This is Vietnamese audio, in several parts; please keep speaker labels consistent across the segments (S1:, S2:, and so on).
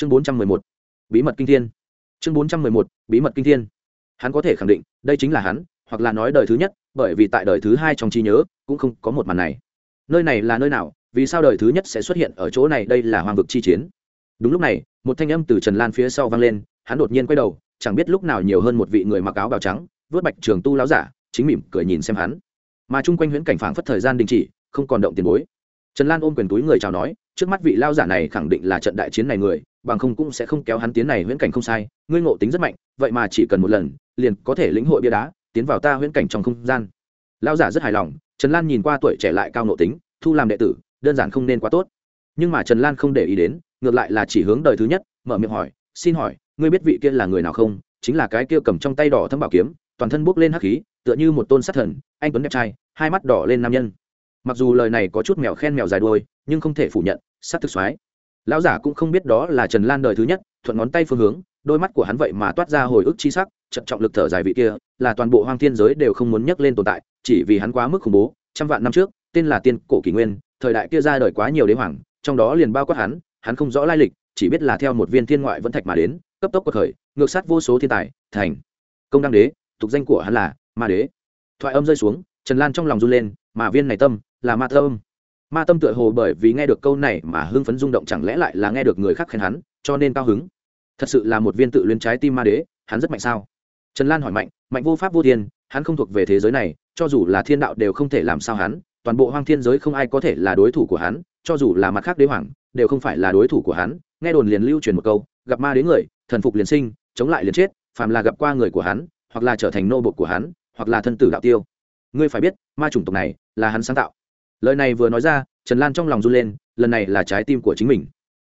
S1: chương bốn trăm mười một, bí mật kinh thiên. Chương bốn trăm mười một, bí mật kinh thiên. Hắn có thể khẳng định, đây chính là hắn, hoặc là nói đời thứ nhất, bởi vì tại đời thứ hai trong trí nhớ, cũng không có một màn này. Nơi này là nơi nào, vì sao đời thứ nhất sẽ xuất hiện ở chỗ này, đây là hoàng vực chi chiến. Đúng lúc này, một thanh âm từ trần lan phía sau vang lên, hắn đột nhiên quay đầu, chẳng biết lúc nào nhiều hơn một vị người mặc áo bào trắng, vớt bạch trường tu láo giả, chính mỉm cười nhìn xem hắn. Mà chung quanh huyễn cảnh phảng phất thời gian đình chỉ, không còn động tiền bối. Trần lan ôm quyền túi người chào nói trước mắt vị lao giả này khẳng định là trận đại chiến này người, bằng không cũng sẽ không kéo hắn tiến này huyễn cảnh không sai, ngươi ngộ tính rất mạnh, vậy mà chỉ cần một lần, liền có thể lĩnh hội bia đá, tiến vào ta huyễn cảnh trong không gian. Lao giả rất hài lòng, trần lan nhìn qua tuổi trẻ lại cao ngộ tính, thu làm đệ tử, đơn giản không nên quá tốt. Nhưng mà trần lan không để ý đến, ngược lại là chỉ hướng đời thứ nhất, mở miệng hỏi, xin hỏi, ngươi biết vị kia là người nào không? Chính là cái kia cầm trong tay đỏ thâm bảo kiếm, toàn thân bốc lên hắc khí, tựa như một tôn sát thần, anh tuấn đẹp trai, hai mắt đỏ lên nam nhân mặc dù lời này có chút mèo khen mèo dài đuôi, nhưng không thể phủ nhận sát thực soái. Lão giả cũng không biết đó là trần lan đời thứ nhất, thuận ngón tay phương hướng, đôi mắt của hắn vậy mà toát ra hồi ức chi sắc trận trọng lực thở dài vị kia, là toàn bộ hoang thiên giới đều không muốn nhắc lên tồn tại, chỉ vì hắn quá mức khủng bố, trăm vạn năm trước, tên là tiên cổ kỷ nguyên, thời đại kia ra đời quá nhiều đế hoàng, trong đó liền bao quát hắn hắn không rõ lai lịch, chỉ biết là theo một viên thiên ngoại vẫn thạch mà đến, cấp tốc cuộc khởi, ngược sát vô số thiên tài, thành công đăng đế, tục danh của hắn là ma đế. Thoại âm rơi xuống, trần lan trong lòng run lên, mà viên này tâm là ma tâm. Ma tâm tựa hồ bởi vì nghe được câu này mà hưng phấn rung động chẳng lẽ lại là nghe được người khác khen hắn, cho nên cao hứng. Thật sự là một viên tự luyến trái tim ma đế, hắn rất mạnh sao? Trần lan hỏi mạnh mạnh vô pháp vô thiên, hắn không thuộc về thế giới này, cho dù là thiên đạo đều không thể làm sao hắn, toàn bộ hoang thiên giới không ai có thể là đối thủ của hắn, cho dù là mặt khác đế hoàng, đều không phải là đối thủ của hắn. Nghe đồn liền lưu truyền một câu, gặp ma đế người, thần phục liền sinh, chống lại liền chết, phàm là gặp qua người của hắn, hoặc là trở thành nô bột của hắn, hoặc là thân tử đạo tiêu. Ngươi phải biết, ma chủng tộc này là hắn sáng tạo lời này vừa nói ra, trần lan trong lòng run lên, lần này là trái tim của chính mình.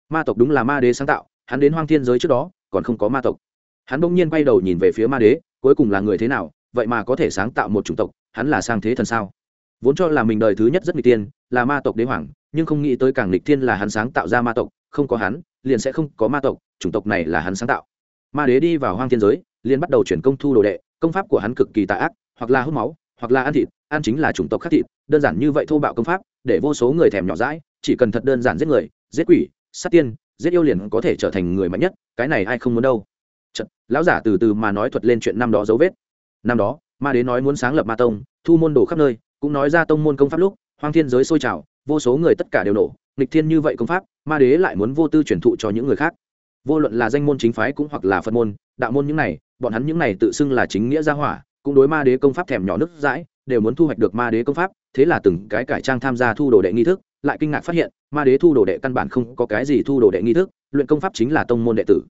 S1: Ma tộc đúng là ma đế sáng tạo, hắn đến hoang thiên giới trước đó, còn không có ma tộc. Hắn bỗng nhiên quay đầu nhìn về phía ma đế, cuối cùng là người thế nào, vậy mà có thể sáng tạo một chủng tộc, hắn là sang thế thần sao? Vốn cho là mình đời thứ nhất rất nghịch tiên là ma tộc đế hoàng, nhưng không nghĩ tới càng lịch thiên là hắn sáng tạo ra ma tộc, không có hắn, liền sẽ không có ma tộc, chủng tộc này là hắn sáng tạo. Ma đế đi vào hoang thiên giới, liền bắt đầu chuyển công thu đồ đệ, công pháp của hắn cực kỳ tạ ác, hoặc là hút máu, hoặc là ăn thịt, ăn chính là chủng tộc khắc thịt đơn giản như vậy thô bạo công pháp để vô số người thèm nhỏ rãi chỉ cần thật đơn giản giết người giết quỷ sát tiên giết yêu liền có thể trở thành người mạnh nhất cái này ai không muốn đâu. Chật, lão giả từ từ mà nói thuật lên chuyện năm đó dấu vết. Năm đó ma đế nói muốn sáng lập ma tông thu môn đồ khắp nơi cũng nói ra tông môn công pháp lúc hoang thiên giới sôi trào vô số người tất cả đều nổ nghịch thiên như vậy công pháp ma đế lại muốn vô tư truyền thụ cho những người khác. Vô luận là danh môn chính phái cũng hoặc là phật môn đạo môn những này bọn hắn những này tự xưng là chính nghĩa gia hỏa cũng đối ma đế công pháp thèm nhỏ nước dãi đều muốn thu hoạch được ma đế công pháp, thế là từng cái cải trang tham gia thu đồ đệ nghi thức, lại kinh ngạc phát hiện, ma đế thu đồ đệ căn bản không có cái gì thu đồ đệ nghi thức, luyện công pháp chính là tông môn đệ tử.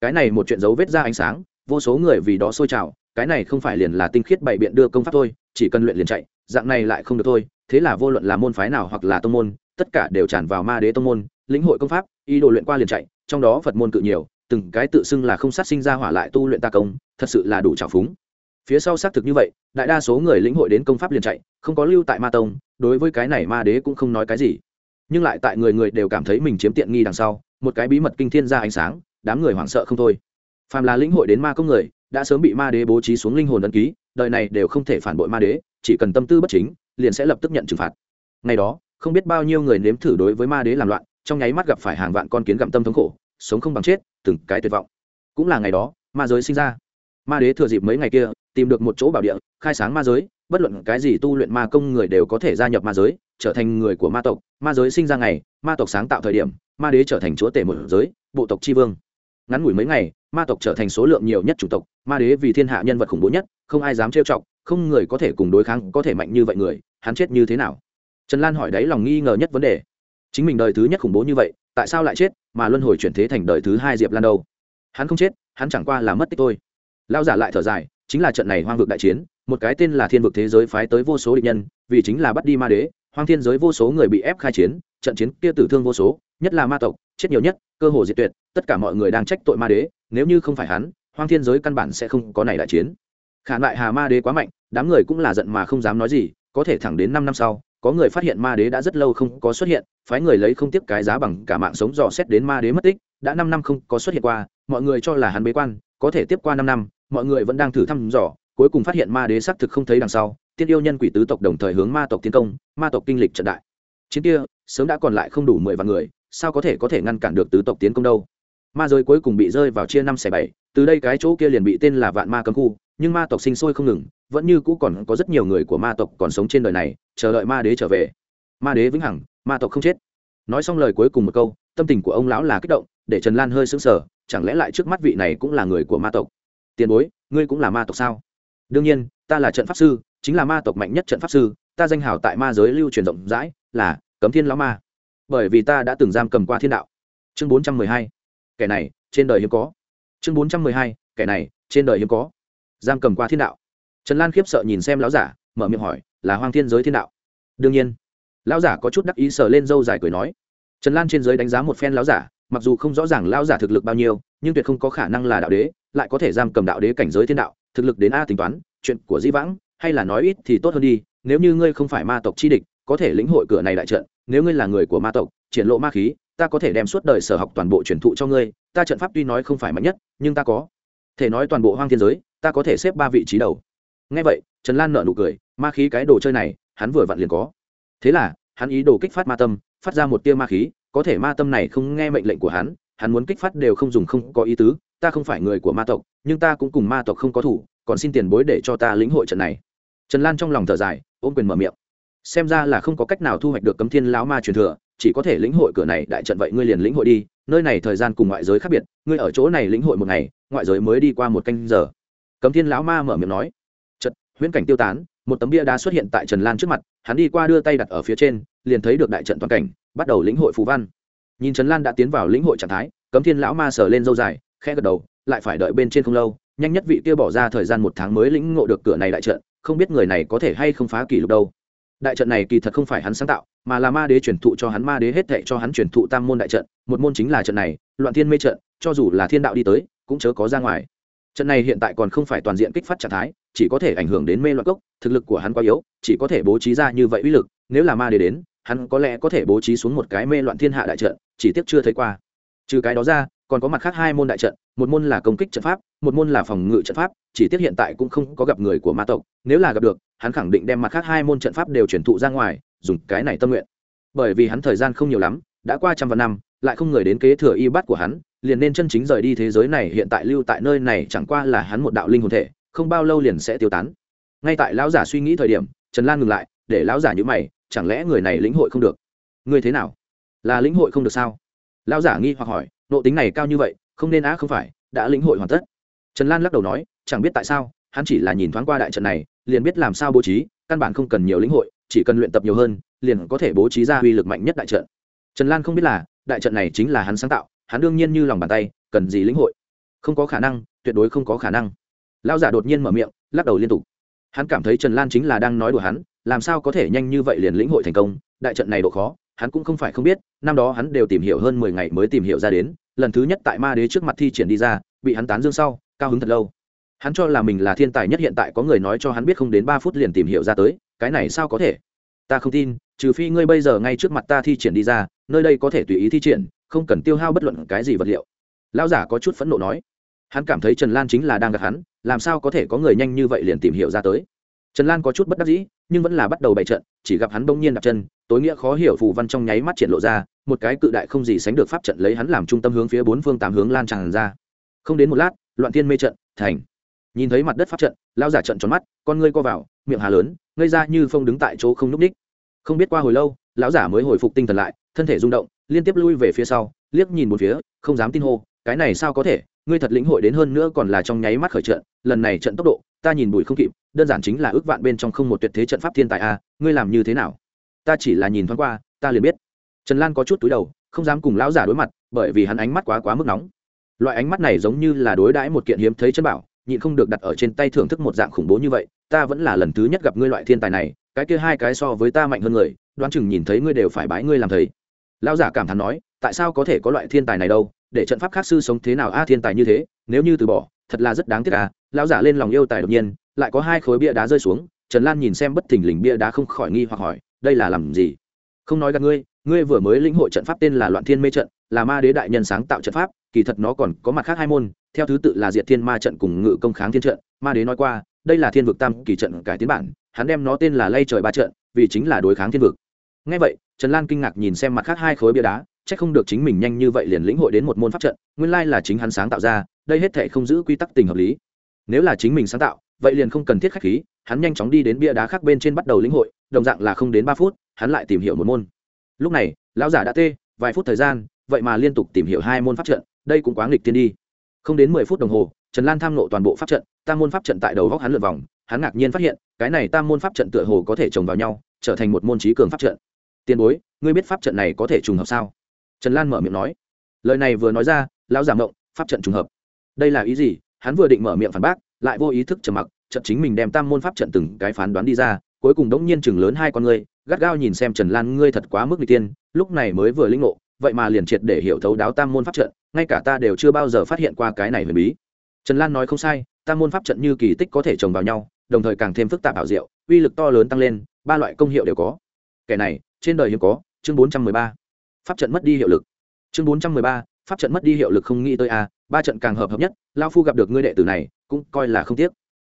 S1: Cái này một chuyện dấu vết ra ánh sáng, vô số người vì đó sôi trào, cái này không phải liền là tinh khiết bày biện đưa công pháp thôi, chỉ cần luyện liền chạy, dạng này lại không được thôi, thế là vô luận là môn phái nào hoặc là tông môn, tất cả đều tràn vào ma đế tông môn, lĩnh hội công pháp, ý đồ luyện qua liền chạy, trong đó phật môn cự nhiều, từng cái tự xưng là không sát sinh ra hỏa lại tu luyện ta công, thật sự là đủ trào phúng phía sau xác thực như vậy, đại đa số người lĩnh hội đến công pháp liền chạy, không có lưu tại ma tông, đối với cái này ma đế cũng không nói cái gì. Nhưng lại tại người người đều cảm thấy mình chiếm tiện nghi đằng sau, một cái bí mật kinh thiên ra ánh sáng, đám người hoảng sợ không thôi. Phàm là lĩnh hội đến ma công người, đã sớm bị ma đế bố trí xuống linh hồn ấn ký, đời này đều không thể phản bội ma đế, chỉ cần tâm tư bất chính, liền sẽ lập tức nhận trừng phạt. Ngày đó, không biết bao nhiêu người nếm thử đối với ma đế làm loạn, trong nháy mắt gặp phải hàng vạn con kiến gặm tâm thống khổ, sống không bằng chết, từng cái tuyệt vọng. Cũng là ngày đó, ma giới sinh ra ma đế thừa dịp mấy ngày kia, tìm được một chỗ bảo địa, khai sáng ma giới, bất luận cái gì tu luyện ma công người đều có thể gia nhập ma giới, trở thành người của ma tộc. Ma giới sinh ra ngày, ma tộc sáng tạo thời điểm, ma đế trở thành chúa tể một giới, bộ tộc tri vương. Ngắn ngủi mấy ngày, ma tộc trở thành số lượng nhiều nhất chủ tộc. Ma đế vì thiên hạ nhân vật khủng bố nhất, không ai dám trêu chọc, không người có thể cùng đối kháng, có thể mạnh như vậy người, hắn chết như thế nào? Trần lan hỏi đấy lòng nghi ngờ nhất vấn đề. Chính mình đời thứ nhất khủng bố như vậy, tại sao lại chết, mà luân hồi chuyển thế thành đời thứ hai diệp lan đâu? Hắn không chết, hắn chẳng qua là mất tích thôi lao giả lại thở dài, chính là trận này hoang vực đại chiến, một cái tên là thiên vực thế giới phái tới vô số địch nhân, vì chính là bắt đi ma đế, hoang thiên giới vô số người bị ép khai chiến, trận chiến kia tử thương vô số, nhất là ma tộc, chết nhiều nhất, cơ hồ diệt tuyệt, tất cả mọi người đang trách tội ma đế, nếu như không phải hắn, hoang thiên giới căn bản sẽ không có này đại chiến. Khả lại hà ma đế quá mạnh, đám người cũng là giận mà không dám nói gì, có thể thẳng đến năm năm sau, có người phát hiện ma đế đã rất lâu không có xuất hiện, phái người lấy không tiếp cái giá bằng cả mạng sống dò xét đến ma đế mất tích, đã năm năm không có xuất hiện qua, mọi người cho là hắn bế quan, có thể tiếp qua năm năm mọi người vẫn đang thử thăm dò, cuối cùng phát hiện ma đế xác thực không thấy đằng sau tiên yêu nhân quỷ tứ tộc đồng thời hướng ma tộc tiến công, ma tộc kinh lịch trận đại. Chiến kia, sớm đã còn lại không đủ mười vạn người, sao có thể có thể ngăn cản được tứ tộc tiến công đâu? Ma giới cuối cùng bị rơi vào chia năm xẻ bảy, từ đây cái chỗ kia liền bị tên là vạn ma cấm khu, nhưng ma tộc sinh sôi không ngừng, vẫn như cũ còn có rất nhiều người của ma tộc còn sống trên đời này, chờ đợi ma đế trở về. Ma đế vĩnh hằng, ma tộc không chết. Nói xong lời cuối cùng một câu, tâm tình của ông lão là kích động, để trần lan hơi sững sờ, chẳng lẽ lại trước mắt vị này cũng là người của ma tộc? Tiền bối, ngươi cũng là ma tộc sao? Đương nhiên, ta là trận pháp sư, chính là ma tộc mạnh nhất trận pháp sư, ta danh hào tại ma giới lưu truyền rộng rãi, là cấm thiên lão ma. Bởi vì ta đã từng giam cầm qua thiên đạo. Chương bốn trăm mười hai, kẻ này, trên đời hiếm có. Chương bốn trăm mười hai, kẻ này, trên đời hiếm có. Giam cầm qua thiên đạo. Trần lan khiếp sợ nhìn xem lão giả, mở miệng hỏi, là hoang thiên giới thiên đạo? Đương nhiên. Lão giả có chút đắc ý sờ lên dâu dài cười nói. Trần lan trên giới đánh giá một phen lão giả mặc dù không rõ ràng lao giả thực lực bao nhiêu, nhưng tuyệt không có khả năng là đạo đế, lại có thể giam cầm đạo đế cảnh giới thiên đạo, thực lực đến a tính toán, chuyện của di vãng, hay là nói ít thì tốt hơn đi, nếu như ngươi không phải ma tộc chi địch, có thể lĩnh hội cửa này đại trận, nếu ngươi là người của ma tộc, triển lộ ma khí, ta có thể đem suốt đời sở học toàn bộ truyền thụ cho ngươi, ta trận pháp tuy nói không phải mạnh nhất, nhưng ta có. Thể nói toàn bộ hoang thiên giới, ta có thể xếp ba vị trí đầu. Ngay vậy, trần lan nợ nụ cười, ma khí cái đồ chơi này, hắn vừa vặn liền có. Thế là, hắn ý đồ kích phát ma tâm, phát ra một tia ma khí có thể ma tâm này không nghe mệnh lệnh của hắn hắn muốn kích phát đều không dùng không có ý tứ, ta không phải người của ma tộc, nhưng ta cũng cùng ma tộc không có thủ, còn xin tiền bối để cho ta lĩnh hội trận này. Trần lan trong lòng thở dài, ôm quyền mở miệng. Xem ra là không có cách nào thu hoạch được cấm thiên lão ma truyền thừa, chỉ có thể lĩnh hội cửa này đại trận vậy ngươi liền lĩnh hội đi, nơi này thời gian cùng ngoại giới khác biệt, ngươi ở chỗ này lĩnh hội một ngày, ngoại giới mới đi qua một canh giờ. Cấm thiên lão ma mở miệng nói. Trận huyễn cảnh tiêu tán, một tấm bia đá xuất hiện tại trần lan trước mặt, hắn đi qua đưa tay đặt ở phía trên liền thấy được đại trận toàn cảnh, bắt đầu lĩnh hội phù văn. Nhìn trần lan đã tiến vào lĩnh hội trạng thái, cấm thiên lão ma sờ lên dâu dài, khẽ gật đầu, lại phải đợi bên trên không lâu, nhanh nhất vị kia bỏ ra thời gian một tháng mới lĩnh ngộ được cửa này đại trận, không biết người này có thể hay không phá kỷ lục đâu. Đại trận này kỳ thật không phải hắn sáng tạo, mà là ma đế truyền thụ cho hắn, ma đế hết thệ cho hắn truyền thụ tam môn đại trận, một môn chính là trận này, loạn thiên mê trận, cho dù là thiên đạo đi tới, cũng chớ có ra ngoài. Trận này hiện tại còn không phải toàn diện kích phát trạng thái, chỉ có thể ảnh hưởng đến mê loạn cốc, thực lực của hắn quá yếu, chỉ có thể bố trí ra như vậy uy lực, nếu là ma đế đến hắn có lẽ có thể bố trí xuống một cái mê loạn thiên hạ đại trận, chỉ tiếc chưa thấy qua. Trừ cái đó ra, còn có mặt khác hai môn đại trận, một môn là công kích trận pháp, một môn là phòng ngự trận pháp, chỉ tiếc hiện tại cũng không có gặp người của ma tộc, nếu là gặp được, hắn khẳng định đem mặt khác hai môn trận pháp đều chuyển thụ ra ngoài, dùng cái này tâm nguyện. Bởi vì hắn thời gian không nhiều lắm, đã qua trăm vạn năm, lại không người đến kế thừa y bắt của hắn, liền nên chân chính rời đi thế giới này, hiện tại lưu tại nơi này chẳng qua là hắn một đạo linh hồn thể, không bao lâu liền sẽ tiêu tán. Ngay tại lão giả suy nghĩ thời điểm, trần lan ngừng lại, để lão giả nhữ mày chẳng lẽ người này lĩnh hội không được? Người thế nào? Là lĩnh hội không được sao? Lão giả nghi hoặc hỏi, nộ tính này cao như vậy, không nên á không phải, đã lĩnh hội hoàn tất. Trần lan lắc đầu nói, chẳng biết tại sao, hắn chỉ là nhìn thoáng qua đại trận này, liền biết làm sao bố trí, căn bản không cần nhiều lĩnh hội, chỉ cần luyện tập nhiều hơn, liền có thể bố trí ra uy lực mạnh nhất đại trận. Trần lan không biết là, đại trận này chính là hắn sáng tạo, hắn đương nhiên như lòng bàn tay, cần gì lĩnh hội? Không có khả năng, tuyệt đối không có khả năng. Lão giả đột nhiên mở miệng, lắc đầu liên tục. Hắn cảm thấy trần lan chính là đang nói đùa hắn làm sao có thể nhanh như vậy liền lĩnh hội thành công? Đại trận này độ khó, hắn cũng không phải không biết, năm đó hắn đều tìm hiểu hơn mười ngày mới tìm hiểu ra đến, lần thứ nhất tại ma đế trước mặt thi triển đi ra, bị hắn tán dương sau, cao hứng thật lâu. Hắn cho là mình là thiên tài nhất hiện tại, có người nói cho hắn biết không đến ba phút liền tìm hiểu ra tới, cái này sao có thể? Ta không tin, trừ phi ngươi bây giờ ngay trước mặt ta thi triển đi ra, nơi đây có thể tùy ý thi triển, không cần tiêu hao bất luận cái gì vật liệu. Lão giả có chút phẫn nộ nói. Hắn cảm thấy trần lan chính là đang gặp hắn, làm sao có thể có người nhanh như vậy liền tìm hiểu ra tới? Trần lan có chút bất đắc dĩ, nhưng vẫn là bắt đầu bày trận, chỉ gặp hắn bỗng nhiên đặt chân, tối nghĩa khó hiểu phù văn trong nháy mắt triển lộ ra, một cái cự đại không gì sánh được pháp trận lấy hắn làm trung tâm hướng phía bốn phương tám hướng lan tràn ra. Không đến một lát, loạn thiên mê trận, thành. Nhìn thấy mặt đất pháp trận lao giả trận tròn mắt, con ngươi co vào, miệng hà lớn, ngây ra như phong đứng tại chỗ không n ú c ních không biết qua hồi lâu, lão giả mới hồi phục tinh thần lại, thân thể rung động, liên tiếp lui về phía sau, liếc nhìn một phía, không dám tin hô, cái này sao có thể? Ngươi thật lĩnh hội đến hơn nữa còn là trong nháy mắt khởi trận, lần này trận tốc độ, ta nhìn bùi không kịp đơn giản chính là ước vạn bên trong không một tuyệt thế trận pháp thiên tài a, ngươi làm như thế nào? Ta chỉ là nhìn thoáng qua, ta liền biết. Trần lan có chút túi đầu, không dám cùng lão giả đối mặt, bởi vì hắn ánh mắt quá quá mức nóng. Loại ánh mắt này giống như là đối đãi một kiện hiếm thấy chân bảo, nhịn không được đặt ở trên tay thưởng thức một dạng khủng bố như vậy, ta vẫn là lần thứ nhất gặp ngươi loại thiên tài này, cái kia hai cái so với ta mạnh hơn người, đoán chừng nhìn thấy ngươi đều phải bái ngươi làm thầy. Lão giả cảm thán nói, tại sao có thể có loại thiên tài này đâu, để trận pháp khác sư sống thế nào a, thiên tài như thế, nếu như từ bỏ, thật là rất đáng tiếc à lão giả lên lòng yêu tài đột nhiên lại có hai khối bia đá rơi xuống, trần lan nhìn xem bất thình lình bia đá không khỏi nghi hoặc hỏi, đây là làm gì? Không nói gặp ngươi ngươi vừa mới lĩnh hội trận pháp tên là loạn thiên mê trận, là ma đế đại nhân sáng tạo trận pháp, kỳ thật nó còn có mặt khác hai môn, theo thứ tự là diệt thiên ma trận cùng ngự công kháng thiên trận, ma đế nói qua, đây là thiên vực tam kỳ trận cải tiến bản, hắn đem nó tên là lay trời ba trận, vì chính là đối kháng thiên vực. Ngay vậy, trần lan kinh ngạc nhìn xem mặt khác hai khối bia đá c h ắ c không được chính mình nhanh như vậy liền lĩnh hội đến một môn pháp trận, nguyên lai là chính hắn sáng tạo ra, đây hết thệ không giữ quy tắc tình hợp lý. Nếu là chính mình sáng tạo vậy liền không cần thiết khách khí, hắn nhanh chóng đi đến bia đá khác bên trên bắt đầu lĩnh hội, đồng dạng là không đến ba phút, hắn lại tìm hiểu một môn. Lúc này, lão giả đã tê, vài phút thời gian, vậy mà liên tục tìm hiểu hai môn pháp trận, đây cũng quá nghịch tiên đi. Không đến mười phút đồng hồ, trần lan tham nộ toàn bộ pháp trận, tam môn pháp trận tại đầu góc hắn lượt vòng, hắn ngạc nhiên phát hiện, cái này tam môn pháp trận tựa hồ có thể chồng vào nhau, trở thành một môn trí cường pháp trận. Tiền bối, ngươi biết pháp trận này có thể trùng hợp sao? Trần lan mở miệng nói. Lời này vừa nói ra, lão giả mộng pháp trận trùng hợp. Đây là ý gì? Hắn vừa định mở miệng phản bác lại vô ý thức trầm mặc trận chính mình đem tam môn pháp trận từng cái phán đoán đi ra, cuối cùng đống nhiên chừng lớn hai con ngươi, gắt gao nhìn xem trần lan, ngươi thật quá mức n g tiên lúc này mới vừa linh ngộ, vậy mà liền triệt để hiểu thấu đáo tam môn pháp trận, ngay cả ta đều chưa bao giờ phát hiện qua cái này huyền bí. Trần lan nói không sai, tam môn pháp trận như kỳ tích có thể trồng vào nhau, đồng thời càng thêm phức tạp ảo diệu, uy lực to lớn tăng lên, ba loại công hiệu đều có. Kẻ này, trên đời hiếm có, chương bốn trăm mười ba. Pháp trận mất đi hiệu lực. Chương bốn trăm mười ba, pháp trận mất đi hiệu lực không nghĩ tới a, ba trận càng hợp hợp nhất lao phu gặp được ngươi đệ tử này cũng coi là không tiếc.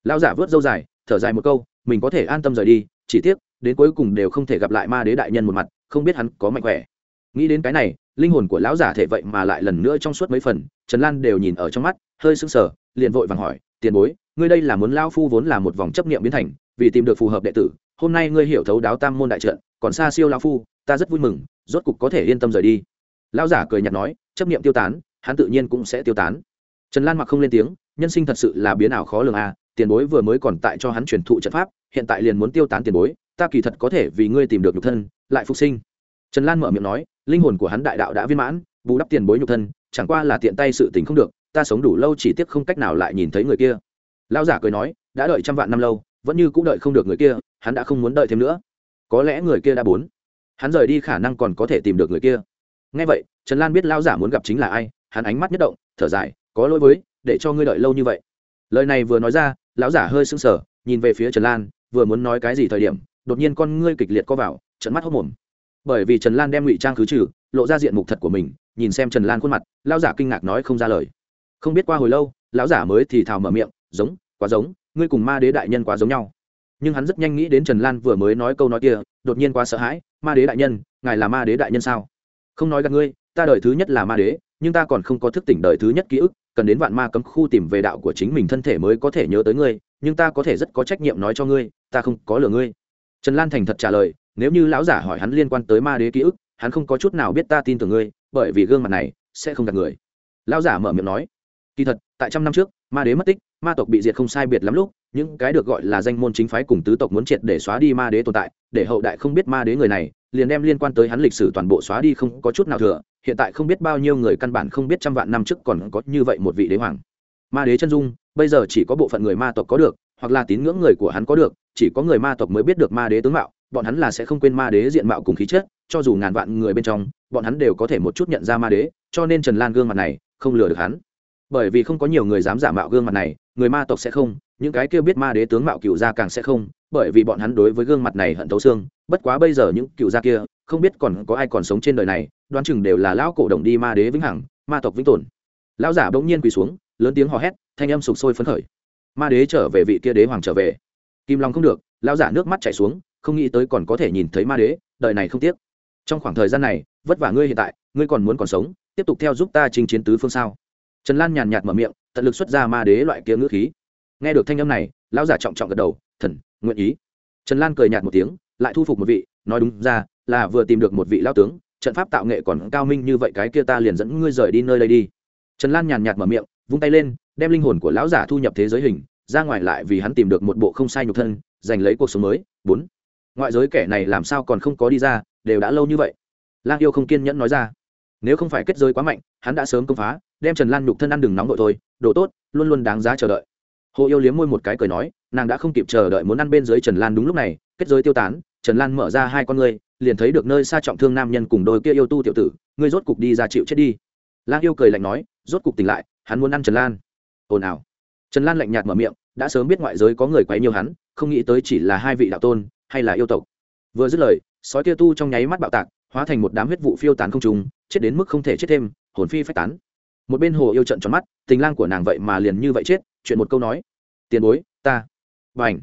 S1: Lao giả vớt dâu dài, thở dài một câu, mình có thể an tâm rời đi, chỉ tiếc, đến cuối cùng đều không thể gặp lại ma đế đại nhân một mặt, không biết hắn có mạnh khỏe. Nghĩ đến cái này, linh hồn của lão giả thể vậy mà lại lần nữa trong suốt mấy phần, trần lan đều nhìn ở trong mắt, hơi sững sờ, liền vội vàng hỏi, tiền bối, ngươi đây là muốn lao phu vốn là một vòng chấp niệm biến thành, vì tìm được phù hợp đệ tử, hôm nay ngươi hiểu thấu đáo tam môn đại trận, còn xa siêu lao phu, ta rất vui mừng, rốt cục có thể yên tâm rời đi. Lão giả cười nhạt nói, chấp niệm tiêu tán, hắn tự nhiên cũng sẽ tiêu tán. Trần lan mặc không lên tiếng nhân sinh thật sự là biến ảo khó lường à tiền bối vừa mới còn tại cho hắn truyền thụ trận pháp, hiện tại liền muốn tiêu tán tiền bối, ta kỳ thật có thể vì ngươi tìm được nhục thân, lại phục sinh. Trần lan mở miệng nói, linh hồn của hắn đại đạo đã viên mãn, bù đắp tiền bối nhục thân, chẳng qua là tiện tay sự tình không được, ta sống đủ lâu chỉ tiếc không cách nào lại nhìn thấy người kia. Lão giả cười nói, đã đợi trăm vạn năm lâu, vẫn như cũng đợi không được người kia, hắn đã không muốn đợi thêm nữa. Có lẽ người kia đã bốn. Hắn rời đi khả năng còn có thể tìm được người kia. Ngay vậy, trần lan biết lão giả muốn gặp chính là ai, hắn ánh mắt nhất động, thở dài, có lỗi với để cho ngươi đợi lâu như vậy. Lời này vừa nói ra, lão giả hơi sững sờ, nhìn về phía trần lan, vừa muốn nói cái gì thời điểm, đột nhiên con ngươi kịch liệt co vào trận mắt hốc mồm. Bởi vì trần lan đem ngụy trang khứ trừ, lộ ra diện mục thật của mình, nhìn xem trần lan khuôn mặt, lão giả kinh ngạc nói không ra lời. Không biết qua hồi lâu, lão giả mới thì thào mở miệng, giống, quá giống, ngươi cùng ma đế đại nhân quá giống nhau. Nhưng hắn rất nhanh nghĩ đến trần lan vừa mới nói câu nói kia, đột nhiên quá sợ hãi, ma đế đại nhân, ngài là ma đế đại nhân sao? Không nói gặp ngươi, ta đời thứ nhất là ma đế, nhưng ta còn không có thức tỉnh đời thứ nhất ký ức cần đến vạn ma cấm khu tìm về đạo của chính mình thân thể mới có thể nhớ tới ngươi, nhưng ta có thể rất có trách nhiệm nói cho ngươi, ta không có lừa ngươi. Trần lan thành thật trả lời, nếu như lão giả hỏi hắn liên quan tới ma đế ký ức, hắn không có chút nào biết ta tin tưởng ngươi, bởi vì gương mặt này sẽ không gặp người. Lão giả mở miệng nói, kỳ thật, tại trăm năm trước, ma đế mất tích, ma tộc bị diệt không sai biệt lắm lúc, những cái được gọi là danh môn chính phái cùng tứ tộc muốn triệt để xóa đi ma đế tồn tại, để hậu đại không biết ma đế người này, liền đem liên quan tới hắn lịch sử toàn bộ xóa đi không có chút nào thừa hiện tại không biết bao nhiêu người căn bản không biết trăm vạn năm trước còn có như vậy một vị đế hoàng. Ma đế chân dung, bây giờ chỉ có bộ phận người ma tộc có được, hoặc là tín ngưỡng người của hắn có được, chỉ có người ma tộc mới biết được ma đế tướng mạo, bọn hắn là sẽ không quên ma đế diện mạo cùng khí chất, cho dù ngàn vạn người bên trong, bọn hắn đều có thể một chút nhận ra ma đế, cho nên trần lan gương mặt này không lừa được hắn. Bởi vì không có nhiều người dám giả mạo gương mặt này, người ma tộc sẽ không, những cái kia biết ma đế tướng mạo cựu gia càng sẽ không, bởi vì bọn hắn đối với gương mặt này hận thấu xương, bất quá bây giờ những cựu gia kia không biết còn có ai còn sống trên đời này, đoán chừng đều là lão cổ đồng đi ma đế vĩnh hằng, ma tộc vĩnh tồn. Lão giả bỗng nhiên quỳ xuống, lớn tiếng hò hét, thanh âm sục sôi phấn khởi. Ma đế trở về vị kia đế hoàng trở về. Kim long không được, lão giả nước mắt chảy xuống, không nghĩ tới còn có thể nhìn thấy ma đế, đời này không tiếc. Trong khoảng thời gian này, vất vả ngươi hiện tại, ngươi còn muốn còn sống, tiếp tục theo giúp ta chinh chiến tứ phương sao? Trần lan nhàn nhạt mở miệng, tận lực xuất ra ma đế loại kia ngữ khí. Nghe được thanh âm này, lão giả trọng trọng gật đầu, thần, nguyện ý. Trần lan cười nhạt một tiếng, lại thu phục một vị, nói đúng ra là vừa tìm được một vị lao tướng, trận pháp tạo nghệ còn cao minh như vậy cái kia ta liền dẫn ngươi rời đi nơi đây đi. Trần lan nhàn nhạt mở miệng, vung tay lên, đem linh hồn của lão giả thu nhập thế giới hình, ra ngoài lại vì hắn tìm được một bộ không sai nhục thân, giành lấy cuộc sống mới. Bốn, ngoại giới kẻ này làm sao còn không có đi ra, đều đã lâu như vậy. Lang yêu không kiên nhẫn nói ra. Nếu không phải kết giới quá mạnh, hắn đã sớm công phá, đem trần lan nhục thân ăn đừng nóng đội thôi, đồ tốt, luôn luôn đáng giá chờ đợi. Hồ yêu liếm môi một cái cười nói, nàng đã không kịp chờ đợi muốn ăn bên dưới trần lan đúng lúc này, kết giới tiêu tán, trần lan mở ra hai con ngươi liền thấy được nơi xa trọng thương nam nhân cùng đôi kia yêu tu tiểu tử, ngươi rốt cục đi ra chịu chết đi. Lan yêu cười lạnh nói, rốt cục tỉnh lại, hắn muốn ăn trần lan. Ồn ào. Trần lan lạnh nhạt mở miệng, đã sớm biết ngoại giới có người quấy nhiều hắn, không nghĩ tới chỉ là hai vị đạo tôn, hay là yêu tộc. Vừa dứt lời, sói kia tu trong nháy mắt bạo tạc, hóa thành một đám huyết vụ phiêu tán không trùng chết đến mức không thể chết thêm, hồn phi phách tán. Một bên hồ yêu trận tròn mắt, tình lang của nàng vậy mà liền như vậy chết, chuyện một câu nói. Tiền bối, ta. Và ảnh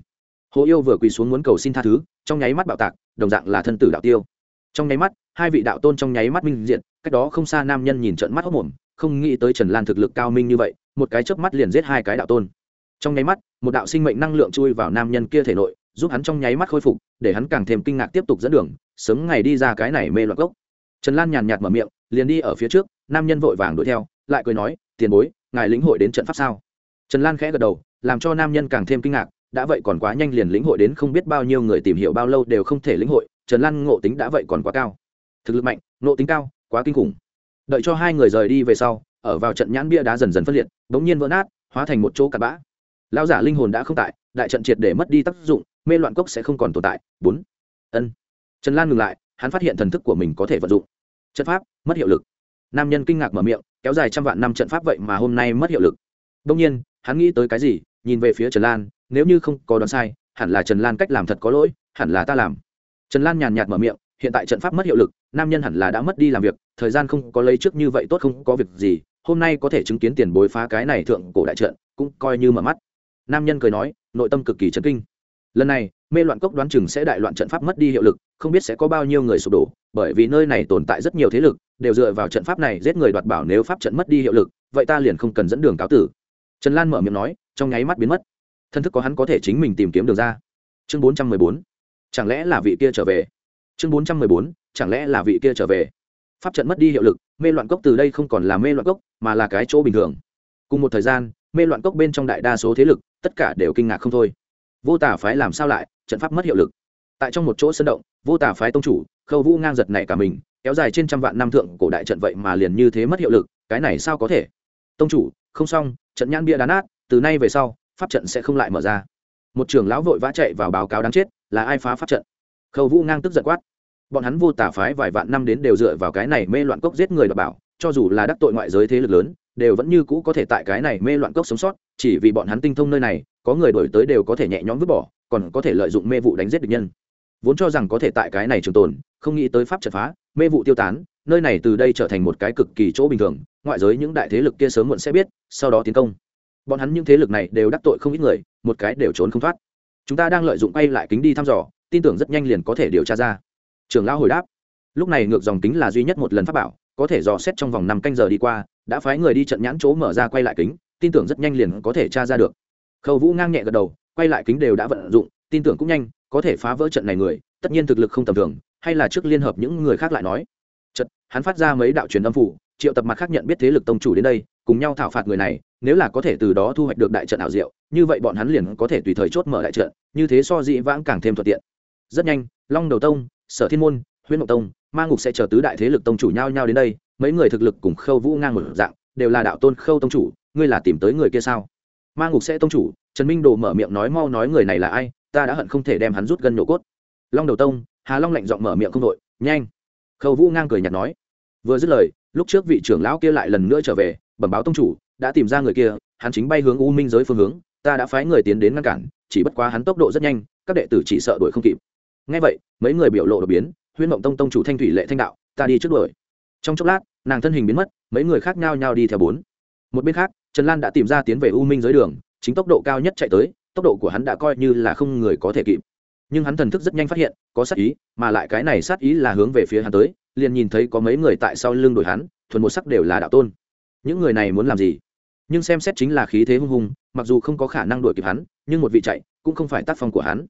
S1: hồ yêu vừa quỳ xuống muốn cầu xin tha thứ, trong nháy mắt bạo tạc đồng dạng là thân tử đạo tiêu. Trong nháy mắt, hai vị đạo tôn trong nháy mắt minh diện cách đó không xa nam nhân nhìn trận mắt hốc mồm không nghĩ tới trần lan thực lực cao minh như vậy, một cái chớp mắt liền giết hai cái đạo tôn. Trong nháy mắt, một đạo sinh mệnh năng lượng chui vào nam nhân kia thể nội, giúp hắn trong nháy mắt khôi phục, để hắn càng thêm kinh ngạc tiếp tục dẫn đường, sớm ngày đi ra cái này mê loạn gốc. Trần lan nhàn nhạt mở miệng, liền đi ở phía trước, nam nhân vội vàng đuổi theo, lại cười nói, tiền bối, ngài lĩnh hội đến trận pháp sao? Trần lan khẽ gật đầu, làm cho nam nhân càng thêm kinh ngạc đã vậy còn quá nhanh liền lĩnh hội đến không biết bao nhiêu người tìm hiểu bao lâu đều không thể lĩnh hội, trần lan ngộ tính đã vậy còn quá cao. Thực lực mạnh, ngộ tính cao, quá kinh khủng. Đợi cho hai người rời đi về sau, ở vào trận nhãn bia đá dần dần phân liệt, bỗng nhiên vỡ nát, hóa thành một chỗ cặn bã. Lão giả linh hồn đã không tại, đại trận triệt để mất đi tác dụng, mê loạn cốc sẽ không còn tồn tại. Bốn. Ân. Trần lan ngừng lại, hắn phát hiện thần thức của mình có thể vận dụng. Trận pháp, mất hiệu lực. Nam nhân kinh ngạc mở miệng, kéo dài trăm vạn năm trận pháp vậy mà hôm nay mất hiệu lực. Đông nhiên, hắn nghĩ tới cái gì, nhìn về phía trần lan nếu như không có đoán sai, hẳn là trần lan cách làm thật có lỗi, hẳn là ta làm. Trần lan nhàn nhạt mở miệng, hiện tại trận pháp mất hiệu lực, nam nhân hẳn là đã mất đi làm việc, thời gian không có lấy trước như vậy tốt không có việc gì, hôm nay có thể chứng kiến tiền bối phá cái này thượng cổ đại trận, cũng coi như mở mắt. Nam nhân cười nói, nội tâm cực kỳ chấn kinh. Lần này, mê loạn cốc đoán chừng sẽ đại loạn trận pháp mất đi hiệu lực, không biết sẽ có bao nhiêu người sụp đổ, bởi vì nơi này tồn tại rất nhiều thế lực, đều dựa vào trận pháp này giết người đoạt bảo nếu pháp trận mất đi hiệu lực, vậy ta liền không cần dẫn đường cáo tử. Trần lan mở miệng nói, trong nháy mắt biến mất thân thức có hắn có thể chính mình tìm kiếm đường ra. Chương bốn trăm mười bốn. Chẳng lẽ là vị kia trở về? Chương bốn trăm mười bốn. Chẳng lẽ là vị kia trở về? Pháp trận mất đi hiệu lực, mê loạn cốc từ đây không còn là mê loạn cốc, mà là cái chỗ bình thường. Cùng một thời gian, mê loạn cốc bên trong đại đa số thế lực, tất cả đều kinh ngạc không thôi. Vô tả phái làm sao lại, trận pháp mất hiệu lực? Tại trong một chỗ sân động, vô tả phái tông chủ, khâu vũ ngang giật này cả mình, kéo dài trên trăm vạn năm thượng cổ đại trận vậy mà liền như thế mất hiệu lực, cái này sao có thể? Tông chủ, không xong, trận nhãn bia đá nát, từ nay về sau pháp trận sẽ không lại mở ra. Một trưởng lão vội vã chạy vào báo cáo đáng chết, là ai phá pháp trận? Khâu vũ ngang tức giận quát. Bọn hắn vô tả phái vài vạn năm đến đều dựa vào cái này mê loạn cốc giết người đoạt bảo, cho dù là đắc tội ngoại giới thế lực lớn, đều vẫn như cũ có thể tại cái này mê loạn cốc sống sót, chỉ vì bọn hắn tinh thông nơi này, có người đổi tới đều có thể nhẹ nhõm vứt bỏ, còn có thể lợi dụng mê vụ đánh giết địch nhân. Vốn cho rằng có thể tại cái này trường tồn, không nghĩ tới pháp trận phá, mê vụ tiêu tán, nơi này từ đây trở thành một cái cực kỳ chỗ bình thường, ngoại giới những đại thế lực kia sớm muộn sẽ biết, sau đó tiến công bọn hắn những thế lực này đều đắc tội không ít người, một cái đều trốn không thoát. Chúng ta đang lợi dụng quay lại kính đi thăm dò, tin tưởng rất nhanh liền có thể điều tra ra. Trường lão hồi đáp. Lúc này ngược dòng kính là duy nhất một lần phát bảo, có thể dò xét trong vòng năm canh giờ đi qua, đã phái người đi trận nhãn chỗ mở ra quay lại kính, tin tưởng rất nhanh liền có thể tra ra được. Khâu vũ ngang nhẹ gật đầu, quay lại kính đều đã vận dụng, tin tưởng cũng nhanh, có thể phá vỡ trận này người, tất nhiên thực lực không tầm thường, hay là trước liên hợp những người khác lại nói. Trận hắn phát ra mấy đạo truyền âm phủ triệu tập mặt khác nhận biết thế lực tông chủ đến đây, cùng nhau thảo phạt người này, nếu là có thể từ đó thu hoạch được đại trận ảo diệu, như vậy bọn hắn liền có thể tùy thời chốt mở đại trận, như thế so dĩ vãng càng thêm thuận tiện. Rất nhanh, long đầu tông, sở thiên môn, huyễn mộng tông, ma ngục sẽ chờ tứ đại thế lực tông chủ nhau nhau đến đây, mấy người thực lực cùng khâu vũ ngang một dạng, đều là đạo tôn khâu tông chủ, ngươi là tìm tới người kia sao? Ma ngục sẽ tông chủ, trần minh đồ mở miệng nói mau nói người này là ai, ta đã hận không thể đem hắn rút gân nhổ cốt. Long đầu tông, hà long lạnh giọng mở miệng không đội, nhanh. Khâu vũ ngang cười nhạt nói, vừa dứt lời lúc trước vị trưởng lão kia lại lần nữa trở về, bẩm báo tông chủ, đã tìm ra người kia, hắn chính bay hướng u minh giới phương hướng, ta đã phái người tiến đến ngăn cản, chỉ bất quá hắn tốc độ rất nhanh, các đệ tử chỉ sợ đuổi không kịp. Ngay vậy, mấy người biểu lộ đột biến huyên mộng tông tông chủ thanh thủy lệ thanh đạo, ta đi trước đuổi. Trong chốc lát, nàng thân hình biến mất, mấy người khác nhau nhau đi theo bốn. Một bên khác, trần lan đã tìm ra tiến về u minh giới đường, chính tốc độ cao nhất chạy tới, tốc độ của hắn đã coi như là không người có thể kịp. Nhưng hắn thần thức rất nhanh phát hiện, có sát ý, mà lại cái này sát ý là hướng về phía hắn tới liền nhìn thấy có mấy người tại sau lưng đổi hắn, thuần một sắc đều là đạo tôn. Những người này muốn làm gì? Nhưng xem xét chính là khí thế hung hùng mặc dù không có khả năng đuổi kịp hắn, nhưng một vị chạy, cũng không phải tác phong của hắn.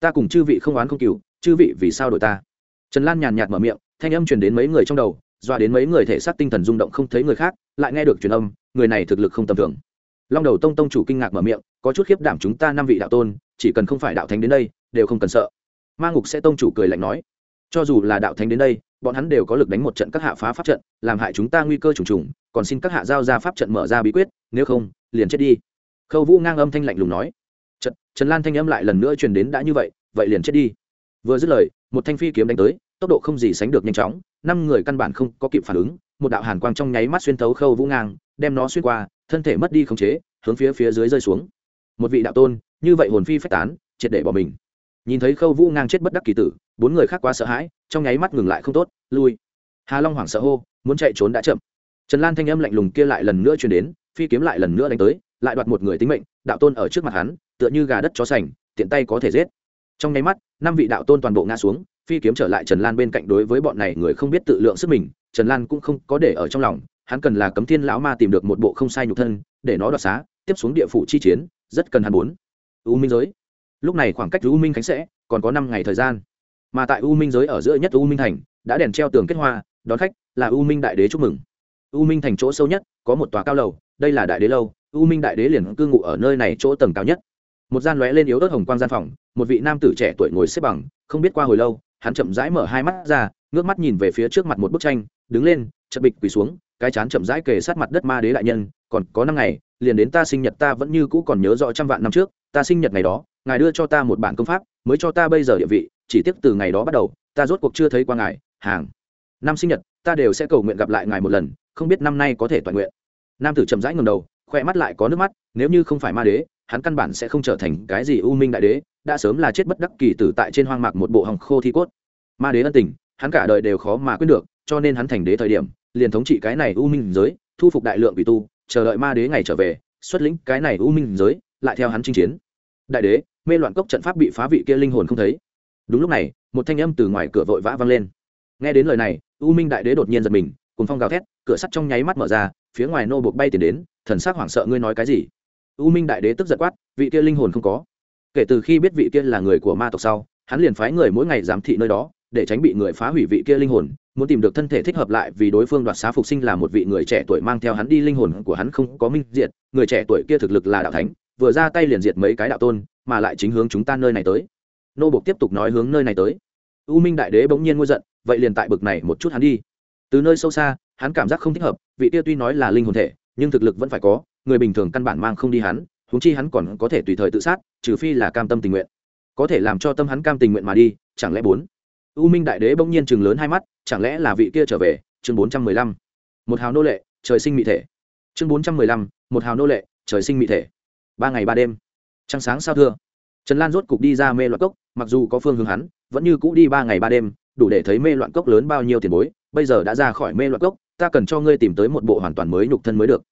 S1: Ta cùng chư vị không oán không cừu, chư vị vì sao đổi ta? Trần lan nhàn nhạt mở miệng, thanh âm truyền đến mấy người trong đầu, dọa đến mấy người thể xác tinh thần rung động không thấy người khác, lại nghe được truyền âm, người này thực lực không tầm thường. Long đầu tông tông chủ kinh ngạc mở miệng, có chút khiếp đảm chúng ta năm vị đạo tôn, chỉ cần không phải đạo thánh đến đây, đều không cần sợ. Ma ngục sẽ tông chủ cười lạnh nói, cho dù là đạo thánh đến đây bọn hắn đều có lực đánh một trận các hạ phá pháp trận, làm hại chúng ta nguy cơ trùng trùng, còn xin các hạ giao ra pháp trận mở ra bí quyết, nếu không, liền chết đi. Khâu vũ ngang âm thanh lạnh lùng nói. Trận trần lan thanh âm lại lần nữa truyền đến đã như vậy vậy liền chết đi. Vừa dứt lời, một thanh phi kiếm đánh tới, tốc độ không gì sánh được nhanh chóng, năm người căn bản không có kịp phản ứng, một đạo hàn quang trong nháy mắt xuyên thấu khâu vũ ngang, đem nó xuyên qua, thân thể mất đi khống chế, hướng phía phía dưới rơi xuống. Một vị đạo tôn, như vậy hồn phi phách tán, triệt để bỏ mình. Nhìn thấy khâu vũ ngang chết bất đắc kỳ tử, bốn người khác quá sợ hãi trong nháy mắt ngừng lại không tốt, lui. Hà long hoảng sợ hô, muốn chạy trốn đã chậm. Trần lan thanh âm lạnh lùng kia lại lần nữa chuyển đến, phi kiếm lại lần nữa đánh tới, lại đoạt một người tính mệnh, đạo tôn ở trước mặt hắn, tựa như gà đất chó sành, tiện tay có thể giết. Trong nháy mắt, năm vị đạo tôn toàn bộ ngã xuống, phi kiếm trở lại trần lan bên cạnh đối với bọn này người không biết tự lượng sức mình, trần lan cũng không có để ở trong lòng, hắn cần là cấm thiên lão ma tìm được một bộ không sai nhục thân, để nó đoạt xá, tiếp xuống địa phủ chi chiến, rất cần hắn bốn u minh giới. Lúc này khoảng cách u minh khánh sẽ, còn có năm ngày thời gian mà tại u minh giới ở giữa nhất u minh thành, đã đèn treo tường kết hoa, đón khách là u minh đại đế chúc mừng. U minh thành chỗ sâu nhất, có một tòa cao lầu, đây là đại đế lâu, u minh đại đế liền cư ngụ ở nơi này chỗ tầng cao nhất. Một gian lóe lên yếu ớt hồng quang gian phòng, một vị nam tử trẻ tuổi ngồi xếp bằng, không biết qua hồi lâu, hắn chậm rãi mở hai mắt ra, ngước mắt nhìn về phía trước mặt một bức tranh, đứng lên chậm bịch quỳ xuống, cái chán chậm rãi kề sát mặt đất ma đế đại nhân, còn có năm ngày, liền đến ta sinh nhật ta vẫn như cũ còn nhớ rõ trăm vạn năm trước, ta sinh nhật ngày đó, ngài đưa cho ta một bản công pháp, mới cho ta bây giờ địa vị chỉ tiếc từ ngày đó bắt đầu, ta rốt cuộc chưa thấy qua ngài, hàng. Năm sinh nhật, ta đều sẽ cầu nguyện gặp lại ngài một lần, không biết năm nay có thể toàn nguyện. Nam tử chậm rãi ngầm đầu khoe mắt lại có nước mắt, nếu như không phải ma đế, hắn căn bản sẽ không trở thành cái gì u minh đại đế, đã sớm là chết bất đắc kỳ tử tại trên hoang mạc một bộ hòng khô thi cốt. Ma đế ân tình, hắn cả đời đều khó mà quyết được, cho nên hắn thành đế thời điểm, liền thống trị cái này u minh giới, thu phục đại lượng vị tu, chờ đợi ma đế ngày trở về, xuất lĩnh cái này u minh giới, lại theo hắn chinh chiến. Đại đế, mê loạn cốc trận pháp bị phá vị kia linh hồn không thấy đúng lúc này, một thanh âm từ ngoài cửa vội vã vang lên. Nghe đến lời này, u minh đại đế đột nhiên giật mình cùng phong gào thét, cửa sắt trong nháy mắt mở ra, phía ngoài nô buộc bay tiền đến, thần sắc hoảng sợ ngươi nói cái gì? U minh đại đế tức giật quát, vị kia linh hồn không có. Kể từ khi biết vị kia là người của ma tộc sau, hắn liền phái người mỗi ngày giám thị nơi đó, để tránh bị người phá hủy vị kia linh hồn, muốn tìm được thân thể thích hợp lại vì đối phương đoạt xá phục sinh là một vị người trẻ tuổi mang theo hắn đi linh hồn của hắn không có minh diệt, người trẻ tuổi kia thực lực là đạo thánh, vừa ra tay liền diệt mấy cái đạo tôn, mà lại chính hướng chúng ta nơi này tới nô bộc tiếp tục nói hướng nơi này tới. U minh đại đế bỗng nhiên ngôi giận, vậy liền tại bực này một chút hắn đi. Từ nơi sâu xa, hắn cảm giác không thích hợp, vị kia tuy nói là linh hồn thể, nhưng thực lực vẫn phải có, người bình thường căn bản mang không đi hắn, huống chi hắn còn có thể tùy thời tự sát, trừ phi là cam tâm tình nguyện. Có thể làm cho tâm hắn cam tình nguyện mà đi, chẳng lẽ bốn? U minh đại đế bỗng nhiên chừng lớn hai mắt, chẳng lẽ là vị kia trở về? Chương bốn trăm mười lăm. Một hào nô lệ, trời sinh mị thể. Chương bốn trăm mười lăm. Một hào nô lệ, trời sinh mị thể. Ba ngày ba đêm. Trăng sáng sao thưa. Trần lan rốt cục đi ra mê loạt cốc mặc dù có phương hướng hắn, vẫn như cũ đi ba ngày ba đêm, đủ để thấy mê loạn cốc lớn bao nhiêu tiền bối, bây giờ đã ra khỏi mê loạn cốc, ta cần cho ngươi tìm tới một bộ hoàn toàn mới nhục thân mới được.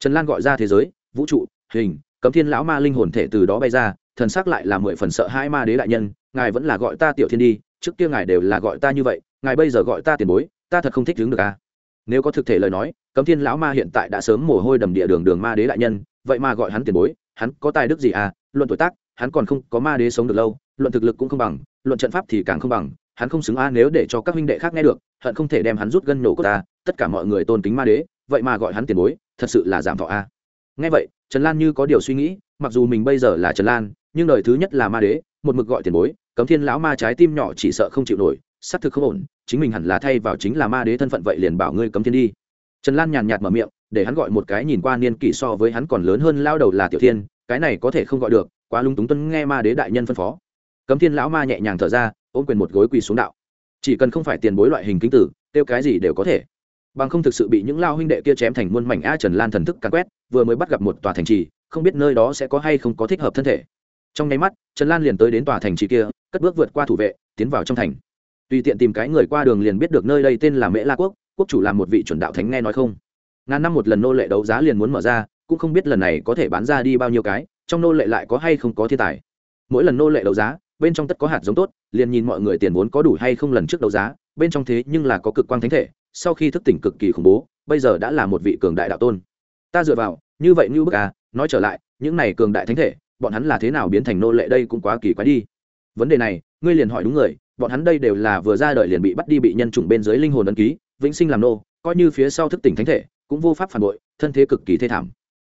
S1: Trần lan gọi ra thế giới, vũ trụ, hình, cấm thiên lão ma linh hồn thể từ đó bay ra, thần sắc lại là mười phần sợ hai ma đế đại nhân, ngài vẫn là gọi ta tiểu thiên đi, trước kia ngài đều là gọi ta như vậy, ngài bây giờ gọi ta tiền bối, ta thật không thích đứng được à. Nếu có thực thể lời nói, cấm thiên lão ma hiện tại đã sớm mồ hôi đầm địa đường đường ma đế đại nhân, vậy mà gọi hắn tiền bối, hắn có tài đức gì à luận tuổi tác hắn còn không có ma đế sống được lâu, luận thực lực cũng không bằng, luận trận pháp thì càng không bằng, hắn không xứng a nếu để cho các huynh đệ khác nghe được, hận không thể đem hắn rút gân nổ của ta, tất cả mọi người tôn kính ma đế, vậy mà gọi hắn tiền bối, thật sự là giảm thọ a. Nghe vậy, trần lan như có điều suy nghĩ, mặc dù mình bây giờ là trần lan, nhưng đời thứ nhất là ma đế, một mực gọi tiền bối, cấm thiên lão ma trái tim nhỏ chỉ sợ không chịu nổi, xác thực không ổn, chính mình hẳn là thay vào chính là ma đế thân phận vậy liền bảo ngươi cấm thiên đi. Trần lan nhàn nhạt mở miệng, để hắn gọi một cái nhìn qua niên kỷ so với hắn còn lớn hơn lao đầu là tiểu thiên, cái này có thể không gọi được quá lung túng tuân nghe ma đế đại nhân phân phó. Cấm thiên lão ma nhẹ nhàng thở ra, ôm quyền một gối quỳ xuống đạo. Chỉ cần không phải tiền bối loại hình kính tử tiêu cái gì đều có thể. Bằng không thực sự bị những lao huynh đệ kia chém thành muôn mảnh a trần lan thần thức càn quét, vừa mới bắt gặp một tòa thành trì, không biết nơi đó sẽ có hay không có thích hợp thân thể. Trong nháy mắt, trần lan liền tới đến tòa thành trì kia, cất bước vượt qua thủ vệ, tiến vào trong thành. Tùy tiện tìm cái người qua đường liền biết được nơi đây tên là mễ la quốc quốc chủ là một vị chuẩn đạo thánh nghe nói không? Ngàn năm một lần nô lệ đấu giá liền muốn mở ra, cũng không biết lần này có thể bán ra đi bao nhiêu cái trong nô lệ lại có hay không có thiên tài? Mỗi lần nô lệ đấu giá, bên trong tất có hạt giống tốt, liền nhìn mọi người tiền vốn có đủ hay không lần trước đấu giá, bên trong thế nhưng là có cực quang thánh thể, sau khi thức tỉnh cực kỳ khủng bố, bây giờ đã là một vị cường đại đạo tôn. Ta dựa vào, như vậy như bức à nói trở lại, những này cường đại thánh thể, bọn hắn là thế nào biến thành nô lệ đây cũng quá kỳ quái đi. Vấn đề này, ngươi liền hỏi đúng người, bọn hắn đây đều là vừa ra đời liền bị bắt đi bị nhân chủng bên dưới linh hồn ấn ký, vĩnh sinh làm nô, coi như phía sau thức tỉnh thánh thể, cũng vô pháp phản bội, thân thế cực kỳ thê thảm.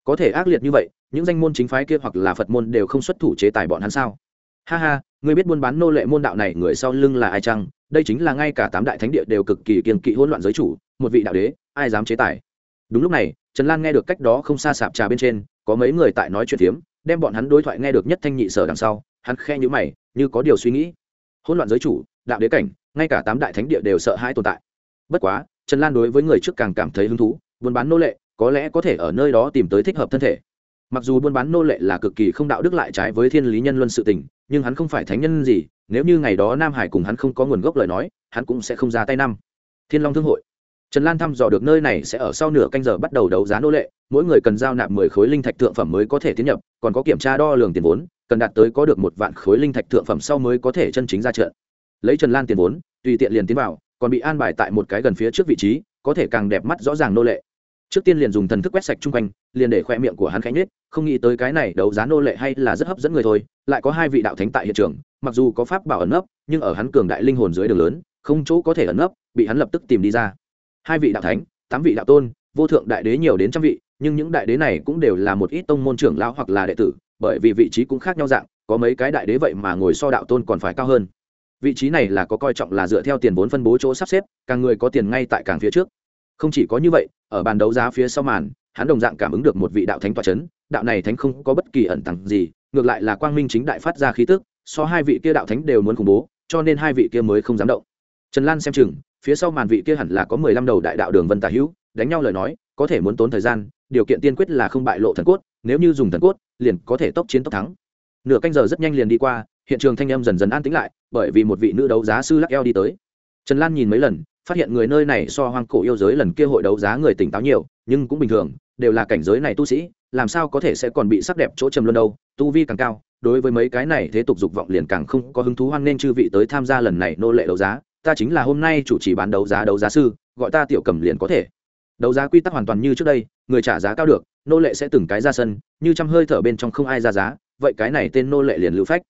S1: Có thể ác liệt như vậy những danh môn chính phái kia hoặc là phật môn đều không xuất thủ chế tài bọn hắn sao? Ha ha, ngươi biết buôn bán nô lệ môn đạo này người sau lưng là ai chăng? Đây chính là ngay cả tám đại thánh địa đều cực kỳ kiên kỵ hỗn loạn giới chủ, một vị đạo đế, ai dám chế tài? Đúng lúc này, trần lan nghe được cách đó không xa sạp trà bên trên, có mấy người tại nói chuyện phiếm, đem bọn hắn đối thoại nghe được nhất thanh nhị sở đằng sau, hắn khe nhữ mày, như có điều suy nghĩ. Hỗn loạn giới chủ, đạo đế cảnh, ngay cả tám đại thánh địa đều sợ hãi tồn tại. Bất quá, trần lan đối với người trước càng cảm thấy hứng thú, buôn bán nô lệ, có lẽ có thể ở nơi đó tìm tới thích hợp thân thể mặc dù buôn bán nô lệ là cực kỳ không đạo đức lại trái với thiên lý nhân luân sự tình, nhưng hắn không phải thánh nhân gì, nếu như ngày đó nam hải cùng hắn không có nguồn gốc lời nói, hắn cũng sẽ không ra tay năm. Thiên long thương hội. Trần lan thăm dò được nơi này sẽ ở sau nửa canh giờ bắt đầu đấu giá nô lệ, mỗi người cần giao nạp mười khối linh thạch thượng phẩm mới có thể tiến nhập, còn có kiểm tra đo lường tiền vốn, cần đạt tới có được một vạn khối linh thạch thượng phẩm sau mới có thể chân chính ra trận. Lấy trần lan tiền vốn, tùy tiện liền tiến vào, còn bị an bài tại một cái gần phía trước vị trí, có thể càng đẹp mắt rõ ràng nô lệ trước tiên liền dùng thần thức quét sạch chung quanh, liền để khoe miệng của hắn khánh nết không nghĩ tới cái này đấu giá nô lệ hay là rất hấp dẫn người thôi, lại có hai vị đạo thánh tại hiện trường, mặc dù có pháp bảo ẩn nấp, nhưng ở hắn cường đại linh hồn dưới đường lớn, không chỗ có thể ẩn nấp, bị hắn lập tức tìm đi ra. Hai vị đạo thánh, tám vị đạo tôn, vô thượng đại đế nhiều đến trăm vị, nhưng những đại đế này cũng đều là một ít tông môn trưởng lão hoặc là đệ tử, bởi vì vị trí cũng khác nhau dạng, có mấy cái đại đế vậy mà ngồi so đạo tôn còn phải cao hơn. Vị trí này là có coi trọng là dựa theo tiền vốn phân bố chỗ sắp xếp, càng người có tiền ngay tại càng phía trước không chỉ có như vậy, ở bàn đấu giá phía sau màn, hắn đồng dạng cảm ứng được một vị đạo thánh toa c h ấ n đạo này thánh không có bất kỳ ẩn tặng gì, ngược lại là quang minh chính đại phát ra khí tức, so hai vị kia đạo thánh đều muốn khủng bố, cho nên hai vị kia mới không dám động. Trần lan xem chừng, phía sau màn vị kia hẳn là có mười lăm đầu đại đạo đường vân Tả hữu, đánh nhau lời nói, có thể muốn tốn thời gian, điều kiện tiên quyết là không bại lộ thần cốt, nếu như dùng thần cốt, liền có thể tốc chiến tốc thắng. Nửa canh giờ rất nhanh liền đi qua, hiện trường thanh âm dần dần an tĩnh lại, bởi vì một vị nữ đấu giá sư lắc eo đi tới. Trần lan nhìn mấy lần phát hiện người nơi này so hoang cổ yêu giới lần kia hội đấu giá người tỉnh táo nhiều, nhưng cũng bình thường, đều là cảnh giới này tu sĩ, làm sao có thể sẽ còn bị sắc đẹp chỗ trầm luôn đâu, tu vi càng cao, đối với mấy cái này thế tục dục vọng liền càng không có hứng thú hoan nên chư vị tới tham gia lần này nô lệ đấu giá, ta chính là hôm nay chủ trì bán đấu giá đấu giá sư, gọi ta tiểu cầm liền có thể. Đấu giá quy tắc hoàn toàn như trước đây, người trả giá cao được, nô lệ sẽ từng cái ra sân, như trăm hơi thở bên trong không ai ra giá, vậy cái này tên nô lệ liền lưu phách.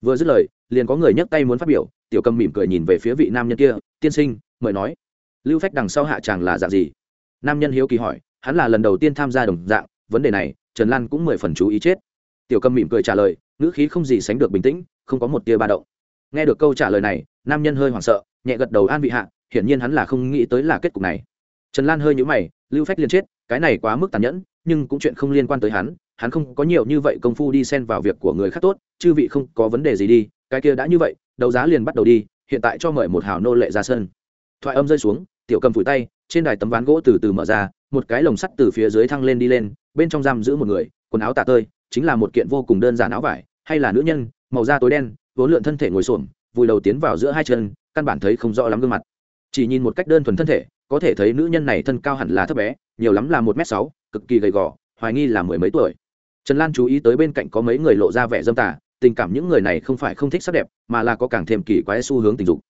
S1: Vừa dứt lời, liền có người nhấc tay muốn phát biểu, tiểu cầm mỉm cười nhìn về phía vị nam nhân kia, tiên sinh mời nói. Lưu phách đằng sau hạ tràng là dạng gì? Nam nhân hiếu kỳ hỏi, hắn là lần đầu tiên tham gia đồng dạng, vấn đề này, trần lan cũng mười phần chú ý chết. Tiểu cầm mỉm cười trả lời, ngữ khí không gì sánh được bình tĩnh, không có một tia ba động. Nghe được câu trả lời này, nam nhân hơi hoảng sợ, nhẹ gật đầu an vị hạ, hiển nhiên hắn là không nghĩ tới là kết cục này. Trần lan hơi nhũ mày, lưu phách liền chết, cái này quá mức tàn nhẫn, nhưng cũng chuyện không liên quan tới hắn hắn không có nhiều như vậy công phu đi xen vào việc của người khác tốt, chư vị không có vấn đề gì đi, cái kia đã như vậy, đấu giá liền bắt đầu đi, hiện tại cho mời một hào nô lệ ra sân thoại âm rơi xuống, tiểu cầm phủi tay, trên đài tấm ván gỗ từ từ mở ra, một cái lồng sắt từ phía dưới thăng lên đi lên, bên trong giam giữ một người, quần áo tạ tơi, chính là một kiện vô cùng đơn giản áo vải, hay là nữ nhân, màu da tối đen, vốn lượn thân thể ngồi xổm, vùi đầu tiến vào giữa hai chân, căn bản thấy không rõ lắm gương mặt. Chỉ nhìn một cách đơn thuần thân thể, có thể thấy nữ nhân này thân cao hẳn là thấp bé, nhiều lắm là một m sáu, cực kỳ gầy gò, hoài nghi là mười mấy tuổi. Trần lan chú ý tới bên cạnh có mấy người lộ ra vẻ dâm tả tình cảm những người này không phải không thích sắc đẹp, mà là có càng thêm kỳ quái xu hướng tình dục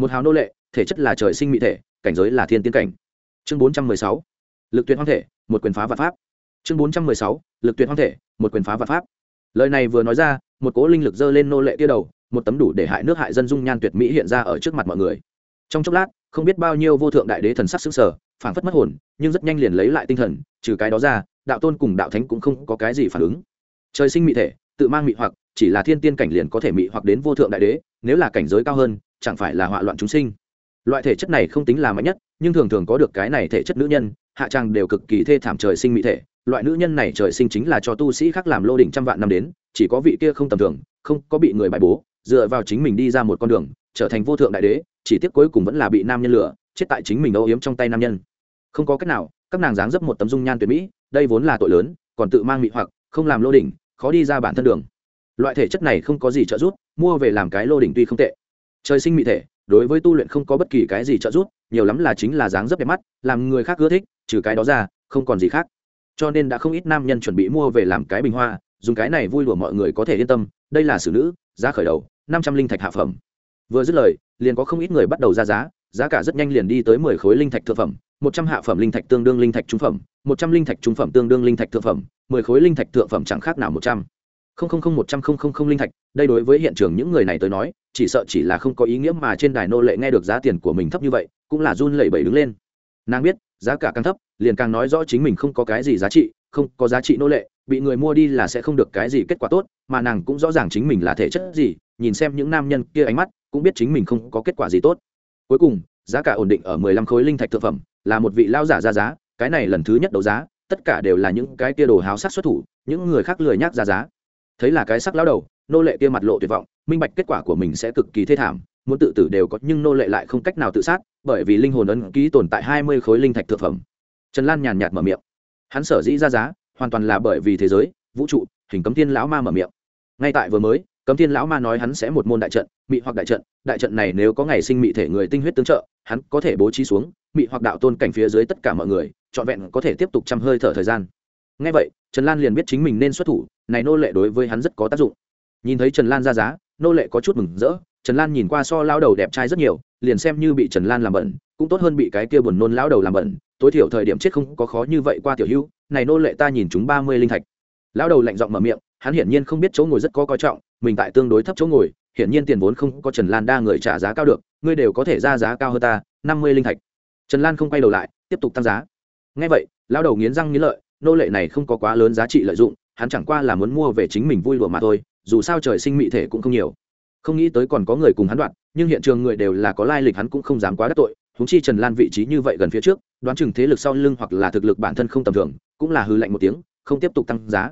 S1: một hào nô lệ, thể chất là trời sinh mỹ thể, cảnh giới là thiên tiến cảnh. Chương bốn trăm mười sáu, lực tuyệt hoang thể, một quyền phá vạn pháp. Chương bốn trăm mười sáu, lực tuyệt hoang thể, một quyền phá vạn pháp. Lời này vừa nói ra, một cố linh lực dơ lên nô lệ kia đầu, một tấm đủ để hại nước hại dân dung nhan tuyệt mỹ hiện ra ở trước mặt mọi người. Trong chốc lát, không biết bao nhiêu vô thượng đại đế thần sắc xứng sở phảng phất mất hồn, nhưng rất nhanh liền lấy lại tinh thần, trừ cái đó ra, đạo tôn cùng đạo thánh cũng không có cái gì phản ứng. Trời sinh mỹ thể, tự mang mị hoặc, chỉ là thiên tiên cảnh liền có thể mị hoặc đến vô thượng đại đế, nếu là cảnh giới cao hơn chẳng phải là họa loạn chúng sinh. Loại thể chất này không tính là mạnh nhất, nhưng thường thường có được cái này thể chất nữ nhân, hạ trang đều cực kỳ thê thảm trời sinh mỹ thể. Loại nữ nhân này trời sinh chính là cho tu sĩ khác làm lô đỉnh trăm vạn năm đến, chỉ có vị kia không tầm thường, không có bị người bài bố, dựa vào chính mình đi ra một con đường, trở thành vô thượng đại đế, chỉ tiếc cuối cùng vẫn là bị nam nhân lửa chết tại chính mình âu yếm trong tay nam nhân. Không có cách nào, các nàng dáng dấp một tấm dung nhan tuyệt mỹ, đây vốn là tội lớn, còn tự mang mị hoặc, không làm lô đỉnh, khó đi ra bản thân đường. Loại thể chất này không có gì trợ giúp, mua về làm cái lô đỉnh tuy không tệ trời sinh mỹ thể, đối với tu luyện không có bất kỳ cái gì trợ giúp, nhiều lắm là chính là dáng dấp đẹp mắt, làm người khác ưa thích, trừ cái đó ra, không còn gì khác. Cho nên đã không ít nam nhân chuẩn bị mua về làm cái bình hoa, dùng cái này vui lùa mọi người có thể yên tâm, đây là xử nữ, giá khởi đầu, năm trăm linh thạch hạ phẩm. Vừa dứt lời, liền có không ít người bắt đầu ra giá giá cả rất nhanh liền đi tới mười khối linh thạch thượng phẩm, một trăm hạ phẩm linh thạch tương đương linh thạch trung phẩm, một trăm linh thạch trung phẩm tương đương linh thạch thượng phẩm, mười khối linh thạch thượng phẩm chẳng khác nào một trăm không không không một trăm không không không linh thạch, đây đối với hiện trường những người này tới nói, chỉ sợ chỉ là không có ý nghĩa mà trên đài nô lệ nghe được giá tiền của mình thấp như vậy, cũng là run lẩy bẩy đứng lên. Nàng biết, giá cả càng thấp, liền càng nói rõ chính mình không có cái gì giá trị, không có giá trị nô lệ, bị người mua đi là sẽ không được cái gì kết quả tốt, mà nàng cũng rõ ràng chính mình là thể chất gì, nhìn xem những nam nhân kia ánh mắt, cũng biết chính mình không có kết quả gì tốt. Cuối cùng, giá cả ổn định ở mười lăm khối linh thạch thực phẩm, là một vị lao giả ra giá, cái này lần thứ nhất đấu giá, tất cả đều là những cái kia đồ háo sắc xuất thủ, những người khác lười nhác ra giá thấy là cái sắc lão đầu, nô lệ kia mặt lộ tuyệt vọng, minh bạch kết quả của mình sẽ cực kỳ thê thảm, muốn tự tử đều có, nhưng nô lệ lại không cách nào tự sát, bởi vì linh hồn ấn ký tồn tại hai mươi khối linh thạch thực phẩm. Trần lan nhàn nhạt mở miệng. Hắn sở dĩ ra giá, hoàn toàn là bởi vì thế giới, vũ trụ, hình cấm thiên lão ma mở miệng. Ngay tại vừa mới, cấm thiên lão ma nói hắn sẽ một môn đại trận, mị hoặc đại trận đại trận này nếu có ngày sinh mị thể người tinh huyết tương trợ, hắn có thể bố trí xuống, mị hoặc đạo tôn cảnh phía dưới tất cả mọi người, trọn vẹn có thể tiếp tục chăm hơi thở thời gian. Ngay vậy, trần lan liền biết chính mình nên xuất thủ này nô lệ đối với hắn rất có tác dụng. Nhìn thấy trần lan ra giá, nô lệ có chút mừng rỡ. Trần lan nhìn qua so lao đầu đẹp trai rất nhiều, liền xem như bị trần lan làm bẩn, cũng tốt hơn bị cái kia buồn nôn lao đầu làm bẩn. Tối thiểu thời điểm chết không có khó như vậy qua tiểu hữu này nô lệ ta nhìn chúng ba mươi linh thạch. Lao đầu lạnh giọng mở miệng, hắn hiển nhiên không biết chỗ ngồi rất có coi trọng, mình tại tương đối thấp chỗ ngồi, hiển nhiên tiền vốn không có trần lan đa người trả giá cao được, ngươi đều có thể ra giá cao hơn ta, năm mươi linh thạch. Trần lan không quay đầu lại, tiếp tục tăng giá. Ngay vậy lao đầu nghiến răng nghiến lợi, nô lệ này không có quá lớn giá trị lợi dụng hắn chẳng qua là muốn mua về chính mình vui đùa mà thôi, dù sao trời sinh mị thể cũng không nhiều. Không nghĩ tới còn có người cùng hắn đoạn, nhưng hiện trường người đều là có lai lịch hắn cũng không dám quá đắc tội húng chi trần lan vị trí như vậy gần phía trước, đoán chừng thế lực sau lưng hoặc là thực lực bản thân không tầm thường, cũng là hư lạnh một tiếng, không tiếp tục tăng giá.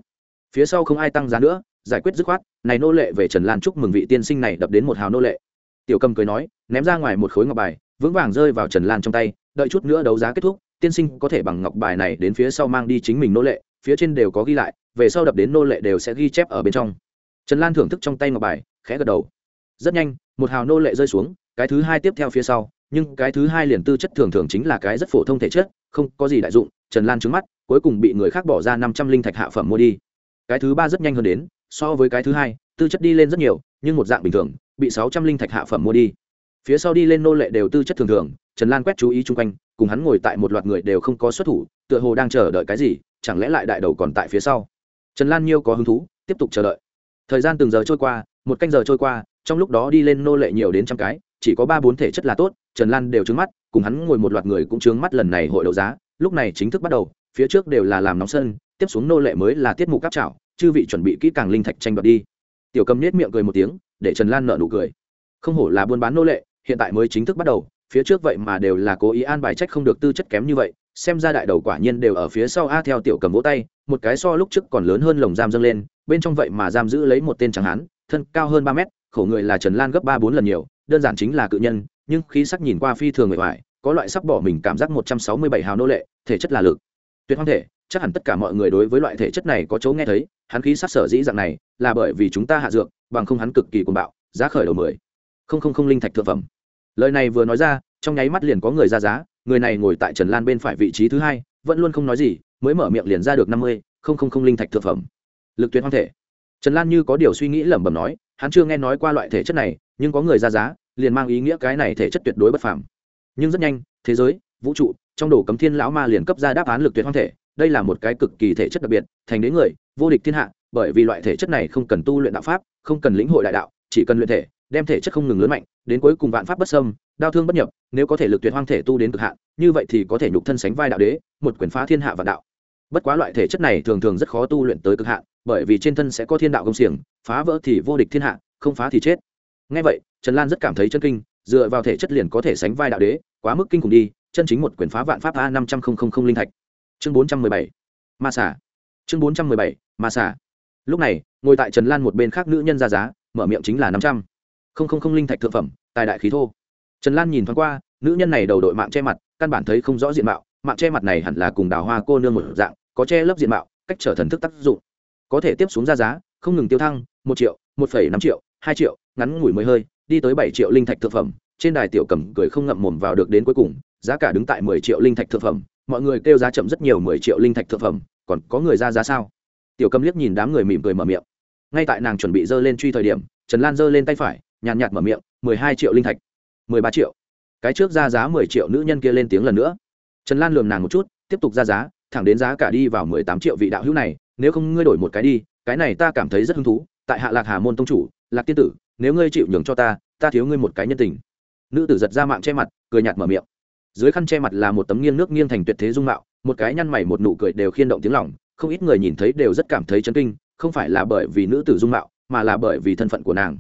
S1: Phía sau không ai tăng giá nữa, giải quyết dứt khoát, này nô lệ về trần lan chúc mừng vị tiên sinh này đập đến một hào nô lệ. Tiểu cầm cười nói, ném ra ngoài một khối ngọc bài, vững vàng rơi vào trần lan trong tay, đợi chút nữa đấu giá kết thúc, tiên sinh có thể bằng ngọc bài này đến phía sau mang đi chính mình nô lệ phía trên đều có ghi lại, về sau đập đến nô lệ đều sẽ ghi chép ở bên trong. Trần lan thưởng thức trong tay ngọc bài, khẽ gật đầu. Rất nhanh, một hào nô lệ rơi xuống, cái thứ hai tiếp theo phía sau, nhưng cái thứ hai liền tư chất thường thường chính là cái rất phổ thông thể chất, không có gì đại dụng, trần lan trứng mắt, cuối cùng bị người khác bỏ ra năm trăm linh thạch hạ phẩm mua đi. Cái thứ ba rất nhanh hơn đến, so với cái thứ hai, tư chất đi lên rất nhiều, nhưng một dạng bình thường, bị sáu trăm linh thạch hạ phẩm mua đi. Phía sau đi lên nô lệ đều tư chất thường thường, trần lan quét chú ý chung quanh, cùng hắn ngồi tại một loạt người đều không có xuất thủ, tựa hồ đang chờ đợi cái gì chẳng lẽ lại đại đầu còn tại phía sau? Trần lan nhiêu có hứng thú, tiếp tục chờ đợi. Thời gian từng giờ trôi qua, một canh giờ trôi qua, trong lúc đó đi lên nô lệ nhiều đến trăm cái, chỉ có ba bốn thể chất là tốt, trần lan đều trướng mắt, cùng hắn ngồi một loạt người cũng trướng mắt lần này hội đấu giá, lúc này chính thức bắt đầu, phía trước đều là làm nóng sân, tiếp xuống nô lệ mới là tiết mục cáp trảo, chư vị chuẩn bị kỹ càng linh thạch tranh đoạt đi. Tiểu cầm nết miệng cười một tiếng, để trần lan nợ nụ cười. Không hổ là buôn bán nô lệ, hiện tại mới chính thức bắt đầu, phía trước vậy mà đều là cố ý an bài trách không được tư chất kém như vậy xem ra đại đầu quả nhiên đều ở phía sau a theo tiểu cầm vỗ tay, một cái so lúc trước còn lớn hơn lồng giam dâng lên, bên trong vậy mà giam giữ lấy một tên tráng hán, thân cao hơn ba mét, khổ người là trần lan gấp ba bốn lần nhiều, đơn giản chính là cự nhân, nhưng khí sắc nhìn qua phi thường người hoài có loại sắp bỏ mình cảm giác một trăm sáu mươi bảy hào nô lệ, thể chất là lực. Tuyệt hoang thể, chắc hẳn tất cả mọi người đối với loại thể chất này có chỗ nghe thấy, hắn khí sắc sở dĩ dạng này, là bởi vì chúng ta hạ dược, bằng không hắn cực kỳ cuồng bạo, giá khởi đầu mười. Không không không linh thạch thượng phẩm. Lời này vừa nói ra, trong nháy mắt liền có người ra giá người này ngồi tại trần lan bên phải vị trí thứ hai, vẫn luôn không nói gì, mới mở miệng liền ra được năm mươi, không không không linh thạch thực phẩm. Lực tuyệt hoang thể. Trần lan như có điều suy nghĩ lẩm bẩm nói, hắn chưa nghe nói qua loại thể chất này, nhưng có người ra giá, liền mang ý nghĩa cái này thể chất tuyệt đối bất phàm. Nhưng rất nhanh, thế giới, vũ trụ, trong đồ cấm thiên lão ma liền cấp ra đáp án lực tuyệt hoang thể. Đây là một cái cực kỳ thể chất đặc biệt, thành đến người, vô địch thiên hạ, bởi vì loại thể chất này không cần tu luyện đạo pháp, không cần lĩnh hội đại đạo, chỉ cần luyện thể đem thể chất không ngừng lớn mạnh, đến cuối cùng vạn pháp bất sâm đao thương bất nhập, nếu có thể lực tuyệt hoang thể tu đến cực hạn, như vậy thì có thể nhục thân sánh vai đạo đế, một quyền phá thiên hạ vạn đạo. Bất quá loại thể chất này thường thường rất khó tu luyện tới cực hạn, bởi vì trên thân sẽ có thiên đạo công xiềng, phá vỡ thì vô địch thiên hạ, không phá thì chết. Ngay vậy, trần lan rất cảm thấy chân kinh, dựa vào thể chất liền có thể sánh vai đạo đế, quá mức kinh khủng đi, chân chính một quyền phá vạn pháp a năm trăm linh linh thạch. Chương bốn trăm mười bảy. Ma xả chương bốn trăm mười bảy. Ma xả lúc này, ngồi tại trần lan một bên khác nữ nhân ra giá, mở miệng chính là năm trăm không không không linh thạch thượng phẩm, tài đại khí thô. Trần lan nhìn thoáng qua, nữ nhân này đầu đội mạng che mặt, căn bản thấy không rõ diện mạo, mạng che mặt này hẳn là cùng đào hoa cô nương một dạng, có che lấp diện mạo, cách trở thần thức tác dụng. Có thể tiếp xuống ra giá, không ngừng tiêu thăng, một triệu, một phẩy năm triệu, hai triệu, ngắn ngủi mới hơi, đi tới bảy triệu linh thạch thực phẩm, trên đài tiểu cầm cười không ngậm mồm vào được đến cuối cùng, giá cả đứng tại mười triệu linh thạch thực phẩm, mọi người kêu giá chậm rất nhiều mười triệu linh thạch thực phẩm, còn có người ra giá sao? Tiểu cầm liếc nhìn đám người mỉm cười mở miệng. Ngay tại nàng chuẩn bị dơ lên truy thời điểm, trần lan dơ lên tay phải nhàn nhạt mở miệng, mười hai triệu linh thạch. mười ba triệu. Cái trước ra giá mười triệu nữ nhân kia lên tiếng lần nữa. Trần lan lườm nàng một chút, tiếp tục ra giá, thẳng đến giá cả đi vào mười tám triệu vị đạo hữu này, nếu không ngươi đổi một cái đi, cái này ta cảm thấy rất hứng thú, tại hạ lạc hà môn tông chủ, lạc tiên tử, nếu ngươi chịu nhường cho ta ta thiếu ngươi một cái nhân tình. Nữ tử giật ra mạng che mặt, cười nhạt mở miệng. Dưới khăn che mặt là một tấm nghiêng nước nghiêng thành tuyệt thế dung mạo, một cái nhăn mày một nụ cười đều khiên động tiếng lòng, không ít người nhìn thấy đều rất cảm thấy chấn kinh, không phải là bởi vì nữ tử dung mạo, mà là bởi vì thân phận của nàng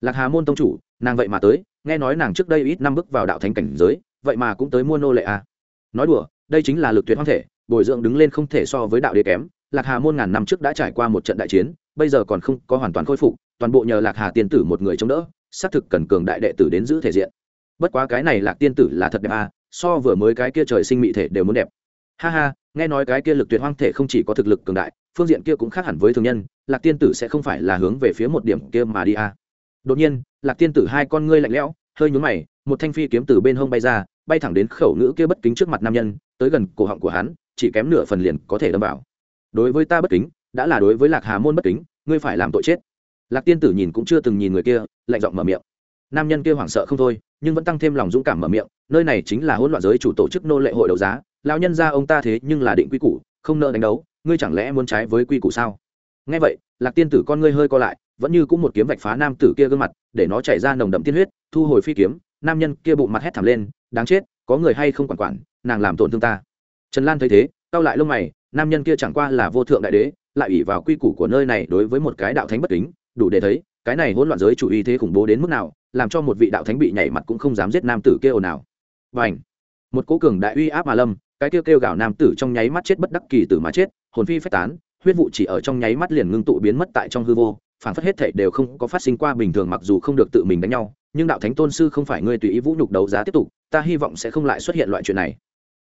S1: lạc hà môn tông chủ, nàng vậy mà tới, nghe nói nàng trước đây ít năm bước vào đạo thánh cảnh giới, vậy mà cũng tới mua nô lệ à. nói đùa, đây chính là lực tuyệt hoang thể, bồi dưỡng đứng lên không thể so với đạo đế kém. Lạc hà môn ngàn năm trước đã trải qua một trận đại chiến, bây giờ còn không có hoàn toàn khôi phục, toàn bộ nhờ lạc hà tiên tử một người chống đỡ, xác thực cần cường đại đệ tử đến giữ thể diện. Bất quá cái này lạc tiên tử là thật đẹp à so vừa mới cái kia trời sinh mị thể đều muốn đẹp. Ha ha, nghe nói cái kia lực tuyệt hoang thể không chỉ có thực lực cường đại, phương diện kia cũng khác hẳn với thường nhân, lạc tiên tử sẽ không phải là hướng về phía một điểm kia mà đi à? Đột nhiên, lạc tiên tử hai con ngươi lạnh lẽo, hơi nhún mày, một thanh phi kiếm từ bên hông bay ra, bay thẳng đến khẩu ngữ kia bất kính trước mặt nam nhân, tới gần cổ họng của hắn, chỉ kém nửa phần liền có thể đâm vào. Đối với ta bất kính, đã là đối với lạc hà môn bất kính, ngươi phải làm tội chết. Lạc tiên tử nhìn cũng chưa từng nhìn người kia, lạnh giọng mở miệng. Nam nhân kia hoảng sợ không thôi, nhưng vẫn tăng thêm lòng dũng cảm mở miệng, nơi này chính là hỗn loạn giới chủ tổ chức nô lệ hội đấu giá, lão nhân ra ông ta thế nhưng là định quy củ, không nợ đánh đấu, ngươi chẳng lẽ muốn trái với quy củ sao? Nghe vậy, lạc tiên tử con ngươi hơi co lại vẫn như cũng một kiếm vạch phá nam tử kia gương mặt, để nó chảy ra nồng đậm tiên huyết, thu hồi phi kiếm, nam nhân kia bụng mặt hét thảm lên, đáng chết, có người hay không quản quản, nàng làm tổn thương ta. Trần lan thấy thế, cau lại lông mày, nam nhân kia chẳng qua là vô thượng đại đế, lại ủy vào quy củ của nơi này đối với một cái đạo thánh bất kính, đủ để thấy, cái này hỗn loạn giới chủ y thế khủng bố đến mức nào, làm cho một vị đạo thánh bị nhảy mặt cũng không dám giết nam tử kia ồn ào. Và ảnh một cố cường đại uy áp mà lâm, cái kêu kêu gào nam tử trong nháy mắt chết bất đắc kỳ tử mà chết, hồn phi phách tán, huyết vụ chỉ ở trong nháy mắt liền ngưng tụ biến mất tại trong hư vô phản phất hết thảy đều không có phát sinh qua bình thường mặc dù không được tự mình đánh nhau, nhưng đạo thánh tôn sư không phải ngươi tùy ý vũ nhục đấu giá tiếp tục, ta hy vọng sẽ không lại xuất hiện loại chuyện này.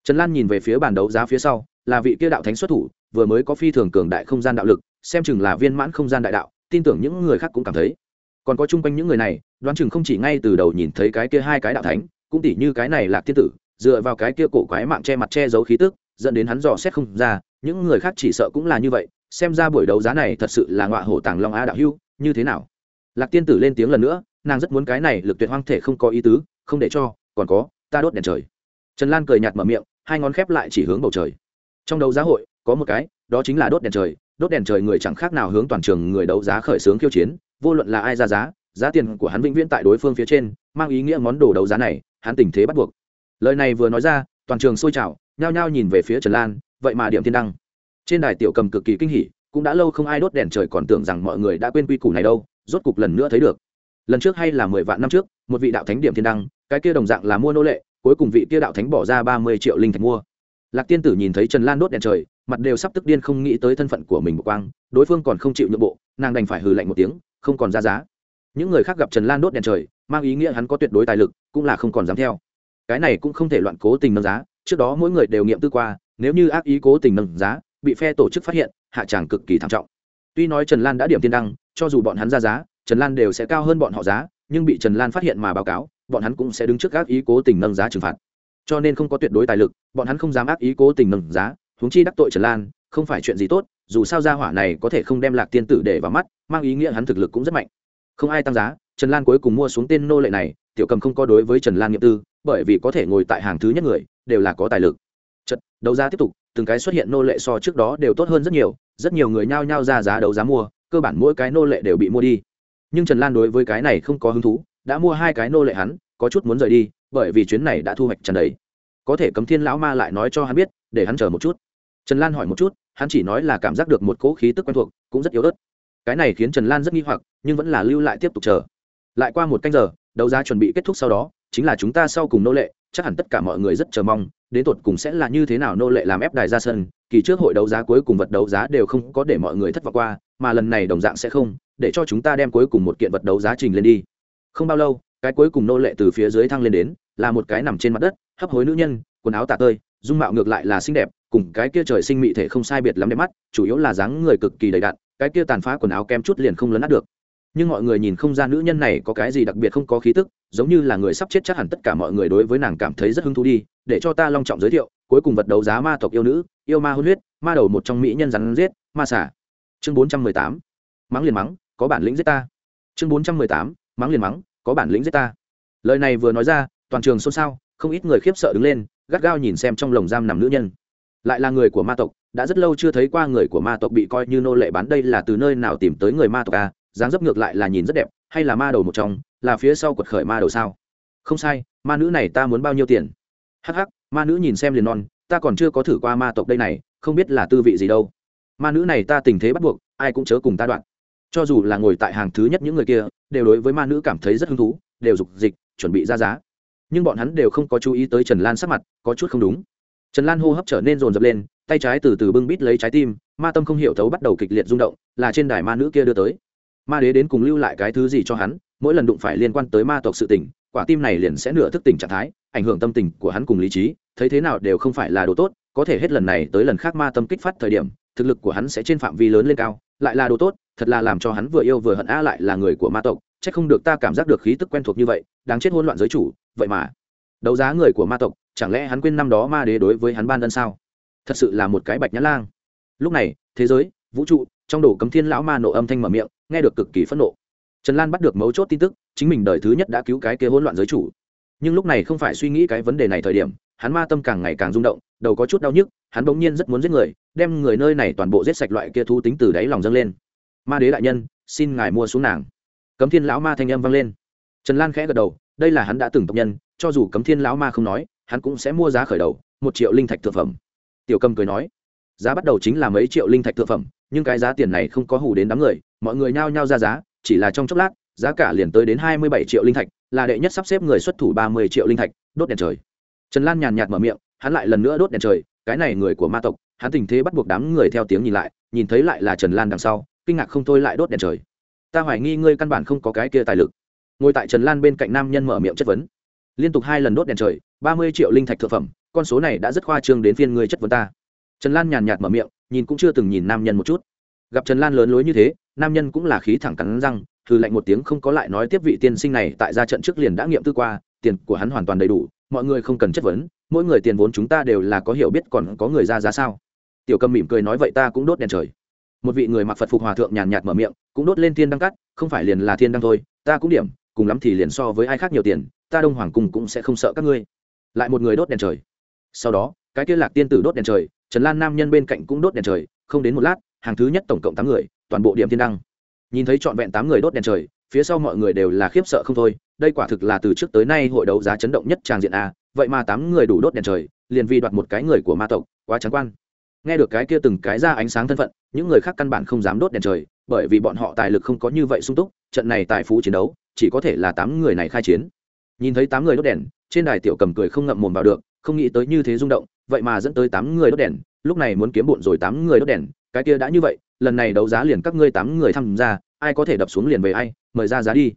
S1: Trần lan nhìn về phía bàn đấu giá phía sau, là vị kia đạo thánh xuất thủ, vừa mới có phi thường cường đại không gian đạo lực, xem chừng là viên mãn không gian đại đạo, tin tưởng những người khác cũng cảm thấy. Còn có chung quanh những người này, đoán chừng không chỉ ngay từ đầu nhìn thấy cái kia hai cái đạo thánh, cũng tỉ như cái này là tiên tử, dựa vào cái kia cổ quái mạng che mặt che giấu khí tức, dẫn đến hắn dò xét không ra, những người khác chỉ sợ cũng là như vậy xem ra buổi đấu giá này thật sự là ngọa hổ tàng long á đạo hưu như thế nào? Lạc tiên tử lên tiếng lần nữa, nàng rất muốn cái này lực tuyệt hoang thể không có ý tứ, không để cho, còn có, ta đốt đèn trời. Trần lan cười nhạt mở miệng, hai ngón khép lại chỉ hướng bầu trời. Trong đấu giá hội, có một cái, đó chính là đốt đèn trời. Đốt đèn trời người chẳng khác nào hướng toàn trường người đấu giá khởi xướng khiêu chiến, vô luận là ai ra giá giá tiền của hắn vĩnh viễn tại đối phương phía trên, mang ý nghĩa món đồ đấu giá này, hắn tình thế bắt buộc. Lời này vừa nói ra, toàn trường sôi trào, nhao nhao nhìn về phía trần lan, vậy mà điểm thiên đăng trên đài tiểu cầm cực kỳ kinh hỉ, cũng đã lâu không ai đốt đèn trời còn tưởng rằng mọi người đã quên quy củ này đâu, rốt cục lần nữa thấy được. Lần trước hay là mười vạn năm trước, một vị đạo thánh điểm thiên đăng, cái kia đồng dạng là mua nô lệ, cuối cùng vị kia đạo thánh bỏ ra ba mươi triệu linh thạch mua. Lạc tiên tử nhìn thấy trần lan đốt đèn trời, mặt đều sắp tức điên không nghĩ tới thân phận của mình một quang, đối phương còn không chịu nhượng bộ, nàng đành phải hừ lạnh một tiếng, không còn ra giá. Những người khác gặp trần lan đốt đèn trời, mang ý nghĩa hắn có tuyệt đối tài lực, cũng là không còn dám theo. Cái này cũng không thể loạn cố tình nâng giá, trước đó mỗi người đều nghiệm tư qua, nếu như ác ý cố tình nâng giá bị phe tổ chức phát hiện, hạ tràng cực kỳ thảm trọng. Tuy nói trần lan đã điểm tiên đăng, cho dù bọn hắn ra giá, trần lan đều sẽ cao hơn bọn họ giá, nhưng bị trần lan phát hiện mà báo cáo, bọn hắn cũng sẽ đứng trước ác ý cố tình nâng giá trừng phạt. Cho nên không có tuyệt đối tài lực, bọn hắn không dám ác ý cố tình nâng giá, huống chi đắc tội trần lan, không phải chuyện gì tốt, dù sao gia hỏa này có thể không đem lạc tiên tử để vào mắt, mang ý nghĩa hắn thực lực cũng rất mạnh. Không ai tăng giá, trần lan cuối cùng mua xuống tên nô lệ này, tiểu cầm không có đối với trần lan nghiệm tư, bởi vì có thể ngồi tại hàng thứ nhất người, đều là có tài lực. Trận đấu giá tiếp tục từng cái xuất hiện nô lệ so trước đó đều tốt hơn rất nhiều rất nhiều người nhao nhao ra giá đấu giá mua, cơ bản mỗi cái nô lệ đều bị mua đi. Nhưng trần lan đối với cái này không có hứng thú, đã mua hai cái nô lệ hắn, có chút muốn rời đi, bởi vì chuyến này đã thu hoạch trần đấy có thể cấm thiên lão ma lại nói cho hắn biết, để hắn chờ một chút. Trần lan hỏi một chút, hắn chỉ nói là cảm giác được một cỗ khí tức quen thuộc, cũng rất yếu ớt. Cái này khiến trần lan rất nghi hoặc, nhưng vẫn là lưu lại tiếp tục chờ. Lại qua một canh giờ, đấu giá chuẩn bị kết thúc sau đó, chính là chúng ta sau cùng nô lệ chắc hẳn tất cả mọi người rất chờ mong, đến tột cùng sẽ là như thế nào nô lệ làm ép đài ra sân, kỳ trước hội đấu giá cuối cùng vật đấu giá đều không có để mọi người thất vọng qua, mà lần này đồng dạng sẽ không, để cho chúng ta đem cuối cùng một kiện vật đấu giá trình lên đi. Không bao lâu, cái cuối cùng nô lệ từ phía dưới thăng lên đến, là một cái nằm trên mặt đất, hấp hối nữ nhân, quần áo tả tơi, dung mạo ngược lại là xinh đẹp, cùng cái kia trời sinh mị thể không sai biệt lắm đẹp mắt, chủ yếu là dáng người cực kỳ đầy đặn, cái kia tàn phá quần áo kem chút liền không lấn át được nhưng mọi người nhìn không ra nữ nhân này có cái gì đặc biệt không có khí tức, giống như là người sắp chết chắc hẳn tất cả mọi người đối với nàng cảm thấy rất hứng thú đi, để cho ta long trọng giới thiệu, cuối cùng vật đấu giá ma tộc yêu nữ, yêu ma hôn huyết, ma đầu một trong mỹ nhân rắn giết, ma xả chương bốn trăm mười tám. Mắng liền mắng, có bản lĩnh giết ta. Chương bốn trăm mười tám. Mắng liền mắng, có bản lĩnh giết ta. Lời này vừa nói ra, toàn trường xôn xao, không ít người khiếp sợ đứng lên, gắt gao nhìn xem trong lồng giam nằm nữ nhân. Lại là người của ma tộc, đã rất lâu chưa thấy qua người của ma tộc bị coi như nô lệ bán, đây là từ nơi nào tìm tới người ma tộc à? Dáng dấp ngược lại là nhìn rất đẹp, hay là ma đầu một trong, là phía sau quật khởi ma đầu sao? Không sai, ma nữ này ta muốn bao nhiêu tiền? Hắc hắc, ma nữ nhìn xem liền non, ta còn chưa có thử qua ma tộc đây này, không biết là tư vị gì đâu. Ma nữ này ta tình thế bắt buộc, ai cũng chớ cùng ta đoạn. Cho dù là ngồi tại hàng thứ nhất những người kia, đều đối với ma nữ cảm thấy rất hứng thú, đều dục dịch, chuẩn bị ra giá. Nhưng bọn hắn đều không có chú ý tới trần lan sắc mặt, có chút không đúng. Trần lan hô hấp trở nên rồn rập lên, tay trái từ từ bưng bít lấy trái tim, ma tâm không hiểu thấu bắt đầu kịch liệt rung động, là trên đài ma nữ kia đưa tới ma đế đến cùng lưu lại cái thứ gì cho hắn, mỗi lần đụng phải liên quan tới ma tộc sự tình, quả tim này liền sẽ nửa thức tỉnh trạng thái, ảnh hưởng tâm tình của hắn cùng lý trí, thấy thế nào đều không phải là đồ tốt, có thể hết lần này tới lần khác ma tâm kích phát thời điểm, thực lực của hắn sẽ trên phạm vi lớn lên cao, lại là đồ tốt, thật là làm cho hắn vừa yêu vừa hận a lại là người của ma tộc c h ắ c không được ta cảm giác được khí tức quen thuộc như vậy, đáng chết hôn loạn giới chủ, vậy mà, đấu giá người của ma tộc, chẳng lẽ hắn quên năm đó ma đế đối với hắn ban ân sao? Thật sự là một cái bạch nhã lang. Lúc này, thế giới, vũ trụ, trong đồ cấm thiên lão ma nộ âm thanh mở miệng nghe được cực kỳ phẫn nộ. Trần lan bắt được mấu chốt tin tức, chính mình đời thứ nhất đã cứu cái kia hỗn loạn giới chủ. Nhưng lúc này không phải suy nghĩ cái vấn đề này thời điểm, hắn ma tâm càng ngày càng rung động, đầu có chút đau nhức, hắn bỗng nhiên rất muốn giết người, đem người nơi này toàn bộ giết sạch loại kia thu tính từ đáy lòng dâng lên. Ma đế đại nhân, xin ngài mua xuống nàng. Cấm thiên lão ma thanh âm vang lên. Trần lan khẽ gật đầu, đây là hắn đã từng tộc nhân, cho dù cấm thiên lão ma không nói, hắn cũng sẽ mua giá khởi đầu, một triệu linh thạch thực phẩm. Tiểu cầm cười nói, giá bắt đầu chính là mấy triệu linh thạch thực phẩm nhưng cái giá tiền này không có hủ đến đám người, mọi người nhao nhao ra giá, chỉ là trong chốc lát, giá cả liền tới đến hai mươi bảy triệu linh thạch, là đệ nhất sắp xếp người xuất thủ ba mươi triệu linh thạch, đốt đèn trời. Trần lan nhàn nhạt mở miệng, hắn lại lần nữa đốt đèn trời, cái này người của ma tộc, hắn tình thế bắt buộc đám người theo tiếng nhìn lại, nhìn thấy lại là trần lan đằng sau, kinh ngạc không thôi lại đốt đèn trời. Ta hoài nghi ngươi căn bản không có cái kia tài lực. Ngồi tại trần lan bên cạnh nam nhân mở miệng chất vấn. Liên tục hai lần đốt đèn trời, ba mươi triệu linh thạch thực phẩm, con số này đã rất khoa trương đến phiên ngươi chất vấn ta. Trần lan nhàn nhạt mở miệng nhìn cũng chưa từng nhìn nam nhân một chút. Gặp trần lan lớn lối như thế, nam nhân cũng là khí thẳng cắn răng thư lạnh một tiếng không có lại nói tiếp vị tiên sinh này tại ra trận trước liền đã nghiệm tư qua, tiền của hắn hoàn toàn đầy đủ, mọi người không cần chất vấn, mỗi người tiền vốn chúng ta đều là có hiểu biết còn có người ra giá sao. Tiểu cầm mỉm cười nói vậy ta cũng đốt đèn trời. Một vị người mặc phật phục hòa thượng nhàn nhạt mở miệng, cũng đốt lên thiên đăng cắt không phải liền là thiên đăng thôi, ta cũng điểm, cùng lắm thì liền so với ai khác nhiều tiền, ta đông hoàng cung cũng sẽ không sợ các ngươi. Lại một người đốt đèn trời. Sau đó cái kia lạc tiên tử đốt đèn trời, trần lan nam nhân bên cạnh cũng đốt đèn trời, không đến một lát, hàng thứ nhất tổng cộng tám người, toàn bộ điểm thiên đăng. Nhìn thấy trọn vẹn tám người đốt đèn trời, phía sau mọi người đều là khiếp sợ không thôi, đây quả thực là từ trước tới nay hội đấu giá chấn động nhất tràng diện a, vậy mà tám người đủ đốt đèn trời, liền vì đoạt một cái người của ma tộc, quá trắng quan. Nghe được cái kia từng cái ra ánh sáng thân phận, những người khác căn bản không dám đốt đèn trời, bởi vì bọn họ tài lực không có như vậy sung túc, trận này tài phú chiến đấu, chỉ có thể là tám người này khai chiến. Nhìn thấy tám người đốt đèn, trên đài tiểu cầm cười không ngậm mồm vào được, không nghĩ tới như thế rung động vậy mà dẫn tới tám người đốt đèn, lúc này muốn kiếm bụn rồi tám người đốt đèn, cái kia đã như vậy, lần này đấu giá liền các ngươi tám người tham gia, ai có thể đập xuống liền về ai, mời ra giá đi.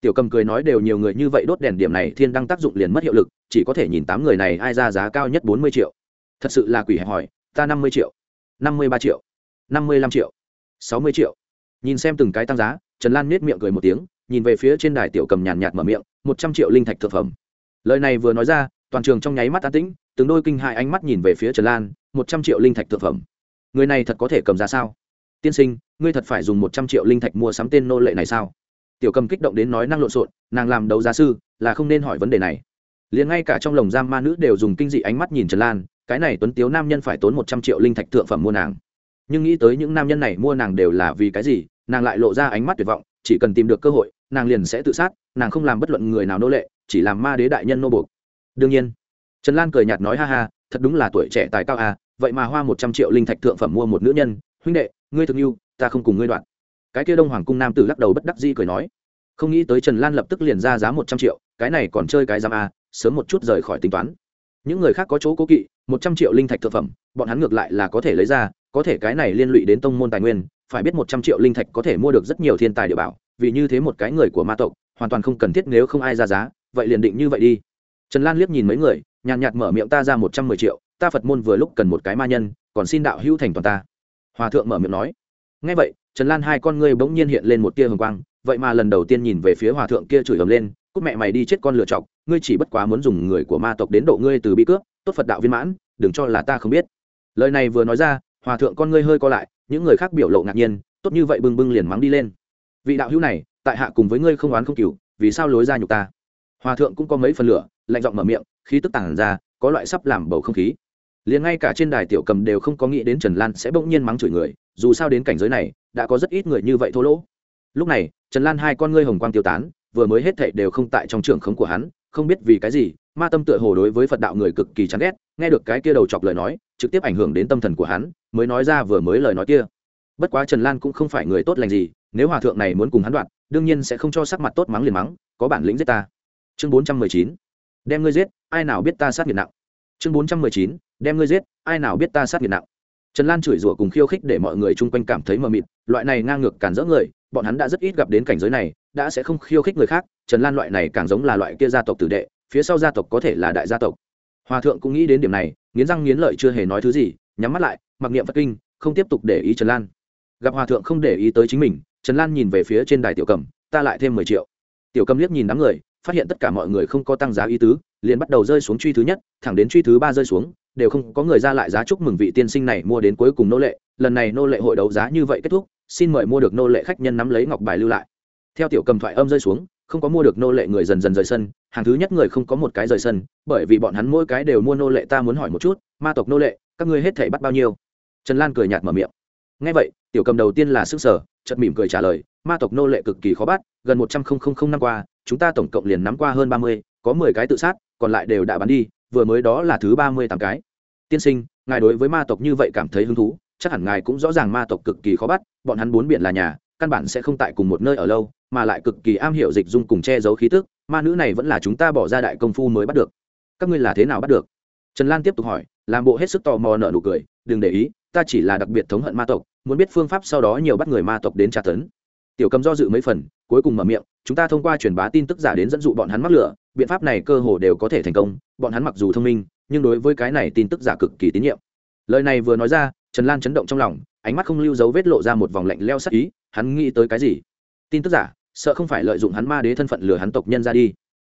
S1: Tiểu cầm cười nói đều nhiều người như vậy đốt đèn điểm này thiên đăng tác dụng liền mất hiệu lực, chỉ có thể nhìn tám người này ai ra giá cao nhất bốn mươi triệu. Thật sự là quỷ hẹp hỏi ta năm mươi triệu, năm mươi ba triệu, năm mươi lăm triệu, sáu mươi triệu. Nhìn xem từng cái tăng giá, trần lan nết miệng cười một tiếng, nhìn về phía trên đài tiểu cầm nhàn nhạt mở miệng, một trăm triệu linh thạch thực phẩm. Lời này vừa nói ra, toàn trường trong nháy mắt an tĩnh từng đôi kinh hại ánh mắt nhìn về phía trần lan, một trăm triệu linh thạch thực phẩm. Người này thật có thể cầm ra sao? Tiên sinh, ngươi thật phải dùng một trăm triệu linh thạch mua sắm tên nô lệ này sao? Tiểu cầm kích động đến nói năng lộn xộn, nàng làm đấu giá sư, là không nên hỏi vấn đề này. Liền ngay cả trong lồng giam ma nữ đều dùng kinh dị ánh mắt nhìn trần lan, cái này tuấn tiếu nam nhân phải tốn một trăm triệu linh thạch thượng phẩm mua nàng. Nhưng nghĩ tới những nam nhân này mua nàng đều là vì cái gì, nàng lại lộ ra ánh mắt tuyệt vọng, chỉ cần tìm được cơ hội, nàng liền sẽ tự sát, nàng không làm bất luận người nào nô lệ, chỉ làm ma đế đại nhân nô buộc. Đương nhiên trần lan cười nhạt nói, ha ha, thật đúng là tuổi trẻ tài cao à vậy mà hoa một trăm triệu linh thạch thượng phẩm mua một nữ nhân. Huynh đệ, ngươi thực yêu ta không cùng ngươi đoạn. Cái kia đông hoàng cung nam tử lắc đầu bất đắc dĩ cười nói, không nghĩ tới trần lan lập tức liền ra giá một trăm triệu, cái này còn chơi cái giam à? sớm một chút rời khỏi tính toán. Những người khác có chỗ cố kỵ, một trăm triệu linh thạch thực phẩm, bọn hắn ngược lại là có thể lấy ra, có thể cái này liên lụy đến tông môn tài nguyên, phải biết một trăm triệu linh thạch có thể mua được rất nhiều thiên tài địa bảo, vì như thế một cái người của ma tộc, hoàn toàn không cần thiết nếu không ai ra giá, vậy liền định như vậy đi. Trần lan liếc nhìn mấy người nhàn nhạt mở miệng ta ra một trăm mười triệu, ta phật môn vừa lúc cần một cái ma nhân, còn xin đạo hữu thành toàn ta. Hòa thượng mở miệng nói. Ngay vậy, trần lan hai con ngươi bỗng nhiên hiện lên một tia hồng quang, vậy mà lần đầu tiên nhìn về phía hòa thượng kia chửi ầm lên cúc mẹ mày đi chết con lựa chọc, ngươi chỉ bất quá muốn dùng người của ma tộc đến độ ngươi từ bị cướp, tốt phật đạo viên mãn, đừng cho là ta không biết. Lời này vừa nói ra, hòa thượng con ngươi hơi co lại, những người khác biểu lộ ngạc nhiên, tốt như vậy bưng bưng liền mắng đi lên. Vị đạo hữu này, tại hạ cùng với ngươi không oán không cừu, vì sao lối ra nhục ta? Hòa thượng cũng có mấy phần lửa lạnh giọng mở miệng, khí tức tản ra, có loại sắp làm bầu không khí. Liền ngay cả trên đài tiểu cầm đều không có nghĩ đến trần lan sẽ bỗng nhiên mắng chửi người, dù sao đến cảnh giới này, đã có rất ít người như vậy thô lỗ. Lúc này, trần lan hai con ngươi hồng quang tiêu tán, vừa mới hết thảy đều không tại trong trường khống của hắn, không biết vì cái gì, ma tâm tựa hồ đối với phật đạo người cực kỳ chán ghét, nghe được cái kia đầu chọc lời nói, trực tiếp ảnh hưởng đến tâm thần của hắn, mới nói ra vừa mới lời nói kia. Bất quá trần lan cũng không phải người tốt lành gì, nếu hòa thượng này muốn cùng hắn đoạn, đương nhiên sẽ không cho sắc mặt tốt mắng liền mắng, có bản lĩnh giết ta. Chương bốn trăm mười chín đem ngươi giết, ai nào biết ta sát nghiệt nặng? Chương bốn trăm mười chín, đem ngươi giết, ai nào biết ta sát nghiệt nặng? Trần lan chửi rủa cùng khiêu khích để mọi người chung quanh cảm thấy mờ mịt, loại này ngang ngược cản rỡ người, bọn hắn đã rất ít gặp đến cảnh giới này, đã sẽ không khiêu khích người khác, trần lan loại này càng giống là loại kia gia tộc tử đệ, phía sau gia tộc có thể là đại gia tộc. Hòa thượng cũng nghĩ đến điểm này, nghiến răng nghiến lợi chưa hề nói thứ gì, nhắm mắt lại, mặc niệm phật kinh, không tiếp tục để ý trần lan. Gặp hòa thượng không để ý tới chính mình, trần lan nhìn về phía trên đài tiểu cầm, ta lại thêm mười triệu. Tiểu cầm liếc nhìn đám người phát hiện tất cả mọi người không có tăng giá ý tứ, liền bắt đầu rơi xuống truy thứ nhất, thẳng đến truy thứ ba rơi xuống, đều không có người ra lại giá chúc mừng vị tiên sinh này mua đến cuối cùng nô lệ. Lần này nô lệ hội đấu giá như vậy kết thúc, xin mời mua được nô lệ khách nhân nắm lấy ngọc bài lưu lại. Theo tiểu cầm thoại âm rơi xuống, không có mua được nô lệ người dần dần rời sân, hàng thứ nhất người không có một cái rời sân, bởi vì bọn hắn mỗi cái đều mua nô lệ ta muốn hỏi một chút, ma tộc nô lệ, các ngươi hết thể bắt bao nhiêu? Trần lan cười nhạt mở miệng. Ngay vậy, tiểu cầm đầu tiên là sức sở chật mỉm cười trả lời, ma tộc nô lệ cực kỳ khó bắt, gần một trăm linh năm qua chúng ta tổng cộng liền nắm qua hơn ba mươi, có mười cái tự sát, còn lại đều đã bắn đi, vừa mới đó là thứ ba mươi tám cái. Tiên sinh, ngài đối với ma tộc như vậy cảm thấy hứng thú, chắc hẳn ngài cũng rõ ràng ma tộc cực kỳ khó bắt, bọn hắn bốn biển là nhà, căn bản sẽ không tại cùng một nơi ở lâu, mà lại cực kỳ am hiểu dịch dung cùng che giấu khí tức, ma nữ này vẫn là chúng ta bỏ ra đại công phu mới bắt được. Các ngươi là thế nào bắt được? Trần lan tiếp tục hỏi, làm bộ hết sức tò mò nợ nụ cười, đừng để ý, ta chỉ là đặc biệt thống hận ma tộc, muốn biết phương pháp sau đó nhiều bắt người ma tộc đến tra tấn. Tiểu cầm do dự mấy phần cuối cùng mở miệng, chúng ta thông qua truyền bá tin tức giả đến dẫn dụ bọn hắn mắc lửa, biện pháp này cơ hồ đều có thể thành công, bọn hắn mặc dù thông minh, nhưng đối với cái này tin tức giả cực kỳ tín nhiệm. Lời này vừa nói ra, trần lan chấn động trong lòng, ánh mắt không lưu dấu vết lộ ra một vòng lạnh leo sắc ý, hắn nghĩ tới cái gì? Tin tức giả, sợ không phải lợi dụng hắn ma đế thân phận lừa hắn tộc nhân ra đi.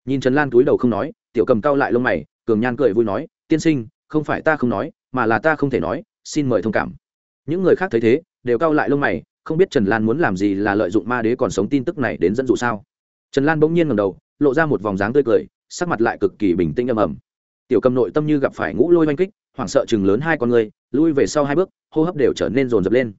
S1: Nhìn trần lan túi đầu không nói, tiểu cầm cao lại lông mày, cường nhan cười vui nói, tiên sinh, không phải ta không nói, mà là ta không thể nói, xin mời thông cảm. Những người khác thấy thế, đều cao lại lông mày không biết trần lan muốn làm gì là lợi dụng ma đế còn sống tin tức này đến dẫn dụ sao? Trần lan bỗng nhiên ngầm đầu, lộ ra một vòng dáng tươi cười, sắc mặt lại cực kỳ bình tĩnh âm ầm. Tiểu cầm nội tâm như gặp phải ngũ lôi oanh kích, hoảng sợ chừng lớn hai con người, lui về sau hai bước, hô hấp đều trở nên rồn rập lên.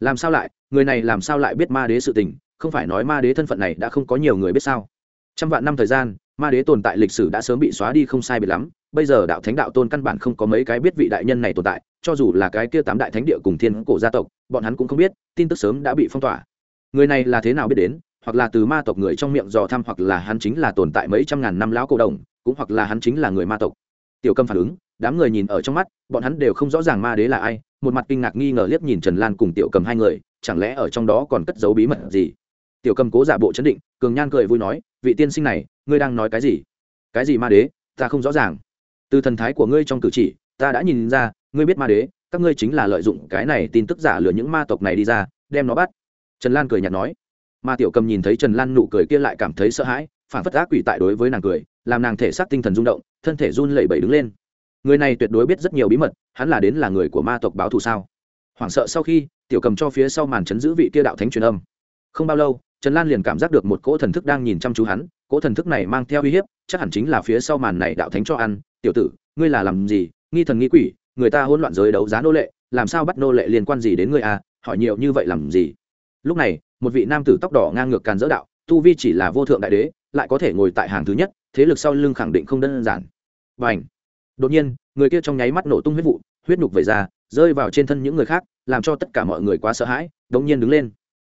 S1: Làm sao lại, người này làm sao lại biết ma đế sự tình, không phải nói ma đế thân phận này đã không có nhiều người biết sao? Trăm vạn năm thời gian, ma đế tồn tại lịch sử đã sớm bị xóa đi không sai biệt lắm bây giờ đạo thánh đạo tôn căn bản không có mấy cái biết vị đại nhân này tồn tại, cho dù là cái kia tám đại thánh địa cùng thiên cổ gia tộc, bọn hắn cũng không biết, tin tức sớm đã bị phong tỏa. Người này là thế nào biết đến, hoặc là từ ma tộc người trong miệng dò thăm, hoặc là hắn chính là tồn tại mấy trăm ngàn năm lão cổ đồng, cũng hoặc là hắn chính là người ma tộc. Tiểu cầm phản ứng, đám người nhìn ở trong mắt, bọn hắn đều không rõ ràng ma đế là ai, một mặt kinh ngạc nghi ngờ liếc nhìn trần lan cùng tiểu cầm hai người, chẳng lẽ ở trong đó còn cất giấu bí mật gì? Tiểu cầm cố giả bộ chấn định, cường nhan cười vui nói, vị tiên sinh này, ngươi đang nói cái gì? Cái gì ma đế? Ta không rõ ràng từ thần thái của ngươi trong cử chỉ, ta đã nhìn ra, ngươi biết ma đế, các ngươi chính là lợi dụng cái này tin tức giả lừa những ma tộc này đi ra, đem nó bắt. Trần lan cười nhạt nói. Ma tiểu cầm nhìn thấy trần lan nụ cười kia lại cảm thấy sợ hãi, phản phất ác quỷ tại đối với nàng cười, làm nàng thể xác tinh thần rung động, thân thể run lẩy bẩy đứng lên. Người này tuyệt đối biết rất nhiều bí mật, hắn là đến là người của ma tộc báo thù sao? Hoảng sợ sau khi, tiểu cầm cho phía sau màn chấn giữ vị kia đạo thánh truyền âm. Không bao lâu, trần lan liền cảm giác được một cỗ thần thức đang nhìn chăm chú hắn, cỗ thần thức này mang theo uy hiếp, chắc hẳn chính là phía sau màn này đạo thánh cho ăn tiểu tử, ngươi là làm gì? Nghi thần nghi quỷ, người ta hỗn loạn giới đấu giá nô lệ, làm sao bắt nô lệ liên quan gì đến ngươi à? Hỏi nhiều như vậy làm gì? Lúc này, một vị nam tử tóc đỏ ngang ngược càn dỡ đạo, tu vi chỉ là vô thượng đại đế, lại có thể ngồi tại hàng thứ nhất, thế lực sau lưng khẳng định không đơn giản. Và ảnh đột nhiên, người kia trong nháy mắt nổ tung huyết vụ, huyết nhục về ra, rơi vào trên thân những người khác, làm cho tất cả mọi người quá sợ hãi, đống nhiên đứng lên.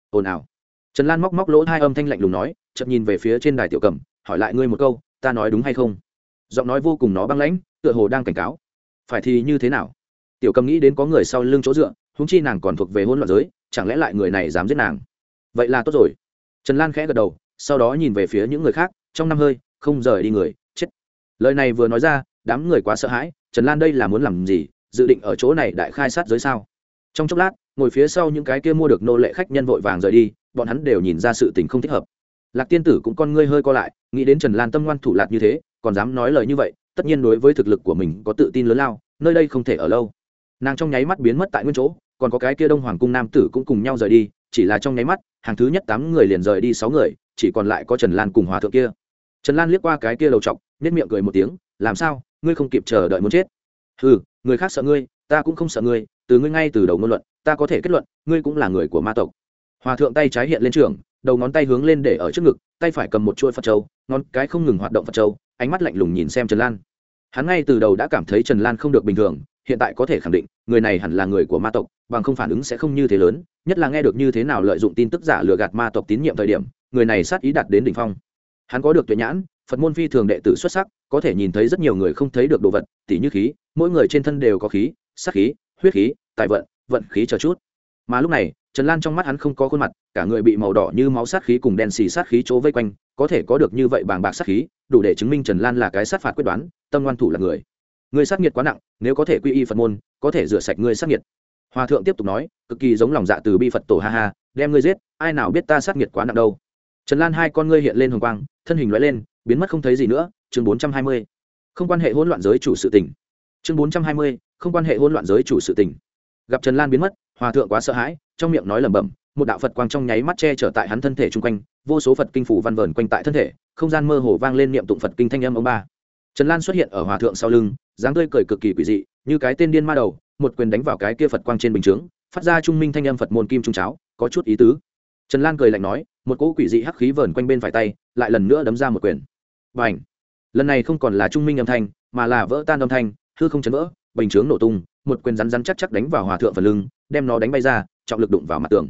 S1: Ồn ào. Trần lan móc móc lỗ hai âm thanh lạnh lùng nói chậm nhìn về phía trên đài tiểu cầm, hỏi lại ngươi một câu, ta nói đúng hay không? Giọng nói vô cùng nó băng lãnh, tựa hồ đang cảnh cáo. Phải thì như thế nào? Tiểu cầm nghĩ đến có người sau lưng chỗ dựa húng chi nàng còn thuộc về hôn loạn giới, chẳng lẽ lại người này dám giết nàng? Vậy là tốt rồi. Trần lan khẽ gật đầu, sau đó nhìn về phía những người khác, trong năm hơi, không rời đi người, chết. Lời này vừa nói ra, đám người quá sợ hãi, trần lan đây là muốn làm gì, dự định ở chỗ này đại khai sát giới sao? Trong chốc lát, ngồi phía sau những cái kia mua được nô lệ khách nhân vội vàng rời đi, bọn hắn đều nhìn ra sự tình không thích hợp. Lạc tiên tử cũng con ngươi hơi co lại, nghĩ đến trần lan tâm ngoan thủ lạc như thế còn dám nói lời như vậy, tất nhiên đối với thực lực của mình có tự tin lớn lao, nơi đây không thể ở lâu. Nàng trong nháy mắt biến mất tại nguyên chỗ, còn có cái kia đông hoàng cung nam tử cũng cùng nhau rời đi, chỉ là trong nháy mắt, hàng thứ nhất tám người liền rời đi sáu người, chỉ còn lại có trần lan cùng hòa thượng kia. Trần lan liếc qua cái kia đầu t nếp miệng cười một tiếng, làm sao? Ngươi không kịp chờ đợi muốn chết? Ừ người khác sợ ngươi, ta cũng không sợ ngươi, từ ngươi ngay từ đầu ngôn luận, ta có thể kết luận, ngươi cũng là người của ma tộc. Hòa thượng tay trái hiện lên trường, đầu ngón tay hướng lên để ở trước ngực, tay phải cầm một chuôi phật châu, ngón cái không ngừng hoạt động phật châu ánh mắt lạnh lùng nhìn xem trần lan. Hắn ngay từ đầu đã cảm thấy trần lan không được bình thường, hiện tại có thể khẳng định, người này hẳn là người của ma tộc, bằng không phản ứng sẽ không như thế lớn, nhất là nghe được như thế nào lợi dụng tin tức giả lừa gạt ma tộc tín nhiệm thời điểm, người này sát ý đạt đến đỉnh phong. Hắn có được tuyệt nhãn, phật môn phi thường đệ tử xuất sắc, có thể nhìn thấy rất nhiều người không thấy được đồ vật, tỉ như khí, mỗi người trên thân đều có khí, sắc khí, huyết khí, tài vận vận khí chờ chút. Mà lúc này trần lan trong mắt hắn không có khuôn mặt, cả người bị màu đỏ như máu sát khí cùng đen xì sát khí chỗ vây quanh, có thể có được như vậy bàng bạc sát khí, đủ để chứng minh trần lan là cái sát phạt quyết đoán, tâm ngoan thủ là người. Người sát nghiệt quá nặng, nếu có thể quy y phật môn, có thể rửa sạch người sát nghiệt. Hòa thượng tiếp tục nói, cực kỳ giống lòng dạ từ bi phật tổ, ha ha, đem ngươi giết, ai nào biết ta sát nghiệt quá nặng đâu. Trần lan hai con ngươi hiện lên hồng quang, thân hình loại lên, biến mất không thấy gì nữa, chương bốn trăm hai mươi. Không quan hệ hỗn loạn giới chủ sự tỉnh chương bốn trăm hai mươi, không quan hệ hỗn loạn giới chủ sự tỉnh gặp trần lan biến mất hòa thượng quá sợ hãi, trong miệng nói lẩm bẩm, một đạo phật quang trong nháy mắt che chở tại hắn thân thể chung quanh, vô số phật kinh phủ văn vờn quanh tại thân thể, không gian mơ hồ vang lên niệm tụng phật kinh thanh âm ông ba. Trần lan xuất hiện ở hòa thượng sau lưng, dáng tươi cười cực kỳ quỷ dị, như cái tên điên ma đầu, một quyền đánh vào cái kia phật quang trên bình chướng, phát ra trung minh thanh âm phật môn kim trung cháo, có chút ý tứ. Trần lan cười lạnh nói, một cỗ quỷ dị hắc khí vờn quanh bên phải tay, lại lần nữa đấm ra một quyền. Và ảnh lần này không còn là trung minh âm thanh, mà là vỡ tan âm thanh, hư không chấn vỡ bình chướng nổ tung một quyền rắn rắn chắc chắc đánh vào hòa thượng phần lưng đem nó đánh bay ra trọng lực đụng vào mặt tường.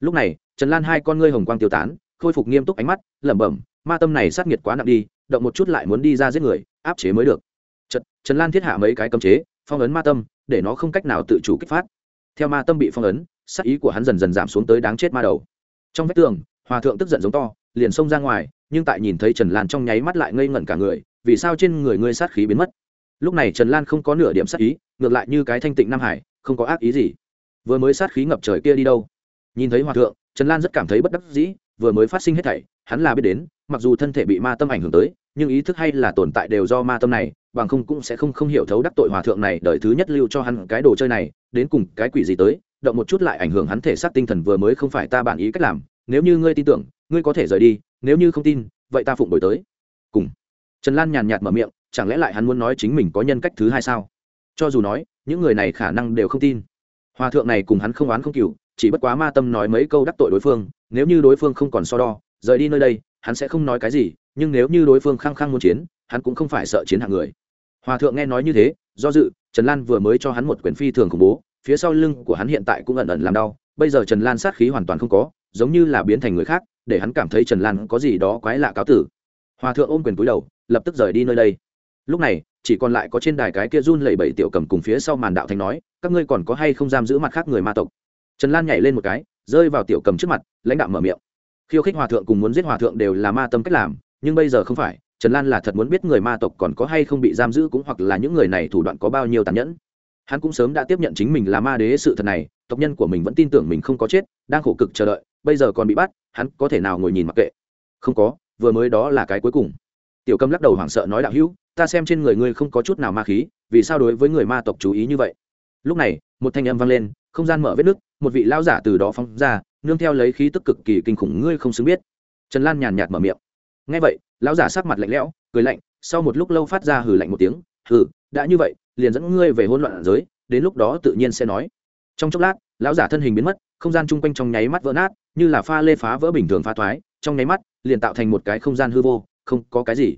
S1: Lúc này trần lan hai con ngươi hồng quang tiêu tán khôi phục nghiêm túc ánh mắt lẩm bẩm ma tâm này sát nghiệt quá nặng đi động một chút lại muốn đi ra giết người áp chế mới được. Trật, trần lan thiết hạ mấy cái cấm chế phong ấn ma tâm để nó không cách nào tự chủ kích phát. Theo ma tâm bị phong ấn sát ý của hắn dần dần giảm xuống tới đáng chết ma đầu. Trong vách tường hòa thượng tức giận giống to liền xông ra ngoài nhưng tại nhìn thấy trần lan trong nháy mắt lại ngây ngẩn cả người vì sao trên người ngươi sát khí biến mất? Lúc này trần lan không có nửa điểm sát ý, ngược lại như cái thanh tịnh nam hải, không có ác ý gì. Vừa mới sát khí ngập trời kia đi đâu? Nhìn thấy hòa thượng, trần lan rất cảm thấy bất đắc dĩ, vừa mới phát sinh hết thảy, hắn là biết đến, mặc dù thân thể bị ma tâm ảnh hưởng tới, nhưng ý thức hay là tồn tại đều do ma tâm này, bằng không cũng sẽ không không hiểu thấu đắc tội hòa thượng này đợi thứ nhất lưu cho hắn cái đồ chơi này, đến cùng cái quỷ gì tới, động một chút lại ảnh hưởng hắn thể xác tinh thần vừa mới không phải ta bản ý cách làm. Nếu như ngươi tin tưởng, ngươi có thể rời đi, nếu như không tin, vậy ta phụng đổi tới. Cùng. Trần lan nhàn nhạt mở miệng chẳng lẽ lại hắn muốn nói chính mình có nhân cách thứ hai sao? Cho dù nói, những người này khả năng đều không tin. Hòa thượng này cùng hắn không oán không cừu chỉ bất quá ma tâm nói mấy câu đắc tội đối phương, nếu như đối phương không còn so đo, rời đi nơi đây, hắn sẽ không nói cái gì, nhưng nếu như đối phương khăng khăng muốn chiến, hắn cũng không phải sợ chiến hạng người. Hòa thượng nghe nói như thế, do dự, trần lan vừa mới cho hắn một quyển phi thường khủng bố, phía sau lưng của hắn hiện tại cũng ẩn ẩn làm đau, bây giờ trần lan sát khí hoàn toàn không có, giống như là biến thành người khác, để hắn cảm thấy trần lan có gì đó quái lạ cáo tử. Hòa thượng ôm quyền cúi đầu, lập tức rời đi nơi đây lúc này, chỉ còn lại có trên đài cái kia run lẩy bẩy tiểu cầm cùng phía sau màn đạo thành nói, các ngươi còn có hay không giam giữ mặt khác người ma tộc? Trần lan nhảy lên một cái, rơi vào tiểu cầm trước mặt, lãnh đạo mở miệng. Khiêu khích hòa thượng cùng muốn giết hòa thượng đều là ma tâm cách làm, nhưng bây giờ không phải, trần lan là thật muốn biết người ma tộc còn có hay không bị giam giữ cũng hoặc là những người này thủ đoạn có bao nhiêu tàn nhẫn. Hắn cũng sớm đã tiếp nhận chính mình là ma đế sự thật này, tộc nhân của mình vẫn tin tưởng mình không có chết, đang khổ cực chờ đợi, bây giờ còn bị bắt, hắn có thể nào ngồi nhìn mặc kệ? Không có, vừa mới đó là cái cuối cùng. Tiểu cầm lắc đầu hoảng sợ nói đạo hữu ta xem trên người ngươi không có chút nào ma khí, vì sao đối với người ma tộc chú ý như vậy? Lúc này, một thanh âm vang lên, không gian mở vết nứt một vị lão giả từ đó phóng ra, nương theo lấy khí tức cực kỳ kinh khủng ngươi không xứng biết. Trần lan nhàn nhạt mở miệng. Ngay vậy, lão giả sắc mặt lạnh lẽo, cười lạnh, sau một lúc lâu phát ra hừ lạnh một tiếng, hừ, đã như vậy, liền dẫn ngươi về hỗn loạn giới, đến lúc đó tự nhiên sẽ nói. Trong chốc lát, lão giả thân hình biến mất, không gian chung quanh trong nháy mắt vỡ nát, như là pha lê phá vỡ bình thường phá thoái, trong nháy mắt, liền tạo thành một cái không gian hư vô, không có cái gì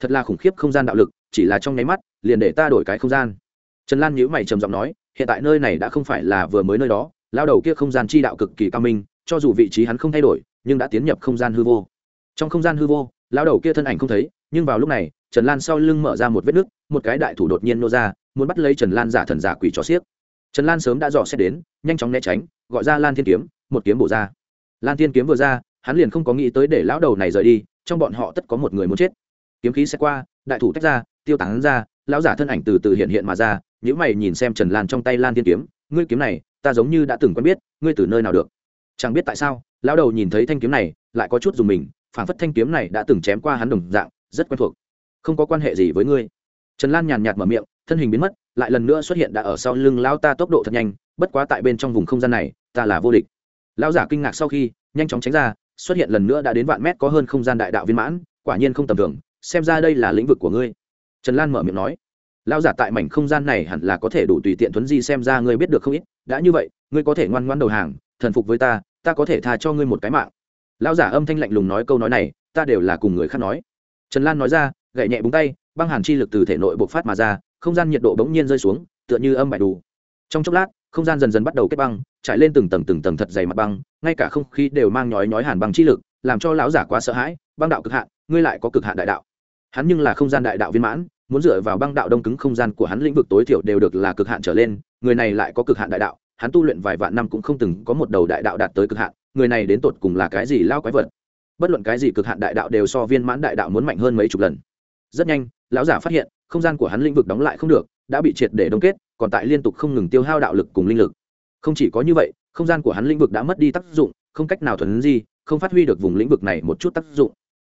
S1: thật là khủng khiếp không gian đạo lực, chỉ là trong nháy mắt, liền để ta đổi cái không gian. Trần lan nhíu mày trầm giọng nói, hiện tại nơi này đã không phải là vừa mới nơi đó, lao đầu kia không gian chi đạo cực kỳ cao minh, cho dù vị trí hắn không thay đổi, nhưng đã tiến nhập không gian hư vô. Trong không gian hư vô, lao đầu kia thân ảnh không thấy, nhưng vào lúc này, trần lan sau lưng mở ra một vết nứt, một cái đại thủ đột nhiên nô ra, muốn bắt lấy trần lan giả thần giả quỷ cho xiếc. Trần lan sớm đã dò xét đến, nhanh chóng né tránh, gọi ra lan thiên kiếm, một kiếm bổ ra. Lan thiên kiếm vừa ra, hắn liền không có nghĩ tới để lão đầu này rời đi, trong bọn họ tất có một người muốn chết kiếm khí sẽ qua, đại thủ tách ra, tiêu tán ra, lão giả thân ảnh từ từ hiện hiện mà ra nhữ mày nhìn xem trần lan trong tay lan thiên kiếm, ngươi kiếm này, ta giống như đã từng quen biết, ngươi từ nơi nào được? Chẳng biết tại sao, lão đầu nhìn thấy thanh kiếm này, lại có chút dùng mình phản phất thanh kiếm này đã từng chém qua hắn đồng dạng, rất quen thuộc. Không có quan hệ gì với ngươi. Trần lan nhàn nhạt mở miệng, thân hình biến mất, lại lần nữa xuất hiện đã ở sau lưng lão ta tốc độ thật nhanh, bất quá tại bên trong vùng không gian này, ta là vô địch. Lão giả kinh ngạc sau khi, nhanh chóng tránh ra, xuất hiện lần nữa đã đến vạn mét có hơn không gian đại đạo viên mãn, quả nhiên không tầm thường xem ra đây là lĩnh vực của ngươi. Trần lan mở miệng nói, lão giả tại mảnh không gian này hẳn là có thể đủ tùy tiện thuấn di xem ra ngươi biết được không ít. Đã như vậy, ngươi có thể ngoan ngoan đầu hàng, thần phục với ta ta có thể tha cho ngươi một cái mạng. Lão giả âm thanh lạnh lùng nói câu nói này, ta đều là cùng người khác nói. Trần lan nói ra, gậy nhẹ búng tay, băng hàn chi lực từ thể nội bộc phát mà ra, không gian nhiệt độ bỗng nhiên rơi xuống, tựa như âm bại đủ. Trong chốc lát, không gian dần dần bắt đầu kết băng, trải lên từng tầng từng tầng thật dày mặt băng, ngay cả không khí đều mang nhói nhói hàn băng chi lực, làm cho lão giả quá sợ hãi, băng đạo cực hạn, ngươi lại có cực hạn đại đạo hắn nhưng là không gian đại đạo viên mãn, muốn dựa vào băng đạo đông cứng không gian của hắn lĩnh vực tối thiểu đều được là cực hạn trở lên, người này lại có cực hạn đại đạo, hắn tu luyện vài vạn năm cũng không từng có một đầu đại đạo đạt tới cực hạn, người này đến tột cùng là cái gì lao quái vật? Bất luận cái gì cực hạn đại đạo đều so viên mãn đại đạo muốn mạnh hơn mấy chục lần. Rất nhanh, lão giả phát hiện, không gian của hắn lĩnh vực đóng lại không được, đã bị triệt để đông kết, còn tại liên tục không ngừng tiêu hao đạo lực cùng linh lực. Không chỉ có như vậy, không gian của hắn lĩnh vực đã mất đi tác dụng, không cách nào thuần di, không phát huy được vùng lĩnh vực này một chút tác dụng.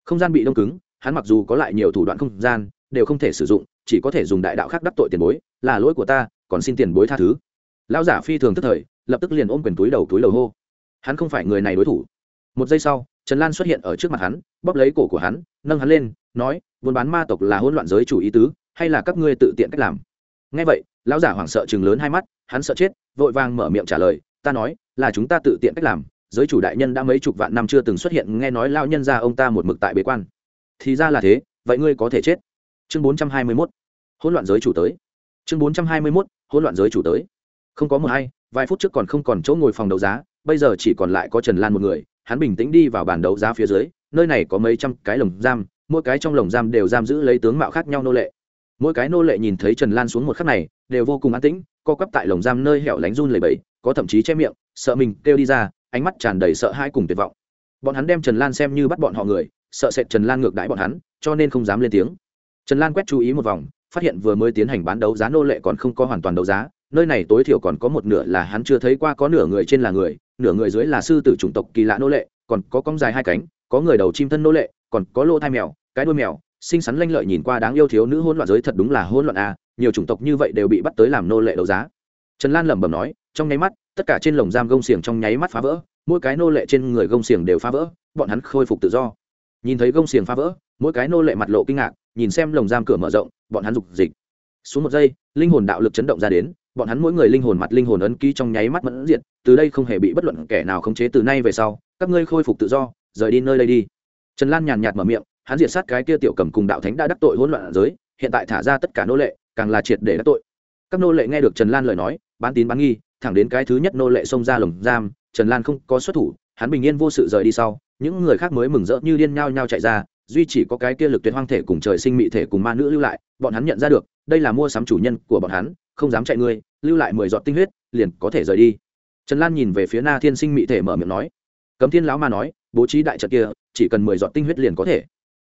S1: Không gian bị đông cứng hắn mặc dù có lại nhiều thủ đoạn không gian, đều không thể sử dụng, chỉ có thể dùng đại đạo khác đắc tội tiền bối, là lỗi của ta, còn xin tiền bối tha thứ. Lão giả phi thường tức thời, lập tức liền ôm quyền túi đầu túi đầu hô. Hắn không phải người này đối thủ. Một giây sau, trần lan xuất hiện ở trước mặt hắn, bóp lấy cổ của hắn, nâng hắn lên, nói, buôn bán ma tộc là hỗn loạn giới chủ ý tứ, hay là các ngươi tự tiện cách làm? Ngay vậy, lão giả hoảng sợ chừng lớn hai mắt, hắn sợ chết, vội vàng mở miệng trả lời, ta nói, là chúng ta tự tiện cách làm, giới chủ đại nhân đã mấy chục vạn năm chưa từng xuất hiện, nghe nói lao nhân ra ông ta một mực tại bế quan thì ra là thế, vậy ngươi có thể chết. Chương bốn trăm hai mươi mốt, hỗn loạn giới chủ tới. Chương bốn trăm hai mươi mốt, hỗn loạn giới chủ tới. Không có một hay vài phút trước còn không còn chỗ ngồi phòng đấu giá, bây giờ chỉ còn lại có trần lan một người, hắn bình tĩnh đi vào bàn đấu giá phía dưới, nơi này có mấy trăm cái lồng giam, mỗi cái trong lồng giam đều giam giữ lấy tướng mạo khác nhau nô lệ. Mỗi cái nô lệ nhìn thấy trần lan xuống một khắc này, đều vô cùng an tĩnh, co quắp tại lồng giam nơi hẻo lánh run lầy bẫy có thậm chí che miệng, sợ mình kêu đi ra, ánh mắt tràn đầy sợ hãi cùng tuyệt vọng. Bọn hắn đem trần lan xem như bắt bọn họ người sợ sệt trần lan ngược đãi bọn hắn, cho nên không dám lên tiếng. Trần lan quét chú ý một vòng, phát hiện vừa mới tiến hành bán đấu giá nô lệ còn không có hoàn toàn đấu giá, nơi này tối thiểu còn có một nửa là hắn chưa thấy qua có nửa người trên là người, nửa người dưới là sư tử chủng tộc kỳ lạ nô lệ, còn có cong dài hai cánh, có người đầu chim thân nô lệ, còn có lô thai mèo, cái đuôi mèo, xinh xắn lanh lợi nhìn qua đáng yêu thiếu nữ hôn loạn giới thật đúng là hôn loạn à nhiều chủng tộc như vậy đều bị bắt tới làm nô lệ đấu giá. Trần lan lẩm bẩm nói, trong nháy mắt, tất cả trên lồng giam gông xiềng trong nháy mắt phá vỡ, mỗi cái nô lệ trên người gông xiềng đều phá vỡ, bọn hắn khôi phục tự do nhìn thấy gông xiềng phá vỡ, mỗi cái nô lệ mặt lộ kinh ngạc, nhìn xem lồng giam cửa mở rộng, bọn hắn dục dịch. Xuống một giây, linh hồn đạo lực chấn động ra đến, bọn hắn mỗi người linh hồn mặt linh hồn ấn ký trong nháy mắt mẫn diện từ đây không hề bị bất luận kẻ nào khống chế từ nay về sau, các ngươi khôi phục tự do, rời đi nơi đây đi. Trần lan nhàn nhạt mở miệng, hắn diệt sát cái kia tiểu cầm cùng đạo thánh đã đắc tội hỗn loạn giới, hiện tại thả ra tất cả nô lệ, càng là triệt để đắc tội. Các nô lệ nghe được trần lan lời nói, bán tín bán nghi, thẳng đến cái thứ nhất nô lệ xông ra lồng giam, trần lan không có xuất thủ, hắn bình yên vô sự rời đi sau những người khác mới mừng rỡ như điên nhao nhao chạy ra, duy chỉ có cái kia lực tuyệt hoang thể cùng trời sinh mị thể cùng ma nữ lưu lại, bọn hắn nhận ra được, đây là mua sắm chủ nhân của bọn hắn, không dám chạy ngươi lưu lại mười giọt tinh huyết, liền có thể rời đi. Trần lan nhìn về phía na thiên sinh mị thể mở miệng nói. Cấm thiên lão ma nói, bố trí đại trận kia, chỉ cần mười giọt tinh huyết liền có thể.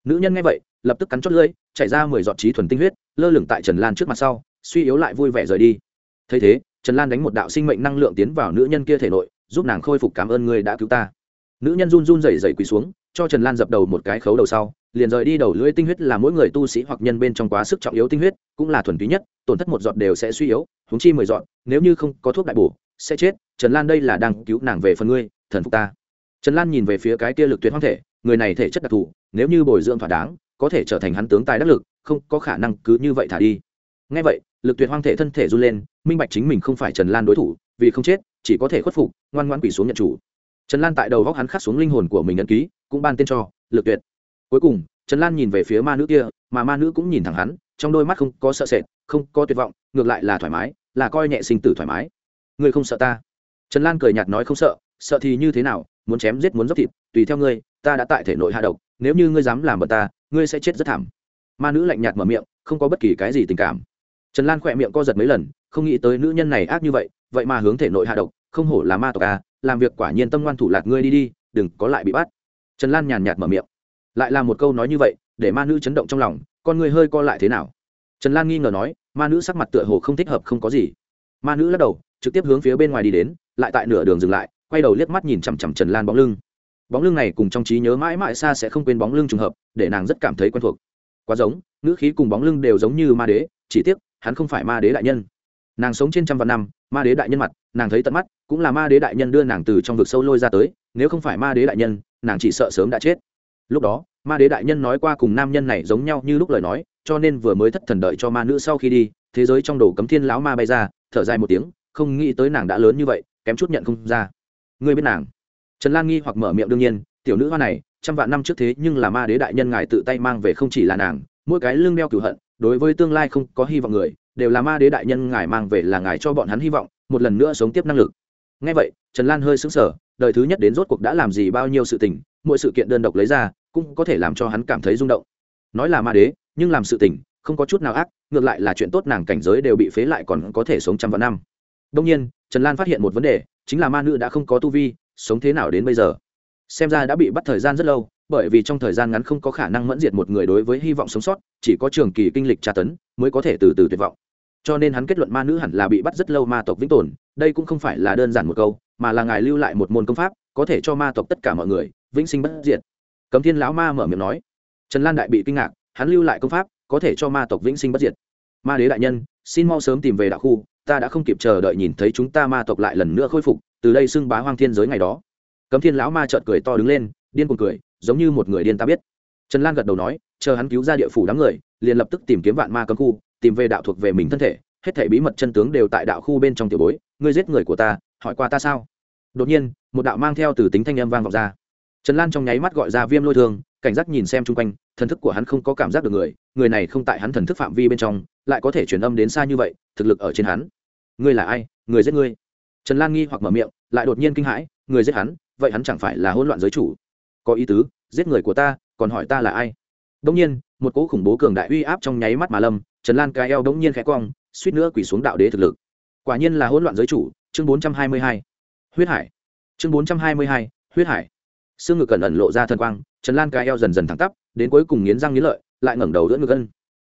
S1: Nữ nhân nghe vậy, lập tức cắn chót lưỡi, chạy ra mười giọt trí thuần tinh huyết, lơ lửng tại trần lan trước mặt sau, suy yếu lại vui vẻ rời đi. Thấy thế, trần lan đánh một đạo sinh mệnh năng lượng tiến vào nữ nhân kia thể nội, giúp nàng khôi phục cảm ơn người đã cứu ta nữ nhân run run rẩy rẩy quỳ xuống, cho trần lan dập đầu một cái khấu đầu sau, liền rời đi đầu lưỡi tinh huyết là mỗi người tu sĩ hoặc nhân bên trong quá sức trọng yếu tinh huyết, cũng là thuần túy nhất, tổn thất một giọt đều sẽ suy yếu húng chi mười giọt, nếu như không có thuốc đại bổ, sẽ chết. Trần lan đây là đang cứu nàng về phần ngươi, thần phục ta. Trần lan nhìn về phía cái kia lực tuyệt hoang thể, người này thể chất đặc thù, nếu như bồi dưỡng thỏa đáng, có thể trở thành hắn tướng tài đắc lực, không có khả năng cứ như vậy thả đi. Ngay vậy, lực tuyệt hoang thể thân thể run lên, minh bạch chính mình không phải trần lan đối thủ, vì không chết, chỉ có thể khuất phục, ngoan ngoan quỷ xuống nhận chủ trần lan tại đầu góc hắn khắc xuống linh hồn của mình ấn ký, cũng ban tên cho lực tuyệt. Cuối cùng, trần lan nhìn về phía ma nữ kia, mà ma nữ cũng nhìn thẳng hắn, trong đôi mắt không có sợ sệt, không có tuyệt vọng, ngược lại là thoải mái, là coi nhẹ sinh tử thoải mái. Ngươi không sợ ta? Trần lan cười nhạt nói không sợ sợ thì như thế nào, muốn chém giết muốn dốc thịt, tùy theo ngươi, ta đã tại thể nội hạ độc, nếu như ngươi dám làm bật ta, ngươi sẽ chết rất thảm. Ma nữ lạnh nhạt mở miệng, không có bất kỳ cái gì tình cảm. Trần lan khỏe miệng co giật mấy lần, không nghĩ tới nữ nhân này ác như vậy vậy mà hướng thể nội hạ độc, không hổ là ma tộc à làm việc quả nhiên tâm ngoan thủ lạc ngươi đi đi, đừng có lại bị bắt. Trần lan nhàn nhạt mở miệng. Lại là một câu nói như vậy, để ma nữ chấn động trong lòng, con người hơi co lại thế nào? Trần lan nghi ngờ nói, ma nữ sắc mặt tựa hồ không thích hợp, không có gì. Ma nữ lắc đầu, trực tiếp hướng phía bên ngoài đi đến, lại tại nửa đường dừng lại, quay đầu liếc mắt nhìn chằm chằm trần lan bóng lưng. Bóng lưng này cùng trong trí nhớ mãi mãi xa sẽ không quên bóng lưng trùng hợp, để nàng rất cảm thấy quen thuộc. Quá giống, ngữ khí cùng bóng lưng đều giống như ma đế, chỉ tiếc, hắn không phải ma đế đại nhân. Nàng sống trên trăm vạn năm, ma đế đại nhân mặt nàng thấy tận mắt, cũng là ma đế đại nhân đưa nàng từ trong vực sâu lôi ra tới, nếu không phải ma đế đại nhân, nàng chỉ sợ sớm đã chết. Lúc đó, ma đế đại nhân nói qua cùng nam nhân này giống nhau như lúc lời nói, cho nên vừa mới thất thần đợi cho ma nữ sau khi đi, thế giới trong đồ cấm thiên lão ma bay ra, thở dài một tiếng, không nghĩ tới nàng đã lớn như vậy, kém chút nhận không ra. Ngươi biết nàng? Trần lan nghi hoặc mở miệng đương nhiên, tiểu nữ hoa này, trăm vạn năm trước thế nhưng là ma đế đại nhân ngài tự tay mang về không chỉ là nàng, mỗi cái lương đeo cửu hận, đối với tương lai không có hy vọng người đều là ma đế đại nhân ngài mang về là ngài cho bọn hắn hy vọng, một lần nữa sống tiếp năng lực. Ngay vậy, trần lan hơi sững sờ, đời thứ nhất đến rốt cuộc đã làm gì bao nhiêu sự tình, mỗi sự kiện đơn độc lấy ra, cũng có thể làm cho hắn cảm thấy rung động. Nói là ma đế, nhưng làm sự tình, không có chút nào ác, ngược lại là chuyện tốt nàng cảnh giới đều bị phế lại còn có thể sống trăm vạn năm. Đông nhiên, trần lan phát hiện một vấn đề, chính là ma nữ đã không có tu vi, sống thế nào đến bây giờ? Xem ra đã bị bắt thời gian rất lâu, bởi vì trong thời gian ngắn không có khả năng mẫn diệt một người đối với hy vọng sống sót, chỉ có trường kỳ kinh lịch tra tấn mới có thể từ từ tuyệt vọng. Cho nên hắn kết luận ma nữ hẳn là bị bắt rất lâu ma tộc vĩnh tồn, đây cũng không phải là đơn giản một câu, mà là ngài lưu lại một môn công pháp, có thể cho ma tộc tất cả mọi người vĩnh sinh bất diệt. Cấm thiên lão ma mở miệng nói. Trần lan đại bị kinh ngạc, hắn lưu lại công pháp, có thể cho ma tộc vĩnh sinh bất diệt. Ma đế đại nhân, xin mau sớm tìm về đạo khu, ta đã không kịp chờ đợi nhìn thấy chúng ta ma tộc lại lần nữa khôi phục, từ đây xưng bá hoang thiên giới ngày đó cấm thiên lão ma trợn cười to đứng lên, điên cuồng cười, giống như một người điên ta biết. Trần lan gật đầu nói, chờ hắn cứu ra địa phủ đám người, liền lập tức tìm kiếm vạn ma cấm khu, tìm về đạo thuộc về mình thân thể, hết thể bí mật chân tướng đều tại đạo khu bên trong tiểu bối, ngươi giết người của ta, hỏi qua ta sao? Đột nhiên, một đạo mang theo từ tính thanh âm vang vọng ra. Trần lan trong nháy mắt gọi ra viêm lôi thương, cảnh giác nhìn xem chung quanh, thần thức của hắn không có cảm giác được người người này không tại hắn thần thức phạm vi bên trong, lại có thể truyền âm đến xa như vậy, thực lực ở trên hắn. Ngươi là ai? Người giết ngươi? Trần lan nghi hoặc mở miệng, lại đột nhiên kinh hãi, người giết hắn vậy hắn chẳng phải là hỗn loạn giới chủ. Có ý tứ, giết người của ta, còn hỏi ta là ai? Đông nhiên, một cỗ khủng bố cường đại uy áp trong nháy mắt mà lâm, trần lan cái eo đống nhiên khẽ cong, suýt nữa quỳ xuống đạo đế thực lực. Quả nhiên là hỗn loạn giới chủ, chương bốn trăm hai mươi hai. Huyết hải. Chương bốn trăm hai mươi hai, huyết hải. Xương ngực cẩn ẩn lộ ra thần quang, trần lan cái eo dần dần thẳng tắp, đến cuối cùng nghiến răng nghiến lợi, lại ngẩng đầu đỡ ngực ân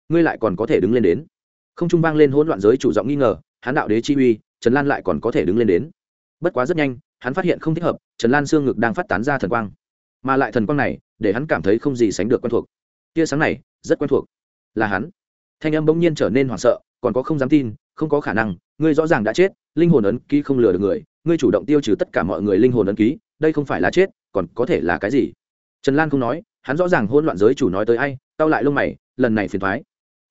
S1: ngươi lại còn có thể đứng lên đến. Không trung vang lên hỗn loạn giới chủ giọng nghi ngờ hắn đạo đế chi uy, trần lan lại còn có thể đứng lên đến. Bất quá rất nhanh hắn phát hiện không thích hợp, trần lan xương ngực đang phát tán ra thần quang. Mà lại thần quang này, để hắn cảm thấy không gì sánh được quen thuộc. Tia sáng này, rất quen thuộc. Là hắn. Thanh âm bỗng nhiên trở nên hoảng sợ, còn có không dám tin, không có khả năng, ngươi rõ ràng đã chết, linh hồn ấn ký không lừa được người, ngươi chủ động tiêu trừ tất cả mọi người linh hồn ấn ký, đây không phải là chết, còn có thể là cái gì? Trần lan không nói, hắn rõ ràng hôn loạn giới chủ nói tới ai tao lại lông mày, lần này phiền thoái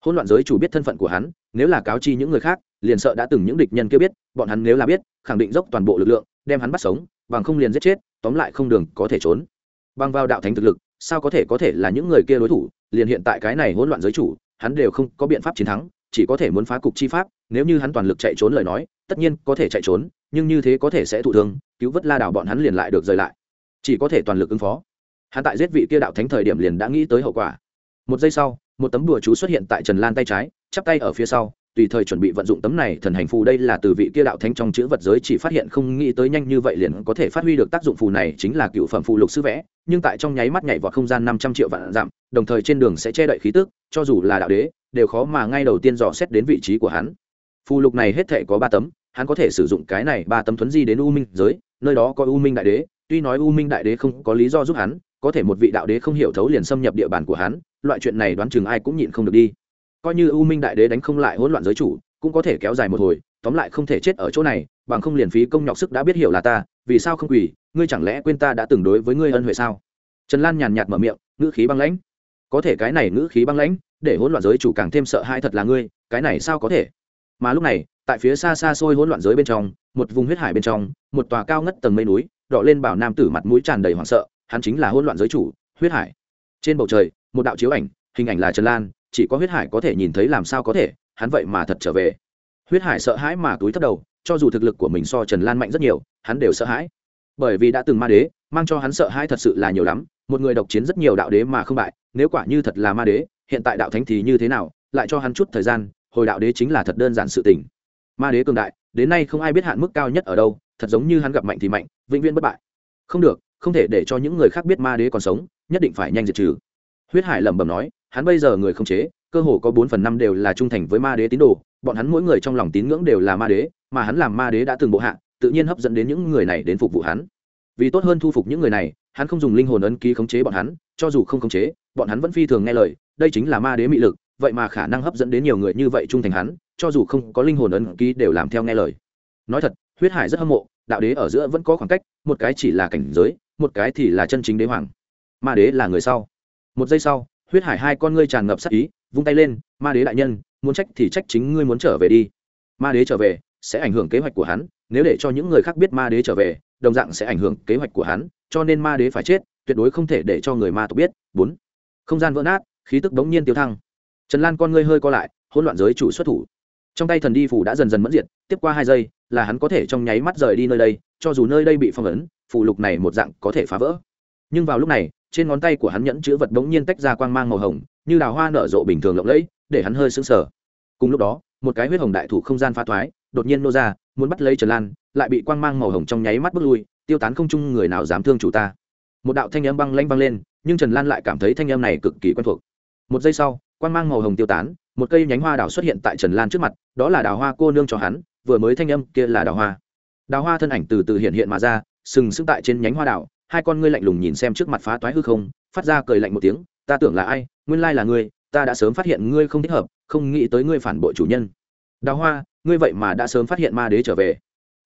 S1: hôn loạn giới chủ biết thân phận của hắn, nếu là cáo chi những người khác, liền sợ đã từng những địch nhân kia biết, bọn hắn nếu là biết, khẳng định dốc toàn bộ lực lượng đem hắn bắt sống, bằng không liền giết chết, tóm lại không đường có thể trốn. Bằng vào đạo thánh thực lực, sao có thể có thể là những người kia đối thủ, liền hiện tại cái này hỗn loạn giới chủ, hắn đều không có biện pháp chiến thắng, chỉ có thể muốn phá cục chi pháp, nếu như hắn toàn lực chạy trốn lời nói, tất nhiên có thể chạy trốn, nhưng như thế có thể sẽ thụ thương, cứu vớt la đảo bọn hắn liền lại được rời lại. Chỉ có thể toàn lực ứng phó. Hắn tại giết vị kia đạo thánh thời điểm liền đã nghĩ tới hậu quả. Một giây sau, một tấm đùa chú xuất hiện tại trần lan tay trái, chắp tay ở phía sau tùy thời chuẩn bị vận dụng tấm này, thần hành phù đây là từ vị kia đạo thánh trong chữ vật giới chỉ phát hiện không nghĩ tới nhanh như vậy liền có thể phát huy được tác dụng phù này, chính là cựu phẩm phù lục sư vẽ, nhưng tại trong nháy mắt nhảy vào không gian năm trăm triệu vạn dặm, đồng thời trên đường sẽ che đậy khí tức, cho dù là đạo đế, đều khó mà ngay đầu tiên dò xét đến vị trí của hắn. Phù lục này hết thể có ba tấm, hắn có thể sử dụng cái này ba tấm thuấn di đến u minh giới, nơi đó có u minh đại đế, tuy nói u minh đại đế không có lý do giúp hắn, có thể một vị đạo đế không hiểu thấu liền xâm nhập địa bàn của hắn, loại chuyện này đoán chừng ai cũng nhịn không được đi coi như u minh đại đế đánh không lại hỗn loạn giới chủ, cũng có thể kéo dài một hồi, tóm lại không thể chết ở chỗ này, bằng không liền phí công nhọc sức đã biết hiểu là ta, vì sao không quỳ, ngươi chẳng lẽ quên ta đã từng đối với ngươi ân huệ sao? Trần lan nhàn nhạt mở miệng, ngữ khí băng lãnh. Có thể cái này ngữ khí băng lãnh, để hỗn loạn giới chủ càng thêm sợ hãi thật là ngươi, cái này sao có thể? Mà lúc này, tại phía xa xa xôi hỗn loạn giới bên trong, một vùng huyết hải bên trong, một tòa cao ngất tầng mây núi đọ lên bảo nam tử mặt mũi tràn đầy hoảng sợ, hắn chính là hỗn loạn giới chủ, huyết hải. Trên bầu trời, một đạo chiếu ảnh, hình ảnh là trần lan chỉ có huyết hải có thể nhìn thấy làm sao có thể, hắn vậy mà thật trở về. Huyết hải sợ hãi mà túi thất đầu, cho dù thực lực của mình so trần lan mạnh rất nhiều, hắn đều sợ hãi. Bởi vì đã từng ma đế, mang cho hắn sợ hãi thật sự là nhiều lắm, một người độc chiến rất nhiều đạo đế mà không bại, nếu quả như thật là ma đế, hiện tại đạo thánh thì như thế nào, lại cho hắn chút thời gian, hồi đạo đế chính là thật đơn giản sự tình. Ma đế cường đại, đến nay không ai biết hạn mức cao nhất ở đâu, thật giống như hắn gặp mạnh thì mạnh, vĩnh viễn bất bại. Không được, không thể để cho những người khác biết ma đế còn sống, nhất định phải nhanh diệt trừ. Huyết hải lẩm bẩm nói hắn bây giờ người không chế, cơ hồ có bốn phần năm đều là trung thành với ma đế tín đồ, bọn hắn mỗi người trong lòng tín ngưỡng đều là ma đế, mà hắn làm ma đế đã từng bộ hạ, tự nhiên hấp dẫn đến những người này đến phục vụ hắn. Vì tốt hơn thu phục những người này, hắn không dùng linh hồn ấn ký khống chế bọn hắn, cho dù không khống chế, bọn hắn vẫn phi thường nghe lời, đây chính là ma đế mị lực, vậy mà khả năng hấp dẫn đến nhiều người như vậy trung thành hắn, cho dù không có linh hồn ấn ký đều làm theo nghe lời. Nói thật, huyết hải rất hâm mộ, đạo đế ở giữa vẫn có khoảng cách, một cái chỉ là cảnh giới, một cái thì là chân chính đế hoàng. Ma đế là người sau. Một giây sau huyết hải hai con ngươi tràn ngập sắc ý, vung tay lên, ma đế đại nhân, muốn trách thì trách chính ngươi muốn trở về đi. Ma đế trở về sẽ ảnh hưởng kế hoạch của hắn, nếu để cho những người khác biết ma đế trở về, đồng dạng sẽ ảnh hưởng kế hoạch của hắn, cho nên ma đế phải chết, tuyệt đối không thể để cho người ma tộc biết. Bốn. Không gian vỡ nát, khí tức đống nhiên tiêu thăng. Trần lan con ngươi hơi co lại, hỗn loạn giới chủ xuất thủ. Trong tay thần đi phủ đã dần dần mẫn diệt, tiếp qua hai giây, là hắn có thể trong nháy mắt rời đi nơi đây, cho dù nơi đây bị phong ấn phụ lục này một dạng có thể phá vỡ. Nhưng vào lúc này trên ngón tay của hắn nhẫn chữ vật đống nhiên tách ra quang mang màu hồng, như đào hoa nở rộ bình thường lộng lẫy, để hắn hơi sững sờ. Cùng lúc đó, một cái huyết hồng đại thủ không gian pha thoái, đột nhiên nô ra, muốn bắt lấy trần lan, lại bị quang mang màu hồng trong nháy mắt bước lui, tiêu tán không chung người nào dám thương chủ ta. Một đạo thanh âm băng lanh vang lên, nhưng trần lan lại cảm thấy thanh âm này cực kỳ quen thuộc. Một giây sau, quang mang màu hồng tiêu tán, một cây nhánh hoa đào xuất hiện tại trần lan trước mặt, đó là đào hoa cô nương cho hắn, vừa mới thanh âm kia là đào hoa. Đào hoa thân ảnh từ từ hiện hiện mà ra, sừng sững tại trên nhánh hoa đào hai con ngươi lạnh lùng nhìn xem trước mặt phá toái hư không, phát ra cười lạnh một tiếng, ta tưởng là ai? Nguyên lai là ngươi, ta đã sớm phát hiện ngươi không thích hợp, không nghĩ tới ngươi phản bội chủ nhân. Đào hoa, ngươi vậy mà đã sớm phát hiện ma đế trở về.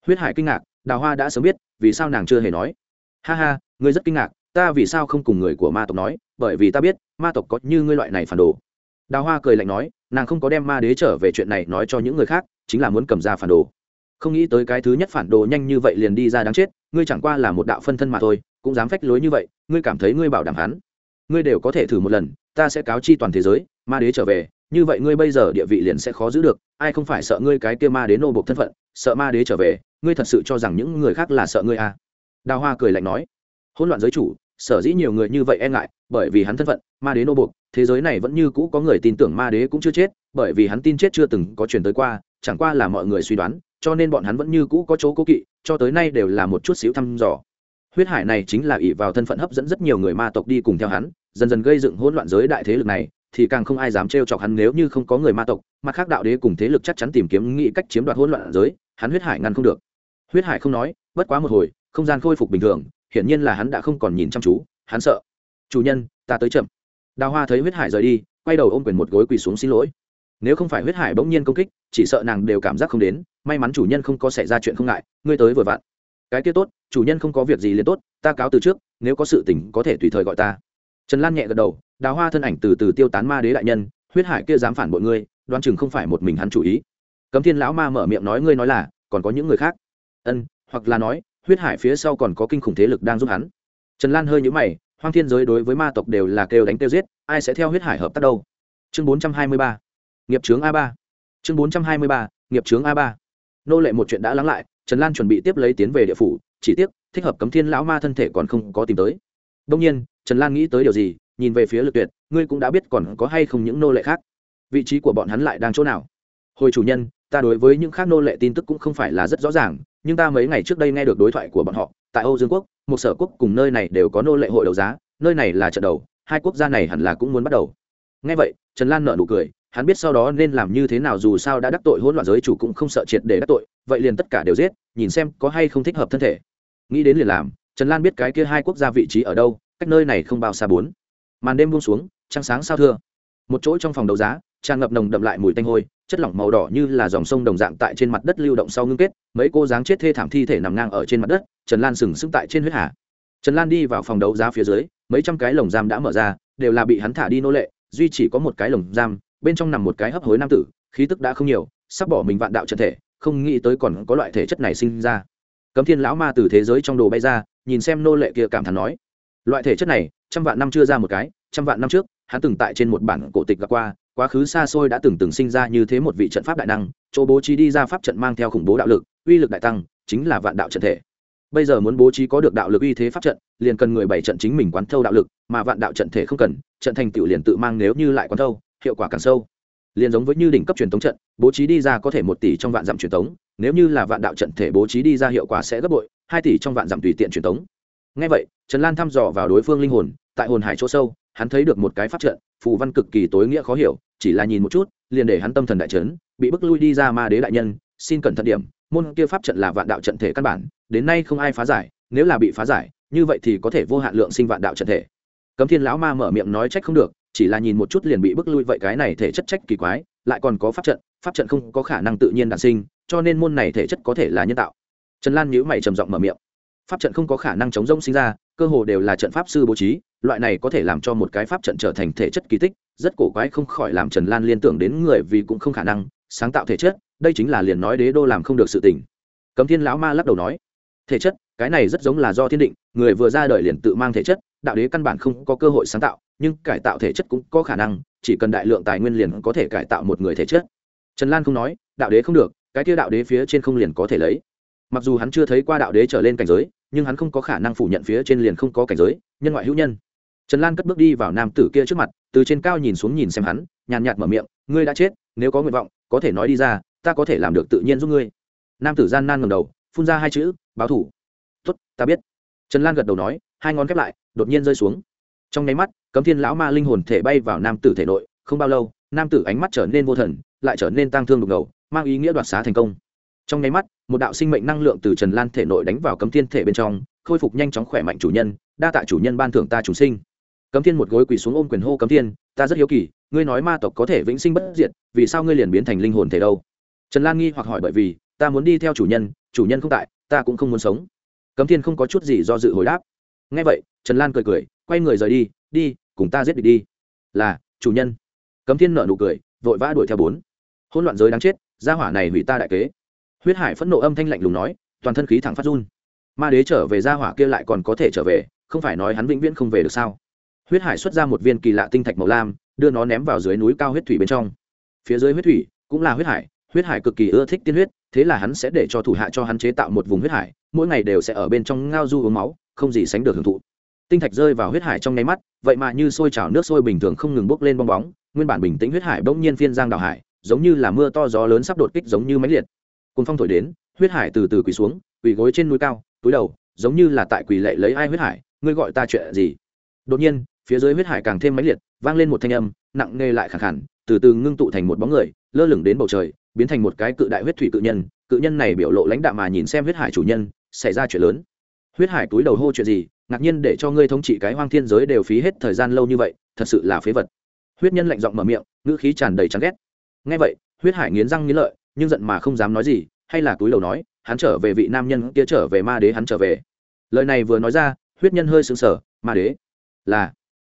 S1: Huyết hải kinh ngạc, đào hoa đã sớm biết, vì sao nàng chưa hề nói? Ha ha, ngươi rất kinh ngạc, ta vì sao không cùng người của ma tộc nói, bởi vì ta biết, ma tộc có như ngươi loại này phản đồ. Đào hoa cười lạnh nói, nàng không có đem ma đế trở về chuyện này nói cho những người khác, chính là muốn cầm ra phản đồ. Không nghĩ tới cái thứ nhất phản đồ nhanh như vậy liền đi ra đáng chết, ngươi chẳng qua là một đạo phân thân mà thôi cũng dám phách lối như vậy, ngươi cảm thấy ngươi bảo đảm hắn ngươi đều có thể thử một lần, ta sẽ cáo chi toàn thế giới, ma đế trở về, như vậy ngươi bây giờ địa vị liền sẽ khó giữ được, ai không phải sợ ngươi cái kia ma đế nô bộc thân phận, sợ ma đế trở về, ngươi thật sự cho rằng những người khác là sợ ngươi à. đào hoa cười lạnh nói, hỗn loạn giới chủ, sở dĩ nhiều người như vậy e ngại, bởi vì hắn thân phận, ma đế nô bộc, thế giới này vẫn như cũ có người tin tưởng ma đế cũng chưa chết, bởi vì hắn tin chết chưa từng có truyền tới qua, chẳng qua là mọi người suy đoán, cho nên bọn hắn vẫn như cũ có chỗ cố kỵ, cho tới nay đều là một chút xíu thăm dò huyết hải này chính là ỷ vào thân phận hấp dẫn rất nhiều người ma tộc đi cùng theo hắn, dần dần gây dựng hỗn loạn giới đại thế lực này, thì càng không ai dám trêu chọc hắn nếu như không có người ma tộc Mà khác đạo đế cùng thế lực chắc chắn tìm kiếm nghĩ cách chiếm đoạt hỗn loạn giới, hắn huyết hải ngăn không được. Huyết hải không nói, bất quá một hồi, không gian khôi phục bình thường, hiển nhiên là hắn đã không còn nhìn chăm chú, hắn sợ. Chủ nhân, ta tới chậm. Đào hoa thấy huyết hải rời đi, quay đầu ôm quyền một gối quỳ xuống xin lỗi. Nếu không phải huyết hải bỗng nhiên công kích, chỉ sợ nàng đều cảm giác không đến, may mắn chủ nhân không có xảy ra chuyện không ngại, ngươi tới vừa vặn. Cái kia tốt chủ nhân không có việc gì liền tốt, ta cáo từ trước, nếu có sự tình có thể tùy thời gọi ta. Trần lan nhẹ gật đầu, đào hoa thân ảnh từ từ tiêu tán ma đế đại nhân, huyết hải kia dám phản bội ngươi đoan chừng không phải một mình hắn chủ ý. Cấm thiên lão ma mở miệng nói ngươi nói là, còn có những người khác. Ân, hoặc là nói, huyết hải phía sau còn có kinh khủng thế lực đang giúp hắn. Trần lan hơi nhũ mày, hoang thiên giới đối với ma tộc đều là kêu đánh kêu giết, ai sẽ theo huyết hải hợp tác đâu? Chương bốn trăm hai mươi ba, nghiệp trướng a ba. Chương bốn trăm hai mươi ba, nghiệp trướng a ba. Nô lệ một chuyện đã lắng lại, trần lan chuẩn bị tiếp lấy tiến về địa phủ chỉ tiếc, thích hợp cấm thiên lão ma thân thể còn không có tìm tới. Đông nhiên, trần lan nghĩ tới điều gì, nhìn về phía lực tuyệt, ngươi cũng đã biết còn có hay không những nô lệ khác. Vị trí của bọn hắn lại đang chỗ nào? Hồi chủ nhân, ta đối với những khác nô lệ tin tức cũng không phải là rất rõ ràng, nhưng ta mấy ngày trước đây nghe được đối thoại của bọn họ, tại âu dương quốc, một sở quốc cùng nơi này đều có nô lệ hội đấu giá, nơi này là trận đầu, hai quốc gia này hẳn là cũng muốn bắt đầu. Ngay vậy, trần lan nợ nụ cười, hắn biết sau đó nên làm như thế nào dù sao đã đắc tội hỗn loạn giới chủ cũng không sợ triệt để đắc tội, vậy liền tất cả đều giết, nhìn xem có hay không thích hợp thân thể nghĩ đến liền làm, trần lan biết cái kia hai quốc gia vị trí ở đâu, cách nơi này không bao xa bốn. Màn đêm buông xuống, trăng sáng sao thưa. Một chỗ trong phòng đấu giá, tràn ngập nồng đậm lại mùi tanh hôi, chất lỏng màu đỏ như là dòng sông đồng dạng tại trên mặt đất lưu động sau ngưng kết, mấy cô dáng chết thê thảm thi thể nằm ngang ở trên mặt đất, trần lan sừng sững tại trên huyết hà. Trần lan đi vào phòng đấu giá phía dưới, mấy trăm cái lồng giam đã mở ra, đều là bị hắn thả đi nô lệ, duy chỉ có một cái lồng giam, bên trong nằm một cái hấp hối nam tử, khí tức đã không nhiều, sắp bỏ mình vạn đạo trận thể, không nghĩ tới còn có loại thể chất này sinh ra cấm thiên lão ma từ thế giới trong đồ bay ra, nhìn xem nô lệ kia cảm thán nói, loại thể chất này, trăm vạn năm chưa ra một cái, trăm vạn năm trước, hắn từng tại trên một bản cổ tịch gặp qua, quá khứ xa xôi đã từng từng sinh ra như thế một vị trận pháp đại năng, chỗ bố trí đi ra pháp trận mang theo khủng bố đạo lực, uy lực đại tăng, chính là vạn đạo trận thể. Bây giờ muốn bố trí có được đạo lực uy thế pháp trận, liền cần người bảy trận chính mình quán thâu đạo lực, mà vạn đạo trận thể không cần, trận thành tựu liền tự mang nếu như lại quán thâu, hiệu quả càng sâu liền giống với như đỉnh cấp truyền thống trận, bố trí đi ra có thể một tỷ trong vạn dặm truyền thống, nếu như là vạn đạo trận thể bố trí đi ra hiệu quả sẽ gấp bội, hai tỷ trong vạn dặm tùy tiện truyền thống. Ngay vậy, trần lan thăm dò vào đối phương linh hồn, tại hồn hải chỗ sâu, hắn thấy được một cái pháp trận, phù văn cực kỳ tối nghĩa khó hiểu, chỉ là nhìn một chút, liền để hắn tâm thần đại trấn bị bức lui đi ra ma đế đại nhân, xin cẩn thận điểm, môn kia pháp trận là vạn đạo trận thể căn bản, đến nay không ai phá giải, nếu là bị phá giải, như vậy thì có thể vô hạn lượng sinh vạn đạo trận thể. Cấm thiên lão ma mở miệng nói trách không được chỉ là nhìn một chút liền bị bức lui vậy cái này thể chất trách kỳ quái, lại còn có pháp trận pháp trận không có khả năng tự nhiên đản sinh, cho nên môn này thể chất có thể là nhân tạo. Trần lan nhíu mày trầm giọng mở miệng. Pháp trận không có khả năng chống rông sinh ra, cơ hồ đều là trận pháp sư bố trí, loại này có thể làm cho một cái pháp trận trở thành thể chất kỳ tích, rất cổ quái không khỏi làm trần lan liên tưởng đến người vì cũng không khả năng sáng tạo thể chất, đây chính là liền nói đế đô làm không được sự tình. Cấm thiên lão ma lắc đầu nói, thể chất, cái này rất giống là do thiên định, người vừa ra đời liền tự mang thể chất, đạo đế căn bản không có cơ hội sáng tạo nhưng cải tạo thể chất cũng có khả năng, chỉ cần đại lượng tài nguyên liền có thể cải tạo một người thể chất. Trần lan không nói, đạo đế không được, cái kia đạo đế phía trên không liền có thể lấy. Mặc dù hắn chưa thấy qua đạo đế trở lên cảnh giới, nhưng hắn không có khả năng phủ nhận phía trên liền không có cảnh giới, nhân ngoại hữu nhân. Trần lan cất bước đi vào nam tử kia trước mặt, từ trên cao nhìn xuống nhìn xem hắn, nhàn nhạt mở miệng, ngươi đã chết, nếu có nguyện vọng, có thể nói đi ra, ta có thể làm được tự nhiên giúp ngươi. Nam tử gian nan ngầm đầu, phun ra hai chữ, báo thủ. Tốt, ta biết. Trần lan gật đầu nói, hai ngón khép lại, đột nhiên rơi xuống trong nháy mắt, cấm thiên lão ma linh hồn thể bay vào nam tử thể nội, không bao lâu, nam tử ánh mắt trở nên vô thần, lại trở nên tang thương đục ngầu, mang ý nghĩa đoạt xá thành công. Trong nháy mắt, một đạo sinh mệnh năng lượng từ trần lan thể nội đánh vào cấm thiên thể bên trong, khôi phục nhanh chóng khỏe mạnh chủ nhân, đa tạ chủ nhân ban thưởng ta chủ sinh. Cấm thiên một gối quỳ xuống ôm quyền hô cấm thiên, ta rất hiếu kỳ, ngươi nói ma tộc có thể vĩnh sinh bất diệt, vì sao ngươi liền biến thành linh hồn thể đâu? Trần lan nghi hoặc hỏi bởi vì, ta muốn đi theo chủ nhân chủ nhân không tại, ta cũng không muốn sống. Cấm thiên không có chút gì do dự hồi đáp. Ngay vậy, trần lan cười cười quay người rời đi đi, cùng ta giết địch đi. Là, chủ nhân. Cấm thiên nợ nụ cười, vội vã đuổi theo bốn. Hỗn loạn giới đáng chết, gia hỏa này hủy ta đại kế. Huyết hải phẫn nộ âm thanh lạnh lùng nói, toàn thân khí thẳng phát run. Ma đế trở về gia hỏa kia lại còn có thể trở về, không phải nói hắn vĩnh viễn không về được sao? Huyết hải xuất ra một viên kỳ lạ tinh thạch màu lam, đưa nó ném vào dưới núi cao huyết thủy bên trong. Phía dưới huyết thủy cũng là huyết hải huyết hải cực kỳ ưa thích tiên huyết, thế là hắn sẽ để cho thủ hạ cho hắn chế tạo một vùng huyết hải, mỗi ngày đều sẽ ở bên trong ngao du uống máu, không gì sánh được hưởng thụ tinh thạch rơi vào huyết hải trong nháy mắt, vậy mà như sôi trào nước sôi bình thường không ngừng bốc lên bong bóng, nguyên bản bình tĩnh huyết hải bỗng nhiên phiên giang đào hải, giống như là mưa to gió lớn sắp đột kích giống như máy liệt. Cùng phong thổi đến, huyết hải từ từ quỳ xuống, quỳ gối trên núi cao, túi đầu, giống như là tại quỳ lệ lấy ai huyết hải, ngươi gọi ta chuyện gì? Đột nhiên, phía dưới huyết hải càng thêm máy liệt, vang lên một thanh âm, nặng nề lại khẳng khẳng từ từ ngưng tụ thành một bóng người, lơ lửng đến bầu trời, biến thành một cái cự đại huyết thủy cự nhân cự nhân này biểu lộ lãnh đạm mà nhìn xem huyết hải chủ nhân, xảy ra chuyện lớn. Huyết hải túi đầu hô chuyện gì ngạc nhiên để cho ngươi thống trị cái hoang thiên giới đều phí hết thời gian lâu như vậy, thật sự là phế vật. Huyết nhân lạnh giọng mở miệng, ngữ khí tràn đầy chán ghét. Ngay vậy, huyết hải nghiến răng nghiến lợi, nhưng giận mà không dám nói gì, hay là túi đầu nói, hắn trở về vị nam nhân kia trở về ma đế hắn trở về. Lời này vừa nói ra, huyết nhân hơi sững sờ, ma đế. Là.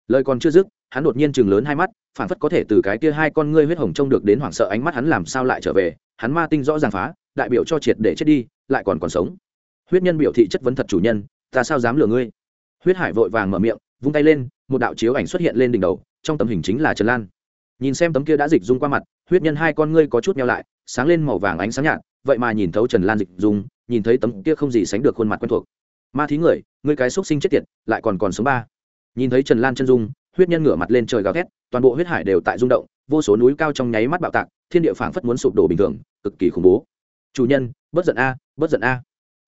S1: Lời còn chưa dứt, hắn đột nhiên chừng lớn hai mắt phản phất có thể từ cái kia hai con ngươi huyết hồng trông được đến hoảng sợ ánh mắt hắn làm sao lại trở về, hắn ma tinh rõ ràng phá, đại biểu cho triệt để chết đi, lại còn còn sống. Huyết nhân biểu thị chất vấn thật chủ nhân, ta sao dám lừa ngươi? Huyết hải vội vàng mở miệng, vung tay lên, một đạo chiếu ảnh xuất hiện lên đỉnh đầu, trong tấm hình chính là trần lan. Nhìn xem tấm kia đã dịch dung qua mặt, huyết nhân hai con ngươi có chút nhau lại, sáng lên màu vàng ánh sáng nhạt, vậy mà nhìn thấu trần lan dịch dung, nhìn thấy tấm kia không gì sánh được khuôn mặt quen thuộc. Ma thí người, ngươi cái xúc sinh chết tiệt, lại còn còn sống ba. Nhìn thấy trần lan chân dung, huyết nhân ngửa mặt lên trời gào thét, toàn bộ huyết hải đều tại rung động, vô số núi cao trong nháy mắt bạo tạc, thiên địa phảng phất muốn sụp đổ bình thường, cực kỳ khủng bố. Chủ nhân bất giận a bất giận a.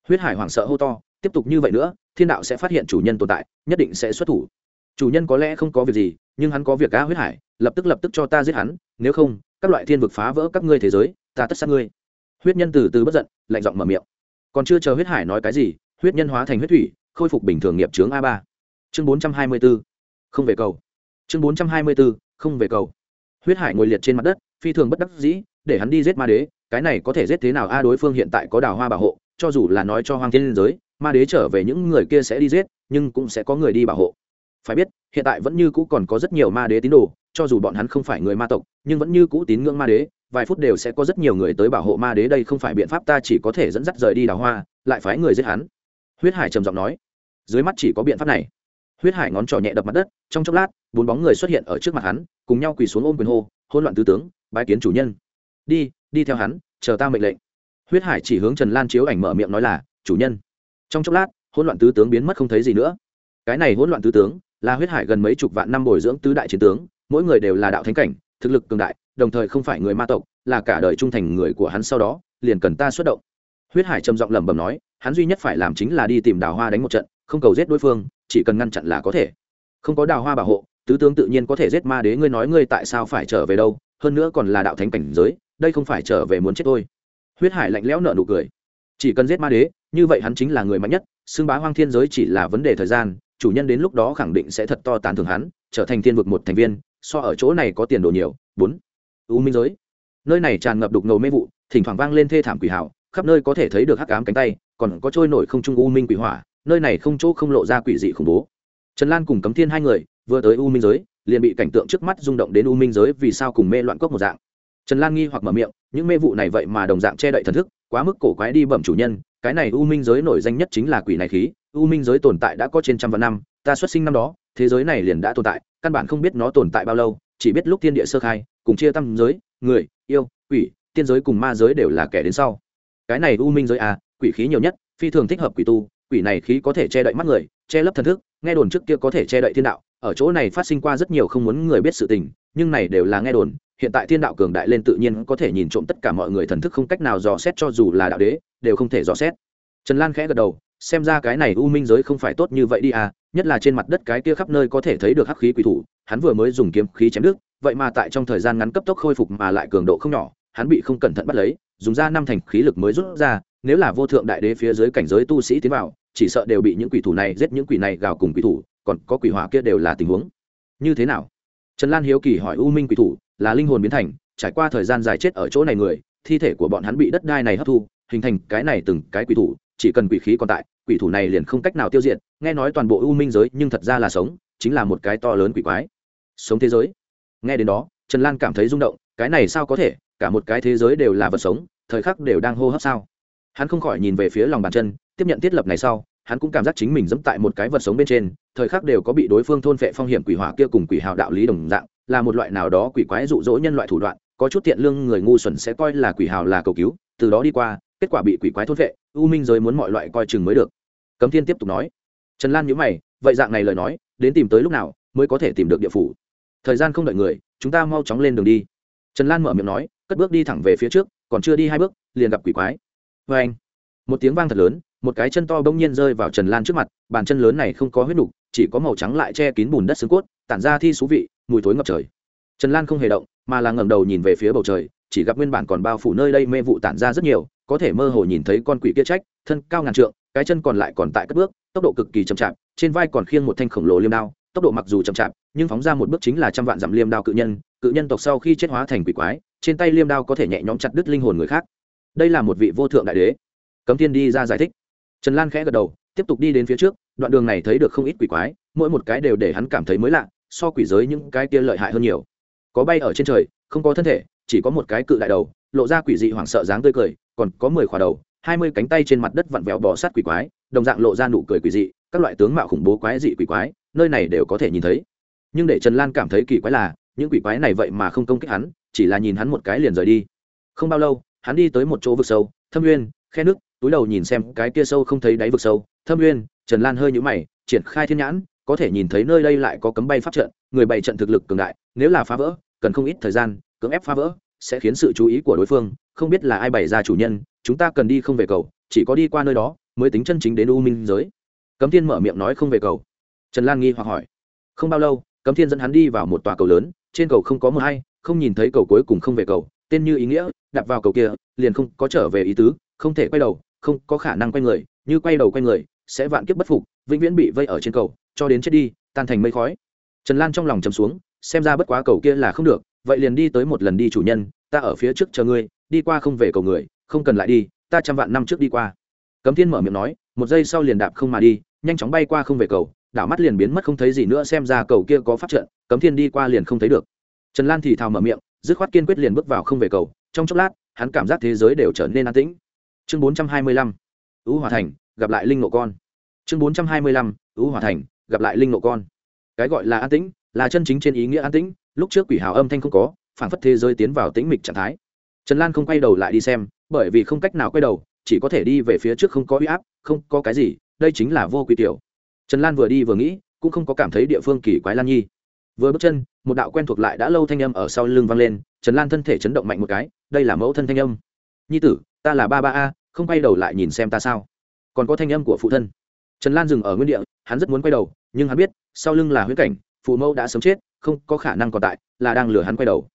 S1: Huyết hải hoảng sợ hô to tiếp tục như vậy nữa, thiên đạo sẽ phát hiện chủ nhân tồn tại, nhất định sẽ xuất thủ. Chủ nhân có lẽ không có việc gì, nhưng hắn có việc a huyết hải, lập tức lập tức cho ta giết hắn, nếu không, các loại thiên vực phá vỡ các ngươi thế giới, ta tất sát ngươi. Huyết nhân từ từ bất giận, lạnh giọng mở miệng. Còn chưa chờ huyết hải nói cái gì, huyết nhân hóa thành huyết thủy, khôi phục bình thường nghiệp chướng a ba. Chương bốn trăm hai mươi b ố không về cầu. Chương bốn trăm hai mươi b ố không về cầu. Huyết hải ngồi liệt trên mặt đất, phi thường bất đắc dĩ, để hắn đi giết ma đế, cái này có thể giết thế nào a đối phương hiện tại có đào hoa bảo hộ cho dù là nói cho hoàng thiên giới, ma đế trở về những người kia sẽ đi giết, nhưng cũng sẽ có người đi bảo hộ. Phải biết, hiện tại vẫn như cũ còn có rất nhiều ma đế tín đồ, cho dù bọn hắn không phải người ma tộc, nhưng vẫn như cũ tín ngưỡng ma đế, vài phút đều sẽ có rất nhiều người tới bảo hộ ma đế, đây không phải biện pháp ta chỉ có thể dẫn dắt rời đi đào hoa, lại phái người giết hắn. Huyết hải trầm giọng nói. Dưới mắt chỉ có biện pháp này. Huyết hải ngón trỏ nhẹ đập mặt đất, trong chốc lát, bốn bóng người xuất hiện ở trước mặt hắn, cùng nhau quỳ xuống ôm quyền hô hôn loạn tứ tướng, bái kiến chủ nhân. Đi đi theo hắn, chờ ta mệnh lệnh huyết hải chỉ hướng trần lan chiếu ảnh mở miệng nói là, chủ nhân. Trong chốc lát, hỗn loạn tứ tướng biến mất không thấy gì nữa. Cái này hỗn loạn tứ tướng là huyết hải gần mấy chục vạn năm bồi dưỡng tứ đại chiến tướng, mỗi người đều là đạo thánh cảnh, thực lực cường đại, đồng thời không phải người ma tộc, là cả đời trung thành người của hắn sau đó, liền cần ta xuất động. Huyết hải trầm giọng lẩm bẩm nói, hắn duy nhất phải làm chính là đi tìm đào hoa đánh một trận, không cầu giết đối phương, chỉ cần ngăn chặn là có thể. Không có đào hoa bảo hộ, tứ tướng tự nhiên có thể giết ma đế, ngươi nói ngươi tại sao phải trở về đâu, hơn nữa còn là đạo thánh cảnh giới, đây không phải trở về muốn chết tôi huyết hải lạnh lẽo nợ nụ cười. Chỉ cần giết ma đế, như vậy hắn chính là người mạnh nhất, xưng bá hoang thiên giới chỉ là vấn đề thời gian, chủ nhân đến lúc đó khẳng định sẽ thật to tán thưởng hắn, trở thành thiên vực một thành viên, so ở chỗ này có tiền đồ nhiều. Bốn, u minh giới. Nơi này tràn ngập đục ngầu mê vụ, thỉnh thoảng vang lên thê thảm quỷ hảo khắp nơi có thể thấy được hắc ám cánh tay, còn có trôi nổi không trung u minh quỷ hỏa, nơi này không chỗ không lộ ra quỷ dị khủng bố. Trần lan cùng cấm thiên hai người, vừa tới u minh giới, liền bị cảnh tượng trước mắt rung động đến u minh giới vì sao cùng mê loạn cốc một dạng trần lan nghi hoặc mở miệng, những mê vụ này vậy mà đồng dạng che đậy thần thức, quá mức cổ quái đi bẩm chủ nhân, cái này u minh giới nổi danh nhất chính là quỷ này khí, u minh giới tồn tại đã có trên trăm vạn năm, ta xuất sinh năm đó, thế giới này liền đã tồn tại, căn bản không biết nó tồn tại bao lâu, chỉ biết lúc thiên địa sơ khai, cùng chia tâm giới, người, yêu, quỷ, tiên giới cùng ma giới đều là kẻ đến sau. Cái này u minh giới à quỷ khí nhiều nhất, phi thường thích hợp quỷ tu, quỷ này khí có thể che đậy mắt người, che lấp thần thức, nghe đồn trước kia có thể che đậy thiên đạo, ở chỗ này phát sinh qua rất nhiều không muốn người biết sự tình nhưng này đều là nghe đồn, hiện tại thiên đạo cường đại lên tự nhiên có thể nhìn trộm tất cả mọi người thần thức không cách nào dò xét cho dù là đạo đế, đều không thể dò xét. Trần lan khẽ gật đầu, xem ra cái này u minh giới không phải tốt như vậy đi à nhất là trên mặt đất cái kia khắp nơi có thể thấy được hắc khí quỷ thủ, hắn vừa mới dùng kiếm khí chém đức vậy mà tại trong thời gian ngắn cấp tốc khôi phục mà lại cường độ không nhỏ, hắn bị không cẩn thận bắt lấy, dùng ra năm thành khí lực mới rút ra, nếu là vô thượng đại đế phía dưới cảnh giới tu sĩ tiến vào, chỉ sợ đều bị những quỷ thủ này giết những quỷ này gào cùng quỷ thủ, còn có quỷ hỏa kia đều là tình huống. Như thế nào? Trần lan hiếu kỳ hỏi u minh quỷ thủ, là linh hồn biến thành, trải qua thời gian dài chết ở chỗ này người, thi thể của bọn hắn bị đất đai này hấp thu, hình thành cái này từng cái quỷ thủ, chỉ cần quỷ khí còn tại, quỷ thủ này liền không cách nào tiêu diệt. Nghe nói toàn bộ u minh giới nhưng thật ra là sống, chính là một cái to lớn quỷ quái. Sống thế giới. Nghe đến đó, trần lan cảm thấy rung động, cái này sao có thể, cả một cái thế giới đều là vật sống, thời khắc đều đang hô hấp sao? Hắn không khỏi nhìn về phía lòng bàn chân, tiếp nhận thiết lập này sau hắn cũng cảm giác chính mình dẫm tại một cái vật sống bên trên, thời khắc đều có bị đối phương thôn phệ phong hiểm quỷ hỏa kia cùng quỷ hào đạo lý đồng dạng, là một loại nào đó quỷ quái dụ dỗ nhân loại thủ đoạn, có chút tiện lương người ngu xuẩn sẽ coi là quỷ hào là cầu cứu, từ đó đi qua, kết quả bị quỷ quái thôn phệ, u minh giới muốn mọi loại coi chừng mới được. Cấm thiên tiếp tục nói. Trần lan nhữ mày, vậy dạng này lời nói, đến tìm tới lúc nào mới có thể tìm được địa phủ? Thời gian không đợi người, chúng ta mau chóng lên đường đi. Trần lan mở miệng nói, cất bước đi thẳng về phía trước, còn chưa đi hai bước, liền gặp quỷ quái. Vê anh một tiếng vang thật lớn một cái chân to bỗng nhiên rơi vào trần lan trước mặt, bàn chân lớn này không có huyết đục chỉ có màu trắng lại che kín bùn đất xương cốt, tản ra thi xú vị, mùi thối ngập trời. Trần lan không hề động, mà là ngẩng đầu nhìn về phía bầu trời, chỉ gặp nguyên bản còn bao phủ nơi đây mê vụ tản ra rất nhiều, có thể mơ hồ nhìn thấy con quỷ kia trách, thân cao ngàn trượng, cái chân còn lại còn tại cất bước, tốc độ cực kỳ chậm chạp, trên vai còn khiêng một thanh khổng lồ liêm đao, tốc độ mặc dù chậm chạp, nhưng phóng ra một bước chính là trăm vạn dặm liêm đao cự nhân cự nhân tộc sau khi chết hóa thành quỷ quái, trên tay liêm đao có thể nhẹ nhõm chặt đứt linh hồn người khác. Đây là một vị vô thượng đại đế. Cấm thiên đi ra giải thích trần lan khẽ gật đầu, tiếp tục đi đến phía trước, đoạn đường này thấy được không ít quỷ quái, mỗi một cái đều để hắn cảm thấy mới lạ, so quỷ giới những cái kia lợi hại hơn nhiều. Có bay ở trên trời, không có thân thể, chỉ có một cái cự đại đầu, lộ ra quỷ dị hoảng sợ dáng tươi cười, còn có mười khỏa đầu, hai mươi cánh tay trên mặt đất vặn vẹo bò sát quỷ quái, đồng dạng lộ ra nụ cười quỷ dị, các loại tướng mạo khủng bố quái dị quỷ quái, nơi này đều có thể nhìn thấy. Nhưng để trần lan cảm thấy kỳ quái là, những quỷ quái này vậy mà không công kích hắn, chỉ là nhìn hắn một cái liền rời đi. Không bao lâu, hắn đi tới một chỗ vực sâu, thâm uyên khe nước túi đầu nhìn xem cái kia sâu không thấy đáy vực sâu, thâm uyên, trần lan hơi nhũ mày, triển khai thiên nhãn, có thể nhìn thấy nơi đây lại có cấm bay pháp trận, người bày trận thực lực cường đại, nếu là phá vỡ, cần không ít thời gian, cưỡng ép phá vỡ, sẽ khiến sự chú ý của đối phương, không biết là ai bày ra chủ nhân, chúng ta cần đi không về cầu, chỉ có đi qua nơi đó, mới tính chân chính đến u minh giới. Cấm thiên mở miệng nói không về cầu. Trần lan nghi hoặc hỏi. Không bao lâu, cấm thiên dẫn hắn đi vào một tòa cầu lớn, trên cầu không có mờ hay, không nhìn thấy cầu cuối cùng không về cầu, tên như ý nghĩa đặt vào cầu kia, liền không có trở về ý tứ, không thể quay đầu không có khả năng quay người, như quay đầu quay người, sẽ vạn kiếp bất phục, vĩnh viễn bị vây ở trên cầu, cho đến chết đi, tan thành mây khói. Trần lan trong lòng chầm xuống, xem ra bất quá cầu kia là không được, vậy liền đi tới một lần đi chủ nhân, ta ở phía trước chờ ngươi, đi qua không về cầu người, không cần lại đi, ta trăm vạn năm trước đi qua. Cấm thiên mở miệng nói, một giây sau liền đạp không mà đi, nhanh chóng bay qua không về cầu, đảo mắt liền biến mất không thấy gì nữa, xem ra cầu kia có phát trận, cấm thiên đi qua liền không thấy được. Trần lan thì thào mở miệng, dứt khoát kiên quyết liền bước vào không về cầu, trong chốc lát, hắn cảm giác thế giới đều trở nên an tĩnh chương bốn trăm hai mươi lăm ưu hòa thành, gặp lại linh nộ con. Chương bốn trăm hai mươi lăm ưu hòa thành, gặp lại linh nộ con. Cái gọi là an tĩnh, là chân chính trên ý nghĩa an tĩnh. Lúc trước quỷ hào âm thanh không có phản phất thế giới tiến vào tĩnh mịch trạng thái. Trần lan không quay đầu lại đi xem, bởi vì không cách nào quay đầu, chỉ có thể đi về phía trước không có uy áp, không có cái gì, đây chính là vô quy tiểu. Trần lan vừa đi vừa nghĩ, cũng không có cảm thấy địa phương kỳ quái lan nhi. Vừa bước chân, một đạo quen thuộc lại đã lâu thanh âm ở sau lưng vang lên, trần lan thân thể chấn động mạnh một cái, đây là mẫu thân thanh âm. Nhi tử ta là ba ba a, không quay đầu lại nhìn xem ta sao? Còn có thanh âm của phụ thân. Trần lan dừng ở nguyên địa, hắn rất muốn quay đầu, nhưng hắn biết, sau lưng là huyết cảnh, phụ mẫu đã sống chết, không có khả năng còn tại, là đang lừa hắn quay đầu.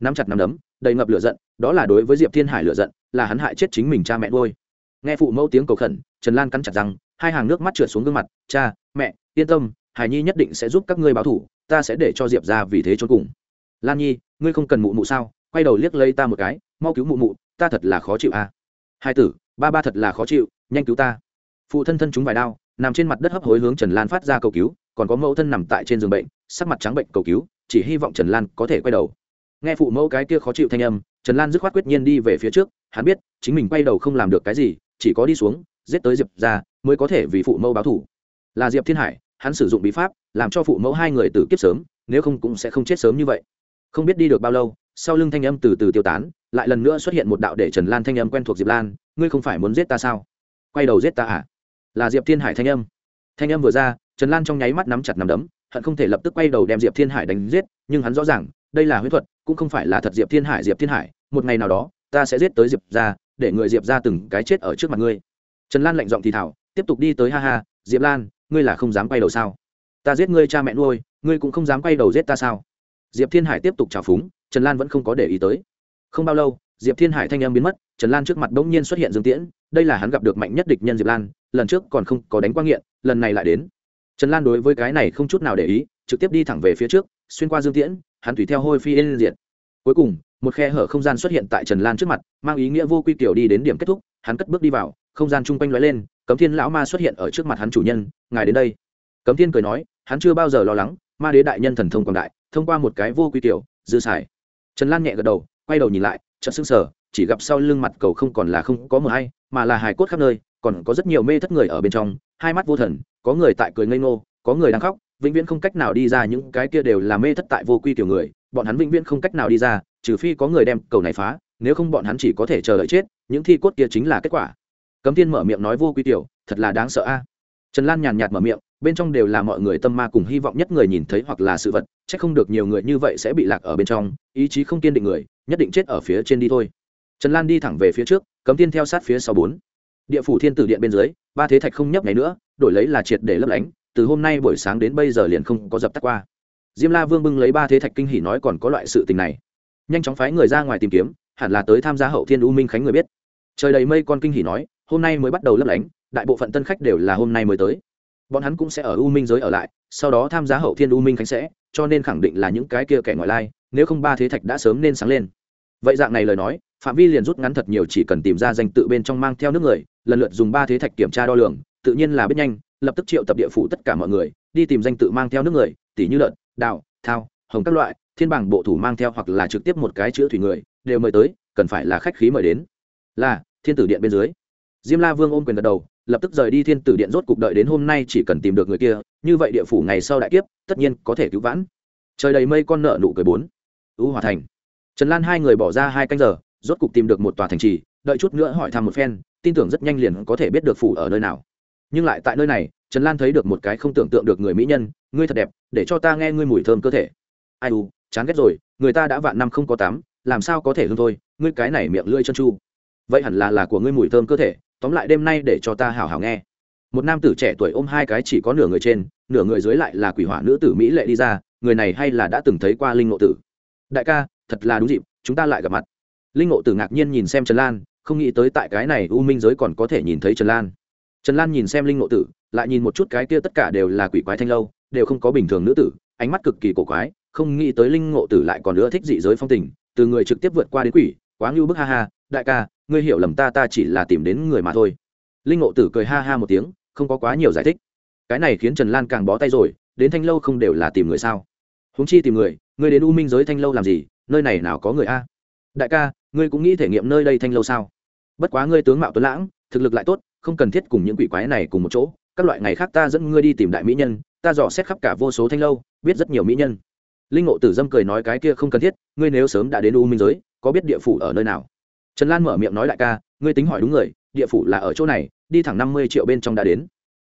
S1: Nắm chặt nắm đấm, đầy ngập lửa giận, đó là đối với diệp thiên hải lửa giận, là hắn hại chết chính mình cha mẹ nuôi. Nghe phụ mẫu tiếng cầu khẩn, trần lan cắn chặt rằng hai hàng nước mắt trượt xuống gương mặt, cha, mẹ, yên tâm, hải nhi nhất định sẽ giúp các ngươi báo thủ, ta sẽ để cho diệp ra vì thế cho cùng. Lan nhi, ngươi không cần mụ mụ sao? Quay đầu liếc lấy ta một cái, mau cứu mụ mụ ta thật là khó chịu à. hai tử, ba ba thật là khó chịu, nhanh cứu ta. Phụ thân thân chúng vài đao, nằm trên mặt đất hấp hối hướng trần lan phát ra cầu cứu, còn có mẫu thân nằm tại trên giường bệnh, sắc mặt trắng bệnh cầu cứu, chỉ hy vọng trần lan có thể quay đầu. Nghe phụ mẫu cái kia khó chịu thanh âm, trần lan dứt khoát quyết nhiên đi về phía trước, hắn biết, chính mình quay đầu không làm được cái gì, chỉ có đi xuống, giết tới diệp ra mới có thể vì phụ mẫu báo thủ là diệp thiên hải, hắn sử dụng bí pháp, làm cho phụ mẫu hai người tử kiếp sớm, nếu không cũng sẽ không chết sớm như vậy không biết đi được bao lâu, sau lưng thanh âm từ từ tiêu tán, lại lần nữa xuất hiện một đạo để trần lan thanh âm quen thuộc diệp lan, ngươi không phải muốn giết ta sao? Quay đầu giết ta à? Là diệp thiên hải thanh âm. Thanh âm vừa ra, trần lan trong nháy mắt nắm chặt nắm đấm, hận không thể lập tức quay đầu đem diệp thiên hải đánh giết, nhưng hắn rõ ràng, đây là huyết thuật, cũng không phải là thật diệp thiên hải, diệp thiên hải, một ngày nào đó, ta sẽ giết tới diệp ra để người diệp ra từng cái chết ở trước mặt ngươi. Trần lan lạnh giọng thì thảo tiếp tục đi tới, ha ha, diệp lan, ngươi là không dám quay đầu sao? Ta giết ngươi cha mẹ nuôi, ngươi cũng không dám quay đầu giết ta sao? Diệp thiên hải tiếp tục trào phúng, trần lan vẫn không có để ý tới. Không bao lâu, diệp thiên hải thanh em biến mất, trần lan trước mặt bỗng nhiên xuất hiện dương tiễn, đây là hắn gặp được mạnh nhất địch nhân diệp lan, lần trước còn không có đánh quang nghiện, lần này lại đến. Trần lan đối với cái này không chút nào để ý, trực tiếp đi thẳng về phía trước, xuyên qua dương tiễn, hắn tùy theo hôi phi yên diệt. Cuối cùng, một khe hở không gian xuất hiện tại trần lan trước mặt, mang ý nghĩa vô quy tiểu đi đến điểm kết thúc, hắn cất bước đi vào, không gian chung quanh lóe lên, cấm thiên lão ma xuất hiện ở trước mặt hắn chủ nhân, ngài đến đây. Cấm thiên cười nói, hắn chưa bao giờ lo lắng, ma đế đại nhân thần thông quảng đại thông qua một cái vô quy tiểu, dư xài. Trần lan nhẹ gật đầu, quay đầu nhìn lại, chợt sững sờ, chỉ gặp sau lưng mặt cầu không còn là không có mờ hay, mà là hài cốt khắp nơi, còn có rất nhiều mê thất người ở bên trong, hai mắt vô thần, có người tại cười ngây ngô, có người đang khóc, vĩnh viễn không cách nào đi ra những cái kia đều là mê thất tại vô quy tiểu người, bọn hắn vĩnh viễn không cách nào đi ra, trừ phi có người đem cầu này phá, nếu không bọn hắn chỉ có thể chờ đợi chết, những thi cốt kia chính là kết quả. Cấm tiên mở miệng nói vô quy tiểu, thật là đáng sợ a. Trần lan nhàn nhạt mở miệng bên trong đều là mọi người tâm ma cùng hy vọng nhất người nhìn thấy hoặc là sự vật c h ắ c không được nhiều người như vậy sẽ bị lạc ở bên trong, ý chí không kiên định người, nhất định chết ở phía trên đi thôi. Trần lan đi thẳng về phía trước, cấm tiên theo sát phía sau bốn. Địa phủ thiên tử điện bên dưới, ba thế thạch không nhấp ngày nữa, đổi lấy là triệt để lấp lánh, từ hôm nay buổi sáng đến bây giờ liền không có dập tắt qua. Diêm la vương bưng lấy ba thế thạch kinh hỉ nói còn có loại sự tình này. Nhanh chóng phái người ra ngoài tìm kiếm, hẳn là tới tham gia hậu thiên u minh khánh người biết. Trời đầy mây con kinh hỉ nói, hôm nay mới bắt đầu lấp lánh, đại bộ phận tân khách đều là hôm nay mới tới bọn hắn cũng sẽ ở u minh giới ở lại sau đó tham gia hậu thiên u minh khánh sẽ cho nên khẳng định là những cái kia kẻ ngoại lai nếu không ba thế thạch đã sớm nên sáng lên. Vậy dạng này lời nói phạm vi liền rút ngắn thật nhiều chỉ cần tìm ra danh tự bên trong mang theo nước người lần lượt dùng ba thế thạch kiểm tra đo lường tự nhiên là biết nhanh lập tức triệu tập địa phủ tất cả mọi người đi tìm danh tự mang theo nước người tỷ như lợn đạo, thao hồng các loại thiên bảng bộ thủ mang theo hoặc là trực tiếp một cái chữ thủy người đều mời tới cần phải là khách khí mời đến. Là thiên tử điện bên dưới. Diêm la vương ôm quyền gật đầu lập tức rời đi thiên tử điện rốt cục đợi đến hôm nay chỉ cần tìm được người kia, như vậy địa phủ ngày sau đại kiếp, tất nhiên có thể cứu vãn. Trời đầy mây con nợ nụ cười bốn. Ưu hòa thành. Trần lan hai người bỏ ra hai canh giờ, rốt cục tìm được một tòa thành trì, đợi chút nữa hỏi thăm một phen, tin tưởng rất nhanh liền có thể biết được phủ ở nơi nào. Nhưng lại tại nơi này, trần lan thấy được một cái không tưởng tượng được người mỹ nhân, ngươi thật đẹp, để cho ta nghe ngươi mùi thơm cơ thể. Ai u, chán ghét rồi, người ta đã vạn năm không có tắm, làm sao có thể hương thôi, ngươi cái này miệng lưỡi chân chu. Vậy hẳn là là của ngươi mùi thơm cơ thể tóm lại đêm nay để cho ta hào hào nghe. Một nam tử trẻ tuổi ôm hai cái chỉ có nửa người trên, nửa người dưới lại là quỷ hỏa nữ tử mỹ lệ đi ra, người này hay là đã từng thấy qua linh ngộ tử. Đại ca, thật là đúng dịp, chúng ta lại gặp mặt. Linh ngộ tử ngạc nhiên nhìn xem trần lan, không nghĩ tới tại cái này u minh giới còn có thể nhìn thấy trần lan. Trần lan nhìn xem linh ngộ tử, lại nhìn một chút cái kia tất cả đều là quỷ quái thanh lâu, đều không có bình thường nữ tử, ánh mắt cực kỳ cổ quái, không nghĩ tới linh ngộ tử lại còn nữa thích dị giới phong tình, từ người trực tiếp vượt qua đến quỷ, quá ngưu bức ha ha. Đại ca ngươi hiểu lầm ta ta chỉ là tìm đến người mà thôi. Linh ngộ tử cười ha ha một tiếng, không có quá nhiều giải thích. Cái này khiến trần lan càng bó tay rồi, đến thanh lâu không đều là tìm người sao? Húng chi tìm người, ngươi đến u minh giới thanh lâu làm gì, nơi này nào có người a? Đại ca, ngươi cũng nghĩ thể nghiệm nơi đây thanh lâu sao? Bất quá ngươi tướng mạo tuấn lãng, thực lực lại tốt, không cần thiết cùng những quỷ quái này cùng một chỗ. Các loại ngày khác ta dẫn ngươi đi tìm đại mỹ nhân, ta dò xét khắp cả vô số thanh lâu, biết rất nhiều mỹ nhân. Linh ngộ tử dâm cười nói cái kia không cần thiết, ngươi nếu sớm đã đến u minh giới, có biết địa phủ ở nơi nào? Trần lan mở miệng nói đại ca ngươi tính hỏi đúng người địa phủ là ở chỗ này đi thẳng năm mươi triệu bên trong đã đến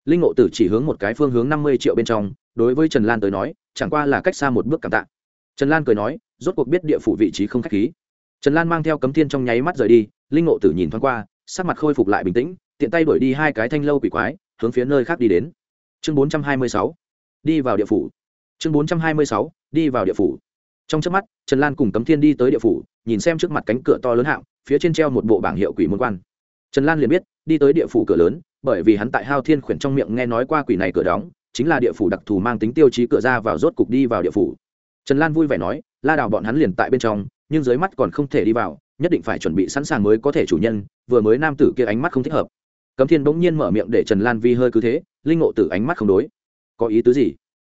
S1: linh ngộ tử chỉ hướng một cái phương hướng năm mươi triệu bên trong đối với trần lan tới nói chẳng qua là cách xa một bước cảm tạ trần lan cười nói rốt cuộc biết địa phủ vị trí không k h á c h khí trần lan mang theo cấm thiên trong nháy mắt rời đi linh ngộ tử nhìn thoáng qua sắc mặt khôi phục lại bình tĩnh tiện tay đuổi đi hai cái thanh lâu quỷ quái hướng phía nơi khác đi đến chương bốn trăm hai mươi sáu đi vào địa phủ chương bốn trăm hai mươi sáu đi vào địa phủ trong trước mắt trần lan cùng cấm thiên đi tới địa phủ nhìn xem trước mặt cánh cửa to lớn hạng phía trên treo một bộ bảng hiệu quỷ môn quan. Trần lan liền biết, đi tới địa phủ cửa lớn, bởi vì hắn tại hao thiên khuyển trong miệng nghe nói qua quỷ này cửa đóng, chính là địa phủ đặc thù mang tính tiêu chí cửa ra vào rốt cục đi vào địa phủ. Trần lan vui vẻ nói, la đào bọn hắn liền tại bên trong, nhưng dưới mắt còn không thể đi vào, nhất định phải chuẩn bị sẵn sàng mới có thể chủ nhân, vừa mới nam tử kia ánh mắt không thích hợp. Cấm thiên bỗng nhiên mở miệng để trần lan vi hơi cứ thế, linh ngộ tử ánh mắt không đối. Có ý tứ gì?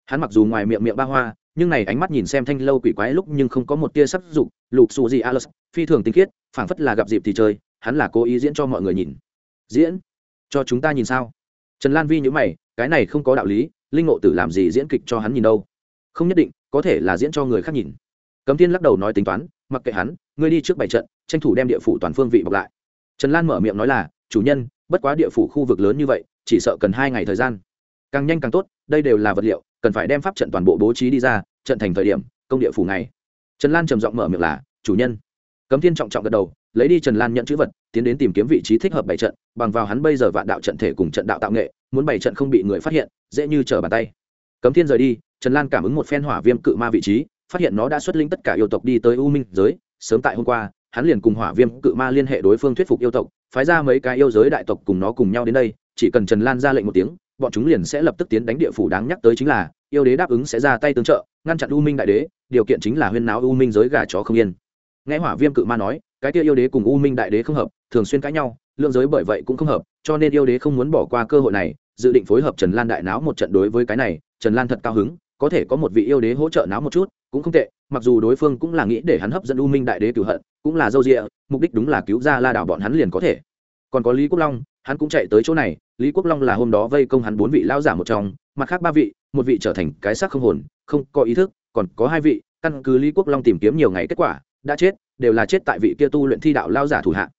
S1: Hắn mặc dù ngoài miệng miệng ba hoa nhưng này ánh mắt nhìn xem thanh lâu quỷ quái lúc nhưng không có một tia sắc dục, lục xù gì alus phi thường tinh khiết, phảng phất là gặp dịp thì chơi, hắn là cố ý diễn cho mọi người nhìn. Diễn? Cho chúng ta nhìn sao? Trần lan vi nhữ mày, cái này không có đạo lý, linh ngộ tử làm gì diễn kịch cho hắn nhìn đâu? Không nhất định, có thể là diễn cho người khác nhìn. Cấm thiên lắc đầu nói tính toán, mặc kệ hắn, ngươi đi trước bảy trận, tranh thủ đem địa phủ toàn phương vị bọc lại. Trần lan mở miệng nói là, chủ nhân, bất quá địa phủ khu vực lớn như vậy, chỉ sợ cần hai ngày thời gian. Càng nhanh càng tốt, đây đều là vật liệu cần phải đem pháp trận toàn bộ bố trí đi ra, trận thành thời điểm, công địa phủ này trần lan trầm giọng mở miệng là, chủ nhân. Cấm thiên trọng trọng gật đầu, lấy đi trần lan nhận chữ vật, tiến đến tìm kiếm vị trí thích hợp bảy trận, bằng vào hắn bây giờ vạn đạo trận thể cùng trận đạo tạo nghệ, muốn bảy trận không bị người phát hiện, dễ như trở bàn tay. Cấm thiên rời đi, trần lan cảm ứng một phen hỏa viêm cự ma vị trí, phát hiện nó đã xuất linh tất cả yêu tộc đi tới u minh giới. Sớm tại hôm qua, hắn liền cùng hỏa viêm cự ma liên hệ đối phương thuyết phục yêu tộc, phái ra mấy cái yêu giới đại tộc cùng nó cùng nhau đến đây, chỉ cần trần lan ra lệnh một tiếng bọn chúng liền sẽ lập tức tiến đánh địa phủ đáng nhắc tới chính là, yêu đế đáp ứng sẽ ra tay tương trợ, ngăn chặn u minh đại đế, điều kiện chính là huyên náo u minh giới gà chó không yên. Nghe hỏa viêm cự ma nói, cái kia yêu đế cùng u minh đại đế không hợp, thường xuyên cãi nhau, lượng giới bởi vậy cũng không hợp, cho nên yêu đế không muốn bỏ qua cơ hội này, dự định phối hợp trần lan đại náo một trận đối với cái này, trần lan thật cao hứng, có thể có một vị yêu đế hỗ trợ náo một chút, cũng không tệ, mặc dù đối phương cũng là nghĩ để hắn hấp dẫn u minh đại đế cửu hận, cũng là dâu rịa, mục đích đúng là cứu ra la đảo bọn hắn liền có thể. Còn có lý quốc long, hắn cũng chạy tới chỗ này lý quốc long là hôm đó vây công hắn bốn vị lao giả một trong, mặt khác ba vị, một vị trở thành cái xác không hồn, không có ý thức, còn có hai vị, căn cứ lý quốc long tìm kiếm nhiều ngày kết quả, đã chết, đều là chết tại vị kia tu luyện thi đạo lao giả thủ hạ.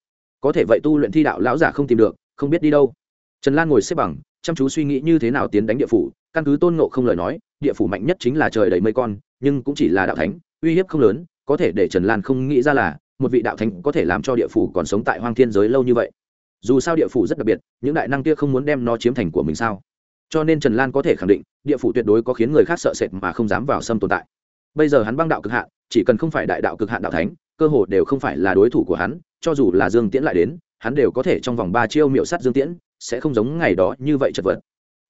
S1: Có thể vậy tu luyện thi đạo lão giả không tìm được, không biết đi đâu. Trần lan ngồi xếp bằng, chăm chú suy nghĩ như thế nào tiến đánh địa phủ, căn cứ tôn nộ không lời nói, địa phủ mạnh nhất chính là trời đầy mây con, nhưng cũng chỉ là đạo thánh, uy hiếp không lớn, có thể để trần lan không nghĩ ra là, một vị đạo thánh có thể làm cho địa phủ còn sống tại hoang thiên giới lâu như vậy dù sao địa phủ rất đặc biệt, những đại năng kia không muốn đem nó chiếm thành của mình sao? Cho nên trần lan có thể khẳng định, địa phủ tuyệt đối có khiến người khác sợ sệt mà không dám vào xâm tồn tại. Bây giờ hắn băng đạo cực hạn, chỉ cần không phải đại đạo cực hạn đạo thánh, cơ hồ đều không phải là đối thủ của hắn, cho dù là dương tiễn lại đến, hắn đều có thể trong vòng ba chiêu miệu sắt dương tiễn, sẽ không giống ngày đó như vậy chật vật.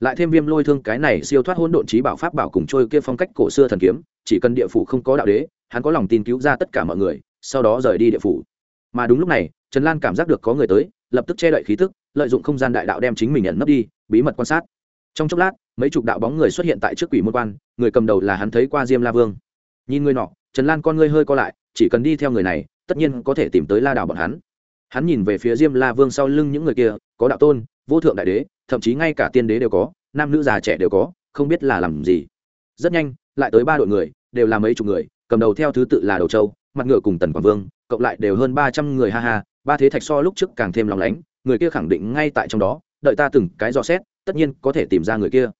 S1: Lại thêm viêm lôi thương cái này siêu thoát hỗn độn trí bảo pháp bảo cùng trôi kia phong cách cổ xưa thần kiếm, chỉ cần địa phủ không có đạo đế, hắn có lòng tin cứu ra tất cả mọi người, sau đó rời đi địa phủ. Mà đúng lúc này, trần lan cảm giác được có người tới lập tức che đậy khí tức, lợi dụng không gian đại đạo đem chính mình nhận nấp đi, bí mật quan sát. Trong chốc lát, mấy chục đạo bóng người xuất hiện tại trước quỷ môn quan, người cầm đầu là hắn thấy qua diêm la vương. Nhìn người nọ, trần lan con ngươi hơi co lại, chỉ cần đi theo người này, tất nhiên có thể tìm tới la đảo bọn hắn. Hắn nhìn về phía diêm la vương sau lưng những người kia, có đạo tôn, vô thượng đại đế, thậm chí ngay cả tiên đế đều có, nam nữ già trẻ đều có, không biết là làm gì. Rất nhanh, lại tới ba đội người, đều là mấy chục người, cầm đầu theo thứ tự là đầu châu, mặt ngựa cùng tần quảng vương cộng lại đều hơn ba trăm người, ha ha, ba thế thạch so lúc trước càng thêm lòng lánh, người kia khẳng định ngay tại trong đó, đợi ta từng cái dò xét, tất nhiên có thể tìm ra người kia.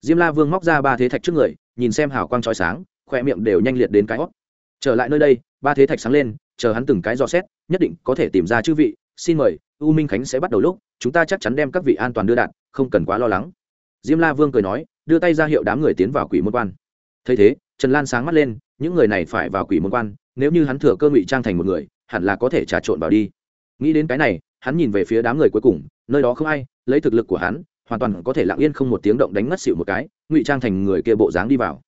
S1: Diêm la vương móc ra ba thế thạch trước người, nhìn xem hào quang trói sáng khoe miệng đều nhanh liệt đến cái hót trở lại nơi đây, ba thế thạch sáng lên, chờ hắn từng cái dò xét, nhất định có thể tìm ra chư vị, xin mời, u minh khánh sẽ bắt đầu lúc, chúng ta chắc chắn đem các vị an toàn đưa đạn không cần quá lo lắng. Diêm la vương cười nói, đưa tay ra hiệu đám người tiến vào quỷ môn quan. Thấy thế, trần lan sáng mắt lên, những người này phải vào quỷ môn quan nếu như hắn thừa cơ ngụy trang thành một người, hẳn là có thể trà trộn vào đi. Nghĩ đến cái này, hắn nhìn về phía đám người cuối cùng, nơi đó không ai, lấy thực lực của hắn, hoàn toàn có thể lặng yên không một tiếng động đánh ngất xỉu một cái, ngụy trang thành người kia bộ dáng đi vào.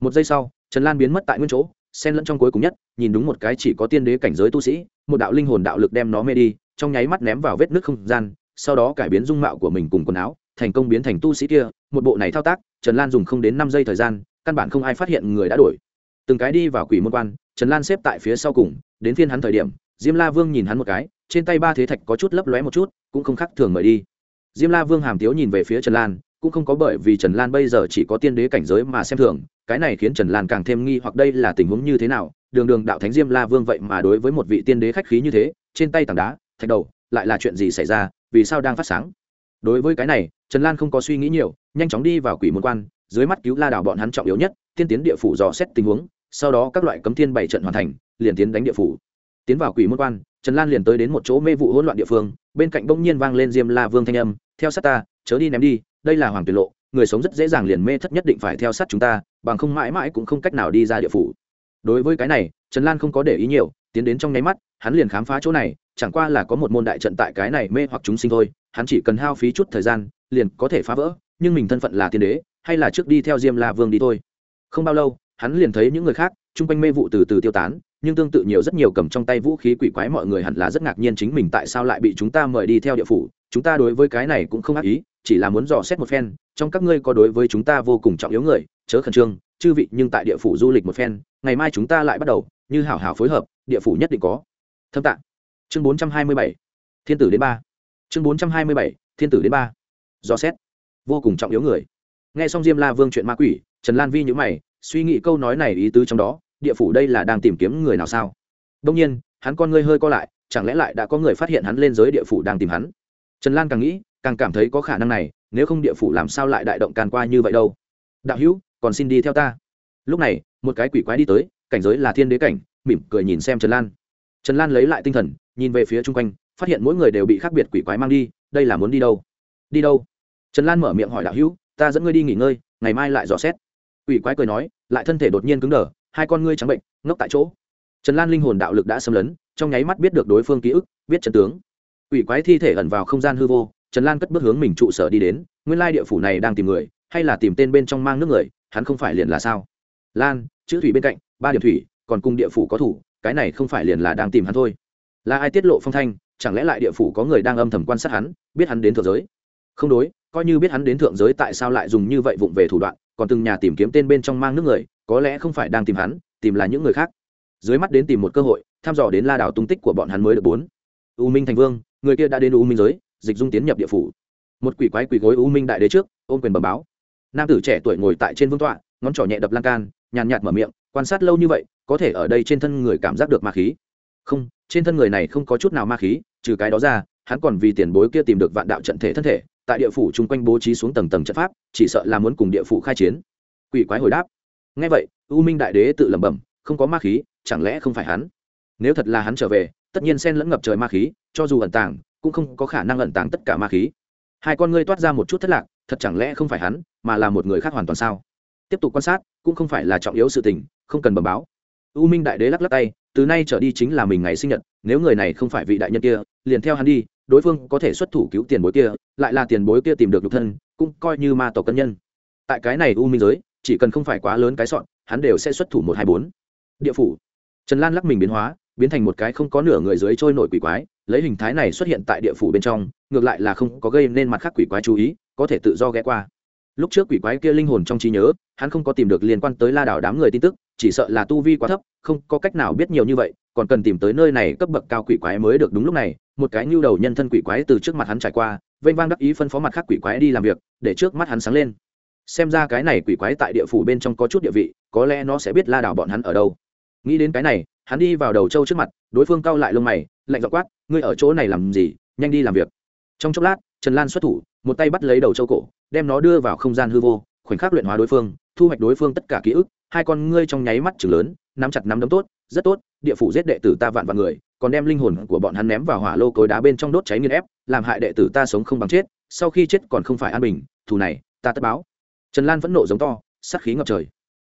S1: Một giây sau, trần lan biến mất tại nguyên chỗ, xen lẫn trong cuối cùng nhất, nhìn đúng một cái chỉ có tiên đế cảnh giới tu sĩ, một đạo linh hồn đạo lực đem nó mê đi, trong nháy mắt ném vào vết nước không gian, sau đó cải biến dung mạo của mình cùng quần áo, thành công biến thành tu sĩ kia. Một bộ này thao tác, trần lan dùng không đến năm giây thời gian, căn bản không ai phát hiện người đã đổi. Từng cái đi vào quỷ môn quan trần lan xếp tại phía sau cùng, đến phiên hắn thời điểm, diêm la vương nhìn hắn một cái, trên tay ba thế thạch có chút lấp lóe một chút, cũng không khác thường mời đi. Diêm la vương hàm tiếu nhìn về phía trần lan, cũng không có bởi vì trần lan bây giờ chỉ có tiên đế cảnh giới mà xem thường, cái này khiến trần lan càng thêm nghi hoặc đây là tình huống như thế nào, đường đường đạo thánh diêm la vương vậy mà đối với một vị tiên đế khách khí như thế, trên tay tảng đá, thạch đầu, lại là chuyện gì xảy ra, vì sao đang phát sáng? Đối với cái này, trần lan không có suy nghĩ nhiều, nhanh chóng đi vào quỷ môn quan, dưới mắt cứu la đảo bọn hắn trọng yếu nhất, tiên tiến địa phủ dò xét tình huống sau đó các loại cấm thiên bảy trận hoàn thành, liền tiến đánh địa phủ. Tiến vào quỷ môn quan, trần lan liền tới đến một chỗ mê vụ hỗn loạn địa phương, bên cạnh bỗng nhiên vang lên diêm la vương thanh âm, theo sát ta, chớ đi ném đi, đây là hoàng tuyệt lộ, người sống rất dễ dàng liền mê thất nhất định phải theo sát chúng ta, bằng không mãi mãi cũng không cách nào đi ra địa phủ. Đối với cái này, trần lan không có để ý nhiều, tiến đến trong nháy mắt, hắn liền khám phá chỗ này, chẳng qua là có một môn đại trận tại cái này mê hoặc chúng sinh thôi, hắn chỉ cần hao phí chút thời gian, liền có thể phá vỡ, nhưng mình thân phận là tiên đế, hay là trước đi theo diêm la vương đi thôi. Không bao lâu hắn liền thấy những người khác, chung quanh mê vụ từ từ tiêu tán, nhưng tương tự nhiều rất nhiều cầm trong tay vũ khí quỷ quái mọi người hẳn là rất ngạc nhiên chính mình tại sao lại bị chúng ta mời đi theo địa phủ, chúng ta đối với cái này cũng không ác ý, chỉ là muốn dò xét một phen, trong các ngươi có đối với chúng ta vô cùng trọng yếu người, chớ khẩn trương, chư vị, nhưng tại địa phủ du lịch một phen, ngày mai chúng ta lại bắt đầu, như hảo hảo phối hợp, địa phủ nhất định có. Thâm tạng. Chương bốn trăm hai mươi bảy. Thiên tử đến ba. Chương bốn trăm hai mươi bảy, thiên tử đến ba. Dò xét. Vô cùng trọng yếu người. Nghe xong diêm la vương chuyện ma quỷ, trần lan vi nhữ mày suy nghĩ câu nói này ý tứ trong đó, địa phủ đây là đang tìm kiếm người nào sao? Đông nhiên, hắn con ngươi hơi co lại, chẳng lẽ lại đã có người phát hiện hắn lên giới địa phủ đang tìm hắn? Trần lan càng nghĩ, càng cảm thấy có khả năng này, nếu không địa phủ làm sao lại đại động can qua như vậy đâu? Đạo hữu, còn xin đi theo ta. Lúc này, một cái quỷ quái đi tới, cảnh giới là thiên đế cảnh, mỉm cười nhìn xem trần lan. Trần lan lấy lại tinh thần, nhìn về phía chung quanh, phát hiện mỗi người đều bị khác biệt quỷ quái mang đi, đây là muốn đi đâu? Đi đâu? Trần lan mở miệng hỏi đạo hữu, ta dẫn ngươi đi nghỉ ngơi, ngày mai lại dò xét quỷ quái cười nói, lại thân thể đột nhiên cứng đờ, hai con ngươi trắng bệnh, ngốc tại chỗ. Trần lan linh hồn đạo lực đã xâm lấn, trong nháy mắt biết được đối phương ký ức, biết trận tướng. Quỷ quái thi thể ẩn vào không gian hư vô, trần lan cất bước hướng mình trụ sở đi đến, nguyên lai địa phủ này đang tìm người, hay là tìm tên bên trong mang nước người, hắn không phải liền là sao? Lan, chữ thủy bên cạnh, ba điểm thủy, còn cung địa phủ có thủ, cái này không phải liền là đang tìm hắn thôi. Là ai tiết lộ phong thanh, chẳng lẽ lại địa phủ có người đang âm thầm quan sát hắn, biết hắn đến thượng giới? Không đối coi như biết hắn đến thượng giới tại sao lại dùng như vậy vụng về thủ đoạn, còn từng nhà tìm kiếm tên bên trong mang nước người, có lẽ không phải đang tìm hắn, tìm là những người khác. Dưới mắt đến tìm một cơ hội, thăm dò đến la đảo tung tích của bọn hắn mới được bốn. U minh thành vương, người kia đã đến u minh giới, dịch dung tiến nhập địa phủ. Một quỷ quái quỷ gối u minh đại đế trước, ôm quyền bẩm báo. Nam tử trẻ tuổi ngồi tại trên vương tọa, ngón trỏ nhẹ đập lan can, nhàn nhạt mở miệng, quan sát lâu như vậy, có thể ở đây trên thân người cảm giác được ma khí. Không, trên thân người này không có chút nào ma khí, trừ cái đó ra, hắn còn vì tiền bối kia tìm được vạn đạo trận thể thân thể tại địa phủ chung quanh bố trí xuống tầng tầng trận pháp, chỉ sợ là muốn cùng địa phủ khai chiến. Quỷ quái hồi đáp. Ngay vậy, u minh đại đế tự lẩm bẩm, không có ma khí, chẳng lẽ không phải hắn? Nếu thật là hắn trở về, tất nhiên sen lẫn ngập trời ma khí, cho dù ẩn tàng, cũng không có khả năng ẩn tàng tất cả ma khí. Hai con ngươi toát ra một chút thất lạc, thật chẳng lẽ không phải hắn, mà là một người khác hoàn toàn sao? Tiếp tục quan sát, cũng không phải là trọng yếu sự tình, không cần bẩm báo. U minh đại đế lắc lắc tay, từ nay trở đi chính là mình ngày sinh nhật, nếu người này không phải vị đại nhân kia, liền theo hắn đi đối phương có thể xuất thủ cứu tiền bối kia, lại là tiền bối kia tìm được nhục thân, cũng coi như ma tộc cân nhân. Tại cái này u minh giới, chỉ cần không phải quá lớn cái sọn, hắn đều sẽ xuất thủ một hai bốn. Địa phủ. Trần lan lắc mình biến hóa, biến thành một cái không có nửa người dưới trôi nổi quỷ quái, lấy hình thái này xuất hiện tại địa phủ bên trong, ngược lại là không có gây nên mặt khác quỷ quái chú ý, có thể tự do ghé qua. Lúc trước quỷ quái kia linh hồn trong trí nhớ, hắn không có tìm được liên quan tới la đảo đám người tin tức, chỉ sợ là tu vi quá thấp, không có cách nào biết nhiều như vậy, còn cần tìm tới nơi này cấp bậc cao quỷ quái mới được đúng lúc này một cái nhu đầu nhân thân quỷ quái từ trước mặt hắn trải qua, vênh vang đắc ý phân phó mặt khác quỷ quái đi làm việc, để trước mắt hắn sáng lên. Xem ra cái này quỷ quái tại địa phủ bên trong có chút địa vị, có lẽ nó sẽ biết la đảo bọn hắn ở đâu. Nghĩ đến cái này, hắn đi vào đầu châu trước mặt, đối phương cau lại lông mày, lạnh dọ quát, ngươi ở chỗ này làm gì? Nhanh đi làm việc. Trong chốc lát, trần lan xuất thủ, một tay bắt lấy đầu châu cổ, đem nó đưa vào không gian hư vô, khoảnh khắc luyện hóa đối phương, thu hoạch đối phương tất cả ký ức, hai con ngươi trong nháy mắt chừng lớn, nắm chặt nắm đấm tốt, rất tốt địa phủ giết đệ tử ta vạn vạn người, còn đem linh hồn của bọn hắn ném vào hỏa lô cối đá bên trong đốt cháy nghiên ép, làm hại đệ tử ta sống không bằng chết, sau khi chết còn không phải an bình, thù này, ta tất báo. Trần lan vẫn nộ giống to, sát khí ngập trời.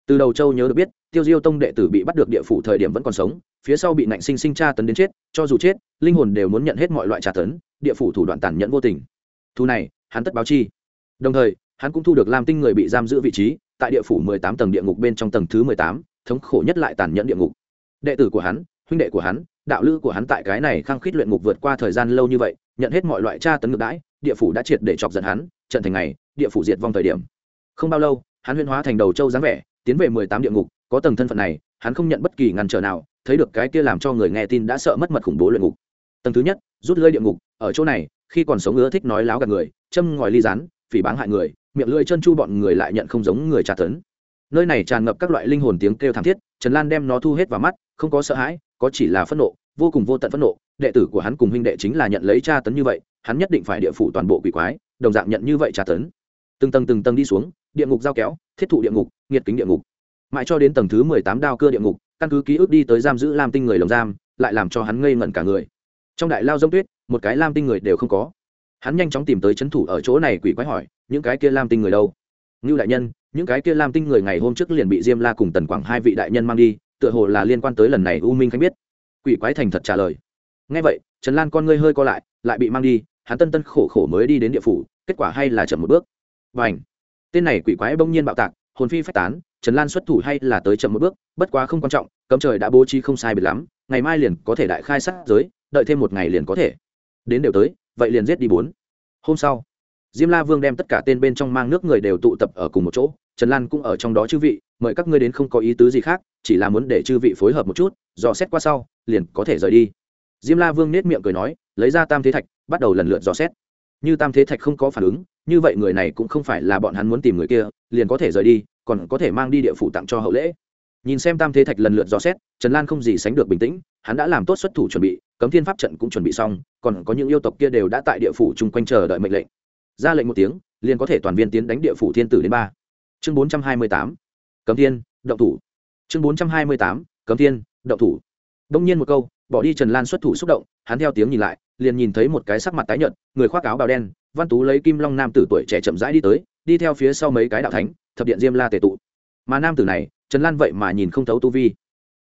S1: Từ đầu châu nhớ được biết, tiêu diêu tông đệ tử bị bắt được địa phủ thời điểm vẫn còn sống, phía sau bị nạnh sinh sinh tra tấn đến chết, cho dù chết, linh hồn đều muốn nhận hết mọi loại tra tấn, địa phủ thủ đoạn tàn nhẫn vô tình. Thu này, hắn tất báo chi. Đồng thời, hắn cũng thu được lam tinh người bị giam giữ vị trí, tại địa phủ mười tám tầng địa ngục bên trong tầng thứ mười tám, thống khổ nhất lại tàn nhẫn địa ngục đệ tử của hắn, huynh đệ của hắn, đạo lữ của hắn tại cái này khăng khít luyện ngục vượt qua thời gian lâu như vậy, nhận hết mọi loại tra tấn ngược đãi, địa phủ đã triệt để chọc giận hắn, trận thành ngày, địa phủ diệt vong thời điểm. Không bao lâu, hắn huyên hóa thành đầu châu dáng vẻ, tiến về mười tám địa ngục, có tầng thân phận này, hắn không nhận bất kỳ ngăn trở nào, thấy được cái kia làm cho người nghe tin đã sợ mất mật khủng bố luyện ngục. Tầng thứ nhất, rút lơi địa ngục, ở chỗ này, khi còn sống ngứa thích nói láo gạt người, châm ngòi ly rán, phỉ báng hại người, miệng lưỡi chân chu bọn người lại nhận không giống người tra tấn. Nơi này tràn ngập các loại linh hồn tiếng kêu thảm thiết, trần lan đem nó thu hết vào mắt không có sợ hãi, có chỉ là phẫn nộ, vô cùng vô tận phẫn nộ, đệ tử của hắn cùng huynh đệ chính là nhận lấy tra tấn như vậy, hắn nhất định phải địa phủ toàn bộ quỷ quái, đồng dạng nhận như vậy tra tấn. Từng tầng từng tầng đi xuống, địa ngục giao kéo, thiết thụ địa ngục, nghiệt kính địa ngục. Mãi cho đến tầng thứ mười tám đao cưa địa ngục, căn cứ ký ức đi tới giam giữ lam tinh người lồng giam, lại làm cho hắn ngây ngẩn cả người. Trong đại lao dông tuyết, một cái lam tinh người đều không có. Hắn nhanh chóng tìm tới c h ấ n thủ ở chỗ này quỷ quái hỏi, những cái kia lam tinh người đâu? Ngưu đại nhân, những cái kia lam tinh người ngày hôm trước liền bị diêm la cùng tần quảng hai vị đại nhân mang đi tựa hồ là liên quan tới lần này u minh khánh biết. Quỷ quái thành thật trả lời. Ngay vậy, trần lan con ngươi hơi co lại lại bị mang đi, hắn tân tân khổ khổ mới đi đến địa phủ, kết quả hay là chậm một bước. Và ảnh tên này quỷ quái bỗng nhiên bạo tạc, hồn phi phách tán, trần lan xuất thủ hay là tới chậm một bước, bất quá không quan trọng, cấm trời đã bố trí không sai biệt lắm, ngày mai liền có thể đại khai sát giới, đợi thêm một ngày liền có thể. Đến đều tới, vậy liền giết đi bốn. Hôm sau, diêm la vương đem tất cả tên bên trong mang nước người đều tụ tập ở cùng một chỗ, trần lan cũng ở trong đó chư vị mời các ngươi đến không có ý tứ gì khác, chỉ là muốn để chư vị phối hợp một chút, dò xét qua sau, liền có thể rời đi. Diêm la vương nết miệng cười nói, lấy ra tam thế thạch, bắt đầu lần lượt dò xét. Như tam thế thạch không có phản ứng, như vậy người này cũng không phải là bọn hắn muốn tìm người kia, liền có thể rời đi, còn có thể mang đi địa phủ tặng cho hậu lễ. Nhìn xem tam thế thạch lần lượt dò xét, trần lan không gì sánh được bình tĩnh, hắn đã làm tốt xuất thủ chuẩn bị, cấm thiên pháp trận cũng chuẩn bị xong, còn có những yêu tộc kia đều đã tại địa phủ chung quanh chờ đợi mệnh lệnh. Ra lệnh một tiếng, liền có thể toàn viên tiến đánh địa phủ thiên tử đến ba. Chương bốn trăm hai mươi tám cấm thiên, động thủ. Chương bốn trăm hai mươi tám, cấm thiên, động thủ. Đông nhiên một câu, bỏ đi trần lan xuất thủ xúc động, hắn theo tiếng nhìn lại, liền nhìn thấy một cái sắc mặt tái nhợt, người khoác áo bào đen, văn tú lấy kim long nam tử tuổi trẻ chậm rãi đi tới, đi theo phía sau mấy cái đạo thánh, thập điện diêm la tề tụ. Mà nam tử này, trần lan vậy mà nhìn không thấu tu vi.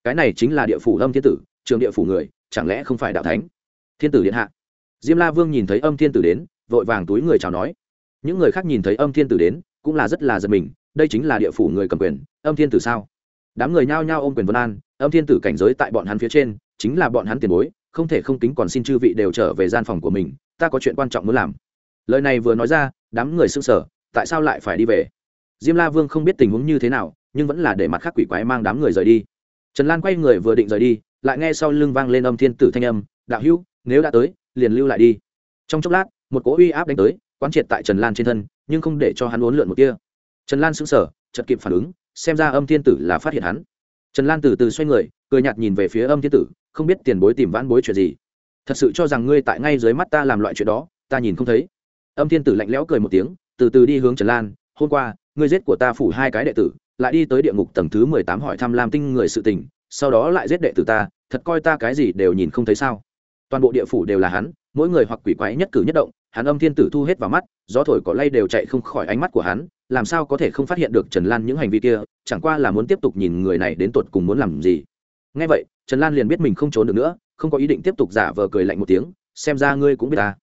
S1: Cái này chính là địa phủ âm thiên tử, trường địa phủ người, chẳng lẽ không phải đạo thánh? Thiên tử điện hạ. Diêm la vương nhìn thấy âm thiên tử đến, vội vàng túi người chào nói. Những người khác nhìn thấy âm thiên tử đến, cũng là rất là giật mình đây chính là địa phủ người cầm quyền, âm thiên tử sao? Đám người nhao nhao ôm quyền vân an, âm thiên tử cảnh giới tại bọn hắn phía trên, chính là bọn hắn tiền bối, không thể không kính còn xin chư vị đều trở về gian phòng của mình, ta có chuyện quan trọng muốn làm. Lời này vừa nói ra, đám người sững sở tại sao lại phải đi về? Diêm la vương không biết tình huống như thế nào, nhưng vẫn là để mặt khác quỷ quái mang đám người rời đi. Trần lan quay người vừa định rời đi, lại nghe sau lưng vang lên âm thiên tử thanh âm, đạo hữu, nếu đã tới, liền lưu lại đi. Trong chốc lát, một cỗ uy áp đánh tới, quán triệt tại trần lan trên thân, nhưng không để cho hắn uốn lượn một kia trần lan sững sờ chật kịp phản ứng, xem ra âm thiên tử là phát hiện hắn. Trần lan từ từ xoay người, cười nhạt nhìn về phía âm thiên tử, không biết tiền bối tìm vãn bối chuyện gì. Thật sự cho rằng ngươi tại ngay dưới mắt ta làm loại chuyện đó, ta nhìn không thấy. Âm thiên tử lạnh lẽo cười một tiếng, từ từ đi hướng trần lan, hôm qua, ngươi giết của ta phủ hai cái đệ tử, lại đi tới địa ngục tầng thứ mười tám hỏi thăm lam tinh người sự tình, sau đó lại giết đệ tử ta, thật coi ta cái gì đều nhìn không thấy sao. Toàn bộ địa phủ đều là hắn, mỗi người hoặc quỷ quái nhất cử nhất động, hắn âm thiên tử thu hết vào mắt, gió thổi cỏ lay đều chạy không khỏi ánh mắt của hắn làm sao có thể không phát hiện được trần lan những hành vi kia, chẳng qua là muốn tiếp tục nhìn người này đến tột cùng muốn làm gì. Ngay vậy, trần lan liền biết mình không trốn được nữa, không có ý định tiếp tục giả vờ cười lạnh một tiếng, xem ra ngươi cũng biết ta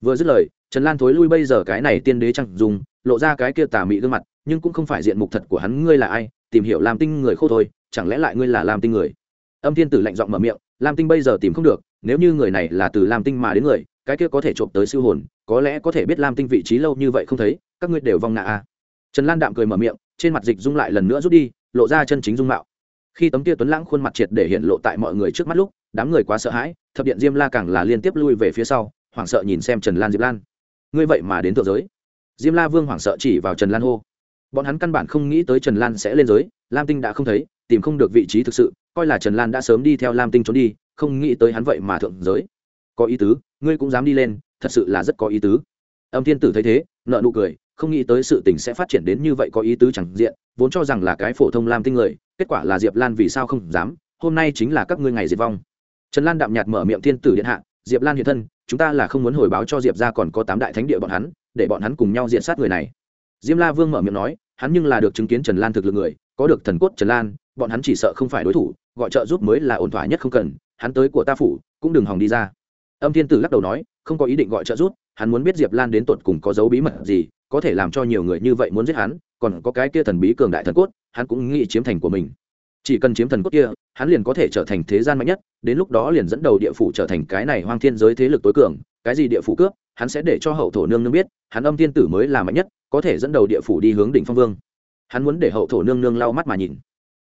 S1: vừa dứt lời, trần lan thối lui bây giờ cái này tiên đế chẳng dùng, lộ ra cái kia tà mị gương mặt, nhưng cũng không phải diện mục thật của hắn, ngươi là ai? Tìm hiểu làm tinh người khô thôi, chẳng lẽ lại ngươi là làm tinh người? Âm thiên tử lạnh giọng mở miệng, lam tinh bây giờ tìm không được, nếu như người này là từ lam tinh mà đến người, cái kia có thể trộm tới siêu hồn, có lẽ có thể biết lam tinh vị trí lâu như vậy không thấy, các ngươi đều vong ngã à trần lan đạm cười mở miệng, trên mặt dịch dung lại lần nữa rút đi, lộ ra chân chính dung mạo. Khi tấm kia tuấn lãng khuôn mặt triệt để hiện lộ tại mọi người trước mắt lúc, đám người quá sợ hãi, thập điện diêm la càng là liên tiếp lui về phía sau, hoảng sợ nhìn xem trần lan diệp lan. Ngươi vậy mà đến thượng giới. Diêm la vương hoảng sợ chỉ vào trần lan hô. Bọn hắn căn bản không nghĩ tới trần lan sẽ lên giới, lam tinh đã không thấy, tìm không được vị trí thực sự, coi là trần lan đã sớm đi theo lam tinh trốn đi, không nghĩ tới hắn vậy mà thượng giới. Có ý tứ, ngươi cũng dám đi lên, thật sự là rất có ý tứ. Âm thiên tử thấy thế nợ nụ cười, không nghĩ tới sự tình sẽ phát triển đến như vậy có ý tứ chẳng diện, vốn cho rằng là cái phổ thông lam tinh người, kết quả là diệp lan vì sao không dám, hôm nay chính là các ngươi ngày diệt vong. Trần lan đạm nhạt mở miệng thiên tử điện hạ, diệp lan hiện thân, chúng ta là không muốn hồi báo cho diệp ra còn có tám đại thánh địa bọn hắn, để bọn hắn cùng nhau diện sát người này. Diêm la vương mở miệng nói, hắn nhưng là được chứng kiến trần lan thực lực người, có được thần cốt trần lan, bọn hắn chỉ sợ không phải đối thủ, gọi trợ giúp mới là ổn thỏa nhất không cần, hắn tới của ta phủ, cũng đừng hòng đi ra. Âm thiên tử lắc đầu nói, không có ý định gọi trợ giúp hắn muốn biết diệp lan đến tột cùng có dấu bí mật gì, có thể làm cho nhiều người như vậy muốn giết hắn, còn có cái kia thần bí cường đại thần cốt, hắn cũng nghĩ chiếm thành của mình. Chỉ cần chiếm thần cốt kia, hắn liền có thể trở thành thế gian mạnh nhất, đến lúc đó liền dẫn đầu địa phủ trở thành cái này hoang thiên giới thế lực tối cường, cái gì địa phủ cướp, hắn sẽ để cho hậu thổ nương nương biết, hắn âm thiên tử mới là mạnh nhất, có thể dẫn đầu địa phủ đi hướng đỉnh phong vương. Hắn muốn để hậu thổ nương nương lau mắt mà nhìn.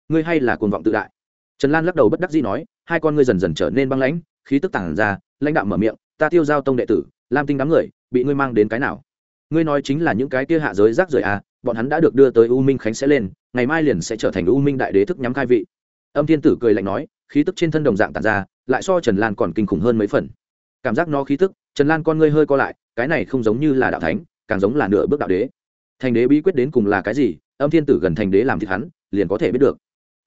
S1: Ngươi hay là cuồng vọng tự đại. Trần lan lắc đầu bất đắc dĩ nói, hai con ngươi dần dần trở nên băng lãnh, khí tức tản ra, lãnh đạo mở miệng, ta tiêu giao tông đệ tử lam tinh đám người, bị ngươi mang đến cái nào? Ngươi nói chính là những cái kia hạ giới rác rưởi à bọn hắn đã được đưa tới u minh khánh sẽ lên, ngày mai liền sẽ trở thành u minh đại đế thức nhắm khai vị. Âm thiên tử cười lạnh nói, khí tức trên thân đồng dạng tản ra, lại so trần lan còn kinh khủng hơn mấy phần. Cảm giác nó khí tức, trần lan con ngươi hơi co lại, cái này không giống như là đạo thánh, càng giống là nửa bước đạo đế. Thành đế bí quyết đến cùng là cái gì? Âm thiên tử gần thành đế làm thịt hắn, liền có thể biết được.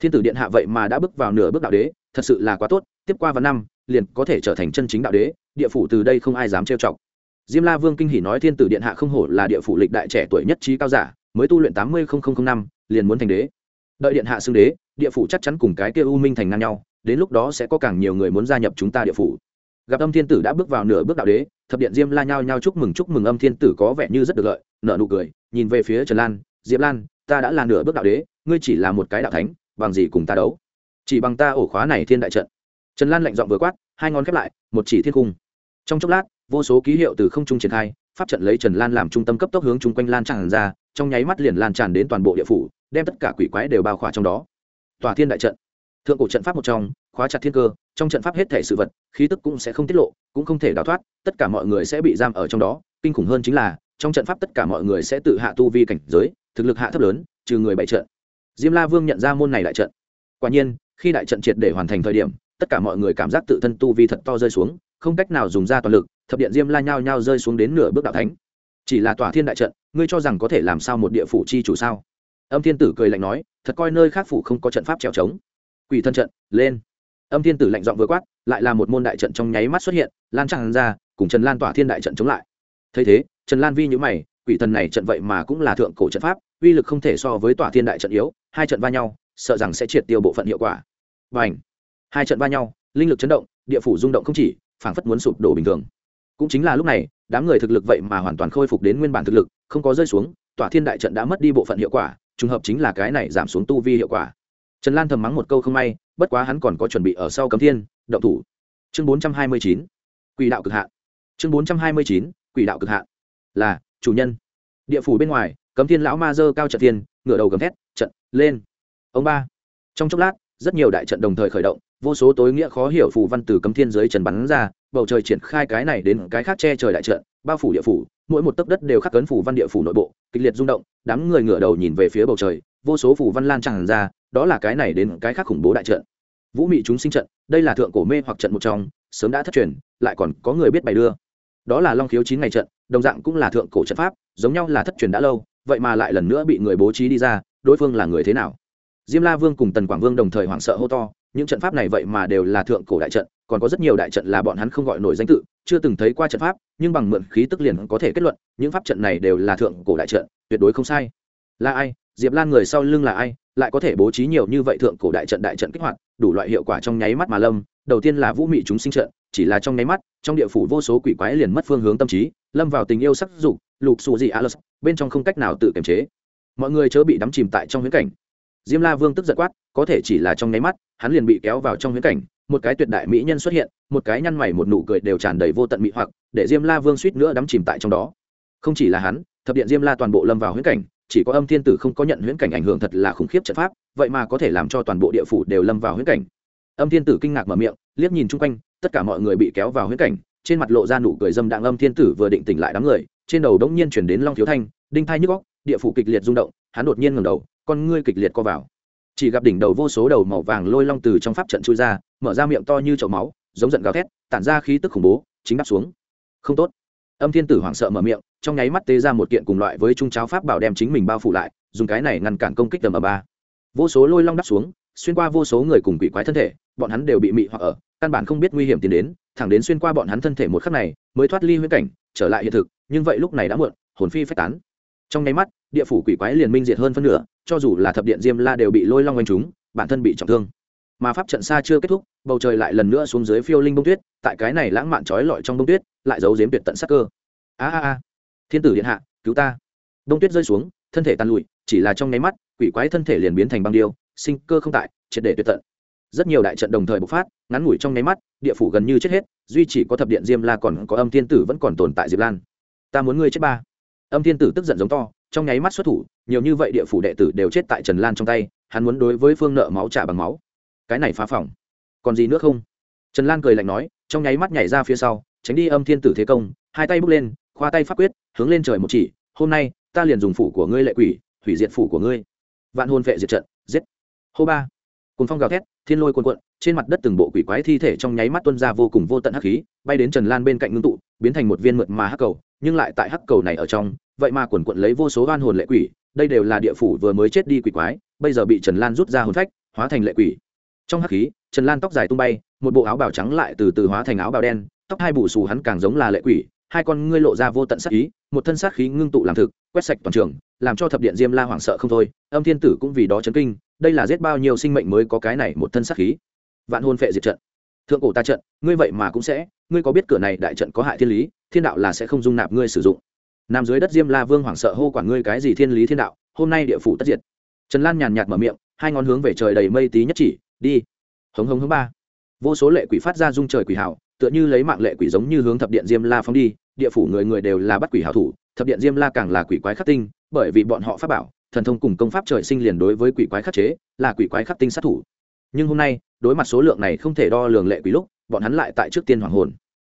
S1: Thiên tử điện hạ vậy mà đã bước vào nửa bước đạo đế, thật sự là quá tốt, tiếp qua vào năm, liền có thể trở thành chân chính đạo đế địa phủ từ đây không ai dám trêu chọc. Diêm la vương kinh hỉ nói thiên tử điện hạ không hổ là địa phủ lịch đại trẻ tuổi nhất trí cao giả, mới tu luyện tám mươi năm, liền muốn thành đế. Đợi điện hạ xưng đế, địa phủ chắc chắn cùng cái kia u minh thành ngang nhau, đến lúc đó sẽ có càng nhiều người muốn gia nhập chúng ta địa phủ. Gặp âm thiên tử đã bước vào nửa bước đạo đế, thập điện diêm la nhao nhao chúc mừng chúc mừng âm thiên tử có vẻ như rất được lợi, nở nụ cười, nhìn về phía trần lan, diệp lan, ta đã là nửa bước đạo đế, ngươi chỉ là một cái đạo thánh, bằng gì cùng ta đấu? Chỉ bằng ta ổ khóa này thiên đại trận. Trần lan lạnh giọng vừa quát, hai ngón khép lại, một chỉ thiên cung trong chốc lát, vô số ký hiệu từ không trung triển khai, pháp trận lấy trần lan làm trung tâm cấp tốc hướng chung quanh lan tràn ra, trong nháy mắt liền lan tràn đến toàn bộ địa phủ, đem tất cả quỷ quái đều bao khỏa trong đó. Tòa thiên đại trận. Thượng cổ trận pháp một trong, khóa chặt thiên cơ, trong trận pháp hết thể sự vật, khí tức cũng sẽ không tiết lộ, cũng không thể đào thoát, tất cả mọi người sẽ bị giam ở trong đó. Kinh khủng hơn chính là, trong trận pháp tất cả mọi người sẽ tự hạ tu vi cảnh giới, thực lực hạ thấp lớn, trừ người bại trận. Diêm la vương nhận ra môn này đại trận. Quả nhiên, khi đại trận triệt để hoàn thành thời điểm, tất cả mọi người cảm giác tự thân tu vi thật to rơi xuống không cách nào dùng ra toàn lực, thập điện diêm la nhao nhao rơi xuống đến nửa bước đạo thánh. Chỉ là tòa thiên đại trận, ngươi cho rằng có thể làm sao một địa phủ chi chủ sao? Âm thiên tử cười lạnh nói, thật coi nơi khác phủ không có trận pháp trèo trống. Quỷ thân trận, lên. Âm thiên tử lạnh dọn vừa quát, lại là một môn đại trận trong nháy mắt xuất hiện, lan tràn ra, cùng trần lan tỏa thiên đại trận chống lại. Thấy thế, trần lan vi nhữ mày, quỷ thần này trận vậy mà cũng là thượng cổ trận pháp, uy lực không thể so với tỏa thiên đại trận yếu, hai trận va nhau, sợ rằng sẽ triệt tiêu bộ phận hiệu quả. Và ảnh hai trận va nhau, linh lực chấn động, địa phủ rung động không chỉ phảng phất muốn sụp đổ bình thường. Cũng chính là lúc này, đám người thực lực vậy mà hoàn toàn khôi phục đến nguyên bản thực lực, không có rơi xuống tỏa thiên đại trận đã mất đi bộ phận hiệu quả, trùng hợp chính là cái này giảm xuống tu vi hiệu quả. Trần lan thầm mắng một câu không may, bất quá hắn còn có chuẩn bị ở sau cấm thiên, động thủ. Chương bốn trăm hai mươi chín, quỷ đạo cực hạn. Chương bốn trăm hai mươi chín, quỷ đạo cực hạn. Là, chủ nhân. Địa phủ bên ngoài, cấm thiên lão ma dơ cao trận thiên, ngửa đầu gầm thét, trận, lên. Ông ba. Trong chốc lát, rất nhiều đại trận đồng thời khởi động vô số tối nghĩa khó hiểu phù văn từ cấm thiên giới trần bắn ra, bầu trời triển khai cái này đến cái khác che trời đại trận, bao phủ địa phủ, mỗi một tấc đất đều khắc cấn phủ văn địa phủ nội bộ, kịch liệt rung động, đám người ngửa đầu nhìn về phía bầu trời, vô số phủ văn lan tràn ra, đó là cái này đến cái khác khủng bố đại trận. Vũ mị chúng sinh trận, đây là thượng cổ mê hoặc trận một trong, sớm đã thất truyền, lại còn có người biết bày đưa. Đó là long khiếu chín ngày trận, đồng dạng cũng là thượng cổ trận pháp, giống nhau là thất truyền đã lâu, vậy mà lại lần nữa bị người bố trí đi ra, đối phương là người thế nào? Diêm la vương cùng tần quảng vương đồng thời hoảng sợ hô to những trận pháp này vậy mà đều là thượng cổ đại trận, còn có rất nhiều đại trận là bọn hắn không gọi nổi danh tự, chưa từng thấy qua trận pháp, nhưng bằng mượn khí tức liền có thể kết luận, những pháp trận này đều là thượng cổ đại trận, tuyệt đối không sai. Là ai? Diệp lan người sau lưng là ai? Lại có thể bố trí nhiều như vậy thượng cổ đại trận đại trận kích hoạt, đủ loại hiệu quả trong nháy mắt mà lâm. Đầu tiên là vũ mị chúng sinh trận, chỉ là trong nháy mắt, trong địa phủ vô số quỷ quái liền mất phương hướng tâm trí, lâm vào tình yêu sắc dục, lục xù gì alus bên trong không cách nào tự kiềm chế. Mọi người chớ bị đắm chìm tại trong huyễn cảnh diêm la vương tức giận quát, có thể chỉ là trong nháy mắt, hắn liền bị kéo vào trong huyễn cảnh, một cái tuyệt đại mỹ nhân xuất hiện, một cái nhăn mày một nụ cười đều tràn đầy vô tận mỹ hoặc, để diêm la vương suýt nữa đắm chìm tại trong đó. Không chỉ là hắn, thập điện diêm la toàn bộ lâm vào huyễn cảnh, chỉ có âm thiên tử không có nhận huyễn cảnh ảnh hưởng thật là khủng khiếp trận pháp, vậy mà có thể làm cho toàn bộ địa phủ đều lâm vào huyễn cảnh. Âm thiên tử kinh ngạc mở miệng, liếc nhìn chung quanh, tất cả mọi người bị kéo vào huyễn cảnh, trên mặt lộ ra nụ cười dâm đạng âm thiên tử vừa định tỉnh lại đám người, trên đầu đống nhiên chuyển đến long thiếu thanh, đinh thai nhức góc địa phủ kịch liệt rung động, hắn đột nhiên ngẩng đầu con ngươi kịch liệt co vào. Chỉ gặp đỉnh đầu vô số đầu màu vàng lôi long từ trong pháp trận chui ra, mở ra miệng to như chậu máu, giống giận gào thét, tản ra khí tức khủng bố, chính đáp xuống. Không tốt. Âm thiên tử hoảng sợ mở miệng, trong nháy mắt tê ra một kiện cùng loại với trung cháo pháp bảo đem chính mình bao phủ lại, dùng cái này ngăn cản công kích tầm ở ba. Vô số lôi long đáp xuống, xuyên qua vô số người cùng quỷ quái thân thể, bọn hắn đều bị mị hoặc ở, căn bản không biết nguy hiểm tiến đến, thẳng đến xuyên qua bọn hắn thân thể một khắc này, mới thoát ly huyễn cảnh, trở lại hiện thực, nhưng vậy lúc này đã muộn, hồn phi phách tán. Trong nháy mắt, địa phủ quỷ quái liền minh diệt hơn phân nửa cho dù là thập điện diêm la đều bị lôi long oanh chúng, bản thân bị trọng thương. Mà pháp trận xa chưa kết thúc, bầu trời lại lần nữa xuống dưới phiêu linh bông tuyết, tại cái này lãng mạn trói lọi trong bông tuyết, lại giấu giếm tuyệt tận sắc cơ. A a a. Thiên tử điện hạ, cứu ta. Bông tuyết rơi xuống, thân thể tàn lụi, chỉ là trong nháy mắt, quỷ quái thân thể liền biến thành băng điêu, sinh cơ không tại, triệt để tuyệt tận. Rất nhiều đại trận đồng thời bộc phát, ngắn ngủi trong nháy mắt, địa phủ gần như chết hết, duy chỉ có thập điện diêm la còn có âm thiên tử vẫn còn tồn tại diệp lan. Ta muốn ngươi chết ba. Âm thiên tử tức giận giống to trong nháy mắt xuất thủ, nhiều như vậy địa phủ đệ tử đều chết tại trần lan trong tay, hắn muốn đối với phương nợ máu trả bằng máu. Cái này phá phòng. Còn gì nữa không? Trần lan cười lạnh nói, trong nháy mắt nhảy ra phía sau, tránh đi âm thiên tử thế công, hai tay bước lên, khoa tay pháp quyết, hướng lên trời một chỉ, hôm nay, ta liền dùng phủ của ngươi lệ quỷ, hủy diệt phủ của ngươi. Vạn hôn vệ diệt trận, giết. Hô ba. Cùng phong gào thét, thiên lôi cuồn cuộn, trên mặt đất từng bộ quỷ quái thi thể trong nháy mắt tuân ra vô cùng vô tận hắc khí, bay đến trần lan bên cạnh ngưng tụ, biến thành một viên mượt mà hắc cầu nhưng lại tại hắc cầu này ở trong, vậy mà quần quận lấy vô số oan hồn lệ quỷ, đây đều là địa phủ vừa mới chết đi quỷ quái, bây giờ bị trần lan rút ra hồn phách, hóa thành lệ quỷ. Trong hắc khí, trần lan tóc dài tung bay, một bộ áo bào trắng lại từ từ hóa thành áo bào đen, tóc hai bù xù hắn càng giống là lệ quỷ, hai con ngươi lộ ra vô tận sát ý, một thân sát khí ngưng tụ làm thực, quét sạch toàn trường, làm cho thập điện diêm la hoảng sợ không thôi, âm thiên tử cũng vì đó chấn kinh, đây là giết bao nhiêu sinh mệnh mới có cái này một thân sát khí. Vạn hôn phệ diệt trận thượng cổ ta trận, ngươi vậy mà cũng sẽ, ngươi có biết cửa này đại trận có hại thiên lý, thiên đạo là sẽ không dung nạp ngươi sử dụng. Nằm dưới đất diêm la vương hoảng sợ hô quản ngươi cái gì thiên lý thiên đạo, hôm nay địa phủ tất diệt. Trần lan nhàn nhạt mở miệng, hai ngón hướng về trời đầy mây tí nhất chỉ, đi. Hống hống hống ba. Vô số lệ quỷ phát ra dung trời quỷ hảo tựa như lấy mạng lệ quỷ giống như hướng thập điện diêm la phóng đi, địa phủ người người đều là bắt quỷ hảo thủ, thập điện diêm la càng là quỷ quái khắc tinh, bởi vì bọn họ pháp bảo, thần thông cùng công pháp trời sinh liền đối với quỷ quái khắc chế, là quỷ quái khắc tinh sát thủ. Nhưng hôm nay đối mặt số lượng này không thể đo lường lệ quỷ lúc, bọn hắn lại tại trước tiên hoàng hồn.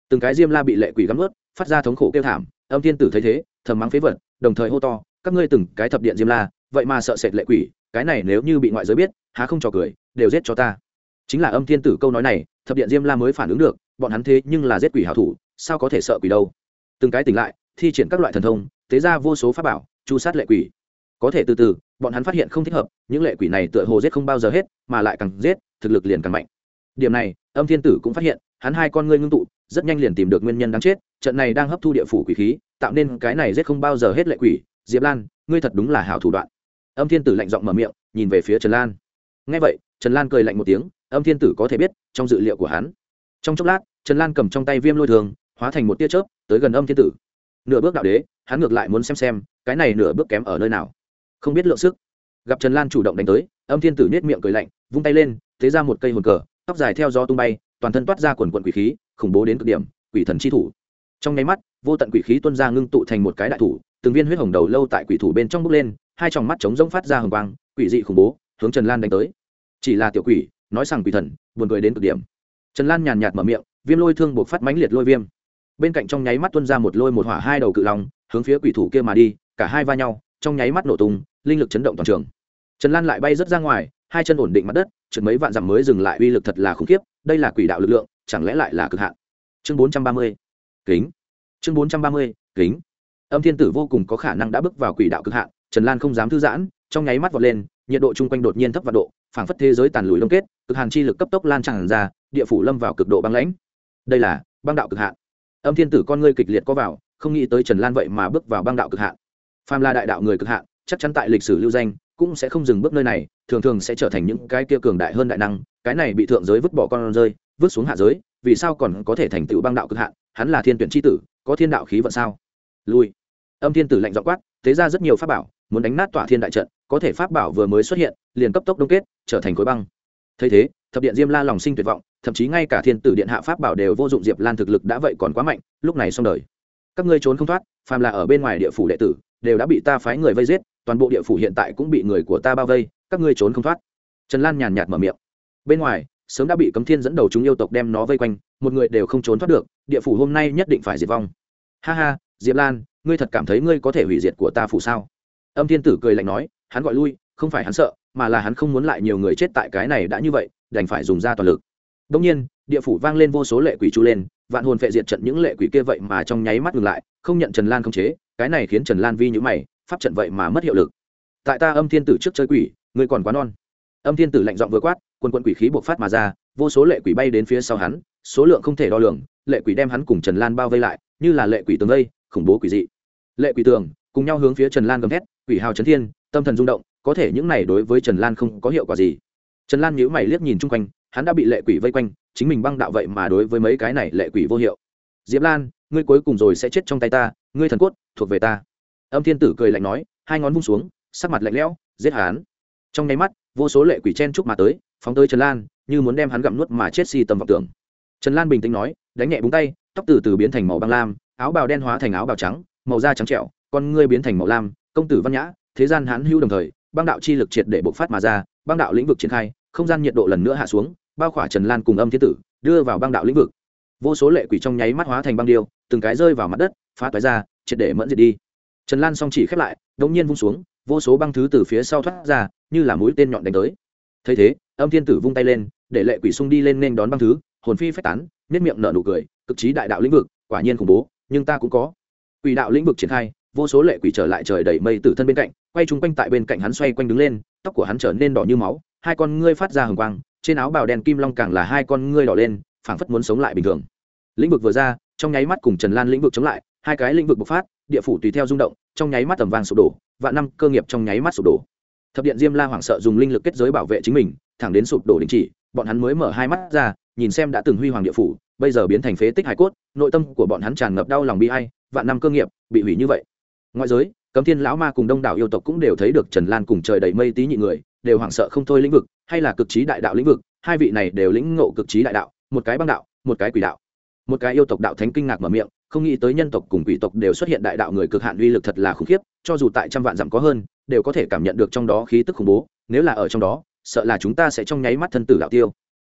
S1: Từng cái diêm la bị lệ quỷ gắm ướt phát ra thống khổ kêu thảm, âm thiên tử thấy thế, thầm mắng phế vật, đồng thời hô to, các ngươi từng cái thập điện diêm la, vậy mà sợ sệt lệ quỷ, cái này nếu như bị ngoại giới biết, há không trò cười, đều giết cho ta. Chính là âm thiên tử câu nói này, thập điện diêm la mới phản ứng được, bọn hắn thế nhưng là giết quỷ hảo thủ, sao có thể sợ quỷ đâu? Từng cái tỉnh lại, thi triển các loại thần thông, tế ra vô số pháp bảo, chu sát lệ quỷ. Có thể từ từ bọn hắn phát hiện không thích hợp, những lệ quỷ này tựa hồ giết không bao giờ hết, mà lại càng giết, thực lực liền càng mạnh. Điểm này, âm thiên tử cũng phát hiện, hắn hai con ngươi ngưng tụ, rất nhanh liền tìm được nguyên nhân đáng chết, trận này đang hấp thu địa phủ quỷ khí, tạo nên cái này giết không bao giờ hết lệ quỷ. Diệp lan, ngươi thật đúng là hảo thủ đoạn. Âm thiên tử lạnh giọng mở miệng, nhìn về phía trần lan. Ngay vậy, trần lan cười lạnh một tiếng, âm thiên tử có thể biết, trong dự liệu của hắn. Trong chốc lát, trần lan cầm trong tay viêm lôi thường, hóa thành một tia chớp, tới gần âm thiên tử. Nửa bước đạo đế, hắn ngược lại muốn xem xem, cái này nửa bước kém ở nơi nào không biết lượng sức. Gặp trần lan chủ động đánh tới, âm thiên tử nết miệng cười lạnh, vung tay lên, thế ra một cây hồn cờ, tóc dài theo gió tung bay, toàn thân toát ra quần quận quỷ khí, khủng bố đến cực điểm, quỷ thần chi thủ. Trong nháy mắt, vô tận quỷ khí tuôn ra ngưng tụ thành một cái đại thủ, từng viên huyết hồng đầu lâu tại quỷ thủ bên trong bốc lên, hai tròng mắt trống rỗng phát ra hồng quang, quỷ dị khủng bố, hướng trần lan đánh tới. Chỉ là tiểu quỷ, nói rằng quỷ thần, buồn cười đến cực điểm. Trần lan nhàn nhạt mở miệng, viêm lôi thương buộc phát mãnh liệt lôi viêm. Bên cạnh trong nháy mắt tuôn ra một lôi một hỏa hai đầu cự lòng hướng phía quỷ thủ kia mà đi, cả hai va nhau trong nháy mắt nổ tung, linh lực chấn động toàn trường. Trần lan lại bay rớt ra ngoài, hai chân ổn định mặt đất, trượt mấy vạn dặm mới dừng lại uy lực thật là khủng khiếp, đây là quỷ đạo lực lượng, chẳng lẽ lại là cực hạn? Chương bốn trăm ba mươi, kính. Chương bốn trăm ba mươi, kính. Âm thiên tử vô cùng có khả năng đã bước vào quỷ đạo cực hạn, trần lan không dám thư giãn, trong nháy mắt vọt lên, nhiệt độ chung quanh đột nhiên thấp và độ, phảng phất thế giới tàn lùi đông kết, cực hàn chi lực cấp tốc lan tràn ra, địa phủ lâm vào cực độ băng lãnh. Đây là băng đạo cực hạn. Âm thiên tử con ngươi kịch liệt có vào, không nghĩ tới trần lan vậy mà bước vào băng đạo cực hạn phàm là đại đạo người cực hạn, chắc chắn tại lịch sử lưu danh, cũng sẽ không dừng bước nơi này, thường thường sẽ trở thành những cái kia cường đại hơn đại năng, cái này bị thượng giới vứt bỏ con rơi, vứt xuống hạ giới, vì sao còn có thể thành tựu băng đạo cực hạn, hắn là thiên tuyển tri tử, có thiên đạo khí vận sao? Lui. Âm thiên tử lạnh dọ quát, thế ra rất nhiều pháp bảo, muốn đánh nát tỏa thiên đại trận, có thể pháp bảo vừa mới xuất hiện, liền cấp tốc đông kết, trở thành khối băng. Thấy thế, thập điện diêm la lòng sinh tuyệt vọng, thậm chí ngay cả thiên tử điện hạ pháp bảo đều vô dụng, diệp lan thực lực đã vậy còn quá mạnh, lúc này xong đời. Các ngươi trốn không thoát, phàm là ở bên ngoài địa phủ đệ tử đều đã bị ta phái người vây giết, toàn bộ địa phủ hiện tại cũng bị người của ta bao vây, các ngươi trốn không thoát. Trần lan nhàn nhạt mở miệng. Bên ngoài, sớm đã bị cấm thiên dẫn đầu chúng yêu tộc đem nó vây quanh, một người đều không trốn thoát được, địa phủ hôm nay nhất định phải diệt vong. Ha ha, diệp lan, ngươi thật cảm thấy ngươi có thể hủy diệt của ta phủ sao? Âm thiên tử cười lạnh nói, hắn gọi lui, không phải hắn sợ, mà là hắn không muốn lại nhiều người chết tại cái này đã như vậy, đành phải dùng ra toàn lực. Đông nhiên, địa phủ vang lên vô số lệ quỷ chu lên, vạn hồn phệ diệt trận những lệ quỷ kia vậy mà trong nháy mắt ngừng lại, không nhận trần lan không chế cái này khiến trần lan vi nhữ mày, pháp trận vậy mà mất hiệu lực. Tại ta âm thiên tử trước chơi quỷ, ngươi còn quá non. Âm thiên tử lạnh giọng vừa quát, quân quân quỷ khí bộc phát mà ra, vô số lệ quỷ bay đến phía sau hắn, số lượng không thể đo lường, lệ quỷ đem hắn cùng trần lan bao vây lại, như là lệ quỷ tường vây, khủng bố quỷ dị. Lệ quỷ tường, cùng nhau hướng phía trần lan gầm thét, quỷ hào trấn thiên, tâm thần rung động, có thể những này đối với trần lan không có hiệu quả gì. Trần lan nhữ mày liếc nhìn chung quanh, hắn đã bị lệ quỷ vây quanh, chính mình băng đạo vậy mà đối với mấy cái này lệ quỷ vô hiệu diệp lan, ngươi cuối cùng rồi sẽ chết trong tay ta, ngươi thần cốt, thuộc về ta. Âm thiên tử cười lạnh nói, hai ngón vung xuống, sắc mặt lạnh lẽo, giết hắn. Trong nháy mắt, vô số lệ quỷ chen chúc mà tới, phóng tới trần lan, như muốn đem hắn gặm nuốt mà chết si tầm vọng tưởng. Trần lan bình tĩnh nói, đánh nhẹ búng tay, tóc từ từ biến thành màu băng lam, áo bào đen hóa thành áo bào trắng, màu da trắng trẻo, con ngươi biến thành màu lam, công tử văn nhã, thế gian hán hữu đồng thời, băng đạo chi lực triệt để bộc phát mà ra, băng đạo lĩnh vực triển khai, không gian nhiệt độ lần nữa hạ xuống, bao khỏa trần lan cùng âm thiên tử, đưa vào băng đạo lĩnh vực vô số lệ quỷ trong nháy mắt hóa thành băng điêu, từng cái rơi vào mặt đất, phá toái ra, triệt để mẫn diệt đi. Trần lan song chỉ khép lại, đống nhiên vung xuống, vô số băng thứ từ phía sau thoát ra, như là mũi tên nhọn đánh tới. Thấy thế, âm thiên tử vung tay lên, để lệ quỷ sung đi lên nên đón băng thứ, hồn phi phách tán nếp miệng nở nụ cười, cực trí đại đạo lĩnh vực, quả nhiên khủng bố, nhưng ta cũng có. Quỷ đạo lĩnh vực triển khai, vô số lệ quỷ trở lại trời đầy mây tử thân bên cạnh, quay chung quanh tại bên cạnh hắn xoay quanh đứng lên, tóc của hắn trở nên đỏ như máu, hai con ngươi phát ra hừng quang, trên áo bào đen kim long càng là hai con ngươi đỏ lên phảng phất muốn sống lại bình thường. Lĩnh vực vừa ra, trong nháy mắt cùng trần lan lĩnh vực chống lại, hai cái lĩnh vực bộc phát, địa phủ tùy theo rung động, trong nháy mắt tầm vàng sụp đổ và năm cơ nghiệp trong nháy mắt sụp đổ. Thập điện diêm la hoảng sợ dùng linh lực kết giới bảo vệ chính mình, thẳng đến sụp đổ đình chỉ, bọn hắn mới mở hai mắt ra, nhìn xem đã từng huy hoàng địa phủ, bây giờ biến thành phế tích hải cốt, nội tâm của bọn hắn tràn ngập đau lòng bi ai, vạn năm cơ nghiệp, bị hủy như vậy. Ngoại giới, cấm thiên lão ma cùng đông đảo yêu tộc cũng đều thấy được trần lan cùng trời đầy mây tí nhị người, đều hoảng sợ không thôi lĩnh vực, hay là cực trí đại đạo lĩnh vực, hai vị này đều lĩnh ngộ cực trí đại đạo một cái băng đạo, một cái quỷ đạo. Một cái yêu tộc đạo thánh kinh ngạc mở miệng, không nghĩ tới nhân tộc cùng quỷ tộc đều xuất hiện đại đạo người cực hạn uy lực thật là khủng khiếp, cho dù tại trăm vạn dặm có hơn, đều có thể cảm nhận được trong đó khí tức khủng bố, nếu là ở trong đó, sợ là chúng ta sẽ trong nháy mắt thân tử đạo tiêu.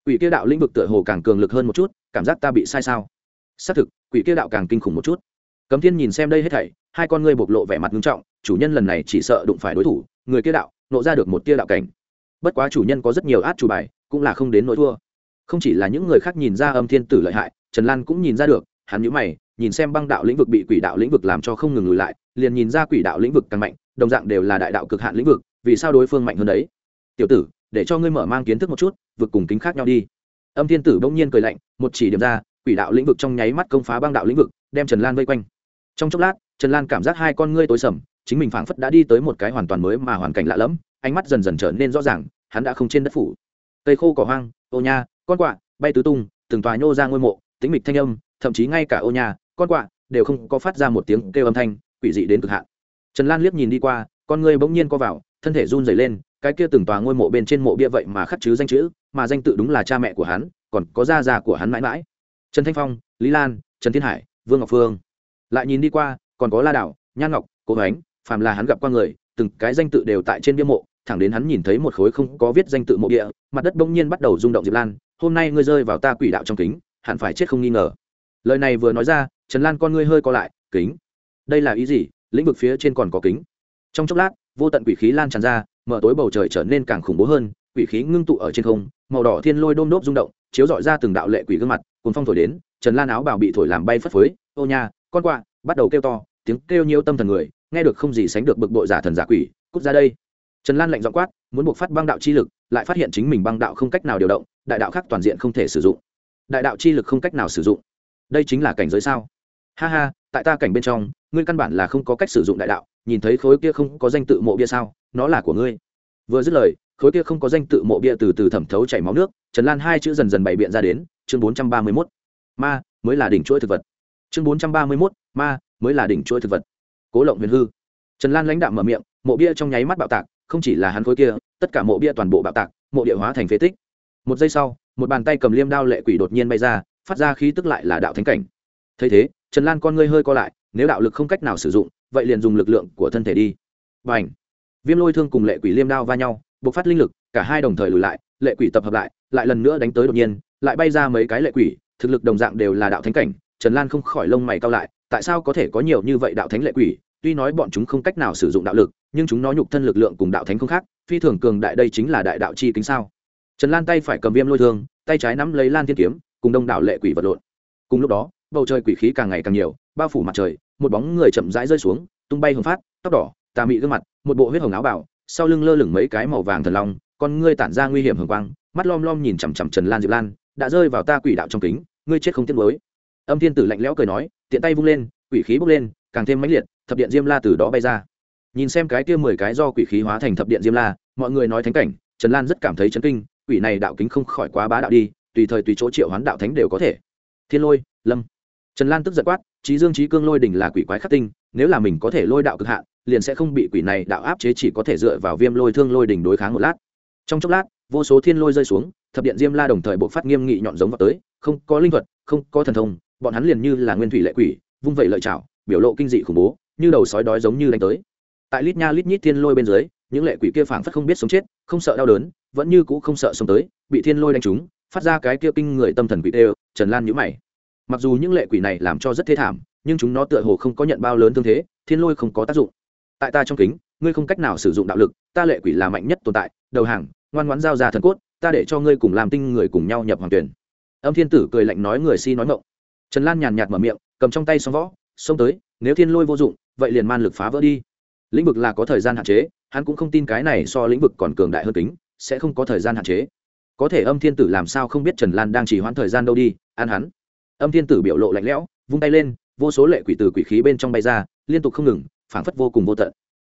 S1: Quỷ kia đạo lĩnh vực tựa hồ càng cường lực hơn một chút, cảm giác ta bị sai sao? Xác thực, quỷ kia đạo càng kinh khủng một chút. Cấm thiên nhìn xem đây hết thảy, hai con ngươi bộc lộ vẻ mặt nghiêm trọng, chủ nhân lần này chỉ sợ đụng phải đối thủ, người kia đạo, nộ ra được một tia đạo cảnh. Bất quá chủ nhân có rất nhiều át chủ bài, cũng là không đến nỗi thua không chỉ là những người khác nhìn ra âm thiên tử lợi hại, trần lan cũng nhìn ra được, hắn nhữ mày, nhìn xem băng đạo lĩnh vực bị quỷ đạo lĩnh vực làm cho không ngừng lùi lại, liền nhìn ra quỷ đạo lĩnh vực càng mạnh, đồng dạng đều là đại đạo cực hạn lĩnh vực, vì sao đối phương mạnh hơn đấy? Tiểu tử, để cho ngươi mở mang kiến thức một chút, vực cùng kính khác nhau đi. Âm thiên tử bỗng nhiên cười lạnh, một chỉ điểm ra, quỷ đạo lĩnh vực trong nháy mắt công phá băng đạo lĩnh vực, đem trần lan vây quanh. Trong chốc lát, trần lan cảm giác hai con ngươi tối sầm, chính mình phảng phất đã đi tới một cái hoàn toàn mới mà hoàn cảnh lạ lẫm, ánh mắt dần dần trở nên rõ ràng, hắn đã không trên đất phủ. Cây khô cỏ hoang, ô nha con quạ bay tứ tung từng tòa nhô ra ngôi mộ tính mịch thanh âm thậm chí ngay cả ô nhà, con quạ đều không có phát ra một tiếng kêu âm thanh quỷ dị đến cực hạn. Trần lan liếc nhìn đi qua con người bỗng nhiên co vào thân thể run dày lên cái kia từng tòa ngôi mộ bên trên mộ bia vậy mà khắc chứ danh chữ mà danh tự đúng là cha mẹ của hắn còn có gia già của hắn mãi mãi. Trần thanh phong lý lan trần thiên hải vương ngọc phương. Lại nhìn đi qua còn có la đảo nhan ngọc cố ánh phàm là hắn gặp qua người từng cái danh tự đều tại trên bia mộ thẳng đến hắn nhìn thấy một khối không có viết danh tự mộ địa, mặt đất bỗng nhiên bắt đầu rung động diệp lan, hôm nay ngươi rơi vào ta quỷ đạo trong kính, hẳn phải chết không nghi ngờ. Lời này vừa nói ra, trần lan con ngươi hơi co lại, kính? Đây là ý gì? Lĩnh vực phía trên còn có kính? Trong chốc lát, vô tận quỷ khí lan tràn ra, mở tối bầu trời trở nên càng khủng bố hơn, quỷ khí ngưng tụ ở trên không, màu đỏ thiên lôi đôm đốp rung động, chiếu dọi ra từng đạo lệ quỷ gương mặt cuốn phong thổi đến, trần lan áo bào bị thổi làm bay phất phới, ô nha, con quạ, bắt đầu kêu to, tiếng kêu nhiễu tâm thần người, nghe được không gì sánh được bực bội giả thần giả quỷ, cút ra đây trần lan lạnh dọ quát, muốn buộc phát băng đạo chi lực, lại phát hiện chính mình băng đạo không cách nào điều động, đại đạo khác toàn diện không thể sử dụng. Đại đạo chi lực không cách nào sử dụng. Đây chính là cảnh giới sao? Ha ha, tại ta cảnh bên trong, ngươi căn bản là không có cách sử dụng đại đạo, nhìn thấy khối kia không có danh tự mộ bia sao, nó là của ngươi. Vừa dứt lời, khối kia không có danh tự mộ bia từ từ thẩm thấu chảy máu nước, trần lan hai chữ dần dần bày biện ra đến, chương bốn trăm ba mươi mốt. Ma, mới là đỉnh chuỗi thực vật. Chương bốn trăm ba mươi mốt, ma, mới là đỉnh chuỗi thực vật. Cố lộng huyền hư. Trần lan lãnh đạm mở miệng, mộ bia trong nháy mắt bạo tạc không chỉ là hắn khối kia, tất cả mộ bia toàn bộ bạo tạc, mộ địa hóa thành phế tích. Một giây sau, một bàn tay cầm liêm đao lệ quỷ đột nhiên bay ra, phát ra khí tức lại là đạo thánh cảnh. Thấy thế, trần lan con ngươi hơi co lại, nếu đạo lực không cách nào sử dụng, vậy liền dùng lực lượng của thân thể đi. B à n h viêm lôi thương cùng lệ quỷ liêm đao va nhau b ộ c phát linh lực, cả hai đồng thời lùi lại, lệ quỷ tập hợp lại lại lần nữa đánh tới đột nhiên, lại bay ra mấy cái lệ quỷ, thực lực đồng dạng đều là đạo thánh cảnh. Trần lan không khỏi lông mày cao lại, tại sao có thể có nhiều như vậy đạo thánh lệ quỷ? Tuy nói bọn chúng không cách nào sử dụng đạo lực, nhưng chúng nó nhục thân lực lượng cùng đạo thánh không khác, phi thường cường đại đây chính là đại đạo chi kính sao? Trần lan tay phải cầm viêm lôi thương, tay trái nắm lấy lan thiên kiếm, cùng đông đảo lệ quỷ vật lộn. Cùng lúc đó, bầu trời quỷ khí càng ngày càng nhiều, bao phủ mặt trời, một bóng người chậm rãi rơi xuống, tung bay hồng phát, tóc đỏ, tà mị gương mặt, một bộ huyết hồng áo bảo sau lưng lơ lửng mấy cái màu vàng thần long, con ngươi tản ra nguy hiểm hồng quang, mắt lom lom nhìn chằm chằm trần lan diệp lan, đã rơi vào ta quỷ đạo trong kính, ngươi chết không tiếc mới âm thiên tử lạnh lẽo cười nói, tiện tay vung lên, quỷ khí bốc lên càng thêm mãnh liệt, thập điện diêm la từ đó bay ra. Nhìn xem cái kia mười cái do quỷ khí hóa thành thập điện diêm la, mọi người nói thánh cảnh, trần lan rất cảm thấy chấn kinh, quỷ này đạo kính không khỏi quá bá đạo đi, tùy thời tùy chỗ triệu hoán đạo thánh đều có thể. Thiên lôi, lâm. Trần lan tức giận quát, trí dương trí cương lôi đỉnh là quỷ quái khắc tinh, nếu là mình có thể lôi đạo cực hạn, liền sẽ không bị quỷ này đạo áp chế chỉ có thể dựa vào viêm lôi thương lôi đỉnh đối kháng một lát. Trong chốc lát, vô số thiên lôi rơi xuống, thập điện diêm la đồng thời buộc phát nghiêm nghị nhọn giống vào tới, không có linh thuật, không có thần thông, bọn hắn liền như là nguyên thủy lệ quỷ, vung vẩy lợi chảo biểu lộ kinh dị khủng bố, như đầu sói đói giống như đánh tới. Tại lít nha lít nhít thiên lôi bên dưới, những lệ quỷ kia phảng phất không biết sống chết, không sợ đau đớn, vẫn như cũ không sợ sống tới, bị thiên lôi đánh trúng, phát ra cái kia kinh người tâm thần quỷ tê trần lan nhíu mày. Mặc dù những lệ quỷ này làm cho rất thế thảm, nhưng chúng nó tựa hồ không có nhận bao lớn thương thế, thiên lôi không có tác dụng. Tại ta trong kính, ngươi không cách nào sử dụng đạo lực, ta lệ quỷ là mạnh nhất tồn tại, đầu hàng, ngoan ngoãn giao ra thần cốt, ta để cho ngươi cùng làm tinh người cùng nhau nhập hoàng tuyển. Âm thiên tử cười lạnh nói người si nói ngộng trần lan nhàn nhạt mở miệng, cầm trong tay xong võ xông tới, nếu thiên lôi vô dụng, vậy liền man lực phá vỡ đi. Lĩnh vực là có thời gian hạn chế, hắn cũng không tin cái này so lĩnh vực còn cường đại hơn kính, sẽ không có thời gian hạn chế. Có thể âm thiên tử làm sao không biết trần lan đang chỉ hoãn thời gian đâu đi ăn hắn. Âm thiên tử biểu lộ lạnh lẽo, vung tay lên, vô số lệ quỷ từ quỷ khí bên trong bay ra, liên tục không ngừng, phảng phất vô cùng vô tận.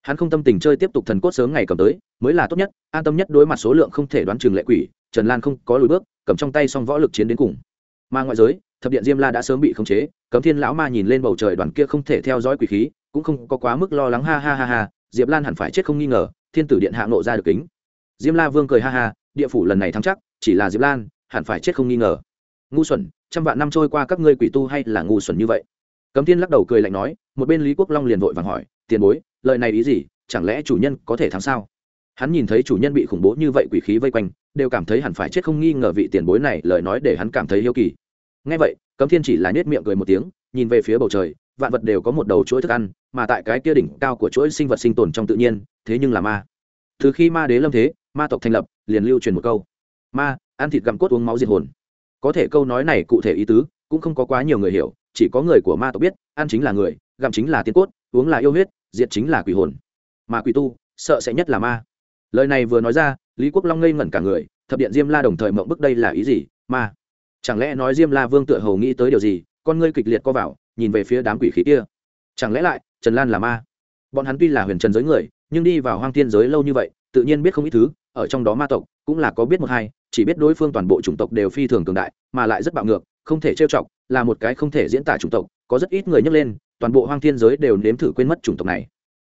S1: Hắn không tâm tình chơi tiếp tục thần cốt sớm ngày cầm tới, mới là tốt nhất, an tâm nhất đối mặt số lượng không thể đoán chừng lệ quỷ, trần lan không có lùi bước, cầm trong tay xong võ lực chiến đến cùng. Mà ngoại giới thập điện diêm la đã sớm bị khống chế, cấm thiên lão ma nhìn lên bầu trời đoàn kia không thể theo dõi quỷ khí, cũng không có quá mức lo lắng, ha ha ha ha, diệp lan hẳn phải chết không nghi ngờ, thiên tử điện hạ nộ ra được kính. Diêm la vương cười ha ha, địa phủ lần này thắng chắc, chỉ là diệp lan hẳn phải chết không nghi ngờ. Ngu xuẩn, trăm vạn năm trôi qua các ngươi quỷ tu hay là ngu xuẩn như vậy? Cấm thiên lắc đầu cười lạnh nói, một bên lý quốc long liền vội vàng hỏi, tiền bối, lời này ý gì? Chẳng lẽ chủ nhân có thể thắng sao? Hắn nhìn thấy chủ nhân bị khủng bố như vậy quỷ khí vây quanh, đều cảm thấy hẳn phải chết không nghi ngờ vị tiền bối này, lời nói để hắn cảm thấy yêu kỳ ngay vậy, cấm thiên chỉ là nhếch miệng cười một tiếng, nhìn về phía bầu trời, vạn vật đều có một đầu chuỗi thức ăn, mà tại cái kia đỉnh cao của chuỗi sinh vật sinh tồn trong tự nhiên, thế nhưng là ma. Từ khi ma đế lâm thế, ma tộc thành lập, liền lưu truyền một câu. Ma, ăn thịt gặm cốt uống máu diệt hồn. Có thể câu nói này cụ thể ý tứ, cũng không có quá nhiều người hiểu, chỉ có người của ma tộc biết, ăn chính là người, gặm chính là tiên cốt, uống là yêu huyết, diệt chính là quỷ hồn. Mà quỷ tu, sợ sẽ nhất là ma. Lời này vừa nói ra, lý quốc long ngây ngẩn cả người, thập điện diêm la đồng thời mộng bức đây là ý gì? Ma chẳng lẽ nói diêm la vương tựa hầu nghĩ tới điều gì, con ngươi kịch liệt co vào, nhìn về phía đám quỷ khí kia. Chẳng lẽ lại, trần lan là ma? Bọn hắn tuy là huyền trần giới người, nhưng đi vào hoang thiên giới lâu như vậy, tự nhiên biết không ít thứ, ở trong đó ma tộc, cũng là có biết một hai, chỉ biết đối phương toàn bộ chủng tộc đều phi thường cường đại, mà lại rất bạo ngược, không thể trêu chọc, là một cái không thể diễn tả chủng tộc, có rất ít người nhấc lên, toàn bộ hoang thiên giới đều nếm thử quên mất chủng tộc này.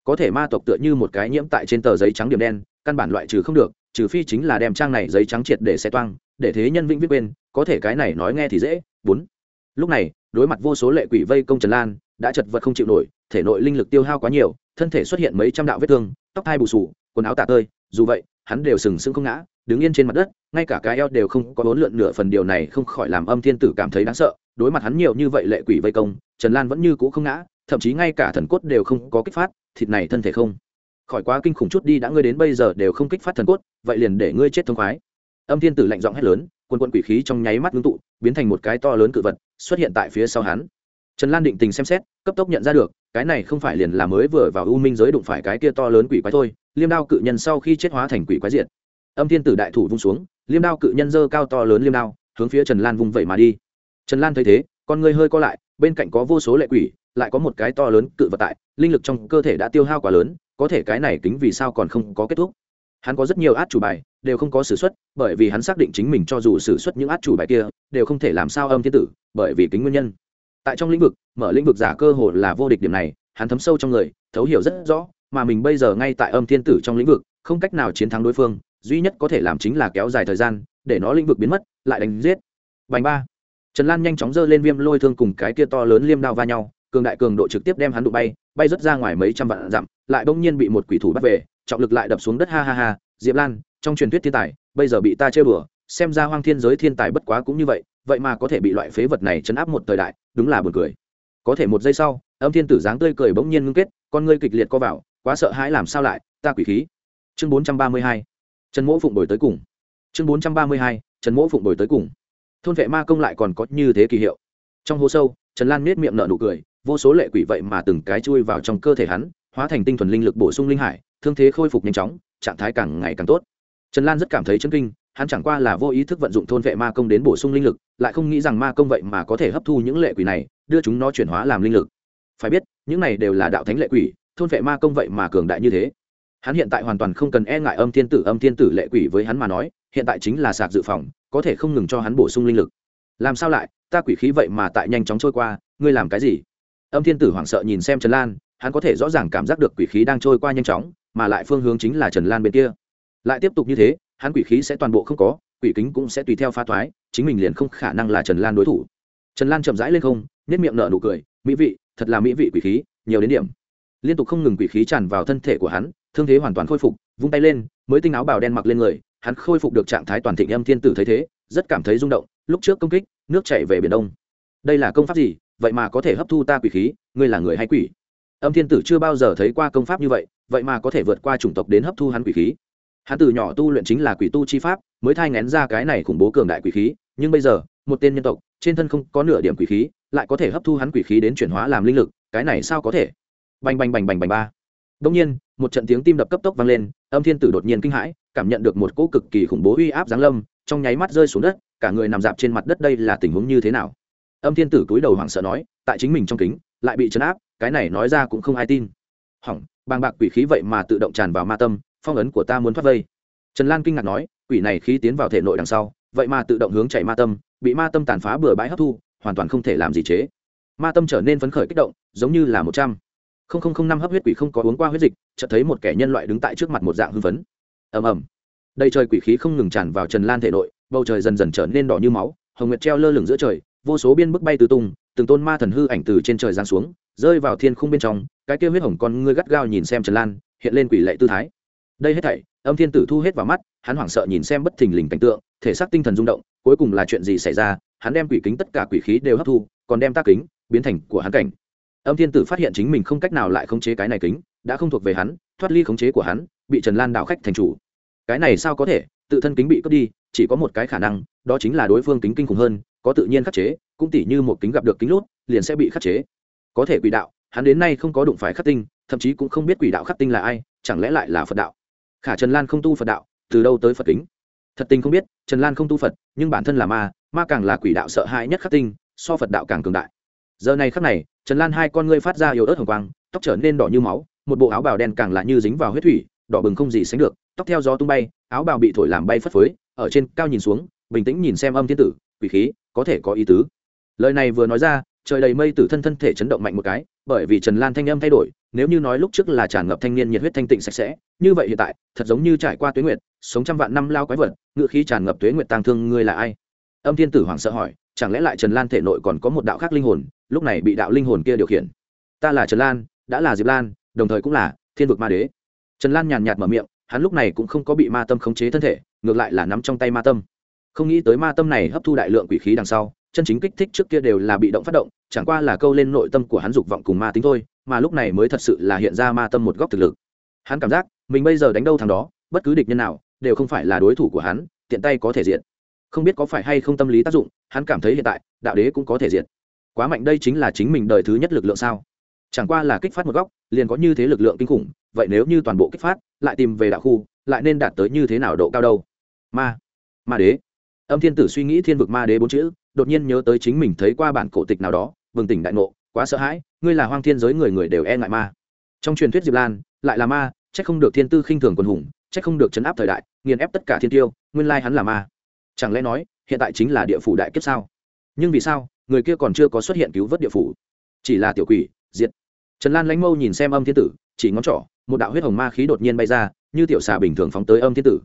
S1: Có thể ma tộc tựa như một cái nhiễm tại trên tờ giấy trắng điểm đen, căn bản loại trừ không được, trừ phi chính là đem trang này giấy trắng triệt để xe toang, để thế nhân vĩnh viết quên có thể cái này nói nghe thì dễ. Bốn. Lúc này, đối mặt vô số lệ quỷ vây công trần lan, đã chật vật không chịu nổi, thể nội linh lực tiêu hao quá nhiều, thân thể xuất hiện mấy trăm đạo vết thương, tóc hai bù sù, quần áo tả tơi. Dù vậy, hắn đều sừng sững không ngã, đứng yên trên mặt đất, ngay cả cái eo đều không có bốn lượn nửa phần điều này không khỏi làm âm thiên tử cảm thấy đáng sợ. Đối mặt hắn nhiều như vậy lệ quỷ vây công, trần lan vẫn như cũ không ngã, thậm chí ngay cả thần cốt đều không có kích phát, thịt này thân thể không. Khỏi quá kinh khủng chút đi đã ngươi đến bây giờ đều không kích phát thần cốt, vậy liền để ngươi chết thông khoái. Âm thiên tử lạnh giọng hét lớn quân quân quỷ khí trong nháy mắt ngưng tụ, biến thành một cái to lớn cự vật, xuất hiện tại phía sau hắn. Trần lan định tình xem xét, cấp tốc nhận ra được, cái này không phải liền là mới vừa vào u minh giới đụng phải cái kia to lớn quỷ quái thôi, liêm đao cự nhân sau khi chết hóa thành quỷ quái diện âm thiên tử đại thủ vung xuống, liêm đao cự nhân dơ cao to lớn liêm đao, hướng phía trần lan vung vẩy mà đi. Trần lan thấy thế, con người hơi co lại, bên cạnh có vô số lệ quỷ, lại có một cái to lớn cự vật tại, linh lực trong cơ thể đã tiêu hao quá lớn, có thể cái này kính vì sao còn không có kết thúc? Hắn có rất nhiều át chủ bài, đều không có s ử x u ấ t bởi vì hắn xác định chính mình cho dù s ử x u ấ t những át chủ bài kia, đều không thể làm sao âm thiên tử, bởi vì kính nguyên nhân. Tại trong lĩnh vực, mở lĩnh vực giả cơ hồ là vô địch điểm này, hắn thấm sâu trong người, thấu hiểu rất rõ, mà mình bây giờ ngay tại âm thiên tử trong lĩnh vực, không cách nào chiến thắng đối phương, duy nhất có thể làm chính là kéo dài thời gian, để nó lĩnh vực biến mất, lại đánh giết. Bành ba. Trần lan nhanh chóng giơ lên viêm lôi thương cùng cái kia to lớn liêm đao va nhau, cường đại cường độ trực tiếp đem hắn đụng bay bay rớt ra ngoài mấy trăm vạn dặm, lại bỗng nhiên bị một quỷ thủ bắt về trọng lực lại đập xuống đất, ha ha ha, diệp lan, trong truyền thuyết thiên tài, bây giờ bị ta chơi bừa xem ra hoang thiên giới thiên tài bất quá cũng như vậy vậy mà có thể bị loại phế vật này chấn áp một thời đại, đúng là buồn cười. Có thể một giây sau, âm thiên tử dáng tươi cười bỗng nhiên ngưng kết, con ngươi kịch liệt co vào, quá sợ hãi làm sao lại, ta quỷ khí. Chương bốn trăm ba mươi hai, trần mỗ phụng đổi tới cùng. Chương bốn trăm ba mươi hai, trần mỗ phụng đổi tới cùng. Thôn vệ ma công lại còn có như thế kỳ hiệu. Trong hố sâu, trần lan nết miệng nở nụ cười, vô số lệ quỷ vậy mà từng cái chui vào trong cơ thể hắn, hóa thành tinh thuần linh lực bổ sung linh hải thương thế khôi phục nhanh chóng, trạng thái càng ngày càng tốt. Trần lan rất cảm thấy chân kinh, hắn chẳng qua là vô ý thức vận dụng thôn vệ ma công đến bổ sung linh lực, lại không nghĩ rằng ma công vậy mà có thể hấp thu những lệ quỷ này, đưa chúng nó chuyển hóa làm linh lực. Phải biết, những này đều là đạo thánh lệ quỷ, thôn vệ ma công vậy mà cường đại như thế. Hắn hiện tại hoàn toàn không cần e ngại âm thiên tử, âm thiên tử lệ quỷ với hắn mà nói, hiện tại chính là sạc dự phòng, có thể không ngừng cho hắn bổ sung linh lực. Làm sao lại, ta quỷ khí vậy mà tại nhanh chóng trôi qua, ngươi làm cái gì? Âm thiên tử hoảng sợ nhìn xem trần lan hắn có thể rõ ràng cảm giác được quỷ khí đang trôi qua nhanh chóng, mà lại phương hướng chính là trần lan bên kia. Lại tiếp tục như thế, hắn quỷ khí sẽ toàn bộ không có, quỷ kính cũng sẽ tùy theo pha thoái, chính mình liền không khả năng là trần lan đối thủ. Trần lan chậm rãi lên không nhất miệng nở nụ cười, mỹ vị, thật là mỹ vị quỷ khí, nhiều đến điểm. Liên tục không ngừng quỷ khí tràn vào thân thể của hắn, thương thế hoàn toàn khôi phục, vung tay lên, mới tinh áo bào đen mặc lên người, hắn khôi phục được trạng thái toàn thịnh âm thiên tử thấy thế, rất cảm thấy rung động, lúc trước công kích, nước chảy về biển đông. Đây là công pháp gì? Vậy mà có thể hấp thu ta quỷ khí, ngươi là người hay quỷ? Âm thiên tử chưa bao giờ thấy qua công pháp như vậy vậy mà có thể vượt qua chủng tộc đến hấp thu hắn quỷ khí. Hắn từ nhỏ tu luyện chính là quỷ tu chi pháp, mới thai ngén ra cái này khủng bố cường đại quỷ khí, nhưng bây giờ, một tên nhân tộc, trên thân không có nửa điểm quỷ khí, lại có thể hấp thu hắn quỷ khí đến chuyển hóa làm linh lực, cái này sao có thể? Bành bành bành bành bành ba. Đông nhiên, một trận tiếng tim đập cấp tốc vang lên, âm thiên tử đột nhiên kinh hãi, cảm nhận được một cỗ cực kỳ khủng bố uy áp giáng lâm, trong nháy mắt rơi xuống đất, cả người nằm dạp trên mặt đất đây là tình huống như thế nào? Âm thiên tử cúi đầu hoảng sợ nói, tại chính mình trong kính lại bị chấn áp, cái này nói ra cũng không ai tin. Hỏng, bàng bạc quỷ khí vậy mà tự động tràn vào ma tâm, phong ấn của ta muốn thoát vây. Trần lan kinh ngạc nói, quỷ này khí tiến vào thể nội đằng sau, vậy mà tự động hướng chạy ma tâm, bị ma tâm tàn phá bừa bãi hấp thu, hoàn toàn không thể làm gì chế. Ma tâm trở nên phấn khởi kích động, giống như là một trăm. Linh năm hấp huyết quỷ không có uống qua huyết dịch, chợt thấy một kẻ nhân loại đứng tại trước mặt một dạng hưng phấn. Ầm ầm. Đầy trời quỷ khí không ngừng tràn vào trần lan thể nội, bầu trời dần dần trở nên đỏ như máu, hồng nguyệt treo lơ lửng giữa trời, vô số biên bức bay tứ tung từng tôn ma thần hư ảnh từ trên trời giáng xuống, rơi vào thiên khung bên trong, cái kia huyết hồng con ngươi gắt gao nhìn xem trần lan, hiện lên quỷ lệ tư thái. Đây hết thảy, âm thiên tử thu hết vào mắt, hắn hoảng sợ nhìn xem bất thình lình cảnh tượng, thể xác tinh thần rung động, cuối cùng là chuyện gì xảy ra, hắn đem quỷ kính tất cả quỷ khí đều hấp thu, còn đem tác kính biến thành của hắn cảnh. Âm thiên tử phát hiện chính mình không cách nào lại khống chế cái này kính, đã không thuộc về hắn, thoát ly khống chế của hắn, bị trần lan đạo khách thành chủ. Cái này sao có thể, tự thân kính bị cướp đi, chỉ có một cái khả năng, đó chính là đối phương kính kinh khủng hơn, có tự nhiên khắc chế cũng tỉ như một kính gặp được kính lút liền sẽ bị khắc chế. Có thể quỷ đạo, hắn đến nay không có đụng phải khắc tinh, thậm chí cũng không biết quỷ đạo khắc tinh là ai, chẳng lẽ lại là phật đạo? Khả trần lan không tu phật đạo, từ đâu tới phật kính? Thật tình không biết, trần lan không tu phật, nhưng bản thân là ma ma càng là quỷ đạo sợ hãi nhất khắc tinh, so phật đạo càng cường đại. Giờ này khắc này, trần lan hai con ngươi phát ra yếu ớt hồng quang, tóc trở nên đỏ như máu, một bộ áo bào đen càng là như dính vào huyết thủy, đỏ bừng không gì sánh được, tóc theo gió tung bay, áo bào bị thổi làm bay phất phới, ở trên cao nhìn xuống, bình tĩnh nhìn xem âm thiên tử, quỷ khí, có thể có ý tứ lời này vừa nói ra, trời đầy mây tử thân thân thể chấn động mạnh một cái, bởi vì trần lan thanh âm thay đổi, nếu như nói lúc trước là tràn ngập thanh niên nhiệt huyết thanh tịnh sạch sẽ, như vậy hiện tại, thật giống như trải qua tuế nguyệt, sống trăm vạn năm lao quái vật, ngựa khí tràn ngập tuế nguyệt tàng thương ngươi là ai? Âm thiên tử hoảng sợ hỏi, chẳng lẽ lại trần lan thể nội còn có một đạo khác linh hồn, lúc này bị đạo linh hồn kia điều khiển? Ta là trần lan, đã là diệp lan, đồng thời cũng là thiên vực ma đế. Trần lan nhàn nhạt mở miệng, hắn lúc này cũng không có bị ma tâm khống chế thân thể, ngược lại là nắm trong tay ma tâm. Không nghĩ tới ma tâm này hấp thu đại lượng quỷ khí đằng sau chân chính kích thích trước kia đều là bị động phát động, chẳng qua là câu lên nội tâm của hắn dục vọng cùng ma tính thôi, mà lúc này mới thật sự là hiện ra ma tâm một góc thực lực. Hắn cảm giác, mình bây giờ đánh đâu thằng đó, bất cứ địch nhân nào, đều không phải là đối thủ của hắn, tiện tay có thể diện không biết có phải hay không tâm lý tác dụng, hắn cảm thấy hiện tại, đạo đế cũng có thể diện quá mạnh đây chính là chính mình đời thứ nhất lực lượng sao? Chẳng qua là kích phát một góc, liền có như thế lực lượng kinh khủng, vậy nếu như toàn bộ kích phát, lại tìm về đạo khu, lại nên đạt tới như thế nào độ cao đâu? Ma ma đế. Âm thiên tử suy nghĩ thiên vực ma đế bốn chữ đột nhiên nhớ tới chính mình thấy qua bản cổ tịch nào đó, bừng tỉnh đại ngộ, quá sợ hãi, ngươi là hoang thiên giới người người đều e ngại ma. Trong truyền thuyết diệp lan, lại là ma c h ắ c không được thiên tư khinh thường quân hùng c h ắ c không được chấn áp thời đại, nghiền ép tất cả thiên tiêu, nguyên lai hắn là ma. Chẳng lẽ nói, hiện tại chính là địa phủ đại kiếp sao? Nhưng vì sao, người kia còn chưa có xuất hiện cứu vớt địa phủ? Chỉ là tiểu quỷ, diệt. Trần lan lãnh mâu nhìn xem âm thiên tử, chỉ ngón trỏ, một đạo huyết hồng ma khí đột nhiên bay ra, như tiểu xà bình thường phóng tới âm thiên tử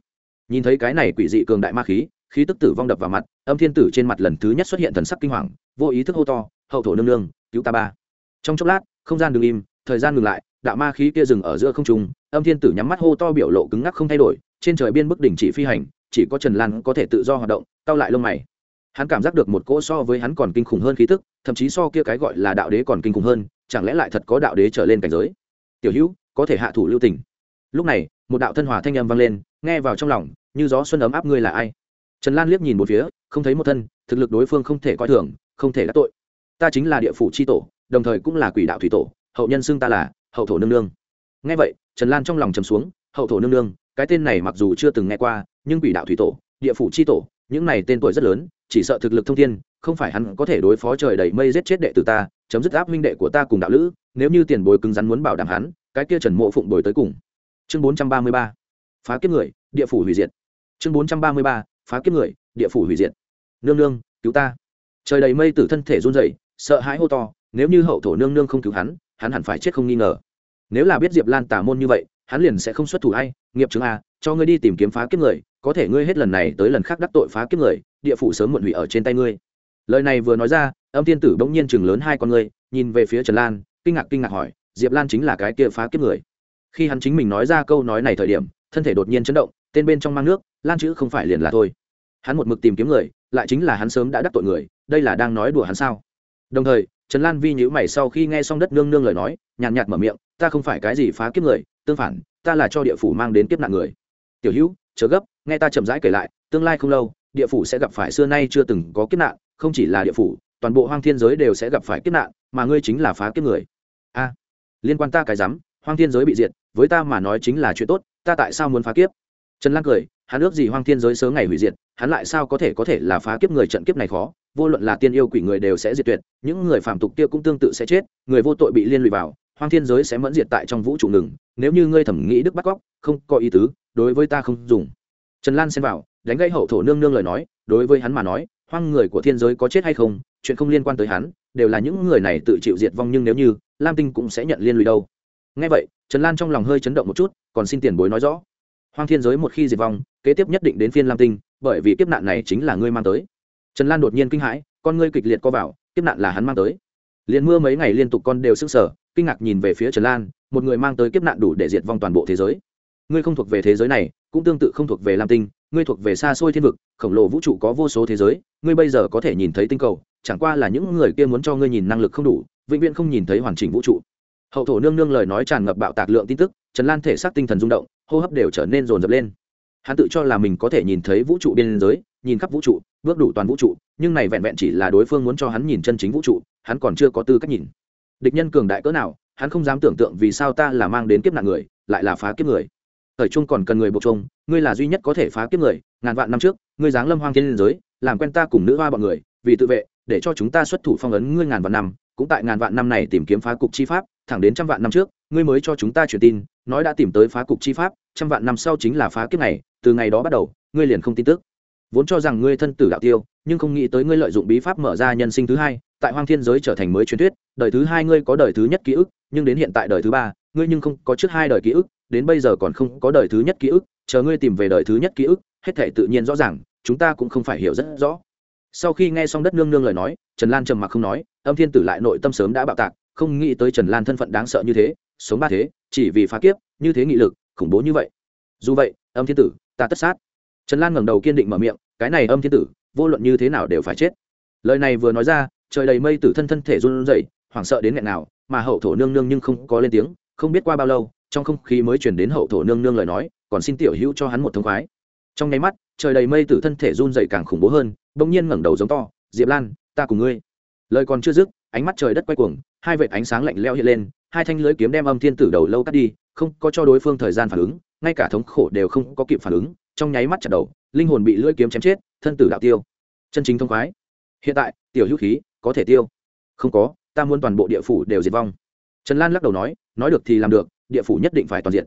S1: nhìn thấy cái này quỷ dị cường đại ma khí khí tức tử vong đập vào mặt, âm thiên tử trên mặt lần thứ nhất xuất hiện thần sắc kinh hoàng, vô ý thức hô to, hậu thổ nương nương, cứu ta ba. Trong chốc lát, không gian đ ứ n g im, thời gian ngừng lại, đạo ma khí kia dừng ở giữa không trung, âm thiên tử nhắm mắt hô to biểu lộ cứng ngắc không thay đổi, trên trời biên bức đỉnh chỉ phi hành, chỉ có trần lan có thể tự do hoạt động tao lại lông mày. Hắn cảm giác được một cỗ so với hắn còn kinh khủng hơn khí tức, thậm chí so kia cái gọi là đạo đế còn kinh khủng hơn, chẳng lẽ lại thật có đạo đế trở lên cảnh giới? Tiểu hữu, có thể hạ thủ lưu tình lúc này, một đạo thân hòa thanh âm vang lên, nghe vào trong lòng, như gió xuân ấm áp ngươi là ai? Trần lan liếc nhìn một phía, không thấy một thân, thực lực đối phương không thể coi thường, không thể đắc tội. Ta chính là địa phủ c h i tổ, đồng thời cũng là quỷ đạo thủy tổ, hậu nhân xưng ta là hậu thổ nương nương. Nghe vậy, trần lan trong lòng trầm xuống, hậu thổ nương nương, cái tên này mặc dù chưa từng nghe qua, nhưng quỷ đạo thủy tổ, địa phủ c h i tổ, những này tên tuổi rất lớn, chỉ sợ thực lực thông thiên, không phải hắn có thể đối phó trời đầy mây giết chết đệ tử ta, chấm dứt áp minh đệ của ta cùng đạo lữ, nếu như tiền bối cứng rắn muốn bảo đảm hắn, cái kia trần mộ phụng bồi tới cùng chương bốn trăm ba mươi ba, phá kiếp người, địa phủ hủy diệt. Chương bốn trăm ba mươi ba, phá kiếp người, địa phủ hủy diệt. Nương nương, cứu ta. Trời đầy mây tử thân thể run rẩy, sợ hãi hô to, nếu như hậu thổ nương nương không cứu hắn hắn hẳn phải chết không nghi ngờ. Nếu là biết diệp lan tả môn như vậy, hắn liền sẽ không xuất thủ hay, nghiệp chứng a à, cho ngươi đi tìm kiếm phá kiếp người, có thể ngươi hết lần này tới lần khác đắc tội phá kiếp người, địa phủ sớm muộn hủy ở trên tay ngươi. Lời này vừa nói ra, âm thiên tử bỗng nhiên chừng lớn hai con ngươi, nhìn về phía trần lan, kinh ngạc kinh ngạc hỏi, diệp lan chính là cái kia phá kiếp người khi hắn chính mình nói ra câu nói này thời điểm thân thể đột nhiên chấn động tên bên trong mang nước lan chữ không phải liền là thôi. Hắn một mực tìm kiếm người lại chính là hắn sớm đã đắc tội người đây là đang nói đùa hắn sao? Đồng thời trần lan vi nhữ mày sau khi nghe xong đất nương nương lời nói nhàn nhạt, nhạt mở miệng ta không phải cái gì phá kiếp người tương phản ta là cho địa phủ mang đến kiếp nạn người. Tiểu hữu chớ gấp nghe ta chậm rãi kể lại tương lai không lâu địa phủ sẽ gặp phải xưa nay chưa từng có kiếp nạn không chỉ là địa phủ toàn bộ hoang thiên giới đều sẽ gặp phải kiếp nạn mà ngươi chính là phá kiếp người. A liên quan ta cái rắm hoang thiên giới bị diệt với ta mà nói chính là chuyện tốt, ta tại sao muốn phá kiếp? Trần lan cười, hắn ước gì hoang thiên giới sớm ngày hủy diệt, hắn lại sao có thể có thể là phá kiếp người trận kiếp này khó? Vô luận là tiên yêu quỷ người đều sẽ diệt tuyệt, những người phạm tục kia cũng tương tự sẽ chết, người vô tội bị liên lụy vào, hoang thiên giới sẽ mẫn diệt tại trong vũ trụ ngừng, nếu như ngươi thẩm nghĩ đức bắt cóc, không có ý tứ, đối với ta không dùng. Trần lan xen vào, đánh gây hậu thổ nương nương lời nói, đối với hắn mà nói, hoang người của thiên giới có chết hay không, chuyện không liên quan tới hắn, đều là những người này tự chịu diệt vong nhưng nếu như, lam tinh cũng sẽ nhận liên lụy đâu. Ngay vậy trần lan trong lòng hơi chấn động một chút, còn xin tiền bối nói rõ. Hoang thiên giới một khi diệt vong, kế tiếp nhất định đến phiên lam tinh, bởi vì kiếp nạn này chính là ngươi mang tới. Trần lan đột nhiên kinh hãi, con ngươi kịch liệt co vào, kiếp nạn là hắn mang tới. Liền mưa mấy ngày liên tục con đều sức sở kinh ngạc nhìn về phía trần lan, một người mang tới kiếp nạn đủ để diệt vong toàn bộ thế giới. Ngươi không thuộc về thế giới này, cũng tương tự không thuộc về lam tinh, ngươi thuộc về xa xôi thiên vực, khổng lồ vũ trụ có vô số thế giới, ngươi bây giờ có thể nhìn thấy tinh cầu, chẳng qua là những người kia muốn cho ngươi nhìn năng lực không đủ, vĩnh viễn không nhìn thấy hoàn chỉnh vũ trụ hậu thổ nương nương lời nói tràn ngập bạo tạc lượng tin tức, trần lan thể xác tinh thần rung động, hô hấp đều trở nên rồn rập lên. Hắn tự cho là mình có thể nhìn thấy vũ trụ biên giới, nhìn khắp vũ trụ, bước đủ toàn vũ trụ, nhưng này vẹn vẹn chỉ là đối phương muốn cho hắn nhìn chân chính vũ trụ, hắn còn chưa có tư cách nhìn. Địch nhân cường đại cỡ nào, hắn không dám tưởng tượng vì sao ta là mang đến kiếp nạn người, lại là phá kiếp người. Thời trung còn cần người buộc trông ngươi là duy nhất có thể phá kiếp người, ngàn vạn năm trước, ngươi giáng lâm hoang thiên liên giới, làm quen ta cùng nữ hoa bọn người, vì tự vệ, để cho chúng ta xuất thủ phong ấn ngươi ngàn vạn năm, cũng tại ngàn vạn năm này tìm kiếm phá cục chi pháp thẳng đến trăm vạn năm trước, ngươi mới cho chúng ta truyền tin, nói đã tìm tới phá cục chi pháp, trăm vạn năm sau chính là phá kiếp này, từ ngày đó bắt đầu, ngươi liền không tin tức. Vốn cho rằng ngươi thân tử đạo tiêu, nhưng không nghĩ tới ngươi lợi dụng bí pháp mở ra nhân sinh thứ hai, tại hoang thiên giới trở thành mới truyền thuyết, đời thứ hai ngươi có đời thứ nhất ký ức, nhưng đến hiện tại đời thứ ba, ngươi nhưng không có trước hai đời ký ức, đến bây giờ còn không có đời thứ nhất ký ức, chờ ngươi tìm về đời thứ nhất ký ức, hết thể tự nhiên rõ ràng, chúng ta cũng không phải hiểu rất rõ. Sau khi nghe xong đất nương nương lời nói, trần lan trầm mặc không nói, âm thiên tử lại nội tâm sớm đã bạo tạc không nghĩ tới trần lan thân phận đáng sợ như thế, sống ba thế, chỉ vì phá kiếp, như thế nghị lực, khủng bố như vậy. Dù vậy, âm thiên tử, ta tất sát. Trần lan ngẩng đầu kiên định mở miệng, cái này âm thiên tử, vô luận như thế nào đều phải chết. Lời này vừa nói ra, trời đầy mây tử thân thân thể run rẩy, hoảng sợ đến nghẹn nào, mà hậu thổ nương nương nhưng không có lên tiếng, không biết qua bao lâu, trong không khí mới chuyển đến hậu thổ nương nương lời nói, còn xin tiểu hữu cho hắn một thông khoái. Trong nháy mắt, trời đầy mây tử thân thể run rẩy càng khủng bố hơn, bỗng nhiên ngẩng đầu giống to, diệp lan, ta cùng ngươi. Lời còn chưa dứt, ánh mắt trời đất quay cuồng hai vệt ánh sáng lạnh leo hiện lên, hai thanh lưới kiếm đem âm thiên tử đầu lâu cắt đi, không có cho đối phương thời gian phản ứng, ngay cả thống khổ đều không có kịp phản ứng, trong nháy mắt chặt đầu, linh hồn bị lưỡi kiếm chém chết, thân tử đạo tiêu. Chân chính thông khoái. Hiện tại, tiểu hữu khí, có thể tiêu. Không có, ta muốn toàn bộ địa phủ đều diệt vong. Trần lan lắc đầu nói nói được thì làm được, địa phủ nhất định phải toàn diện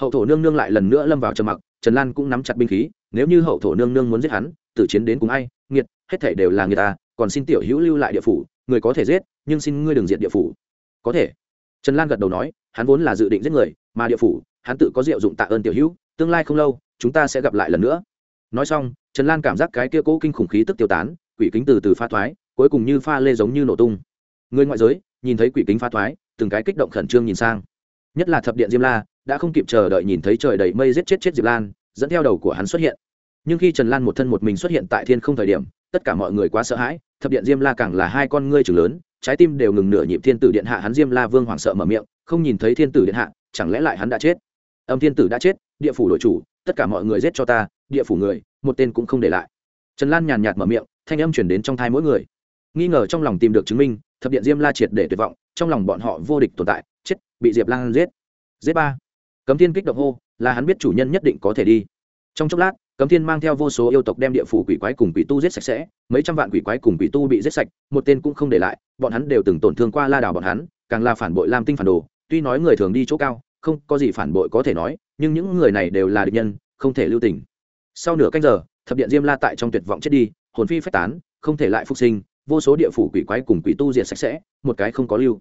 S1: hậu thổ nương nương lại lần nữa lâm vào trầm mặc, trần lan cũng nắm chặt binh khí, nếu như hậu thổ nương nương muốn giết hắn tự chiến đến cùng ai, nghiệt, hết thể đều là người ta, còn xin tiểu hữu lưu lại địa phủ, người có thể giết nhưng xin ngươi đừng diệt địa phủ. Có thể. Trần lan gật đầu nói, hắn vốn là dự định giết người, mà địa phủ, hắn tự có diệu dụng tạ ơn tiểu hữu, tương lai không lâu, chúng ta sẽ gặp lại lần nữa. Nói xong, trần lan cảm giác cái kia cố kinh khủng khí tức tiêu tán, quỷ kính từ từ pha thoái, cuối cùng như pha lê giống như nổ tung. Người ngoại giới, nhìn thấy quỷ kính pha thoái, từng cái kích động khẩn trương nhìn sang. Nhất là thập điện diêm la, đã không kịp chờ đợi nhìn thấy trời đầy mây giết chết chết diệp lan, dẫn theo đầu của hắn xuất hiện. Nhưng khi trần lan một thân một mình xuất hiện tại thiên không thời điểm, tất cả mọi người quá sợ hãi, thập điện diêm la càng là hai con ngươi trưởng lớn trái tim đều ngừng nửa nhịp thiên tử điện hạ hắn diêm la vương hoảng sợ mở miệng, không nhìn thấy thiên tử điện hạ, chẳng lẽ lại hắn đã chết? Âm thiên tử đã chết, địa phủ đội chủ, tất cả mọi người giết cho ta, địa phủ người, một tên cũng không để lại. Trần lan nhàn nhạt mở miệng, thanh âm chuyển đến trong thai mỗi người. Nghi ngờ trong lòng tìm được chứng minh, thập điện diêm la triệt để tuyệt vọng, trong lòng bọn họ vô địch tồn tại, chết, bị diệp lan giết. Giết ba. Cấm thiên kích động hô, là hắn biết chủ nhân nhất định có thể đi. Trong chốc lát, cấm thiên mang theo vô số yêu tộc đem địa phủ quỷ quái cùng quỷ tu giết sạch sẽ, mấy trăm vạn quỷ quái cùng quỷ tu bị giết sạch, một tên cũng không để lại bọn hắn đều từng tổn thương qua la đảo bọn hắn, càng là phản bội lam tinh phản đồ, tuy nói người thường đi chỗ cao, không có gì phản bội có thể nói, nhưng những người này đều là địch nhân, không thể lưu tình. Sau nửa canh giờ, thập điện diêm la tại trong tuyệt vọng chết đi, hồn phi phách tán, không thể lại phục sinh, vô số địa phủ quỷ quái cùng quỷ tu diệt sạch sẽ, một cái không có lưu.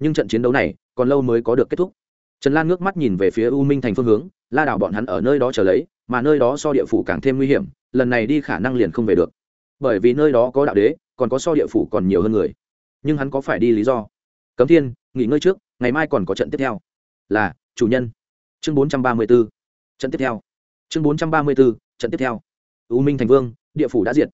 S1: Nhưng trận chiến đấu này, còn lâu mới có được kết thúc. Trần lan ngước mắt nhìn về phía u minh thành phương hướng, la đảo bọn hắn ở nơi đó chờ lấy, mà nơi đó so địa phủ càng thêm nguy hiểm, lần này đi khả năng liền không về được. Bởi vì nơi đó có đạo đế, còn có so địa phủ còn nhiều hơn người nhưng hắn có phải đi lý do? Cấm thiên, nghỉ ngơi trước, ngày mai còn có trận tiếp theo. Là, chủ nhân. Chương bốn trăm ba mươi b ố trận tiếp theo. Chương bốn trăm ba mươi b ố trận tiếp theo. U minh thành vương, địa phủ đã diệt.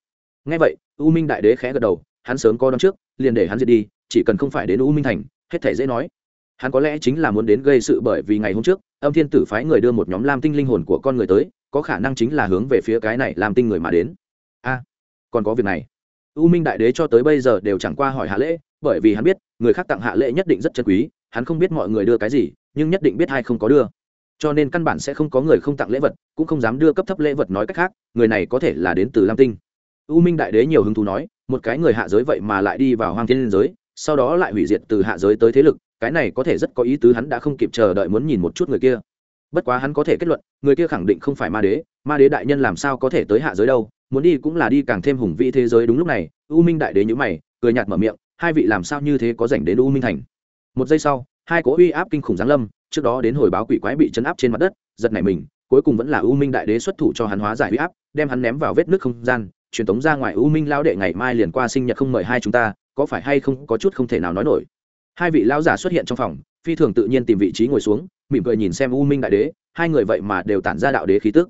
S1: Ngay vậy, u minh đại đế khẽ gật đầu, hắn sớm có đón trước, liền để hắn diệt đi, chỉ cần không phải đến u minh thành, hết thể dễ nói. Hắn có lẽ chính là muốn đến gây sự bởi vì ngày hôm trước, âm thiên tử phái người đưa một nhóm lam tinh linh hồn của con người tới, có khả năng chính là hướng về phía cái này làm tinh người mà đến. A, còn có việc này u minh đại đế cho tới bây giờ đều chẳng qua hỏi hạ lễ, bởi vì hắn biết, người khác tặng hạ lễ nhất định rất chân quý, hắn không biết mọi người đưa cái gì, nhưng nhất định biết hai không có đưa. Cho nên căn bản sẽ không có người không tặng lễ vật, cũng không dám đưa cấp thấp lễ vật nói cách khác, người này có thể là đến từ lam tinh. U minh đại đế nhiều hứng thú nói, một cái người hạ giới vậy mà lại đi vào hoang thiên liên giới, sau đó lại hủy diệt từ hạ giới tới thế lực, cái này có thể rất có ý tứ hắn đã không kịp chờ đợi muốn nhìn một chút người kia. Bất quá hắn có thể kết luận, người kia khẳng định không phải ma đế ma đế đại nhân làm sao có thể tới hạ giới đâu muốn đi cũng là đi càng thêm hùng vĩ thế giới đúng lúc này, u minh đại đế nhữ mày, cười nhạt mở miệng, hai vị làm sao như thế có dành đến u minh thành? Một giây sau, hai cỗ uy áp kinh khủng giáng lâm, trước đó đến hồi báo quỷ quái bị chấn áp trên mặt đất, giật nảy mình, cuối cùng vẫn là u minh đại đế xuất thủ cho hắn hóa giải uy áp, đem hắn ném vào vết nước không gian, truyền tống ra ngoài u minh lao đệ ngày mai liền qua sinh nhật không mời hai chúng ta, có phải hay không có chút không thể nào nói nổi. Hai vị lão giả xuất hiện trong phòng, phi thường tự nhiên tìm vị trí ngồi xuống, mỉm cười nhìn xem u minh đại đế, hai người vậy mà đều tản ra đạo đế khí tức.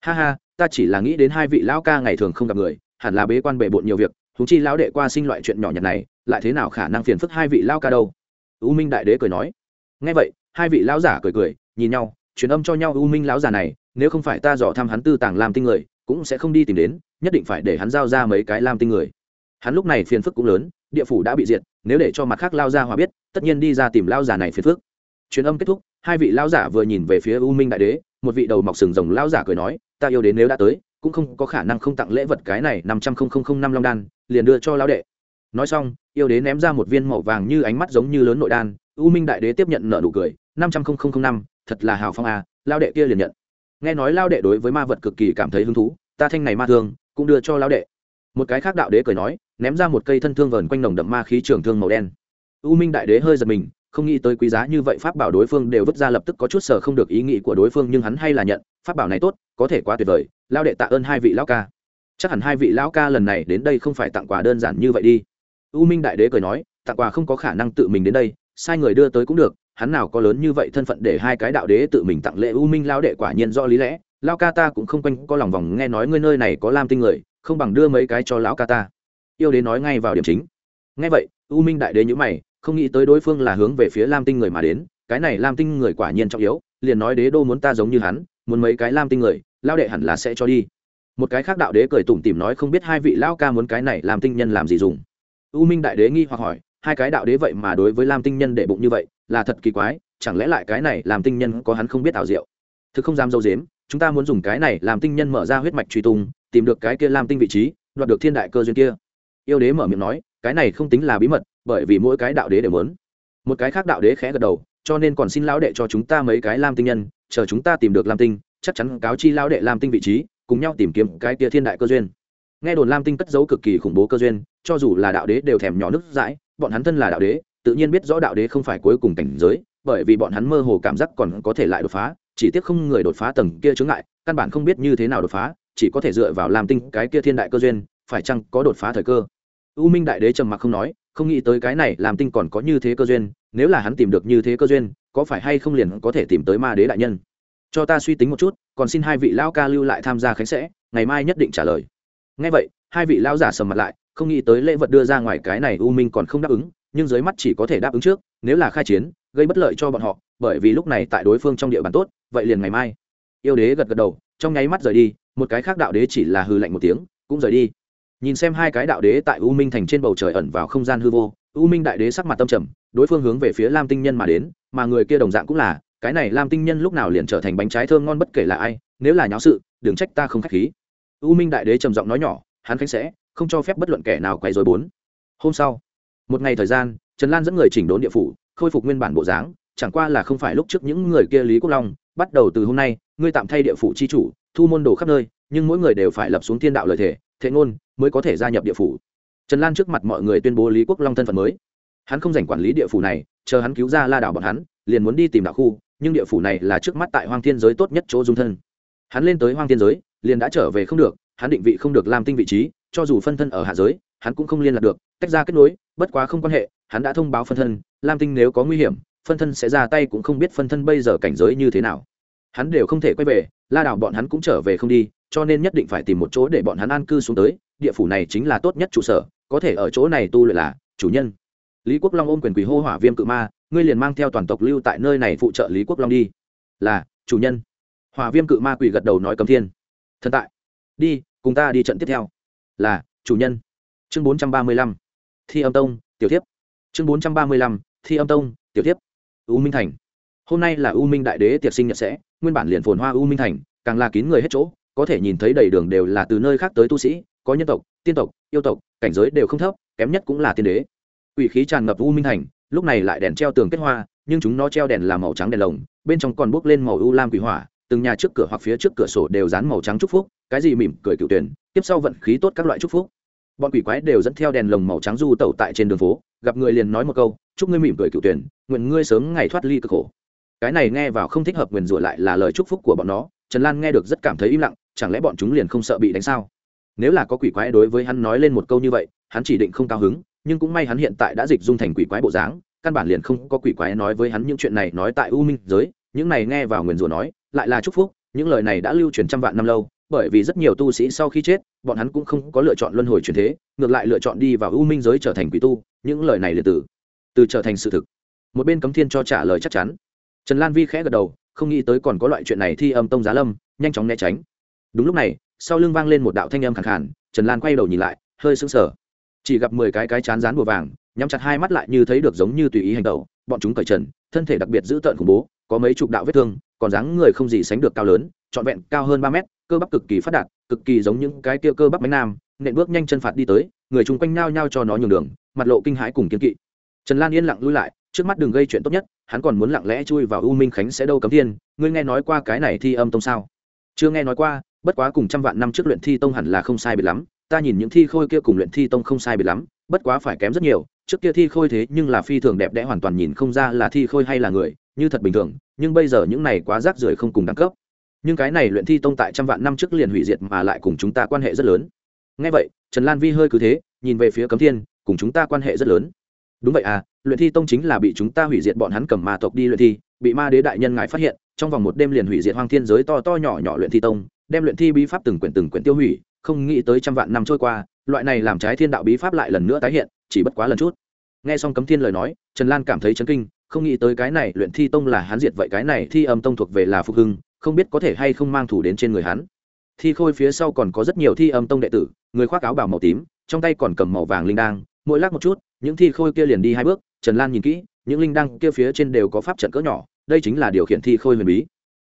S1: Ha ha ta chỉ là nghĩ đến hai vị lão ca ngày thường không gặp người, hẳn là bế quan bề bộn nhiều việc húng chi lão đệ qua sinh loại chuyện nhỏ nhặt này, lại thế nào khả năng phiền phức hai vị lão ca đâu? U minh đại đế cười nói. Ngay vậy, hai vị lão giả cười cười, nhìn nhau, truyền âm cho nhau u minh lão giả này, nếu không phải ta dò thăm hắn tư tàng làm tinh người, cũng sẽ không đi tìm đến, nhất định phải để hắn giao ra mấy cái làm tinh người. Hắn lúc này phiền phức cũng lớn, địa phủ đã bị diệt, nếu để cho mặt khác lao ra hòa biết, tất nhiên đi ra tìm lao giả này phiền phức truyền âm kết thúc, hai vị lao giả vừa nhìn về phía u minh đại đế, một vị đầu mọc sừng rồng lao giả cười nói, ta yêu đến nếu đã tới, cũng không có khả năng không tặng lễ vật cái này năm trăm linh năm long đan, liền đưa cho lao đệ. Nói xong, yêu đế ném ra một viên màu vàng như ánh mắt giống như lớn nội đan, u minh đại đế tiếp nhận nợ nụ cười, năm trăm linh năm, thật là hào phong à lao đệ kia liền nhận. Nghe nói lao đệ đối với ma vật cực kỳ cảm thấy hứng thú, ta thanh này ma thương, cũng đưa cho lao đệ. Một cái khác đạo đế cười nói, ném ra một cây thân thương vờn quanh nồng đậm ma khí trường thương màu đen. U minh đại đế hơi giật mình không nghĩ tới quý giá như vậy, pháp bảo đối phương đều vứt ra lập tức có chút sở không được ý nghĩ của đối phương, nhưng hắn hay là nhận, pháp bảo này tốt, có thể quá tuyệt vời, lao đệ tạ ơn hai vị lão ca. Chắc hẳn hai vị lão ca lần này đến đây không phải tặng quà đơn giản như vậy đi. U minh đại đế cười nói, tặng quà không có khả năng tự mình đến đây, sai người đưa tới cũng được, hắn nào có lớn như vậy thân phận để hai cái đạo đế tự mình tặng lễ u minh lao đệ quả nhiên rõ lý lẽ lao ca ta cũng không quanh có lòng vòng, nghe nói ngươi nơi này có lam tinh người, không bằng đưa mấy cái cho lão ca ta. Yêu đế nói ngay vào điểm chính. Ngay vậy, u minh đại đế nhữ mày không nghĩ tới đối phương là hướng về phía lam tinh người mà đến, cái này lam tinh người quả nhiên trọng yếu, liền nói đế đô muốn ta giống như hắn, muốn mấy cái lam tinh người lao đệ hẳn là sẽ cho đi. Một cái khác đạo đế cười tủm tỉm nói không biết hai vị lao ca muốn cái này làm tinh nhân làm gì dùng. U minh đại đế nghi hoặc hỏi, hai cái đạo đế vậy mà đối với lam tinh nhân để bụng như vậy, là thật kỳ quái, chẳng lẽ lại cái này làm tinh nhân có hắn không biết ảo diệu? Thực không dám dâu dếm, chúng ta muốn dùng cái này làm tinh nhân mở ra huyết mạch truy tung, tìm được cái kia lam tinh vị trí, đoạt được thiên đại cơ duyên kia. Yêu đế mở miệng nói, cái này không tính là bí mật bởi vì mỗi cái đạo đế đều muốn. Một cái khác đạo đế khẽ gật đầu, cho nên còn xin lão đệ cho chúng ta mấy cái lam tinh nhân, chờ chúng ta tìm được lam tinh, chắc chắn cáo chi lão đệ lam tinh vị trí, cùng nhau tìm kiếm cái kia thiên đại cơ duyên. Nghe đồn lam tinh cất giấu cực kỳ khủng bố cơ duyên, cho dù là đạo đế đều thèm nhỏ nước dãi, bọn hắn thân là đạo đế, tự nhiên biết rõ đạo đế không phải cuối cùng cảnh giới, bởi vì bọn hắn mơ hồ cảm giác còn có thể lại đột phá, chỉ tiếc không người đột phá tầng kia chướng ngại, căn bản không biết như thế nào đột phá, chỉ có thể dựa vào lam tinh cái kia thiên đại cơ duyên, phải chăng có đột phá thời cơ? U minh đại đế trầm mặc không nói, không nghĩ tới cái này làm tinh còn có như thế cơ duyên, nếu là hắn tìm được như thế cơ duyên, có phải hay không liền có thể tìm tới ma đế đại nhân? Cho ta suy tính một chút, còn xin hai vị lão ca lưu lại tham gia khánh sẽ, ngày mai nhất định trả lời. Ngay vậy, hai vị lão giả sầm mặt lại, không nghĩ tới lễ vật đưa ra ngoài cái này u minh còn không đáp ứng, nhưng dưới mắt chỉ có thể đáp ứng trước, nếu là khai chiến, gây bất lợi cho bọn họ, bởi vì lúc này tại đối phương trong địa bàn tốt, vậy liền ngày mai. Yêu đế gật gật đầu, trong nháy mắt rời đi, một cái khác đạo đế chỉ là hư lạnh một tiếng, cũng rời đi nhìn xem hai cái đạo đế tại u minh thành trên bầu trời ẩn vào không gian hư vô, u minh đại đế sắc mặt tâm trầm, đối phương hướng về phía lam tinh nhân mà đến, mà người kia đồng dạng cũng là, cái này lam tinh nhân lúc nào liền trở thành bánh trái thơm ngon bất kể là ai, nếu là nháo sự, đừng trách ta không k h á c h khí. U minh đại đế trầm giọng nói nhỏ, hắn khánh sẽ, không cho phép bất luận kẻ nào quay dối bốn. Hôm sau, một ngày thời gian, trần lan dẫn người chỉnh đốn địa phủ, khôi phục nguyên bản bộ dáng, chẳng qua là không phải lúc trước những người kia lý quốc long, bắt đầu từ hôm nay, ngươi tạm thay địa phủ c h i chủ, thu môn đồ khắp nơi, nhưng mỗi người đều phải lập xuống thiên đạo Lời thể thế ngôn mới có thể gia nhập địa phủ. Trần lan trước mặt mọi người tuyên bố lý quốc long thân phận mới. Hắn không giành quản lý địa phủ này, chờ hắn cứu ra la đảo bọn hắn, liền muốn đi tìm đạo khu, nhưng địa phủ này là trước mắt tại hoang thiên giới tốt nhất chỗ dung thân. Hắn lên tới hoang thiên giới, liền đã trở về không được, hắn định vị không được làm tinh vị trí, cho dù phân thân ở hạ giới, hắn cũng không liên lạc được, tách ra kết nối, bất quá không quan hệ, hắn đã thông báo phân thân, lam tinh nếu có nguy hiểm, phân thân sẽ ra tay cũng không biết phân thân bây giờ cảnh giới như thế nào. Hắn đều không thể quay về la đảo bọn hắn cũng trở về không đi, cho nên nhất định phải tìm một chỗ để bọn hắn an cư xuống tới. Địa phủ này chính là tốt nhất trụ sở, có thể ở chỗ này tu luyện là chủ nhân. Lý quốc long ôm quyền quỳ hô hỏa viêm cự ma, ngươi liền mang theo toàn tộc lưu tại nơi này phụ trợ lý quốc long đi. Là, chủ nhân. Hỏa viêm cự ma quỷ gật đầu nói cầm thiên. Thần tại. Đi, cùng ta đi trận tiếp theo. Là, chủ nhân. Chương bốn trăm ba mươi lăm. Thi âm tông, tiểu thiếp. chương bốn trăm ba mươi lăm. Thi âm tông, tiểu thiếp. u minh thành hôm nay là u minh đại đế tiệc sinh nhật sẽ, nguyên bản liền phồn hoa u minh thành, càng là kín người hết chỗ, có thể nhìn thấy đầy đường đều là từ nơi khác tới tu sĩ, có nhân tộc, tiên tộc, yêu tộc, cảnh giới đều không thấp, kém nhất cũng là tiên đế. Ủy khí tràn ngập u minh thành, lúc này lại đèn treo tường kết hoa, nhưng chúng nó treo đèn là màu trắng đèn lồng, bên trong còn bốc lên màu u lam quỷ hỏa, từng nhà trước cửa hoặc phía trước cửa sổ đều dán màu trắng chúc phúc, cái gì mỉm cười cựu tuyển, tiếp sau vận khí tốt các loại chúc phúc. Bọn quỷ quái đều dẫn theo đèn lồng màu trắng du tẩu tại trên đường phố, gặp người liền nói một câu, chúc ngươi mỉm cười cựu tuyển, nguyện ngươi sớm ngày thoát ly cực khổ cái này nghe vào không thích hợp nguyền rủa lại là lời chúc phúc của bọn nó, trần lan nghe được rất cảm thấy im lặng, chẳng lẽ bọn chúng liền không sợ bị đánh sao? Nếu là có quỷ quái đối với hắn nói lên một câu như vậy, hắn chỉ định không cao hứng, nhưng cũng may hắn hiện tại đã dịch dung thành quỷ quái bộ dáng, căn bản liền không có quỷ quái nói với hắn những chuyện này nói tại u minh giới, những này nghe vào nguyền rủa nói, lại là chúc phúc, những lời này đã lưu truyền trăm vạn năm lâu, bởi vì rất nhiều tu sĩ sau khi chết, bọn hắn cũng không có lựa chọn luân hồi truyền thế, ngược lại lựa chọn đi vào u minh giới trở thành quỷ tu, những lời này liền từ từ trở thành sự thực. Một bên cấm thiên cho trả lời chắc chắn trần lan vi khẽ gật đầu, không nghĩ tới còn có loại chuyện này thi âm tông giá lâm, nhanh chóng né tránh. Đúng lúc này, sau lưng vang lên một đạo thanh âm khẳng khản trần lan quay đầu nhìn lại, hơi sững sờ. Chỉ gặp mười cái cái chán rán bùa vàng, nhắm chặt hai mắt lại như thấy được giống như tùy ý hành động, bọn chúng cởi trần, thân thể đặc biệt dữ tợn khủng bố, có mấy chục đạo vết thương, còn dáng người không gì sánh được cao lớn, trọn vẹn cao hơn ba mét, cơ bắp cực kỳ phát đạt, cực kỳ giống những cái kia cơ bắp bánh nam, nện bước nhanh chân phạt đi tới, người chung quanh nao nhao cho nó nhường đường, mặt lộ kinh hãi cùng kiên kỵ. Trần lan yên lặng lui lại trước mắt đừng gây chuyện tốt nhất, hắn còn muốn lặng lẽ chui vào u minh khánh sẽ đâu cấm thiên, ngươi nghe nói qua cái này thi âm tông sao? Chưa nghe nói qua, bất quá cùng trăm vạn năm trước luyện thi tông hẳn là không sai biệt lắm, ta nhìn những thi khôi kia cùng luyện thi tông không sai biệt lắm, bất quá phải kém rất nhiều, trước kia thi khôi thế nhưng là phi thường đẹp đẽ hoàn toàn nhìn không ra là thi khôi hay là người, như thật bình thường, nhưng bây giờ những này quá rác rưởi không cùng đẳng cấp. Nhưng cái này luyện thi tông tại trăm vạn năm trước liền hủy diệt mà lại cùng chúng ta quan hệ rất lớn. Ngay vậy, trần lan vi hơi cứ thế, nhìn về phía cấm thiên, cùng chúng ta quan hệ rất lớn. Đúng vậy à luyện thi tông chính là bị chúng ta hủy diệt bọn hắn cầm ma tộc đi luyện thi, bị ma đế đại nhân ngài phát hiện, trong vòng một đêm liền hủy diệt hoang thiên giới to to nhỏ nhỏ luyện thi tông, đem luyện thi bí pháp từng quyển từng quyển tiêu hủy, không nghĩ tới trăm vạn năm trôi qua, loại này làm trái thiên đạo bí pháp lại lần nữa tái hiện, chỉ bất quá lần chút. Nghe xong cấm thiên lời nói, trần lan cảm thấy chấn kinh, không nghĩ tới cái này luyện thi tông là hắn diệt vậy cái này thi âm tông thuộc về là phục hưng, không biết có thể hay không mang thủ đến trên người hắn. Thi khôi phía sau còn có rất nhiều thi âm tông đệ tử, người khoác áo bảo màu tím, trong tay còn cầm màu vàng linh đang mỗi lắc một chút, những thi khôi kia liền đi hai bước trần lan nhìn kỹ, những linh đăng kia phía trên đều có pháp trận cỡ nhỏ, đây chính là điều khiển thi khôi huyền bí.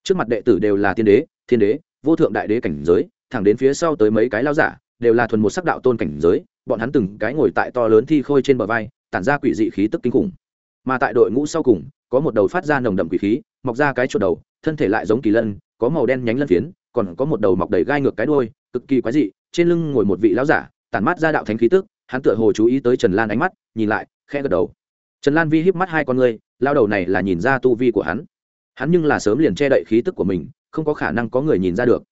S1: Trước mặt đệ tử đều là tiên đế, thiên đế, vô thượng đại đế cảnh giới, thẳng đến phía sau tới mấy cái lao giả, đều là thuần một sắc đạo tôn cảnh giới, bọn hắn từng cái ngồi tại to lớn thi khôi trên bờ vai, tản ra quỷ dị khí tức kinh khủng. Mà tại đội ngũ sau cùng, có một đầu phát ra nồng đậm quỷ khí, mọc ra cái chuột đầu, thân thể lại giống kỳ lân, có màu đen nhánh lân phiến, còn có một đầu mọc đầy gai ngược cái đôi cực kỳ quái dị, trên lưng ngồi một vị lão giả, tản mát ra đạo thánh khí tức, hắn tựa hồ chú ý tới trần lan ánh mắt, nhìn lại khe gật đầu trần lan vi híp mắt hai con ngươi, lao đầu này là nhìn ra tu vi của hắn. Hắn nhưng là sớm liền che đậy khí tức của mình, không có khả năng có người nhìn ra được.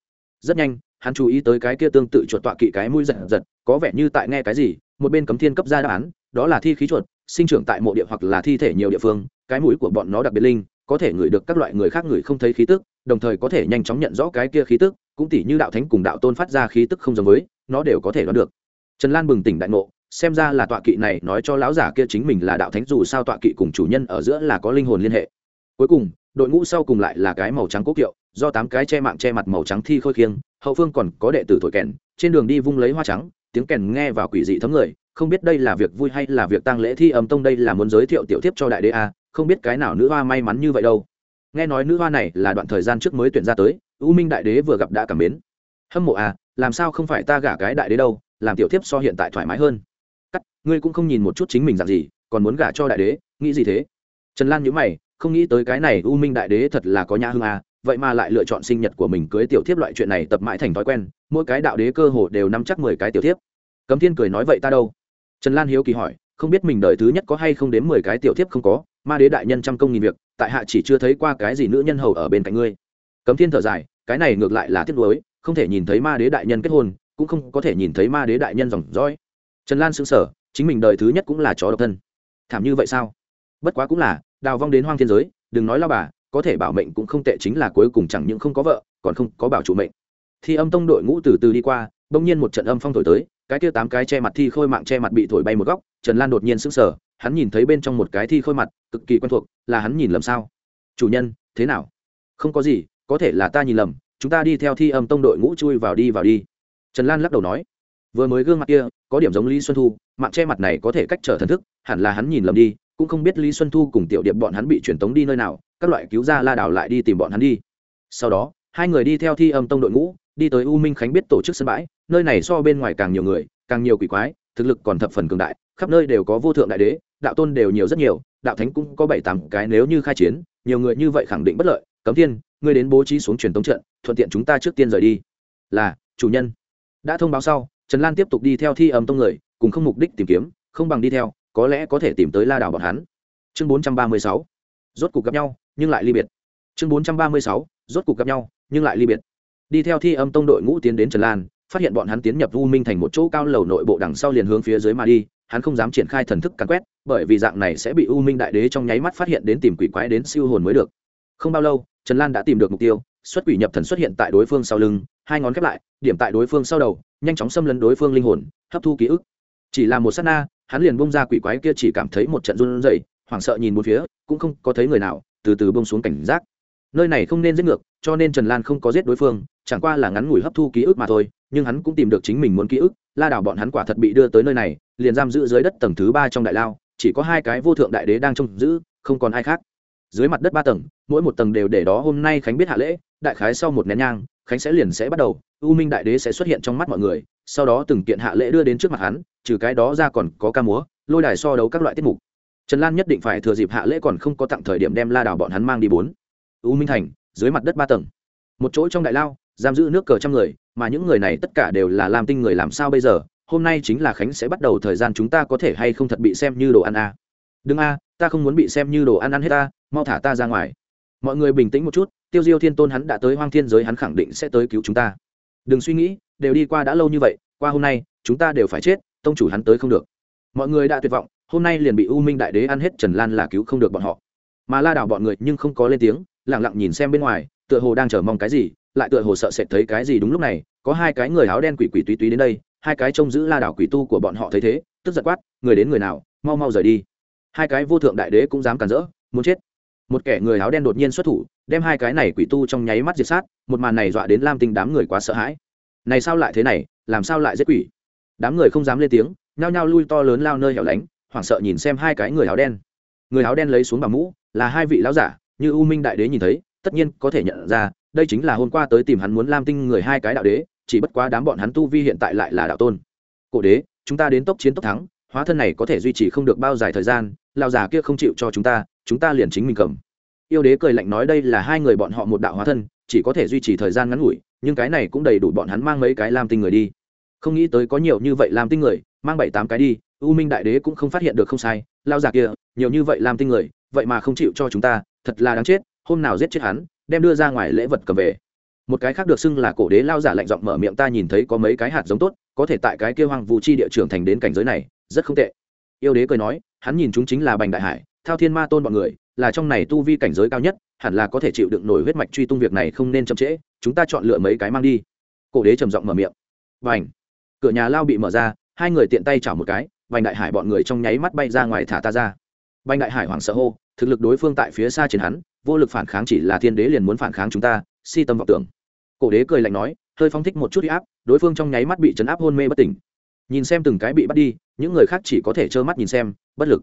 S1: Rất nhanh, hắn chú ý tới cái kia tương tự chuột tọa kỵ cái mũi giật giật, có vẻ như tại nghe cái gì, một bên cấm thiên cấp ra đáp án, đó là thi khí chuột, sinh trưởng tại mộ địa hoặc là thi thể nhiều địa phương, cái mũi của bọn nó đặc biệt linh, có thể ngửi được các loại người khác ngửi không thấy khí tức, đồng thời có thể nhanh chóng nhận rõ cái kia khí tức, cũng tỉ như đạo thánh cùng đạo tôn phát ra khí tức không giống với, nó đều có thể đoán được. Trần lan bừng tỉnh đại ngộ xem ra là tọa kỵ này nói cho lão giả kia chính mình là đạo thánh, dù sao tọa kỵ cùng chủ nhân ở giữa là có linh hồn liên hệ. Cuối cùng, đội ngũ sau cùng lại là cái màu trắng quốc kiệu, do tám cái che mạng che mặt màu trắng thi khôi khiêng, hậu phương còn có đệ tử thổi kèn, trên đường đi vung lấy hoa trắng, tiếng kèn nghe vào quỷ dị thấm người, không biết đây là việc vui hay là việc tăng lễ thi âm tông đây là muốn giới thiệu tiểu tiếp cho đại đế a, không biết cái nào nữ hoa may mắn như vậy đâu. Nghe nói nữ hoa này là đoạn thời gian trước mới tuyển ra tới, u minh đại đế vừa gặp đã cảm mến. Hâm mộ à làm sao không phải ta gả cái đại đế đâu, làm tiểu tiếp so hiện tại thoải mái hơn cắt, ngươi cũng không nhìn một chút chính mình dạng gì, còn muốn gả cho đại đế, nghĩ gì thế? Trần lan nhữ mày, không nghĩ tới cái này u minh đại đế thật là có nhã hương à vậy mà lại lựa chọn sinh nhật của mình cưới tiểu thiếp loại chuyện này tập mãi thành thói quen, mỗi cái đạo đế cơ hồ đều nắm chắc mười cái tiểu thiếp. Cấm thiên cười nói vậy ta đâu? Trần lan hiếu kỳ hỏi, không biết mình đợi thứ nhất có hay không đến mười cái tiểu thiếp không có, ma đế đại nhân trăm công nghìn việc, tại hạ chỉ chưa thấy qua cái gì nữ nhân hầu ở bên cạnh ngươi. Cấm thiên thở dài, cái này ngược lại là tiếc nuối, không thể nhìn thấy ma đế đại nhân kết hôn, cũng không có thể nhìn thấy ma đế đại nhân dòng dõi trần lan xứng sở chính mình đời thứ nhất cũng là chó độc thân. Thảm như vậy sao? Bất quá cũng là, đào vong đến hoang thiên giới, đừng nói lao bà, có thể bảo mệnh cũng không tệ chính là cuối cùng chẳng những không có vợ, còn không có bảo chủ mệnh. Thi âm tông đội ngũ từ từ đi qua, bỗng nhiên một trận âm phong thổi tới, cái kia tám cái che mặt thi khôi mạng che mặt bị thổi bay một góc, trần lan đột nhiên sững sờ, hắn nhìn thấy bên trong một cái thi khôi mặt, cực kỳ quen thuộc, là hắn nhìn lầm sao? Chủ nhân, thế nào? Không có gì, có thể là ta nhìn lầm, chúng ta đi theo thi âm tông đội ngũ chui vào đi vào đi. Trần lan lắc đầu nói vừa mới gương mặt kia, có điểm giống lý xuân thu, mạng che mặt này có thể cách trở thần thức, hẳn là hắn nhìn lầm đi, cũng không biết lý xuân thu cùng tiểu điệp bọn hắn bị truyền tống đi nơi nào, các loại cứu ra la đảo lại đi tìm bọn hắn đi. Sau đó, hai người đi theo thi âm tông đội ngũ, đi tới u minh khánh biết tổ chức sân bãi, nơi này so bên ngoài càng nhiều người, càng nhiều quỷ quái, thực lực còn thập phần cường đại, khắp nơi đều có vô thượng đại đế, đạo tôn đều nhiều rất nhiều, đạo thánh cũng có bảy tám cái nếu như khai chiến, nhiều người như vậy khẳng định bất lợi, cấm thiên, ngươi đến bố trí xuống truyền tống trận, thuận tiện chúng ta trước tiên rời đi. Là, chủ nhân. Đã thông báo sau trần lan tiếp tục đi theo thi âm tông người, cùng không mục đích tìm kiếm, không bằng đi theo, có lẽ có thể tìm tới la đảo bọn hắn. Chương bốn trăm ba mươi sáu, rốt cuộc gặp nhau, nhưng lại ly biệt. Chương bốn trăm ba mươi sáu, rốt cuộc gặp nhau, nhưng lại ly biệt. Đi theo thi âm tông đội ngũ tiến đến trần lan, phát hiện bọn hắn tiến nhập u minh thành một chỗ cao lầu nội bộ đằng sau liền hướng phía dưới mà đi, hắn không dám triển khai thần thức càn quét, bởi vì dạng này sẽ bị u minh đại đế trong nháy mắt phát hiện đến tìm quỷ quái đến siêu hồn mới được. Không bao lâu, trần lan đã tìm được mục tiêu, xuất quỷ nhập thần xuất hiện tại đối phương sau lưng, hai ngón khép lại, điểm tại đối phương sau đầu nhanh chóng xâm lấn đối phương linh hồn, hấp thu ký ức. Chỉ là một s á t na, hắn liền bông ra quỷ quái kia chỉ cảm thấy một trận run rẩy, hoảng sợ nhìn một phía, cũng không có thấy người nào, từ từ bông xuống cảnh giác. Nơi này không nên giết ngược, cho nên trần lan không có giết đối phương, chẳng qua là ngắn ngủi hấp thu ký ức mà thôi, nhưng hắn cũng tìm được chính mình muốn ký ức, la đảo bọn hắn quả thật bị đưa tới nơi này, liền giam giữ dưới đất tầng thứ ba trong đại lao, chỉ có hai cái vô thượng đại đế đang trông giữ, không còn ai khác. Dưới mặt đất ba tầng, mỗi một tầng đều để đó hôm nay khánh biết hạ lễ, đại khái sau một nén nhang khánh sẽ liền sẽ bắt đầu, u minh đại đế sẽ xuất hiện trong mắt mọi người, sau đó từng kiện hạ lễ đưa đến trước mặt hắn, trừ cái đó ra còn có ca múa, lôi đài so đấu các loại tiết mục. Trần lan nhất định phải thừa dịp hạ lễ còn không có tặng thời điểm đem la đảo bọn hắn mang đi bốn. U minh thành, dưới mặt đất ba tầng. Một chỗ trong đại lao, giam giữ nước cờ trăm người, mà những người này tất cả đều là lam tinh người làm sao bây giờ, hôm nay chính là khánh sẽ bắt đầu thời gian chúng ta có thể hay không thật bị xem như đồ ăn à. đừng a, ta không muốn bị xem như đồ ăn ăn hết ta, mau thả ta ra ngoài. Mọi người bình tĩnh một chút tiêu diêu thiên tôn hắn đã tới hoang thiên giới, hắn khẳng định sẽ tới cứu chúng ta. Đừng suy nghĩ, đều đi qua đã lâu như vậy, qua hôm nay, chúng ta đều phải chết, tông chủ hắn tới không được. Mọi người đã tuyệt vọng, hôm nay liền bị u minh đại đế ăn hết trần lan là cứu không được bọn họ. Mà la đảo bọn người nhưng không có lên tiếng lẳng lặng nhìn xem bên ngoài, tựa hồ đang chờ mong cái gì, lại tựa hồ sợ sệt thấy cái gì đúng lúc này, có hai cái người áo đen quỷ quỷ túy túy đến đây, hai cái trông giữ la đảo quỷ tu của bọn họ thấy thế, tức giật quát, người đến người nào, mau mau rời đi. Hai cái vô thượng đại đế cũng dám cản rỡ, muốn chết một kẻ người áo đen đột nhiên xuất thủ, đem hai cái này quỷ tu trong nháy mắt diệt sát, một màn này dọa đến lam tinh đám người quá sợ hãi. Này sao lại thế này, làm sao lại giết quỷ? Đám người không dám lên tiếng, nhao nhao lui to lớn lao nơi hẻo lánh, hoảng sợ nhìn xem hai cái người áo đen. Người áo đen lấy xuống bằng mũ, là hai vị lão giả, như u minh đại đế nhìn thấy, tất nhiên có thể nhận ra, đây chính là hôm qua tới tìm hắn muốn lam tinh người hai cái đạo đế, chỉ bất quá đám bọn hắn tu vi hiện tại lại là đạo tôn. Cổ đế, chúng ta đến tốc chiến tốc thắng, hóa thân này có thể duy trì không được bao dài thời gian lao già kia không chịu cho chúng ta chúng ta liền chính mình cầm. Yêu đế cười lạnh nói đây là hai người bọn họ một đạo hóa thân, chỉ có thể duy trì thời gian ngắn ngủi, nhưng cái này cũng đầy đủ bọn hắn mang mấy cái lam tinh người đi. Không nghĩ tới có nhiều như vậy lam tinh người, mang bảy tám cái đi, u minh đại đế cũng không phát hiện được không sai, lao giả kia, nhiều như vậy lam tinh người, vậy mà không chịu cho chúng ta, thật là đáng chết, hôm nào giết chết hắn, đem đưa ra ngoài lễ vật cầm về. Một cái khác được xưng là cổ đế lao giả lạnh giọng mở miệng ta nhìn thấy có mấy cái hạt giống tốt, có thể tại cái kia hoang vũ chi địa trưởng thành đến cảnh giới này, rất không tệ. Yêu đế cười nói, hắn nhìn chúng chính là bành đại hải thao thiên ma tôn bọn người, là trong này tu vi cảnh giới cao nhất, hẳn là có thể chịu đựng nổi huyết mạch truy tung việc này không nên chậm trễ, chúng ta chọn lựa mấy cái mang đi. Cổ đế trầm giọng mở miệng. Vành. Cửa nhà lao bị mở ra, hai người tiện tay chảo một cái bành đại hải bọn người trong nháy mắt bay ra ngoài thả ta ra. Bành đại hải hoảng sợ hô, thực lực đối phương tại phía xa trên hắn, vô lực phản kháng chỉ là thiên đế liền muốn phản kháng chúng ta, si tâm vọng tưởng. Cổ đế cười lạnh nói, hơi phong thích một chút huy áp, đối phương trong nháy mắt bị chấn áp hôn mê bất tỉnh. Nhìn xem từng cái bị bắt đi, những người khác chỉ có thể trơ mắt nhìn xem, bất lực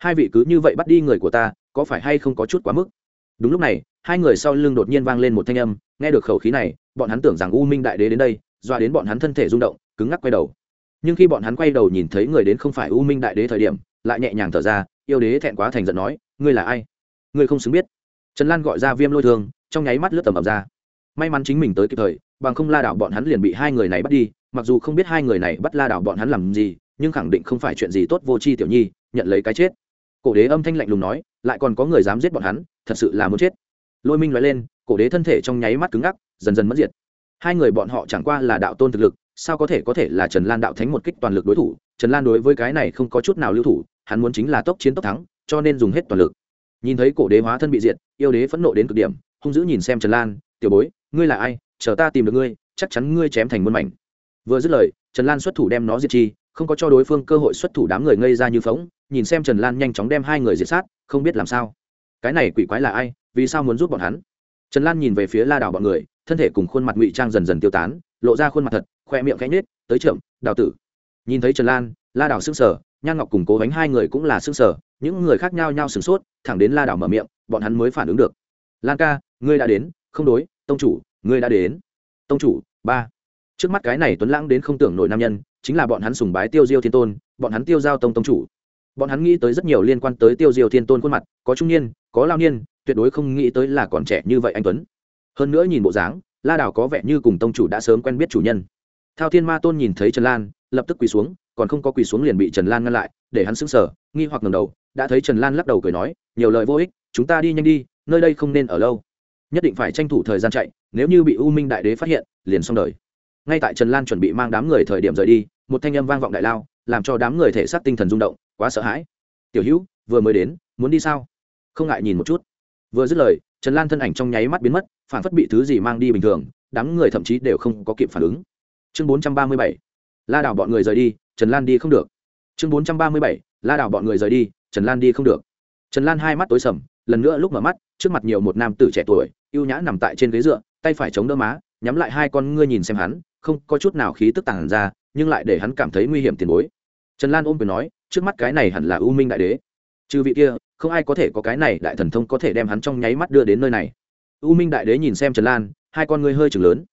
S1: hai vị cứ như vậy bắt đi người của ta, có phải hay không có chút quá mức? Đúng lúc này, hai người sau lưng đột nhiên vang lên một thanh âm, nghe được khẩu khí này, bọn hắn tưởng rằng u minh đại đế đến đây, doa đến bọn hắn thân thể rung động, cứng ngắc quay đầu. Nhưng khi bọn hắn quay đầu nhìn thấy người đến không phải u minh đại đế thời điểm, lại nhẹ nhàng thở ra, yêu đế thẹn quá thành giận nói, ngươi là ai? Ngươi không xứng biết. Trần lan gọi ra viêm lôi thương, trong nháy mắt lướt tầm ầm ra. May mắn chính mình tới kịp thời, bằng không la đảo bọn hắn liền bị hai người này bắt đi, mặc dù không biết hai người này bắt la đảo bọn hắn làm gì, nhưng khẳng định không phải chuyện gì tốt vô tri tiểu nhi, nhận lấy cái chết cổ đế âm thanh lạnh lùng nói, lại còn có người dám giết bọn hắn, thật sự là muốn chết. Lôi minh nói lên, cổ đế thân thể trong nháy mắt cứng ngắc, dần dần mất diệt. Hai người bọn họ chẳng qua là đạo tôn thực lực, sao có thể có thể là trần lan đạo thánh một kích toàn lực đối thủ? Trần lan đối với cái này không có chút nào lưu thủ, hắn muốn chính là tốc chiến tốc thắng, cho nên dùng hết toàn lực. Nhìn thấy cổ đế hóa thân bị diệt, yêu đế phẫn nộ đến cực điểm, hung dữ nhìn xem trần lan, tiểu bối, ngươi là ai? Chờ ta tìm được ngươi, chắc chắn ngươi chém thành muôn mảnh. Vừa dứt lời, trần lan xuất thủ đem nó diệt chi không có cho đối phương cơ hội xuất thủ đám người ngây ra như phóng, nhìn xem trần lan nhanh chóng đem hai người diệt sát, không biết làm sao. Cái này quỷ quái là ai, vì sao muốn giúp bọn hắn? Trần lan nhìn về phía la đảo bọn người, thân thể cùng khuôn mặt ngụy trang dần dần tiêu tán, lộ ra khuôn mặt thật, khoe miệng cánh nết tới trưởng, đào tử. Nhìn thấy trần lan, la đảo xương sở nhan ngọc cùng cố bánh hai người cũng là xương sở những người khác nhau nhau sửng sốt, thẳng đến la đảo mở miệng, bọn hắn mới phản ứng được. Lan ca, ngươi đã đến, không đối, tông chủ, ngươi đã đến. Tông chủ, ba. Trước mắt cái này tuấn lãng đến không tưởng nổi nam nhân chính là bọn hắn sùng bái tiêu diêu thiên tôn, bọn hắn tiêu giao tông tông chủ. Bọn hắn nghĩ tới rất nhiều liên quan tới tiêu diêu thiên tôn khuôn mặt, có trung niên, có lao niên, tuyệt đối không nghĩ tới là còn trẻ như vậy anh tuấn. Hơn nữa nhìn bộ dáng, la đảo có vẻ như cùng tông chủ đã sớm quen biết chủ nhân. Thao thiên ma tôn nhìn thấy trần lan, lập tức quỳ xuống, còn không có quỳ xuống liền bị trần lan ngăn lại, để hắn sững sờ, nghi hoặc ngầm đầu, đã thấy trần lan lắc đầu cười nói, nhiều lời vô ích, chúng ta đi nhanh đi, nơi đây không nên ở lâu. Nhất định phải tranh thủ thời gian chạy, nếu như bị u minh đại đế phát hiện, liền xong đời ngay tại trần lan chuẩn bị mang đám người thời điểm rời đi, một thanh âm vang vọng đại lao, làm cho đám người thể xác tinh thần rung động, quá sợ hãi. Tiểu hữu, vừa mới đến, muốn đi sao? Không ngại nhìn một chút. Vừa dứt lời, trần lan thân ảnh trong nháy mắt biến mất, phản phất bị thứ gì mang đi bình thường, đám người thậm chí đều không có kịp phản ứng. Chương bốn trăm ba mươi bảy, la đảo bọn người rời đi, trần lan đi không được. Chương bốn trăm ba mươi bảy, la đảo bọn người rời đi, trần lan đi không được. Trần lan hai mắt tối sầm, lần nữa lúc mở mắt, trước mặt nhiều một nam tử trẻ tuổi, ưu nhã nằm tại trên ghế dựa, tay phải chống đỡ má, nhắm lại hai con ngươi nhìn xem hắn không có chút nào khí tức tàng ra, nhưng lại để hắn cảm thấy nguy hiểm tiền bối. Trần lan ôm quyền nói, trước mắt cái này hẳn là u minh đại đế. Trừ vị kia, không ai có thể có cái này đại thần thông có thể đem hắn trong nháy mắt đưa đến nơi này. U minh đại đế nhìn xem trần lan, hai con ngươi hơi chừng lớn.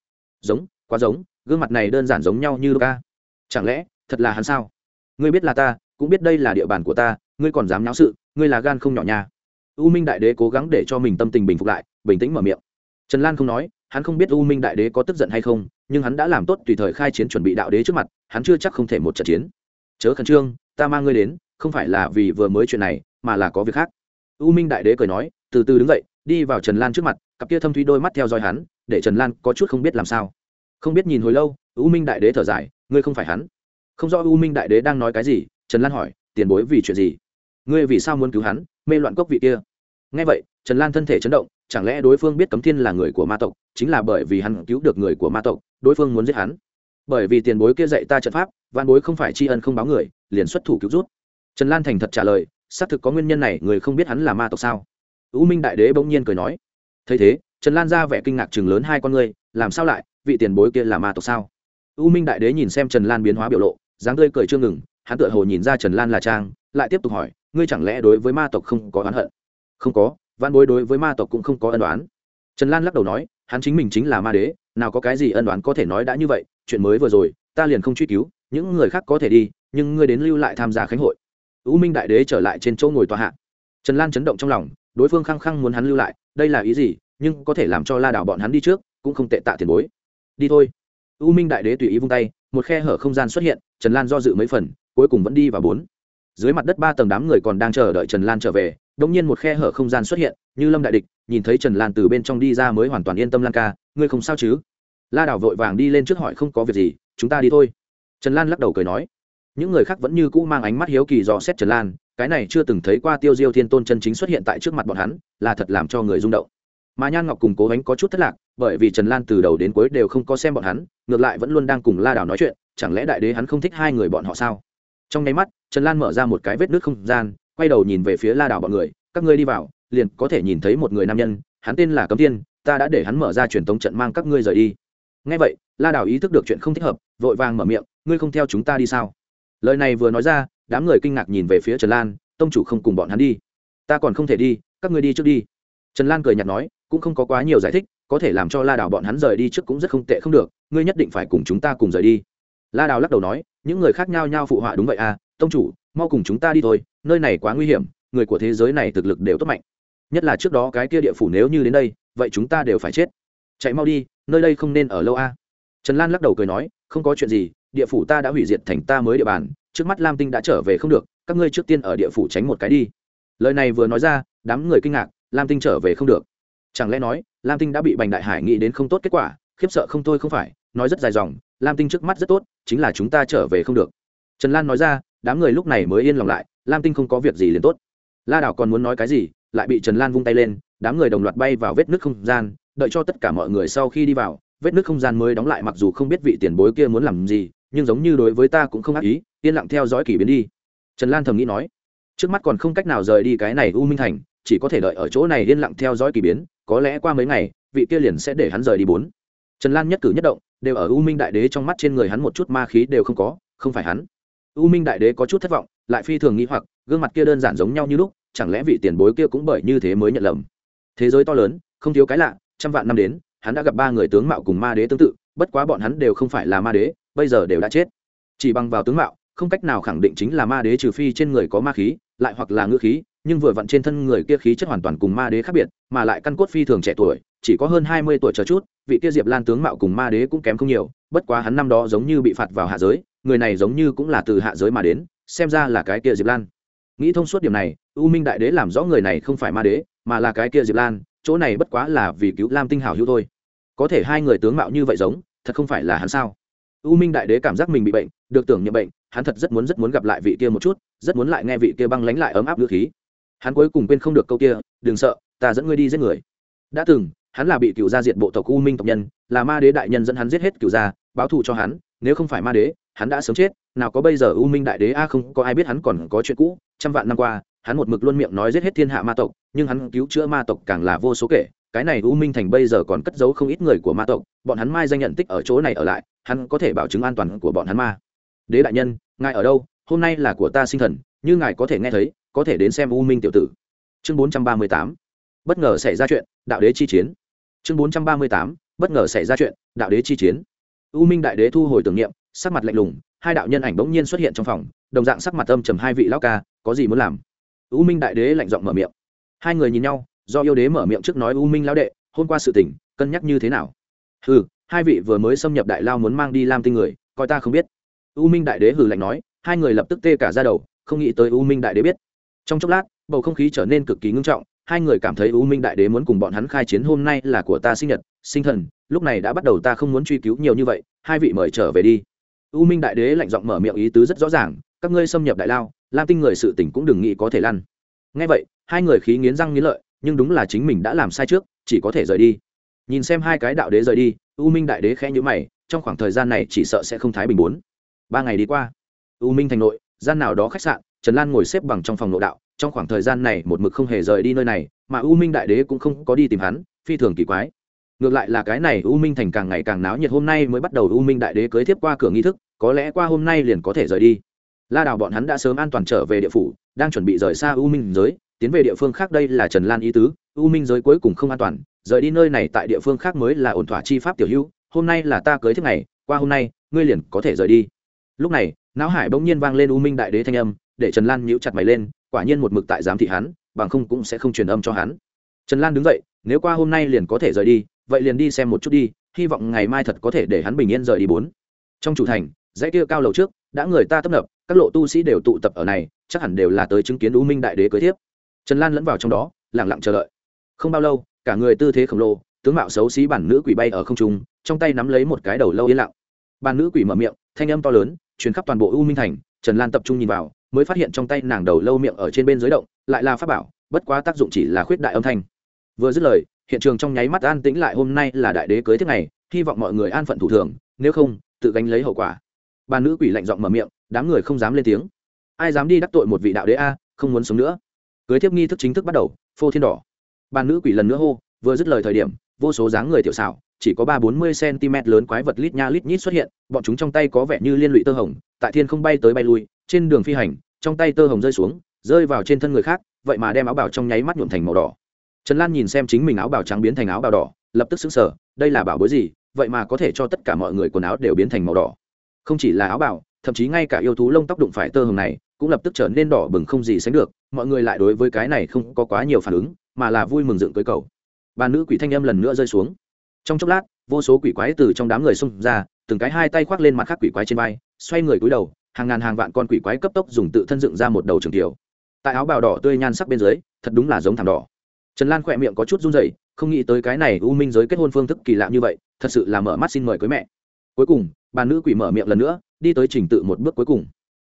S1: Giống, quá giống, gương mặt này đơn giản giống nhau như ca. Chẳng lẽ, thật là hắn sao? Ngươi biết là ta, cũng biết đây là địa bàn của ta, ngươi còn dám náo sự, ngươi là gan không nhỏ nha. U minh đại đế cố gắng để cho mình tâm tình bình phục lại, bình tĩnh mở miệng. Trần lan không nói hắn không biết u minh đại đế có tức giận hay không, nhưng hắn đã làm tốt tùy thời khai chiến chuẩn bị đạo đế trước mặt, hắn chưa chắc không thể một trận chiến. Chớ khẩn trương, ta mang ngươi đến, không phải là vì vừa mới chuyện này, mà là có việc khác. U minh đại đế cười nói, từ từ đứng dậy, đi vào trần lan trước mặt, cặp kia thâm thúy đôi mắt theo dõi hắn, để trần lan có chút không biết làm sao. Không biết nhìn hồi lâu, u minh đại đế thở dài, ngươi không phải hắn. Không rõ u minh đại đế đang nói cái gì, trần lan hỏi, tiền bối vì chuyện gì? Ngươi vì sao muốn cứu hắn, mê loạn cốc vị kia? Ngay vậy, trần lan thân thể chấn động chẳng lẽ đối phương biết cấm thiên là người của ma tộc, chính là bởi vì hắn cứu được người của ma tộc, đối phương muốn giết hắn? Bởi vì tiền bối kia dạy ta trận pháp văn bối không phải tri ân không báo người, liền xuất thủ cứu rút. Trần lan thành thật trả lời, xác thực có nguyên nhân này, người không biết hắn là ma tộc sao? U minh đại đế bỗng nhiên cười nói. Thấy thế, trần lan ra vẻ kinh ngạc chừng lớn hai con ngươi, làm sao lại, vị tiền bối kia là ma tộc sao? U minh đại đế nhìn xem trần lan biến hóa biểu lộ, dáng tươi cười chưa ngừng, hắn tựa hồ nhìn ra trần lan là trang, lại tiếp tục hỏi, ngươi chẳng lẽ đối với ma tộc không có oán hận? Không có văn bối đối với ma tộc cũng không có ân đoán trần lan lắc đầu nói, hắn chính mình chính là ma đế, nào có cái gì ân đoán có thể nói đã như vậy, chuyện mới vừa rồi, ta liền không truy cứu, những người khác có thể đi, nhưng ngươi đến lưu lại tham gia khánh hội. U minh đại đế trở lại trên chỗ ngồi tòa hạ. Trần lan chấn động trong lòng, đối phương khăng khăng muốn hắn lưu lại, đây là ý gì, nhưng có thể làm cho la đảo bọn hắn đi trước, cũng không tệ tạ tiền bối. Đi thôi. U minh đại đế tùy ý vung tay, một khe hở không gian xuất hiện, trần lan do dự mấy phần, cuối cùng vẫn đi vào bốn. Dưới mặt đất ba tầng đám người còn đang chờ đợi trần lan trở về đông nhiên một khe hở không gian xuất hiện, như lâm đại địch, nhìn thấy trần lan từ bên trong đi ra mới hoàn toàn yên tâm lan ca, ngươi không sao chứ? La đảo vội vàng đi lên trước hỏi không có việc gì, chúng ta đi thôi. Trần lan lắc đầu cười nói. Những người khác vẫn như cũ mang ánh mắt hiếu kỳ dò xét trần lan, cái này chưa từng thấy qua tiêu diêu thiên tôn chân chính xuất hiện tại trước mặt bọn hắn, là thật làm cho người rung động. Mà nhan ngọc cùng cố gắng có chút thất lạc, bởi vì trần lan từ đầu đến cuối đều không có xem bọn hắn, ngược lại vẫn luôn đang cùng la đảo nói chuyện, chẳng lẽ đại đế hắn không thích hai người bọn họ sao? Trong nháy mắt, trần lan mở ra một cái vết nước không gian quay đầu nhìn về phía la đảo bọn người, các ngươi đi vào, liền có thể nhìn thấy một người nam nhân, hắn tên là cấm tiên ta đã để hắn mở ra truyền thống trận mang các ngươi rời đi. Ngay vậy, la đảo ý thức được chuyện không thích hợp, vội vàng mở miệng, ngươi không theo chúng ta đi sao? Lời này vừa nói ra, đám người kinh ngạc nhìn về phía trần lan, tông chủ không cùng bọn hắn đi, ta còn không thể đi, các ngươi đi trước đi. Trần lan cười nhạt nói, cũng không có quá nhiều giải thích, có thể làm cho la đảo bọn hắn rời đi trước cũng rất không tệ không được, ngươi nhất định phải cùng chúng ta cùng rời đi. La đào lắc đầu nói, những người khác nhau nhau phụ họa đúng vậy à tông chủ mau cùng chúng ta đi thôi, nơi này quá nguy hiểm, người của thế giới này thực lực đều tốt mạnh. Nhất là trước đó cái kia địa phủ nếu như đến đây, vậy chúng ta đều phải chết. Chạy mau đi, nơi đây không nên ở lâu a. À. trần lan lắc đầu cười nói, không có chuyện gì, địa phủ ta đã hủy diệt thành ta mới địa bàn, trước mắt lam tinh đã trở về không được, các ngươi trước tiên ở địa phủ tránh một cái đi. Lời này vừa nói ra, đám người kinh ngạc, lam tinh trở về không được. Chẳng lẽ nói, lam tinh đã bị bành đại hải nghĩ đến không tốt kết quả, khiếp sợ không thôi không phải, nói rất dài dòng, lam tinh trước mắt rất tốt, chính là chúng ta trở về không được. Trần lan nói ra đám người lúc này mới yên lòng lại, lam tinh không có việc gì liền tốt. La đảo còn muốn nói cái gì, lại bị trần lan vung tay lên, đám người đồng loạt bay vào vết nước không gian, đợi cho tất cả mọi người sau khi đi vào, vết nước không gian mới đóng lại mặc dù không biết vị tiền bối kia muốn làm gì, nhưng giống như đối với ta cũng không ác ý, yên lặng theo dõi kỷ biến đi. Trần lan thầm nghĩ nói, trước mắt còn không cách nào rời đi cái này u minh thành, chỉ có thể đợi ở chỗ này yên lặng theo dõi k ỳ biến, có lẽ qua mấy ngày, vị kia liền sẽ để hắn rời đi bốn. Trần lan nhất cử nhất động, đều ở u minh đại đế trong mắt trên người hắn một chút ma khí đều không có, không phải hắn u minh đại đế có chút thất vọng, lại phi thường nghĩ hoặc, gương mặt kia đơn giản giống nhau như lúc, chẳng lẽ vị tiền bối kia cũng bởi như thế mới nhận lầm? Thế giới to lớn, không thiếu cái lạ, trăm vạn năm đến, hắn đã gặp ba người tướng mạo cùng ma đế tương tự, bất quá bọn hắn đều không phải là ma đế, bây giờ đều đã chết. Chỉ bằng vào tướng mạo, không cách nào khẳng định chính là ma đế trừ phi trên người có ma khí, lại hoặc là ngữ khí, nhưng vừa vặn trên thân người kia khí chất hoàn toàn cùng ma đế khác biệt, mà lại căn cốt phi thường trẻ tuổi, chỉ có hơn hai mươi tuổi chờ chút, vị kia diệp lan tướng mạo cùng ma đế cũng kém không nhiều, bất quá hắn năm đó giống như bị phạt vào hạ giới người này giống như cũng là từ hạ giới mà đến, xem ra là cái kia diệp lan. Nghĩ thông suốt điểm này, u minh đại đế làm rõ người này không phải ma đế, mà là cái kia diệp lan, chỗ này bất quá là vì cứu lam tinh hảo hữu thôi. Có thể hai người tướng mạo như vậy giống, thật không phải là hắn sao? U minh đại đế cảm giác mình bị bệnh, được tưởng nhậm bệnh, hắn thật rất muốn rất muốn gặp lại vị kia một chút, rất muốn lại nghe vị kia băng lánh lại ấm áp ngữ khí. Hắn cuối cùng quên không được câu kia, đừng sợ, ta dẫn ngươi đi giết người. Đã từng, hắn là bị cựu gia diệt bộ tộc u minh tộc nhân, là ma đế đại nhân dẫn hắn giết hết cựu gia, báo thù cho hắn, nếu không phải ma đế hắn đã sớm chết, nào có bây giờ u minh đại đế a không có ai biết hắn còn có chuyện cũ, trăm vạn năm qua, hắn một mực luôn miệng nói giết hết thiên hạ ma tộc, nhưng hắn cứu chữa ma tộc càng là vô số kể, cái này u minh thành bây giờ còn cất giấu không ít người của ma tộc, bọn hắn mai danh nhận tích ở chỗ này ở lại, hắn có thể bảo chứng an toàn của bọn hắn ma. Đế đại nhân, ngài ở đâu? Hôm nay là của ta sinh thần, như ngài có thể nghe thấy, có thể đến xem u minh tiểu tử. Chương bốn trăm ba mươi tám. Bất ngờ xảy ra chuyện, đạo đế chi chiến. Chương bốn trăm ba mươi tám. Bất ngờ xảy ra chuyện, đạo đế chi chiến. U minh đại đế thu hồi tưởng niệm sắc mặt lạnh lùng hai đạo nhân ảnh bỗng nhiên xuất hiện trong phòng đồng dạng sắc mặt âm trầm hai vị lão ca có gì muốn làm? U minh đại đế lạnh giọng mở miệng. Hai người nhìn nhau do yêu đế mở miệng trước nói u minh lão đệ hôm qua sự tình cân nhắc như thế nào? Hừ, hai vị vừa mới xâm nhập đại lao muốn mang đi lam tinh người coi ta không biết. U minh đại đế hừ lạnh nói hai người lập tức tê cả ra đầu không nghĩ tới u minh đại đế biết. Trong chốc lát bầu không khí trở nên cực kỳ ngưng trọng hai người cảm thấy u minh đại đế muốn cùng bọn hắn khai chiến hôm nay là của ta sinh nhật sinh thần lúc này đã bắt đầu ta không muốn truy cứu nhiều như vậy hai vị mời trở về đi u minh đại đế lạnh giọng mở miệng ý tứ rất rõ ràng, các ngươi xâm nhập đại lao, lam tinh người sự tỉnh cũng đừng nghĩ có thể lăn. Ngay vậy, hai người khí nghiến răng nghiến lợi, nhưng đúng là chính mình đã làm sai trước, chỉ có thể rời đi. Nhìn xem hai cái đạo đế rời đi, u minh đại đế khẽ nhữ mày, trong khoảng thời gian này chỉ sợ sẽ không thái bình bốn. Ba ngày đi qua, u minh thành nội, gian nào đó khách sạn, trần lan ngồi xếp bằng trong phòng nội đạo, trong khoảng thời gian này một mực không hề rời đi nơi này, mà u minh đại đế cũng không có đi tìm hắn, phi thường kỳ quái ngược lại là cái này u minh thành càng ngày càng náo nhiệt, hôm nay mới bắt đầu u minh đại đế cưới tiếp qua cửa nghi thức, có lẽ qua hôm nay liền có thể rời đi. La đào bọn hắn đã sớm an toàn trở về địa phủ, đang chuẩn bị rời xa u minh giới, tiến về địa phương khác đây là trần lan ý tứ, u minh giới cuối cùng không an toàn, rời đi nơi này tại địa phương khác mới là ổn thỏa chi pháp tiểu hữu, hôm nay là ta cưới tiếp này qua hôm nay, ngươi liền có thể rời đi. Lúc này não hải bỗng nhiên vang lên u minh đại đế thanh âm, để trần lan nhíu chặt mày lên, quả nhiên một mực tại giám thị hắn, bằng không cũng sẽ không truyền âm cho hắn. Trần lan đứng dậy, nếu qua hôm nay liền có thể rời đi vậy liền đi xem một chút đi, hy vọng ngày mai thật có thể để hắn bình yên rời đi bốn. Trong chủ thành, dãy kia cao lầu trước, đã người ta tấp nập, các lộ tu sĩ đều tụ tập ở này, chắc hẳn đều là tới chứng kiến u minh đại đế cưới thiếp. Trần lan lẫn vào trong đó lẳng lặng chờ đợi. Không bao lâu, cả người tư thế khổng lồ, tướng mạo xấu xí bản nữ quỷ bay ở không trung, trong tay nắm lấy một cái đầu lâu yên lặng. Bản nữ quỷ mở miệng, thanh âm to lớn, truyền khắp toàn bộ u minh thành, trần lan tập trung nhìn vào, mới phát hiện trong tay nàng đầu lâu miệng ở trên bên dưới động, lại là pháp bảo, bất quá tác dụng chỉ là khuyết đại âm thanh. Vừa dứt lời hiện trường trong nháy mắt an tĩnh lại, hôm nay là đại đế cưới tiếp này, hy vọng mọi người an phận thủ thường, nếu không, tự gánh lấy hậu quả. Bà nữ quỷ lạnh giọng mở miệng, đám người không dám lên tiếng. Ai dám đi đắc tội một vị đạo đế a, không muốn sống nữa. Cưới tiếp nghi thức chính thức bắt đầu, phô thiên đỏ. Bà nữ quỷ lần nữa hô, vừa dứt lời thời điểm, vô số dáng người tiểu xảo, chỉ có ba bốn mươi cm lớn quái vật lít nha lít nhít xuất hiện, bọn chúng trong tay có vẻ như liên lụy tơ hồng, tại thiên không bay tới bay lui, trên đường phi hành, trong tay tơ hồng rơi xuống, rơi vào trên thân người khác, vậy mà đem áo bào trong nháy mắt nhuộm thành màu đỏ trần lan nhìn xem chính mình áo bào trắng biến thành áo bào đỏ, lập tức xứng sở đây là bảo bối gì? Vậy mà có thể cho tất cả mọi người quần áo đều biến thành màu đỏ. Không chỉ là áo bào, thậm chí ngay cả yêu thú lông tóc đụng phải tơ hồng này, cũng lập tức trở nên đỏ bừng không gì sánh được. Mọi người lại đối với cái này không có quá nhiều phản ứng, mà là vui mừng dựng cưới cầu bà nữ quỷ thanh âm lần nữa rơi xuống. Trong chốc lát, vô số quỷ quái từ trong đám người xông ra, từng cái hai tay khoác lên mặt khác quỷ quái trên vai, xoay người cúi đầu, hàng ngàn hàng vạn con quỷ quái cấp tốc dùng tự thân dựng ra một đầu trường tiểu. Tại áo bào đỏ tươi nhan sắc bên dưới, thật đúng là giống thảm đỏ trần lan khỏe miệng có chút run dậy không nghĩ tới cái này u minh giới kết hôn phương thức kỳ lạ như vậy, thật sự là mở mắt xin mời cưới mẹ. Cuối cùng, bà nữ quỷ mở miệng lần nữa, đi tới trình tự một bước cuối cùng.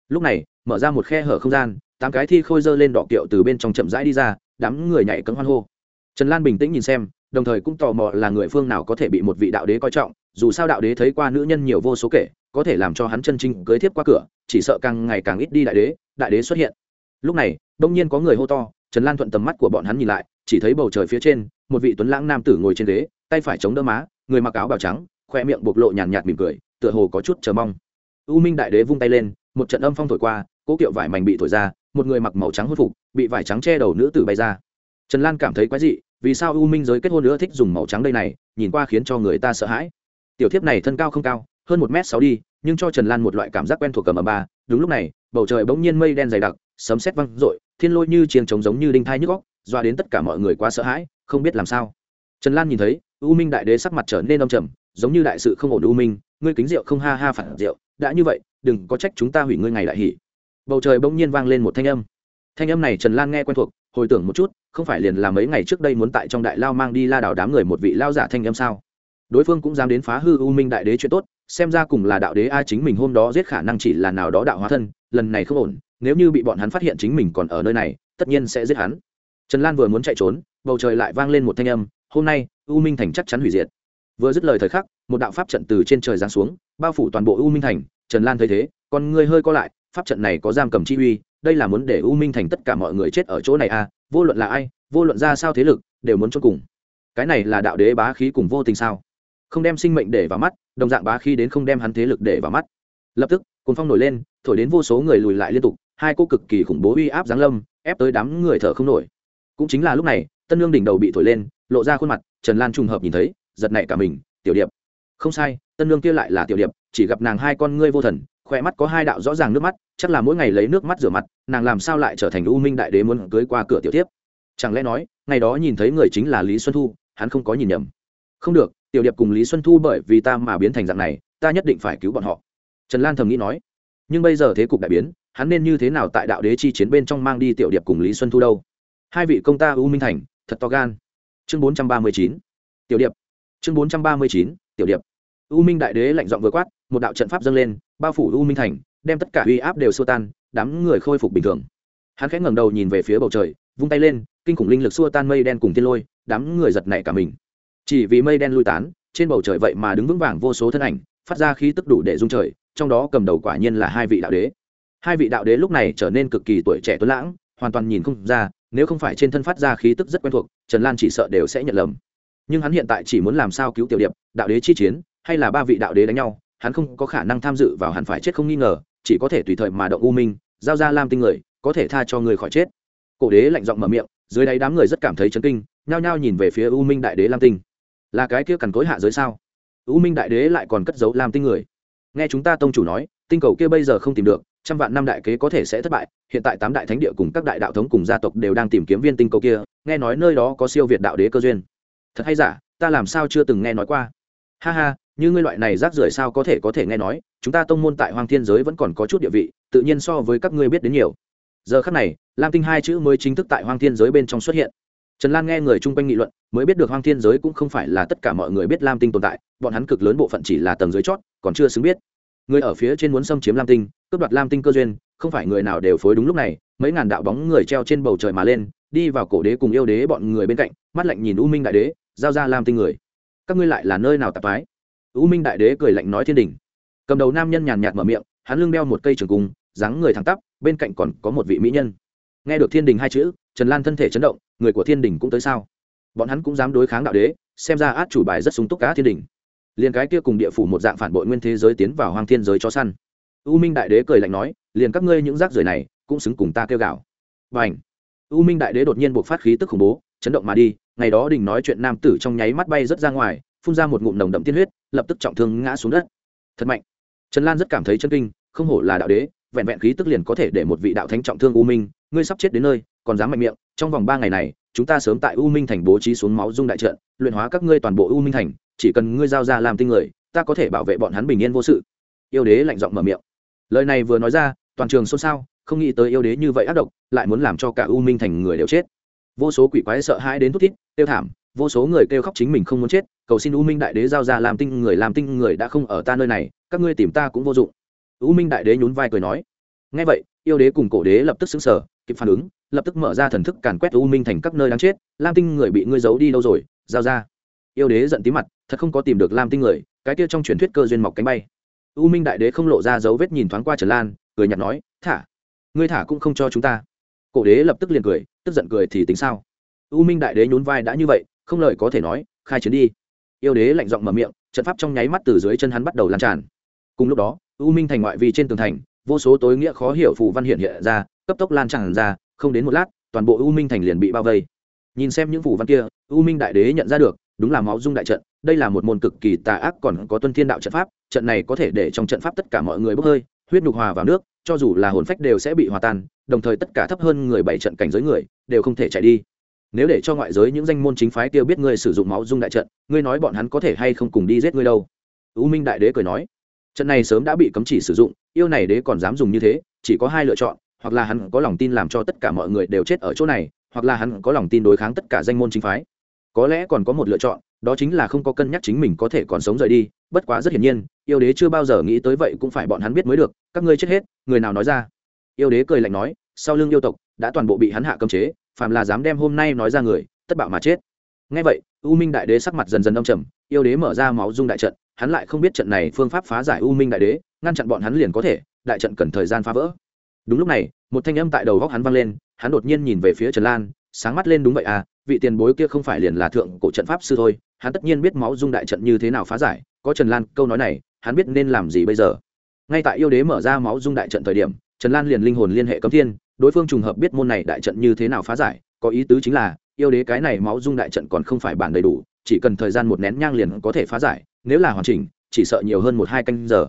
S1: Lúc này, mở ra một khe hở không gian, tám cái thi khôi dơ lên đỏ kiệu từ bên trong chậm rãi đi ra, đám người nhảy cấm hoan hô. Trần lan bình tĩnh nhìn xem, đồng thời cũng tò mò là người phương nào có thể bị một vị đạo đế coi trọng, dù sao đạo đế thấy qua nữ nhân nhiều vô số kể, có thể làm cho hắn chân trinh cưới thiếp qua cửa, chỉ sợ càng ngày càng ít đi đại đế đại đế xuất hiện. Lúc này, đông nhiên có người hô to, trần lan thuận tầm mắt của bọn hắn nhìn lại chỉ thấy bầu trời phía trên, một vị tuấn lãng nam tử ngồi trên ghế, tay phải chống đỡ má, người mặc áo bào trắng, khoe miệng bộc lộ nhàn nhạt mỉm cười, tựa hồ có chút chờ mong. U minh đại đế vung tay lên, một trận âm phong thổi qua, cố kiệu vải mảnh bị thổi ra, một người mặc màu trắng hốt phục, bị vải trắng che đầu nữ tử bay ra. Trần lan cảm thấy quái dị, vì sao u minh giới kết hôn nữa thích dùng màu trắng đây này, nhìn qua khiến cho người ta sợ hãi. Tiểu thiếp này thân cao không cao, hơn một m sáu đi, nhưng cho trần lan một loại cảm giác quen thuộc cầm ở ba. Đúng lúc này, bầu trời bỗng nhiên mây đen dày đặc, sấm sét văng rội thiên lôi như chiêng trống giống như đinh thai nhức góc doa đến tất cả mọi người quá sợ hãi, không biết làm sao. Trần lan nhìn thấy, u minh đại đế sắc mặt trở nên đông trầm, giống như đại sự không ổn u minh, ngươi kính rượu không ha ha phản rượu, đã như vậy, đừng có trách chúng ta hủy ngươi ngày đại hỷ. Bầu trời bỗng nhiên vang lên một thanh âm. Thanh âm này trần lan nghe quen thuộc, hồi tưởng một chút, không phải liền là mấy ngày trước đây muốn tại trong đại lao mang đi la đảo đám người một vị lao giả thanh âm sao? Đối phương cũng dám đến phá hư u minh đại đế chuyện tốt, xem ra cùng là đạo đế a chính mình hôm đó giết khả năng chỉ là nào đó đạo hóa thân, lần này không ổn, nếu như bị bọn hắn phát hiện chính mình còn ở nơi này, tất nhiên sẽ giết hắn trần lan vừa muốn chạy trốn, bầu trời lại vang lên một thanh âm, hôm nay, u minh thành chắc chắn hủy diệt. Vừa dứt lời thời khắc, một đạo pháp trận từ trên trời giáng xuống, bao phủ toàn bộ u minh thành. Trần lan thấy thế còn người hơi co lại, pháp trận này có giam cầm chi uy, đây là muốn để u minh thành tất cả mọi người chết ở chỗ này à? vô luận là ai, vô luận ra sao thế lực, đều muốn cho cùng. Cái này là đạo đế bá khí cùng vô tình sao? Không đem sinh mệnh để vào mắt, đồng dạng bá khí đến không đem hắn thế lực để vào mắt. Lập tức cồn phong nổi lên, thổi đến vô số người lùi lại liên tục, hai cô cực kỳ khủng bố uy áp giáng lâm, ép tới đám người thở không nổi cũng chính là lúc này, tân lương đỉnh đầu bị thổi lên, lộ ra khuôn mặt, trần lan trùng hợp nhìn thấy, giật nảy cả mình, tiểu điệp. Không sai, tân lương kia lại là tiểu điệp, chỉ gặp nàng hai con ngươi vô thần, khỏe mắt có hai đạo rõ ràng nước mắt, chắc là mỗi ngày lấy nước mắt rửa mặt, nàng làm sao lại trở thành u minh đại đế muốn cưới qua cửa tiểu tiếp chẳng lẽ nói, ngày đó nhìn thấy người chính là lý xuân thu, hắn không có nhìn nhầm? Không được, tiểu điệp cùng lý xuân thu bởi vì ta mà biến thành dạng này, ta nhất định phải cứu bọn họ. Trần lan thầm nghĩ nói. Nhưng bây giờ thế cục đại biến, hắn nên như thế nào tại đạo đế chi chiến bên trong mang đi tiểu điệp cùng lý xuân thu đâu? Hai vị công ta u minh thành, thật to gan. Chương bốn trăm ba mươi chín, tiểu điệp. Chương bốn trăm ba mươi chín, tiểu điệp. U minh đại đế lạnh giọng vừa quát, một đạo trận pháp dâng lên, bao phủ u minh thành, đem tất cả uy áp đều xua tan, đám người khôi phục bình thường. Hắn khẽ ngẩng đầu nhìn về phía bầu trời, vung tay lên, kinh khủng linh lực xua tan mây đen cùng tiên lôi, đám người giật nảy cả mình. Chỉ vì mây đen lui tán, trên bầu trời vậy mà đứng vững vàng vô số thân ảnh, phát ra khí tức đủ để dung trời, trong đó cầm đầu quả nhiên là hai vị đạo đế. Hai vị đạo đế lúc này trở nên cực kỳ tuổi trẻ tuấn lãng, hoàn toàn nhìn không ra nếu không phải trên thân phát ra khí tức rất quen thuộc, trần lan chỉ sợ đều sẽ nhận lầm. Nhưng hắn hiện tại chỉ muốn làm sao cứu tiểu điệp, đạo đế chi chiến, hay là ba vị đạo đế đánh nhau, hắn không có khả năng tham dự vào hẳn phải chết không nghi ngờ, chỉ có thể tùy thời mà động u minh, giao ra lam tinh người, có thể tha cho người khỏi chết. Cổ đế lạnh giọng mở miệng, dưới đáy đám người rất cảm thấy chấn kinh, nhao nhao nhìn về phía u minh đại đế lam tinh. Là cái kia cằn cối hạ giới sao? U minh đại đế lại còn cất giấu lam tinh người. Nghe chúng ta tông chủ nói, tinh cầu kia bây giờ không tìm được trăm vạn năm đại kế có thể sẽ thất bại, hiện tại tám đại thánh địa cùng các đại đạo thống cùng gia tộc đều đang tìm kiếm viên tinh cầu kia, nghe nói nơi đó có siêu việt đạo đế cơ duyên. Thật hay giả, ta làm sao chưa từng nghe nói qua. Ha ha, như ngươi loại này rác rưởi sao có thể có thể nghe nói, chúng ta tông môn tại hoàng thiên giới vẫn còn có chút địa vị, tự nhiên so với các ngươi biết đến nhiều. Giờ khắc này, lam tinh hai chữ mới chính thức tại hoàng thiên giới bên trong xuất hiện. Trần lan nghe người chung quanh nghị luận, mới biết được hoàng thiên giới cũng không phải là tất cả mọi người biết lam tinh tồn tại, bọn hắn cực lớn bộ phận chỉ là tầng dưới chót, còn chưa xứng biết người ở phía trên muốn xâm chiếm lam tinh, cướp đoạt lam tinh cơ duyên, không phải người nào đều phối đúng lúc này, mấy ngàn đạo bóng người treo trên bầu trời mà lên, đi vào cổ đế cùng yêu đế bọn người bên cạnh, mắt lạnh nhìn u minh đại đế, giao ra lam tinh người. Các ngươi lại là nơi nào tạp mái u minh đại đế cười lạnh nói thiên đình. Cầm đầu nam nhân nhàn nhạt mở miệng, hắn lưng đeo một cây trường cung, dáng người thẳng tắp, bên cạnh còn có một vị mỹ nhân. Nghe được thiên đình hai chữ, trần lan thân thể chấn động, người của thiên đình cũng tới sao? Bọn hắn cũng dám đối kháng đạo đế, xem ra át chủ bài rất súng túc cá thiên đình liền cái kia cùng địa phủ một dạng phản bội nguyên thế giới tiến vào hoang thiên giới cho săn. U minh đại đế cười lạnh nói, liền các ngươi những rác rưởi này, cũng xứng cùng ta kêu gào. Và ảnh u minh đại đế đột nhiên buộc phát khí tức khủng bố, chấn động mà đi, ngày đó đình nói chuyện nam tử trong nháy mắt bay rớt ra ngoài, phun ra một ngụm nồng đậm tiên huyết, lập tức trọng thương ngã xuống đất. Thật mạnh! Trần lan rất cảm thấy chân kinh, không hổ là đạo đế, vẹn vẹn khí tức liền có thể để một vị đạo thánh trọng thương u minh, ngươi sắp chết đến nơi, còn dám mạnh miệng, trong vòng ba ngày này, chúng ta sớm tại u minh thành bố trí xuống máu dung đại trận, luyện hóa các ngươi toàn bộ u minh thành chỉ cần ngươi giao ra làm tinh người, ta có thể bảo vệ bọn hắn bình yên vô sự. Yêu đế lạnh giọng mở miệng. Lời này vừa nói ra, toàn trường xôn xao, không nghĩ tới yêu đế như vậy ác độc, lại muốn làm cho cả u minh thành người đều chết. Vô số quỷ quái sợ hãi đến thút thít tiêu thảm, vô số người kêu khóc chính mình không muốn chết, cầu xin u minh đại đế giao ra làm tinh người, làm tinh người đã không ở ta nơi này, các ngươi tìm ta cũng vô dụng. U minh đại đế nhún vai cười nói. Ngay vậy, yêu đế cùng cổ đế lập tức xứng sở kịp phản ứng, lập tức mở ra thần thức càn quét u minh thành các nơi đáng chết lam tinh người bị ngươi giấu đi đâu rồi, giao ra. Yêu đế giận tí mặt thật không có tìm được lam tinh người, cái kia trong truyền thuyết cơ duyên mọc cánh bay. U minh đại đế không lộ ra dấu vết nhìn thoáng qua trần lan, cười nhạt nói, thả, ngươi thả cũng không cho chúng ta. Cổ đế lập tức liền cười, tức giận cười thì tính sao? U minh đại đế nhún vai đã như vậy, không lời có thể nói, khai chiến đi. Yêu đế lạnh giọng mở miệng, trận pháp trong nháy mắt từ dưới chân hắn bắt đầu lan tràn. Cùng lúc đó, u minh thành ngoại vi trên tường thành, vô số tối nghĩa khó hiểu phù văn hiện hiện ra, cấp tốc lan tràn ra, không đến một lát, toàn bộ u minh thành liền bị bao vây nhìn xem những phủ văn kia, u minh đại đế nhận ra được, đúng là máu dung đại trận, đây là một môn cực kỳ tà ác còn có tuân thiên đạo trận pháp, trận này có thể để trong trận pháp tất cả mọi người bốc hơi, huyết nhục hòa vào nước, cho dù là hồn phách đều sẽ bị hòa tan, đồng thời tất cả thấp hơn người bảy trận cảnh giới người, đều không thể chạy đi. Nếu để cho ngoại giới những danh môn chính phái kia biết ngươi sử dụng máu dung đại trận, ngươi nói bọn hắn có thể hay không cùng đi giết ngươi đâu? U minh đại đế cười nói, trận này sớm đã bị cấm chỉ sử dụng, yêu này đế còn dám dùng như thế, chỉ có hai lựa chọn, hoặc là hắn có lòng tin làm cho tất cả mọi người đều chết ở chỗ này hoặc là hắn có lòng tin đối kháng tất cả danh môn chính phái. Có lẽ còn có một lựa chọn, đó chính là không có cân nhắc chính mình có thể còn sống rời đi, bất quá rất hiển nhiên, yêu đế chưa bao giờ nghĩ tới vậy cũng phải bọn hắn biết mới được, các ngươi chết hết, người nào nói ra? Yêu đế cười lạnh nói, sau lưng yêu tộc, đã toàn bộ bị hắn hạ cấm chế, phàm là dám đem hôm nay nói ra người, tất bạo mà chết. Ngay vậy, u minh đại đế sắc mặt dần dần đông trầm, yêu đế mở ra máu dung đại trận, hắn lại không biết trận này phương pháp phá giải u minh đại đế, ngăn chặn bọn hắn liền có thể, đại trận cần thời gian phá vỡ đúng lúc này, một thanh âm tại đầu góc hắn vang lên, hắn đột nhiên nhìn về phía trần lan, sáng mắt lên đúng vậy à vị tiền bối kia không phải liền là thượng cổ trận pháp sư thôi, hắn tất nhiên biết máu dung đại trận như thế nào phá giải, có trần lan, câu nói này, hắn biết nên làm gì bây giờ. Ngay tại yêu đế mở ra máu dung đại trận thời điểm, trần lan liền linh hồn liên hệ cấm thiên, đối phương trùng hợp biết môn này đại trận như thế nào phá giải, có ý tứ chính là, yêu đế cái này máu dung đại trận còn không phải bản đầy đủ, chỉ cần thời gian một nén nhang liền có thể phá giải, nếu là hoàn chỉnh, chỉ sợ nhiều hơn một hai canh giờ.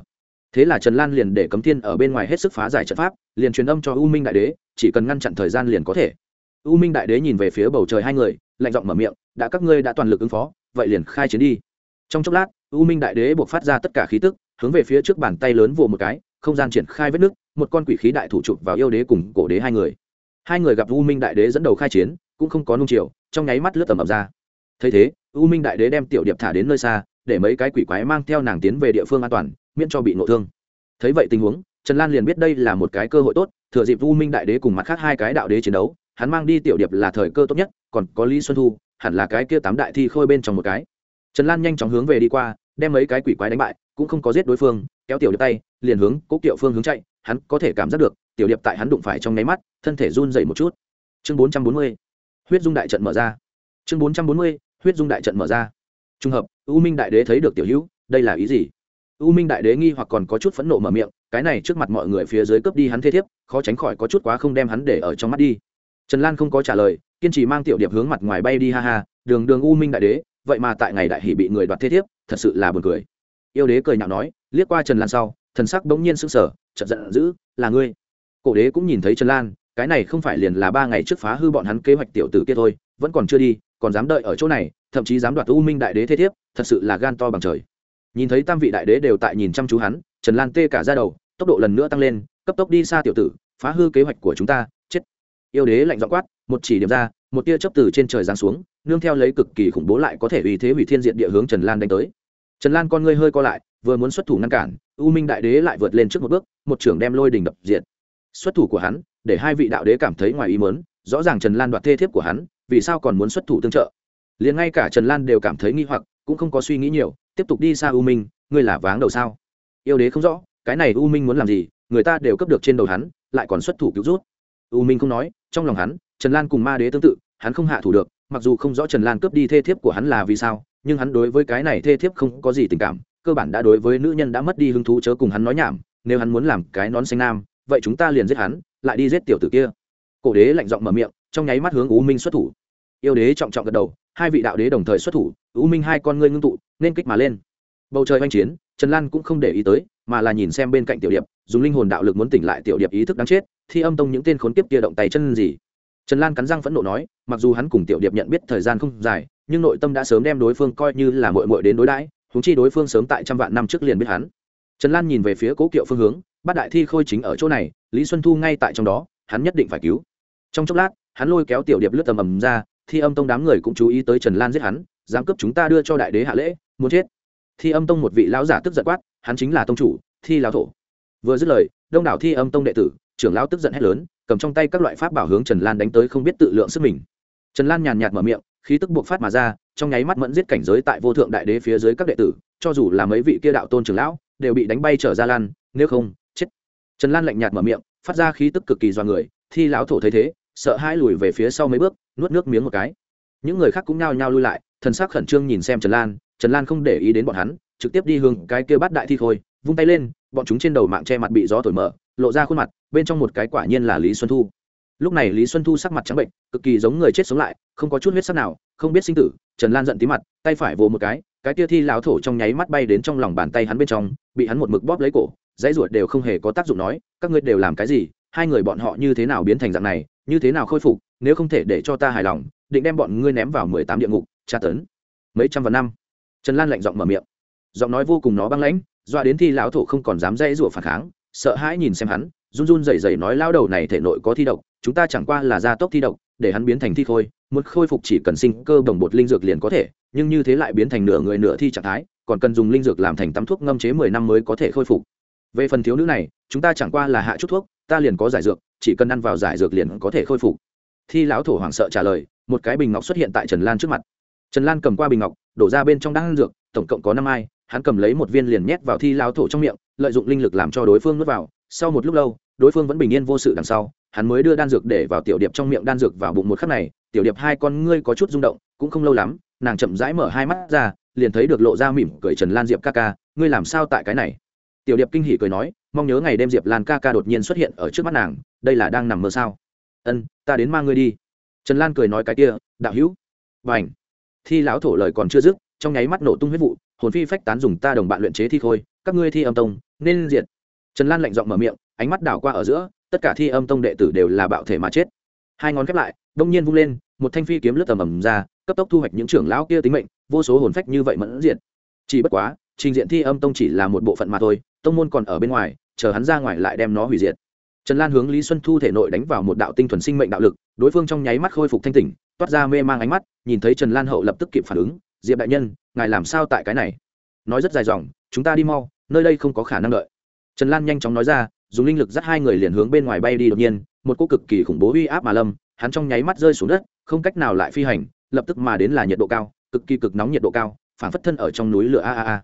S1: Thế là trần lan liền để cấm thiên ở bên ngoài hết sức phá giải trận pháp liền truyền âm cho u minh đại đế, chỉ cần ngăn chặn thời gian liền có thể. U minh đại đế nhìn về phía bầu trời hai người, lạnh giọng mở miệng, đã các ngươi đã toàn lực ứng phó, vậy liền khai chiến đi. Trong chốc lát, u minh đại đế buộc phát ra tất cả khí tức, hướng về phía trước bàn tay lớn vồ một cái, không gian triển khai vết nước một con quỷ khí đại thủ chụp vào yêu đế cùng cổ đế hai người. Hai người gặp u minh đại đế dẫn đầu khai chiến, cũng không có nung chiều, trong nháy mắt lướt tầm ập ra. Thấy thế, u minh đại đế đem tiểu điệp thả đến nơi xa, để mấy cái quỷ quái mang theo nàng tiến về địa phương an toàn, miễn cho bị nội thương. Thấy vậy tình huống trần lan liền biết đây là một cái cơ hội tốt, thừa dịp u minh đại đế cùng mặt khác hai cái đạo đế chiến đấu, hắn mang đi tiểu điệp là thời cơ tốt nhất, còn có lý xuân thu, hẳn là cái kia tám đại thi khôi bên trong một cái. Trần lan nhanh chóng hướng về đi qua, đem mấy cái quỷ quái đánh bại, cũng không có giết đối phương, kéo tiểu điệp tay, liền hướng cố kiệu phương hướng chạy, hắn có thể cảm giác được, tiểu điệp tại hắn đụng phải trong nháy mắt, thân thể run dày một chút. Chương bốn trăm bốn mươi, huyết dung đại trận mở ra. Chương bốn trăm bốn mươi, huyết dung đại trận mở ra. Trùng hợp, u minh đại đế thấy được tiểu hữu, đây là ý gì? U minh đại đế nghi hoặc còn có chút phẫn nộ mở miệng, cái này trước mặt mọi người phía dưới cướp đi hắn thế thiếp, khó tránh khỏi có chút quá không đem hắn để ở trong mắt đi. Trần lan không có trả lời, kiên trì mang tiểu điệp hướng mặt ngoài bay đi ha ha, đường đường u minh đại đế, vậy mà tại ngày đại hỷ bị người đoạt thế thiếp, thật sự là buồn cười. Yêu đế cười nhạo nói, liếc qua trần lan sau, thần sắc bỗng nhiên sững sờ, chợt giận dữ, là ngươi? Cổ đế cũng nhìn thấy trần lan, cái này không phải liền là ba ngày trước phá hư bọn hắn kế hoạch tiểu tử kia thôi, vẫn còn chưa đi, còn dám đợi ở chỗ này, thậm chí dám đoạt u minh đại đế thế thiếp, thật sự là gan to bằng trời nhìn thấy tam vị đại đế đều tại nhìn chăm chú hắn, trần lan tê cả ra đầu, tốc độ lần nữa tăng lên, cấp tốc đi xa tiểu tử, phá hư kế hoạch của chúng ta, chết. Yêu đế lạnh dọ quát, một chỉ điểm ra, một tia chớp từ trên trời giáng xuống, nương theo lấy cực kỳ khủng bố lại có thể uy thế hủy thiên diện địa hướng trần lan đánh tới. Trần lan con ngươi hơi co lại, vừa muốn xuất thủ ngăn cản, u minh đại đế lại vượt lên trước một bước, một trưởng đem lôi đình đập diện xuất thủ của hắn, để hai vị đạo đế cảm thấy ngoài ý mớn rõ ràng trần lan đoạt thê thiếp của hắn, vì sao còn muốn xuất thủ tương trợ? Liền ngay cả trần lan đều cảm thấy nghi hoặc cũng không có suy nghĩ nhiều, tiếp tục đi xa u minh, ngươi là váng đầu sao? Yêu đế không rõ, cái này u minh muốn làm gì, người ta đều cấp được trên đầu hắn, lại còn xuất thủ cứu rút. U minh không nói, trong lòng hắn, trần lan cùng ma đế tương tự, hắn không hạ thủ được, mặc dù không rõ trần lan cướp đi thê thiếp của hắn là vì sao, nhưng hắn đối với cái này thê thiếp không có gì tình cảm, cơ bản đã đối với nữ nhân đã mất đi hứng thú chớ cùng hắn nói nhảm, nếu hắn muốn làm cái nón xanh nam, vậy chúng ta liền giết hắn, lại đi giết tiểu tử kia. Cổ đế lạnh giọng mở miệng, trong nháy mắt hướng u minh xuất thủ. Yêu đế trọng trọng gật đầu hai vị đạo đế đồng thời xuất thủ, u minh hai con ngươi ngưng tụ, nên kích mà lên. Bầu trời oanh chiến, trần lan cũng không để ý tới, mà là nhìn xem bên cạnh tiểu điệp, dùng linh hồn đạo lực muốn tỉnh lại tiểu điệp ý thức đáng chết, thi âm tông những tên khốn kiếp kia động tay chân gì. Trần lan cắn răng phẫn nộ nói, mặc dù hắn cùng tiểu điệp nhận biết thời gian không dài, nhưng nội tâm đã sớm đem đối phương coi như là mội mội đến đối đãi húng chi đối phương sớm tại trăm vạn năm trước liền biết hắn. Trần lan nhìn về phía cố kiệu phương hướng bát đại thi khôi chính ở chỗ này, lý xuân thu ngay tại trong đó, hắn nhất định phải cứu. Trong chốc lát, hắn lôi kéo tiểu điệp lướt tầm ầm ra thi âm tông đám người cũng chú ý tới trần lan giết hắn, dám cướp chúng ta đưa cho đại đế hạ lễ, muốn chết. Thi âm tông một vị lão giả tức giận quát, hắn chính là tông chủ, thi lão thổ. Vừa dứt lời, đông đảo thi âm tông đệ tử, trưởng lão tức giận hét lớn, cầm trong tay các loại pháp bảo hướng trần lan đánh tới không biết tự lượng sức mình. Trần lan nhàn nhạt mở miệng, khí tức buộc phát mà ra, trong nháy mắt mẫn giết cảnh giới tại vô thượng đại đế phía dưới các đệ tử, cho dù là mấy vị kia đạo tôn trưởng lão, đều bị đánh bay trở ra lan, nếu không, chết. Trần lan lạnh nhạt mở miệng, phát ra khí tức cực kỳ do người, thi lão thổ thấy thế, sợ hãi lùi về phía sau mấy bước nuốt nước miếng một cái. Những người khác cũng nhao nhao lui lại, thần sắc khẩn trương nhìn xem trần lan trần lan không để ý đến bọn hắn, trực tiếp đi hướng cái kia bắt đại thi khôi, vung tay lên, bọn chúng trên đầu mạng che mặt bị gió thổi mở, lộ ra khuôn mặt, bên trong một cái quả nhiên là lý xuân thu. Lúc này lý xuân thu sắc mặt trắng bệnh, cực kỳ giống người chết sống lại, không có chút huyết sắc nào, không biết sinh tử, trần lan giận tí mặt, tay phải vồ một cái cái kia thi láo thổ trong nháy mắt bay đến trong lòng bàn tay hắn bên trong, bị hắn một mực bóp lấy cổ, dãy ruột đều không hề có tác dụng nói, các ngươi đều làm cái gì, hai người bọn họ như thế nào biến thành dạng này, như thế nào khôi phục nếu không thể để cho ta hài lòng, định đem bọn ngươi ném vào mười tám địa ngục, tra tấn. Mấy trăm vạn năm. Trần lan lạnh giọng mở miệng. Giọng nói vô cùng nó băng lãnh doa đến thi lão thổ không còn dám dãy rủa phản kháng, sợ hãi nhìn xem hắn, run run rẩy rẩy nói lao đầu này thể nội có thi độc, chúng ta chẳng qua là gia tốc thi độc, để hắn biến thành thi khôi muốn khôi phục chỉ cần sinh cơ đồng bột linh dược liền có thể, nhưng như thế lại biến thành nửa người nửa thi trạng thái, còn cần dùng linh dược làm thành tắm thuốc ngâm chế mười năm mới có thể khôi phục. Về phần thiếu nữ này, chúng ta chẳng qua là hạ chút thuốc, ta liền có giải dược, chỉ cần ăn vào giải dược liền có thể khôi phục thi lão thổ hoảng sợ trả lời, một cái bình ngọc xuất hiện tại trần lan trước mặt. Trần lan cầm qua bình ngọc, đổ ra bên trong đan dược, tổng cộng có năm ai, hắn cầm lấy một viên liền nhét vào thi lão thổ trong miệng, lợi dụng linh lực làm cho đối phương nuốt vào. Sau một lúc lâu, đối phương vẫn bình yên vô sự đằng sau, hắn mới đưa đan dược để vào tiểu điệp trong miệng đan dược vào bụng một khắc này, tiểu điệp hai con ngươi có chút rung động, cũng không lâu lắm, nàng chậm rãi mở hai mắt ra, liền thấy được lộ ra mỉm cười trần lan diệp ca ca, ngươi làm sao tại cái này? Tiểu điệp kinh hỉ cười nói, mong nhớ ngày đêm diệp lan ca ca đột nhiên xuất hiện ở trước mắt nàng, đây là đang nằm mơ sao? Ân, ta đến mang ngươi đi. Trần lan cười nói cái kia, đạo hữu. Và ảnh thi lão thổ lời còn chưa dứt, trong nháy mắt nổ tung huyết vụ, hồn phi phách tán dùng ta đồng bạn luyện chế thi khôi, các ngươi thi âm tông, nên diện trần lan lạnh giọng mở miệng, ánh mắt đảo qua ở giữa, tất cả thi âm tông đệ tử đều là bạo thể mà chết. Hai ngón khép lại, đông nhiên vung lên, một thanh phi kiếm lướt tầm ầm ra, cấp tốc thu hoạch những trưởng lão kia tính mệnh, vô số hồn phách như vậy mẫn diện chỉ bất quá, trình diện thi âm tông chỉ là một bộ phận mà thôi, tông môn còn ở bên ngoài, chờ hắn ra ngoài lại đem nó hủy diệt trần lan hướng lý xuân thu thể nội đánh vào một đạo tinh thuần sinh mệnh đạo lực, đối phương trong nháy mắt khôi phục thanh tỉnh, toát ra mê mang ánh mắt, nhìn thấy trần lan hậu lập tức kịp phản ứng, diệp đại nhân, ngài làm sao tại cái này? Nói rất dài dòng, chúng ta đi mau, nơi đây không có khả năng đợi. Trần lan nhanh chóng nói ra, dùng linh lực dắt hai người liền hướng bên ngoài bay đi đột nhiên, một cô cực kỳ khủng bố uy áp mà lâm, hắn trong nháy mắt rơi xuống đất, không cách nào lại phi hành, lập tức mà đến là nhiệt độ cao, cực kỳ cực nóng nhiệt độ cao, phản phất thân ở trong núi lửa a a a.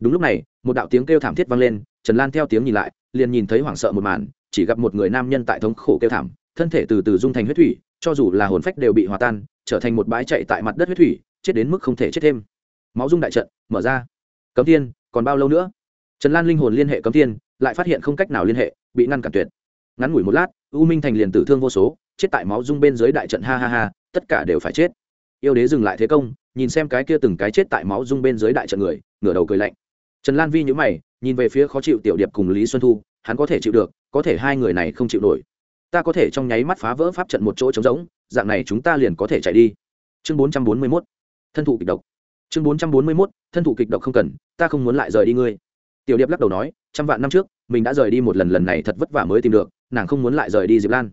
S1: Đúng lúc này, một đạo tiếng kêu thảm thiết vang lên, trần lan theo tiếng nhìn lại, liền nhìn thấy hoảng sợ một màn chỉ gặp một người nam nhân tại thống khổ kêu thảm, thân thể từ từ dung thành huyết thủy, cho dù là hồn phách đều bị hòa tan, trở thành một bãi chạy tại mặt đất huyết thủy, chết đến mức không thể chết thêm. Máu dung đại trận, mở ra. Cấm thiên, còn bao lâu nữa? Trần lan linh hồn liên hệ cấm thiên, lại phát hiện không cách nào liên hệ, bị ngăn cản tuyệt. Ngắn ngủi một lát, u minh thành liền tử thương vô số, chết tại máu dung bên dưới đại trận, ha ha ha, tất cả đều phải chết. Yêu đế dừng lại thế công, nhìn xem cái kia từng cái chết tại máu dung bên dưới đại trận người, ngửa đầu cười lạnh. Trần lan vi nhữ mày, nhìn về phía khó chịu tiểu điệp cùng lý xuân thu, hắn có thể chịu được có thể hai người này không chịu nổi. Ta có thể trong nháy mắt phá vỡ pháp trận một chỗ trống rỗng, dạng này chúng ta liền có thể chạy đi. Chương bốn trăm bốn mươi mốt, thân thụ kịch độc. Chương bốn trăm bốn mươi mốt, thân thụ kịch độc không cần, ta không muốn lại rời đi ngươi. Tiểu điệp lắc đầu nói, trăm vạn năm trước, mình đã rời đi một lần lần này thật vất vả mới tìm được, nàng không muốn lại rời đi diệp lan.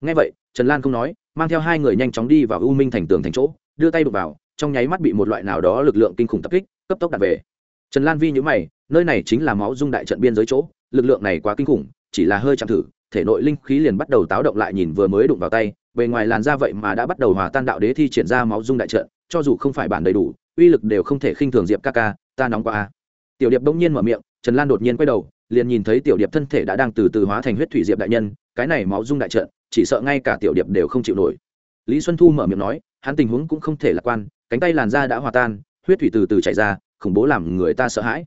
S1: Ngay vậy, trần lan không nói, mang theo hai người nhanh chóng đi vào u minh thành tường thành chỗ, đưa tay đục vào, trong nháy mắt bị một loại nào đó lực lượng kinh khủng tập kích, cấp tốc đặt về. Trần lan vi nhữ mày, nơi này chính là máu dung đại trận biên giới chỗ, lực lượng này quá kinh khủng chỉ là hơi chạm thử, thể nội linh khí liền bắt đầu táo động lại nhìn vừa mới đụng vào tay, bề ngoài làn da vậy mà đã bắt đầu hòa tan đạo đế thi triển ra máu dung đại trận, cho dù không phải bản đầy đủ, uy lực đều không thể khinh thường diệp ca ca, ta nóng qua tiểu điệp bỗng nhiên mở miệng, trần lan đột nhiên quay đầu, liền nhìn thấy tiểu điệp thân thể đã đang từ từ hóa thành huyết thủy diệp đại nhân, cái này máu dung đại trận, chỉ sợ ngay cả tiểu điệp đều không chịu nổi. Lý xuân thu mở miệng nói, hắn tình huống cũng không thể lạc quan, cánh tay làn da đã hòa tan, huyết thủy từ từ chảy ra, khủng bố làm người ta sợ hãi.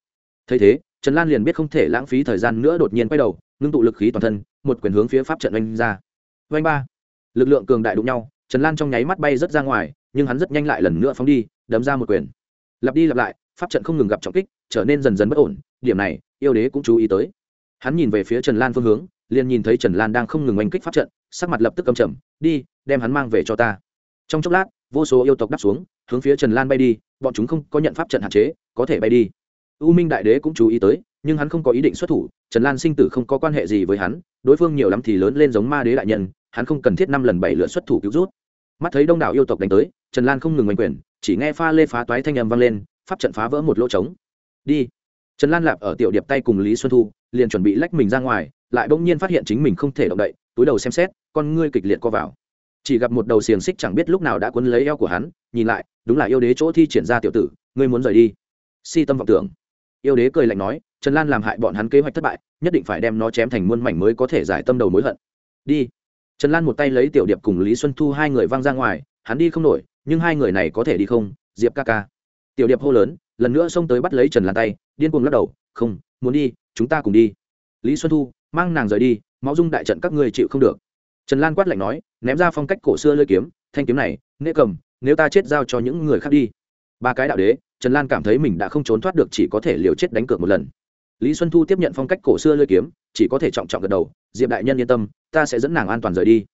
S1: Thấy thế, trần lan liền biết không thể lãng phí thời gian nữa đột nhiên quay đầu ngưng tụ lực khí toàn thân, một quyền hướng phía pháp trận oanh ra. Oanh ba. Lực lượng cường đại đụng nhau, trần lan trong nháy mắt bay rớt ra ngoài, nhưng hắn rất nhanh lại lần nữa phóng đi, đấm ra một quyền. Lặp đi lặp lại, pháp trận không ngừng gặp trọng kích, trở nên dần dần bất ổn, điểm này, yêu đế cũng chú ý tới. Hắn nhìn về phía trần lan phương hướng, liền nhìn thấy trần lan đang không ngừng oanh kích pháp trận, sắc mặt lập tức cầm trầm, đi, đem hắn mang về cho ta. Trong chốc lát, vô số yêu tộc đáp xuống, hướng phía trần lan bay đi, bọn chúng không có nhận pháp trận hạn chế, có thể bay đi. U minh đại đế cũng chú ý tới nhưng hắn không có ý định xuất thủ, trần lan sinh tử không có quan hệ gì với hắn, đối phương nhiều lắm thì lớn lên giống ma đế đại nhân, hắn không cần thiết năm lần bảy lượt xuất thủ cứu rút. Mắt thấy đông đảo yêu tộc đánh tới, trần lan không ngừng oanh quyền, chỉ nghe pha lê phá toái thanh âm vang lên, pháp trận phá vỡ một lỗ trống. Đi. Trần lan lạp ở tiểu điệp tay cùng lý xuân thu, liền chuẩn bị lách mình ra ngoài, lại bỗng nhiên phát hiện chính mình không thể động đậy, túi đầu xem xét, con ngươi kịch liệt co vào. Chỉ gặp một đầu xiềng xích chẳng biết lúc nào đã quấn lấy eo của hắn, nhìn lại, đúng là yêu đế chỗ thi triển ra tiểu tử, ngươi muốn rời đi. Si tâm vọng tưởng yêu đế cười lạnh nói, trần lan làm hại bọn hắn kế hoạch thất bại, nhất định phải đem nó chém thành muôn mảnh mới có thể giải tâm đầu mối hận. Đi. Trần lan một tay lấy tiểu điệp cùng lý xuân thu hai người văng ra ngoài, hắn đi không nổi, nhưng hai người này có thể đi không? Diệp ca ca. Tiểu điệp hô lớn, lần nữa xông tới bắt lấy trần lan tay, điên cuồng lắc đầu, không, muốn đi, chúng ta cùng đi. Lý xuân thu, mang nàng rời đi, máu dung đại trận các ngươi chịu không được. Trần lan quát lạnh nói, ném ra phong cách cổ xưa lơi kiếm, thanh kiếm này nễ cầm, nếu ta chết giao cho những người khác đi ba cái đạo đế, trần lan cảm thấy mình đã không trốn thoát được chỉ có thể liều chết đánh cược một lần. Lý xuân thu tiếp nhận phong cách cổ xưa lơi kiếm, chỉ có thể trọng trọng gật đầu, diệp đại nhân yên tâm, ta sẽ dẫn nàng an toàn rời đi.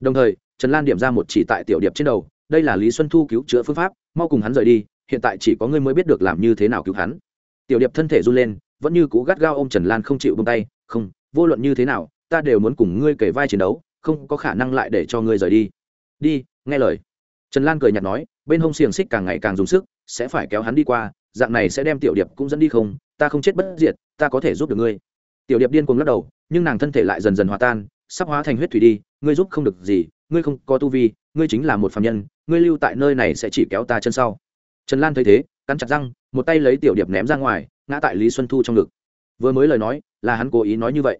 S1: Đồng thời, trần lan điểm ra một chỉ tại tiểu điệp trên đầu, đây là lý xuân thu cứu chữa phương pháp, mau cùng hắn rời đi, hiện tại chỉ có ngươi mới biết được làm như thế nào cứu hắn. Tiểu điệp thân thể run lên, vẫn như cũ gắt gao ô m trần lan không chịu bông tay, không, vô luận như thế nào, ta đều muốn cùng ngươi kể vai chiến đấu, không có khả năng lại để cho ngươi rời đi. Đi, nghe lời. Trần lan cười nhạt nói, bên hông xiềng xích càng ngày càng dùng sức sẽ phải kéo hắn đi qua, dạng này sẽ đem tiểu điệp cũng dẫn đi không? Ta không chết bất diệt, ta có thể giúp được ngươi. Tiểu điệp điên cuồng lắc đầu, nhưng nàng thân thể lại dần dần hòa tan, sắp hóa thành huyết thủy đi, ngươi giúp không được gì, ngươi không có tu vi, ngươi chính là một phạm nhân, ngươi lưu tại nơi này sẽ chỉ kéo ta chân sau. Trần lan thấy thế, cắn chặt răng, một tay lấy tiểu điệp ném ra ngoài, ngã tại lý xuân thu trong ngực. Vừa mới lời nói, là hắn cố ý nói như vậy.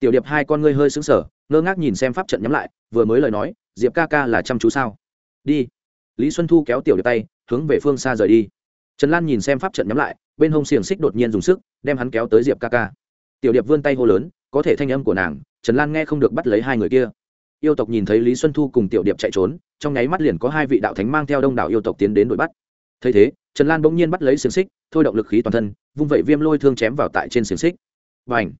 S1: Tiểu điệp hai con ngươi hơi xứng sở ngơ ngác nhìn xem pháp trận nhắm lại, vừa mới lời nói, diệp ca ca là chăm chú sao? Đi. Lý xuân thu kéo tiểu điệp tay hướng về phương xa rời đi. Trần lan nhìn xem pháp trận nhắm lại, bên hông xiềng xích đột nhiên dùng sức, đem hắn kéo tới diệp ca ca. Tiểu điệp vươn tay hô lớn, có thể thanh âm của nàng, trần lan nghe không được bắt lấy hai người kia. Yêu tộc nhìn thấy lý xuân thu cùng tiểu điệp chạy trốn, trong nháy mắt liền có hai vị đạo thánh mang theo đông đảo yêu tộc tiến đến đuổi bắt. Thấy thế, trần lan bỗng nhiên bắt lấy xiềng xích, thôi động lực khí toàn thân, vung vẩy viêm lôi thương chém vào tại trên xiềng xích. Và ảnh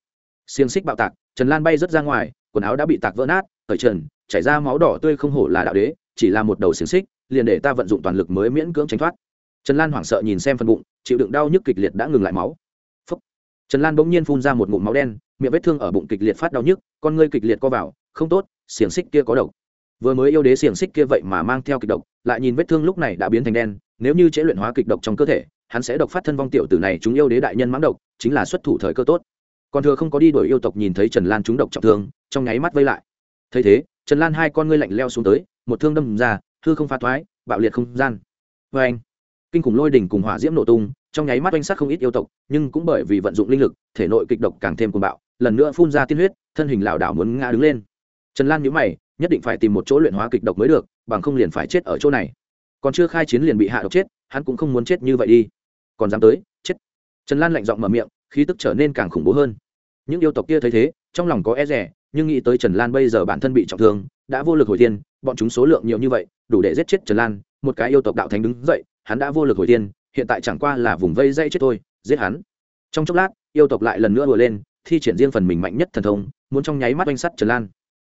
S1: xiềng xích bạo tạc, trần lan bay rớt ra ngoài, quần áo đã bị tạc vỡ nát ở trần, chảy ra máu đỏ tươi không hổ là đạo đế, chỉ là một đầu xiềng xích liền để ta vận dụng toàn lực mới miễn cưỡng tránh thoát. Trần lan hoảng sợ nhìn xem phần bụng, chịu đựng đau nhức kịch liệt đã ngừng lại máu. Phúc. trần lan bỗng nhiên phun ra một ngụm máu đen, miệng vết thương ở bụng kịch liệt phát đau nhức, con ngươi kịch liệt co vào, không tốt, xiềng xích kia có độc. Vừa mới yêu đế xiềng xích kia vậy mà mang theo kịch độc, lại nhìn vết thương lúc này đã biến thành đen, nếu như chế luyện hóa kịch độc trong cơ thể, hắn sẽ độc phát thân vong tiểu tử này chúng yêu đế đại nhân mãng độc, chính là xuất thủ thời cơ tốt. Còn thừa không có đi đuổi yêu tộc nhìn thấy trần lan chúng độc trọng thương, trong nháy mắt vây lại. Thấy thế, trần lan hai con ngươi lạnh leo xuống tới, một thương đâm ra hư không phá thoái, bạo liệt không gian. Vê anh, kinh khủng lôi đỉnh cùng hỏa diễm nổ tung, trong nháy mắt oanh sát không ít yêu tộc, nhưng cũng bởi vì vận dụng linh lực, thể nội kịch độc càng thêm cuồng bạo, lần nữa phun ra tiên huyết, thân hình lảo đảo muốn ngã đứng lên. Trần lan nhíu mày, nhất định phải tìm một chỗ luyện hóa kịch độc mới được, bằng không liền phải chết ở chỗ này. Còn chưa khai chiến liền bị hạ độc chết, hắn cũng không muốn chết như vậy đi. Còn dám tới, chết. Trần lan lạnh giọng mở miệng, khí tức trở nên càng khủng bố hơn. Những yêu tộc kia thấy thế, trong lòng có e rẻ, nhưng nghĩ tới trần lan bây giờ bản thân bị trọng thương, đã vô lực hồi thiên bọn chúng số lượng nhiều như vậy, đủ để giết chết trần lan, một cái yêu tộc đạo thánh đứng dậy, hắn đã vô lực hồi tiên, hiện tại chẳng qua là vùng vây dây chết thôi, giết hắn. Trong chốc lát, yêu tộc lại lần nữa vừa lên, thi triển riêng phần mình mạnh nhất thần thông, muốn trong nháy mắt oanh sắt trần lan.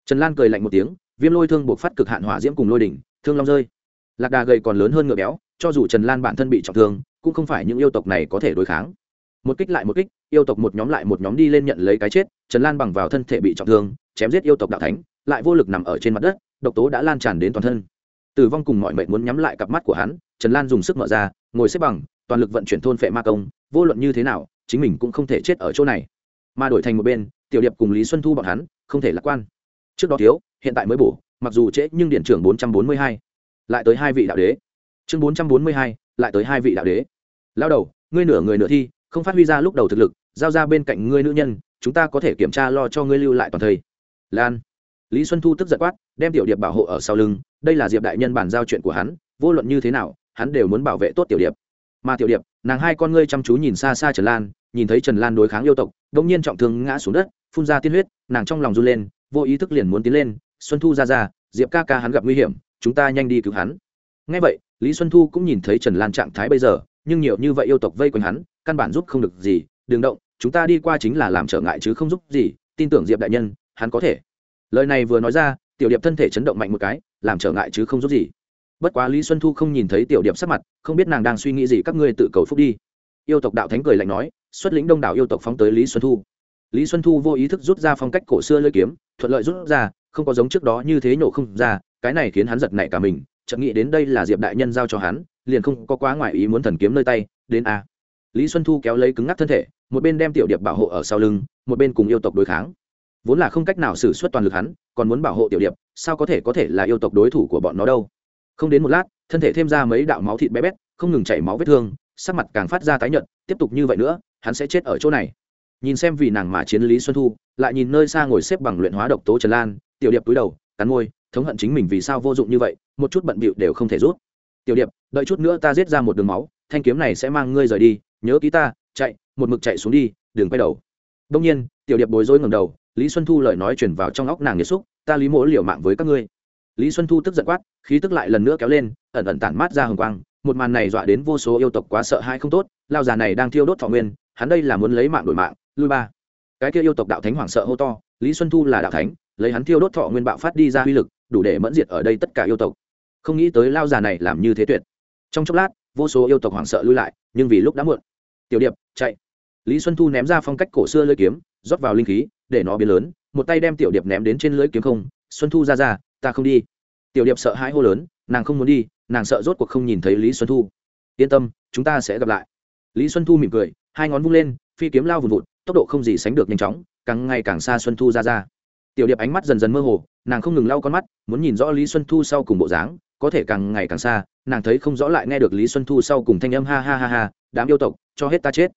S1: Trần lan cười lạnh một tiếng, viêm lôi thương buộc phát cực hạn hỏa diễm cùng lôi đỉnh, thương long rơi. Lạc đà gầy còn lớn hơn ngựa béo, cho dù trần lan bản thân bị trọng thương, cũng không phải những yêu tộc này có thể đối kháng. Một kích lại một kích, yêu tộc một nhóm lại một nhóm đi lên nhận lấy cái chết, trần lan bằng vào thân thể bị trọng thương, chém giết yêu tộc đạo thánh, lại vô lực nằm ở trên mặt đất độc tố đã lan tràn đến toàn thân. Tử vong cùng mọi mệnh muốn nhắm lại cặp mắt của hắn, trần lan dùng sức mở ra, ngồi xếp bằng, toàn lực vận chuyển thôn phệ ma công, vô luận như thế nào, chính mình cũng không thể chết ở chỗ này. Mà đổi thành một bên, tiểu điệp cùng lý xuân thu bọn hắn, không thể lạc quan. Trước đó thiếu, hiện tại mới bổ, mặc dù trễ nhưng điện trưởng bốn trăm bốn mươi hai, lại tới hai vị đạo đế. Chương bốn trăm bốn mươi hai, lại tới hai vị đạo đế. Lao đầu, ngươi nửa người nửa thi, không phát huy ra lúc đầu thực lực, giao ra bên cạnh ngươi nữ nhân, chúng ta có thể kiểm tra lo cho ngươi lưu lại toàn thây lan. Lý xuân thu tức giận quát đem tiểu điệp bảo hộ ở sau lưng, đây là diệp đại nhân bàn giao chuyện của hắn, vô luận như thế nào, hắn đều muốn bảo vệ tốt tiểu điệp. Mà tiểu điệp, nàng hai con ngươi chăm chú nhìn xa xa trần lan, nhìn thấy trần lan đối kháng yêu tộc đ ỗ n g nhiên trọng thương ngã xuống đất, phun ra tiên huyết, nàng trong lòng run lên, vô ý thức liền muốn tiến lên, xuân thu ra ra, diệp ca ca hắn gặp nguy hiểm, chúng ta nhanh đi cứu hắn. Ngay vậy, lý xuân thu cũng nhìn thấy trần lan trạng thái bây giờ, nhưng nhiều như vậy yêu tộc vây quanh hắn, căn bản giúp không được gì Đường động, chúng ta đi qua chính là làm trở ngại chứ không giúp gì, tin tưởng diệp đại nhân, hắn có thể. Lời này vừa nói ra tiểu điệp thân thể chấn động mạnh một cái, làm trở ngại chứ không giúp gì. Bất quá lý xuân thu không nhìn thấy tiểu điệp sắc mặt, không biết nàng đang suy nghĩ gì, các ngươi tự cầu phúc đi. Yêu tộc đạo thánh cười lạnh nói, xuất lĩnh đông đảo yêu tộc phóng tới lý xuân thu. Lý xuân thu vô ý thức rút ra phong cách cổ xưa lơi kiếm, thuận lợi rút ra, không có giống trước đó như thế nhổ không ra, cái này khiến hắn giật nảy cả mình, chợt nghĩ đến đây là diệp đại nhân giao cho hắn, liền không có quá ngoài ý muốn thần kiếm nơi tay, đến a. Lý xuân thu kéo lấy cứng ngắc thân thể, một bên đem tiểu điệp bảo hộ ở sau lưng, một bên cùng yêu tộc đối kháng. Vốn là không cách nào xử suất toàn lực hắn còn muốn bảo hộ tiểu điệp, sao có thể có thể là yêu tộc đối thủ của bọn nó đâu? Không đến một lát, thân thể thêm ra mấy đạo máu thịt bé bét, không ngừng chảy máu vết thương, sắc mặt càng phát ra tái nhợt, tiếp tục như vậy nữa, hắn sẽ chết ở chỗ này. Nhìn xem vì nàng mà chiến lý xuân thu, lại nhìn nơi xa ngồi xếp bằng luyện hóa độc tố trần lan, tiểu điệp túi đầu, cắn môi, thống hận chính mình vì sao vô dụng như vậy, một chút bận bịu đều không thể rút. Tiểu điệp, đợi chút nữa ta giết ra một đường máu, thanh kiếm này sẽ mang ngươi rời đi, nhớ ký ta, chạy, một mực chạy xuống đi đường quay đầu. Đông nhiên, tiểu điệp bối rối ngầm đầu lý xuân thu lời nói chuyển vào trong óc nàng nghiệt xúc, ta lý mỗ liều mạng với các ngươi. Lý xuân thu tức giận quát, khí tức lại lần nữa kéo lên, ẩn ẩn tản mát ra hồng quang, một màn này dọa đến vô số yêu tộc quá sợ hai không tốt, lao già này đang thiêu đốt thọ nguyên, hắn đây là muốn lấy mạng đổi mạng, lui ba. Cái kia yêu tộc đạo thánh hoảng sợ hô to, lý xuân thu là đạo thánh, lấy hắn thiêu đốt thọ nguyên bạo phát đi ra uy lực, đủ để mẫn diệt ở đây tất cả yêu tộc. Không nghĩ tới lao già này làm như thế tuyệt. Trong chốc lát, vô số yêu tộc hoảng sợ lui lại, nhưng vì lúc đã muộn, tiểu điệp, chạy. Lý xuân thu ném ra phong cách cổ xưa lưỡi kiếm, rót vào linh khí để nó biến lớn, một tay đem tiểu điệp ném đến trên lưỡi kiếm không, xuân thu ra ra, ta không đi. Tiểu điệp sợ hãi hô lớn, nàng không muốn đi, nàng sợ rốt cuộc không nhìn thấy lý xuân thu. Yên tâm, chúng ta sẽ gặp lại. Lý xuân thu mỉm cười, hai ngón vung lên, phi kiếm lao vùn vụt, tốc độ không gì sánh được nhanh chóng, càng ngày càng xa xuân thu ra ra. Tiểu điệp ánh mắt dần dần mơ hồ, nàng không ngừng lau con mắt, muốn nhìn rõ lý xuân thu sau cùng bộ dáng, có thể càng ngày càng xa, nàng thấy không rõ lại nghe được lý xuân thu sau cùng thanh âm ha ha ha ha, đám yêu tộc, cho hết ta chết.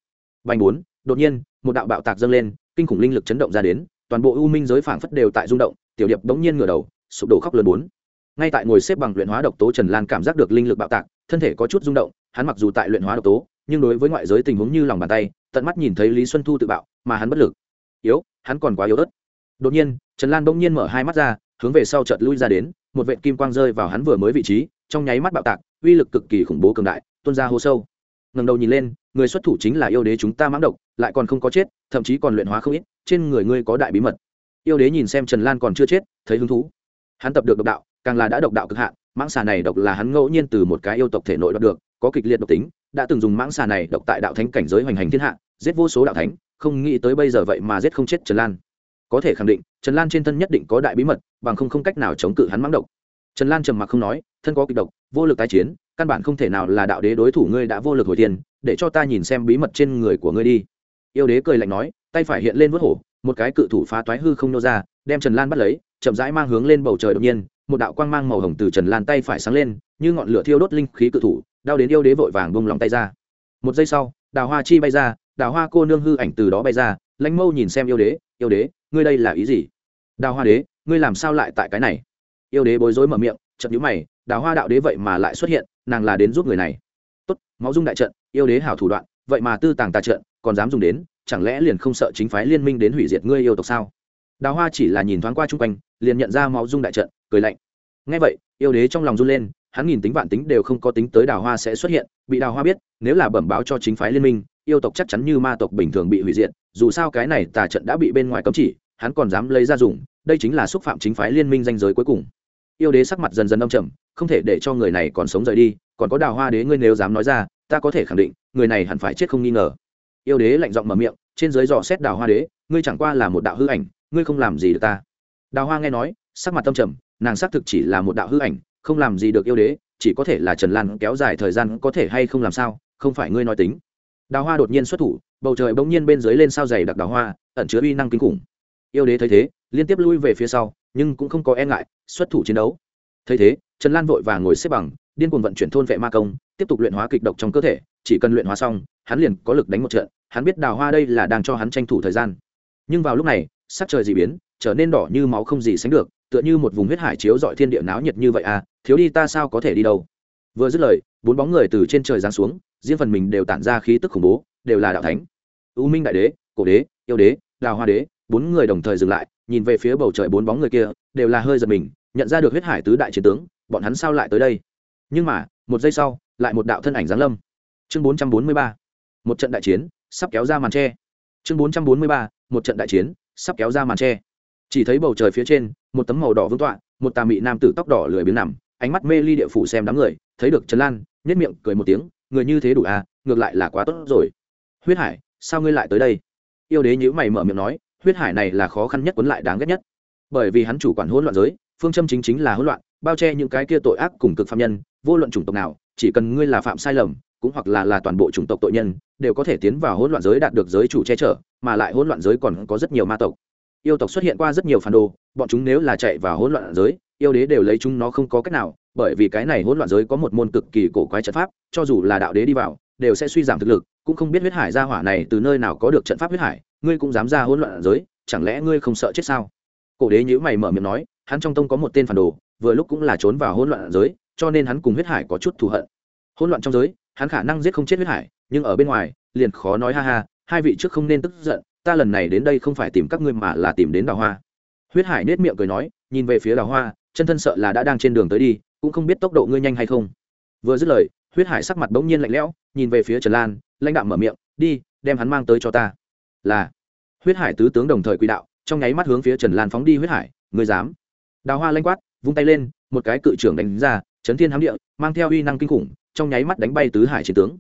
S1: Bành bốn, đột nhiên, một đạo bạo tạc dâng lên kinh khủng linh lực chấn động ra đến, toàn bộ u minh giới phảng phất đều tại rung động, tiểu điệp bỗng nhiên ngửa đầu, sụp đổ khóc lớn bốn. Ngay tại ngồi xếp bằng luyện hóa độc tố trần lan cảm giác được linh lực bạo tạc, thân thể có chút rung động, hắn mặc dù tại luyện hóa độc tố, nhưng đối với ngoại giới tình huống như lòng bàn tay, tận mắt nhìn thấy lý xuân thu tự bạo, mà hắn bất lực. Yếu, hắn còn quá yếu ớt. Đột nhiên, trần lan bỗng nhiên mở hai mắt ra, hướng về sau chợt lui ra đến, một vệ kim quang rơi vào hắn vừa mới vị trí, trong nháy mắt bạo tạc, uy lực cực kỳ khủng bố cường đại, tuôn ra hô sâu ngầm đầu nhìn lên, người xuất thủ chính là yêu đế chúng ta mãng độc, lại còn không có chết, thậm chí còn luyện hóa không ít, trên người ngươi có đại bí mật. Yêu đế nhìn xem trần lan còn chưa chết, thấy hứng thú. Hắn tập được độc đạo, càng là đã độc đạo cực hạn, mãng xà này độc là hắn ngẫu nhiên từ một cái yêu tộc thể nội đoạt được, có kịch liệt độc tính, đã từng dùng mãng xà này độc tại đạo thánh cảnh giới hoành hành thiên hạ, giết vô số đạo thánh, không nghĩ tới bây giờ vậy mà giết không chết trần lan. Có thể khẳng định, trần lan trên thân nhất định có đại bí mật, bằng không không cách nào chống cự hắn mãng độc. Trần lan trầm mặc không nói, thân có kịch độc, vô lực tái chiến căn bản không thể nào là đạo đế đối thủ ngươi đã vô lực hồi tiền để cho ta nhìn xem bí mật trên người của ngươi đi. Yêu đế cười lạnh nói, tay phải hiện lên vớt hổ, một cái cự thủ phá toái hư không nô ra, đem trần lan bắt lấy, chậm rãi mang hướng lên bầu trời đột nhiên, một đạo quang mang màu hồng từ trần lan tay phải sáng lên, như ngọn lửa thiêu đốt linh khí cự thủ, đau đến yêu đế vội vàng bông lòng tay ra. Một giây sau, đào hoa chi bay ra, đào hoa cô nương hư ảnh từ đó bay ra, lãnh mâu nhìn xem yêu đế yêu đế, ngươi đây là ý gì? Đào hoa đế, ngươi làm sao lại tại cái này? Yêu đế bối rối mở miệng chậm nhũ mày, đào hoa đạo đế vậy mà lại xuất hiện nàng là đến giúp người này. Tốt, máu dung đại trận, yêu đế hảo thủ đoạn, vậy mà tư tàng tà trận, còn dám dùng đến, chẳng lẽ liền không sợ chính phái liên minh đến hủy diệt ngươi yêu tộc sao? Đào hoa chỉ là nhìn thoáng qua chung quanh, liền nhận ra máu dung đại trận, cười lạnh. Ngay vậy, yêu đế trong lòng run lên, hắn nghìn tính vạn tính đều không có tính tới đào hoa sẽ xuất hiện, bị đào hoa biết, nếu là bẩm báo cho chính phái liên minh, yêu tộc chắc chắn như ma tộc bình thường bị hủy diệt, dù sao cái này tà trận đã bị bên ngoài cấm chỉ, hắn còn dám lấy ra dùng, đây chính là xúc phạm chính phái liên minh danh giới cuối cùng yêu đế sắc mặt dần dần âm trầm, không thể để cho người này còn sống rời đi, còn có đào hoa đế ngươi nếu dám nói ra, ta có thể khẳng định, người này hẳn phải chết không nghi ngờ. Yêu đế lạnh giọng mở miệng, trên dưới dò xét đào hoa đế, ngươi chẳng qua là một đạo hư ảnh, ngươi không làm gì được ta. Đào hoa nghe nói, sắc mặt tâm trầm, nàng xác thực chỉ là một đạo hư ảnh, không làm gì được yêu đế, chỉ có thể là trần lan kéo dài thời gian có thể hay không làm sao, không phải ngươi nói tính. Đào hoa đột nhiên xuất thủ, bầu trời bỗng nhiên bên dưới lên sao dày đặc đào hoa, ẩn chứa uy năng kinh khủng. Yêu đế thấy thế, liên tiếp lui về phía sau nhưng cũng không có e ngại, xuất thủ chiến đấu. Thấy thế, trần lan vội và ngồi xếp bằng, điên cuồng vận chuyển thôn vệ ma công, tiếp tục luyện hóa kịch độc trong cơ thể, chỉ cần luyện hóa xong, hắn liền có lực đánh một trận, hắn biết đào hoa đây là đang cho hắn tranh thủ thời gian. Nhưng vào lúc này, sắc trời dị biến, trở nên đỏ như máu không gì sánh được, tựa như một vùng huyết hải chiếu dọi thiên địa náo nhiệt như vậy à thiếu đi ta sao có thể đi đâu? Vừa dứt lời, bốn bóng người từ trên trời giáng xuống, riêng phần mình đều tản ra khí tức khủng bố, đều là đạo thánh. U minh đại đế, cổ đế, yêu đế, đào hoa đế bốn người đồng thời dừng lại, nhìn về phía bầu trời bốn bóng người kia, đều là hơi giật mình, nhận ra được huyết hải tứ đại chiến tướng, bọn hắn sao lại tới đây? Nhưng mà, một giây sau, lại một đạo thân ảnh giáng lâm. Chương bốn trăm bốn mươi ba, một trận đại chiến, sắp kéo ra màn tre. Chương bốn trăm bốn mươi ba, một trận đại chiến, sắp kéo ra màn tre. Chỉ thấy bầu trời phía trên, một tấm màu đỏ vương tọa, một tà mị nam tử tóc đỏ lười biếng nằm, ánh mắt mê ly địa phủ xem đám người, thấy được trần lan nhất miệng cười một tiếng, người như thế đủ à ngược lại là quá tốt rồi. Huyết hải, sao ngươi lại tới đây? Yêu đế nhữ mày mở miệng nói huyết hải này là khó khăn nhất quấn lại đáng ghét nhất. Bởi vì hắn chủ quản hỗn loạn giới, phương châm chính chính là hỗn loạn, bao che những cái kia tội ác cùng cực phạm nhân, vô luận chủng tộc nào, chỉ cần ngươi là phạm sai lầm, cũng hoặc là là toàn bộ chủng tộc tội nhân, đều có thể tiến vào hỗn loạn giới đạt được giới chủ che chở, mà lại hỗn loạn giới còn có rất nhiều ma tộc. Yêu tộc xuất hiện qua rất nhiều phản đồ, bọn chúng nếu là chạy vào hỗn loạn giới, yêu đế đều lấy chúng nó không có cách nào, bởi vì cái này hỗn loạn giới có một môn cực kỳ cổ quái trận pháp, cho dù là đạo đế đi vào, đều sẽ suy giảm thực lực, cũng không biết huyết hải gia hỏa này từ nơi nào có được trận pháp huyết hải ngươi cũng dám ra hỗn loạn giới, chẳng lẽ ngươi không sợ chết sao? Cổ đế nhữ mày mở miệng nói, hắn trong tông có một tên phản đồ, vừa lúc cũng là trốn vào hỗn loạn giới, cho nên hắn cùng huyết hải có chút thù hận. Hỗn loạn trong giới, hắn khả năng giết không chết huyết hải, nhưng ở bên ngoài, liền khó nói ha ha, hai vị trước không nên tức giận, ta lần này đến đây không phải tìm các ngươi mà là tìm đến đào hoa. Huyết hải nết miệng cười nói, nhìn về phía đào hoa, chân thân sợ là đã đang trên đường tới đi, cũng không biết tốc độ ngươi nhanh hay không. Vừa dứt lời, huyết hải sắc mặt bỗng nhiên lạnh lẽo, nhìn về phía trần lan, lãnh đạo mở miệng, đi, đem hắn mang tới cho ta là huyết hải tứ tướng đồng thời quỹ đạo, trong nháy mắt hướng phía trần lan phóng đi huyết hải người dám. Đào hoa lanh quát, vung tay lên, một cái cự trưởng đánh ra, chấn thiên hám địa, mang theo uy năng kinh khủng, trong nháy mắt đánh bay tứ hải chiến tướng.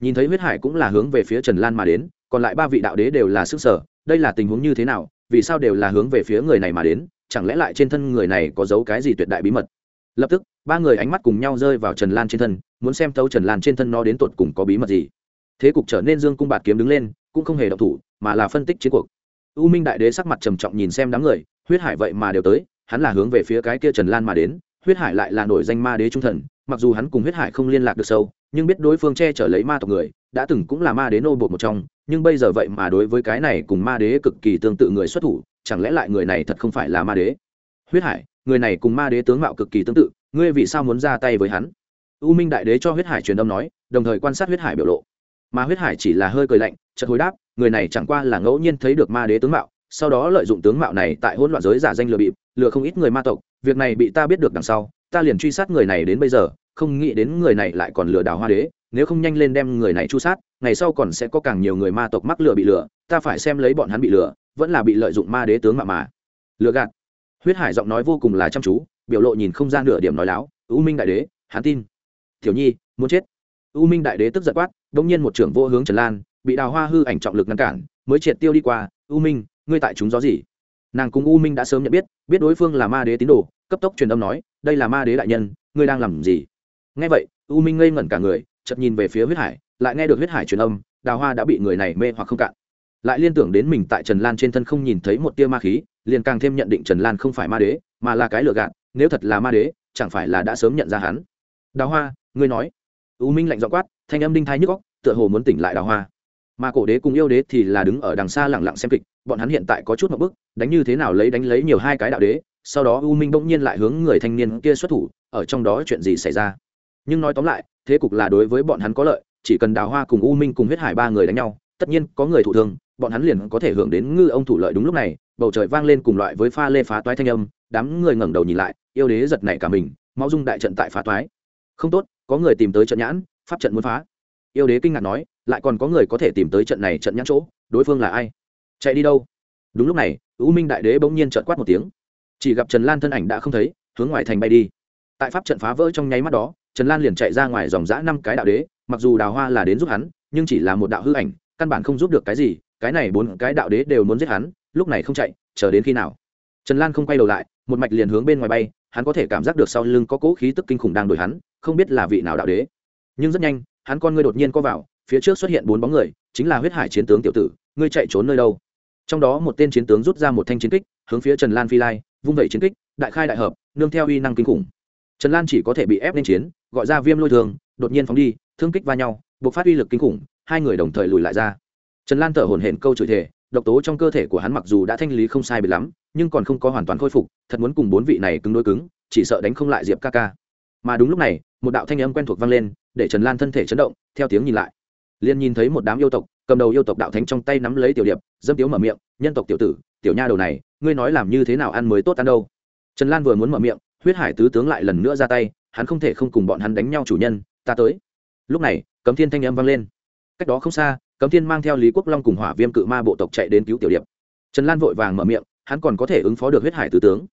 S1: Nhìn thấy huyết hải cũng là hướng về phía trần lan mà đến, còn lại ba vị đạo đế đều là sức sở, đây là tình huống như thế nào, vì sao đều là hướng về phía người này mà đến, chẳng lẽ lại trên thân người này có giấu cái gì tuyệt đại bí mật? Lập tức, ba người ánh mắt cùng nhau rơi vào trần lan trên thân, muốn xem thấu trần lan trên thân nó đến tột cùng có bí mật gì. Thế cục trở nên dương cung bạt kiếm đứng lên cũng không hề động thủ, mà là phân tích chiến cuộc. U minh đại đế sắc mặt trầm trọng nhìn xem đám người, huyết hải vậy mà đều tới, hắn là hướng về phía cái kia trần lan mà đến, huyết hải lại là nổi danh ma đế trung thần, mặc dù hắn cùng huyết hải không liên lạc được sâu, nhưng biết đối phương che chở lấy ma tộc người, đã từng cũng là ma đế nô bột một trong, nhưng bây giờ vậy mà đối với cái này cùng ma đế cực kỳ tương tự người xuất thủ, chẳng lẽ lại người này thật không phải là ma đế? Huyết hải, người này cùng ma đế tướng mạo cực kỳ tương tự, ngươi vì sao muốn ra tay với hắn? U minh đại đế cho huyết hải truyền âm nói, đồng thời quan sát huyết hải biểu lộ mà huyết hải chỉ là hơi cười lạnh, chợt hồi đáp, người này chẳng qua là ngẫu nhiên thấy được ma đế tướng mạo, sau đó lợi dụng tướng mạo này tại hỗn loạn giới giả danh lừa bịp, lừa không ít người ma tộc, việc này bị ta biết được đằng sau, ta liền truy sát người này đến bây giờ, không nghĩ đến người này lại còn lừa đảo hoa đế, nếu không nhanh lên đem người này chu sát, ngày sau còn sẽ có càng nhiều người ma tộc mắc lừa bị lừa, ta phải xem lấy bọn hắn bị lừa, vẫn là bị lợi dụng ma đế tướng mạo mà. Lừa gạt. Huyết hải giọng nói vô cùng là chăm chú, biểu lộ nhìn không ra nửa điểm nói láo, u minh đại đế, hắn tin. Tiểu nhi, muốn chết. U minh đại đế tức giận quát đông nhiên một trưởng vô hướng trần lan, bị đào hoa hư ảnh trọng lực ngăn cản, mới triệt tiêu đi qua. U minh, ngươi tại chúng gió gì? Nàng cùng u minh đã sớm nhận biết biết đối phương là ma đế tín đồ, cấp tốc truyền âm nói, đây là ma đế đại nhân, ngươi đang làm gì? Nghe vậy, u minh ngây ngẩn cả người, chợt nhìn về phía huyết hải, lại nghe được huyết hải truyền âm, đào hoa đã bị người này mê hoặc không cạn. Lại liên tưởng đến mình tại trần lan trên thân không nhìn thấy một tia ma khí, liền càng thêm nhận định trần lan không phải ma đế, mà là cái lừa gạt, nếu thật là ma đế, chẳng phải là đã sớm nhận ra hắn. Đào hoa, ngươi nói. U minh lạnh dọ quát thanh âm đinh thai nhức góc tựa hồ muốn tỉnh lại đào hoa. Mà cổ đế cùng yêu đế thì là đứng ở đằng xa lẳng lặng xem kịch, bọn hắn hiện tại có chút một bức đánh như thế nào lấy đánh lấy nhiều hai cái đạo đế, sau đó u minh bỗng nhiên lại hướng người thanh niên kia xuất thủ, ở trong đó chuyện gì xảy ra? Nhưng nói tóm lại, thế cục là đối với bọn hắn có lợi, chỉ cần đào hoa cùng u minh cùng huyết hải ba người đánh nhau, tất nhiên có người thụ thương, bọn hắn liền có thể hưởng đến ngư ông thủ lợi đúng lúc này, bầu trời vang lên cùng loại với pha lê phá toái thanh âm, đám người ngẩng đầu nhìn lại, yêu đế giật nảy cả mình mau dung đại trận tại phá toái. Không tốt, có người tìm tới trận nhãn pháp trận muốn phá. Yêu đế kinh ngạc nói, lại còn có người có thể tìm tới trận này trận nhãn chỗ, đối phương là ai? Chạy đi đâu? Đúng lúc này, u minh đại đế bỗng nhiên trợn quát một tiếng. Chỉ gặp trần lan thân ảnh đã không thấy, hướng ngoài thành bay đi. Tại pháp trận phá vỡ trong nháy mắt đó, trần lan liền chạy ra ngoài dòng giã năm cái đạo đế, mặc dù đào hoa là đến giúp hắn, nhưng chỉ là một đạo hư ảnh, căn bản không giúp được cái gì, cái này bốn cái đạo đế đều muốn giết hắn, lúc này không chạy, chờ đến khi nào? Trần lan không quay đầu lại, một mạch liền hướng bên ngoài bay, hắn có thể cảm giác được sau lưng có cỗ khí tức kinh khủng đang đổi hắn, không biết là vị nào đạo đế nhưng rất nhanh, hắn con ngươi đột nhiên co vào, phía trước xuất hiện bốn bóng người, chính là huyết hải chiến tướng tiểu tử, ngươi chạy trốn nơi đâu? Trong đó một tên chiến tướng rút ra một thanh chiến kích, hướng phía trần lan phi lai, vung vẩy chiến kích, đại khai đại hợp, nương theo uy năng kinh khủng. Trần lan chỉ có thể bị ép lên chiến, gọi ra viêm lôi thường, đột nhiên phóng đi, thương kích va nhau buộc phát uy lực kinh khủng, hai người đồng thời lùi lại ra. Trần lan thở hổn hển câu chửi thể độc tố trong cơ thể của hắn mặc dù đã thanh lý không sai bị lắm, nhưng còn không có hoàn toàn khôi phục, thật muốn cùng bốn vị này cứng đối cứng, chỉ sợ đánh không lại diệp ca ca. Mà đúng lúc này, một đạo thanh âm quen thuộc vang lên để trần lan thân thể chấn động, theo tiếng nhìn lại. Liền nhìn thấy một đám yêu tộc, cầm đầu yêu tộc đạo thánh trong tay nắm lấy tiểu điệp, dâm tiếu mở miệng, nhân tộc tiểu tử, tiểu nha đầu này, ngươi nói làm như thế nào ăn mới tốt ăn đâu? Trần lan vừa muốn mở miệng, huyết hải tứ tướng lại lần nữa ra tay, hắn không thể không cùng bọn hắn đánh nhau chủ nhân, ta tới. Lúc này, cấm thiên thanh âm vang lên. Cách đó không xa, cấm thiên mang theo lý quốc long cùng hỏa viêm cự ma bộ tộc chạy đến cứu tiểu điệp. Trần lan vội vàng mở miệng, hắn còn có thể ứng phó được huyết hải tứ tướng.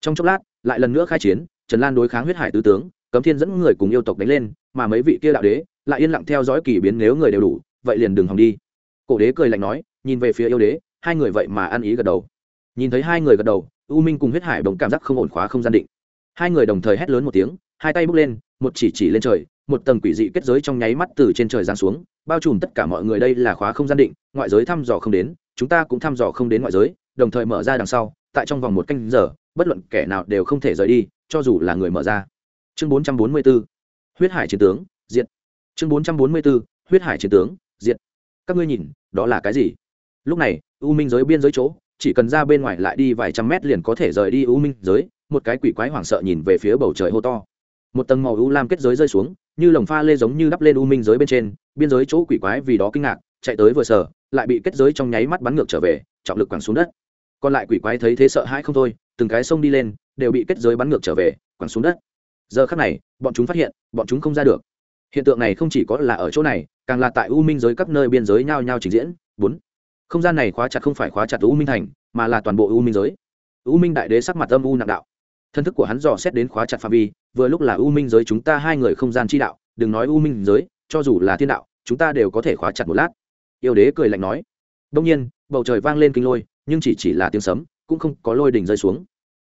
S1: Trong chốc lát, lại lần nữa khai chiến, trần lan đối kháng huyết hải tứ tướng cấm thiên dẫn người cùng yêu tộc đánh lên, mà mấy vị kia đạo đế lại yên lặng theo dõi kỳ biến nếu người đều đủ, vậy liền đừng hòng đi. Cổ đế cười lạnh nói, nhìn về phía yêu đế, hai người vậy mà ăn ý gật đầu. Nhìn thấy hai người gật đầu, u minh cùng huyết hải đồng cảm giác không ổn khóa không gian định. Hai người đồng thời hét lớn một tiếng, hai tay bước lên, một chỉ chỉ lên trời, một tầng quỷ dị kết giới trong nháy mắt từ trên trời giáng xuống, bao trùm tất cả mọi người đây là khóa không gian định, ngoại giới thăm dò không đến, chúng ta cũng thăm dò không đến ngoại giới, đồng thời mở ra đằng sau, tại trong vòng một canh giờ, bất luận kẻ nào đều không thể rời đi, cho dù là người mở ra chương 444 huyết hải chiến tướng diện chương 444 huyết hải chiến tướng diện các ngươi nhìn, đó là cái gì? Lúc này, u minh giới biên giới chỗ, chỉ cần ra bên ngoài lại đi vài trăm mét liền có thể rời đi u minh giới, một cái quỷ quái hoảng sợ nhìn về phía bầu trời hô to. Một tầng màu u lam kết giới rơi xuống, như lồng pha lê giống như đắp lên u minh giới bên trên, biên giới chỗ quỷ quái vì đó kinh ngạc, chạy tới vừa sở lại bị kết giới trong nháy mắt bắn ngược trở về, trọng lực quẳng xuống đất. Còn lại quỷ quái thấy thế sợ hãi không thôi, từng cái sông đi lên, đều bị kết giới bắn ngược trở về, quẳng xuống đất giờ khắc này, bọn chúng phát hiện, bọn chúng không ra được. Hiện tượng này không chỉ có là ở chỗ này, càng là tại u minh giới các nơi biên giới nhao nhao trình diễn. Bốn, không gian này khóa chặt không phải khóa chặt u minh thành, mà là toàn bộ u minh giới. U minh đại đế sắc mặt âm u nặng đạo. Thân thức của hắn dò xét đến khóa chặt phạm vi, vừa lúc là u minh giới chúng ta hai người không gian chi đạo, đừng nói u minh giới, cho dù là thiên đạo, chúng ta đều có thể khóa chặt một lát. Yêu đế cười lạnh nói. Đông nhiên, bầu trời vang lên kinh lôi, nhưng chỉ chỉ là tiếng sấm, cũng không có lôi đỉnh rơi xuống.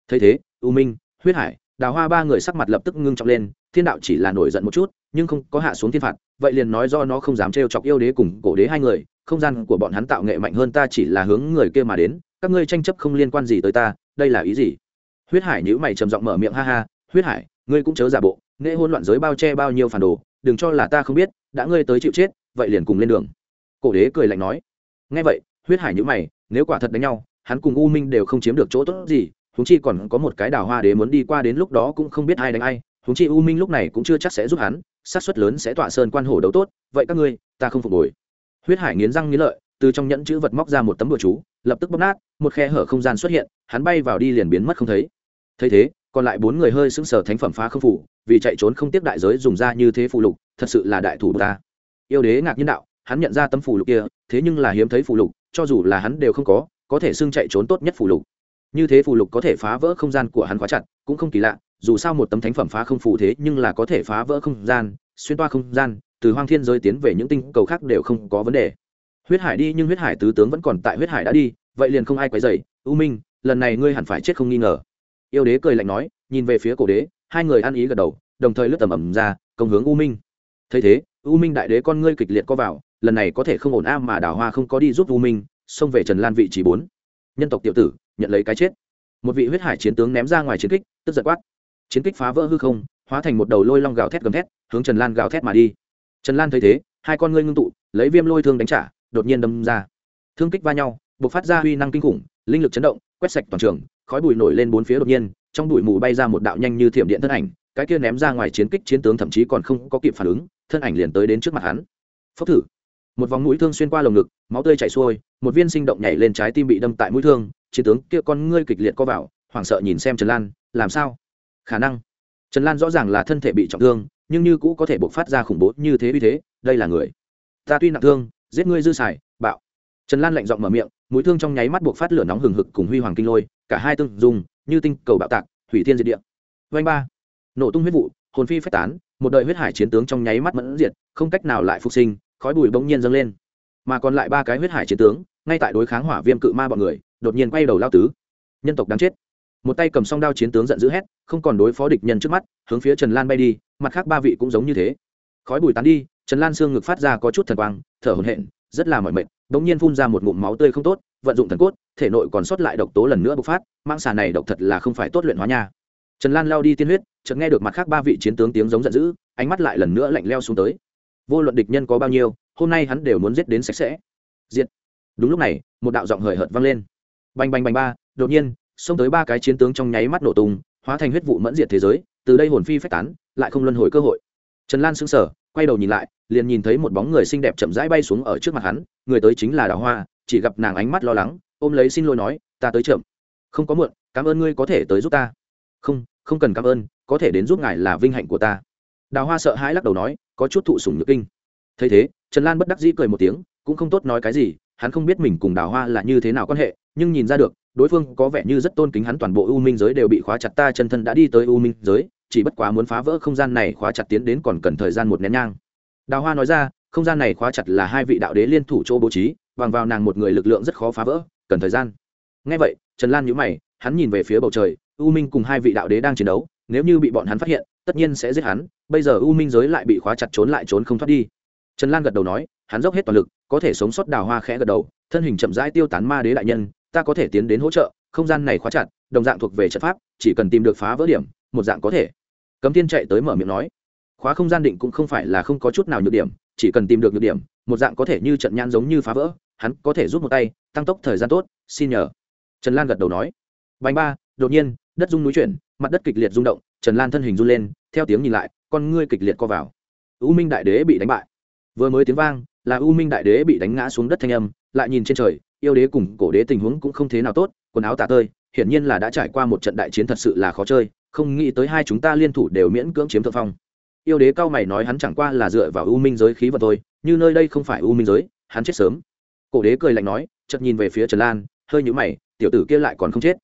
S1: Thấy thế, u minh, huyết hải đào hoa ba người sắc mặt lập tức ngưng trọng lên, thiên đạo chỉ là nổi giận một chút, nhưng không có hạ xuống thiên phạt, vậy liền nói do nó không dám trêu chọc yêu đế cùng cổ đế hai người, không gian của bọn hắn tạo nghệ mạnh hơn ta chỉ là hướng người kia mà đến, các ngươi tranh chấp không liên quan gì tới ta, đây là ý gì? Huyết hải nhữ mày trầm giọng mở miệng, ha ha, huyết hải, ngươi cũng chớ giả bộ, nghệ hôn loạn giới bao che bao nhiêu phản đồ, đừng cho là ta không biết, đã ngươi tới chịu chết, vậy liền cùng lên đường. Cổ đế cười lạnh nói. Ngay vậy, huyết hải nhữ mày, nếu quả thật đánh nhau, hắn cùng u minh đều không chiếm được chỗ tốt gì huống chi còn có một cái đào hoa đế muốn đi qua đến lúc đó cũng không biết ai đánh ai, huống chi u minh lúc này cũng chưa chắc sẽ giúp hắn sát suất lớn sẽ tọa sơn quan hổ đấu tốt, vậy các ngươi, ta không phục hồi. Huyết hải nghiến răng nghiến lợi, từ trong nhẫn chữ vật móc ra một tấm bùa chú, lập tức bóp nát, một khe hở không gian xuất hiện, hắn bay vào đi liền biến mất không thấy. Thấy thế, còn lại bốn người hơi sững sờ thánh phẩm phá không phủ, vì chạy trốn không tiếp đại giới dùng ra như thế phụ lục, thật sự là đại thủ ta. Yêu đế ngạc nhiên đạo, hắn nhận ra tấm phụ lục kia, thế nhưng là hiếm thấy phụ lục, cho dù là hắn đều không có có thể xưng chạy trốn tốt nhất phụ lục như thế phù lục có thể phá vỡ không gian của hắn khóa chặt, cũng không kỳ lạ, dù sao một tấm thánh phẩm phá không phù thế, nhưng là có thể phá vỡ không gian, xuyên toa không gian, từ hoang thiên giới tiến về những tinh cầu khác đều không có vấn đề. Huyết hải đi, nhưng huyết hải tứ tướng vẫn còn tại huyết hải đã đi, vậy liền không ai quấy dày u minh, lần này ngươi hẳn phải chết không nghi ngờ. Yêu đế cười lạnh nói, nhìn về phía cổ đế, hai người ăn ý gật đầu, đồng thời lướt tầm ẩm ra, công hướng u minh. Thấy thế, u minh đại đế con ngươi kịch liệt co vào, lần này có thể không ổn a mà đào hoa không có đi giúp u minh, xông về trần lan vị trí bốn. Nhân tộc tiểu tử nhận lấy cái chết. Một vị huyết hải chiến tướng ném ra ngoài chiến kích, tức giật quát. Chiến kích phá vỡ hư không, hóa thành một đầu lôi long gào thét gầm thét, hướng trần lan gào thét mà đi. Trần lan thấy thế, hai con ngươi ngưng tụ, lấy viêm lôi thương đánh trả, đột nhiên đâm ra. Thương kích va nhau b ộ c phát ra uy năng kinh khủng, linh lực chấn động, quét sạch toàn trường, khói bụi nổi lên bốn phía đột nhiên, trong bụi mù bay ra một đạo nhanh như thiểm điện thân ảnh, cái kia ném ra ngoài chiến kích chiến tướng thậm chí còn không có kịp phản ứng, thân ảnh liền tới đến trước mặt hắn. Phốc thử. Một vòng mũi thương xuyên qua lồng ngực, máu tươi chảy xuôi, một viên sinh động nhảy lên trái tim bị đâm tại mũi thương chiến tướng kia con ngươi kịch liệt co vào, hoảng sợ nhìn xem trần lan, làm sao? Khả năng. Trần lan rõ ràng là thân thể bị trọng thương, nhưng như cũ có thể bộc phát ra khủng bố như thế uy thế, đây là người. Ta tuy nặng thương, giết ngươi dư xài, bạo. Trần lan lạnh giọng mở miệng, mũi thương trong nháy mắt buộc phát lửa nóng hừng hực cùng huy hoàng kinh lôi, cả hai tương dùng như tinh cầu bạo tạc hủy thiên diệt địa. Vanh ba. Nổ tung huyết vụ, hồn phi phách tán, một đời huyết hải chiến tướng trong nháy mắt mẫn diệt, không cách nào lại phục sinh, khói bụi bỗng nhiên dâng lên. Mà còn lại ba cái huyết hải chiến tướng, ngay tại đối kháng hỏa viêm cự ma bọn người đột nhiên quay đầu lao tứ. Nhân tộc đáng chết. Một tay cầm song đao chiến tướng giận dữ hét, không còn đối phó địch nhân trước mắt, hướng phía trần lan bay đi, mặt khác ba vị cũng giống như thế. Khói bùi tán đi, trần lan xương ngực phát ra có chút thần quang, thở hổn hển, rất là mỏi mệt, bỗng nhiên phun ra một ngụm máu tươi không tốt, vận dụng thần cốt, thể nội còn sót lại độc tố lần nữa bộc phát mang xà này độc thật là không phải tốt luyện hóa nha. Trần lan lao đi tiên huyết, chợt nghe được mặt khác ba vị chiến tướng tiếng giống giận dữ, ánh mắt lại lần nữa lạnh leo xuống tới. Vô luận địch nhân có bao nhiêu, hôm nay hắn đều muốn giết đến sạch sẽ. Diệt. đúng lúc này, một đạo giọng hời hợt vang lên bành bành bành ba, đột nhiên, xông tới ba cái chiến tướng trong nháy mắt nổ tung, hóa thành huyết vụ mẫn diệt thế giới, từ đây hồn phi phách tán, lại không luân hồi cơ hội. Trần lan sững sờ, quay đầu nhìn lại, liền nhìn thấy một bóng người xinh đẹp chậm rãi bay xuống ở trước mặt hắn, người tới chính là đào hoa, chỉ gặp nàng ánh mắt lo lắng, ôm lấy xin lỗi nói, ta tới chậm. Không có muộn, cảm ơn ngươi có thể tới giúp ta. Không không cần cảm ơn, có thể đến giúp ngài là vinh hạnh của ta. Đào hoa sợ hãi lắc đầu nói, có chút thụ sủng nhược kinh. Thấy thế, trần lan bất đắc dĩ cười một tiếng, cũng không tốt nói cái gì hắn không biết mình cùng đào hoa là như thế nào quan hệ, nhưng nhìn ra được, đối phương có vẻ như rất tôn kính hắn toàn bộ u minh giới đều bị khóa chặt, ta chân thân đã đi tới u minh giới, chỉ bất quá muốn phá vỡ không gian này khóa chặt tiến đến còn cần thời gian một nén nhang. Đào hoa nói ra, không gian này khóa chặt là hai vị đạo đế liên thủ chỗ bố trí, bằng vào nàng một người lực lượng rất khó phá vỡ, cần thời gian. Ngay vậy, trần lan nhữ mày, hắn nhìn về phía bầu trời, u minh cùng hai vị đạo đế đang chiến đấu, nếu như bị bọn hắn phát hiện, tất nhiên sẽ giết hắn, bây giờ u minh giới lại bị khóa chặt trốn lại trốn không thoát đi. Trần lan gật đầu nói hắn dốc hết toàn lực, có thể sống sót đào hoa khẽ gật đầu, thân hình chậm rãi tiêu tán ma đế đại nhân, ta có thể tiến đến hỗ trợ, không gian này khóa chặt, đồng dạng thuộc về trận pháp, chỉ cần tìm được phá vỡ điểm, một dạng có thể. Cấm thiên chạy tới mở miệng nói, khóa không gian định cũng không phải là không có chút nào nhược điểm, chỉ cần tìm được nhược điểm, một dạng có thể như trận nhãn giống như phá vỡ, hắn có thể giúp một tay, tăng tốc thời gian tốt, xin nhờ. Trần lan gật đầu nói. Bánh ba, đột nhiên, đất rung núi chuyển, mặt đất kịch liệt rung động, trần lan thân hình run lên, theo tiếng nhìn lại, con ngươi kịch liệt co vào. U minh đại đế bị đánh bại. Vừa mới tiếng vang là u minh đại đế bị đánh ngã xuống đất thanh âm, lại nhìn trên trời, yêu đế cùng cổ đế tình huống cũng không thế nào tốt, quần áo tả tơi, hiển nhiên là đã trải qua một trận đại chiến thật sự là khó chơi, không nghĩ tới hai chúng ta liên thủ đều miễn cưỡng chiếm thượng phong. Yêu đế cao mày nói hắn chẳng qua là dựa vào u minh giới khí vật thôi, như nơi đây không phải u minh giới, hắn chết sớm. Cổ đế cười lạnh nói, chợt nhìn về phía trần lan, hơi nhũ mày, tiểu tử kia lại còn không chết.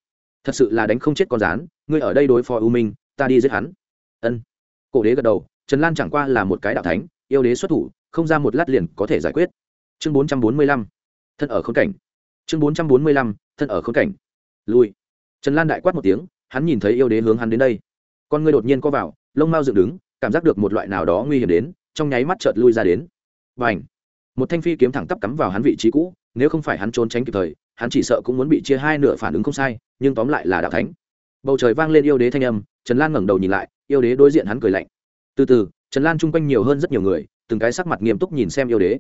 S1: Thật sự là đánh không chết con rán, ngươi ở đây đối phó u minh, ta đi giết hắn. Ân. Cổ đế gật đầu, trần lan chẳng qua là một cái đạo thánh, yêu đế xuất thủ không ra một lát liền có thể giải quyết. Chương bốn trăm bốn mươi lăm, thân ở khốn cảnh. Chương bốn trăm bốn mươi lăm, thân ở khốn cảnh. Lui. Trần lan đại quát một tiếng, hắn nhìn thấy yêu đế hướng hắn đến đây. Con ngươi đột nhiên co vào, lông mao dựng đứng, cảm giác được một loại nào đó nguy hiểm đến, trong nháy mắt chợt lui ra đến. Và một thanh phi kiếm thẳng tắp cắm vào hắn vị trí cũ, nếu không phải hắn trốn tránh kịp thời, hắn chỉ sợ cũng muốn bị chia hai nửa phản ứng không sai, nhưng tóm lại là đạo thánh. Bầu trời vang lên yêu đế thanh âm, trần lan ngẩng đầu nhìn lại, yêu đế đối diện hắn cười lạnh. Từ từ, trần lan chung quanh nhiều hơn rất nhiều người từng cái sắc mặt nghiêm túc nhìn xem yêu đế.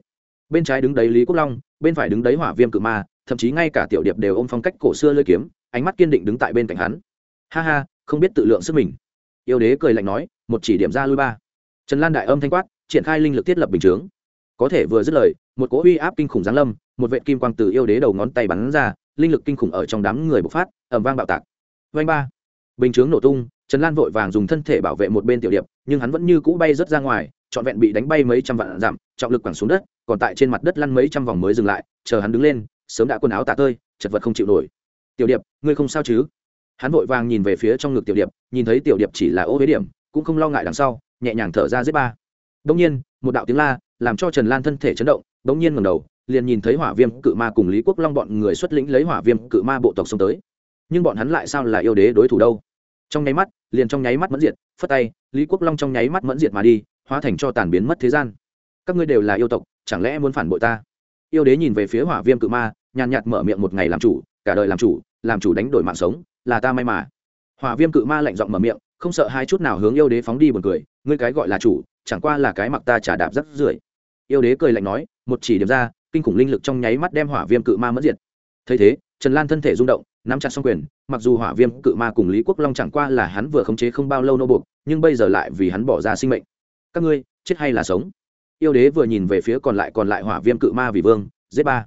S1: Bên trái đứng đấy lý quốc long, bên phải đứng đấy hỏa viêm cự ma, thậm chí ngay cả tiểu điệp đều ôm phong cách cổ xưa lơi kiếm, ánh mắt kiên định đứng tại bên cạnh hắn. Ha ha, không biết tự lượng sức mình. Yêu đế cười lạnh nói, một chỉ điểm ra lui ba. Trần lan đại âm thanh quát, triển khai linh lực thiết lập bình chướng. Có thể vừa dứt lời, một cỗ uy áp kinh khủng giáng lâm, một vệ kim quang từ yêu đế đầu ngón tay bắn ra, linh lực kinh khủng ở trong đám người bộc phát ẩm vang bạo tạc. Vanh ba. Bình chướng nổ tung, trần lan vội vàng dùng thân thể bảo vệ một bên tiểu điệp, nhưng hắn vẫn như cũ bay rớt ra ngoài trọn vẹn bị đánh bay mấy trăm vạn giảm trọng lực quẳng xuống đất, còn tại trên mặt đất lăn mấy trăm vòng mới dừng lại, chờ hắn đứng lên, sớm đã quần áo tả tơi, chật vật không chịu nổi. Tiểu điệp, ngươi không sao chứ? Hắn vội vàng nhìn về phía trong ngực tiểu điệp, nhìn thấy tiểu điệp chỉ là ô huế điểm, cũng không lo ngại đằng sau, nhẹ nhàng thở ra giết ba. Đông nhiên, một đạo tiếng la, làm cho trần lan thân thể chấn động đông nhiên ngầm đầu, liền nhìn thấy hỏa viêm cự ma cùng lý quốc long bọn người xuất lĩnh lấy hỏa viêm cự ma bộ tộc xông tới. Nhưng bọn hắn lại sao là yêu đế đối thủ đâu? Trong nháy mắt, liền trong nháy mắt mẫn diệt, phất tay, lý quốc long trong nháy mắt mẫn diệt mà đi hóa thành cho tàn biến mất thế gian. Các ngươi đều là yêu tộc, chẳng lẽ muốn phản bội ta? Yêu đế nhìn về phía hỏa viêm cự ma, nhàn nhạt mở miệng một ngày làm chủ, cả đời làm chủ làm chủ đánh đổi mạng sống, là ta may mà. Hỏa viêm cự ma lạnh giọng mở miệng, không sợ hai chút nào hướng yêu đế phóng đi buồn cười, ngươi cái gọi là chủ, chẳng qua là cái mặc ta trả đạp rất rưởi. Yêu đế cười lạnh nói, một chỉ điểm ra, kinh khủng linh lực trong nháy mắt đem hỏa viêm cự ma mất diệt. Thấy thế, trần lan thân thể rung động, nắm chặt xong quyền, mặc dù hỏa viêm cự ma cùng lý quốc long chẳng qua là hắn vừa khống chế không bao lâu nô buộc, nhưng bây giờ lại vì hắn bỏ ra sinh mệnh các ngươi, chết hay là sống? Yêu đế vừa nhìn về phía còn lại còn lại hỏa viêm cự ma vì vương, giết ba.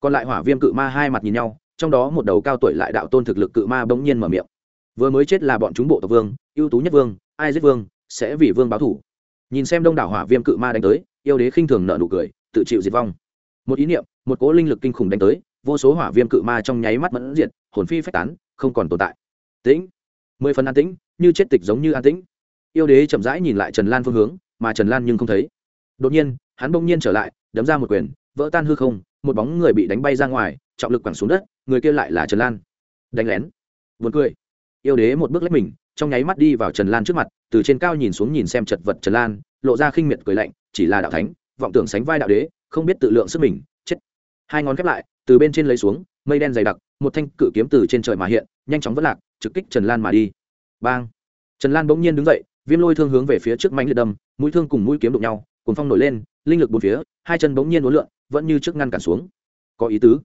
S1: Còn lại hỏa viêm cự ma hai mặt nhìn nhau, trong đó một đầu cao tuổi lại đạo tôn thực lực cự ma bỗng nhiên mở miệng. Vừa mới chết là bọn chúng bộ tộc vương, ưu tú nhất vương, ai giết vương, sẽ vì vương báo thủ. Nhìn xem đông đảo hỏa viêm cự ma đánh tới, yêu đế khinh thường nợ nụ cười, tự chịu diệt vong. Một ý niệm, một cố linh lực kinh khủng đánh tới, vô số hỏa viêm cự ma trong nháy mắt mẫn diệt, hồn phi phách tán, không còn tồn tại. Tĩnh. Mười phần an tĩnh, như chết tịch giống như an tĩnh. Yêu đế chậm rãi nhìn lại trần lan phương hướng mà trần lan nhưng không thấy. Đột nhiên, hắn bỗng nhiên trở lại, đấm ra một quyền, vỡ tan hư không, một bóng người bị đánh bay ra ngoài, trọng lực quẳng xuống đất, người kia lại là trần lan. Đánh lén. Vượt cười. Yêu đế một bước lách mình, trong nháy mắt đi vào trần lan trước mặt, từ trên cao nhìn xuống nhìn xem chật vật trần lan, lộ ra khinh miệt cười lạnh, chỉ là đạo thánh, vọng tưởng sánh vai đạo đế, không biết tự lượng sức mình, chết. Hai ngón khép lại, từ bên trên lấy xuống, mây đen dày đặc, một thanh cự kiếm từ trên trời mà hiện, nhanh chóng vất lạc, trực kích trần lan mà đi. Bang. Trần lan bỗng nhiên đứng dậy, viêm lôi thương hướng về phía trước mánh liệt đâm mũi thương cùng mũi kiếm đụng nhau cùng phong nổi lên, linh lực bốn phía, hai chân bỗng nhiên uốn lượn, vẫn như trước ngăn cản xuống. Có ý tứ.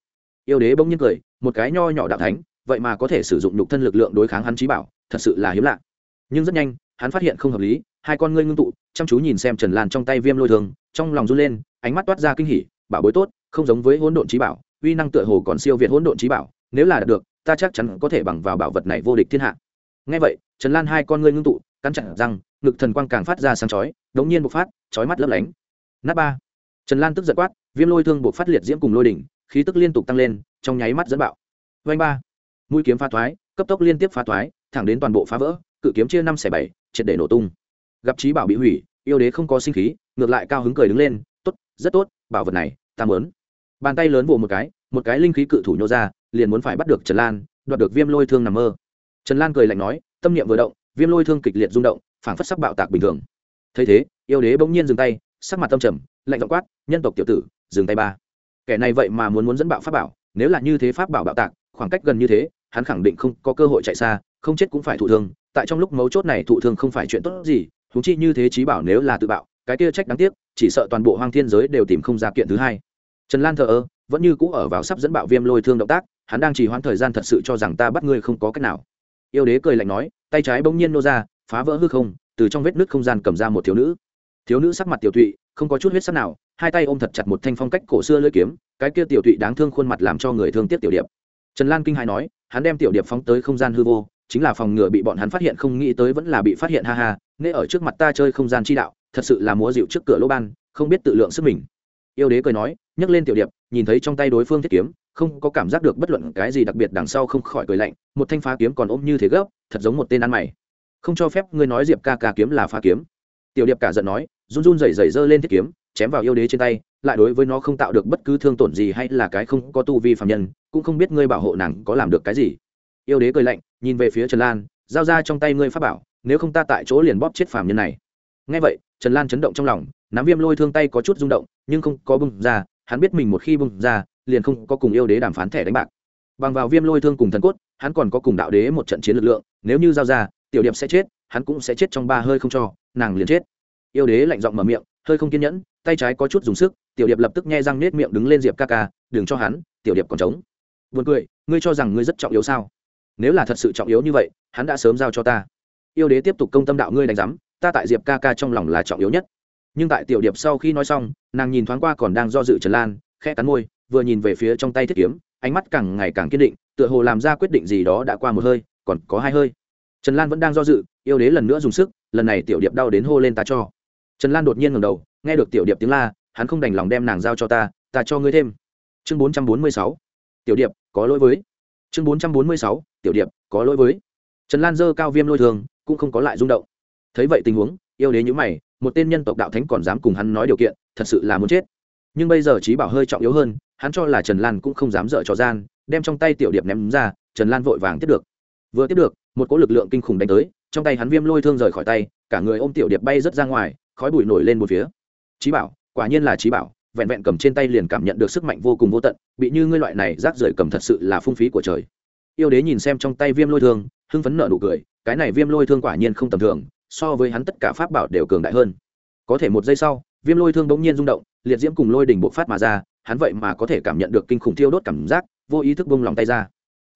S1: Yêu đế bỗng nhiên cười, một cái nho nhỏ đạo thánh, vậy mà có thể sử dụng nhục thân lực lượng đối kháng hắn trí bảo, thật sự là hiếm lạ. Nhưng rất nhanh, hắn phát hiện không hợp lý, hai con ngươi ngưng tụ, chăm chú nhìn xem trần lan trong tay viêm lôi thường trong lòng run lên, ánh mắt toát ra kinh hỉ, bảo bối tốt, không giống với hỗn độn trí bảo, uy năng tựa hồ còn siêu việt hỗn độn trí bảo, nếu là đạt được, ta chắc chắn có thể bằng vào bảo vật này vô địch thiên hạ. Ngay vậy, trần lan hai con ngươi ngưng tụ, cắn chặn rằng ngực thần quang càng phát ra sáng chói đống nhiên bộc phát, chói mắt lấp lánh. Nát ba. Trần lan tức giận quát, viêm lôi thương bộc phát liệt diễm cùng lôi đỉnh, khí tức liên tục tăng lên, trong nháy mắt dẫn bạo. Vanh ba. Mũi kiếm phá thoái, cấp tốc liên tiếp phá thoái, thẳng đến toàn bộ phá vỡ, cự kiếm chia năm xẻ bảy, triệt để nổ tung. Gặp trí bảo bị hủy, yêu đế không có sinh khí, ngược lại cao hứng cười đứng lên, tốt, rất tốt, bảo vật này, ta muốn. Bàn tay lớn vỗ một cái một cái linh khí cự thủ nhô ra, liền muốn phải bắt được trần lan, đoạt được viêm lôi thương nằm mơ. Trần lan cười lạnh nói, tâm niệm vừa động, viêm lôi thương kịch liệt rung động phảng phất sắc bạo tạc bình thường. Thấy thế, yêu đế bỗng nhiên dừng tay, sắc mặt tâm trầm, lạnh giọng quát, nhân tộc tiểu tử, dừng tay ba. Kẻ này vậy mà muốn muốn dẫn bạo pháp bảo, nếu là như thế pháp bảo bạo tạc, khoảng cách gần như thế, hắn khẳng định không có cơ hội chạy xa, không chết cũng phải thụ thương, tại trong lúc mấu chốt này thụ thương không phải chuyện tốt gì thú chi như thế trí bảo nếu là tự bạo, cái kia trách đáng tiếc, chỉ sợ toàn bộ hoang thiên giới đều tìm không ra kiện thứ hai. Trần lan thờ ơ, vẫn như cũ ở vào sắp dẫn bạo viêm lôi thương động tác, hắn đang trì hoãn thời gian thật sự cho rằng ta bắt ngươi không có cách nào yêu đế cười lạnh nói, tay trái bỗng nhiên nô ra, phá vỡ hư không, từ trong vết nứt không gian cầm ra một thiếu nữ. Thiếu nữ sắc mặt tiểu thụy không có chút huyết sắc nào, hai tay ôm thật chặt một thanh phong cách cổ xưa lưỡi kiếm, cái kia tiểu thụy đáng thương khuôn mặt làm cho người thương tiếc tiểu điệp. Trần lan kinh hai nói, hắn đem tiểu điệp phóng tới không gian hư vô, chính là phòng ngừa bị bọn hắn phát hiện, không nghĩ tới vẫn là bị phát hiện, ha ha nên ở trước mặt ta chơi không gian chi đạo, thật sự là múa dịu trước cửa lỗ ban, không biết tự lượng sức mình. Yêu đế cười nói, nhấc lên tiểu điệp, nhìn thấy trong tay đối phương thiết kiếm không có cảm giác được bất luận cái gì đặc biệt đằng sau không khỏi cười lạnh, một thanh phá kiếm còn ôm như thế gấp, thật giống một tên ăn mày. Không cho phép ngươi nói diệp ca ca kiếm là phá kiếm. Tiểu điệp cả giận nói, run run rẩy rẩy giơ lên thiết kiếm, chém vào yêu đế trên tay, lại đối với nó không tạo được bất cứ thương tổn gì hay là cái không có tu vi phạm nhân, cũng không biết ngươi bảo hộ nàng có làm được cái gì. Yêu đế cười lạnh, nhìn về phía trần lan, giao ra trong tay ngươi pháp bảo, nếu không ta tại chỗ liền bóp chết phạm nhân này. Ngay vậy, trần lan chấn động trong lòng, nắm viêm lôi thương tay có chút rung động, nhưng không có bung ra, hắn biết mình một khi bung ra liền không có cùng yêu đế đàm phán thẻ đánh bạc. Bằng vào viêm lôi thương cùng thần cốt, hắn còn có cùng đạo đế một trận chiến lực lượng, nếu như giao ra, tiểu điệp sẽ chết, hắn cũng sẽ chết trong ba hơi không cho, nàng liền chết. Yêu đế lạnh giọng mở miệng, hơi không kiên nhẫn, tay trái có chút dùng sức, tiểu điệp lập tức nghe răng nết miệng đứng lên diệp ca ca, đừng cho hắn, tiểu điệp còn trống. Buồn cười, ngươi cho rằng ngươi rất trọng yếu sao? Nếu là thật sự trọng yếu như vậy, hắn đã sớm giao cho ta. Yêu đế tiếp tục công tâm đạo ngươi đánh giám, ta tại diệp ca ca trong lòng là trọng yếu nhất. Nhưng tại tiểu điệp sau khi nói xong, nàng nhìn thoáng qua còn đang do dự trần lan, khẽ cắn môi vừa nhìn về phía trong tay thiết kiếm, ánh mắt càng ngày càng kiên định, tựa hồ làm ra quyết định gì đó đã qua một hơi, còn có hai hơi. Trần lan vẫn đang do dự, yêu đế lần nữa dùng sức, lần này tiểu điệp đau đến hô lên ta cho. Trần lan đột nhiên ngầm đầu, nghe được tiểu điệp tiếng la, hắn không đành lòng đem nàng giao cho ta ta cho ngươi thêm. Chương bốn trăm bốn mươi sáu. Tiểu điệp, có lỗi với. Chương bốn trăm bốn mươi sáu. Tiểu điệp, có lỗi với. Trần lan dơ cao viêm lôi thường, cũng không có lại rung động. Thấy vậy tình huống, yêu đế nhữ mày, một tên nhân tộc đạo thánh còn dám cùng hắn nói điều kiện, thật sự là muốn chết nhưng bây giờ trí bảo hơi trọng yếu hơn, hắn cho là trần lan cũng không dám dở trò gian, đem trong tay tiểu điệp ném ra, trần lan vội vàng tiếp được. Vừa tiếp được, một cỗ lực lượng kinh khủng đánh tới, trong tay hắn viêm lôi thương rời khỏi tay, cả người ôm tiểu điệp bay rớt ra ngoài, khói bụi nổi lên một phía. Trí bảo, quả nhiên là trí bảo, vẹn vẹn cầm trên tay liền cảm nhận được sức mạnh vô cùng vô tận, bị như ngươi loại này rác rưởi cầm thật sự là phung phí của trời. Yêu đế nhìn xem trong tay viêm lôi thương, hưng phấn nợ nụ cười, cái này viêm lôi thương quả nhiên không tầm thường, so với hắn tất cả pháp bảo đều cường đại hơn. Có thể một giây sau viêm lôi thương bỗng nhiên rung động, liệt diễm cùng lôi đỉnh bộc phát mà ra, hắn vậy mà có thể cảm nhận được kinh khủng thiêu đốt cảm giác, vô ý thức bông lòng tay ra.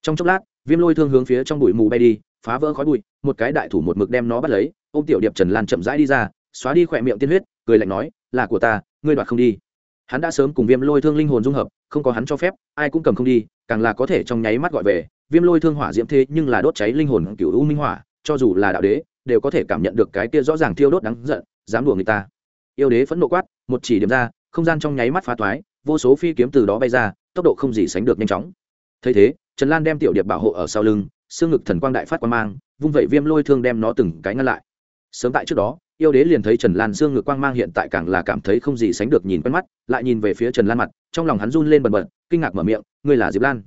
S1: Trong chốc lát, viêm lôi thương hướng phía trong bụi mù bay đi, phá vỡ khói bụi, một cái đại thủ một mực đem nó bắt lấy ô m tiểu điệp trần lan chậm rãi đi ra, xóa đi khỏe miệng tiên huyết, cười lạnh nói, là của ta, ngươi đoạt không đi. Hắn đã sớm cùng viêm lôi thương linh hồn dung hợp, không có hắn cho phép, ai cũng cầm không đi, càng là có thể trong nháy mắt gọi về, viêm lôi thương hỏa diễm thế nhưng là đốt cháy linh hồn cựu u minh hỏa, cho dù là đạo đế, đều có thể cảm nhận được cái kia rõ ràng thiêu đốt đáng giận, dám đùa người ta yêu đế phẫn nộ quát, một chỉ điểm ra, không gian trong nháy mắt phá toái vô số phi kiếm từ đó bay ra, tốc độ không gì sánh được nhanh chóng. Thấy thế, trần lan đem tiểu điệp bảo hộ ở sau lưng, xương ngực thần quang đại phát quang mang, vung vẩy viêm lôi thương đem nó từng cái ngăn lại. Sớm tại trước đó, yêu đế liền thấy trần lan xương ngực quang mang hiện tại càng là cảm thấy không gì sánh được nhìn quen mắt, lại nhìn về phía trần lan mặt, trong lòng hắn run lên bần bật, kinh ngạc mở miệng, ngươi là diệp lan?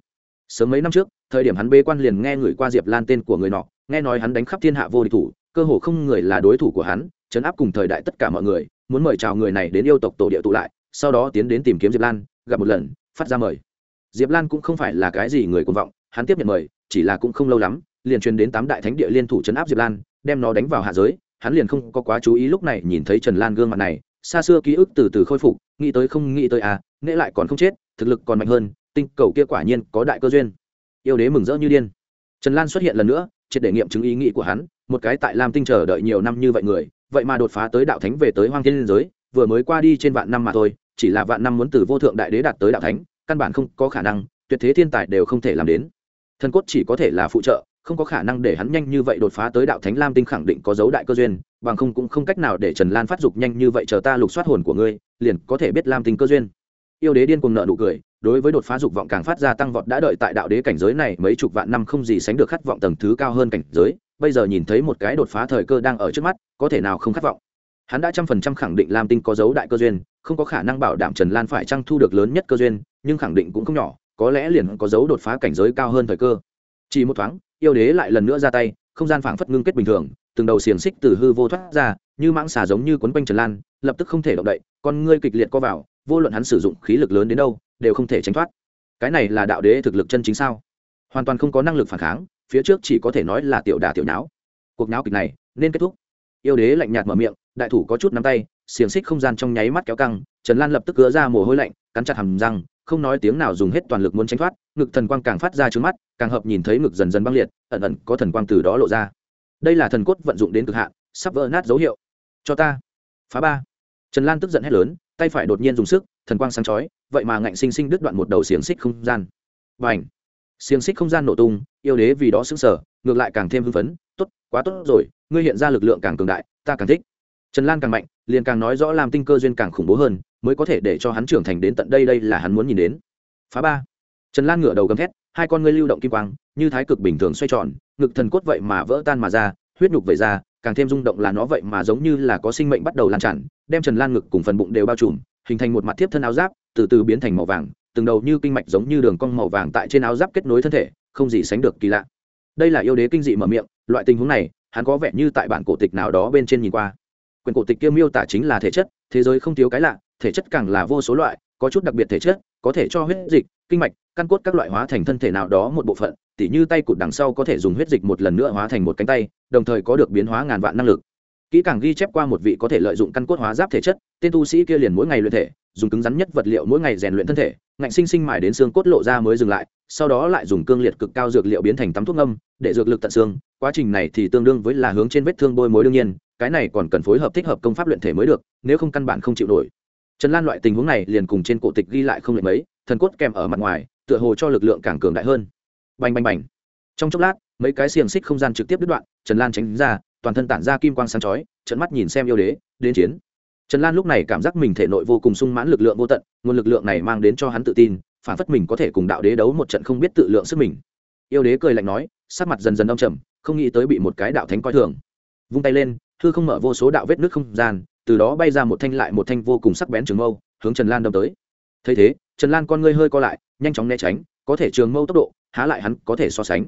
S1: Sớm mấy năm trước, thời điểm hắn bê quan liền nghe người qua diệp lan tên của người nọ, nghe nói hắn đánh khắp thiên hạ vô địch thủ, cơ hồ không người là đối thủ của hắn chấn áp cùng thời đại tất cả mọi người muốn mời chào người này đến yêu tộc tổ địa tụ lại, sau đó tiến đến tìm kiếm diệp lan, gặp một lần, phát ra mời. Diệp lan cũng không phải là cái gì người cuồng vọng, hắn tiếp nhận mời, chỉ là cũng không lâu lắm, liền truyền đến tám đại thánh địa liên thủ chấn áp diệp lan, đem nó đánh vào hạ giới, hắn liền không có quá chú ý lúc này nhìn thấy trần lan gương mặt này, xa xưa ký ức từ từ khôi phục, nghĩ tới không nghĩ tới à nghĩa lại còn không chết, thực lực còn mạnh hơn, tinh cầu kia quả nhiên có đại cơ duyên. Yêu đế mừng rỡ như điên. Trần lan xuất hiện lần nữa, triệt để nghiệm chứng ý nghĩ của hắn, một cái tại lam tinh chờ đợi nhiều năm như vậy người vậy mà đột phá tới đạo thánh về tới hoang thiên liên giới, vừa mới qua đi trên vạn năm mà thôi, chỉ là vạn năm muốn từ vô thượng đại đế đạt tới đạo thánh, căn bản không có khả năng, tuyệt thế thiên tài đều không thể làm đến. Thần cốt chỉ có thể là phụ trợ, không có khả năng để hắn nhanh như vậy đột phá tới đạo thánh lam tinh khẳng định có dấu đại cơ duyên, bằng không cũng không cách nào để trần lan phát dục nhanh như vậy chờ ta lục soát hồn của ngươi, liền có thể biết lam tinh cơ duyên. Yêu đế điên cùng nợ nụ cười, đối với đột phá dục vọng càng phát ra tăng vọt đã đợi tại đạo đế cảnh giới này mấy chục vạn năm không gì sánh được khát vọng tầng thứ cao hơn cảnh giới bây giờ nhìn thấy một cái đột phá thời cơ đang ở trước mắt, có thể nào không khát vọng? Hắn đã trăm phần trăm khẳng định lam tinh có dấu đại cơ duyên, không có khả năng bảo đảm trần lan phải trăng thu được lớn nhất cơ duyên, nhưng khẳng định cũng không nhỏ, có lẽ liền có dấu đột phá cảnh giới cao hơn thời cơ. Chỉ một thoáng, yêu đế lại lần nữa ra tay, không gian phảng phất ngưng kết bình thường, từng đầu xiềng xích từ hư vô thoát ra, như mãng xà giống như quấn quanh trần lan, lập tức không thể động đậy, con ngươi kịch liệt co vào, vô luận hắn sử dụng khí lực lớn đến đâu, đều không thể tránh thoát. Cái này là đạo đế thực lực chân chính sao? Hoàn toàn không có năng lực phản kháng phía trước chỉ có thể nói là tiểu đà tiểu não cuộc não kịch này, nên kết thúc. Yêu đế lạnh nhạt mở miệng, đại thủ có chút nắm tay, xiềng xích không gian trong nháy mắt kéo căng, trần lan lập tức cứa ra mồ hôi lạnh, cắn chặt hầm răng, không nói tiếng nào dùng hết toàn lực muốn tránh thoát, ngực thần quang càng phát ra trước mắt, càng hợp nhìn thấy ngực dần dần băng liệt, ẩn ẩn có thần quang từ đó lộ ra. Đây là thần cốt vận dụng đến cực hạn, sắp vỡ nát dấu hiệu. Cho ta. Phá ba. Trần lan tức giận hét lớn, tay phải đột nhiên dùng sức, thần quang sáng chói, vậy mà ngạnh sinh sinh đứt đoạn một đầu xiềng xích không gian. Và ảnh xiềng xích không gian nổ tung, yêu đế vì đó xứng sở ngược lại càng thêm hưng phấn, tốt, quá tốt rồi, ngươi hiện ra lực lượng càng cường đại, ta càng thích. Trần lan càng mạnh, liền càng nói rõ làm tinh cơ duyên càng khủng bố hơn, mới có thể để cho hắn trưởng thành đến tận đây đây là hắn muốn nhìn đến. Phá ba. Trần lan ngửa đầu gầm thét, hai con ngươi lưu động kim quang, như thái cực bình thường xoay tròn, ngực thần cốt vậy mà vỡ tan mà ra, huyết nhục vậy ra, càng thêm rung động là nó vậy mà giống như là có sinh mệnh bắt đầu lan tràn, đem trần lan ngực cùng phần bụng đều bao trùm, hình thành một mặt thiếp thân áo giáp, từ từ biến thành màu vàng từng đầu như kinh mạch giống như đường cong màu vàng tại trên áo giáp kết nối thân thể, không gì sánh được kỳ lạ. Đây là yêu đế kinh dị mở miệng, loại tình huống này, hắn có vẻ như tại bản cổ tịch nào đó bên trên nhìn qua. Quyển cổ tịch kia miêu tả chính là thể chất, thế giới không thiếu cái lạ, thể chất càng là vô số loại, có chút đặc biệt thể chất, có thể cho huyết dịch, kinh mạch, căn cốt các loại hóa thành thân thể nào đó một bộ phận, tỉ như tay cụt đằng sau có thể dùng huyết dịch một lần nữa hóa thành một cánh tay, đồng thời có được biến hóa ngàn vạn năng lực. Kỹ càng ghi chép qua một vị có thể lợi dụng căn cốt hóa giáp thể chất, tên tu sĩ kia liền mỗi ngày luyện thể, dùng cứng rắn nhất vật liệu mỗi ngày rèn luyện thân thể ngạnh sinh sinh mài đến xương cốt lộ ra mới dừng lại, sau đó lại dùng cương liệt cực cao dược liệu biến thành tắm thuốc ngâm, để dược lực tận xương. Quá trình này thì tương đương với là hướng trên vết thương bôi mối đương nhiên, cái này còn cần phối hợp thích hợp công pháp luyện thể mới được, nếu không căn bản không chịu nổi. Trần lan loại tình huống này liền cùng trên cổ tịch ghi lại không lệ mấy, thần cốt kèm ở mặt ngoài, tựa hồ cho lực lượng càng cường đại hơn. Bành bành bành. Trong chốc lát, mấy cái xiềng xích không gian trực tiếp đứt đoạn, trần lan tránh ra, toàn thân tản ra kim quang sáng chói trận mắt nhìn xem yêu đế, đến chiến trần lan lúc này cảm giác mình thể nội vô cùng sung mãn lực lượng vô tận, nguồn lực lượng này mang đến cho hắn tự tin, phản phất mình có thể cùng đạo đế đấu một trận không biết tự lượng sức mình. Yêu đế cười lạnh nói, sắc mặt dần dần âm trầm, không nghĩ tới bị một cái đạo thánh coi thường. Vung tay lên, hư không mở vô số đạo vết nước không gian, từ đó bay ra một thanh lại một thanh vô cùng sắc bén trường mâu, hướng trần lan đâm tới. Thấy thế, trần lan con ngươi hơi co lại, nhanh chóng né tránh, có thể trường mâu tốc độ, há lại hắn có thể so sánh.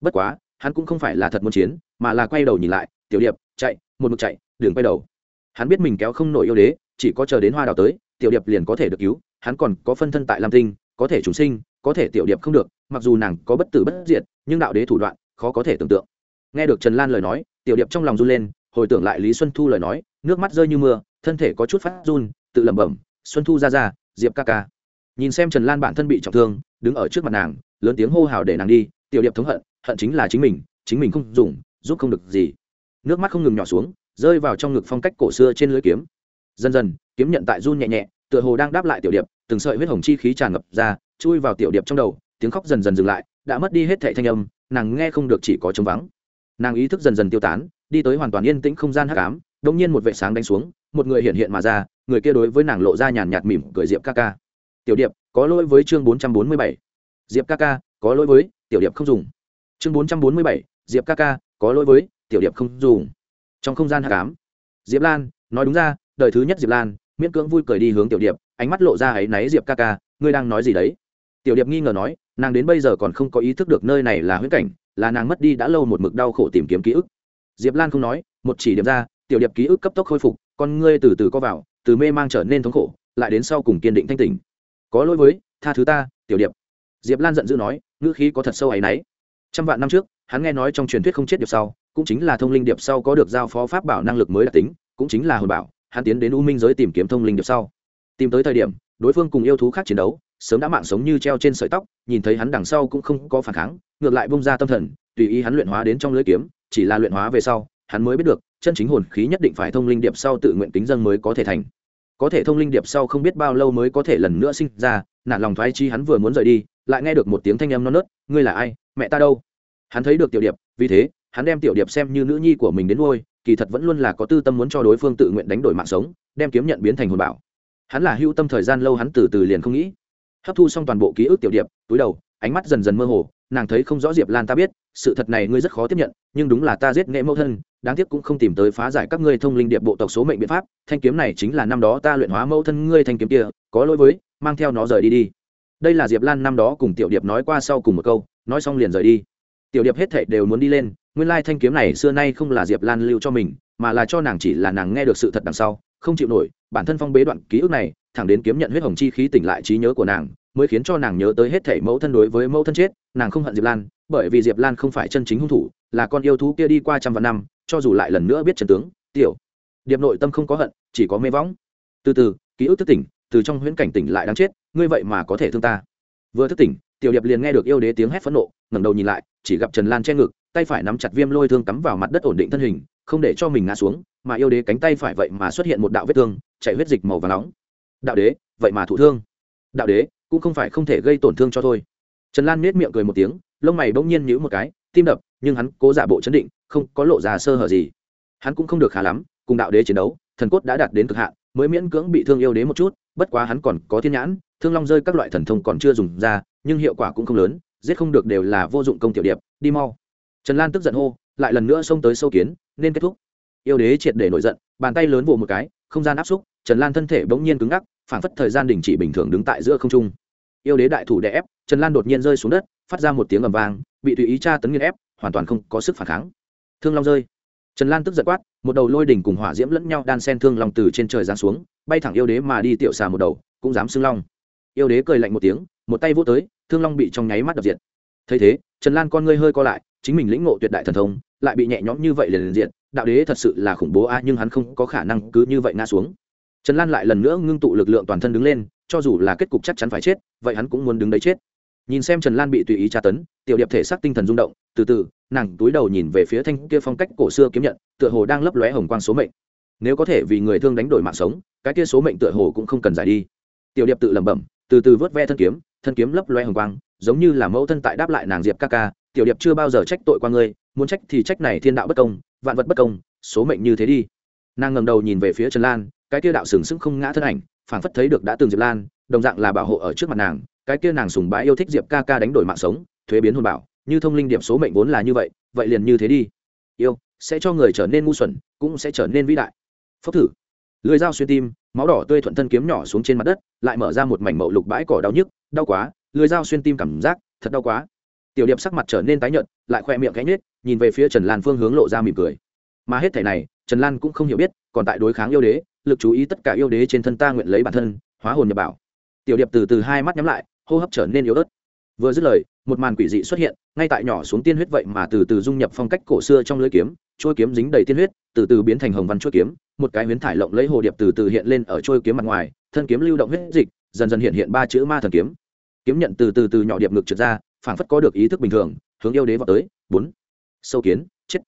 S1: Bất quá, hắn cũng không phải là thật muốn chiến, mà là quay đầu nhìn lại, tiểu điệp, chạy, một mực chạy đường quay đầu hắn biết mình kéo không nổi yêu đế, chỉ có chờ đến hoa đào tới, tiểu điệp liền có thể được cứu, hắn còn có phân thân tại lam tinh, có thể chúng sinh, có thể tiểu điệp không được, mặc dù nàng có bất tử bất diệt, nhưng đạo đế thủ đoạn, khó có thể tưởng tượng. Nghe được trần lan lời nói, tiểu điệp trong lòng run lên, hồi tưởng lại lý xuân thu lời nói, nước mắt rơi như mưa, thân thể có chút phát run, tự lẩm bẩm, xuân thu ra ra, diệp ca ca. Nhìn xem trần lan bản thân bị trọng thương, đứng ở trước mặt nàng, lớn tiếng hô hào để nàng đi, tiểu điệp thống hận hận chính là chính mình chính mình không dùng, giúp không được gì. Nước mắt không ngừng nhỏ xuống rơi vào trong ngực phong cách cổ xưa trên lưỡi kiếm. Dần dần, kiếm nhận tại run nhẹ nhẹ, tựa hồ đang đáp lại tiểu điệp, từng sợi huyết hồng chi khí tràn ngập ra, chui vào tiểu điệp trong đầu, tiếng khóc dần dần dừng lại, đã mất đi hết thệ thanh âm, nàng nghe không được chỉ có trống vắng. Nàng ý thức dần dần tiêu tán, đi tới hoàn toàn yên tĩnh không gian hắc ám đông nhiên một vệ sáng đánh xuống, một người hiện hiện mà ra, người kia đối với nàng lộ ra nhàn nhạt mỉm cười diệp ca ca. Tiểu điệp, có lỗi với chương bốn trăm bốn mươi bảy. Diệp ca ca, có lỗi với, tiểu điệp không dùng. Chương bốn trăm bốn mươi bảy, diệp ca ca, có lỗi với, tiểu điệp không dùng trong không gian hạ cám. Diệp lan, nói đúng ra, đời thứ nhất diệp lan, miễn cưỡng vui cười đi hướng tiểu điệp, ánh mắt lộ ra áy náy diệp ca ca, ngươi đang nói gì đấy? Tiểu điệp nghi ngờ nói, nàng đến bây giờ còn không có ý thức được nơi này là huyễn cảnh, là nàng mất đi đã lâu một mực đau khổ tìm kiếm ký ức. Diệp lan không nói, một chỉ điểm ra, tiểu điệp ký ức cấp tốc khôi phục, con ngươi từ từ co vào, từ mê mang trở nên thống khổ, lại đến sau cùng kiên định thanh tỉnh. Có lỗi với, tha thứ ta, tiểu điệp. Diệp lan giận dữ nói, ngữ khí có thật sâu áy náy. Trăm vạn năm trước, hắn nghe nói trong truyền thuyết không chết điệp sau cũng chính là thông linh điệp sau có được giao phó pháp bảo năng lực mới đặc tính, cũng chính là hồn bảo, hắn tiến đến u minh giới tìm kiếm thông linh điệp sau. Tìm tới thời điểm, đối phương cùng yêu thú khác chiến đấu, sớm đã mạng sống như treo trên sợi tóc, nhìn thấy hắn đằng sau cũng không có phản kháng, ngược lại bung ra tâm thần, tùy ý hắn luyện hóa đến trong lưỡi kiếm, chỉ là luyện hóa về sau, hắn mới biết được, chân chính hồn khí nhất định phải thông linh điệp sau tự nguyện kính dân mới có thể thành. Có thể thông linh điệp sau không biết bao lâu mới có thể lần nữa sinh ra, nản lòng thoái chi hắn vừa muốn rời đi, lại nghe được một tiếng thanh âm non nớt, ngươi là ai? Mẹ ta đâu? Hắn thấy được tiểu điệp, vì thế hắn đem tiểu điệp xem như nữ nhi của mình đến nuôi, kỳ thật vẫn luôn là có tư tâm muốn cho đối phương tự nguyện đánh đổi mạng sống, đem kiếm nhận biến thành hồn bảo. Hắn là hưu tâm thời gian lâu hắn từ từ liền không nghĩ. Hấp thu xong toàn bộ ký ức tiểu điệp, túi đầu, ánh mắt dần dần mơ hồ, nàng thấy không rõ diệp lan ta biết, sự thật này ngươi rất khó tiếp nhận, nhưng đúng là ta giết nghệ mẫu thân, đáng tiếc cũng không tìm tới phá giải các ngươi thông linh điệp bộ tộc số mệnh biện pháp, thanh kiếm này chính là năm đó ta luyện hóa mẫu thân ngươi thanh kiếm kia, có lỗi với, mang theo nó rời đi đi. Đây là diệp lan năm đó cùng tiểu điệp nói qua sau cùng một câu, nói xong liền rời đi. Tiểu điệp hết thệ đều muốn đi lên nguyên lai thanh kiếm này xưa nay không là diệp lan lưu cho mình, mà là cho nàng chỉ là nàng nghe được sự thật đằng sau, không chịu nổi, bản thân phong bế đoạn ký ức này, thẳng đến kiếm nhận huyết hồng chi khí tỉnh lại trí nhớ của nàng, mới khiến cho nàng nhớ tới hết thảy mẫu thân đối với mẫu thân chết, nàng không hận diệp lan, bởi vì diệp lan không phải chân chính hung thủ, là con yêu thú kia đi qua trăm vạn năm, cho dù lại lần nữa biết trần tướng, tiểu, điệp nội tâm không có hận, chỉ có mê võng. Từ từ, ký ức thức tỉnh, từ trong huyễn cảnh tỉnh lại đáng chết, ngươi vậy mà có thể thương ta. Vừa thức tỉnh tiểu điệp liền nghe được yêu đế tiếng hét phẫn nộ, ngẩng đầu nhìn lại, chỉ gặp trần lan che ngực, tay phải nắm chặt viêm lôi thương cắm vào mặt đất ổn định thân hình, không để cho mình ngã xuống, mà yêu đế cánh tay phải vậy mà xuất hiện một đạo vết thương, chảy huyết dịch màu và nóng. Đạo đế, vậy mà thụ thương. Đạo đế, cũng không phải không thể gây tổn thương cho thôi. Trần lan nết miệng cười một tiếng, lông mày bỗng nhiên nhíu một cái, tim đập, nhưng hắn cố giả bộ chấn định, không có lộ ra sơ hở gì. Hắn cũng không được khá lắm, cùng đạo đế chiến đấu, thần cốt đã đạt đến cực hạn, mới miễn cưỡng bị thương yêu đế một chút, bất quá hắn còn có thiên nhãn, thương long rơi các loại thần thông còn chưa dùng ra nhưng hiệu quả cũng không lớn, giết không được đều là vô dụng công tiểu điệp, đi mau. Trần lan tức giận hô, lại lần nữa xông tới sâu kiến, nên kết thúc. Yêu đế triệt để nổi giận, bàn tay lớn vỗ một cái, không gian áp xúc, trần lan thân thể bỗng nhiên cứng ngắc, phản phất thời gian đình chỉ bình thường đứng tại giữa không trung. Yêu đế đại thủ đè ép, trần lan đột nhiên rơi xuống đất, phát ra một tiếng ầm vang, bị tùy ý tra tấn nghiên ép, hoàn toàn không có sức phản kháng. Thương long rơi. Trần lan tức giận quát, một đầu lôi đỉnh cùng hỏa diễm lẫn nhau đan sen thương long từ trên trời giáng xuống, bay thẳng yêu đế mà đi tiểu xà một đầu, cũng dám xưng long. Yêu đế cười lạnh một tiếng một tay vỗ tới, thương long bị trong nháy mắt đập diệt. Thấy thế, trần lan con ngươi hơi co lại, chính mình lĩnh ngộ tuyệt đại thần thông, lại bị nhẹ nhõm như vậy liền liền diện đạo đế thật sự là khủng bố a, nhưng hắn không có khả năng cứ như vậy ngã xuống. Trần lan lại lần nữa ngưng tụ lực lượng toàn thân đứng lên, cho dù là kết cục chắc chắn phải chết, vậy hắn cũng muốn đứng đấy chết. Nhìn xem trần lan bị tùy ý tra tấn, tiểu điệp thể xác tinh thần rung động, từ từ, nàng túi đầu nhìn về phía thanh kia phong cách cổ xưa kiếm nhận, tựa hồ đang lấp lóe hồng quang số mệnh. Nếu có thể vì người thương đánh đổi mạng sống, cái kia số mệnh tựa hồ cũng không cần giải đi. Tiểu điệp tự lẩm bẩm, từ từ vớt ve thân kiếm thân kiếm lấp loe hồng quang, giống như là mẫu thân tại đáp lại nàng diệp ca ca, tiểu điệp chưa bao giờ trách tội qua ngươi, muốn trách thì trách này thiên đạo bất công, vạn vật bất công, số mệnh như thế đi. Nàng ngầm đầu nhìn về phía trần lan, cái kia đạo sừng sững không ngã thân ảnh, phảng phất thấy được đã từng diệp lan, đồng dạng là bảo hộ ở trước mặt nàng, cái kia nàng sùng bái yêu thích diệp ca ca đánh đổi mạng sống, thuế biến hồn bảo, như thông linh điểm số mệnh vốn là như vậy vậy liền như thế đi. Yêu, sẽ cho người trở nên ngu xuẩn, cũng sẽ trở nên vĩ đại. Phốc thử lưỡi dao xuyên tim, máu đỏ tươi thuận thân kiếm nhỏ xuống trên mặt đất, lại mở ra một mảnh mậu lục bãi cỏ đau nhức, đau quá, lưỡi dao xuyên tim cảm giác thật đau quá. Tiểu điệp sắc mặt trở nên tái nhợt, lại khoe miệng cánh nết nhìn về phía trần lan phương hướng lộ ra mỉm cười. Mà hết thể này, trần lan cũng không hiểu biết, còn tại đối kháng yêu đế, lực chú ý tất cả yêu đế trên thân ta nguyện lấy bản thân, hóa hồn nhập bảo. Tiểu điệp từ từ hai mắt nhắm lại, hô hấp trở nên yếu ớt vừa dứt lời, một màn quỷ dị xuất hiện, ngay tại nhỏ xuống tiên huyết vậy mà từ từ dung nhập phong cách cổ xưa trong lưỡi kiếm trôi kiếm dính đầy tiên huyết, từ từ biến thành hồng văn trôi kiếm, một cái huyến thải lộng lấy hồ điệp từ từ hiện lên ở trôi kiếm mặt ngoài, thân kiếm lưu động huyết dịch, dần dần hiện hiện ba chữ ma thần kiếm. Kiếm nhận từ từ từ nhỏ điệp ngực trượt ra, phảng phất có được ý thức bình thường, hướng yêu đế vào tới. Bốn. Sâu kiến, chết.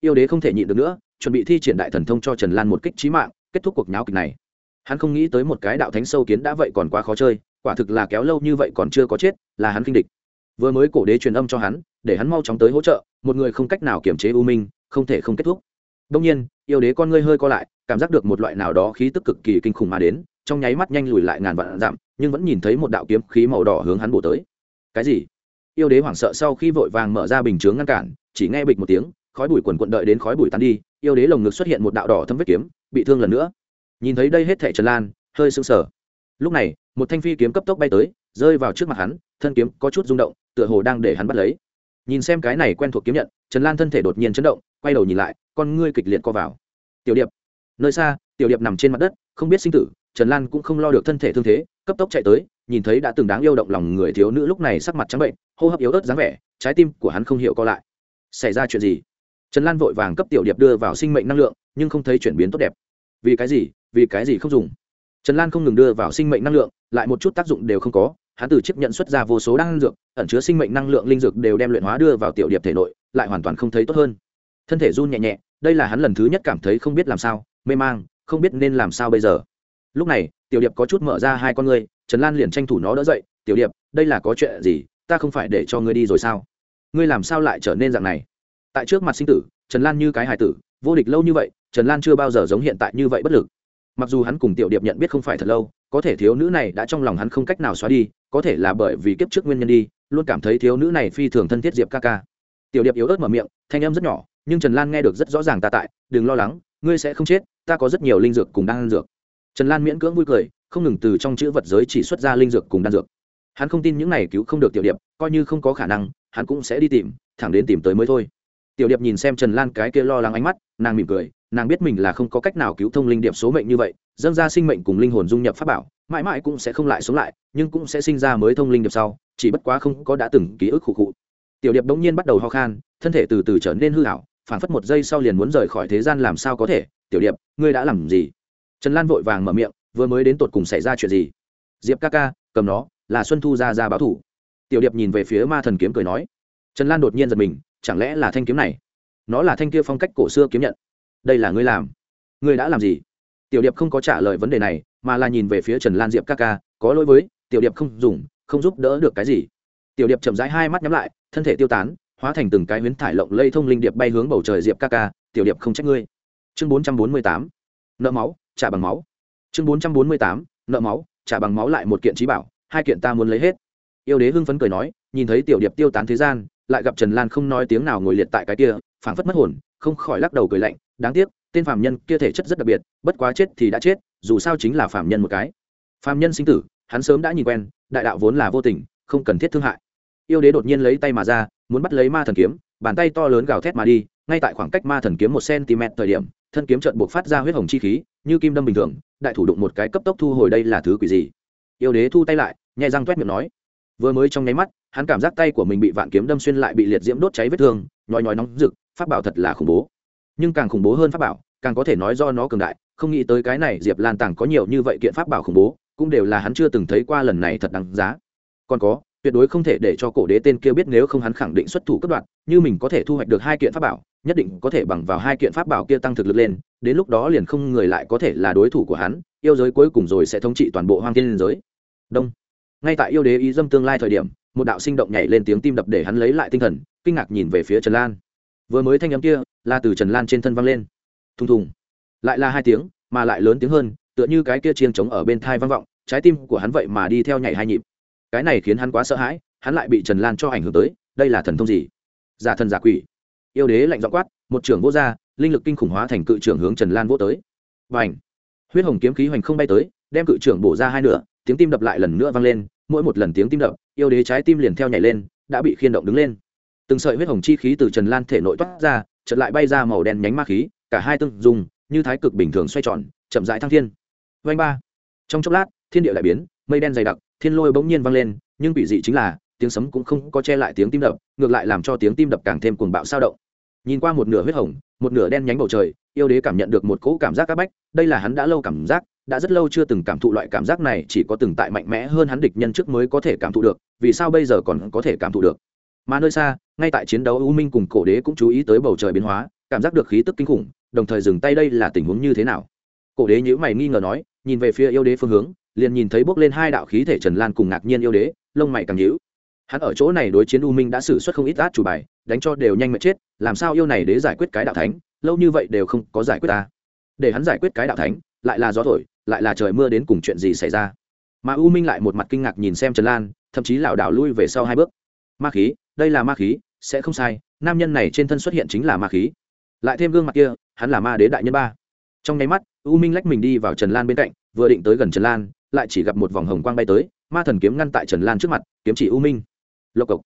S1: Yêu đế không thể nhịn được nữa, chuẩn bị thi triển đại thần thông cho trần lan một kích trí mạng, kết thúc cuộc nháo kịch này. Hắn không nghĩ tới một cái đạo thánh sâu kiến đã vậy còn quá khó chơi quả thực là kéo lâu như vậy còn chưa có chết, là hắn kinh địch. Vừa mới cổ đế truyền âm cho hắn, để hắn mau chóng tới hỗ trợ, một người không cách nào kiểm chế u minh, không thể không kết thúc. Đông nhiên, yêu đế con ngươi hơi co lại, cảm giác được một loại nào đó khí tức cực kỳ kinh khủng mà đến, trong nháy mắt nhanh lùi lại ngàn vạn dặm, nhưng vẫn nhìn thấy một đạo kiếm khí màu đỏ hướng hắn bổ tới. Cái gì? Yêu đế hoảng sợ sau khi vội vàng mở ra bình chướng ngăn cản, chỉ nghe bịch một tiếng, khói bụi quần quận đợi đến khói bụi tán đi, yêu đế lồng ngực xuất hiện một đạo đỏ thâm vết kiếm, bị thương lần nữa. Nhìn thấy đây hết thảy trần lan, hơi sưng sờ lúc này, một thanh phi kiếm cấp tốc bay tới, rơi vào trước mặt hắn, thân kiếm có chút rung động, tựa hồ đang để hắn bắt lấy. Nhìn xem cái này quen thuộc kiếm nhận, trần lan thân thể đột nhiên chấn động, quay đầu nhìn lại, con ngươi kịch liệt co vào. Tiểu điệp. Nơi xa, tiểu điệp nằm trên mặt đất, không biết sinh tử, trần lan cũng không lo được thân thể thương thế, cấp tốc chạy tới, nhìn thấy đã từng đáng yêu động lòng người thiếu nữ lúc này sắc mặt trắng bệnh, hô hấp yếu ớt dáng vẻ, trái tim của hắn không hiểu co lại. Xảy ra chuyện gì? Trần lan vội vàng cấp tiểu điệp đưa vào sinh mệnh năng lượng, nhưng không thấy chuyển biến tốt đẹp. Vì cái gì? Vì cái gì không dùng? Trần lan không ngừng đưa vào sinh mệnh năng lượng, lại một chút tác dụng đều không có, hắn từ chấp nhận xuất ra vô số đan dược, ẩn chứa sinh mệnh năng lượng linh dược đều đem luyện hóa đưa vào tiểu điệp thể nội, lại hoàn toàn không thấy tốt hơn. Thân thể run nhẹ nhẹ, đây là hắn lần thứ nhất cảm thấy không biết làm sao, mê mang, không biết nên làm sao bây giờ. Lúc này, tiểu điệp có chút mở ra hai con ngươi, trần lan liền tranh thủ nó đỡ dậy, tiểu điệp, đây là có chuyện gì, ta không phải để cho ngươi đi rồi sao? Ngươi làm sao lại trở nên dạng này? Tại trước mặt sinh tử, trần lan như cái hài tử, vô địch lâu như vậy, trần lan chưa bao giờ giống hiện tại như vậy bất lực mặc dù hắn cùng tiểu điệp nhận biết không phải thật lâu, có thể thiếu nữ này đã trong lòng hắn không cách nào xóa đi, có thể là bởi vì kiếp trước nguyên nhân đi, luôn cảm thấy thiếu nữ này phi thường thân thiết diệp ca ca. Tiểu điệp yếu ớt mở miệng, thanh âm rất nhỏ, nhưng trần lan nghe được rất rõ ràng ta tại, đừng lo lắng, ngươi sẽ không chết, ta có rất nhiều linh dược cùng đan dược. Trần lan miễn cưỡng vui cười, không ngừng từ trong chữ vật giới chỉ xuất ra linh dược cùng đan dược. Hắn không tin những này cứu không được tiểu điệp, coi như không có khả năng, hắn cũng sẽ đi tìm, thẳng đến tìm tới mới thôi. Tiểu điệp nhìn xem trần lan cái kia lo lắng ánh mắt, nàng mỉm cười nàng biết mình là không có cách nào cứu thông linh điệp số mệnh như vậy, dâng ra sinh mệnh cùng linh hồn dung nhập pháp bảo, mãi mãi cũng sẽ không lại sống lại, nhưng cũng sẽ sinh ra mới thông linh điệp sau, chỉ bất quá không có đã từng ký ức khụ khụ. Tiểu điệp bỗng nhiên bắt đầu ho khan, thân thể từ từ trở nên hư hảo phản phất một giây sau liền muốn rời khỏi thế gian làm sao có thể, tiểu điệp, ngươi đã làm gì? Trần lan vội vàng mở miệng, vừa mới đến tột cùng xảy ra chuyện gì? Diệp ca ca, cầm nó, là xuân thu ra ra báo thủ. Tiểu điệp nhìn về phía ma thần kiếm cười nói. Trần lan đột nhiên giật mình, chẳng lẽ là thanh kiếm này? Nó là thanh kia phong cách cổ xưa kiếm nhận đây là ngươi làm. Ngươi đã làm gì? Tiểu điệp không có trả lời vấn đề này, mà là nhìn về phía trần lan diệp ca ca, có lỗi với, tiểu điệp không dùng, không giúp đỡ được cái gì. Tiểu điệp chậm rãi hai mắt nhắm lại, thân thể tiêu tán, hóa thành từng cái huyến thải lộng lây thông linh điệp bay hướng bầu trời diệp ca ca, tiểu điệp không trách ngươi. Chương bốn trăm bốn mươi tám, nợ máu, trả bằng máu. Chương bốn trăm bốn mươi tám, nợ máu, trả bằng máu lại một kiện trí bảo, hai kiện ta muốn lấy hết. Yêu đế hưng phấn cười nói, nhìn thấy tiểu điệp tiêu tán thế gian, lại gặp trần lan không nói tiếng nào ngồi liệt tại cái kia, phảng phất mất hồn, không khỏi lắc đầu cười lạnh đáng tiếc, tên phạm nhân kia thể chất rất đặc biệt, bất quá chết thì đã chết, dù sao chính là phạm nhân một cái. Phạm nhân sinh tử, hắn sớm đã nhìn quen, đại đạo vốn là vô tình, không cần thiết thương hại. Yêu đế đột nhiên lấy tay mà ra, muốn bắt lấy ma thần kiếm, bàn tay to lớn gào thét mà đi, ngay tại khoảng cách ma thần kiếm một cm thời điểm, thân kiếm trợn buộc phát ra huyết hồng chi khí, như kim đâm bình thường, đại thủ đụng một cái cấp tốc thu hồi đây là thứ quỷ gì? Yêu đế thu tay lại nhai răng toét miệng nói. Vừa mới trong nháy mắt, hắn cảm giác tay của mình bị vạn kiếm đâm xuyên lại bị liệt diễm đốt cháy vết thương nhói nhói nóng rực, pháp bảo thật là khủng bố nhưng càng khủng bố hơn pháp bảo, càng có thể nói do nó cường đại, không nghĩ tới cái này diệp lan tàng có nhiều như vậy kiện pháp bảo khủng bố, cũng đều là hắn chưa từng thấy qua lần này thật đáng giá. Còn có, tuyệt đối không thể để cho cổ đế tên kia biết nếu không hắn khẳng định xuất thủ cấp đoạn như mình có thể thu hoạch được hai kiện pháp bảo, nhất định có thể bằng vào hai kiện pháp bảo kia tăng thực lực lên, đến lúc đó liền không người lại có thể là đối thủ của hắn, yêu giới cuối cùng rồi sẽ thống trị toàn bộ hoang thiên giới. Đông. Ngay tại yêu đế ý dâm tương lai thời điểm, một đạo sinh động nhảy lên tiếng tim đập để hắn lấy lại tinh thần, kinh ngạc nhìn về phía trần lan vừa mới thanh âm kia là từ trần lan trên thân vang lên thùng thùng lại là hai tiếng mà lại lớn tiếng hơn tựa như cái kia chiêng trống ở bên thai vang vọng trái tim của hắn vậy mà đi theo nhảy hai nhịp cái này khiến hắn quá sợ hãi hắn lại bị trần lan cho ảnh hưởng tới đây là thần thông gì giả thần giả quỷ yêu đế lạnh dọ quát một trưởng vô gia linh lực kinh khủng hóa thành cự trưởng hướng trần lan vô tới và ảnh huyết hồng kiếm khí hoành không bay tới đem cự trưởng bổ ra hai nửa tiếng tim đập lại lần nữa vang lên mỗi một lần tiếng tim đập yêu đế trái tim liền theo nhảy lên đã bị khiên động đứng lên từng sợi huyết hồng chi khí từ trần lan thể nội toát ra, chợt lại bay ra màu đen nhánh ma khí, cả hai tương dùng, như thái cực bình thường xoay tròn, chậm rãi thăng thiên. Vanh ba. Trong chốc lát, thiên địa lại biến, mây đen dày đặc, thiên lôi bỗng nhiên vang lên, nhưng bị dị chính là, tiếng sấm cũng không có che lại tiếng tim đập, ngược lại làm cho tiếng tim đập càng thêm cuồng bạo sao động. Nhìn qua một nửa huyết hồng, một nửa đen nhánh bầu trời, yêu đế cảm nhận được một cỗ cảm giác áp bách, đây là hắn đã lâu cảm giác, đã rất lâu chưa từng cảm thụ loại cảm giác này chỉ có từng tại mạnh mẽ hơn hắn địch nhân trước mới có thể cảm thụ được, vì sao bây giờ còn có thể cảm thụ được? Mà nơi xa, ngay tại chiến đấu u minh cùng cổ đế cũng chú ý tới bầu trời biến hóa, cảm giác được khí tức kinh khủng, đồng thời dừng tay đây là tình huống như thế nào. Cổ đế nhữ mày nghi ngờ nói, nhìn về phía yêu đế phương hướng, liền nhìn thấy bước lên hai đạo khí thể trần lan cùng ngạc nhiên yêu đế, lông mày càng nhữ hắn ở chỗ này đối chiến u minh đã xử suất không ít át chủ bài, đánh cho đều nhanh mệt chết, làm sao yêu này đế giải quyết cái đạo thánh, lâu như vậy đều không có giải quyết ta. Để hắn giải quyết cái đạo thánh, lại là gió thổi, lại là trời mưa đến cùng chuyện gì xảy ra. Mà u minh lại một mặt kinh ngạc nhìn xem trần lan, thậm chí lảo đảo lui về sau hai bước. Ma khí đây là ma khí, sẽ không sai, nam nhân này trên thân xuất hiện chính là ma khí. Lại thêm gương mặt kia, hắn là ma đế đại nhân ba. Trong nháy mắt, u minh lách mình đi vào trần lan bên cạnh, vừa định tới gần trần lan, lại chỉ gặp một vòng hồng quang bay tới, ma thần kiếm ngăn tại trần lan trước mặt, kiếm chỉ u minh. Lộc cộc.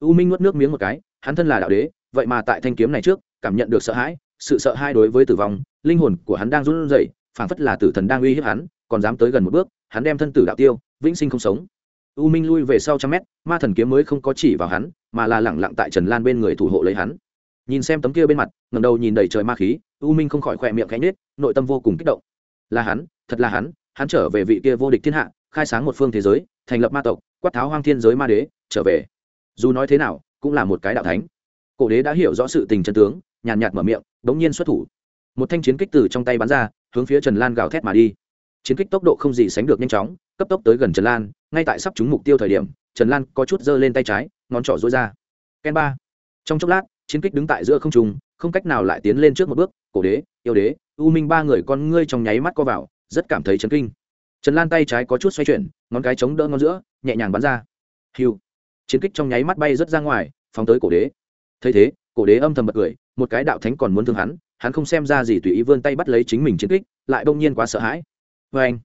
S1: U minh nuốt nước miếng một cái, hắn thân là đạo đế, vậy mà tại thanh kiếm này trước, cảm nhận được sợ hãi, sự sợ hãi đối với tử vong, linh hồn của hắn đang run rẩy, phảng phất là tử thần đang uy hiếp hắn, còn dám tới gần một bước, hắn đem thân tử đạo tiêu, vĩnh sinh không sống u minh lui về sau trăm mét, ma thần kiếm mới không có chỉ vào hắn, mà là lẳng lặng tại trần lan bên người thủ hộ lấy hắn. Nhìn xem tấm kia bên mặt ngầm đầu nhìn đầy trời ma khí, u minh không khỏi khỏe miệng cánh nết nội tâm vô cùng kích động. Là hắn, thật là hắn hắn trở về vị kia vô địch thiên hạ, khai sáng một phương thế giới, thành lập ma tộc, quát tháo hoang thiên giới ma đế, trở về. Dù nói thế nào, cũng là một cái đạo thánh. Cổ đế đã hiểu rõ sự tình chân tướng, nhàn nhạt mở miệng đ ố n g nhiên xuất thủ. Một thanh chiến kích từ trong tay bắn ra, hướng phía trần lan gào thét mà đi. Chiến kích tốc độ không gì sánh được nhanh chóng, cấp tốc tới gần trần lan ngay tại sắp trúng mục tiêu thời điểm, trần lan có chút giơ lên tay trái, ngón trỏ dối ra. Ken ba. Trong chốc lát, chiến kích đứng tại giữa không trung, không cách nào lại tiến lên trước một bước, cổ đế, yêu đế, u minh ba người con ngươi trong nháy mắt co vào, rất cảm thấy chấn kinh. Trần lan tay trái có chút xoay chuyển, ngón cái chống đỡ ngón giữa, nhẹ nhàng bắn ra. Hiu. Chiến kích trong nháy mắt bay rớt ra ngoài, phóng tới cổ đế. Thấy thế, cổ đế âm thầm bật cười, một cái đạo thánh còn muốn thương hắn hắn không xem ra gì tùy ý vươn tay bắt lấy chính mình chiến kích, lại bỗng nhiên quá sợ hãi. Vê anh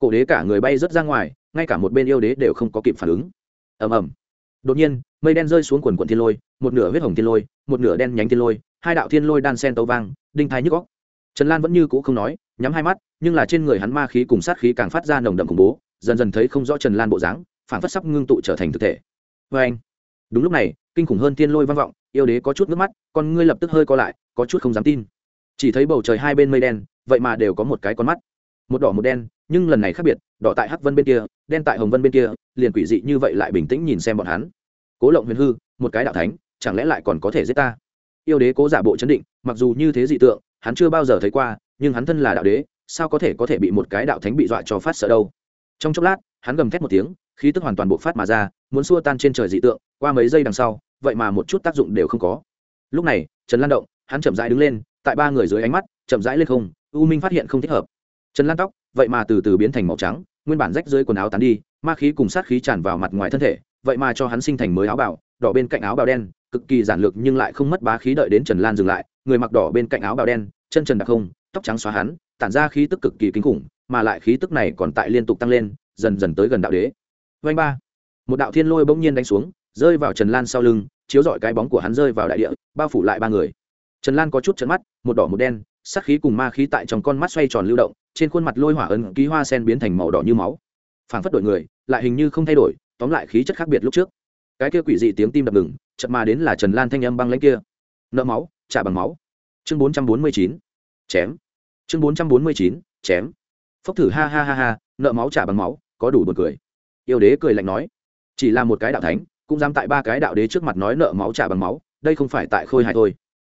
S1: cổ đế cả người bay rớt ra ngoài, ngay cả một bên yêu đế đều không có kịp phản ứng. Ầm ầm. Đột nhiên, mây đen rơi xuống quần quận thiên lôi, một nửa huyết hồng thiên lôi, một nửa đen nhánh thiên lôi, hai đạo thiên lôi đan sen tấu vang, đinh thai nhức góc trần lan vẫn như cũ không nói, nhắm hai mắt, nhưng là trên người hắn ma khí cùng sát khí càng phát ra nồng đậm khủng bố, dần dần thấy không rõ trần lan bộ dáng phản phất sắp ngưng tụ trở thành thực thể. Vê anh, đúng lúc này, kinh khủng hơn thiên lôi vang vọng, yêu đế có chút nước mắt, con ngươi lập tức hơi co lại, có chút không dám tin. Chỉ thấy bầu trời hai bên mây đen, vậy mà đều có một cái con mắt. Một đỏ một đen nhưng lần này khác biệt, đỏ tại hắc vân bên kia, đen tại hồng vân bên kia, liền quỷ dị như vậy lại bình tĩnh nhìn xem bọn hắn. Cố lộng huyền hư, một cái đạo thánh, chẳng lẽ lại còn có thể giết ta? Yêu đế cố giả bộ chấn định, mặc dù như thế dị tượng, hắn chưa bao giờ thấy qua, nhưng hắn thân là đạo đế, sao có thể có thể bị một cái đạo thánh bị dọa cho phát sợ đâu? Trong chốc lát, hắn gầm thét một tiếng, khí tức hoàn toàn bộc phát mà ra, muốn xua tan trên trời dị tượng, qua mấy giây đằng sau, vậy mà một chút tác dụng đều không có. Lúc này, trần lan động, hắn chậm rãi đứng lên, tại ba người dưới ánh mắt, chậm rãi lên không, u minh phát hiện không thích hợp. Trần lan tóc vậy mà từ từ biến thành màu trắng, nguyên bản rách dưới quần áo tán đi, ma khí cùng sát khí tràn vào mặt ngoài thân thể, vậy mà cho hắn sinh thành mới áo bào, đỏ bên cạnh áo bào đen, cực kỳ giản lược nhưng lại không mất bá khí đợi đến trần lan dừng lại, người mặc đỏ bên cạnh áo bào đen, chân trần đặc không, tóc trắng xóa hắn, tản ra khí tức cực kỳ kinh khủng, mà lại khí tức này còn tại liên tục tăng lên, dần dần tới gần đạo đế. Vanh ba, một đạo thiên lôi bỗng nhiên đánh xuống, rơi vào trần lan sau lưng, chiếu dọi cái bóng của hắn rơi vào đại địa, bao phủ lại ba người. Trần lan có chút trận mắt, một đỏ một đen sắc khí cùng ma khí tại trong con mắt xoay tròn lưu động, trên khuôn mặt lôi hỏa ấn ký hoa sen biến thành màu đỏ như máu. Phảng phất đổi người, lại hình như không thay đổi, tóm lại khí chất khác biệt lúc trước. Cái kia quỷ dị tiếng tim đập ngừng, chợt mà đến là trần lan thanh âm băng lãnh kia. Nợ máu, trả bằng máu. Chương bốn trăm bốn mươi chín, chém. Chương bốn trăm bốn mươi chín, chém. Phốc thử, ha ha ha ha, nợ máu trả bằng máu, có đủ buồn cười. Yêu đế cười lạnh nói, chỉ là một cái đạo thánh, cũng dám tại ba cái đạo đế trước mặt nói nợ máu trả bằng máu, đây không phải tại khôi hài thôi.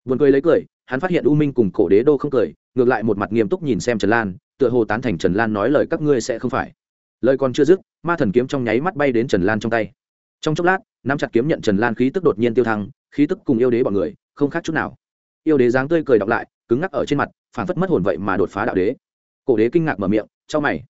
S1: Buồn cười lấy cười hắn phát hiện u minh cùng cổ đế đô không cười, ngược lại một mặt nghiêm túc nhìn xem trần lan, tựa hồ tán thành trần lan nói lời các ngươi sẽ không phải. Lời còn chưa dứt, ma thần kiếm trong nháy mắt bay đến trần lan trong tay. Trong chốc lát, nắm chặt kiếm nhận trần lan khí tức đột nhiên tiêu thăng, khí tức cùng yêu đế bọn người, không khác chút nào. Yêu đế dáng tươi cười đọc lại, cứng ngắc ở trên mặt phản phất mất hồn vậy mà đột phá đạo đế. Cổ đế kinh ngạc mở miệng trong mày.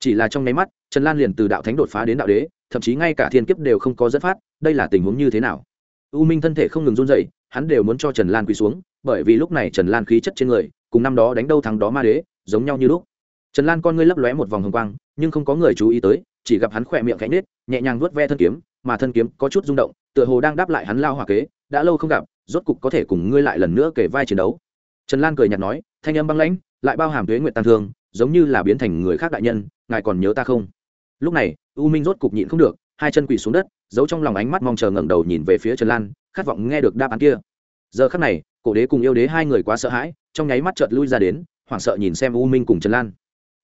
S1: Chỉ là trong nháy mắt, trần lan liền từ đạo thánh đột phá đến đạo đế, thậm chí ngay cả thiên kiếp đều không có dẫn phát, đây là tình huống như thế nào? U minh thân thể không ngừng run dậy hắn đều muốn cho trần lan quỳ xuống, bởi vì lúc này trần lan khí chất trên người, cùng năm đó đánh đâu thắng đó ma đế, giống nhau như lúc. Trần lan con ngươi lấp lóe một vòng hồng quang, nhưng không có người chú ý tới, chỉ gặp hắn khỏe miệng cánh nết nhẹ nhàng vuốt ve thân kiếm, mà thân kiếm có chút rung động, tựa hồ đang đáp lại hắn lao hỏa kế, đã lâu không gặp, rốt cục có thể cùng ngươi lại lần nữa kể vai chiến đấu. Trần lan cười nhạt nói, thanh âm băng lãnh, lại bao hàm tuế nguyện tàn thương, giống như là biến thành người khác đại nhân, ngài còn nhớ ta không? Lúc này, u minh rốt cục nhịn không được, hai chân quỳ xuống đất, giấu trong lòng ánh mắt mong chờ ngẩng đầu nhìn về phía trần lan khát vọng nghe được đáp án kia. Giờ khắc này, cổ đế cùng yêu đế hai người quá sợ hãi, trong nháy mắt chợt lui ra đến, hoảng sợ nhìn xem u minh cùng trần lan.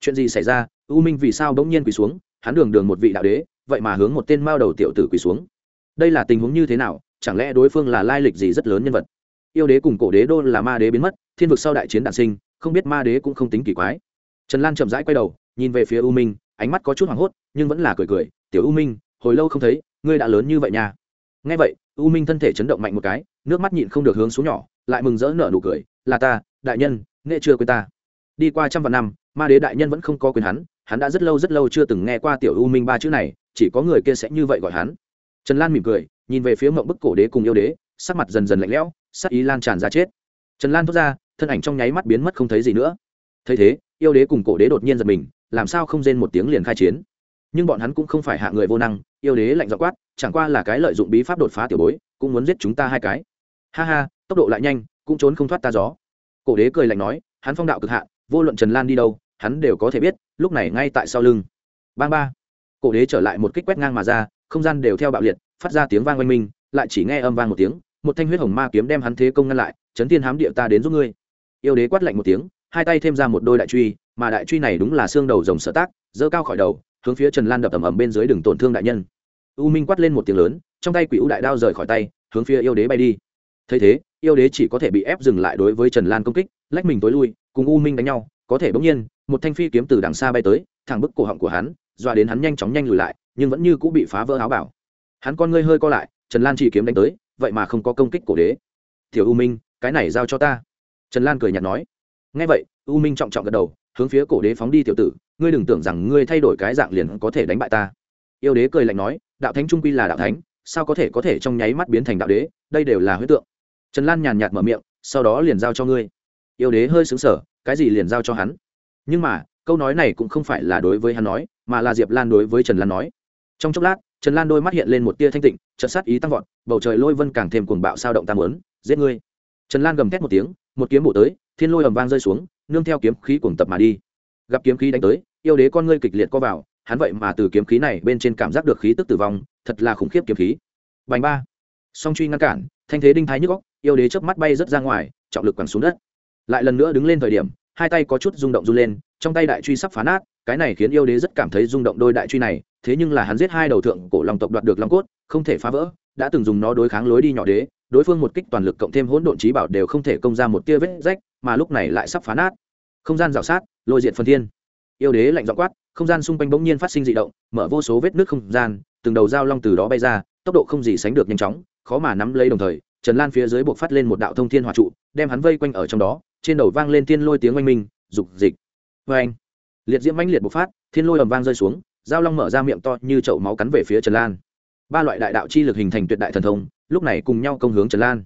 S1: Chuyện gì xảy ra? U minh vì sao bỗng nhiên quỳ xuống? Hắn đường đường một vị đạo đế, vậy mà hướng một tên mao đầu tiểu tử quỳ xuống. Đây là tình huống như thế nào? Chẳng lẽ đối phương là lai lịch gì rất lớn nhân vật? Yêu đế cùng cổ đế đô là ma đế biến mất, thiên vực sau đại chiến đạn sinh, không biết ma đế cũng không tính kỳ quái. Trần lan chậm rãi quay đầu, nhìn về phía u minh, ánh mắt có chút hoảng hốt, nhưng vẫn là cười cười, tiểu u minh, hồi lâu không thấy, ngươi đã lớn như vậy nha. Nghe vậy u minh thân thể chấn động mạnh một cái, nước mắt nhịn không được hướng xuống nhỏ, lại mừng rỡ nở nụ cười, là ta, đại nhân nghệ chưa quên ta. Đi qua trăm vạn năm, ma đế đại nhân vẫn không có quyền hắn hắn đã rất lâu rất lâu chưa từng nghe qua tiểu u minh ba chữ này, chỉ có người kia sẽ như vậy gọi hắn. Trần lan mỉm cười, nhìn về phía mộng bức cổ đế cùng yêu đế, sắc mặt dần dần lạnh lẽo, sắc ý lan tràn ra chết. Trần lan thốt ra, thân ảnh trong nháy mắt biến mất không thấy gì nữa. Thấy thế, yêu đế cùng cổ đế đột nhiên giật mình, làm sao không rên một tiếng liền khai chiến? Nhưng bọn hắn cũng không phải hạ người vô năng, yêu đế lạnh dọ quát, chẳng qua là cái lợi dụng bí pháp đột phá tiểu bối, cũng muốn giết chúng ta hai cái. Ha ha, tốc độ lại nhanh, cũng trốn không thoát ta gió. Cổ đế cười lạnh nói, hắn phong đạo cực hạn, vô luận trần lan đi đâu, hắn đều có thể biết, lúc này ngay tại sau lưng. Bang ba. Cổ đế trở lại một kích quét ngang mà ra, không gian đều theo bạo liệt, phát ra tiếng vang oanh minh, lại chỉ nghe âm vang một tiếng, một thanh huyết hồng ma kiếm đem hắn thế công ngăn lại, chấn thiên hám địa ta đến giúp ngươi. Yêu đế quát lạnh một tiếng, hai tay thêm ra một đôi đại truy, mà đại truy này đúng là xương đầu rồng sở tác dơ cao khỏi đầu hướng phía trần lan đập ầm ầm bên dưới đường tổn thương đại nhân. U minh quát lên một tiếng lớn, trong tay quỷ u đại đao rời khỏi tay, hướng phía yêu đế bay đi. Thấy thế, yêu đế chỉ có thể bị ép dừng lại đối với trần lan công kích, lách mình tối lui, cùng u minh đánh nhau, có thể bỗng nhiên, một thanh phi kiếm từ đằng xa bay tới, thẳng bức cổ họng của hắn, dọa đến hắn nhanh chóng nhanh lùi lại, nhưng vẫn như cũng bị phá vỡ áo bảo. Hắn con ngươi hơi co lại, trần lan chỉ kiếm đánh tới, vậy mà không có công kích cổ đế. Tiểu u minh, cái này giao cho ta. Trần lan cười nhạt nói. Ngay vậy, u minh trọng trọng gật đầu hướng phía cổ đế phóng đi tiểu tử, ngươi đừng tưởng rằng ngươi thay đổi cái dạng liền có thể đánh bại ta. Yêu đế cười lạnh nói, đạo thánh trung quy là đạo thánh, sao có thể có thể trong nháy mắt biến thành đạo đế, đây đều là huyết tượng. Trần lan nhàn nhạt mở miệng, sau đó liền giao cho ngươi. Yêu đế hơi xứng sở cái gì liền giao cho hắn? Nhưng mà, câu nói này cũng không phải là đối với hắn nói, mà là diệp lan đối với trần lan nói. Trong chốc lát, trần lan đôi mắt hiện lên một tia thanh tịnh trận sát ý tăng vọt, bầu trời lôi vân càng thêm cuồng bạo sao động tam lớn giết ngươi. Trần lan gầm thét một tiếng, một kiếm bổ tới thiên lôi ầm vang rơi xuống, nương theo kiếm khí cuồng tập mà đi. Gặp kiếm khí đánh tới, yêu đế con ngươi kịch liệt co vào, hắn vậy mà từ kiếm khí này bên trên cảm giác được khí tức tử vong, thật là khủng khiếp kiếm khí. Bành ba. Song truy ngăn cản, thanh thế đinh thái nhức góc yêu đế chớp mắt bay rớt ra ngoài, trọng lực quẳng xuống đất. Lại lần nữa đứng lên thời điểm, hai tay có chút rung động run lên, trong tay đại truy sắp phá nát, cái này khiến yêu đế rất cảm thấy rung động đôi đại truy này, thế nhưng là hắn giết hai đầu thượng cổ long tộc đoạt được long cốt, không thể phá vỡ, đã từng dùng nó đối kháng lối đi nhỏ đế, đối phương một kích toàn lực cộng thêm hỗn độn trí bảo đều không thể công ra một tia vết rách mà lúc này lại sắp phá nát. Không gian rào sát, lôi diện phần thiên. Yêu đế lạnh dọ quát, không gian xung quanh bỗng nhiên phát sinh dị động, mở vô số vết nước không gian, từng đầu dao long từ đó bay ra, tốc độ không gì sánh được nhanh chóng, khó mà nắm lấy đồng thời, trần lan phía dưới buộc phát lên một đạo thông thiên hòa trụ, đem hắn vây quanh ở trong đó, trên đầu vang lên thiên lôi tiếng oanh minh, dục dịch. Vê anh, liệt diễm mãnh liệt bộc phát, thiên lôi ầm vang rơi xuống, dao long mở ra miệng to như chậu máu cắn về phía trần lan. Ba loại đại đạo chi lực hình thành tuyệt đại thần thông, lúc này cùng nhau công hướng trần lan.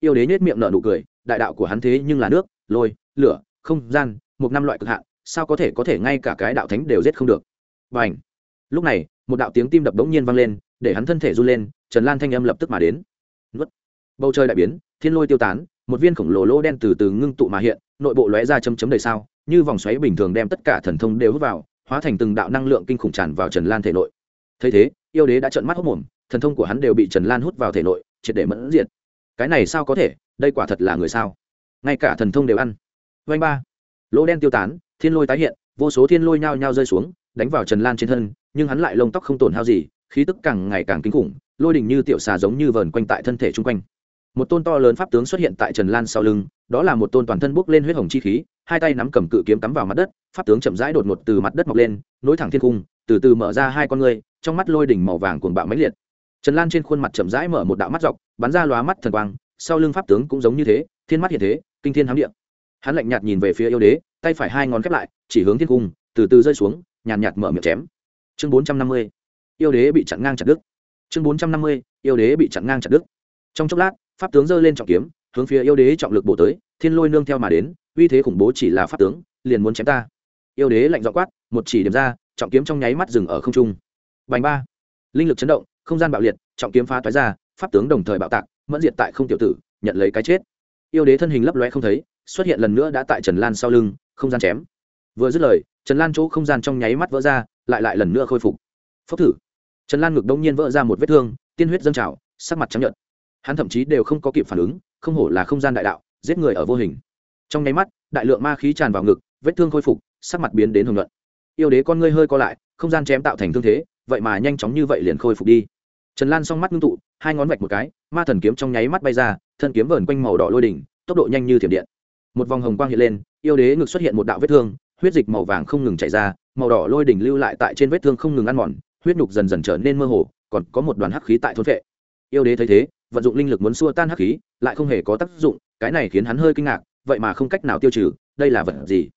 S1: Yêu đế nhét miệng nở nụ cười, đại đạo của hắn thế nhưng là nước lôi, lửa, không gian, một năm loại cực hạn, sao có thể có thể ngay cả cái đạo thánh đều giết không được? Và ảnh lúc này, một đạo tiếng tim đập bỗng nhiên vang lên, để hắn thân thể run lên, trần lan thanh âm lập tức mà đến. Nuốt. bầu trời đại biến, thiên lôi tiêu tán, một viên khổng lồ lỗ đen từ từ ngưng tụ mà hiện, nội bộ lóe ra chấm chấm đầy sao, như vòng xoáy bình thường đem tất cả thần thông đều hút vào, hóa thành từng đạo năng lượng kinh khủng tràn vào trần lan thể nội. Thấy thế, yêu đế đã trợn mắt hốc mồm, thần thông của hắn đều bị trần lan hút vào thể nội, triệt để mẫn diệt. Cái này sao có thể? Đây quả thật là người sao? Ngay cả thần thông đều ăn. Vanh ba. Lỗ đen tiêu tán, thiên lôi tái hiện, vô số thiên lôi nhao nhao rơi xuống, đánh vào trần lan trên thân, nhưng hắn lại lông tóc không tổn hao gì, khí tức càng ngày càng kinh khủng, lôi đỉnh như tiểu xà giống như vờn quanh tại thân thể chung quanh. Một tôn to lớn pháp tướng xuất hiện tại trần lan sau lưng, đó là một tôn toàn thân bốc lên huyết hồng chi khí, hai tay nắm cầm cự kiếm cắm vào mặt đất, pháp tướng chậm rãi đột ngột từ mặt đất mọc lên, nối thẳng thiên cung, từ từ mở ra hai con ngươi, trong mắt lôi đỉnh màu vàng cuồng bạo mãnh liệt. Trần lan trên khuôn mặt chậm rãi mở một đạo mắt dọc, bắn ra lóa mắt thần quang, sau lưng pháp tướng cũng giống như thế, thiên mắt hiện thế kinh thiên hám điện hắn lạnh nhạt nhìn về phía yêu đế, tay phải hai ngón khép lại, chỉ hướng thiên cung, từ từ rơi xuống, nhàn nhạt mở miệng chém. Chương bốn trăm năm mươi, yêu đế bị chặn ngang chặt đứt. Chương bốn trăm năm mươi, yêu đế bị chặn ngang chặt đứt. Trong chốc lát, pháp tướng giơ lên trọng kiếm, hướng phía yêu đế trọng lực bổ tới, thiên lôi nương theo mà đến, uy thế khủng bố chỉ là pháp tướng, liền muốn chém ta. Yêu đế lạnh dọ quát, một chỉ điểm ra, trọng kiếm trong nháy mắt dừng ở không trung. Bành ba. Linh lực chấn động, không gian bạo liệt, trọng kiếm phá thoái ra, pháp tướng đồng thời bạo tạc, mẫn diệt tại không tiểu tử, nhận lấy cái chết yêu đế thân hình lấp loe không thấy, xuất hiện lần nữa đã tại trần lan sau lưng, không gian chém. Vừa dứt lời, trần lan chỗ không gian trong nháy mắt vỡ ra, lại lại lần nữa khôi phục. Phốc thử. Trần lan ngực đông nhiên vỡ ra một vết thương, tiên huyết dâng trào, sắc mặt trắng nhợt. Hắn thậm chí đều không có kịp phản ứng, không hổ là không gian đại đạo, giết người ở vô hình. Trong nháy mắt, đại lượng ma khí tràn vào ngực, vết thương khôi phục, sắc mặt biến đến hồng luận yêu đế con ngươi hơi co lại, không gian chém tạo thành thương thế, vậy mà nhanh chóng như vậy liền khôi phục đi. Trần lan song mắt ngưng tụ hai ngón vạch một cái, ma thần kiếm trong nháy mắt bay ra, thân kiếm vờn quanh màu đỏ lôi đỉnh, tốc độ nhanh như thiểm điện. Một vòng hồng quang hiện lên, yêu đế ngực xuất hiện một đạo vết thương, huyết dịch màu vàng không ngừng chảy ra, màu đỏ lôi đỉnh lưu lại tại trên vết thương không ngừng ăn mòn, huyết nhục dần dần trở nên mơ hồ, còn có một đoàn hắc khí tại thôn vệ yêu đế thấy thế, vận dụng linh lực muốn xua tan hắc khí, lại không hề có tác dụng, cái này khiến hắn hơi kinh ngạc, vậy mà không cách nào tiêu trừ, đây là vật gì?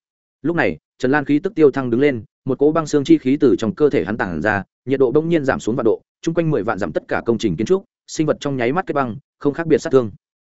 S1: Lúc này, trần lan khí tức tiêu thăng đứng lên, một cỗ băng xương chi khí từ trong cơ thể hắn tản ra, nhiệt độ bỗng nhiên giảm xuống vạn độ, chung quanh mười vạn giảm tất cả công trình kiến trúc sinh vật trong nháy mắt kết băng, không khác biệt sát thương.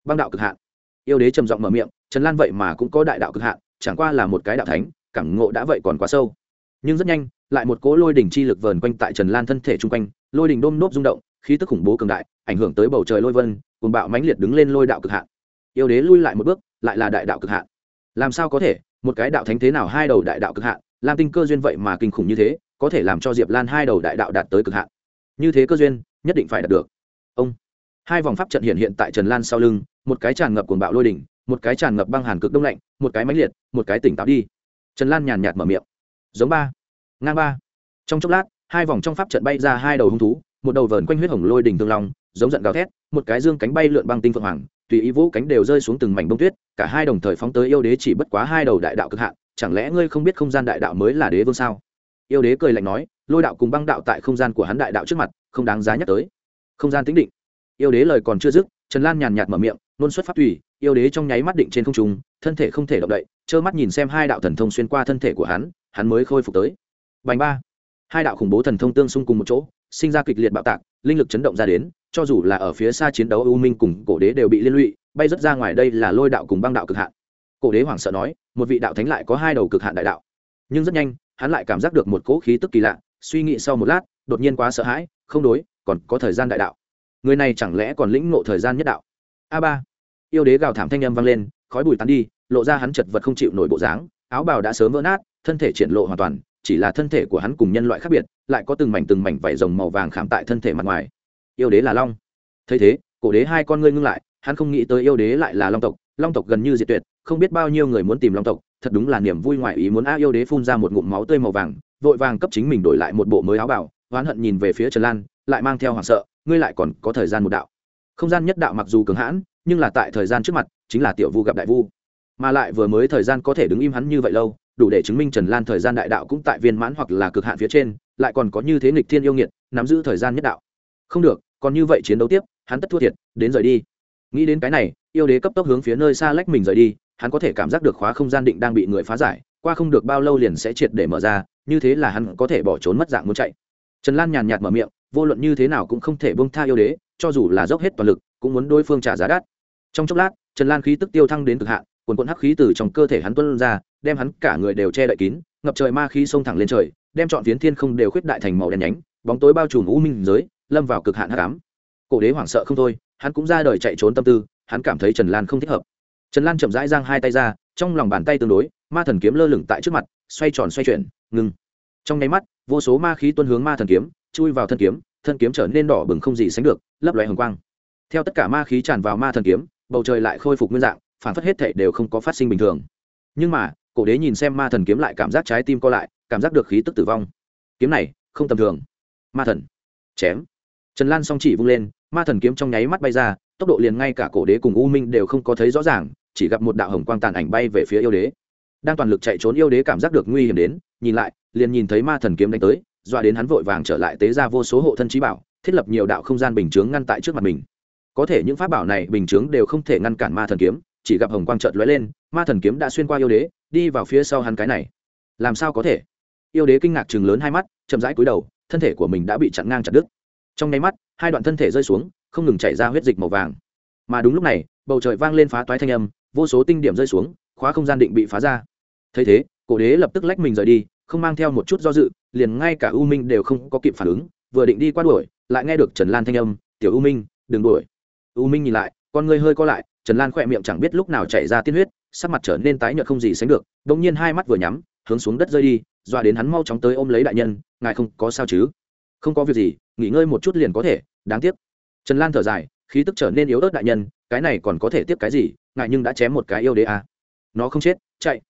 S1: Băng đạo cực hạn. Yêu đế trầm giọng mở miệng, trần lan vậy mà cũng có đại đạo cực hạn, chẳng qua là một cái đạo thánh, cảm ngộ đã vậy còn quá sâu. Nhưng rất nhanh, lại một cỗ lôi đỉnh chi lực vờn quanh tại trần lan thân thể chung quanh, lôi đỉnh đôm nốt rung động, khí tức khủng bố cường đại, ảnh hưởng tới bầu trời lôi vân cùng bạo mãnh liệt đứng lên lôi đạo cực hạn. Yêu đế lui lại một bước, lại là đại đạo cực hạn. Làm sao có thể, một cái đạo thánh thế nào hai đầu đại đạo cực hạn, lam tinh cơ duyên vậy mà kinh khủng như thế, có thể làm cho diệp lan hai đầu đại đạo đạt tới cực hạn. Như thế cơ duyên, nhất định phải đạt được ông. Hai vòng pháp trận hiện hiện tại trần lan sau lưng, một cái tràn ngập cuồng bạo lôi đỉnh, một cái tràn ngập băng hàn cực đông lạnh, một cái mãnh liệt, một cái tỉnh táo đi. Trần lan nhàn nhạt mở miệng. Giống ba. Ngang ba. Trong chốc lát, hai vòng trong pháp trận bay ra hai đầu hung thú, một đầu vờn quanh huyết hồng lôi đỉnh tương long, giống giận gào thét, một cái dương cánh bay lượn băng tinh phượng hoàng, tùy ý vũ cánh đều rơi xuống từng mảnh bông tuyết, cả hai đồng thời phóng tới yêu đế chỉ bất quá hai đầu đại đạo cực hạn, chẳng lẽ ngươi không biết không gian đại đạo mới là đế vương sao? Yêu đế cười lạnh nói, lôi đạo cùng băng đạo tại không gian của hắn đại đạo trước mặt, không đáng giá nhắc tới không gian tính định. Yêu đế lời còn chưa dứt, trần lan nhàn nhạt mở miệng, nôn xuất pháp tùy, yêu đế trong nháy mắt định trên không trung, thân thể không thể động đậy, trơ mắt nhìn xem hai đạo thần thông xuyên qua thân thể của hắn hắn mới khôi phục tới. Bành ba. Hai đạo khủng bố thần thông tương xung cùng một chỗ, sinh ra kịch liệt bạo tạc, linh lực chấn động ra đến, cho dù là ở phía xa chiến đấu u minh cùng cổ đế đều bị liên lụy, bay rất ra ngoài đây là lôi đạo cùng băng đạo cực hạn. Cổ đế hoảng sợ nói, một vị đạo thánh lại có hai đầu cực hạn đại đạo. Nhưng rất nhanh, hắn lại cảm giác được một cỗ khí tức kỳ lạ, suy nghĩ sau một lát, đột nhiên quá sợ hãi, không đối còn có thời gian đại đạo. Người này chẳng lẽ còn lĩnh ngộ thời gian nhất đạo? A ba. Yêu đế gào thảm thanh âm vang lên, khói bùi tán đi, lộ ra hắn chật vật không chịu nổi bộ dáng, áo bào đã sớm vỡ nát, thân thể triển lộ hoàn toàn, chỉ là thân thể của hắn cùng nhân loại khác biệt, lại có từng mảnh từng mảnh vảy rồng màu vàng khảm tại thân thể mặt ngoài. Yêu đế là long. Thấy thế, cổ đế hai con ngươi ngưng lại, hắn không nghĩ tới yêu đế lại là long tộc long tộc gần như diệt tuyệt, không biết bao nhiêu người muốn tìm long tộc, thật đúng là niềm vui ngoại ý muốn a, yêu đế phun ra một ngụm máu tươi màu vàng, vội vàng cấp chính mình đổi lại một bộ mới áo bảo oán hận nhìn về phía trần lan lại mang theo hoảng sợ, ngươi lại còn có thời gian một đạo. Không gian nhất đạo mặc dù cường hãn, nhưng là tại thời gian trước mặt, chính là tiểu vu gặp đại vu. Mà lại vừa mới thời gian có thể đứng im hắn như vậy lâu, đủ để chứng minh trần lan thời gian đại đạo cũng tại viên mãn hoặc là cực hạn phía trên, lại còn có như thế nghịch thiên yêu nghiệt, nắm giữ thời gian nhất đạo. Không được, còn như vậy chiến đấu tiếp, hắn tất thua thiệt, đến rời đi. Nghĩ đến cái này, yêu đế cấp tốc hướng phía nơi xa lách mình rời đi, hắn có thể cảm giác được khóa không gian định đang bị người phá giải, qua không được bao lâu liền sẽ triệt để mở ra, như thế là hắn có thể bỏ trốn mất dạng muốn chạy. Trần lan nhàn nhạt mở miệng vô luận như thế nào cũng không thể bông tha yêu đế, cho dù là dốc hết toàn lực, cũng muốn đối phương trả giá đắt. Trong chốc lát, trần lan khí tức tiêu thăng đến cực hạn, quần quận hắc khí từ trong cơ thể hắn tuân ra, đem hắn cả người đều che đậy kín, ngập trời ma khí xông thẳng lên trời, đem trọn phiến thiên không đều khuyết đại thành màu đen nhánh, bóng tối bao trùm u minh giới, lâm vào cực hạn hắc ám. Cổ đế hoảng sợ không thôi, hắn cũng ra đời chạy trốn tâm tư, hắn cảm thấy trần lan không thích hợp. Trần lan chậm rãi giang hai tay ra, trong lòng bàn tay tương đối, ma thần kiếm lơ lửng tại trước mặt, xoay tròn xoay chuyển, ngừng. Trong nháy mắt, vô số ma khí tuân hướng ma thần kiếm chui vào thân kiếm thân kiếm trở nên đỏ bừng không gì sánh được, lấp loé hồng quang. Theo tất cả ma khí tràn vào ma thần kiếm, bầu trời lại khôi phục nguyên dạng, phản phất hết thể đều không có phát sinh bình thường. Nhưng mà, cổ đế nhìn xem ma thần kiếm lại cảm giác trái tim co lại, cảm giác được khí tức tử vong. Kiếm này, không tầm thường. Ma thần. Chém. Trần lan song chỉ vung lên, ma thần kiếm trong nháy mắt bay ra, tốc độ liền ngay cả cổ đế cùng u minh đều không có thấy rõ ràng, chỉ gặp một đạo hồng quang tàn ảnh bay về phía yêu đế. Đang toàn lực chạy trốn yêu đế cảm giác được nguy hiểm đến, nhìn lại, liền nhìn thấy ma thần kiếm đánh tới dọa đến hắn vội vàng trở lại tế ra vô số hộ thân trí bảo, thiết lập nhiều đạo không gian bình chướng ngăn tại trước mặt mình. Có thể những pháp bảo này bình chướng đều không thể ngăn cản ma thần kiếm, chỉ gặp hồng quang trợt lóe lên, ma thần kiếm đã xuyên qua yêu đế, đi vào phía sau hắn cái này. Làm sao có thể? Yêu đế kinh ngạc chừng lớn hai mắt, chậm rãi cúi đầu, thân thể của mình đã bị chặn ngang chặt đứt. Trong nháy mắt, hai đoạn thân thể rơi xuống, không ngừng chảy ra huyết dịch màu vàng. Mà đúng lúc này, bầu trời vang lên phá toái thanh âm, vô số tinh điểm rơi xuống, khóa không gian định bị phá ra. Thấy thế, cổ đế lập tức lách mình rời đi không mang theo một chút do dự, liền ngay cả u minh đều không có kịp phản ứng, vừa định đi qua đuổi, lại nghe được trần lan thanh âm, tiểu u minh, đừng đuổi. U minh nhìn lại, con ngươi hơi co lại, trần lan khỏe miệng chẳng biết lúc nào chạy ra tiên huyết, sắc mặt trở nên tái nhợt không gì sánh được đ ỗ n g nhiên hai mắt vừa nhắm, hướng xuống đất rơi đi, dọa đến hắn mau chóng tới ôm lấy đại nhân, ngài không có sao chứ? Không có việc gì, nghỉ ngơi một chút liền có thể, đáng tiếc. Trần lan thở dài, khí tức trở nên yếu ớt đại nhân, cái này còn có thể tiếp cái gì, ngài nhưng đã chém một cái yêu đế à. nó không chết, chạy.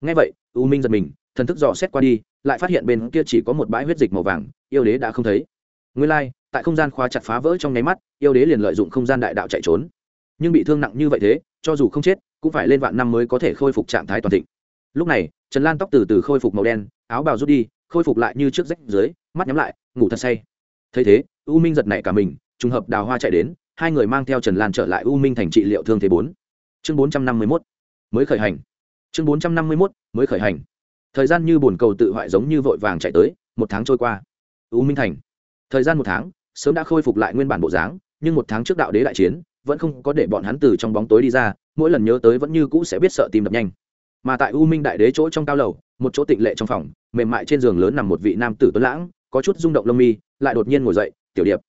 S1: Ngay vậy, u minh giật mình thần thức dò xét qua đi lại phát hiện bên kia chỉ có một bãi huyết dịch màu vàng yêu đế đã không thấy. Nguyên lai、like, tại không gian khóa chặt phá vỡ trong nháy mắt yêu đế liền lợi dụng không gian đại đạo chạy trốn. Nhưng bị thương nặng như vậy thế cho dù không chết cũng phải lên vạn năm mới có thể khôi phục trạng thái toàn thịnh. Lúc này trần lan tóc từ từ khôi phục màu đen áo bào rút đi khôi phục lại như trước rách dưới mắt nhắm lại ngủ thật say. Thấy thế u minh giật nảy cả mình trùng hợp đào hoa chạy đến hai người mang theo trần lan trở lại u minh thành trị liệu thương thế bốn. Chương bốn trăm năm mươi mốt mới khởi hành. Chương bốn trăm năm mươi mốt mới khởi hành thời gian như bồn cầu tự hoại giống như vội vàng chạy tới, một tháng trôi qua. U minh thành. Thời gian một tháng, sớm đã khôi phục lại nguyên bản bộ dáng, nhưng một tháng trước đạo đế đại chiến, vẫn không có để bọn hắn từ trong bóng tối đi ra, mỗi lần nhớ tới vẫn như cũ sẽ biết sợ tìm đập nhanh. Mà tại u minh đại đế chỗ trong cao lầu, một chỗ tịnh lệ trong phòng, mềm mại trên giường lớn nằm một vị nam tử tuấn lãng, có chút rung động lông mi, lại đột nhiên ngồi dậy, tiểu điệp.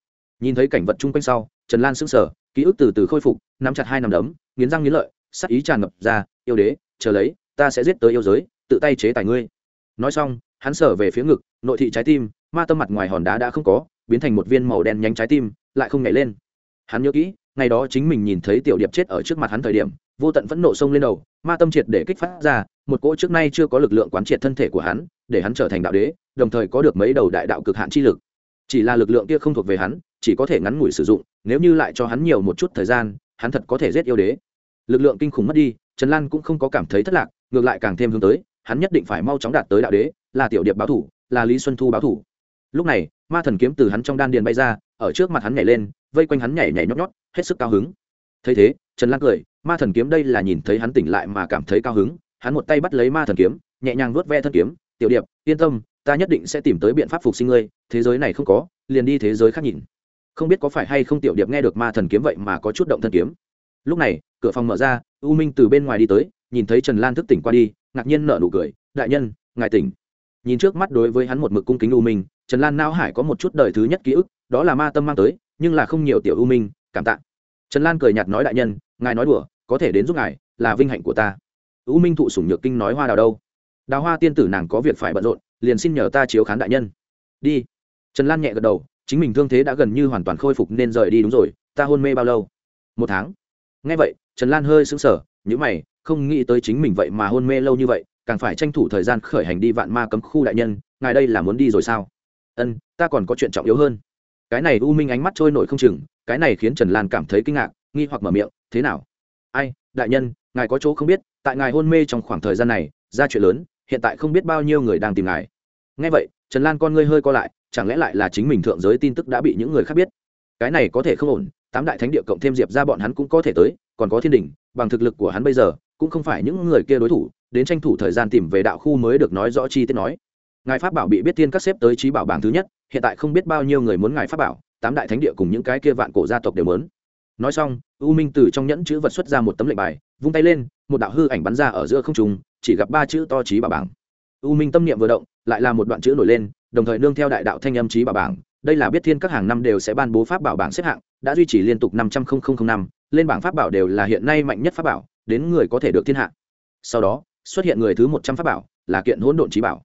S1: Nhìn thấy cảnh vật chung quanh sau, trần lan sững sờ, ký ức từ từ khôi phục, nắm chặt hai nằm đấm, nghiến răng nghiến lợi, sắc ý tràn ngập ra, yêu đế, chờ lấy, ta sẽ giết tới yêu giới tự tay chế tài ngươi. Nói xong, hắn sở về phía ngực, nội thị trái tim, ma tâm mặt ngoài hòn đá đã không có, biến thành một viên màu đen nhánh trái tim, lại không nhảy lên. Hắn nhớ kỹ, ngày đó chính mình nhìn thấy tiểu điệp chết ở trước mặt hắn thời điểm, vô tận phẫn nộ sông lên đầu, ma tâm triệt để kích phát ra, một cỗ trước nay chưa có lực lượng quán triệt thân thể của hắn, để hắn trở thành đạo đế, đồng thời có được mấy đầu đại đạo cực hạn chi lực. Chỉ là lực lượng kia không thuộc về hắn, chỉ có thể ngắn ngủi sử dụng, nếu như lại cho hắn nhiều một chút thời gian, hắn thật có thể giết yêu đế. Lực lượng kinh khủng mất đi, trần lan cũng không có cảm thấy thất lạc, ngược lại càng thêm hướng tới hắn nhất định phải mau chóng đạt tới đạo đế, là tiểu điệp báo thủ, là lý xuân thu báo thủ. Lúc này, ma thần kiếm từ hắn trong đan điền bay ra, ở trước mặt hắn nhảy lên, vây quanh hắn nhảy nhảy nhót nhót, hết sức cao hứng. Thấy thế, trần lan cười, ma thần kiếm đây là nhìn thấy hắn tỉnh lại mà cảm thấy cao hứng, hắn một tay bắt lấy ma thần kiếm, nhẹ nhàng vuốt ve thân kiếm, tiểu điệp, yên tâm, ta nhất định sẽ tìm tới biện pháp phục sinh ngươi, thế giới này không có, liền đi thế giới khác nhìn. Không biết có phải hay không tiểu điệp nghe được ma thần kiếm vậy mà có chút động thân kiếm. Lúc này, cửa phòng mở ra, u minh từ bên ngoài đi tới, nhìn thấy trần lan thức tỉnh qua đi ngạc nhiên nợ nụ cười, đại nhân, ngài tỉnh. Nhìn trước mắt đối với hắn một mực cung kính u minh, trần lan não hải có một chút đời thứ nhất ký ức, đó là ma tâm mang tới, nhưng là không nhiều tiểu u minh, cảm tạ. Trần lan cười nhạt nói, đại nhân, ngài nói đùa, có thể đến giúp ngài, là vinh hạnh của ta. U minh thụ sủng nhược kinh nói hoa đào đâu? Đào hoa tiên tử nàng có việc phải bận rộn, liền xin nhờ ta chiếu khán đại nhân. Đi. Trần lan nhẹ gật đầu, chính mình thương thế đã gần như hoàn toàn khôi phục nên rời đi đúng rồi, ta hôn mê bao lâu? Một tháng. Ngay vậy, trần lan hơi sững sờ nhữ mày không nghĩ tới chính mình vậy mà hôn mê lâu như vậy, càng phải tranh thủ thời gian khởi hành đi vạn ma cấm khu đại nhân, ngài đây là muốn đi rồi sao? Ân, ta còn có chuyện trọng yếu hơn. Cái này u minh ánh mắt trôi nổi không chừng, cái này khiến trần lan cảm thấy kinh ngạc, nghi hoặc mở miệng, thế nào? Ai, đại nhân, ngài có chỗ không biết, tại ngài hôn mê trong khoảng thời gian này, ra chuyện lớn, hiện tại không biết bao nhiêu người đang tìm ngài. Ngay vậy, trần lan con ngươi hơi co lại, chẳng lẽ lại là chính mình thượng giới tin tức đã bị những người khác biết? Cái này có thể không ổn, tám đại thánh địa cộng thêm diệp ra bọn hắn cũng có thể tới, còn có thiên đình bằng thực lực của hắn bây giờ cũng không phải những người kia đối thủ, đến tranh thủ thời gian tìm về đạo khu mới được nói rõ chi tiết nói. Ngài pháp bảo bị biết thiên các xếp tới trí bảo bảng thứ nhất, hiện tại không biết bao nhiêu người muốn ngài pháp bảo, tám đại thánh địa cùng những cái kia vạn cổ gia tộc đều muốn. Nói xong, u minh từ trong nhẫn chữ vật xuất ra một tấm lệnh bài, vung tay lên, một đạo hư ảnh bắn ra ở giữa không trùng chỉ gặp ba chữ to trí bảo bảng. U minh tâm niệm vừa động, lại là một đoạn chữ nổi lên, đồng thời nương theo đại đạo thanh âm trí bảo bảng. Đây là biết thiên các hàng năm đều sẽ ban bố pháp bảo bảng xếp hạng, đã duy trì liên tục năm trăm linh năm, lên bảng pháp bảo đều là hiện nay mạnh nhất pháp bảo đến người có thể được thiên hạ. Sau đó, xuất hiện người thứ một trăm pháp bảo, là kiện hỗn độn trí bảo.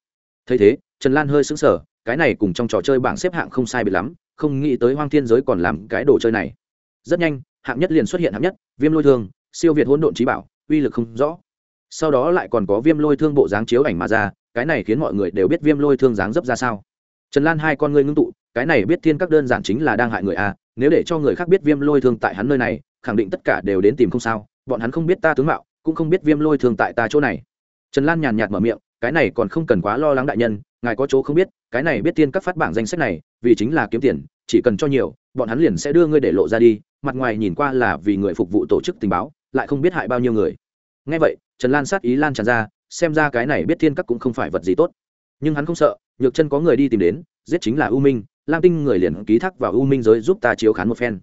S1: Thấy thế, trần lan hơi sững sờ, cái này cùng trong trò chơi bảng xếp hạng không sai biệt lắm, không nghĩ tới hoang thiên giới còn làm cái đồ chơi này. Rất nhanh, hạng nhất liền xuất hiện hạng nhất, viêm lôi thương, siêu việt hỗn độn trí bảo, uy lực không rõ. Sau đó lại còn có viêm lôi thương bộ dáng chiếu ảnh mà ra, cái này khiến mọi người đều biết viêm lôi thương dáng dấp ra sao. Trần lan hai con ngươi ngưng tụ, cái này biết thiên các đơn giản chính là đang hại người a, nếu để cho người khác biết viêm lôi thương tại hắn nơi này, khẳng định tất cả đều đến tìm không sao bọn hắn không biết ta tướng mạo, cũng không biết viêm lôi thường tại ta chỗ này. Trần lan nhàn nhạt mở miệng, cái này còn không cần quá lo lắng đại nhân, ngài có chỗ không biết, cái này biết tiên các phát bảng danh sách này, vì chính là kiếm tiền, chỉ cần cho nhiều, bọn hắn liền sẽ đưa ngươi để lộ ra đi, mặt ngoài nhìn qua là vì người phục vụ tổ chức tình báo, lại không biết hại bao nhiêu người. Ngay vậy, trần lan sát ý lan tràn ra, xem ra cái này biết thiên các cũng không phải vật gì tốt. Nhưng hắn không sợ, nhược chân có người đi tìm đến, giết chính là u minh, lam tinh người liền ký thác vào u minh giới giúp ta chiếu khán một phen.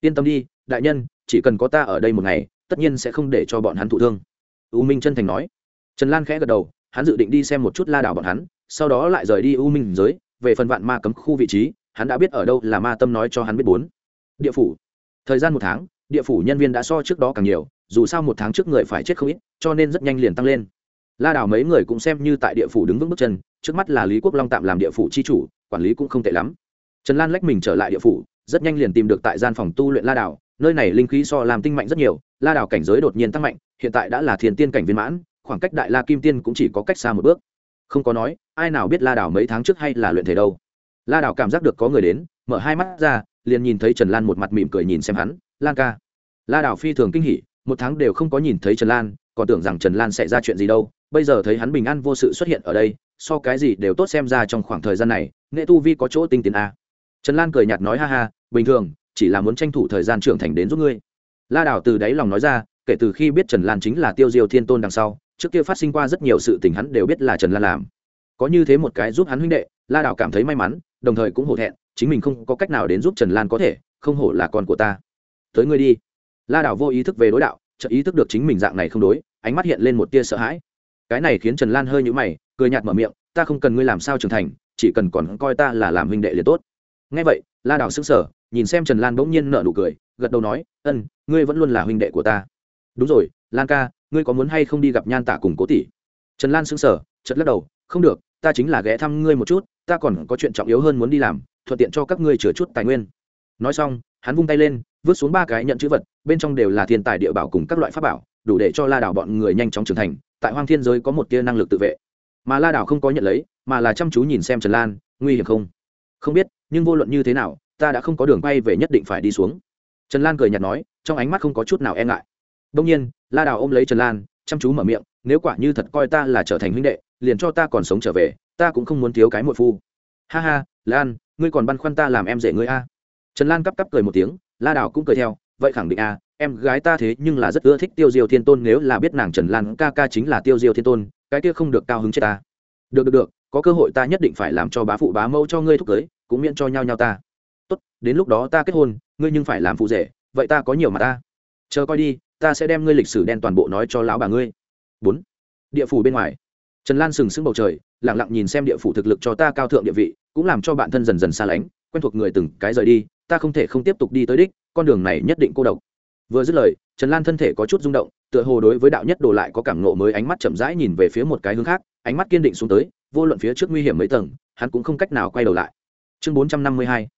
S1: Yên tâm đi, đại nhân, chỉ cần có ta ở đây một ngày tất nhiên sẽ không để cho bọn hắn thụ thương. U minh chân thành nói. Trần lan khẽ gật đầu, hắn dự định đi xem một chút la đảo bọn hắn, sau đó lại rời đi u minh giới, về phần vạn ma cấm khu vị trí, hắn đã biết ở đâu là ma tâm nói cho hắn biết bốn. Địa phủ. Thời gian một tháng, địa phủ nhân viên đã so trước đó càng nhiều, dù sao một tháng trước người phải chết không ít, cho nên rất nhanh liền tăng lên. La đảo mấy người cũng xem như tại địa phủ đứng vững bước chân, trước mắt là lý quốc long tạm làm địa phủ chi chủ, quản lý cũng không tệ lắm. Trần lan lách mình trở lại địa phủ, rất nhanh liền tìm được tại gian phòng tu luyện la đảo, nơi này linh khí so làm tinh mạnh rất nhiều la đảo cảnh giới đột nhiên tăng mạnh, hiện tại đã là thiền tiên cảnh viên mãn, khoảng cách đại la kim tiên cũng chỉ có cách xa một bước. Không có nói, ai nào biết la đảo mấy tháng trước hay là luyện thể đâu. La đảo cảm giác được có người đến, mở hai mắt ra, liền nhìn thấy trần lan một mặt mỉm cười nhìn xem hắn, lan ca. La đảo phi thường kinh hỉ, một tháng đều không có nhìn thấy trần lan, còn tưởng rằng trần lan sẽ ra chuyện gì đâu, bây giờ thấy hắn bình an vô sự xuất hiện ở đây, so cái gì đều tốt xem ra trong khoảng thời gian này, nghệ tu vi có chỗ tinh tiến a. Trần lan cười nhạt nói, ha ha, bình thường, chỉ là muốn tranh thủ thời gian trưởng thành đến giúp ngươi la đảo từ đáy lòng nói ra, kể từ khi biết trần lan chính là tiêu diêu thiên tôn đằng sau, trước kia phát sinh qua rất nhiều sự tình hắn đều biết là trần lan làm. Có như thế một cái giúp hắn huynh đệ, la đảo cảm thấy may mắn, đồng thời cũng hổ thẹn, chính mình không có cách nào đến giúp trần lan có thể, không hổ là con của ta. Tới ngươi đi. La đảo vô ý thức về đối đạo, chợt ý thức được chính mình dạng này không đối, ánh mắt hiện lên một tia sợ hãi. Cái này khiến trần lan hơi nhũ mày, cười nhạt mở miệng, ta không cần ngươi làm sao trưởng thành, chỉ cần còn coi ta là làm huynh đệ liền tốt. Nghe vậy, la đảo sững sờ, nhìn xem trần lan bỗng nhiên nở nụ cười gật đầu nói, ân, ngươi vẫn luôn là huynh đệ của ta. Đúng rồi, lan ca, ngươi có muốn hay không đi gặp nhan tả cùng cố tỷ? Trần lan sững sờ chật lắc đầu, không được, ta chính là ghé thăm ngươi một chút, ta còn có chuyện trọng yếu hơn muốn đi làm, thuận tiện cho các ngươi chừa chút tài nguyên. Nói xong, hắn vung tay lên, vứt xuống ba cái nhận chữ vật, bên trong đều là thiên tài địa bảo cùng các loại pháp bảo, đủ để cho la đảo bọn người nhanh chóng trưởng thành, tại hoang thiên giới có một tia năng lực tự vệ. Mà la đảo không có nhận lấy, mà là chăm chú nhìn xem trần lan, nguy hiểm không? Không biết, nhưng vô luận như thế nào, ta đã không có đường bay về nhất định phải đi xuống trần lan cười nhạt nói, trong ánh mắt không có chút nào e ngại. Đông nhiên, la đào ôm lấy trần lan, chăm chú mở miệng, nếu quả như thật coi ta là trở thành huynh đệ, liền cho ta còn sống trở về, ta cũng không muốn thiếu cái muội phu. Ha ha, lan, ngươi còn băn khoăn ta làm em rể ngươi a? Trần lan cắp cắp cười một tiếng, la đào cũng cười theo, vậy khẳng định a, em gái ta thế nhưng là rất ưa thích tiêu diêu thiên tôn, nếu là biết nàng trần lan ca ca chính là tiêu diêu thiên tôn, cái kia không được cao hứng chết ta. Được được được, có cơ hội ta nhất định phải làm cho bá phụ bá mẫu cho ngươi thúc cưới, cũng miễn cho nhau nhau ta tốt, đến lúc đó ta kết hôn, ngươi nhưng phải làm phụ rể, vậy ta có nhiều mà ta. Chờ coi đi, ta sẽ đem ngươi lịch sử đen toàn bộ nói cho lão bà ngươi. Bốn, địa phủ bên ngoài. Trần lan sừng sững bầu trời lẳng lặng nhìn xem địa phủ thực lực cho ta cao thượng địa vị, cũng làm cho bản thân dần dần xa lánh, quen thuộc người từng cái rời đi, ta không thể không tiếp tục đi tới đích, con đường này nhất định cô độc. Vừa dứt lời, trần lan thân thể có chút rung động, tựa hồ đối với đạo nhất đồ lại có cảm nộ mới ánh mắt chậm rãi nhìn về phía một cái hướng khác, ánh mắt kiên định xuống tới, vô luận phía trước nguy hiểm mấy tầng, hắn cũng không cách nào quay đầu lại. Chương bốn trăm năm mươi hai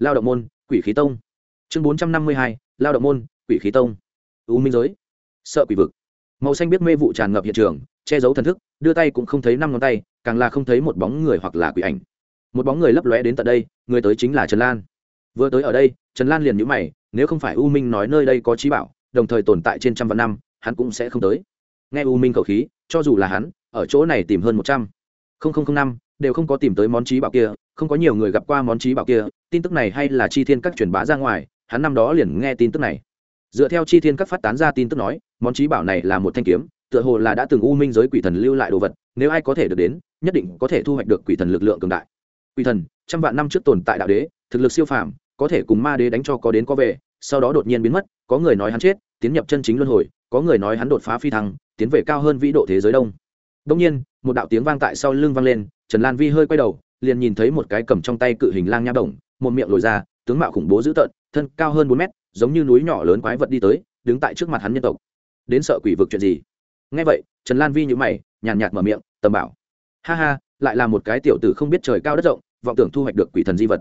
S1: lao động môn, quỷ khí tông. Chương bốn trăm năm mươi hai, lao động môn, quỷ khí tông. U minh giới. Sợ quỷ vực. Màu xanh biết mê vụ tràn ngập hiện trường, che giấu thần thức, đưa tay cũng không thấy năm ngón tay, càng là không thấy một bóng người hoặc là quỷ ảnh. Một bóng người lấp lóe đến tận đây, người tới chính là trần lan. Vừa tới ở đây, trần lan liền nhữ mày, nếu không phải u minh nói nơi đây có trí bảo, đồng thời tồn tại trên trăm vạn năm, hắn cũng sẽ không tới. Nghe u minh cầu khí, cho dù là hắn, ở chỗ này tìm hơn một trăm. Linh năm, đều không có tìm tới món trí bảo kia, không có nhiều người gặp qua món trí bảo kia tin tức này hay là chi thiên các truyền bá ra ngoài, hắn năm đó liền nghe tin tức này. Dựa theo chi thiên các phát tán ra tin tức nói, món trí bảo này là một thanh kiếm, tựa hồ là đã từng u minh giới quỷ thần lưu lại đồ vật, nếu ai có thể được đến, nhất định có thể thu hoạch được quỷ thần lực lượng cường đại. Quỷ thần, trăm vạn năm trước tồn tại đạo đế, thực lực siêu phàm, có thể cùng ma đế đánh cho có đến có về, sau đó đột nhiên biến mất, có người nói hắn chết, tiến nhập chân chính luân hồi, có người nói hắn đột phá phi thăng, tiến về cao hơn vĩ độ thế giới đông. Đông nhiên, một đạo tiếng vang tại sau lưng vang lên, trần lan vi hơi quay đầu, liền nhìn thấy một cái cầm trong tay cự hình lang nha bổng một miệng lồi ra, tướng mạo khủng bố dữ tợn, thân cao hơn bốn mét, giống như núi nhỏ lớn quái vật đi tới, đứng tại trước mặt hắn nhân tộc. Đến sợ quỷ vực chuyện gì? Ngay vậy, trần lan vi nhữ mày, nhàn nhạt mở miệng, tầm bảo. Ha ha, lại là một cái tiểu tử không biết trời cao đất rộng, vọng tưởng thu hoạch được quỷ thần di vật.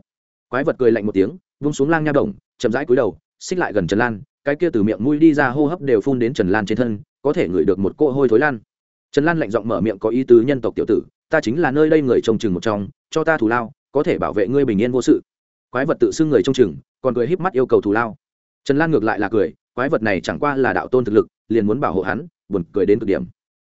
S1: Quái vật cười lạnh một tiếng, vung xuống lang nha đồng, chậm rãi cúi đầu, xích lại gần trần lan, cái kia từ miệng mũi đi ra hô hấp đều phun đến trần lan trên thân, có thể ngửi được một cỗ hôi thối lan. Trần lan lạnh giọng mở miệng có ý tứ nhân tộc tiểu tử, ta chính là nơi đây người trông chừng một trong, cho ta thù lao, có thể bảo vệ ngươi bình yên vô sự quái vật tự xưng người trong chừng, còn cười híp mắt yêu cầu thù lao. Trần lan ngược lại là cười, quái vật này chẳng qua là đạo tôn thực lực, liền muốn bảo hộ hắn, buồn cười đến cực điểm.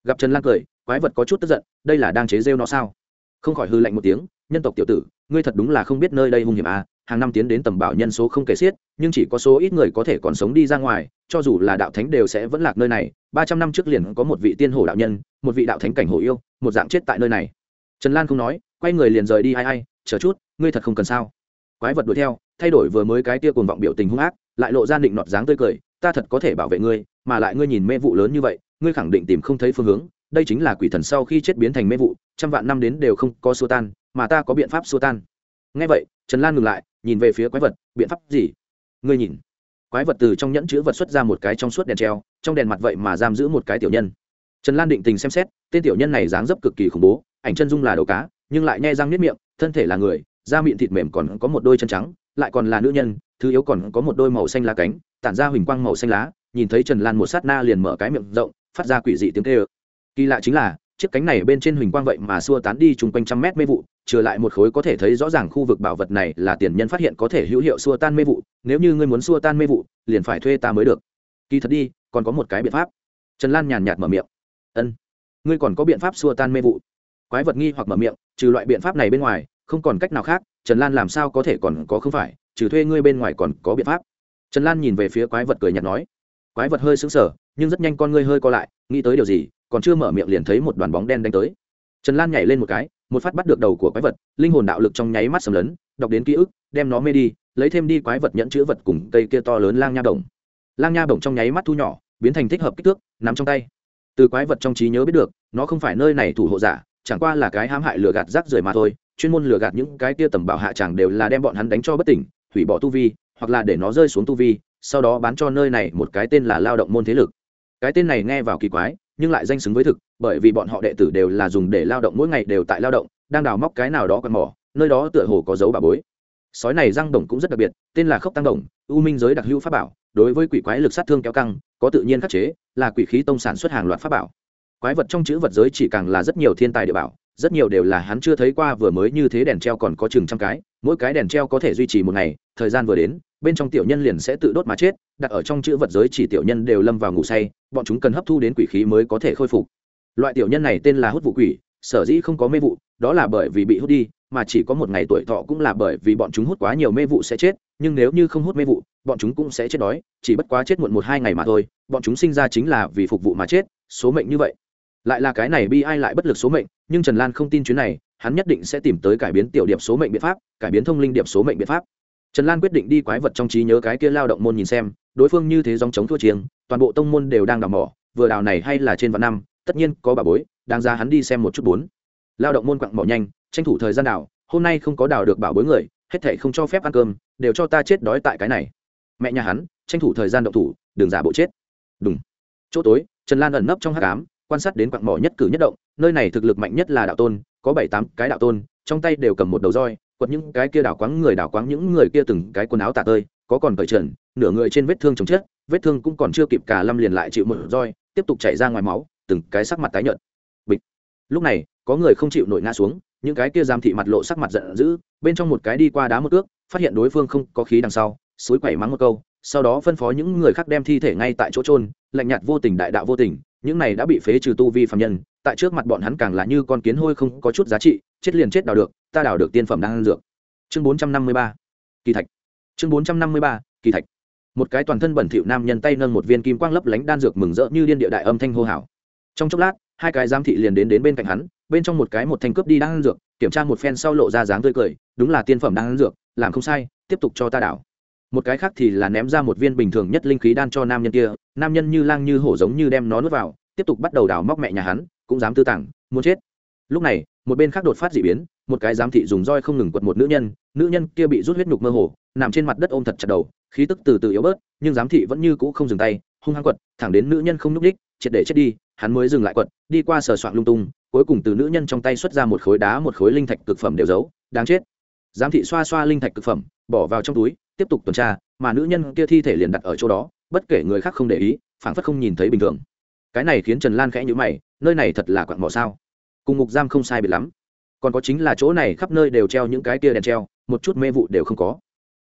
S1: Gặp trần lan cười, quái vật có chút tức giận, đây là đang chế rêu nó sao? Không khỏi hư lạnh một tiếng, nhân tộc tiểu tử, ngươi thật đúng là không biết nơi đây hung hiểm à hàng năm tiến đến tầm bảo nhân số không kể xiết, nhưng chỉ có số ít người có thể còn sống đi ra ngoài, cho dù là đạo thánh đều sẽ vẫn lạc nơi này. Ba trăm năm trước liền có một vị tiên hổ đạo nhân, một vị đạo thánh cảnh hổ yêu, một dạng chết tại nơi này. Trần lan không nói, quay người liền rời đi ai ai, chờ chút, ngươi thật không cần sao? Quái vật đuổi theo, thay đổi vừa mới cái tia cuồng vọng biểu tình hung ác, lại lộ ra định nọt dáng tươi cười, ta thật có thể bảo vệ ngươi, mà lại ngươi nhìn mê vụ lớn như vậy, ngươi khẳng định tìm không thấy phương hướng, đây chính là quỷ thần sau khi chết biến thành mê vụ, trăm vạn năm đến đều không có xua tan, mà ta có biện pháp xua tan. Ngay vậy, trần lan ngừng lại, nhìn về phía quái vật, biện pháp gì? Ngươi nhìn. Quái vật từ trong nhẫn chữ vật xuất ra một cái trong suốt đèn treo, trong đèn mặt vậy mà giam giữ một cái tiểu nhân. Trần lan định tình xem xét, tên tiểu nhân này dáng dấp cực kỳ khủng bố, ảnh chân dung là đầu cá, nhưng lại nhai răng nếp miệng, thân thể là người da miệng thịt mềm còn có một đôi chân trắng, lại còn là nữ nhân, thứ yếu còn có một đôi màu xanh lá cánh, tản ra huỳnh quang màu xanh lá, nhìn thấy trần lan một sát na liền mở cái miệng rộng, phát ra quỷ dị tiếng kêu. Kỳ lạ chính là, chiếc cánh này bên trên huỳnh quang vậy mà xua tán đi chung quanh trăm mét mê vụ, trừ lại một khối có thể thấy rõ ràng khu vực bảo vật này là tiền nhân phát hiện có thể hữu hiệu xua tan mê vụ, nếu như ngươi muốn xua tan mê vụ, liền phải thuê ta mới được. Kỳ thật đi, còn có một cái biện pháp. Trần lan nhàn nhạt mở miệng. Ân, ngươi còn có biện pháp xua tan mê vụ. Quái vật nghi hoặc mở miệng, trừ loại biện pháp này bên ngoài không còn cách nào khác, trần lan làm sao có thể còn có không phải, trừ thuê ngươi bên ngoài còn có biện pháp. Trần lan nhìn về phía quái vật cười nhạt nói. Quái vật hơi sững sờ, nhưng rất nhanh con ngươi hơi co lại, nghĩ tới điều gì, còn chưa mở miệng liền thấy một đoàn bóng đen đánh tới. Trần lan nhảy lên một cái, một phát bắt được đầu của quái vật, linh hồn đạo lực trong nháy mắt sầm lấn, đọc đến ký ức, đem nó mê đi, lấy thêm đi quái vật nhẫn chữ vật cùng cây kia to lớn lang nha bổng. Lang nha bổng trong nháy mắt thu nhỏ, biến thành thích hợp kích thước, nắm trong tay. Từ quái vật trong trí nhớ biết được, nó không phải nơi này thủ hộ giả, chẳng qua là cái hãm hại lừa gạt rác rưởi mà thôi chuyên môn lừa gạt những cái kia tầm bảo hạ chẳng đều là đem bọn hắn đánh cho bất tỉnh, hủy bỏ tu vi, hoặc là để nó rơi xuống tu vi, sau đó bán cho nơi này một cái tên là lao động môn thế lực. Cái tên này nghe vào kỳ quái, nhưng lại danh xứng với thực, bởi vì bọn họ đệ tử đều là dùng để lao động, mỗi ngày đều tại lao động, đang đào móc cái nào đó còn mỏ, nơi đó tựa hồ có dấu bà bối. Sói này răng đồng cũng rất đặc biệt, tên là khốc tăng đồng, u minh giới đặc hữu pháp bảo, đối với quỷ quái lực sát thương kéo căng, có tự nhiên khắc chế, là quỷ khí tông sản xuất hàng loạt pháp bảo. Quái vật trong chữ vật giới chỉ càng là rất nhiều thiên tài địa bảo rất nhiều đều là hắn chưa thấy qua vừa mới như thế đèn treo còn có chừng trăm cái, mỗi cái đèn treo có thể duy trì một ngày, thời gian vừa đến, bên trong tiểu nhân liền sẽ tự đốt mà chết, đặt ở trong chữ vật giới chỉ tiểu nhân đều lâm vào ngủ say, bọn chúng cần hấp thu đến quỷ khí mới có thể khôi phục. Loại tiểu nhân này tên là hút vụ quỷ, sở dĩ không có mê vụ, đó là bởi vì bị hút đi, mà chỉ có một ngày tuổi thọ cũng là bởi vì bọn chúng hút quá nhiều mê vụ sẽ chết, nhưng nếu như không hút mê vụ, bọn chúng cũng sẽ chết đói, chỉ bất quá chết muộn một hai ngày mà thôi, bọn chúng sinh ra chính là vì phục vụ mà chết, số mệnh như vậy lại là cái này bi ai lại bất lực số mệnh, nhưng trần lan không tin chuyến này, hắn nhất định sẽ tìm tới cải biến tiểu điệp số mệnh biện pháp, cải biến thông linh điệp số mệnh biện pháp. Trần lan quyết định đi quái vật trong trí nhớ cái kia lao động môn nhìn xem, đối phương như thế dòng chống thua chiêng, toàn bộ tông môn đều đang đào mỏ, vừa đào này hay là trên vạn năm, tất nhiên có bà bối, đáng ra hắn đi xem một chút bốn. Lao động môn quặng mỏ nhanh, tranh thủ thời gian đào, hôm nay không có đào được bảo bối người, hết thể không cho phép ăn cơm, đều cho ta chết đói tại cái này. Mẹ nhà hắn, tranh thủ thời gian động thủ, đừng giả bộ chết. Đúng chỗ tối, trần lan ẩn nấp trong hát cám quan sát đến quặng mỏ nhất cử nhất động, nơi này thực lực mạnh nhất là đạo tôn, có bảy tám cái đạo tôn, trong tay đều cầm một đầu roi, quật những cái kia đảo quáng người đảo quáng những người kia từng cái quần áo tả tơi, có còn cởi trần, nửa người trên vết thương chồng chết, vết thương cũng còn chưa kịp cả lâm liền lại chịu một roi, tiếp tục chảy ra ngoài máu, từng cái sắc mặt tái nhợt. Bịch. Lúc này, có người không chịu nổi ngã xuống, những cái kia giam thị mặt lộ sắc mặt giận dữ, bên trong một cái đi qua đá một ước, phát hiện đối phương không có khí đằng sau, suối quẩy mắng một câu, sau đó phân phó những người khác đem thi thể ngay tại chỗ trôn lạnh nhạt vô tình, đại đạo vô tình những này đã bị phế trừ tu vi phạm nhân, tại trước mặt bọn hắn càng là như con kiến hôi không có chút giá trị, chết liền chết đào được, ta đào được tiên phẩm đang ăn dược. Chương bốn trăm năm mươi ba, kỳ thạch. Chương bốn trăm năm mươi ba, kỳ thạch. Một cái toàn thân bẩn thỉu nam nhân tay nâng một viên kim quang lấp lánh đan dược mừng rỡ như điên địa đại âm thanh hô hào. Trong chốc lát, hai cái giám thị liền đến đến bên cạnh hắn, bên trong một cái một thanh cướp đi đan dược, kiểm tra một phen sau lộ ra dáng tươi cười, đúng là tiên phẩm đan dược, làm không sai, tiếp tục cho ta đảo một cái khác thì là ném ra một viên bình thường nhất linh khí đan cho nam nhân kia, nam nhân như lang như hổ giống như đem nó nuốt vào, tiếp tục bắt đầu đào móc mẹ nhà hắn, cũng dám tư tảng muốn chết. Lúc này, một bên khác đột phát d ị biến, một cái giám thị dùng roi không ngừng quật một nữ nhân nữ nhân kia bị rút huyết nhục mơ hồ, nằm trên mặt đất ôm thật chặt đầu, khí tức từ từ yếu bớt, nhưng giám thị vẫn như cũ không dừng tay, hung hăng quật, thẳng đến nữ nhân không n ú c đích triệt để chết đi, hắn mới dừng lại quật, đi qua sờ soạn lung tung, cuối cùng từ nữ nhân trong tay xuất ra một khối đá, một khối linh thạch cực phẩm đều giấu, đáng chết. Giám thị xoa xoa linh thạch cực phẩm, bỏ vào trong túi tiếp tục tuần tra, mà nữ nhân kia thi thể liền đặt ở chỗ đó, bất kể người khác không để ý, phảng phất không nhìn thấy bình thường. Cái này khiến trần lan khẽ nhữ mày, nơi này thật là quặn mỏ sao? Cùng ngục giam không sai biệt lắm. Còn có chính là chỗ này khắp nơi đều treo những cái tia đèn treo, một chút mê vụ đều không có.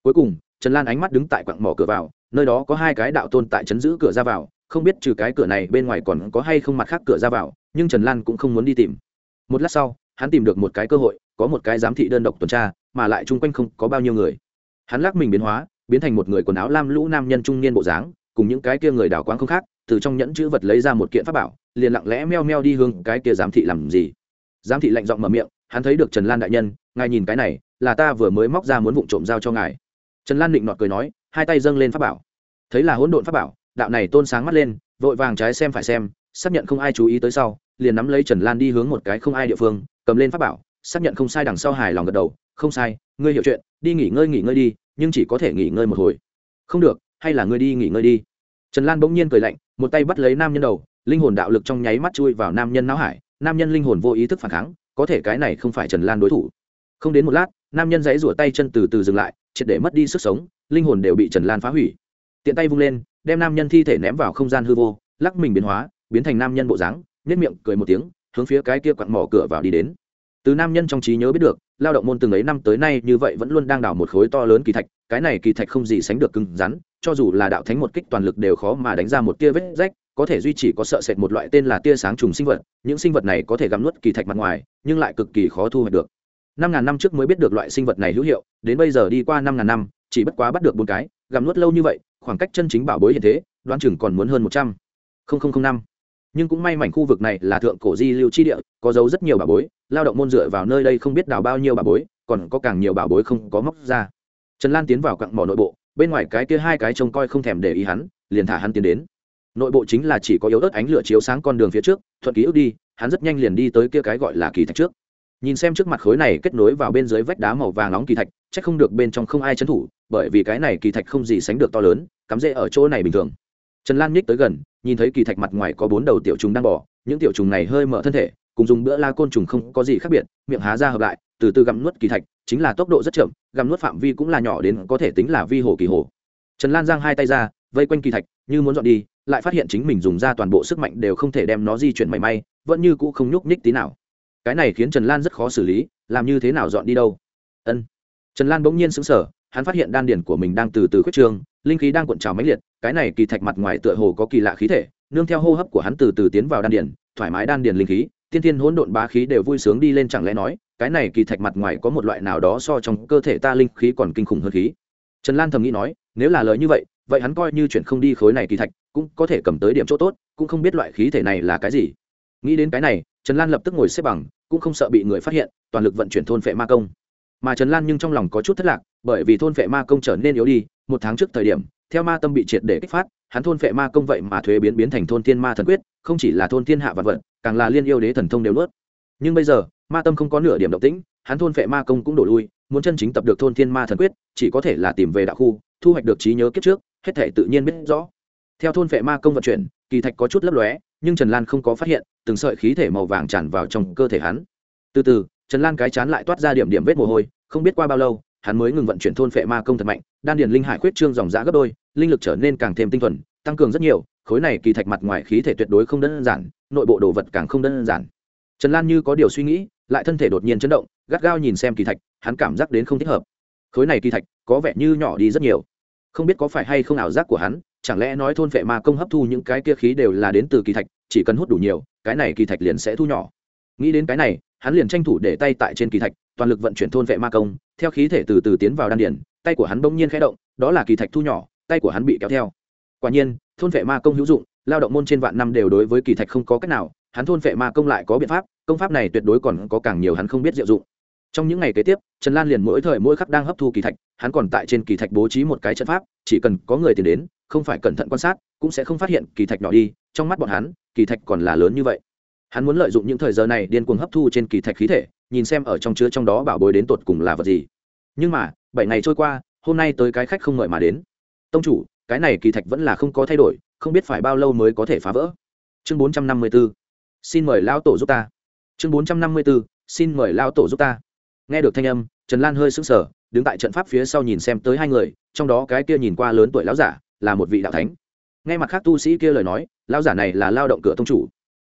S1: Cuối cùng, trần lan ánh mắt đứng tại quặng mỏ cửa vào, nơi đó có hai cái đạo tôn tại trấn giữ cửa ra vào, không biết trừ cái cửa này bên ngoài còn có hay không mặt khác cửa ra vào, nhưng trần lan cũng không muốn đi tìm. Một lát sau, hắn tìm được một cái cơ hội, có một cái giám thị đơn độc tuần tra, mà lại chung quanh không có bao nhiêu người hắn lắc mình biến hóa, biến thành một người quần áo lam lũ nam nhân trung niên bộ dáng, cùng những cái kia người đảo quán không khác, từ trong nhẫn chữ vật lấy ra một kiện pháp bảo, liền lặng lẽ meo meo đi hương cái kia giám thị làm gì. Giám thị lạnh giọng mở miệng, hắn thấy được trần lan đại nhân, ngài nhìn cái này, là ta vừa mới móc ra muốn vụng trộm giao cho ngài. Trần lan định nọt cười nói, hai tay dâng lên pháp bảo. Thấy là hỗn độn pháp bảo, đạo này tôn sáng mắt lên, vội vàng trái xem phải xem, xác nhận không ai chú ý tới sau, liền nắm lấy trần lan đi hướng một cái không ai địa phương, cầm lên pháp bảo, xác nhận không sai đằng sau hài lòng gật đầu, không sai, ngươi hiểu chuyện đi nghỉ ngơi nghỉ ngơi đi, nhưng chỉ có thể nghỉ ngơi một hồi. Không được, hay là ngươi đi nghỉ ngơi đi. Trần lan bỗng nhiên cười lạnh, một tay bắt lấy nam nhân đầu, linh hồn đạo lực trong nháy mắt chui vào nam nhân não hải, nam nhân linh hồn vô ý thức phản kháng, có thể cái này không phải trần lan đối thủ. Không đến một lát, nam nhân dãy rủa tay chân từ từ dừng lại, triệt để mất đi sức sống, linh hồn đều bị trần lan phá hủy. Tiện tay vung lên, đem nam nhân thi thể ném vào không gian hư vô, lắc mình biến hóa, biến thành nam nhân bộ dáng nhất miệng cười một tiếng, hướng phía cái kia quặn mỏ cửa vào đi đến. Từ nam nhân trong trí nhớ biết được lao động môn từng ấy năm tới nay như vậy vẫn luôn đang đào một khối to lớn kỳ thạch, cái này kỳ thạch không gì sánh được cứng rắn, cho dù là đạo thánh một kích toàn lực đều khó mà đánh ra một tia vết rách, có thể duy trì có sợ sệt một loại tên là tia sáng trùng sinh vật, những sinh vật này có thể gắm nuốt kỳ thạch mặt ngoài, nhưng lại cực kỳ khó thu hoạch được. Năm ngàn năm trước mới biết được loại sinh vật này hữu hiệu, đến bây giờ đi qua năm ngàn năm, chỉ bất quá bắt được bốn cái, gặm nuốt lâu như vậy, khoảng cách chân chính bảo bối hiện thế, đoán chừng còn muốn hơn một trăm. Linh năm nhưng cũng may mảnh khu vực này là thượng cổ di lưu chi địa, có dấu rất nhiều bảo bối, lao động môn dựa vào nơi đây không biết đào bao nhiêu bảo bối, còn có càng nhiều bảo bối không có móc ra. Trần lan tiến vào cặn mỏ nội bộ, bên ngoài cái kia hai cái trông coi không thèm để ý hắn, liền thả hắn tiến đến. Nội bộ chính là chỉ có yếu ớt ánh lửa chiếu sáng con đường phía trước, thuận ký ức đi, hắn rất nhanh liền đi tới kia cái gọi là kỳ thạch trước. Nhìn xem trước mặt khối này kết nối vào bên dưới vách đá màu vàng nóng kỳ thạch, chắc không được bên trong không ai trấn thủ, bởi vì cái này kỳ thạch không gì sánh được to lớn, cắm rễ ở chỗ này bình thường trần lan nhích tới gần, nhìn thấy kỳ thạch mặt ngoài có bốn đầu tiểu trùng đang bỏ những tiểu trùng này hơi mở thân thể, cùng dùng bữa la côn trùng không có gì khác biệt, miệng há ra hợp lại, từ từ gặm nuốt kỳ thạch, chính là tốc độ rất chậm, gặm nuốt phạm vi cũng là nhỏ đến có thể tính là vi hồ kỳ hồ. Trần lan giang hai tay ra, vây quanh kỳ thạch, như muốn dọn đi, lại phát hiện chính mình dùng ra toàn bộ sức mạnh đều không thể đem nó di chuyển mảy may, vẫn như cũ không nhúc nhích tí nào. Cái này khiến trần lan rất khó xử lý, làm như thế nào dọn đi đâu? Ân. Trần lan bỗng nhiên sững sờ, hắn phát hiện đan điển của mình đang từ từ khuyết trương, linh khí đang cuộn trào mãnh liệt cái này kỳ thạch mặt ngoài tựa hồ có kỳ lạ khí thể, nương theo hô hấp của hắn từ từ tiến vào đan điền, thoải mái đan điền linh khí, tiên thiên hỗn độn bá khí đều vui sướng đi lên chẳng lẽ nói, cái này kỳ thạch mặt ngoài có một loại nào đó so trong cơ thể ta linh khí còn kinh khủng hơn khí? Trần lan thầm nghĩ nói, nếu là lời như vậy vậy hắn coi như chuyện không đi khối này kỳ thạch, cũng có thể cầm tới điểm chỗ tốt, cũng không biết loại khí thể này là cái gì. Nghĩ đến cái này, trần lan lập tức ngồi xếp bằng, cũng không sợ bị người phát hiện, toàn lực vận chuyển thôn phệ ma công. Mà trần lan nhưng trong lòng có chút thất lạc, bởi vì thôn phệ ma công trở nên yếu đi, một tháng trước thời điểm theo ma tâm bị triệt để kích phát, hắn thôn phệ ma công vậy mà thuế biến biến thành thôn thiên ma thần quyết, không chỉ là thôn thiên hạ vật vận càng là liên yêu đế thần thông đều nuốt. Nhưng bây giờ, ma tâm không có nửa điểm động tĩnh, hắn thôn phệ ma công cũng đổ lui, muốn chân chính tập được thôn thiên ma thần quyết, chỉ có thể là tìm về đạo khu, thu hoạch được trí nhớ kiếp trước, hết thể tự nhiên biết rõ. Theo thôn phệ ma công vận chuyển, kỳ thạch có chút lấp lóe, nhưng trần lan không có phát hiện, từng sợi khí thể màu vàng tràn vào trong cơ thể hắn. Từ từ, trần lan cái chán lại toát ra điểm điểm vết mồ hôi, không biết qua bao lâu hắn mới ngừng vận chuyển thôn phệ ma công thật mạnh, đan điền linh hải khuyết trương dòng giã gấp đôi, linh lực trở nên càng thêm tinh thuần, tăng cường rất nhiều, khối này kỳ thạch mặt ngoài khí thể tuyệt đối không đơn giản, nội bộ đồ vật càng không đơn giản. Trần lan như có điều suy nghĩ, lại thân thể đột nhiên chấn động, gắt gao nhìn xem kỳ thạch, hắn cảm giác đến không thích hợp. Khối này kỳ thạch có vẻ như nhỏ đi rất nhiều. Không biết có phải hay không ảo giác của hắn, chẳng lẽ nói thôn vệ ma công hấp thu những cái kia khí đều là đến từ kỳ thạch, chỉ cần hút đủ nhiều, cái này kỳ thạch liền sẽ thu nhỏ. Nghĩ đến cái này, hắn liền tranh thủ để tay tại trên kỳ thạch toàn lực vận chuyển thôn vệ ma công, theo khí thể từ từ tiến vào đan điển tay của hắn bỗng nhiên khẽ động, đó là kỳ thạch thu nhỏ, tay của hắn bị kéo theo. Quả nhiên, thôn vệ ma công hữu dụng, lao động môn trên vạn năm đều đối với kỳ thạch không có cách nào, hắn thôn vệ ma công lại có biện pháp, công pháp này tuyệt đối còn có càng nhiều hắn không biết diệu dụng. Trong những ngày kế tiếp, trần lan liền mỗi thời mỗi khắc đang hấp thu kỳ thạch, hắn còn tại trên kỳ thạch bố trí một cái trận pháp, chỉ cần có người tìm đến, không phải cẩn thận quan sát, cũng sẽ không phát hiện kỳ thạch nhỏ đi, trong mắt bọn hắn, kỳ thạch còn là lớn như vậy. Hắn muốn lợi dụng những thời giờ này điên cuồng hấp thu trên kỳ thạch khí thể nhìn xem ở trong chứa trong đó bảo bối đến tột cùng là vật gì. Nhưng mà, bảy ngày trôi qua, hôm nay tới cái khách không ngợi mà đến. Tông chủ, cái này kỳ thạch vẫn là không có thay đổi, không biết phải bao lâu mới có thể phá vỡ. Chương bốn trăm năm mươi b ố xin mời lao tổ giúp ta. Chương bốn trăm năm mươi b ố xin mời lao tổ giúp ta. Nghe được thanh âm, trần lan hơi sững sờ, đứng tại trận pháp phía sau nhìn xem tới hai người, trong đó cái kia nhìn qua lớn tuổi lão giả, là một vị đạo thánh. Nghe mặt khác tu sĩ kia lời nói, lão giả này là lao động cửa tông chủ.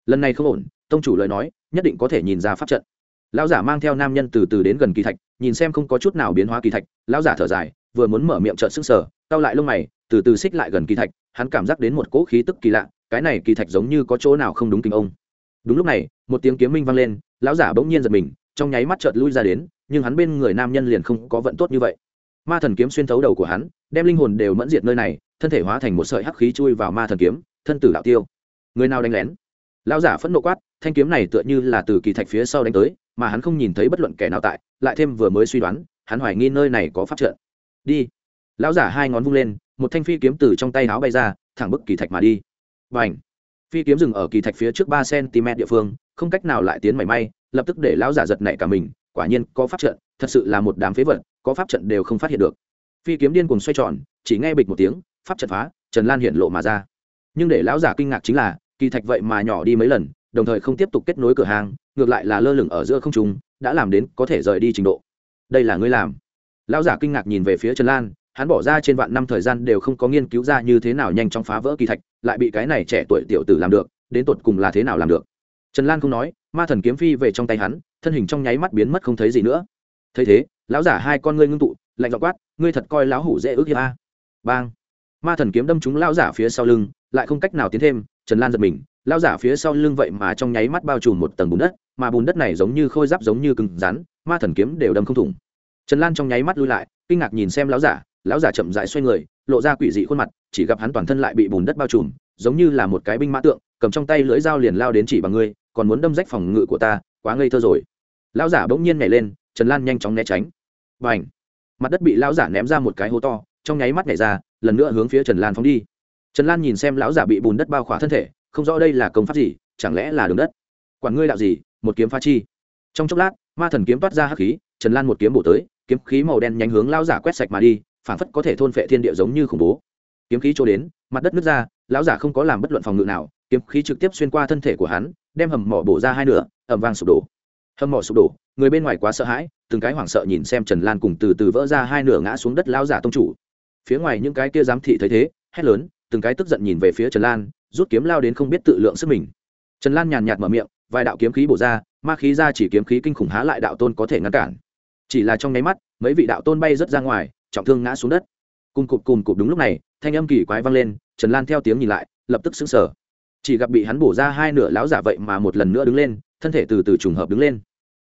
S1: Lần này không ổn, tông chủ lời nói, nhất định có thể nhìn ra pháp trận lão giả mang theo nam nhân từ từ đến gần kỳ thạch, nhìn xem không có chút nào biến hóa kỳ thạch. Lão giả thở dài, vừa muốn mở miệng trợn sức sở cau lại lông mày, từ từ xích lại gần kỳ thạch, hắn cảm giác đến một cỗ khí tức kỳ lạ, cái này kỳ thạch giống như có chỗ nào không đúng kinh ông. Đúng lúc này, một tiếng kiếm minh vang lên, lão giả bỗng nhiên giật mình, trong nháy mắt chợt lui ra đến, nhưng hắn bên người nam nhân liền không có vận tốt như vậy. Ma thần kiếm xuyên thấu đầu của hắn, đem linh hồn đều mẫn diệt nơi này, thân thể hóa thành một sợi hắc khí chui vào ma thần kiếm, thân tử đạo tiêu. Người nào đánh lén? Lão giả phẫn nộ quát, thanh kiếm này tựa như là từ kỳ thạch phía sau đánh tới, mà hắn không nhìn thấy bất luận kẻ nào tại, lại thêm vừa mới suy đoán, hắn hoài nghi nơi này có phát trận. Đi. Lão giả hai ngón vung lên, một thanh phi kiếm từ trong tay áo bay ra, thẳng bức kỳ thạch mà đi. Và ảnh phi kiếm dừng ở kỳ thạch phía trước ba cm địa phương, không cách nào lại tiến mảy may, lập tức để lão giả giật nảy cả mình, quả nhiên có pháp trận, thật sự là một đám phế vật, có pháp trận đều không phát hiện được. Phi kiếm điên cùng xoay tròn, chỉ nghe bịch một tiếng, pháp trận phá, trần lan hiện lộ mà ra. Nhưng để lão giả kinh ngạc chính là kỳ thạch vậy mà nhỏ đi mấy lần, đồng thời không tiếp tục kết nối cửa hàng, ngược lại là lơ lửng ở giữa không trung, đã làm đến có thể rời đi trình độ. Đây là ngươi làm. Lão giả kinh ngạc nhìn về phía trần lan, hắn bỏ ra trên vạn năm thời gian đều không có nghiên cứu ra như thế nào nhanh chóng phá vỡ kỳ thạch, lại bị cái này trẻ tuổi tiểu tử làm được, đến tột cùng là thế nào làm được? Trần lan không nói, ma thần kiếm phi về trong tay hắn, thân hình trong nháy mắt biến mất không thấy gì nữa. Thấy thế, lão giả hai con ngươi ngưng tụ, lạnh dọ quát, ngươi thật coi lão hủ dễ ước hiếp a. Bang. Ma thần kiếm đâm trúng lão giả phía sau lưng, lại không cách nào tiến thêm trần lan giật mình lao giả phía sau lưng vậy mà trong nháy mắt bao trùm một tầng bùn đất, mà bùn đất này giống như khôi giáp giống như cứng rắn, ma thần kiếm đều đâm không thủng. Trần lan trong nháy mắt lui lại, kinh ngạc nhìn xem lão giả lão giả chậm dại xoay người, lộ ra quỷ dị khuôn mặt, chỉ gặp hắn toàn thân lại bị bùn đất bao trùm, giống như là một cái binh mã tượng, cầm trong tay lưỡi dao liền lao đến chỉ bằng ngươi, còn muốn đâm rách phòng ngự của ta, quá ngây thơ rồi. Lão giả bỗng nhiên nhảy lên, trần lan nhanh chóng né tránh. Và ảnh mặt đất bị lão giả ném ra một cái hố to, trong nháy mắt nhảy ra, lần nữa hướng phía trần lan phóng đi trần lan nhìn xem lão giả bị bùn đất bao khỏa thân thể, không rõ đây là công pháp gì, chẳng lẽ là đường đất? Quản ngươi đạo gì, một kiếm pha chi. Trong chốc lát, ma thần kiếm toát ra hắc khí, trần lan một kiếm bổ tới, kiếm khí màu đen nhanh hướng lão giả quét sạch mà đi, phản phất có thể thôn phệ thiên địa giống như khủng bố. Kiếm khí trôi đến, mặt đất nứt ra, lão giả không có làm bất luận phòng ngự nào, kiếm khí trực tiếp xuyên qua thân thể của hắn, đem hầm mỏ bổ ra hai nửa ẩm vang sụp đổ. Hầm mỏ sụp đổ, người bên ngoài quá sợ hãi, từng cái hoảng sợ nhìn xem trần lan cùng từ từ vỡ ra hai nửa ngã xuống đất lão giả tông chủ. Phía ngoài những cái kia giám thị thấy thế, hét lớn từng cái tức giận nhìn về phía trần lan, rút kiếm lao đến không biết tự lượng sức mình. Trần lan nhàn nhạt mở miệng, vài đạo kiếm khí bổ ra, ma khí ra chỉ kiếm khí kinh khủng há lại đạo tôn có thể ngăn cản. Chỉ là trong nháy mắt, mấy vị đạo tôn bay rớt ra ngoài, trọng thương ngã xuống đất. Cùng cụp cùng cụp đúng lúc này, thanh âm kỳ quái vang lên, trần lan theo tiếng nhìn lại, lập tức xứng sở chỉ gặp bị hắn bổ ra hai nửa láo giả vậy mà một lần nữa đứng lên, thân thể từ từ trùng hợp đứng lên.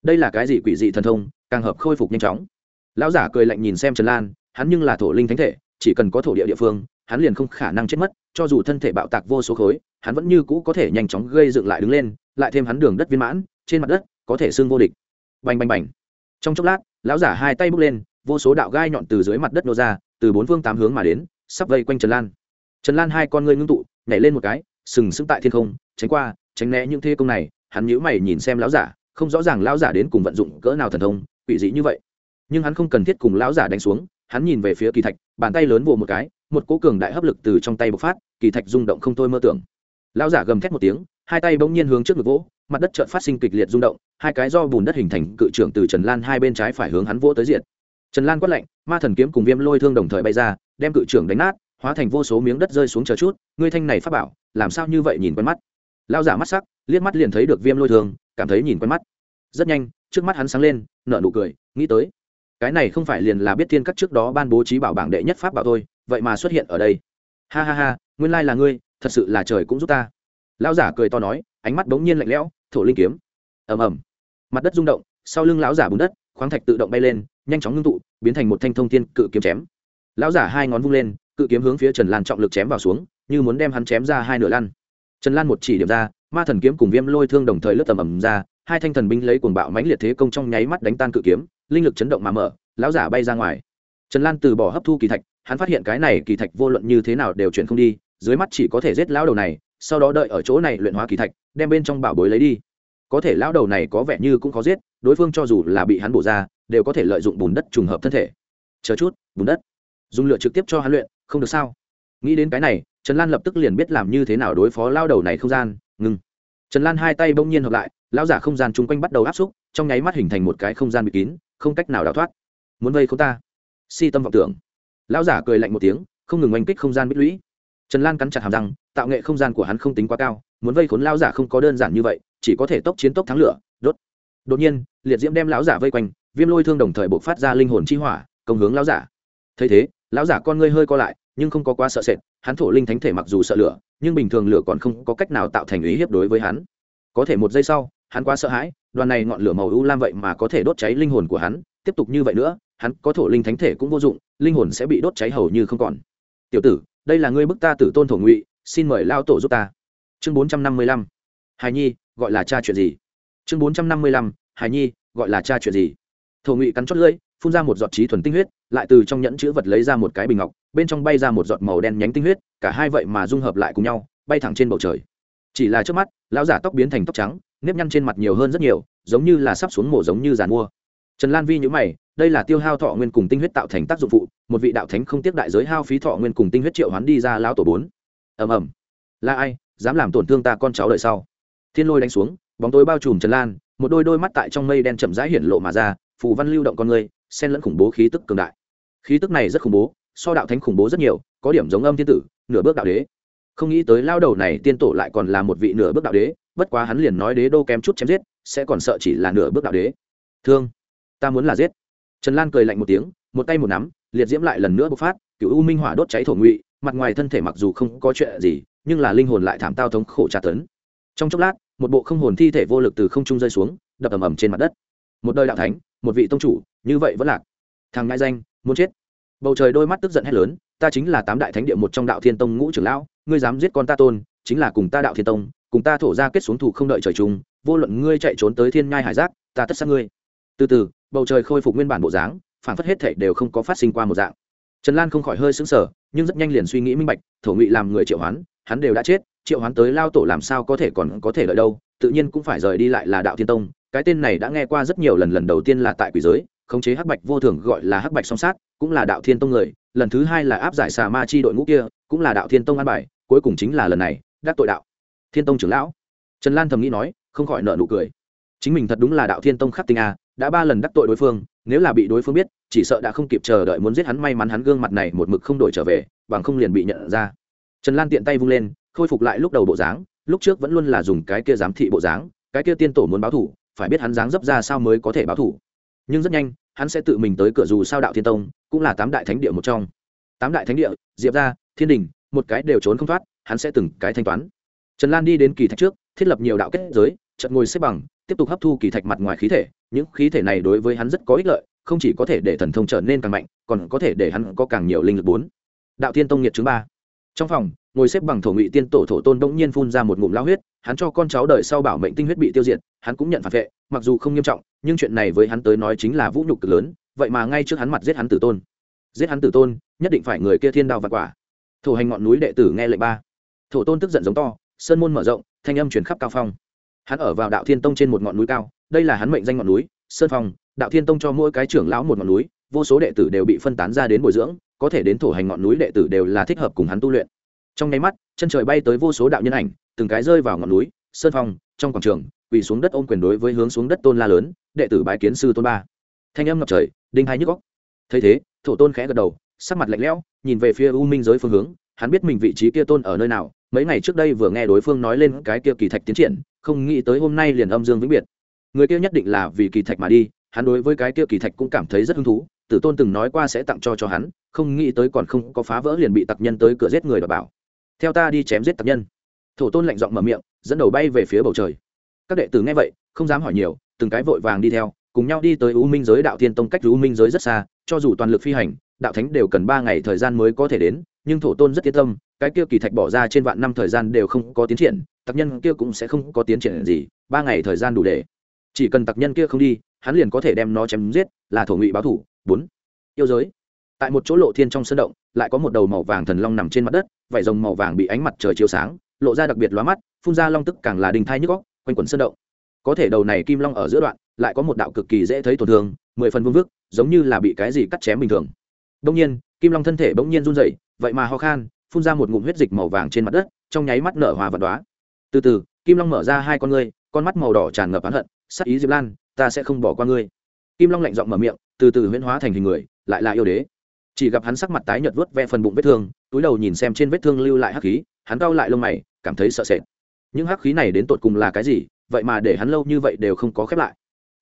S1: Đây là cái gì quỷ dị thần thông, càng hợp khôi phục nhanh chóng. Lão giả cười lạnh nhìn xem trần lan, hắn nhưng là thổ linh thánh thể, chỉ cần có thổ địa địa phương hắn liền không khả năng chết mất, cho dù thân thể bạo tạc vô số khối, hắn vẫn như cũ có thể nhanh chóng gây dựng lại đứng lên, lại thêm hắn đường đất viên mãn, trên mặt đất có thể xương vô địch. Bành bành bành. Trong chốc lát, lão giả hai tay bước lên, vô số đạo gai nhọn từ dưới mặt đất nô ra, từ bốn phương tám hướng mà đến, sắp vây quanh trần lan. Trần lan hai con ngươi ngưng tụ, nhảy lên một cái, sừng sững tại thiên không, tránh qua, tránh né những thế công này, hắn nhíu mày nhìn xem lão giả, không rõ ràng lão giả đến cùng vận dụng cỡ nào thần thông, quỷ dị như vậy. Nhưng hắn không cần thiết cùng lão giả đánh xuống, hắn nhìn về phía kỳ thạch, bàn tay lớn vồ một cái một cỗ cường đại hấp lực từ trong tay bộc phát, kỳ thạch rung động không thôi mơ tưởng. Lão giả gầm thét một tiếng, hai tay bỗng nhiên hướng trước ngực vỗ, mặt đất chợt phát sinh kịch liệt rung động, hai cái do bùn đất hình thành cự trưởng từ trần lan hai bên trái phải hướng hắn vỗ tới diện trần lan quát lạnh, ma thần kiếm cùng viêm lôi thương đồng thời bay ra, đem cự trưởng đánh nát, hóa thành vô số miếng đất rơi xuống chờ chút, ngươi thanh này phát bảo, làm sao như vậy nhìn quen mắt? Lao giả mắt sắc, liếc mắt liền thấy được viêm lôi thương, cảm thấy nhìn quen mắt. Rất nhanh, trước mắt hắn sáng lên, nở nụ cười, nghĩ tới, cái này không phải liền là biết thiên các trước đó ban bố trí bảo bảng đệ nhất pháp bảo thôi vậy mà xuất hiện ở đây. Ha ha ha, nguyên lai là ngươi, thật sự là trời cũng giúp ta. Lão giả cười to nói, ánh mắt bỗng nhiên lạnh lẽo, thổ linh kiếm. Ầm ầm. Mặt đất rung động, sau lưng lão giả bùn đất, khoáng thạch tự động bay lên, nhanh chóng ngưng tụ, biến thành một thanh thông thiên cự kiếm chém. Lão giả hai ngón vung lên, cự kiếm hướng phía trần lan trọng lực chém vào xuống, như muốn đem hắn chém ra hai nửa lăn. Trần lan một chỉ điểm ra, ma thần kiếm cùng viêm lôi thương đồng thời lướt tầm ầm ra, hai thanh thần binh lấy cuồng bạo mãnh liệt thế công trong nháy mắt đánh tan cự kiếm, linh lực chấn động mà mở, lão giả bay ra ngoài. Trần lan từ bỏ hấp thu kỳ thạch hắn phát hiện cái này kỳ thạch vô luận như thế nào đều chuyển không đi, dưới mắt chỉ có thể giết lão đầu này, sau đó đợi ở chỗ này luyện hóa kỳ thạch, đem bên trong bảo bối lấy đi. Có thể lão đầu này có vẻ như cũng khó giết, đối phương cho dù là bị hắn bổ ra, đều có thể lợi dụng bùn đất trùng hợp thân thể. Chờ chút, bùn đất. Dùng lựa trực tiếp cho hắn luyện, không được sao? Nghĩ đến cái này, trần lan lập tức liền biết làm như thế nào đối phó lao đầu này không gian, ngừng. Trần lan hai tay bỗng nhiên hợp lại lao giả không gian chung quanh bắt đầu áp xúc, trong nháy mắt hình thành một cái không gian bị kín, không cách nào đào thoát. Muốn vây không ta? Si tâm vọng tưởng lão giả cười lạnh một tiếng, không ngừng oanh kích không gian bích lũy. Trần lan cắn chặt hàm răng, tạo nghệ không gian của hắn không tính quá cao, muốn vây khốn lão giả không có đơn giản như vậy, chỉ có thể tốc chiến tốc thắng lửa, đốt. Đột nhiên, liệt diễm đem lão giả vây quanh, viêm lôi thương đồng thời buộc phát ra linh hồn chi hỏa, công hướng lão giả. Thấy thế, lão giả con ngươi hơi co lại, nhưng không có quá sợ sệt, hắn thổ linh thánh thể mặc dù sợ lửa, nhưng bình thường lửa còn không có cách nào tạo thành ý hiếp đối với hắn. Có thể một giây sau, hắn quá sợ hãi, đoàn này ngọn lửa màu u lam vậy mà có thể đốt cháy linh hồn của hắn, tiếp tục như vậy nữa hắn có thổ linh thánh thể cũng vô dụng, linh hồn sẽ bị đốt cháy hầu như không còn. Tiểu tử, đây là ngươi bức ta tử tôn thổ ngụy, xin mời lao tổ giúp ta. Chương bốn trăm năm mươi lăm. Hài nhi, gọi là cha chuyện gì? Chương bốn trăm năm mươi lăm. Hài nhi, gọi là cha chuyện gì? Thổ ngụy cắn chót lưỡi, phun ra một giọt trí thuần tinh huyết, lại từ trong nhẫn chữ vật lấy ra một cái bình ngọc, bên trong bay ra một giọt màu đen nhánh tinh huyết, cả hai vậy mà dung hợp lại cùng nhau, bay thẳng trên bầu trời. Chỉ là trước mắt, lão giả tóc biến thành tóc trắng, nếp nhăn trên mặt nhiều hơn rất nhiều, giống như là sắp xuống mổ giống như giàn mua. Trần lan vi nhữ mày đây là tiêu hao thọ nguyên cùng tinh huyết tạo thành tác dụng phụ, một vị đạo thánh không tiếc đại giới hao phí thọ nguyên cùng tinh huyết triệu hoán đi ra lao tổ bốn. Ầm ầm. Là ai, dám làm tổn thương ta con cháu đời sau? Thiên lôi đánh xuống, bóng tối bao trùm trần lan, một đôi đôi mắt tại trong mây đen chậm rãi hiển lộ mà ra, phù văn lưu động con người, xen lẫn khủng bố khí tức cường đại. Khí tức này rất khủng bố, so đạo thánh khủng bố rất nhiều, có điểm giống âm thiên tử, nửa bước đạo đế. Không nghĩ tới lao đầu này tiên tổ lại còn là một vị nửa bước đạo đế, bất quá hắn liền nói đế đô kém chút chém giết, sẽ còn sợ chỉ là nửa bước đạo đế. Thương, ta muốn là giết trần lan cười lạnh một tiếng, một tay một nắm, liệt diễm lại lần nữa bộc phát cựu u minh hỏa đốt cháy thổ ngụy, mặt ngoài thân thể mặc dù không có chuyện gì, nhưng là linh hồn lại thảm tao thống khổ tra tấn. Trong chốc lát, một bộ không hồn thi thể vô lực từ không trung rơi xuống, đập ầm ầm trên mặt đất. Một đời đạo thánh, một vị tông chủ, như vậy vẫn lạc. Thằng ngại danh, muốn chết. Bầu trời đôi mắt tức giận hét lớn, ta chính là tám đại thánh địa một trong đạo thiên tông ngũ trưởng lão, ngươi dám giết con ta tôn, chính là cùng ta đạo thiên tông, cùng ta thổ ra kết xuống thủ không đợi trời chung, vô luận ngươi chạy trốn tới thiên nhai hải giác, ta tất sát ngươi. Từ từ bầu trời khôi phục nguyên bản bộ dáng phản phất hết thể đều không có phát sinh qua một dạng. Trần lan không khỏi hơi sững sờ, nhưng rất nhanh liền suy nghĩ minh bạch, thổ ngụy làm người triệu hoán, hắn đều đã chết, triệu hoán tới lao tổ làm sao có thể còn có thể lợi đâu, tự nhiên cũng phải rời đi lại là đạo thiên tông, cái tên này đã nghe qua rất nhiều lần lần đầu tiên là tại quỷ giới, khống chế hắc bạch vô thường gọi là hắc bạch song sát, cũng là đạo thiên tông người, lần thứ hai là áp giải xà ma chi đội ngũ kia, cũng là đạo thiên tông an bài, cuối cùng chính là lần này, đắc tội đạo. Thiên tông trưởng lão. Trần lan thầm nghĩ nói, không khỏi nợ nụ cười chính mình thật đúng là đạo thiên tông khắc tinh a, đã ba lần đắc tội đối phương, nếu là bị đối phương biết, chỉ sợ đã không kịp chờ đợi muốn giết hắn, may mắn hắn gương mặt này một mực không đổi trở về, bằng không liền bị nhận ra. Trần lan tiện tay vung lên, khôi phục lại lúc đầu bộ dáng, lúc trước vẫn luôn là dùng cái kia giám thị bộ dáng, cái kia tiên tổ muốn báo thủ, phải biết hắn dáng dấp ra sao mới có thể báo thủ. Nhưng rất nhanh, hắn sẽ tự mình tới cửa dù sao đạo thiên tông, cũng là tám đại thánh địa một trong. Tám đại thánh địa, diệp ra thiên đình, một cái đều trốn không thoát, hắn sẽ từng cái thanh toán. Trần lan đi đến kỳ thạch trước, thiết lập nhiều đạo kết giới chật ngồi xếp bằng tiếp tục hấp thu kỳ thạch mặt ngoài khí thể, những khí thể này đối với hắn rất có ích lợi, không chỉ có thể để thần thông trở nên càng mạnh, còn có thể để hắn có càng nhiều linh lực bốn. Đạo thiên tông nhiệt chứng ba. Trong phòng, ngồi xếp bằng thổ ngụy tiên tổ thổ tôn bỗng nhiên phun ra một ngụm lao huyết, hắn cho con cháu đời sau bảo mệnh tinh huyết bị tiêu diệt, hắn cũng nhận phản vệ, mặc dù không nghiêm trọng, nhưng chuyện này với hắn tới nói chính là vũ nhục cực lớn, vậy mà ngay trước hắn mặt giết hắn tử tôn. Giết hắn tử tôn, nhất định phải người kia thiên đao và quả. Thổ hành ngọn núi đệ tử nghe lệnh ba. Thổ tôn tức giận giống to, sơn môn mở rộng, thanh âm chuyển khắp cao phong hắn ở vào đạo thiên tông trên một ngọn núi cao, đây là hắn mệnh danh ngọn núi, sơn phong, đạo thiên tông cho mỗi cái trưởng lão một ngọn núi, vô số đệ tử đều bị phân tán ra đến bồi dưỡng, có thể đến thổ hành ngọn núi đệ tử đều là thích hợp cùng hắn tu luyện. Trong nháy mắt, chân trời bay tới vô số đạo nhân ảnh, từng cái rơi vào ngọn núi, sơn phong, trong quảng trường, quỳ xuống đất ôm quyền đối với hướng xuống đất tôn la lớn, đệ tử bái kiến sư tôn ba. Thanh âm ngập trời, đinh hai nhức góc thấy thế, thổ tôn khẽ gật đầu, sắc mặt lạnh lẽo, nhìn về phía u minh giới phương hướng, hắn biết mình vị trí kia tôn ở nơi nào mấy ngày trước đây vừa nghe đối phương nói lên cái kia kỳ thạch tiến triển, không nghĩ tới hôm nay liền âm dương vĩnh biệt. Người kia nhất định là vì kỳ thạch mà đi, hắn đối với cái kia kỳ thạch cũng cảm thấy rất hứng thú, tử tôn từng nói qua sẽ tặng cho cho hắn, không nghĩ tới còn không có phá vỡ liền bị tặc nhân tới cửa giết người đ bảo. Theo ta đi chém giết tặc nhân. Thổ tôn lạnh giọng mở miệng, dẫn đầu bay về phía bầu trời. Các đệ tử nghe vậy, không dám hỏi nhiều, từng cái vội vàng đi theo, cùng nhau đi tới u minh giới đạo thiên tông cách u minh giới rất xa, cho dù toàn lực phi hành, đạo thánh đều cần ba ngày thời gian mới có thể đến, nhưng thổ tôn rất yên tâm cái kia kỳ thạch bỏ ra trên vạn năm thời gian đều không có tiến triển, tặc nhân kia cũng sẽ không có tiến triển gì, ba ngày thời gian đủ để. Chỉ cần tặc nhân kia không đi, hắn liền có thể đem nó chém giết, là thổ ngụy báo thủ. Bốn, yêu giới. Tại một chỗ lộ thiên trong sân động, lại có một đầu màu vàng thần long nằm trên mặt đất vảy rồng màu vàng bị ánh mặt trời chiếu sáng, lộ ra đặc biệt lóa mắt, phun ra long tức càng là đình thai nhức góc quanh quẩn sân động. Có thể đầu này kim long ở giữa đoạn, lại có một đạo cực kỳ dễ thấy tổn thương, mười phần vương vức, giống như là bị cái gì cắt chém bình thường. Đông nhiên, kim long thân thể bỗng nhiên run rẩy, vậy mà ho khan phun ra một ngụm huyết dịch màu vàng trên mặt đất, trong nháy mắt nở hòa vật đoá từ từ, kim long mở ra hai con ngươi, con mắt màu đỏ tràn ngập oán hận, sắc ý diệp lan, ta sẽ không bỏ qua ngươi. Kim long lạnh giọng mở miệng, từ từ huyễn hóa thành hình người, lại là yêu đế. Chỉ gặp hắn sắc mặt tái nhợt vớt ve phần bụng vết thương, túi đầu nhìn xem trên vết thương lưu lại hắc khí, hắn cau lại lông mày, cảm thấy sợ sệt. Những hắc khí này đến tột cùng là cái gì? Vậy mà để hắn lâu như vậy đều không có khép lại.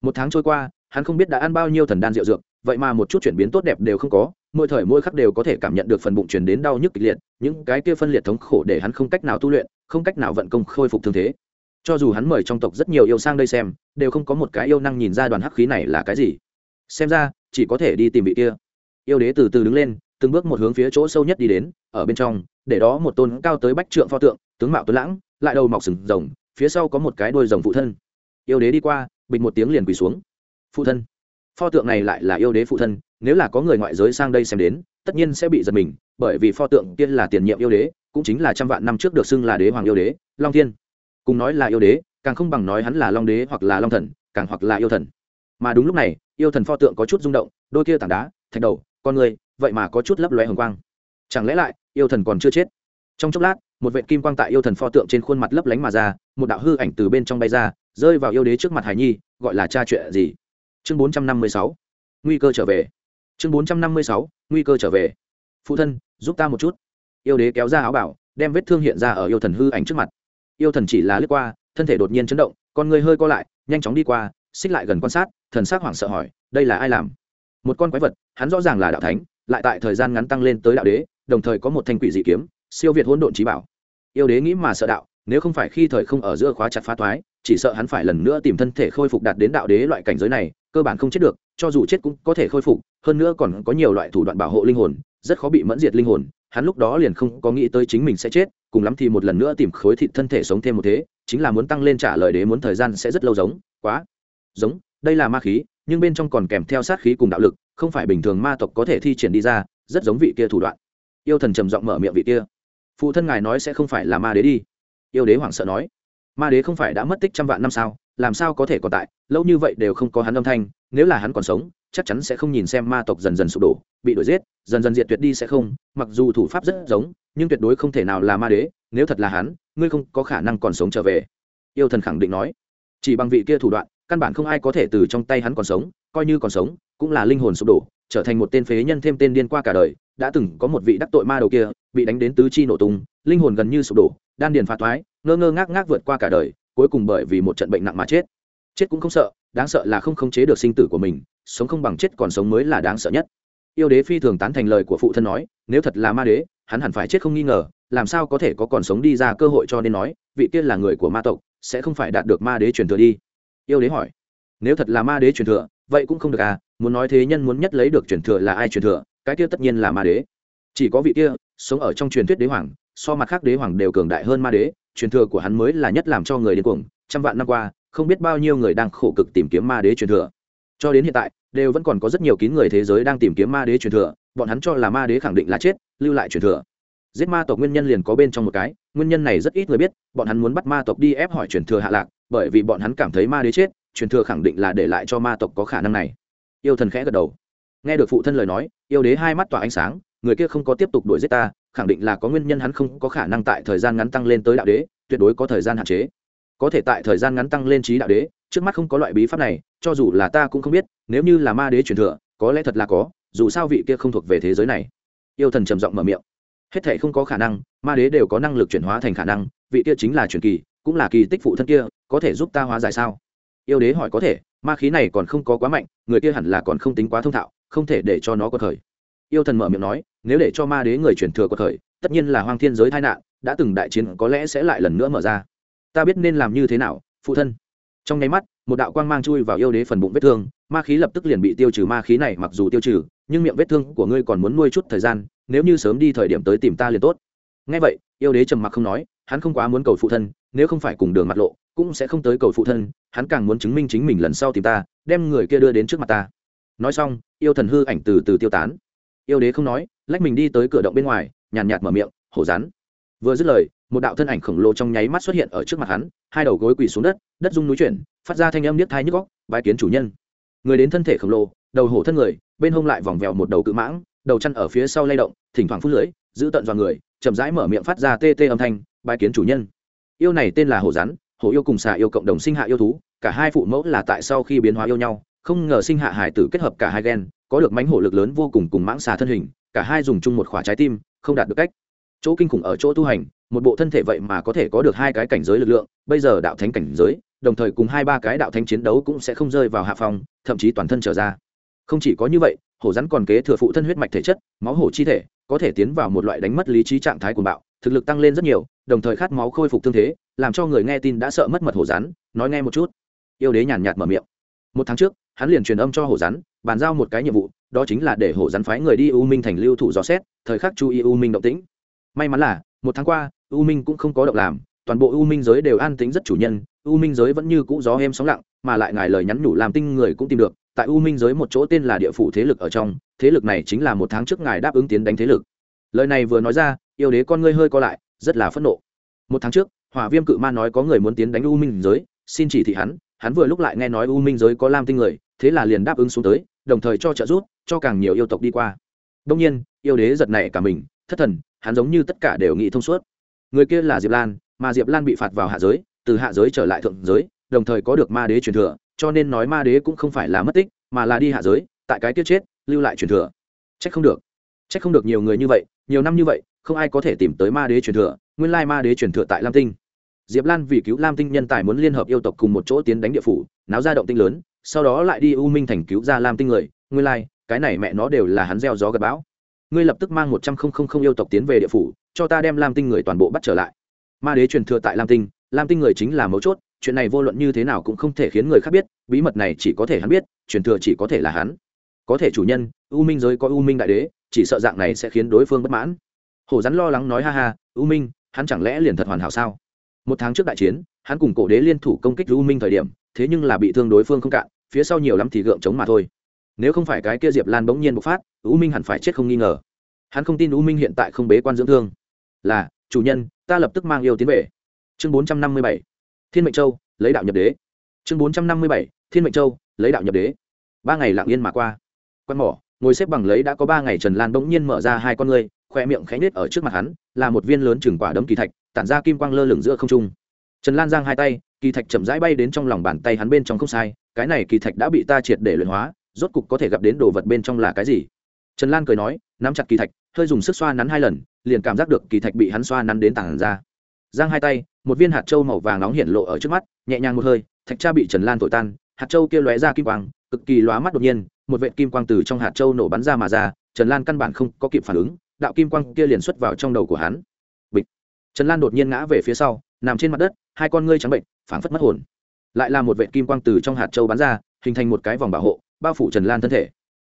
S1: Một tháng trôi qua, hắn không biết đã ăn bao nhiêu thần đan rượu dược, vậy mà một chút chuyển biến tốt đẹp đều không có mỗi thời mỗi khắc đều có thể cảm nhận được phần bụng truyền đến đau nhức kịch liệt, những cái kia phân liệt thống khổ để hắn không cách nào tu luyện, không cách nào vận công khôi phục thương thế. Cho dù hắn mời trong tộc rất nhiều yêu sang đây xem, đều không có một cái yêu năng nhìn ra đoàn hắc khí này là cái gì. Xem ra, chỉ có thể đi tìm vị kia. Yêu đế từ từ đứng lên, từng bước một hướng phía chỗ sâu nhất đi đến, ở bên trong, để đó một tôn cao tới bách trượng pho tượng, tướng mạo tuấn lãng, lại đầu mọc sừng rồng, phía sau có một cái đuôi rồng phụ thân. Yêu đế đi qua, bịch một tiếng liền quỳ xuống. Phụ thân. Pho tượng này lại là yêu đế phụ thân nếu là có người ngoại giới sang đây xem đến, tất nhiên sẽ bị giật mình, bởi vì pho tượng kia là tiền nhiệm yêu đế, cũng chính là trăm vạn năm trước được xưng là đế hoàng yêu đế, long thiên. Cùng nói là yêu đế, càng không bằng nói hắn là long đế hoặc là long thần, càng hoặc là yêu thần. Mà đúng lúc này, yêu thần pho tượng có chút rung động, đôi kia tảng đá, thạch đầu, con người, vậy mà có chút lấp lóe hồng quang. Chẳng lẽ lại, yêu thần còn chưa chết? Trong chốc lát, một vệ kim quang tại yêu thần pho tượng trên khuôn mặt lấp lánh mà ra, một đạo hư ảnh từ bên trong bay ra, rơi vào yêu đế trước mặt hải nhi, gọi là cha chuyện gì? Chương bốn trăm năm mươi sáu. Nguy cơ trở về chương bốn trăm năm mươi sáu, nguy cơ trở về. Phụ thân, giúp ta một chút. Yêu đế kéo ra áo bảo, đem vết thương hiện ra ở yêu thần hư ảnh trước mặt. Yêu thần chỉ là lướt qua, thân thể đột nhiên chấn động, con người hơi co lại, nhanh chóng đi qua, xích lại gần quan sát, thần sắc hoảng sợ hỏi, đây là ai làm? Một con quái vật, hắn rõ ràng là đạo thánh, lại tại thời gian ngắn tăng lên tới đạo đế, đồng thời có một thanh quỷ dị kiếm, siêu việt hỗn độn trí bảo. Yêu đế nghĩ mà sợ đạo, nếu không phải khi thời không ở giữa khóa chặt phá thoái, chỉ sợ hắn phải lần nữa tìm thân thể khôi phục đạt đến đạo đế loại cảnh giới này, cơ bản không chết được cho dù chết cũng có thể khôi phục, hơn nữa còn có nhiều loại thủ đoạn bảo hộ linh hồn, rất khó bị mẫn diệt linh hồn, hắn lúc đó liền không có nghĩ tới chính mình sẽ chết, cùng lắm thì một lần nữa tìm khối thịt thân thể sống thêm một thế, chính là muốn tăng lên trả lời đế muốn thời gian sẽ rất lâu giống, quá giống, đây là ma khí, nhưng bên trong còn kèm theo sát khí cùng đạo lực, không phải bình thường ma tộc có thể thi triển đi ra, rất giống vị kia thủ đoạn. Yêu thần trầm giọng mở miệng vị kia. Phụ thân ngài nói sẽ không phải là ma đế đi. Yêu đế hoảng sợ nói. Ma đế không phải đã mất tích trăm vạn năm sao? Làm sao có thể còn tại? Lâu như vậy đều không có hắn âm thanh, nếu là hắn còn sống, chắc chắn sẽ không nhìn xem ma tộc dần dần sụp đổ, bị đuổi giết, dần dần diệt tuyệt đi sẽ không. Mặc dù thủ pháp rất giống, nhưng tuyệt đối không thể nào là ma đế, nếu thật là hắn, ngươi không có khả năng còn sống trở về. Yêu thần khẳng định nói. Chỉ bằng vị kia thủ đoạn, căn bản không ai có thể từ trong tay hắn còn sống, coi như còn sống, cũng là linh hồn sụp đổ, trở thành một tên phế nhân thêm tên điên qua cả đời. Đã từng có một vị đắc tội ma đầu kia, bị đánh đến tứ chi nổ tung, linh hồn gần như sụp đổ, đan điền phá thoái, ngơ ngơ ngác ngác vượt qua cả đời cuối cùng bởi vì một trận bệnh nặng mà chết. Chết cũng không sợ, đáng sợ là không khống chế được sinh tử của mình, sống không bằng chết còn sống mới là đáng sợ nhất. Yêu đế phi thường tán thành lời của phụ thân nói, nếu thật là ma đế, hắn hẳn phải chết không nghi ngờ, làm sao có thể có còn sống đi ra cơ hội cho nên nói, vị kia là người của ma tộc, sẽ không phải đạt được ma đế truyền thừa đi. Yêu đế hỏi, nếu thật là ma đế truyền thừa, vậy cũng không được à muốn nói thế nhân muốn nhất lấy được truyền thừa là ai truyền thừa, cái kia tất nhiên là ma đế. Chỉ có vị kia, sống ở trong truyền thuyết đế hoàng, so mặt khác đế hoàng đều cường đại hơn ma đế truyền thừa của hắn mới là nhất làm cho người điên cuồng, trăm vạn năm qua, không biết bao nhiêu người đang khổ cực tìm kiếm ma đế truyền thừa. Cho đến hiện tại, đều vẫn còn có rất nhiều kín người thế giới đang tìm kiếm ma đế truyền thừa, bọn hắn cho là ma đế khẳng định là chết, lưu lại truyền thừa. Giết ma tộc nguyên nhân liền có bên trong một cái, nguyên nhân này rất ít người biết, bọn hắn muốn bắt ma tộc đi ép hỏi truyền thừa hạ lạc, bởi vì bọn hắn cảm thấy ma đế chết, truyền thừa khẳng định là để lại cho ma tộc có khả năng này. Yêu thần khẽ gật đầu. Nghe được phụ thân lời nói, yêu đế hai mắt tỏa ánh sáng, người kia không có tiếp tục đuổi giết ta khẳng định là có nguyên nhân hắn không có khả năng tại thời gian ngắn tăng lên tới đạo đế, tuyệt đối có thời gian hạn chế. Có thể tại thời gian ngắn tăng lên trí đạo đế, trước mắt không có loại bí pháp này, cho dù là ta cũng không biết, nếu như là ma đế truyền thừa, có lẽ thật là có, dù sao vị kia không thuộc về thế giới này. Yêu thần trầm giọng mở miệng. Hết thể không có khả năng, ma đế đều có năng lực chuyển hóa thành khả năng, vị kia chính là truyền kỳ, cũng là kỳ tích phụ thân kia, có thể giúp ta hóa giải sao? Yêu đế hỏi có thể, ma khí này còn không có quá mạnh, người kia hẳn là còn không tính quá thông thạo, không thể để cho nó có thời. Yêu thần mở miệng nói nếu để cho ma đế người truyền thừa của thời, tất nhiên là hoang thiên giới tai nạn, đã từng đại chiến có lẽ sẽ lại lần nữa mở ra. Ta biết nên làm như thế nào, phụ thân. Trong nháy mắt, một đạo quang mang chui vào yêu đế phần bụng vết thương, ma khí lập tức liền bị tiêu trừ, ma khí này mặc dù tiêu trừ, nhưng miệng vết thương của ngươi còn muốn nuôi chút thời gian, nếu như sớm đi thời điểm tới tìm ta liền tốt. Ngay vậy, yêu đế trầm mặc không nói, hắn không quá muốn cầu phụ thân, nếu không phải cùng đường mặt lộ, cũng sẽ không tới cầu phụ thân, hắn càng muốn chứng minh chính mình lần sau tìm ta, đem người kia đưa đến trước mặt ta. Nói xong, yêu thần hư ảnh từ từ tiêu tán yêu đế không nói, lách mình đi tới cửa động bên ngoài, nhàn nhạt mở miệng, hổ rắn. Vừa dứt lời, một đạo thân ảnh khổng lồ trong nháy mắt xuất hiện ở trước mặt hắn, hai đầu gối quỳ xuống đất đất rung núi chuyển, phát ra thanh âm niết thai nhức góc bái kiến chủ nhân. Người đến thân thể khổng lồ, đầu hổ thân người, bên hông lại vòng vèo một đầu cự mãng, đầu chăn ở phía sau lay động, thỉnh thoảng phút lưỡi giữ tận vào người, chậm rãi mở miệng phát ra tê tê âm thanh bài kiến chủ nhân. Yêu này tên là hổ rắn, hổ yêu cùng xà yêu cộng đồng sinh hạ yêu thú, cả hai phụ mẫu là tại sau khi biến hóa yêu nhau không ngờ sinh hạ hải tử kết hợp cả hai gen, có được mánh hổ lực lớn vô cùng cùng mãng xà thân hình, cả hai dùng chung một khỏa trái tim, không đạt được cách. Chỗ kinh khủng ở chỗ tu hành, một bộ thân thể vậy mà có thể có được hai cái cảnh giới lực lượng, bây giờ đạo thánh cảnh giới, đồng thời cùng hai ba cái đạo thánh chiến đấu cũng sẽ không rơi vào hạ phòng thậm chí toàn thân trở ra. Không chỉ có như vậy, hổ rắn còn kế thừa phụ thân huyết mạch thể chất, máu hổ chi thể, có thể tiến vào một loại đánh mất lý trí trạng thái của bạo, thực lực tăng lên rất nhiều, đồng thời khát máu khôi phục thương thế, làm cho người nghe tin đã sợ mất mật hổ rắn, nói nghe một chút. Yêu đế nhàn nhạt mở miệng. Một tháng trước hắn liền truyền âm cho hổ rắn, bàn giao một cái nhiệm vụ, đó chính là để hổ rắn phái người đi u minh thành lưu thủ dò xét, thời khắc chú ý u minh động tĩnh. May mắn là, một tháng qua, u minh cũng không có động làm, toàn bộ u minh giới đều an tính rất chủ nhân, u minh giới vẫn như cũ gió em sóng lặng, mà lại ngài lời nhắn nhủ làm tinh người cũng tìm được, tại u minh giới một chỗ tên là địa phủ thế lực ở trong, thế lực này chính là một tháng trước ngài đáp ứng tiến đánh thế lực. Lời này vừa nói ra, yêu đế con ngươi hơi co lại, rất là phẫn nộ. Một tháng trước, hỏa viêm cự ma nói có người muốn tiến đánh u minh giới, xin chỉ thị hắn hắn vừa lúc lại nghe nói u minh giới có lam tinh người, thế là liền đáp ứng xuống tới, đồng thời cho trợ giúp, cho càng nhiều yêu tộc đi qua. Đông nhiên, yêu đế giật này cả mình, thất thần, hắn giống như tất cả đều nghĩ thông suốt. Người kia là diệp lan, mà diệp lan bị phạt vào hạ giới, từ hạ giới trở lại thượng giới, đồng thời có được ma đế truyền thừa, cho nên nói ma đế cũng không phải là mất tích, mà là đi hạ giới, tại cái tiết chết, lưu lại truyền thừa. Trách không được. Trách không được nhiều người như vậy, nhiều năm như vậy, không ai có thể tìm tới ma đế truyền thừa, nguyên lai ma đế truyền thừa tại lam tinh diệp lan vì cứu lam tinh nhân tài muốn liên hợp yêu tộc cùng một chỗ tiến đánh địa phủ, náo ra động tinh lớn, sau đó lại đi u minh thành cứu ra lam tinh người. Nguyên lai, cái này mẹ nó đều là hắn gieo gió gặp bão. Ngươi lập tức mang một trăm không không không yêu tộc tiến về địa phủ, cho ta đem lam tinh người toàn bộ bắt trở lại. Ma đế truyền thừa tại lam tinh lam tinh người chính là mấu chốt, chuyện này vô luận như thế nào cũng không thể khiến người khác biết, bí mật này chỉ có thể hắn biết, truyền thừa chỉ có thể là hắn. Có thể chủ nhân, u minh giới có u minh đại đế, chỉ sợ dạng này sẽ khiến đối phương bất mãn. Hổ rắn lo lắng nói ha ha, u minh, hắn chẳng lẽ liền thật hoàn hảo sao? Một tháng trước đại chiến, hắn cùng cổ đế liên thủ công kích u minh thời điểm, thế nhưng là bị thương đối phương không cạn, phía sau nhiều lắm thì gượng chống mà thôi. Nếu không phải cái kia diệp lan bỗng nhiên bộc phát u minh hẳn phải chết không nghi ngờ. Hắn không tin u minh hiện tại không bế quan dưỡng thương. Là, chủ nhân, ta lập tức mang yêu tiến về. Chương bốn trăm năm mươi bảy, thiên mệnh châu, lấy đạo nhập đế. Chương bốn trăm năm mươi bảy, thiên mệnh châu, lấy đạo nhập đế. Ba ngày lặng yên mà qua. Quan mỏ, ngồi xếp bằng lấy đã có ba ngày trần lan bỗng nhiên mở ra hai con ngươi khoe miệng khẽ nết ở trước mặt hắn, là một viên lớn chừng quả đấm kỳ thạch, tản ra kim quang lơ lửng giữa không trung. Trần lan giang hai tay, kỳ thạch chậm rãi bay đến trong lòng bàn tay hắn bên trong không sai, cái này kỳ thạch đã bị ta triệt để luyện hóa, rốt cục có thể gặp đến đồ vật bên trong là cái gì? Trần lan cười nói, nắm chặt kỳ thạch, hơi dùng sức xoa nắn hai lần, liền cảm giác được kỳ thạch bị hắn xoa nắn đến tảng ra. Giang hai tay, một viên hạt trâu màu vàng nóng hiện lộ ở trước mắt, nhẹ nhàng một hơi, thạch cha bị trần lan thổi tan, hạt trâu kia lóe ra kim quang, cực kỳ lóa mắt đột nhiên, một vệ kim quang từ trong hạt trâu nổ bắn ra mà ra, trần lan căn bản không có kịp phản ứng đạo kim quang kia liền xuất vào trong đầu của hắn. Bịch. Trần lan đột nhiên ngã về phía sau, nằm trên mặt đất, hai con ngươi trắng bệnh, phảng phất mất hồn. Lại là một vệ kim quang từ trong hạt châu bắn ra, hình thành một cái vòng bảo hộ, bao phủ trần lan thân thể.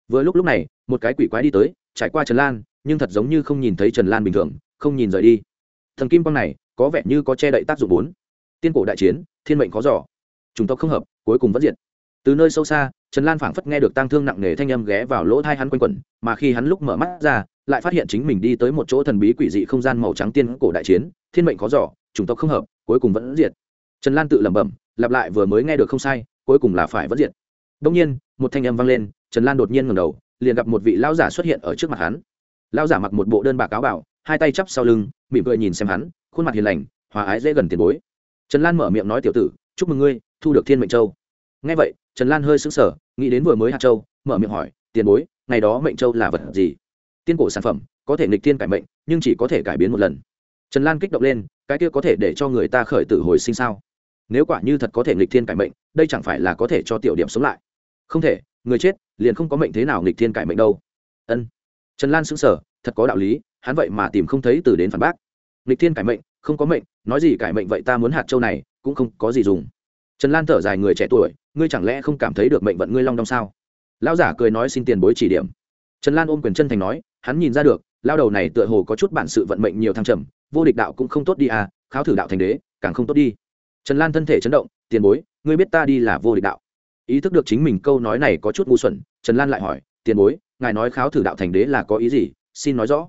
S1: Vừa lúc lúc này, một cái quỷ quái đi tới, trải qua trần lan, nhưng thật giống như không nhìn thấy trần lan bình thường, không nhìn rời đi. Thần kim quang này, có vẻ như có che đậy tác dụng bốn. Tiên cổ đại chiến, thiên mệnh khó giỏ chúng tộc không hợp, cuối cùng vẫn diệt. Từ nơi sâu xa, trần lan phảng phất nghe được tang thương nặng nề thanh âm ghé vào lỗ thai hắn quanh quẩn, mà khi hắn lúc mở mắt ra lại phát hiện chính mình đi tới một chỗ thần bí quỷ dị không gian màu trắng tiên cổ đại chiến, thiên mệnh khó giỏ chủng tộc không hợp, cuối cùng vẫn diệt. Trần lan tự lẩm bẩm, lặp lại vừa mới nghe được không sai, cuối cùng là phải vẫn diệt. Đông nhiên, một thanh âm vang lên, trần lan đột nhiên ngầm đầu, liền gặp một vị lão giả xuất hiện ở trước mặt hắn. Lão giả mặc một bộ đơn bạc áo bảo, hai tay chắp sau lưng, mỉm cười nhìn xem hắn, khuôn mặt hiền lành, hòa ái dễ gần tiền bối. Trần lan mở miệng nói, tiểu tử, chúc mừng ngươi, thu được thiên mệnh châu. Ngay vậy, trần lan hơi sững sờ, nghĩ đến vừa mới hạt châu, mở miệng hỏi, tiền bối, ngày đó mệnh châu là vật gì? Tiên cổ sản phẩm có thể nghịch tiên cải mệnh, nhưng chỉ có thể cải biến một lần. Trần lan kích động lên, cái kia có thể để cho người ta khởi tử hồi sinh sao? Nếu quả như thật có thể nghịch thiên cải mệnh, đây chẳng phải là có thể cho tiểu điểm sống lại? Không thể, người chết liền không có mệnh thế nào nghịch thiên cải mệnh đâu. Ân. Trần lan sững sờ, thật có đạo lý, hắn vậy mà tìm không thấy từ đến phản bác. Nghịch thiên cải mệnh, không có mệnh, nói gì cải mệnh vậy ta muốn hạt châu này, cũng không có gì dùng. Trần lan thở dài người trẻ tuổi, ngươi chẳng lẽ không cảm thấy được mệnh vận ngươi long đong sao? Lão giả cười nói xin tiền bối chỉ điểm. Trần lan ôm quyền chân thành nói hắn nhìn ra được, lao đầu này tựa hồ có chút bản sự vận mệnh nhiều thăng trầm, vô địch đạo cũng không tốt đi à kháo thử đạo thành đế, càng không tốt đi. Trần lan thân thể chấn động, tiền bối, ngươi biết ta đi là vô địch đạo. Ý thức được chính mình câu nói này có chút ngu xuẩn, trần lan lại hỏi, tiền bối, ngài nói kháo thử đạo thành đế là có ý gì? Xin nói rõ.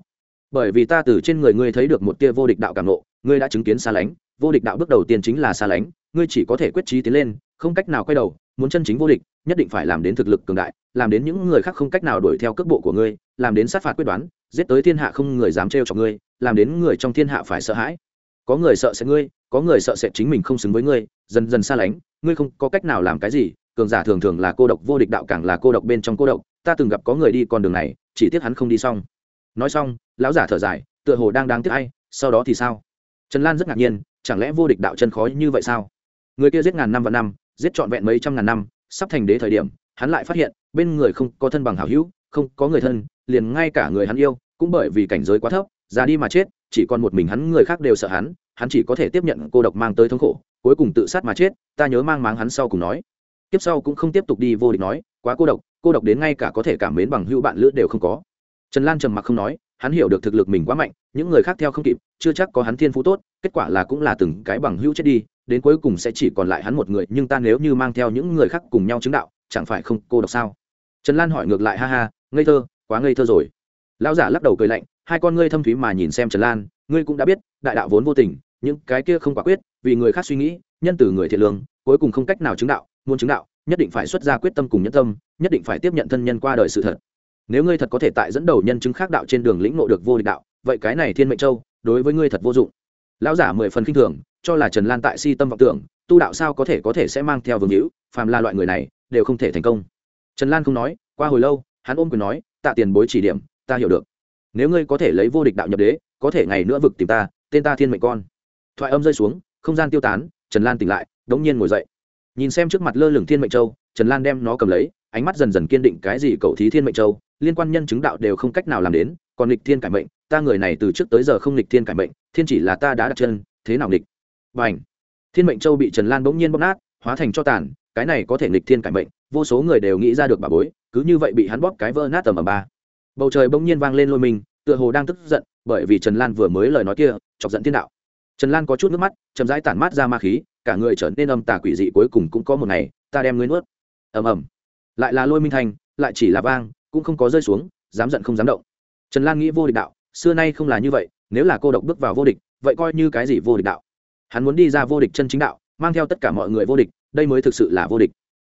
S1: Bởi vì ta từ trên người ngươi thấy được một tia vô địch đạo cảm nộ ngươi đã chứng kiến xa lánh, vô địch đạo bước đầu tiên chính là xa lánh, ngươi chỉ có thể quyết trí tiến lên, không cách nào quay đầu, muốn chân chính vô địch nhất định phải làm đến thực lực cường đại, làm đến những người khác không cách nào đuổi theo cước bộ của ngươi, làm đến sát phạt quyết đoán, giết tới thiên hạ không người dám trêu cho ngươi, làm đến người trong thiên hạ phải sợ hãi. Có người sợ sẽ ngươi, có người sợ sẽ chính mình không xứng với ngươi, dần dần xa lánh, ngươi không có cách nào làm cái gì, cường giả thường thường là cô độc, vô địch đạo càng là cô độc bên trong cô độc, ta từng gặp có người đi con đường này, chỉ tiếc hắn không đi xong. Nói xong, lão giả thở dài, tựa hồ đang đáng tiếc ai, sau đó thì sao? Trần lan rất ngạc nhiên, chẳng lẽ vô địch đạo chân khó như vậy sao? Người kia giết ngàn năm và năm, giết trọn vẹn mấy trăm ngàn năm sắp thành đế thời điểm, hắn lại phát hiện, bên người không có thân bằng hảo hữu, không có người thân, liền ngay cả người hắn yêu, cũng bởi vì cảnh giới quá thấp, già đi mà chết, chỉ còn một mình hắn, người khác đều sợ hắn hắn chỉ có thể tiếp nhận cô độc mang tới thống khổ, cuối cùng tự sát mà chết, ta nhớ mang máng hắn sau cùng nói. Tiếp sau cũng không tiếp tục đi vô địch nói, quá cô độc cô độc đến ngay cả có thể cảm mến bằng hữu bạn lữ đều không có. Trần lan trầm mặc không nói hắn hiểu được thực lực mình quá mạnh, những người khác theo không kịp, chưa chắc có hắn thiên phú tốt, kết quả là cũng là từng cái bằng hữu chết đi, đến cuối cùng sẽ chỉ còn lại hắn một người, nhưng ta nếu như mang theo những người khác cùng nhau chứng đạo, chẳng phải không cô độc sao? Trần lan hỏi ngược lại, ha ha, ngây thơ, quá ngây thơ rồi. Lão giả lắc đầu cười lạnh, hai con ngươi thâm thúy mà nhìn xem trần lan, ngươi cũng đã biết, đại đạo vốn vô tình, những cái kia không quả quyết, vì người khác suy nghĩ, nhân từ người thiện lương, cuối cùng không cách nào chứng đạo, muốn chứng đạo, nhất định phải xuất ra quyết tâm cùng nhân tâm, nhất định phải tiếp nhận thân nhân qua đời sự thật nếu ngươi thật có thể tại dẫn đầu nhân chứng khác đạo trên đường lĩnh ngộ được vô địch đạo, vậy cái này thiên mệnh châu, đối với ngươi thật vô dụng. Lão giả mười phần khinh thường, cho là trần lan tại si tâm vọng tưởng, tu đạo sao có thể có thể sẽ mang theo vương hữu, phàm là loại người này, đều không thể thành công. Trần lan không nói, qua hồi lâu, hắn ôm quyền nói, tạ tiền bối chỉ điểm, ta hiểu được. Nếu ngươi có thể lấy vô địch đạo nhập đế, có thể ngày nữa vực tìm ta, tên ta thiên mệnh con. Thoại âm rơi xuống, không gian tiêu tán, trần lan tỉnh lại, đống nhiên ngồi dậy. Nhìn xem trước mặt lơ lửng thiên mệnh châu, trần lan đem nó cầm lấy, ánh mắt dần dần kiên định cái gì cậu thí thiên mệnh châu liên quan nhân chứng đạo đều không cách nào làm đến, còn lịch thiên cải mệnh, ta người này từ trước tới giờ không lịch thiên cải mệnh, thiên chỉ là ta đã đặt chân, thế nào lịch? b à n h thiên mệnh châu bị trần lan bỗng nhiên bóp nát, hóa thành cho tàn, cái này có thể lịch thiên cải mệnh, vô số người đều nghĩ ra được bà bối, cứ như vậy bị hắn bóp cái vỡ nát tầm ầm ba. Bầu trời bỗng nhiên vang lên lôi mình, tựa hồ đang tức giận, bởi vì trần lan vừa mới lời nói kia, chọc giận thiên đạo. Trần lan có chút nước mắt, chậm rãi tản mát ra ma khí, cả người trở nên âm tà quỷ dị cuối cùng cũng có một ngày, ta đem ngươi nuốt. Ầm ầm. Lại là lôi minh thành, lại chỉ là vang cũng không có rơi xuống, dám giận không dám động. Trần lan nghĩ vô địch đạo, xưa nay không là như vậy, nếu là cô độc bước vào vô địch, vậy coi như cái gì vô địch đạo? Hắn muốn đi ra vô địch chân chính đạo, mang theo tất cả mọi người vô địch, đây mới thực sự là vô địch.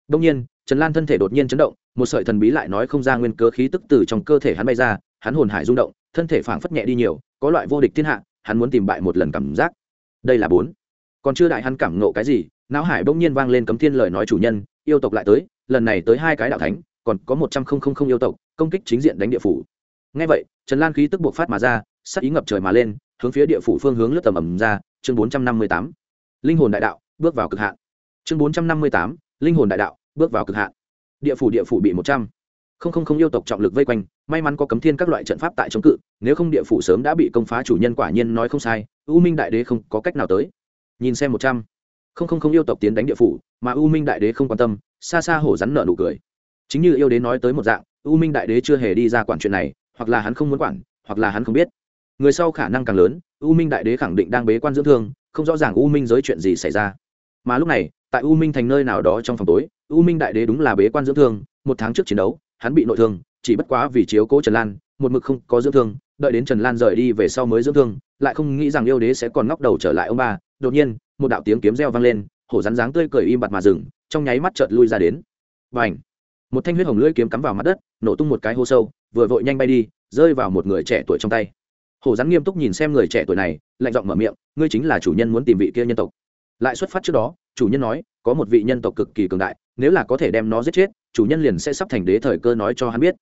S1: Đông nhiên, trần lan thân thể đột nhiên chấn động, một sợi thần bí lại nói không ra nguyên cớ khí tức từ trong cơ thể hắn bay ra, hắn hồn hải rung động, thân thể phảng phất nhẹ đi nhiều, có loại vô địch thiên hạ, hắn muốn tìm bại một lần cảm giác. Đây là bốn. Còn chưa đại hắn cảm nộ cái gì, não hải bỗng nhiên vang lên cấm thiên lời nói chủ nhân, yêu tộc lại tới, lần này tới hai cái đạo thánh còn có một trăm không không không yêu tộc, công kích chính diện đánh địa phủ. Ngay vậy, trần lan khí tức buộc phát mà ra, sắc ý ngập trời mà lên, hướng phía địa phủ phương hướng lướt tầm ẩm ra, chương bốn trăm năm mươi tám. Linh hồn đại đạo, bước vào cực hạn. Chương bốn trăm năm mươi tám, linh hồn đại đạo, bước vào cực hạn. Địa phủ địa phủ bị một trăm không không không yêu tộc trọng lực vây quanh, may mắn có cấm thiên các loại trận pháp tại chống cự, nếu không địa phủ sớm đã bị công phá chủ nhân quả nhiên nói không sai, u minh đại đế không có cách nào tới. Nhìn xem một trăm không không không yêu tộc tiến đánh địa phủ, mà u minh đại đế không quan tâm, xa xa hổ rắn nợ nụ cười chính như yêu đế nói tới một dạng, u minh đại đế chưa hề đi ra quản chuyện này, hoặc là hắn không muốn quản, hoặc là hắn không biết. Người sau khả năng càng lớn, u minh đại đế khẳng định đang bế quan dưỡng thương, không rõ ràng u minh giới chuyện gì xảy ra. Mà lúc này, tại u minh thành nơi nào đó trong phòng tối, u minh đại đế đúng là bế quan dưỡng thương, một tháng trước chiến đấu, hắn bị nội thương, chỉ bất quá vì chiếu cố trần lan, một mực không có dưỡng thương, đợi đến trần lan rời đi về sau mới dưỡng thương, lại không nghĩ rằng yêu đế sẽ còn ngóc đầu trở lại ông ba. Đột nhiên, một đạo tiếng kiếm reo vang lên, hổ rắn dáng tươi cười im bặt mà dừng, trong nháy mắt chợt lui ra đến. Và ảnh một thanh huyết hồng lưỡi kiếm cắm vào mặt đất, nổ tung một cái hô sâu, vừa vội nhanh bay đi, rơi vào một người trẻ tuổi trong tay. Hổ rắn nghiêm túc nhìn xem người trẻ tuổi này, lạnh giọng mở miệng, ngươi chính là chủ nhân muốn tìm vị kia nhân tộc. Lại xuất phát trước đó, chủ nhân nói, có một vị nhân tộc cực kỳ cường đại, nếu là có thể đem nó giết chết, chủ nhân liền sẽ sắp thành đế thời cơ nói cho hắn biết.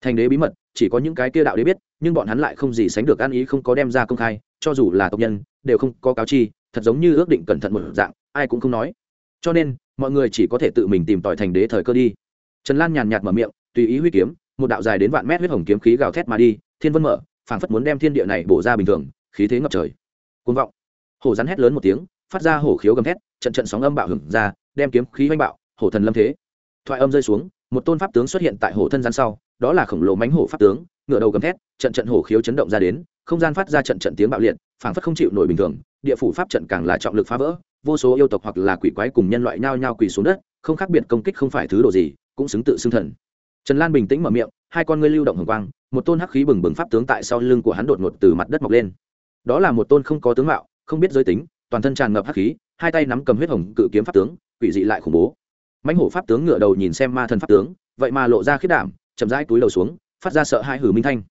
S1: Thành đế bí mật, chỉ có những cái kia đạo đế biết, nhưng bọn hắn lại không gì sánh được an ý không có đem ra công khai, cho dù là tộc nhân, đều không có cáo chi, thật giống như ước định cẩn thận một dạng, ai cũng không nói. Cho nên, mọi người chỉ có thể tự mình tìm tòi thành đế thời cơ đi trần lan nhàn nhạt mở miệng, tùy ý huy kiếm, một đạo dài đến vạn mét huyết hồng kiếm khí gào thét mà đi, thiên vân mở, phảng phất muốn đem thiên địa này bổ ra bình thường, khí thế ngập trời. Côn vọng. Hổ rắn hét lớn một tiếng, phát ra hổ khiếu gầm thét, trận trận sóng âm bạo hưởng ra, đem kiếm khí oanh bạo, hổ thần lâm thế. Thoại âm rơi xuống, một tôn pháp tướng xuất hiện tại hổ thân gian sau, đó là khổng lồ mánh hổ pháp tướng ngựa đầu gầm thét, trận trận hổ khiếu chấn động ra đến, không gian phát ra trận trận tiếng bạo liệt, phảng phất không chịu nổi bình thường, địa phủ pháp trận càng là trọng lực phá vỡ, vô số yêu tộc hoặc là quỷ quái cùng nhân loại nhao nhao quỳ xuống đất, không khác biệt công kích không phải thứ đồ gì cũng xứng tự xưng thần. Trần lan bình tĩnh mở miệng, hai con ngươi lưu động hồng quang, một tôn hắc khí bừng bừng pháp tướng tại sau lưng của hắn đột ngột từ mặt đất mọc lên. Đó là một tôn không có tướng mạo, không biết giới tính, toàn thân tràn ngập hắc khí, hai tay nắm cầm huyết hồng cự kiếm pháp tướng, quỷ dị lại khủng bố. Mãnh hổ pháp tướng ngửa đầu nhìn xem ma thần pháp tướng, vậy mà lộ ra khiết đảm, chậm rãi túi đầu xuống, phát ra sợ hai hử minh thanh.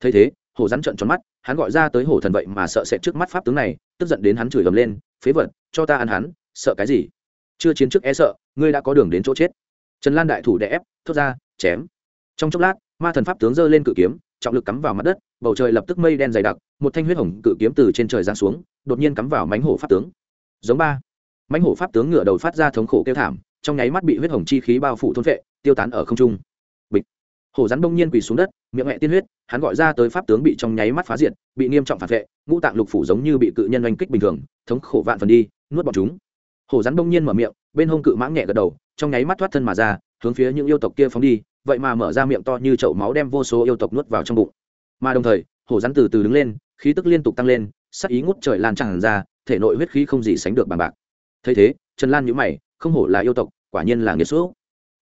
S1: Thấy thế, hổ rắn trợn tròn mắt, hắn gọi ra tới hổ thần vậy mà sợ sẽ trước mắt pháp tướng này, tức giận đến hắn chửi gầm lên, phế vật, cho ta ăn hắn, sợ cái gì? Chưa chiến trước e sợ, ngươi đã có đường đến chỗ chết trần lan đại thủ đè ép, thốt ra, chém. Trong chốc lát, ma thần pháp tướng giơ lên cự kiếm, trọng lực cắm vào mặt đất, bầu trời lập tức mây đen dày đặc, một thanh huyết hồng cự kiếm từ trên trời giáng xuống, đột nhiên cắm vào mánh hổ pháp tướng. Giống ba. Mánh hổ pháp tướng ngựa đầu phát ra thống khổ kêu thảm, trong nháy mắt bị huyết hồng chi khí bao phủ thôn vệ tiêu tán ở không trung. Bịch. Hổ rắn Đông nhiên quỳ xuống đất, miệng mẹ tiên huyết, hắn gọi ra tới pháp tướng bị trong nháy mắt phá diệt, bị nghiêm trọng phản vệ, ngũ tạng lục phủ giống như bị cự nhân oanh kích bình thường, thống khổ vạn phần đi, nuốt bọn chúng. Hổ rắn Đông nhiên mở miệng, bên hông cự mãng nhẹ gật đầu trong nháy mắt thoát thân mà ra, hướng phía những yêu tộc kia phóng đi, vậy mà mở ra miệng to như chậu máu đem vô số yêu tộc nuốt vào trong bụng. Mà đồng thời, hổ rắn từ từ đứng lên, khí tức liên tục tăng lên, sắc ý ngút trời lan tràn ra, thể nội huyết khí không gì sánh được bằng bạc. Thấy thế, trần lan nhữ mày, không hổ là yêu tộc, quả nhiên là nghiệt số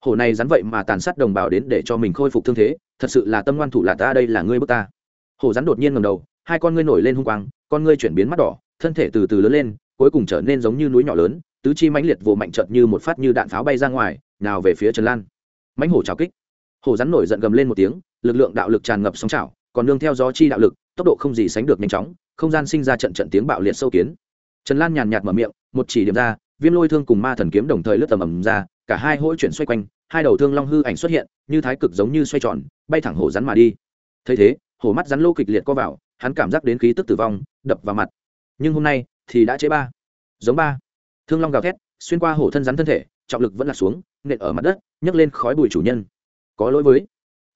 S1: hổ này rắn vậy mà tàn sát đồng bào đến để cho mình khôi phục thương thế, thật sự là tâm ngoan thủ là ta, đây là ngươi bước ta. Hồ rắn đột nhiên ngầm đầu, hai con ngươi nổi lên hung quang, con ngươi chuyển biến mắt đỏ, thân thể từ từ lớn lên, cuối cùng trở nên giống như núi nhỏ lớn tứ chi mãnh liệt vồ mạnh chợt như một phát như đạn pháo bay ra ngoài, nào về phía trần lan. Mãnh hổ trào kích. Hổ rắn nổi giận gầm lên một tiếng, lực lượng đạo lực tràn ngập sóng chảo, còn nương theo gió chi đạo lực, tốc độ không gì sánh được nhanh chóng, không gian sinh ra trận trận tiếng bạo liệt sâu kiến. Trần lan nhàn nhạt mở miệng, một chỉ điểm ra, viêm lôi thương cùng ma thần kiếm đồng thời lướt tầm ầm ra, cả hai hỗ chuyển xoay quanh, hai đầu thương long hư ảnh xuất hiện, như thái cực giống như xoay tròn, bay thẳng hổ rắn mà đi. Thấy thế, hổ mắt rắn lô kịch liệt co vào, hắn cảm giác đến khí tức tử vong, đập vào mặt. Nhưng hôm nay thì đã chế ba. Giống ba thương long gào thét, xuyên qua hổ thân rắn thân thể, trọng lực vẫn là xuống, nện ở mặt đất, nhấc lên khói bụi chủ nhân. Có lỗi với,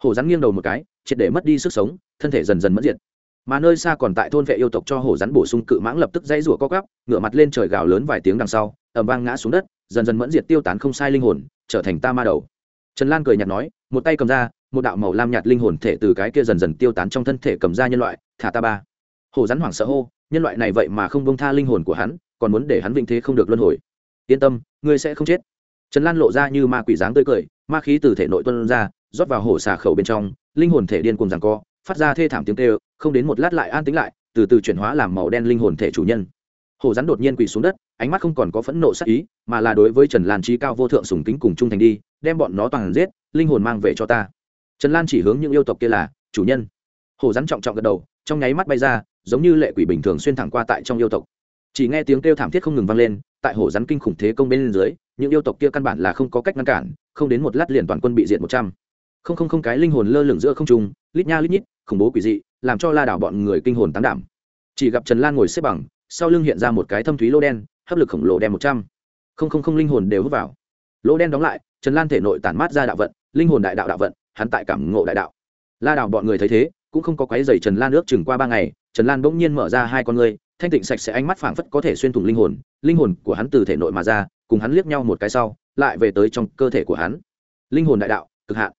S1: hổ rắn nghiêng đầu một cái, triệt để mất đi sức sống, thân thể dần dần mất diệt. Mà nơi xa còn tại thôn vệ yêu tộc cho hổ rắn bổ sung cự mãng lập tức dãy rủa co cắp ngửa mặt lên trời gào lớn vài tiếng đằng sau ẩm vang ngã xuống đất, dần dần mẫn diệt tiêu tán không sai linh hồn, trở thành ta ma đầu. Trần lan cười nhạt nói, một tay cầm ra, một đạo màu lam nhạt linh hồn thể từ cái kia dần dần tiêu tán trong thân thể cầm ra nhân loại, thả ta ba. Hổ rắn hoảng sợ hô, nhân loại này vậy mà không bông tha linh hồn của hắn còn muốn để hắn vĩnh thế không được luân hồi. Yên tâm, ngươi sẽ không chết. Trần lan lộ ra như ma quỷ dáng tươi cười, ma khí từ thể nội tuân ra, rót vào hổ xà khẩu bên trong, linh hồn thể điên cùng rằng co, phát ra thê thảm tiếng kêu, không đến một lát lại an tính lại, từ từ chuyển hóa làm màu đen linh hồn thể chủ nhân. Hổ rắn đột nhiên quỳ xuống đất, ánh mắt không còn có phẫn nộ sắc ý, mà là đối với trần lan trí cao vô thượng sùng kính cùng trung thành đi, đem bọn nó toàn giết, linh hồn mang về cho ta. Trần lan chỉ hướng những yêu tộc kia là, chủ nhân. Hổ rắn trọng trọng gật đầu, trong nháy mắt bay ra, giống như lệ quỷ bình thường xuyên thẳng qua tại trong yêu tộc chỉ nghe tiếng kêu thảm thiết không ngừng vang lên, tại hổ rắn kinh khủng thế công bên dưới, những yêu tộc kia căn bản là không có cách ngăn cản, không đến một lát liền toàn quân bị diệt một trăm. Không không không, cái linh hồn lơ lửng giữa không trung, lít nha lít nhít, khủng bố quỷ dị, làm cho la đảo bọn người kinh hồn tán đảm. Chỉ gặp trần lan ngồi xếp bằng, sau lưng hiện ra một cái thâm thúy lô đen, hấp lực khổng lồ đem một trăm. Không không không, linh hồn đều hút vào. Lỗ đen đóng lại, trần lan thể nội tản mát ra đạo vận, linh hồn đại đạo đạo vận, hắn tại cảm ngộ đại đạo. La đảo bọn người thấy thế, cũng không có quái dày trần lan ước chừng qua ba ngày, trần lan bỗng nhiên mở ra hai con ngươi thanh tịnh sạch sẽ ánh mắt phảng phất có thể xuyên thủng linh hồn linh hồn của hắn từ thể nội mà ra, cùng hắn liếc nhau một cái sau, lại về tới trong cơ thể của hắn. Linh hồn đại đạo, cực hạn.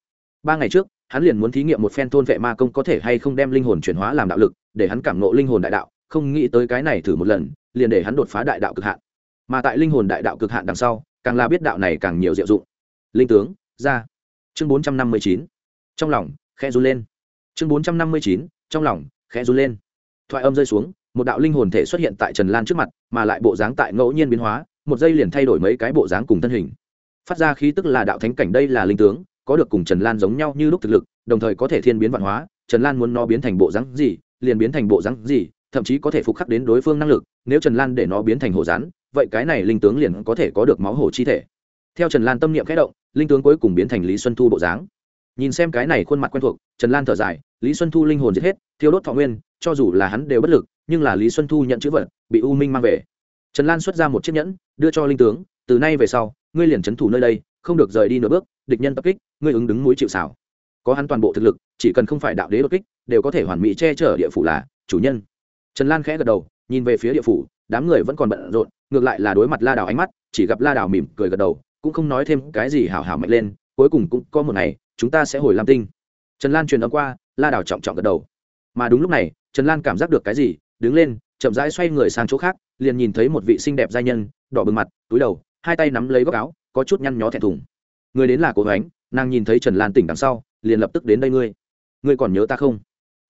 S1: Ba ngày trước, hắn liền muốn thí nghiệm một phen thôn vệ ma công có thể hay không đem linh hồn chuyển hóa làm đạo lực, để hắn cảm nộ linh hồn đại đạo, không nghĩ tới cái này thử một lần, liền để hắn đột phá đại đạo cực hạn. Mà tại linh hồn đại đạo cực hạn đằng sau, càng là biết đạo này càng nhiều diệu dụng. Linh tướng, ra. Chương bốn trăm năm mươi chín. Trong lòng, khẽ run lên. Chương bốn trăm năm mươi chín, trong lòng, khẽ run lên. Thoại âm rơi xuống một đạo linh hồn thể xuất hiện tại trần lan trước mặt, mà lại bộ dáng tại ngẫu nhiên biến hóa, một giây liền thay đổi mấy cái bộ dáng cùng thân hình. Phát ra khí tức là đạo thánh cảnh đây là linh tướng, có được cùng trần lan giống nhau như lúc thực lực, đồng thời có thể thiên biến văn hóa, trần lan muốn nó biến thành bộ dáng gì, liền biến thành bộ dáng gì, thậm chí có thể phục khắc đến đối phương năng lực, nếu trần lan để nó biến thành hổ rắn, vậy cái này linh tướng liền có thể có được máu hổ chi thể. Theo trần lan tâm niệm khẽ động, linh tướng cuối cùng biến thành lý xuân thu bộ dáng. Nhìn xem cái này khuôn mặt quen thuộc, trần lan thở dài, lý xuân thu linh hồn giết hết, thiêu đốt thọ nguyên cho dù là hắn đều bất lực, nhưng là lý xuân thu nhận chữ vật, bị u minh mang về. Trần lan xuất ra một chiếc nhẫn, đưa cho linh tướng, từ nay về sau, ngươi liền trấn thủ nơi đây, không được rời đi nửa bước, địch nhân tập kích, ngươi ứng đứng mũi chịu xảo có hắn toàn bộ thực lực, chỉ cần không phải đạo đế đột kích, đều có thể hoàn mỹ che chở địa phủ là chủ nhân. Trần lan khẽ gật đầu, nhìn về phía địa phủ, đám người vẫn còn bận rộn, ngược lại là đối mặt la đào ánh mắt, chỉ gặp la đào mỉm cười gật đầu, cũng không nói thêm cái gì hảo hảo mạnh lên, cuối cùng cũng có một ngày, chúng ta sẽ hồi lam tinh. Trần lan truyền ấm qua, la đào trọng trọng gật đầu. Mà đúng lúc này trần lan cảm giác được cái gì, đứng lên, chậm rãi xoay người sang chỗ khác, liền nhìn thấy một vị xinh đẹp giai nhân, đỏ bừng mặt, túi đầu, hai tay nắm lấy góc áo, có chút nhăn nhó thẹn thùng. Người đến là cố ánh nàng nhìn thấy trần lan tỉnh đằng sau, liền lập tức đến đây ngươi. Ngươi còn nhớ ta không?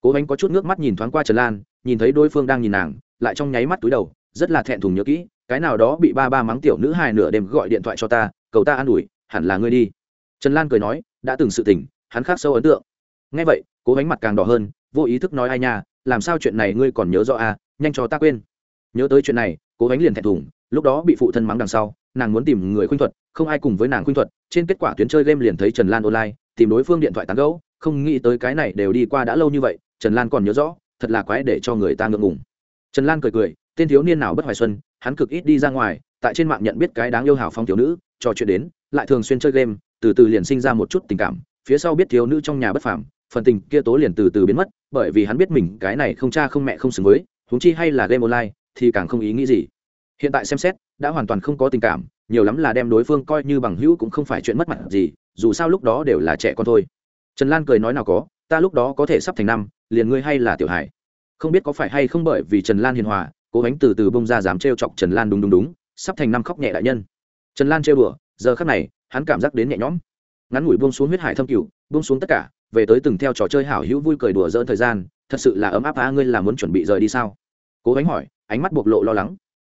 S1: Cố ánh có chút nước mắt nhìn thoáng qua trần lan, nhìn thấy đối phương đang nhìn nàng, lại trong nháy mắt túi đầu, rất là thẹn thùng nhớ kỹ, cái nào đó bị ba ba mắng tiểu nữ hài nửa đêm gọi điện thoại cho ta, cầu ta an ủi, hẳn là ngươi đi. Trần lan cười nói, đã từng sự tỉnh hắn khác sâu ấn tượng. Ngay vậy, cố ánh mặt càng đỏ hơn, vô ý thức nói ai nha làm sao chuyện này ngươi còn nhớ rõ à nhanh cho ta quên. Nhớ tới chuyện này, cố ánh liền thẹn thùng, lúc đó bị phụ thân mắng đằng sau, nàng muốn tìm người khuynh thuật, không ai cùng với nàng khuynh thuật, trên kết quả tuyến chơi game liền thấy trần lan online, tìm đối phương điện thoại tán gẫu, không nghĩ tới cái này đều đi qua đã lâu như vậy, trần lan còn nhớ rõ, thật là quái để cho người ta ngượng ngùng. Trần lan cười cười, tên thiếu niên nào bất hoài xuân, hắn cực ít đi ra ngoài, tại trên mạng nhận biết cái đáng yêu hào phong thiếu nữ, trò chuyện đến, lại thường xuyên chơi game, từ từ liền sinh ra một chút tình cảm, phía sau biết thiếu nữ trong nhà bất phàm, phần tình kia tố liền từ từ biến mất bởi vì hắn biết mình cái này không cha không mẹ không xứng với, huống chi hay là game online, thì càng không ý nghĩ gì. Hiện tại xem xét, đã hoàn toàn không có tình cảm, nhiều lắm là đem đối phương coi như bằng hữu cũng không phải chuyện mất mặt gì, dù sao lúc đó đều là trẻ con thôi. Trần lan cười nói nào có, ta lúc đó có thể sắp thành năm, liền ngươi hay là tiểu hải không biết có phải hay không bởi vì trần lan hiền hòa, cố gắng từ từ bông ra dám trêu chọc trần lan đúng đúng đúng, sắp thành năm khóc nhẹ đại nhân. Trần lan trêu bừa giờ khắc này, hắn cảm giác đến nhẹ nhõm. Ngắn ngủi buông xuống huyết hải thâm cửu buông xuống tất cả về tới từng theo trò chơi hảo hữu vui cười đùa dỡn thời gian, thật sự là ấm áp á, ngươi là muốn chuẩn bị rời đi sao? Cố gánh hỏi, ánh mắt bộc lộ lo lắng.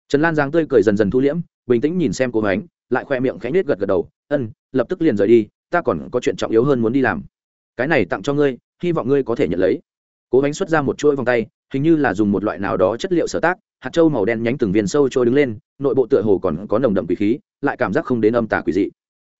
S1: Trần lan giang tươi cười dần dần thu liễm, bình tĩnh nhìn xem cố gánh lại khoe miệng khẽ nết gật gật đầu ân lập tức liền rời đi, ta còn có chuyện trọng yếu hơn muốn đi làm. Cái này tặng cho ngươi, hy vọng ngươi có thể nhận lấy. Cố gánh xuất ra một chuỗi vòng tay, hình như là dùng một loại nào đó chất liệu sở tác, hạt trâu màu đen nhánh từng viên sâu trôi đứng lên, nội bộ tựa hồ còn có nồng đậm quỷ khí, lại cảm giác không đến âm tả quỷ dị.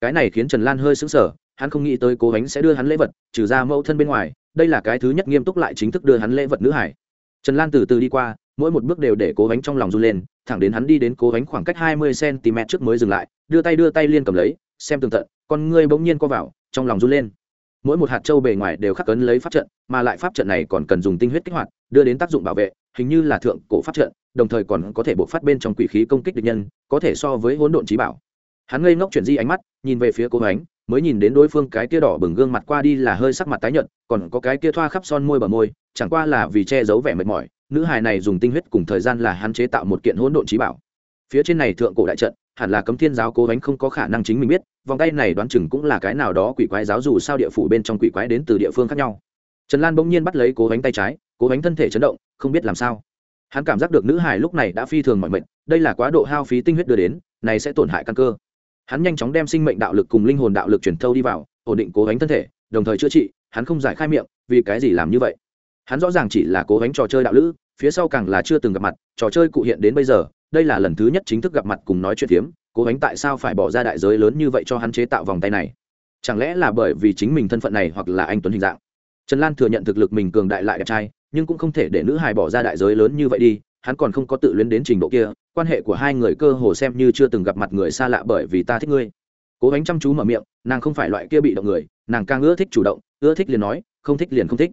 S1: Cái này khiến trần lan hơi sững sờ hắn không nghĩ tới cố gánh sẽ đưa hắn lễ vật, trừ ra mẫu thân bên ngoài, đây là cái thứ nhất nghiêm túc lại chính thức đưa hắn lễ vật nữ hải. Trần lan từ từ đi qua, mỗi một bước đều để cố gánh trong lòng run lên, thẳng đến hắn đi đến cố gánh khoảng cách hai mươi cm trước mới dừng lại, đưa tay đưa tay liên cầm lấy, xem tường tận, con ngươi bỗng nhiên co vào, trong lòng run lên. Mỗi một hạt châu bề ngoài đều khắc cấn lấy pháp trận, mà lại pháp trận này còn cần dùng tinh huyết kích hoạt, đưa đến tác dụng bảo vệ, hình như là thượng cổ pháp trận, đồng thời còn có thể buộc phát bên trong quỷ khí công kích địch nhân, có thể so với hỗn độn trí bảo. Hắn ngây ngốc chuyển di ánh mắt, nhìn về phía cố gánh mới nhìn đến đối phương cái kia đỏ bừng gương mặt qua đi là hơi sắc mặt tái nhợt còn có cái kia thoa khắp son môi bờ môi chẳng qua là vì che giấu vẻ mệt mỏi nữ hài này dùng tinh huyết cùng thời gian là hắn chế tạo một kiện hỗn độn trí bảo. Phía trên này thượng cổ đại trận hẳn là cấm thiên giáo cố gắng không có khả năng chính mình biết vòng tay này đoán chừng cũng là cái nào đó quỷ quái giáo dù sao địa phủ bên trong quỷ quái đến từ địa phương khác nhau. Trần lan bỗng nhiên bắt lấy cố gắng tay trái cố gắng thân thể chấn động không biết làm sao. Hắn cảm giác được nữ hài lúc này đã phi thường mỏi mệt, đây là quá độ hao phí tinh huyết đưa đến này sẽ tổn hại căn cơ hắn nhanh chóng đem sinh mệnh đạo lực cùng linh hồn đạo lực truyền thâu đi vào, ổn định cố gắng thân thể, đồng thời chữa trị, hắn không giải khai miệng, vì cái gì làm như vậy? Hắn rõ ràng chỉ là cố gắng trò chơi đạo lữ, phía sau càng là chưa từng gặp mặt, trò chơi cụ hiện đến bây giờ, đây là lần thứ nhất chính thức gặp mặt cùng nói chuyện phiếm, cố gắng tại sao phải bỏ ra đại giới lớn như vậy cho hắn chế tạo vòng tay này? Chẳng lẽ là bởi vì chính mình thân phận này hoặc là anh tuấn hình dạng? Trần lan thừa nhận thực lực mình cường đại lại đẹp trai, nhưng cũng không thể để nữ hài bỏ ra đại giới lớn như vậy đi hắn còn không có tự luyến đến trình độ kia, quan hệ của hai người cơ hồ xem như chưa từng gặp mặt người xa lạ bởi vì ta thích ngươi. Cố gắng chăm chú mở miệng, nàng không phải loại kia bị động người, nàng càng ưa thích chủ động, ưa thích liền nói, không thích liền không thích.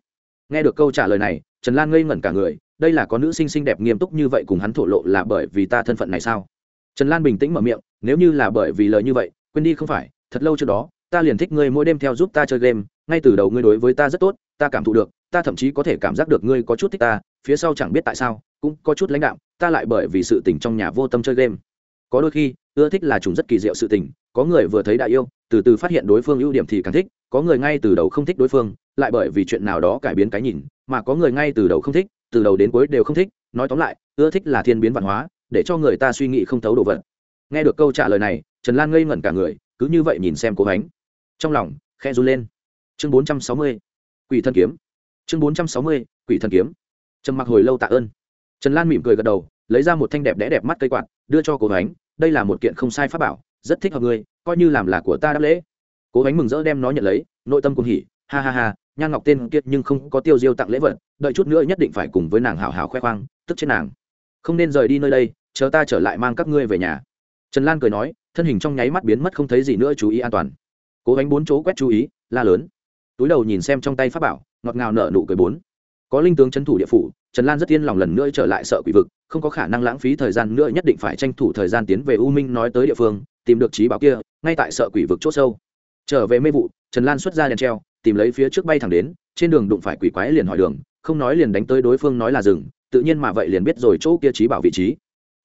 S1: Nghe được câu trả lời này, trần lan ngây ngẩn cả người, đây là có nữ sinh xinh đẹp nghiêm túc như vậy cùng hắn thổ lộ là bởi vì ta thân phận này sao? Trần lan bình tĩnh mở miệng, nếu như là bởi vì lời như vậy, quên đi không phải, thật lâu trước đó, ta liền thích ngươi mỗi đêm theo giúp ta chơi game, ngay từ đầu ngươi đối với ta rất tốt, ta cảm thụ được, ta thậm chí có thể cảm giác được ngươi có chút thích ta phía sau chẳng biết tại sao, cũng có chút lãnh đạo ta lại bởi vì sự tình trong nhà vô tâm chơi game. Có đôi khi, ưa thích là chúng rất kỳ diệu sự tình, có người vừa thấy đại yêu, từ từ phát hiện đối phương ưu điểm thì càng thích, có người ngay từ đầu không thích đối phương, lại bởi vì chuyện nào đó cải biến cái nhìn, mà có người ngay từ đầu không thích, từ đầu đến cuối đều không thích, nói tóm lại, ưa thích là thiên biến văn hóa, để cho người ta suy nghĩ không thấu đồ vật. Nghe được câu trả lời này, trần lan ngây ngẩn cả người, cứ như vậy nhìn xem cố gánh trong lòng khe run lên. Chương bốn trăm sáu mươi, quỷ thân kiếm. Chương bốn trăm sáu mươi, quỷ thần kiếm trầm mặc hồi lâu tạ ơn. Trần lan mỉm cười gật đầu, lấy ra một thanh đẹp đẽ đẹp mắt cây quạt, đưa cho cố gánh đây là một kiện không sai pháp bảo, rất thích hợp ngươi, coi như làm là của ta đáp lễ. Cố gánh mừng rỡ đem nó nhận lấy, nội tâm cùng hỉ, ha ha ha nhan ngọc tên kiệt nhưng không có tiêu diêu tặng lễ vật, đợi chút nữa nhất định phải cùng với nàng hào hào khoe khoang, tức trên nàng. Không nên rời đi nơi đây, chờ ta trở lại mang các ngươi về nhà. Trần lan cười nói, thân hình trong nháy mắt biến mất không thấy gì nữa chú ý an toàn. Cố gánh bốn chỗ quét chú ý, la lớn. Túi đầu nhìn xem trong tay pháp bảo, ngọt ngào nở nụ cười bốn có linh tướng trấn thủ địa phủ, trần lan rất yên lòng lần nữa trở lại sợ quỷ vực, không có khả năng lãng phí thời gian nữa nhất định phải tranh thủ thời gian tiến về u minh nói tới địa phương, tìm được trí bảo kia, ngay tại sợ quỷ vực c h ỗ sâu. Trở về mê vụ, trần lan xuất ra đèn treo, tìm lấy phía trước bay thẳng đến, trên đường đụng phải quỷ quái liền hỏi đường, không nói liền đánh tới đối phương nói là rừng tự nhiên mà vậy liền biết rồi chỗ kia trí bảo vị trí.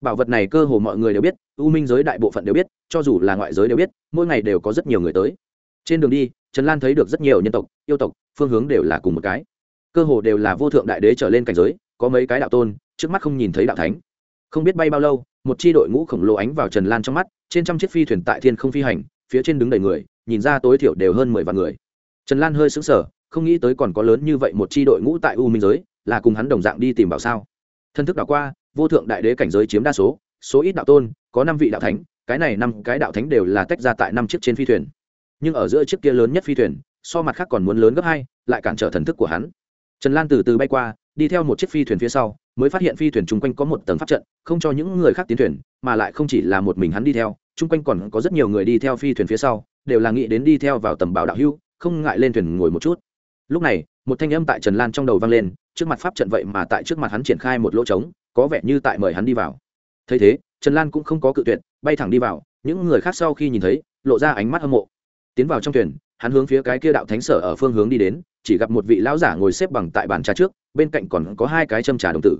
S1: Bảo vật này cơ hồ mọi người đều biết, u minh giới đại bộ phận đều biết, cho dù là ngoại giới đều biết, mỗi ngày đều có rất nhiều người tới. Trên đường đi, trần lan thấy được rất nhiều nhân tộc, yêu tộc, phương hướng đều là cùng một cái cơ hồ đều là vô thượng đại đế trở lên cảnh giới, có mấy cái đạo tôn, trước mắt không nhìn thấy đạo thánh. Không biết bay bao lâu, một c h i đội ngũ khổng lồ ánh vào trần lan trong mắt, trên trăm chiếc phi thuyền tại thiên không phi hành, phía trên đứng đầy người, nhìn ra tối thiểu đều hơn mười vạn người. Trần lan hơi xứng sở không nghĩ tới còn có lớn như vậy một c h i đội ngũ tại u minh giới, là cùng hắn đồng dạng đi tìm bảo sao. Thân thức đảo qua, vô thượng đại đế cảnh giới chiếm đa số số ít đạo tôn, có năm vị đạo thánh, cái này năm cái đạo thánh đều là tách ra tại năm chiếc trên phi thuyền. Nhưng ở giữa chiếc kia lớn nhất phi thuyền, so mặt khác còn muốn lớn gấp hai, lại cản trở thần thức của hắn trần lan từ từ bay qua, đi theo một chiếc phi thuyền phía sau, mới phát hiện phi thuyền chung quanh có một tầng pháp trận, không cho những người khác tiến thuyền, mà lại không chỉ là một mình hắn đi theo, chung quanh còn có rất nhiều người đi theo phi thuyền phía sau, đều là nghĩ đến đi theo vào tầm bảo đạo hưu không ngại lên thuyền ngồi một chút. Lúc này, một thanh âm tại trần lan trong đầu vang lên, trước mặt pháp trận vậy mà tại trước mặt hắn triển khai một lỗ trống, có vẻ như tại mời hắn đi vào. Thấy thế, trần lan cũng không có cự tuyệt, bay thẳng đi vào, những người khác sau khi nhìn thấy, lộ ra ánh mắt hâm mộ. Tiến vào trong thuyền hắn hướng phía cái kia đạo thánh sở ở phương hướng đi đến, chỉ gặp một vị lão giả ngồi xếp bằng tại bàn trà trước, bên cạnh còn có hai cái châm trà đồng tử.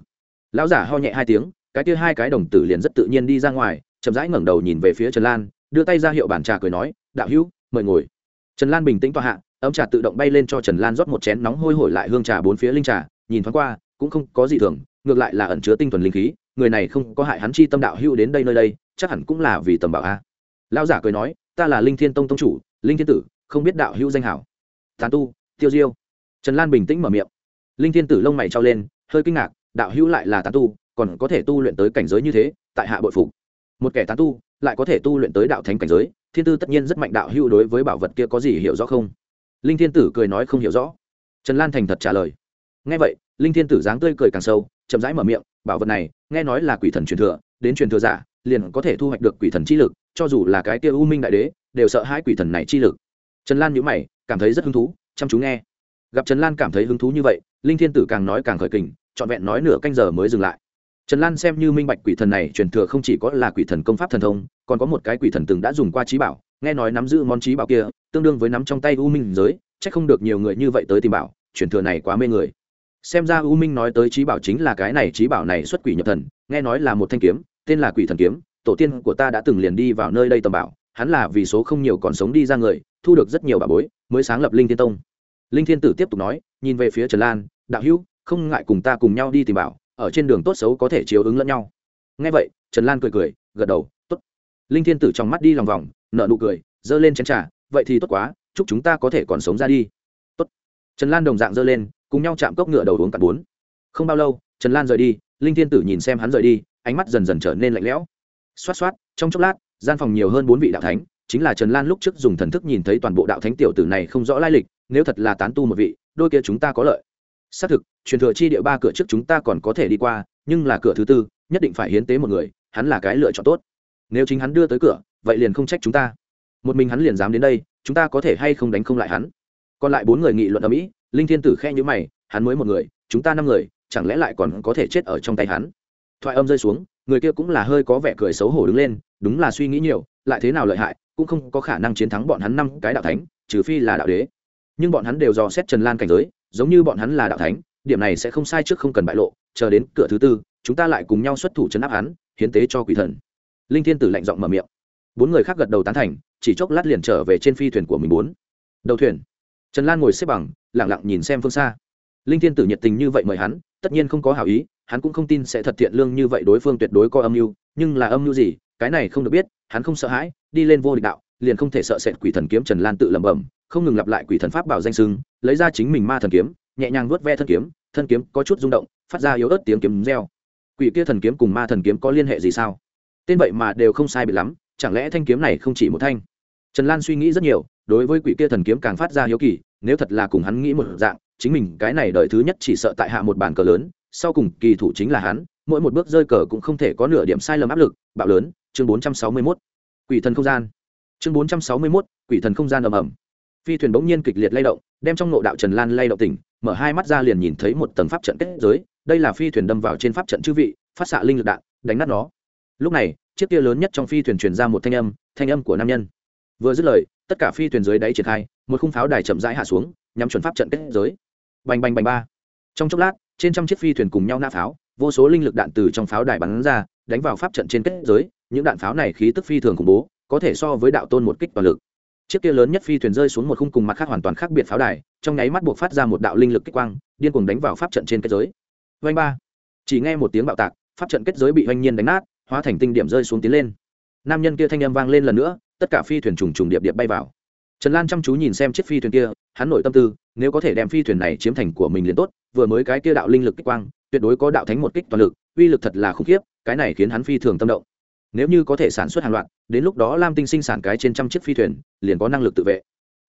S1: Lão giả ho nhẹ hai tiếng, cái kia hai cái đồng tử liền rất tự nhiên đi ra ngoài, chậm rãi ngẩng đầu nhìn về phía trần lan, đưa tay ra hiệu bàn trà cười nói, đạo hữu, mời ngồi. Trần lan bình tĩnh tọa hạ, ấm trà tự động bay lên cho trần lan rót một chén nóng hôi hổi lại hương trà bốn phía linh trà, nhìn thoáng qua, cũng không có gì thường, ngược lại là ẩn chứa tinh thuần linh khí, người này không có hại hắn chi tâm đạo hữu đến đây nơi đây, chắc hẳn cũng là vì tầm bảo a. Lão giả cười nói, ta là linh thiên tông tông chủ, linh thiên tử không biết đạo hữu danh hảo. Tán tu, tiêu diêu. Trần lan bình tĩnh mở miệng. Linh thiên tử lông mày trao lên, hơi kinh ngạc, đạo hữu lại là tán tu, còn có thể tu luyện tới cảnh giới như thế, tại hạ bội phục. Một kẻ tán tu, lại có thể tu luyện tới đạo thánh cảnh giới, thiên tư tất nhiên rất mạnh, đạo hữu đối với bảo vật kia có gì hiểu rõ không? Linh thiên tử cười nói không hiểu rõ. Trần lan thành thật trả lời. Ngay vậy, linh thiên tử dáng tươi cười càng sâu, chậm rãi mở miệng, bảo vật này, nghe nói là quỷ thần truyền thừa, đến truyền thừa giả, liền có thể thu hoạch được quỷ thần chi lực, cho dù là cái kia u minh đại đế, đều sợ hai quỷ thần này chi lực trần lan nhữ mày, cảm thấy rất hứng thú, chăm chú nghe. Gặp trần lan cảm thấy hứng thú như vậy, linh thiên tử càng nói càng khởi kình, trọn vẹn nói nửa canh giờ mới dừng lại. Trần lan xem như minh bạch quỷ thần này truyền thừa không chỉ có là quỷ thần công pháp thần thông, còn có một cái quỷ thần từng đã dùng qua trí bảo, nghe nói nắm giữ món trí bảo kia, tương đương với nắm trong tay u minh giới c h ắ c không được nhiều người như vậy tới tìm bảo, truyền thừa này quá mê người. Xem ra u minh nói tới trí bảo chính là cái này, trí bảo này xuất quỷ nhập thần, nghe nói là một thanh kiếm, tên là quỷ thần kiếm, tổ tiên của ta đã từng liền đi vào nơi đây tầm bảo hắn là vì số không nhiều còn sống đi ra người, thu được rất nhiều bà bối, mới sáng lập linh thiên tông. Linh thiên tử tiếp tục nói, nhìn về phía trần lan, đạo hữu, không ngại cùng ta cùng nhau đi tìm bảo, ở trên đường tốt xấu có thể chiếu ứng lẫn nhau. Ngay vậy, trần lan cười cười, gật đầu t ố t linh thiên tử trong mắt đi lòng vòng nợ nụ cười, giơ lên chén t r à vậy thì tốt quá, chúc chúng ta có thể còn sống ra đi. Tốt. trần lan đồng dạng giơ lên, cùng nhau chạm cốc ngựa đầu uống cạn bốn không bao lâu, trần lan rời đi, linh thiên tử nhìn xem hắn rời đi, ánh mắt dần dần trở nên lạnh lẽo. Xoát xoát, trong chốc lát gian phòng nhiều hơn bốn vị đạo thánh, chính là trần lan lúc trước dùng thần thức nhìn thấy toàn bộ đạo thánh tiểu tử này không rõ lai lịch, nếu thật là tán tu một vị, đôi kia chúng ta có lợi. Xác thực, truyền thừa chi địa ba cửa trước chúng ta còn có thể đi qua, nhưng là cửa thứ tư, nhất định phải hiến tế một người, hắn là cái lựa chọn tốt. Nếu chính hắn đưa tới cửa, vậy liền không trách chúng ta. Một mình hắn liền dám đến đây, chúng ta có thể hay không đánh không lại hắn? Còn lại bốn người nghị luận ở mỹ, linh thiên tử khe nhữ mày, hắn mới một người, chúng ta năm người, chẳng lẽ lại còn có thể chết ở trong tay hắn? Thoại âm rơi xuống người kia cũng là hơi có vẻ cười xấu hổ đứng lên, đúng là suy nghĩ nhiều, lại thế nào lợi hại, cũng không có khả năng chiến thắng bọn hắn năm cái đạo thánh, trừ phi là đạo đế. Nhưng bọn hắn đều dò xét trần lan cảnh giới, giống như bọn hắn là đạo thánh, điểm này sẽ không sai trước không cần bại lộ, chờ đến cửa thứ tư, chúng ta lại cùng nhau xuất thủ chấn áp hắn, hiến tế cho quỷ thần. Linh thiên tử lạnh giọng mở miệng. Bốn người khác gật đầu tán thành, chỉ chốc lát liền trở về trên phi thuyền của mình bốn. Đầu thuyền. Trần lan ngồi xếp bằng lẳng lặng nhìn xem phương xa. Linh thiên tử nhiệt tình như vậy mời hắn tất nhiên không có hảo ý, hắn cũng không tin sẽ thật thiện lương như vậy đối phương tuyệt đối có âm mưu, nhưng là âm mưu gì, cái này không được biết, hắn không sợ hãi, đi lên vô địch đạo, liền không thể sợ sệt quỷ thần kiếm trần lan tự lẩm bẩm, không ngừng lặp lại quỷ thần pháp bảo danh sưng lấy ra chính mình ma thần kiếm, nhẹ nhàng vuốt ve thân kiếm thân kiếm có chút rung động, phát ra yếu ớt tiếng kiếm reo. Quỷ kia thần kiếm cùng ma thần kiếm có liên hệ gì sao? Tên vậy mà đều không sai bị lắm, chẳng lẽ thanh kiếm này không chỉ một thanh? Trần lan suy nghĩ rất nhiều, đối với quỷ kia thần kiếm càng phát ra hiếu kỳ, nếu thật là cùng hắn nghĩ một dạng chính mình cái này đợi thứ nhất chỉ sợ tại hạ một bàn cờ lớn, sau cùng kỳ thủ chính là hắn, mỗi một bước rơi cờ cũng không thể có nửa điểm sai lầm áp lực, bạo lớn, chương bốn trăm sáu mươi mốt. Quỷ thần không gian. Chương bốn trăm sáu mươi mốt, quỷ thần không gian ầm ầm. Phi thuyền bỗng nhiên kịch liệt lay động, đem trong nộ đạo trần lan lay động tỉnh, mở hai mắt ra liền nhìn thấy một tầng pháp trận kết giới, đây là phi thuyền đâm vào trên pháp trận chư vị, phát xạ linh lực đạn, đánh nát nó. Lúc này, chiếc kia lớn nhất trong phi thuyền truyền ra một thanh âm thanh âm của nam nhân. Vừa dứt lời, tất cả phi thuyền dưới đáy triển khai, một khung pháo đài chậm rãi hạ xuống, nhắm chuẩn pháp trận kết giới bành bành bành ba. Trong chốc lát, trên trăm chiếc phi thuyền cùng nhau nã pháo, vô số linh lực đạn từ trong pháo đài bắn ra, đánh vào pháp trận trên kết giới. Những đạn pháo này khí tức phi thường khủng bố, có thể so với đạo tôn một kích toàn lực. Chiếc kia lớn nhất phi thuyền rơi xuống một khung cùng mặt khác hoàn toàn khác biệt pháo đài, trong nháy mắt buộc phát ra một đạo linh lực kích quang, điên cuồng đánh vào pháp trận trên kết giới. Vanh ba. Chỉ nghe một tiếng bạo tạc, pháp trận kết giới bị oanh nhiên đánh nát, hóa thành tinh điểm rơi xuống tiến lên. Nam nhân kia thanh âm vang lên lần nữa, tất cả phi thuyền trùng trùng điệp điệp bay vào trần lan chăm chú nhìn xem chiếc phi thuyền kia, hắn nội tâm tư, nếu có thể đem phi thuyền này chiếm thành của mình liền tốt, vừa mới cái kia đạo linh lực kích quang, tuyệt đối có đạo thánh một kích toàn lực, uy lực thật là khủng khiếp, cái này khiến hắn phi thường tâm động. Nếu như có thể sản xuất hàng loạt, đến lúc đó lam tinh sinh sản cái trên trăm chiếc phi thuyền, liền có năng lực tự vệ.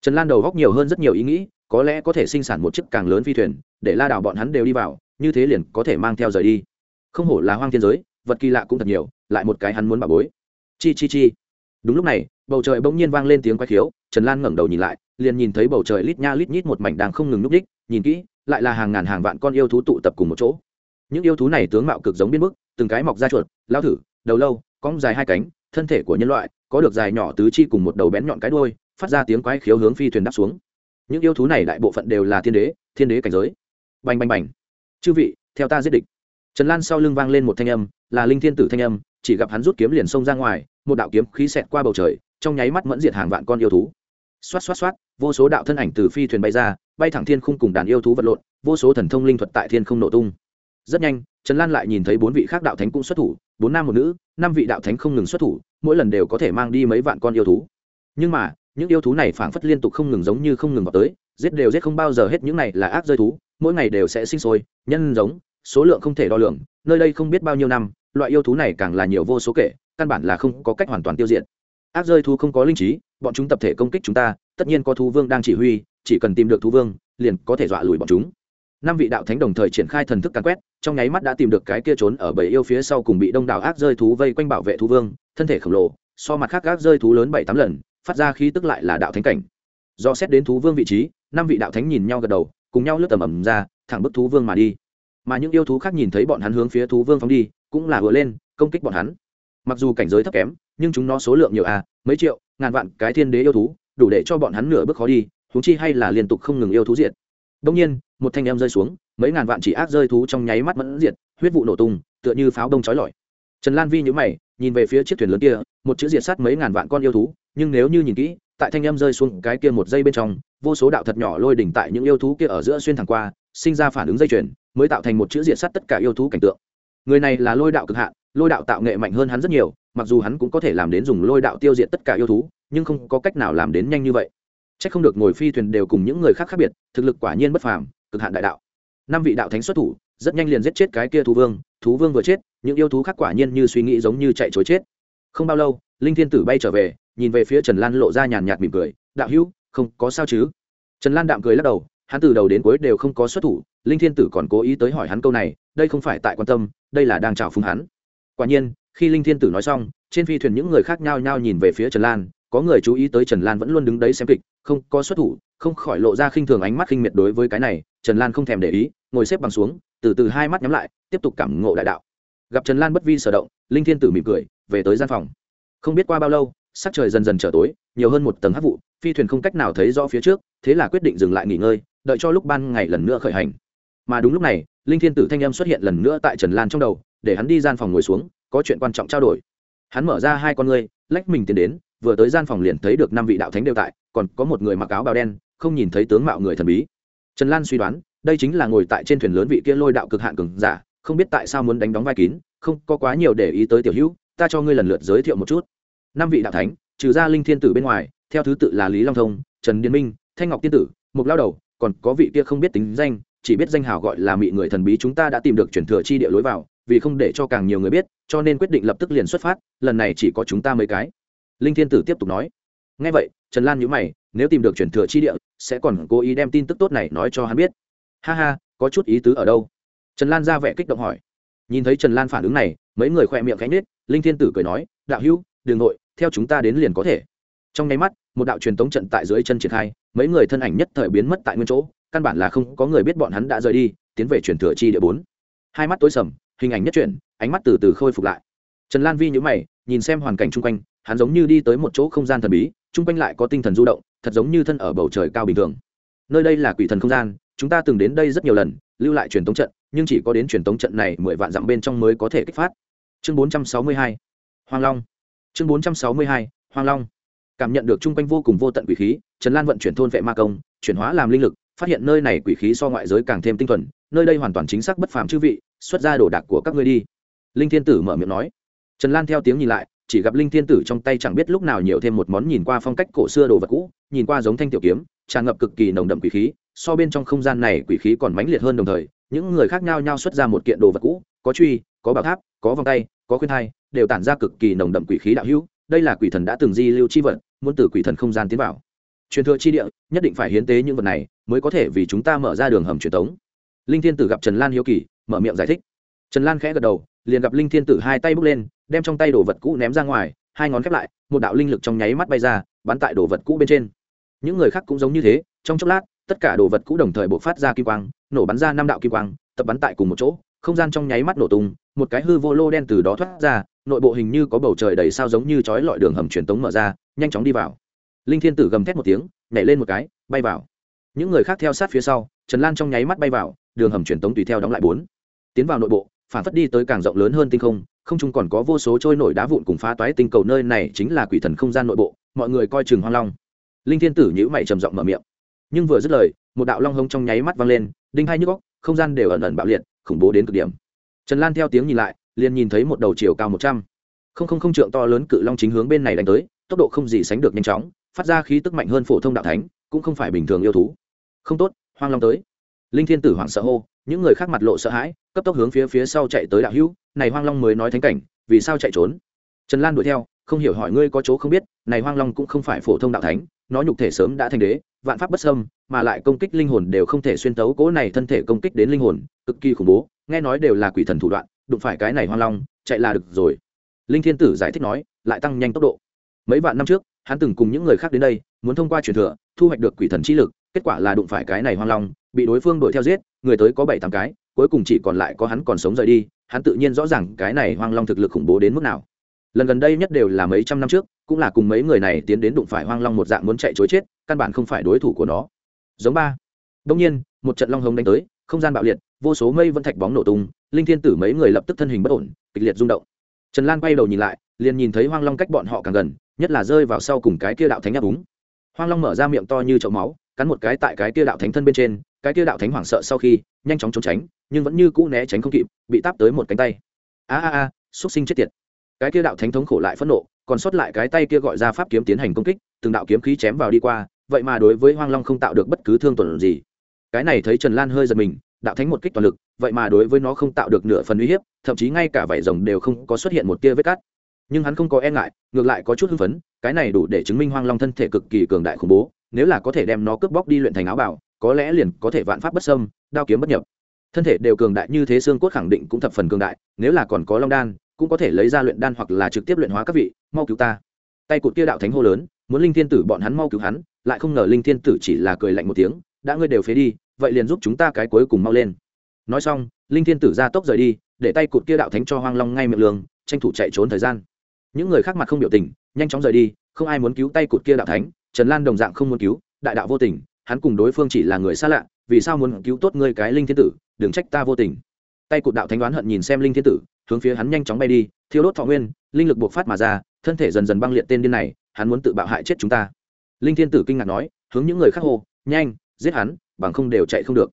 S1: Trần lan đầu góc nhiều hơn rất nhiều ý nghĩ, có lẽ có thể sinh sản một chiếc càng lớn phi thuyền, để la đảo bọn hắn đều đi vào, như thế liền có thể mang theo rời đi. Không hổ là hoang thiên giới, vật kỳ lạ cũng thật nhiều, lại một cái hắn muốn bà bối. Chi chi chi. Đúng lúc này, bầu trời bỗng nhiên vang lên tiếng quay khiếu trần lan ngẩng đầu nhìn lại, liền nhìn thấy bầu trời lít nha lít nhít một mảnh đang không ngừng núp đích, nhìn kỹ, lại là hàng ngàn hàng vạn con yêu thú tụ tập cùng một chỗ. Những yêu thú này tướng mạo cực giống biên bức từng cái mọc da chuột, lao thử, đầu lâu, cong dài hai cánh, thân thể của nhân loại, có được dài nhỏ tứ chi cùng một đầu bén nhọn cái đuôi, phát ra tiếng quái khiếu hướng phi thuyền đáp xuống. Những yêu thú này đại bộ phận đều là thiên đế thiên đế cảnh giới. Bành bành bành. Chư vị, theo ta giết địch. Trần lan sau lưng vang lên một thanh âm, là linh thiên tử thanh âm, chỉ gặp hắn rút kiếm liền xông ra ngoài, một đạo kiếm khí xẹt qua bầu trời, trong nháy mắt mẫn diệt hàng vạn con yêu thú xoát xoát xoát, vô số đạo thân ảnh từ phi thuyền bay ra, bay thẳng thiên khung cùng đàn yêu thú vật lộn, vô số thần thông linh thuật tại thiên không nổ tung. Rất nhanh, trần lan lại nhìn thấy bốn vị khác đạo thánh cũng xuất thủ, bốn nam một nữ, năm vị đạo thánh không ngừng xuất thủ, mỗi lần đều có thể mang đi mấy vạn con yêu thú. Nhưng mà, những yêu thú này phảng phất liên tục không ngừng giống như không ngừng vào tới, giết đều giết không bao giờ hết những này là ác rơi thú, mỗi ngày đều sẽ sinh sôi, nhân giống, số lượng không thể đo lường, nơi đây không biết bao nhiêu năm, loại yêu thú này càng là nhiều vô số kể, căn bản là không có cách hoàn toàn tiêu diệt ác rơi thú không có linh trí, bọn chúng tập thể công kích chúng ta, tất nhiên có thú vương đang chỉ huy, chỉ cần tìm được thú vương, liền có thể dọa lùi bọn chúng. Năm vị đạo thánh đồng thời triển khai thần thức càn quét, trong nháy mắt đã tìm được cái kia trốn ở bầy yêu phía sau cùng bị đông đảo ác rơi thú vây quanh bảo vệ thú vương, thân thể khổng lồ, so mặt khác ác rơi thú lớn bảy tám lần, phát ra khí tức lại là đạo thánh cảnh. Do xét đến thú vương vị trí, năm vị đạo thánh nhìn nhau gật đầu, cùng nhau lướt tầm ẩm ra, thẳng bức thú vương mà đi. Mà những yêu thú khác nhìn thấy bọn hắn hướng phía thú vương phóng đi, cũng là vừa lên, công kích bọn hắn. Mặc dù cảnh giới thấp kém nhưng chúng nó số lượng nhiều à mấy triệu, ngàn vạn cái thiên đế yêu thú, đủ để cho bọn hắn nửa bước khó đi thú chi hay là liên tục không ngừng yêu thú diệt. Đông nhiên, một thanh em rơi xuống, mấy ngàn vạn chỉ ác rơi thú trong nháy mắt mẫn diệt, huyết vụ nổ tung, tựa như pháo đông chói lọi. Trần lan vi nhữ mày, nhìn về phía chiếc thuyền lớn kia, một chữ diệt sát mấy ngàn vạn con yêu thú, nhưng nếu như nhìn kỹ, tại thanh em rơi xuống cái kia một giây bên trong, vô số đạo thật nhỏ lôi đỉnh tại những yêu thú kia ở giữa xuyên thẳng qua, sinh ra phản ứng dây chuyền, mới tạo thành một chữ diệt sát tất cả yêu thú cảnh tượng. Người này là lôi đạo cực hạn lôi đạo tạo nghệ mạnh hơn hắn rất nhiều, mặc dù hắn cũng có thể làm đến dùng lôi đạo tiêu diệt tất cả yêu thú, nhưng không có cách nào làm đến nhanh như vậy. C h ắ c không được ngồi phi thuyền đều cùng những người khác khác biệt, thực lực quả nhiên bất phàm, cực hạn đại đạo. Năm vị đạo thánh xuất thủ, rất nhanh liền giết chết cái kia thú vương thú vương vừa chết, những yêu thú khác quả nhiên như suy nghĩ giống như chạy chối chết. Không bao lâu, linh thiên tử bay trở về, nhìn về phía trần lan lộ ra nhàn nhạt mỉm cười, đạo hữu, không có sao chứ? Trần lan đạm cười lắc đầu, hắn từ đầu đến cuối đều không có xuất thủ, linh thiên tử còn cố ý tới hỏi hắn câu này, đây không phải tại quan tâm, đây là đang chào phúng hắn quả nhiên, khi linh thiên tử nói xong, trên phi thuyền những người khác nhau nhau nhìn về phía trần lan, có người chú ý tới trần lan vẫn luôn đứng đấy xem kịch, không có xuất thủ, không khỏi lộ ra khinh thường ánh mắt khinh miệt đối với cái này, trần lan không thèm để ý, ngồi xếp bằng xuống, từ từ hai mắt nhắm lại, tiếp tục cảm ngộ đại đạo. Gặp trần lan bất vi sở động, linh thiên tử mỉm cười, về tới gian phòng. Không biết qua bao lâu, sắc trời dần dần trở tối, nhiều hơn một tầng hát vụ, phi thuyền không cách nào thấy rõ phía trước, thế là quyết định dừng lại nghỉ ngơi, đợi cho lúc ban ngày lần nữa khởi hành. Mà đúng lúc này, linh thiên tử thanh âm xuất hiện lần nữa tại trần lan trong đầu để hắn đi gian phòng ngồi xuống, có chuyện quan trọng trao đổi. Hắn mở ra hai con ngươi, lách mình tiến đến, vừa tới gian phòng liền thấy được năm vị đạo thánh đều tại, còn có một người mặc áo bào đen, không nhìn thấy tướng mạo người thần bí. Trần lan suy đoán, đây chính là ngồi tại trên thuyền lớn vị kia lôi đạo cực hạn cường giả, không biết tại sao muốn đánh đóng vai kín, không có quá nhiều để ý tới tiểu hữu, ta cho ngươi lần lượt giới thiệu một chút. Năm vị đạo thánh, trừ ra linh thiên tử bên ngoài, theo thứ tự là lý long thông, trần điên minh, thanh ngọc tiên tử, mục lao đầu, còn có vị kia không biết tính danh, chỉ biết danh hào gọi là mị người thần bí chúng ta đã tìm được chuyển thừa chi địa lối vào vì không để cho càng nhiều người biết, cho nên quyết định lập tức liền xuất phát, lần này chỉ có chúng ta mấy cái. Linh thiên tử tiếp tục nói. Ngay vậy, trần lan nhữ mày, nếu tìm được chuyển thừa chi địa, sẽ còn cố ý đem tin tức tốt này nói cho hắn biết. Ha ha, có chút ý tứ ở đâu? Trần lan ra vẻ kích động hỏi. Nhìn thấy trần lan phản ứng này, mấy người khoe miệng cánh nết linh thiên tử cười nói, đạo hữu, đường nội, theo chúng ta đến liền có thể. Trong nháy mắt, một đạo truyền tống trận tại dưới chân triển khai, mấy người thân ảnh nhất thời biến mất tại nguyên chỗ, căn bản là không có người biết bọn hắn đã rời đi, tiến về truyền thừa chi địa bốn. Hai mắt tối sầm hình ảnh nhất chuyển, ánh mắt từ từ khôi phục lại. Trần lan vi nhữ mày, nhìn xem hoàn cảnh chung quanh, hắn giống như đi tới một chỗ không gian thần bí chung quanh lại có tinh thần du động, thật giống như thân ở bầu trời cao bình thường. Nơi đây là quỷ thần không gian, chúng ta từng đến đây rất nhiều lần, lưu lại truyền tống trận, nhưng chỉ có đến truyền tống trận này mười vạn dặm bên trong mới có thể kích phát. Chương bốn trăm sáu mươi hai hoàng long. Chương bốn trăm sáu mươi hai hoàng long. Cảm nhận được chung quanh vô cùng vô tận quỷ khí, trần lan vận chuyển thôn vệ ma công, chuyển hóa làm linh lực, phát hiện nơi này quỷ khí so ngoại giới càng thêm tinh thuần, nơi đây hoàn toàn chính xác bất phàm chư vị xuất ra đồ đạc của các ngươi đi. Linh thiên tử mở miệng nói. Trần lan theo tiếng nhìn lại, chỉ gặp linh thiên tử trong tay chẳng biết lúc nào nhiều thêm một món nhìn qua phong cách cổ xưa đồ vật cũ, nhìn qua giống thanh tiểu kiếm, tràn ngập cực kỳ nồng đậm quỷ khí, so bên trong không gian này quỷ khí còn mãnh liệt hơn đồng thời, những người khác nhau nhau xuất ra một kiện đồ vật cũ, có truy, có bảo tháp, có vòng tay, có khuyên thai, đều tản ra cực kỳ nồng đậm quỷ khí đạo hữu, đây là quỷ thần đã từng di lưu chi vật, muốn từ quỷ thần không gian tiến vào. Truyền thừa chi địa, nhất định phải hiến tế những vật này, mới có thể vì chúng ta mở ra đường hầm truyền thống linh thiên tử gặp trần lan hiếu kỳ, mở miệng giải thích. Trần lan khẽ gật đầu, liền gặp linh thiên tử hai tay bước lên, đem trong tay đồ vật cũ ném ra ngoài, hai ngón khép lại, một đạo linh lực trong nháy mắt bay ra, bắn tại đồ vật cũ bên trên. Những người khác cũng giống như thế, trong chốc lát, tất cả đồ vật cũ đồng thời bộc phát ra kim quang, nổ bắn ra năm đạo kim quang, tập bắn tại cùng một chỗ, không gian trong nháy mắt nổ tung, một cái hư vô lô đen từ đó thoát ra, nội bộ hình như có bầu trời đầy sao giống như chói lọi đường hầm truyền tống mở ra, nhanh chóng đi vào. Linh thiên tử gầm thét một tiếng, nhảy lên một cái, bay vào. Những người khác theo sát phía sau, trần lan trong nháy mắt bay vào đường hầm truyền tống tùy theo đóng lại bốn. Tiến vào nội bộ, phản phất đi tới càng rộng lớn hơn tinh không không chung còn có vô số trôi nổi đá vụn cùng phá toái tinh cầu nơi này chính là quỷ thần không gian nội bộ, mọi người coi chừng hoang long. Linh thiên tử nhữ mày trầm giọng mở miệng. Nhưng vừa dứt lời, một đạo long hống trong nháy mắt vang lên, đinh hai nhức góc không gian đều ẩn ẩn bạo liệt, khủng bố đến cực điểm. Trần lan theo tiếng nhìn lại, liền nhìn thấy một đầu chiều cao một trăm. Không không không trượng to lớn cự long chính hướng bên này đánh tới, tốc độ không gì sánh được nhanh chóng, phát ra khí tức mạnh hơn phổ thông đạo thánh, cũng không phải bình thường yêu thú. Không tốt, hoang long tới linh thiên tử hoảng sợ hô, những người khác mặt lộ sợ hãi, cấp tốc hướng phía phía sau chạy tới đạo hữu, này hoang long mới nói thánh cảnh, vì sao chạy trốn? Trần lan đuổi theo, không hiểu hỏi ngươi có chỗ không biết, này hoang long cũng không phải phổ thông đạo thánh, nó nhục thể sớm đã thành đế, vạn pháp bất sâm mà lại công kích linh hồn đều không thể xuyên tấu cỗ này thân thể công kích đến linh hồn, cực kỳ khủng bố, nghe nói đều là quỷ thần thủ đoạn, đụng phải cái này hoang long, chạy là được rồi. Linh thiên tử giải thích nói, lại tăng nhanh tốc độ. Mấy vạn năm trước, hắn từng cùng những người khác đến đây, muốn thông qua truyền thừa, thu hoạch được quỷ thần chi lực kết quả là đụng phải cái này hoang long, bị đối phương đuổi theo giết, người tới có bảy tám cái, cuối cùng chỉ còn lại có hắn còn sống rời đi, hắn tự nhiên rõ ràng cái này hoang long thực lực khủng bố đến mức nào. Lần gần đây nhất đều là mấy trăm năm trước, cũng là cùng mấy người này tiến đến đụng phải hoang long một dạng muốn chạy chối chết, căn bản không phải đối thủ của nó. Giống ba. Đông nhiên, một trận long hồng đánh tới, không gian bạo liệt, vô số mây vẫn thạch bóng nổ tung, linh thiên tử mấy người lập tức thân hình bất ổn, kịch liệt rung động. Trần lan quay đầu nhìn lại, liền nhìn thấy hoang long cách bọn họ càng gần, nhất là rơi vào sau cùng cái kia đạo thánh áp úng. Hoang long mở ra miệng to như chậu máu cắn một cái tại cái kia đạo thánh thân bên trên, cái kia đạo thánh hoảng sợ sau khi, nhanh chóng trốn tránh, nhưng vẫn như cũ né tránh không kịp, bị táp tới một cánh tay. A a a xúc sinh chết tiệt. Cái kia đạo thánh thống khổ lại phẫn nộ, còn sót lại cái tay kia gọi ra pháp kiếm tiến hành công kích, từng đạo kiếm khí chém vào đi qua, vậy mà đối với hoang long không tạo được bất cứ thương tổn gì. Cái này thấy trần lan hơi giật mình, đạo thánh một kích toàn lực, vậy mà đối với nó không tạo được nửa phần uy hiếp, thậm chí ngay cả vảy rồng đều không có xuất hiện một tia vết cắt. Nhưng hắn không có e ngại, ngược lại có chút hưng phấn, cái này đủ để chứng minh hoang long thân thể cực kỳ cường đại khủng bố nếu là có thể đem nó cướp bóc đi luyện thành áo bảo có lẽ liền có thể vạn pháp bất sâm đao kiếm bất nhập. Thân thể đều cường đại như thế xương cốt khẳng định cũng thập phần cường đại, nếu là còn có long đan, cũng có thể lấy ra luyện đan hoặc là trực tiếp luyện hóa các vị, mau cứu ta. Tay cụt kia đạo thánh hô lớn, muốn linh thiên tử bọn hắn mau cứu hắn, lại không ngờ linh thiên tử chỉ là cười lạnh một tiếng, đã ngươi đều phế đi, vậy liền giúp chúng ta cái cuối cùng mau lên. Nói xong, linh thiên tử ra tốc rời đi, để tay cụt kia đạo thánh cho hoang long ngay miệng lường, tranh thủ chạy trốn thời gian. Những người khác mặt không biểu tình, nhanh chóng rời đi, không ai muốn cứu tay cụt kia đạo thánh trần lan đồng dạng không muốn cứu, đại đạo vô tình, hắn cùng đối phương chỉ là người xa lạ, vì sao muốn cứu tốt ngươi cái linh thiên tử, đừng trách ta vô tình. Tay cụt đạo thánh đoán hận nhìn xem linh thiên tử, hướng phía hắn nhanh chóng bay đi, thiêu đốt thọ nguyên, linh lực buộc phát mà ra, thân thể dần dần băng liệt tên điên này, hắn muốn tự bạo hại chết chúng ta. Linh thiên tử kinh ngạc nói, hướng những người khác hô, nhanh, giết hắn, bằng không đều chạy không được.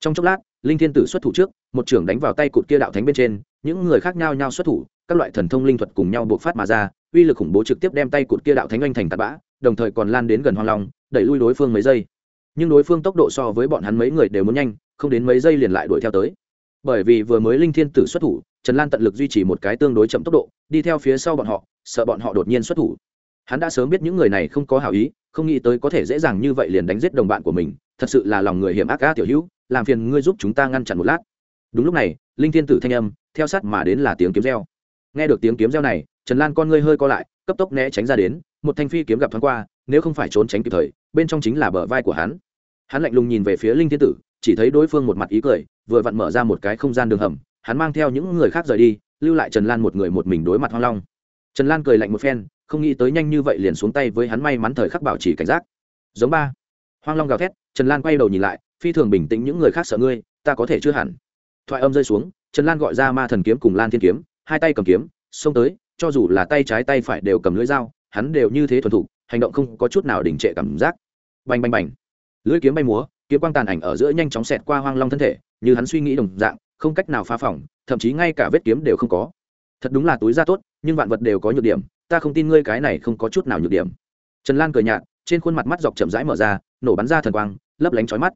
S1: Trong chốc lát, linh thiên tử xuất thủ trước, một trưởng đánh vào tay cụt kia đạo thánh bên trên, những người khác nhau nhau xuất thủ, các loại thần thông linh thuật cùng nhau buộc phát mà ra, uy lực khủng bố trực tiếp đem tay cụt kia đạo thánh anh thành tạt bã đồng thời còn lan đến gần hoang long, đẩy lui đối phương mấy giây. Nhưng đối phương tốc độ so với bọn hắn mấy người đều muốn nhanh, không đến mấy giây liền lại đuổi theo tới. Bởi vì vừa mới linh thiên tử xuất thủ, trần lan tận lực duy trì một cái tương đối chậm tốc độ, đi theo phía sau bọn họ, sợ bọn họ đột nhiên xuất thủ. Hắn đã sớm biết những người này không có hảo ý, không nghĩ tới có thể dễ dàng như vậy liền đánh giết đồng bạn của mình, thật sự là lòng người hiểm ác ca tiểu hữu, làm phiền ngươi giúp chúng ta ngăn chặn một lát. Đúng lúc này, linh thiên tử thanh âm, theo sát mà đến là tiếng kiếm reo. Nghe được tiếng kiếm reo này, trần lan con ngươi hơi co lại, cấp tốc né tránh ra đến một thanh phi kiếm gặp thoáng qua, nếu không phải trốn tránh kịp thời, bên trong chính là bờ vai của hắn. Hắn lạnh lùng nhìn về phía linh thiên tử, chỉ thấy đối phương một mặt ý cười, vừa vặn mở ra một cái không gian đường hầm, hắn mang theo những người khác rời đi, lưu lại trần lan một người một mình đối mặt hoang long. Trần lan cười lạnh một phen, không nghĩ tới nhanh như vậy liền xuống tay với hắn may mắn thời khắc bảo trì cảnh giác. Giống ba. Hoang long gào thét, trần lan quay đầu nhìn lại, phi thường bình tĩnh những người khác sợ ngươi, ta có thể chưa hẳn. Thoại âm rơi xuống, trần lan gọi ra ma thần kiếm cùng lan thiên kiếm, hai tay cầm kiếm, xông tới, cho dù là tay trái tay phải đều cầm lưỡi dao hắn đều như thế thuần thục, hành động không có chút nào đình trệ cảm giác. Bành bành bành. Lưỡi kiếm bay múa, kiếm quang tàn ảnh ở giữa nhanh chóng xẹt qua hoang long thân thể, như hắn suy nghĩ đồng dạng, không cách nào phá phỏng thậm chí ngay cả vết kiếm đều không có. Thật đúng là túi da tốt, nhưng vạn vật đều có nhược điểm, ta không tin ngươi cái này không có chút nào nhược điểm. Trần lan cười nhạt, trên khuôn mặt mắt dọc chậm rãi mở ra, nổ bắn ra thần quang, lấp lánh trói mắt.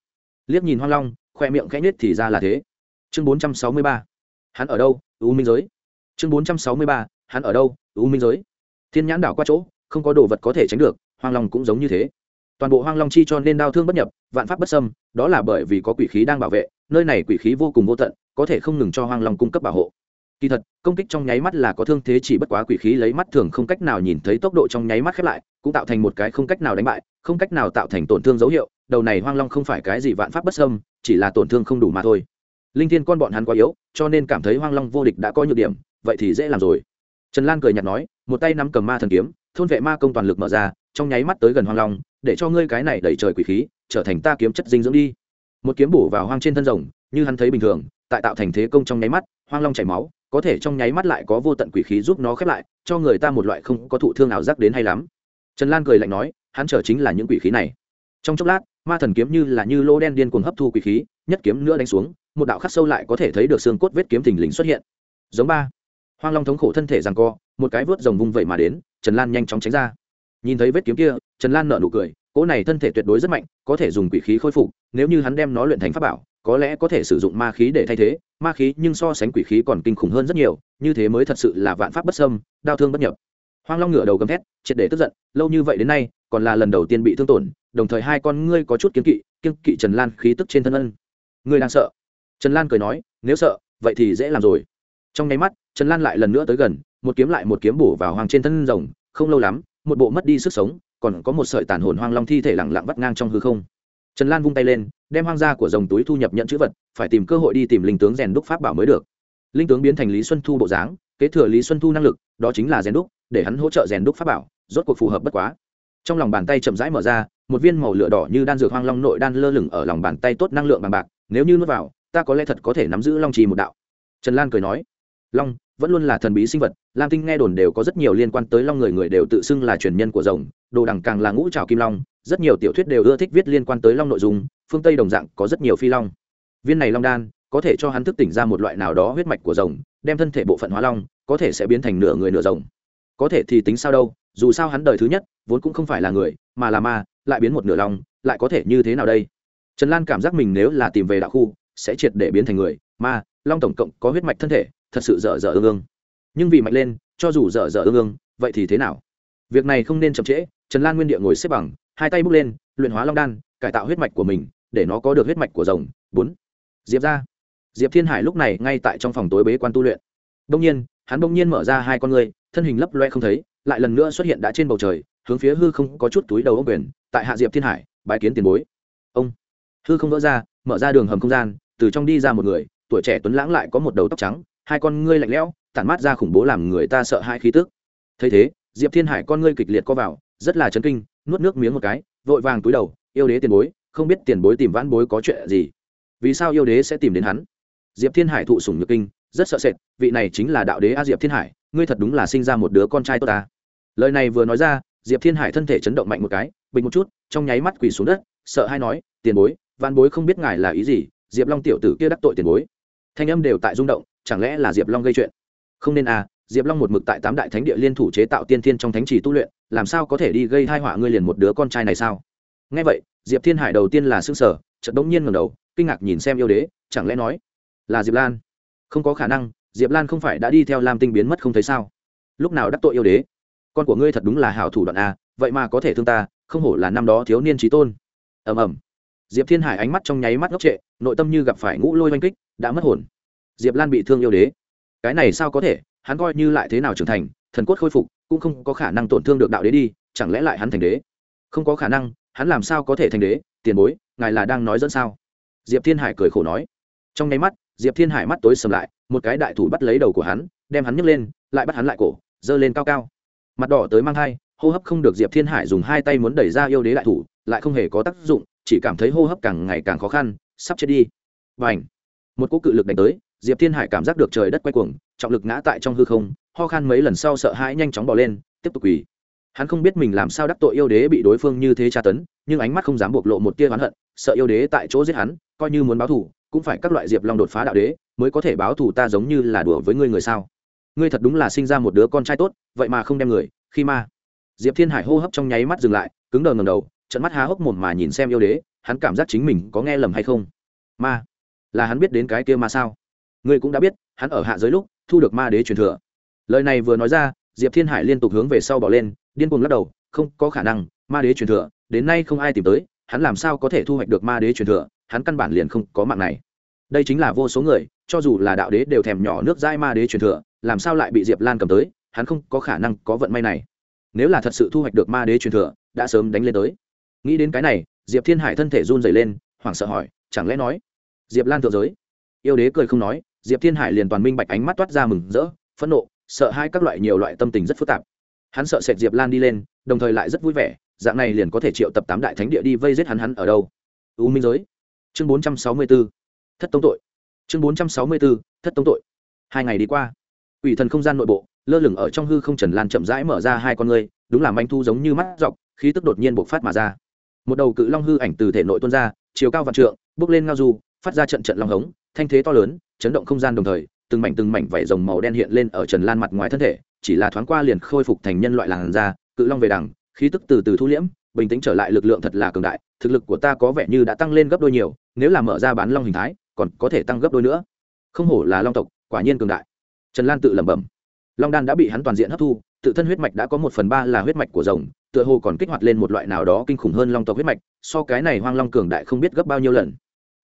S1: Liếc nhìn hoang long, khoe miệng khẽ nhết thì ra là thế. Chương bốn trăm sáu mươi ba. Hắn ở đâu? U minh giới. Chương bốn trăm sáu mươi ba. Hắn ở đâu? U minh giới thiên nhãn đảo qua chỗ, không có đồ vật có thể tránh được, hoang long cũng giống như thế. Toàn bộ hoang long chi cho nên đau thương bất nhập, vạn pháp bất xâm, đó là bởi vì có quỷ khí đang bảo vệ, nơi này quỷ khí vô cùng vô tận, có thể không ngừng cho hoang long cung cấp bảo hộ. Kỳ thật, công kích trong nháy mắt là có thương thế chỉ bất quá quỷ khí lấy mắt thường không cách nào nhìn thấy tốc độ trong nháy mắt khép lại, cũng tạo thành một cái không cách nào đánh bại, không cách nào tạo thành tổn thương dấu hiệu, đầu này hoang long không phải cái gì vạn pháp bất xâm, chỉ là tổn thương không đủ mà thôi. Linh thiên con bọn hắn quá yếu, cho nên cảm thấy hoang long vô địch đã có nhược điểm, vậy thì dễ làm rồi. Trần lan cười nhạt nói một tay nắm cầm ma thần kiếm, thôn vệ ma công toàn lực mở ra, trong nháy mắt tới gần hoang long, để cho ngươi cái này đẩy trời quỷ khí, trở thành ta kiếm chất dinh dưỡng đi. Một kiếm bổ vào hoang trên thân rồng, như hắn thấy bình thường, tại tạo thành thế công trong nháy mắt, hoang long chảy máu, có thể trong nháy mắt lại có vô tận quỷ khí giúp nó khép lại, cho người ta một loại không có thụ thương nào giác đến hay lắm. Trần lan cười lạnh nói, hắn chờ chính là những quỷ khí này. Trong chốc lát, ma thần kiếm như là như lô đen điên cuồng hấp thu quỷ khí, nhất kiếm nữa đánh xuống, một đạo khắc sâu lại có thể thấy được xương cốt vết kiếm thình lình xuất hiện. Giống ba. Hoang long thống khổ thân thể rằng co một cái vớt rồng vung vậy mà đến, trần lan nhanh chóng tránh ra. Nhìn thấy vết kiếm kia, trần lan nở nụ cười, cỗ này thân thể tuyệt đối rất mạnh, có thể dùng quỷ khí khôi phục, nếu như hắn đem nó luyện thành pháp bảo, có lẽ có thể sử dụng ma khí để thay thế, ma khí nhưng so sánh quỷ khí còn kinh khủng hơn rất nhiều, như thế mới thật sự là vạn pháp bất sâm đau thương bất nhập. Hoang long ngửa đầu gầm thét, triệt để tức giận, lâu như vậy đến nay, còn là lần đầu tiên bị thương tổn, đồng thời hai con ngươi có chút kiếm kỵ kiên kỵ trần lan khí tức trên thân ân. Ngươi đang sợ? Trần lan cười nói, nếu sợ, vậy thì dễ làm rồi. Trong nháy mắt, trần lan lại lần nữa tới gần một kiếm lại một kiếm bổ vào hoàng trên thân rồng, không lâu lắm, một bộ mất đi sức sống, còn có một sợi tàn hồn hoang long thi thể lẳng lặng vắt ngang trong hư không. Trần lan vung tay lên, đem hoang gia của rồng túi thu nhập nhận chữ vật, phải tìm cơ hội đi tìm linh tướng rèn đúc pháp bảo mới được. Linh tướng biến thành lý xuân thu bộ dáng, kế thừa lý xuân thu năng lực, đó chính là rèn đúc, để hắn hỗ trợ rèn đúc pháp bảo, rốt cuộc phù hợp bất quá. Trong lòng bàn tay chậm rãi mở ra, một viên màu lửa đỏ như đan dược hoang long nội đan lơ lửng ở lòng bàn tay tốt năng lượng bằng bạc, nếu như nuốt vào, ta có lẽ thật có thể nắm giữ long trì một đạo. Trần lan cười nói, long vẫn luôn là thần bí sinh vật, lam tinh nghe đồn đều có rất nhiều liên quan tới long người người đều tự xưng là truyền nhân của rồng, đồ đằng càng là ngũ trào kim long, rất nhiều tiểu thuyết đều ưa thích viết liên quan tới long nội dung, phương tây đồng dạng có rất nhiều phi long. Viên này long đan có thể cho hắn thức tỉnh ra một loại nào đó huyết mạch của rồng, đem thân thể bộ phận hóa long, có thể sẽ biến thành nửa người nửa rồng. Có thể thì tính sao đâu, dù sao hắn đời thứ nhất, vốn cũng không phải là người, mà là ma, lại biến một nửa long, lại có thể như thế nào đây? Trần lan cảm giác mình nếu là tìm về đạo khu, sẽ triệt để biến thành người, ma, long tổng cộng có huyết mạch thân thể thật sự dở dở ương ương. Nhưng vì mạnh lên, cho dù dở dở ương ương, vậy thì thế nào? Việc này không nên chậm trễ, trần lan nguyên địa ngồi xếp bằng, hai tay bước lên, luyện hóa long đan, cải tạo huyết mạch của mình, để nó có được huyết mạch của rồng. Bốn. Diệp ra. Diệp thiên hải lúc này ngay tại trong phòng tối bế quan tu luyện. Đông nhiên, hắn đông nhiên mở ra hai con ngươi, thân hình lấp loe không thấy, lại lần nữa xuất hiện đã trên bầu trời, hướng phía hư không có chút túi đầu ông quyền, tại hạ diệp thiên hải, bái kiến tiền bối. Ông. Hư không vỡ ra, mở ra đường hầm không gian, từ trong đi ra một người, tuổi trẻ tuấn lãng lại có một đầu tóc trắng hai con ngươi lạnh lẽo, tản mát ra khủng bố làm người ta sợ hai khí tức. Thấy thế, diệp thiên hải con ngươi kịch liệt co vào, rất là chấn kinh, nuốt nước miếng một cái, vội vàng túi đầu, yêu đế tiền bối, không biết tiền bối tìm vãn bối có chuyện gì? Vì sao yêu đế sẽ tìm đến hắn? Diệp thiên hải thụ sủng nhược kinh, rất sợ sệt, vị này chính là đạo đế a diệp thiên hải, ngươi thật đúng là sinh ra một đứa con trai tốt ta. Lời này vừa nói ra, diệp thiên hải thân thể chấn động mạnh một cái, bình một chút, trong nháy mắt quỳ xuống đất, sợ hay nói, tiền bối, vãn bối không biết ngài là ý gì, diệp long tiểu tử kia đắc tội tiền bối thanh âm đều tại rung động, chẳng lẽ là diệp long gây chuyện? Không nên à diệp long một mực tại tám đại thánh địa liên thủ chế tạo tiên thiên trong thánh trì tu luyện, làm sao có thể đi gây hai họa ngươi liền một đứa con trai này sao? Ngay vậy, diệp thiên hải đầu tiên là xương sở chợt bỗng nhiên ngầm đầu, kinh ngạc nhìn xem yêu đế, chẳng lẽ nói là diệp lan? Không có khả năng, diệp lan không phải đã đi theo lam tinh biến mất không thấy sao? Lúc nào đắc tội yêu đế? Con của ngươi thật đúng là hảo thủ đoạn a vậy mà có thể thương ta, không hổ là năm đó thiếu niên trí tôn. Ầm ầm diệp thiên hải ánh mắt trong nháy mắt ngốc trệ, nội tâm như gặp phải ngũ lôi oanh kích, đã mất hồn. Diệp lan bị thương yêu đế. Cái này sao có thể? Hắn coi như lại thế nào trưởng thành, thần cốt khôi phục, cũng không có khả năng tổn thương được đạo đế đi, chẳng lẽ lại hắn thành đế? Không có khả năng, hắn làm sao có thể thành đế? Tiền bối, ngài là đang nói dẫn sao? Diệp thiên hải cười khổ nói. Trong nháy mắt, diệp thiên hải mắt tối sầm lại, một cái đại thủ bắt lấy đầu của hắn, đem hắn nhấc lên, lại bắt hắn lại cổ, giơ lên cao cao. Mặt đỏ tới mang hai hô hấp không được diệp thiên hải dùng hai tay muốn đẩy ra yêu đế đại thủ, lại không hề có tác dụng chỉ cảm thấy hô hấp càng ngày càng khó khăn, sắp chết đi. Và ảnh một cỗ cự lực đánh tới, diệp thiên hải cảm giác được trời đất quay cuồng, trọng lực ngã tại trong hư không, ho khan mấy lần sau sợ hãi nhanh chóng bỏ lên, tiếp tục quỳ. Hắn không biết mình làm sao đắc tội yêu đế bị đối phương như thế tra tấn, nhưng ánh mắt không dám bộc lộ một tia oán hận, sợ yêu đế tại chỗ giết hắn, coi như muốn báo thù, cũng phải các loại diệp long đột phá đạo đế, mới có thể báo thù ta giống như là đùa với ngươi người sao? Ngươi thật đúng là sinh ra một đứa con trai tốt, vậy mà không đem người, khi ma diệp thiên hải hô hấp trong nháy mắt dừng lại, cứng đờ ngầm đầu trận mắt há hốc mồm mà nhìn xem yêu đế, hắn cảm giác chính mình có nghe lầm hay không? Ma, là hắn biết đến cái kia ma sao? Ngươi cũng đã biết, hắn ở hạ giới lúc, thu được ma đế truyền thừa. Lời này vừa nói ra, diệp thiên hải liên tục hướng về sau bỏ lên, điên cuồng lắc đầu, không có khả năng, ma đế truyền thừa, đến nay không ai tìm tới, hắn làm sao có thể thu hoạch được ma đế truyền thừa, hắn căn bản liền không có mạng này. Đây chính là vô số người, cho dù là đạo đế đều thèm nhỏ nước dai ma đế truyền thừa, làm sao lại bị diệp lan cầm tới, hắn không có khả năng có vận may này. Nếu là thật sự thu hoạch được ma đế truyền thừa, đã sớm đánh lên tới nghĩ đến cái này, diệp thiên hải thân thể run dày lên, hoảng sợ hỏi, chẳng lẽ nói, diệp lan thượng giới? Yêu đế cười không nói, diệp thiên hải liền toàn minh bạch ánh mắt toát ra mừng rỡ, phẫn nộ, sợ hai các loại nhiều loại tâm tình rất phức tạp. Hắn sợ sệt diệp lan đi lên, đồng thời lại rất vui vẻ, dạng này liền có thể triệu tập tám đại thánh địa đi vây giết hắn hắn ở đâu? U minh giới. Chương bốn trăm sáu mươi b ố thất tông tội. Chương bốn trăm sáu mươi b ố thất tông tội. Hai ngày đi qua ủy thần không gian nội bộ, lơ lửng ở trong hư không trần lan chậm rãi mở ra hai con ngươi, đúng là manh thu giống như mắt dọc, khí tức đột nhiên bộc phát mà ra một đầu cự long hư ảnh từ thể nội tuôn ra, chiều cao vạn trượng, bước lên ngao du, phát ra trận trận long hống, thanh thế to lớn, chấn động không gian đồng thời, từng mảnh từng mảnh vảy rồng màu đen hiện lên ở trần lan mặt ngoài thân thể, chỉ là thoáng qua liền khôi phục thành nhân loại làn da, cự long về đằng, khí tức từ từ thu liễm, bình tĩnh trở lại lực lượng thật là cường đại, thực lực của ta có vẻ như đã tăng lên gấp đôi nhiều, nếu là mở ra bán long hình thái, còn có thể tăng gấp đôi nữa. Không hổ là long tộc, quả nhiên cường đại. Trần lan tự lẩm bẩm. Long đan đã bị hắn toàn diện hấp thu tự thân huyết mạch đã có một phần ba là huyết mạch của rồng, tựa hồ còn kích hoạt lên một loại nào đó kinh khủng hơn long tộc huyết mạch, so cái này hoang long cường đại không biết gấp bao nhiêu lần.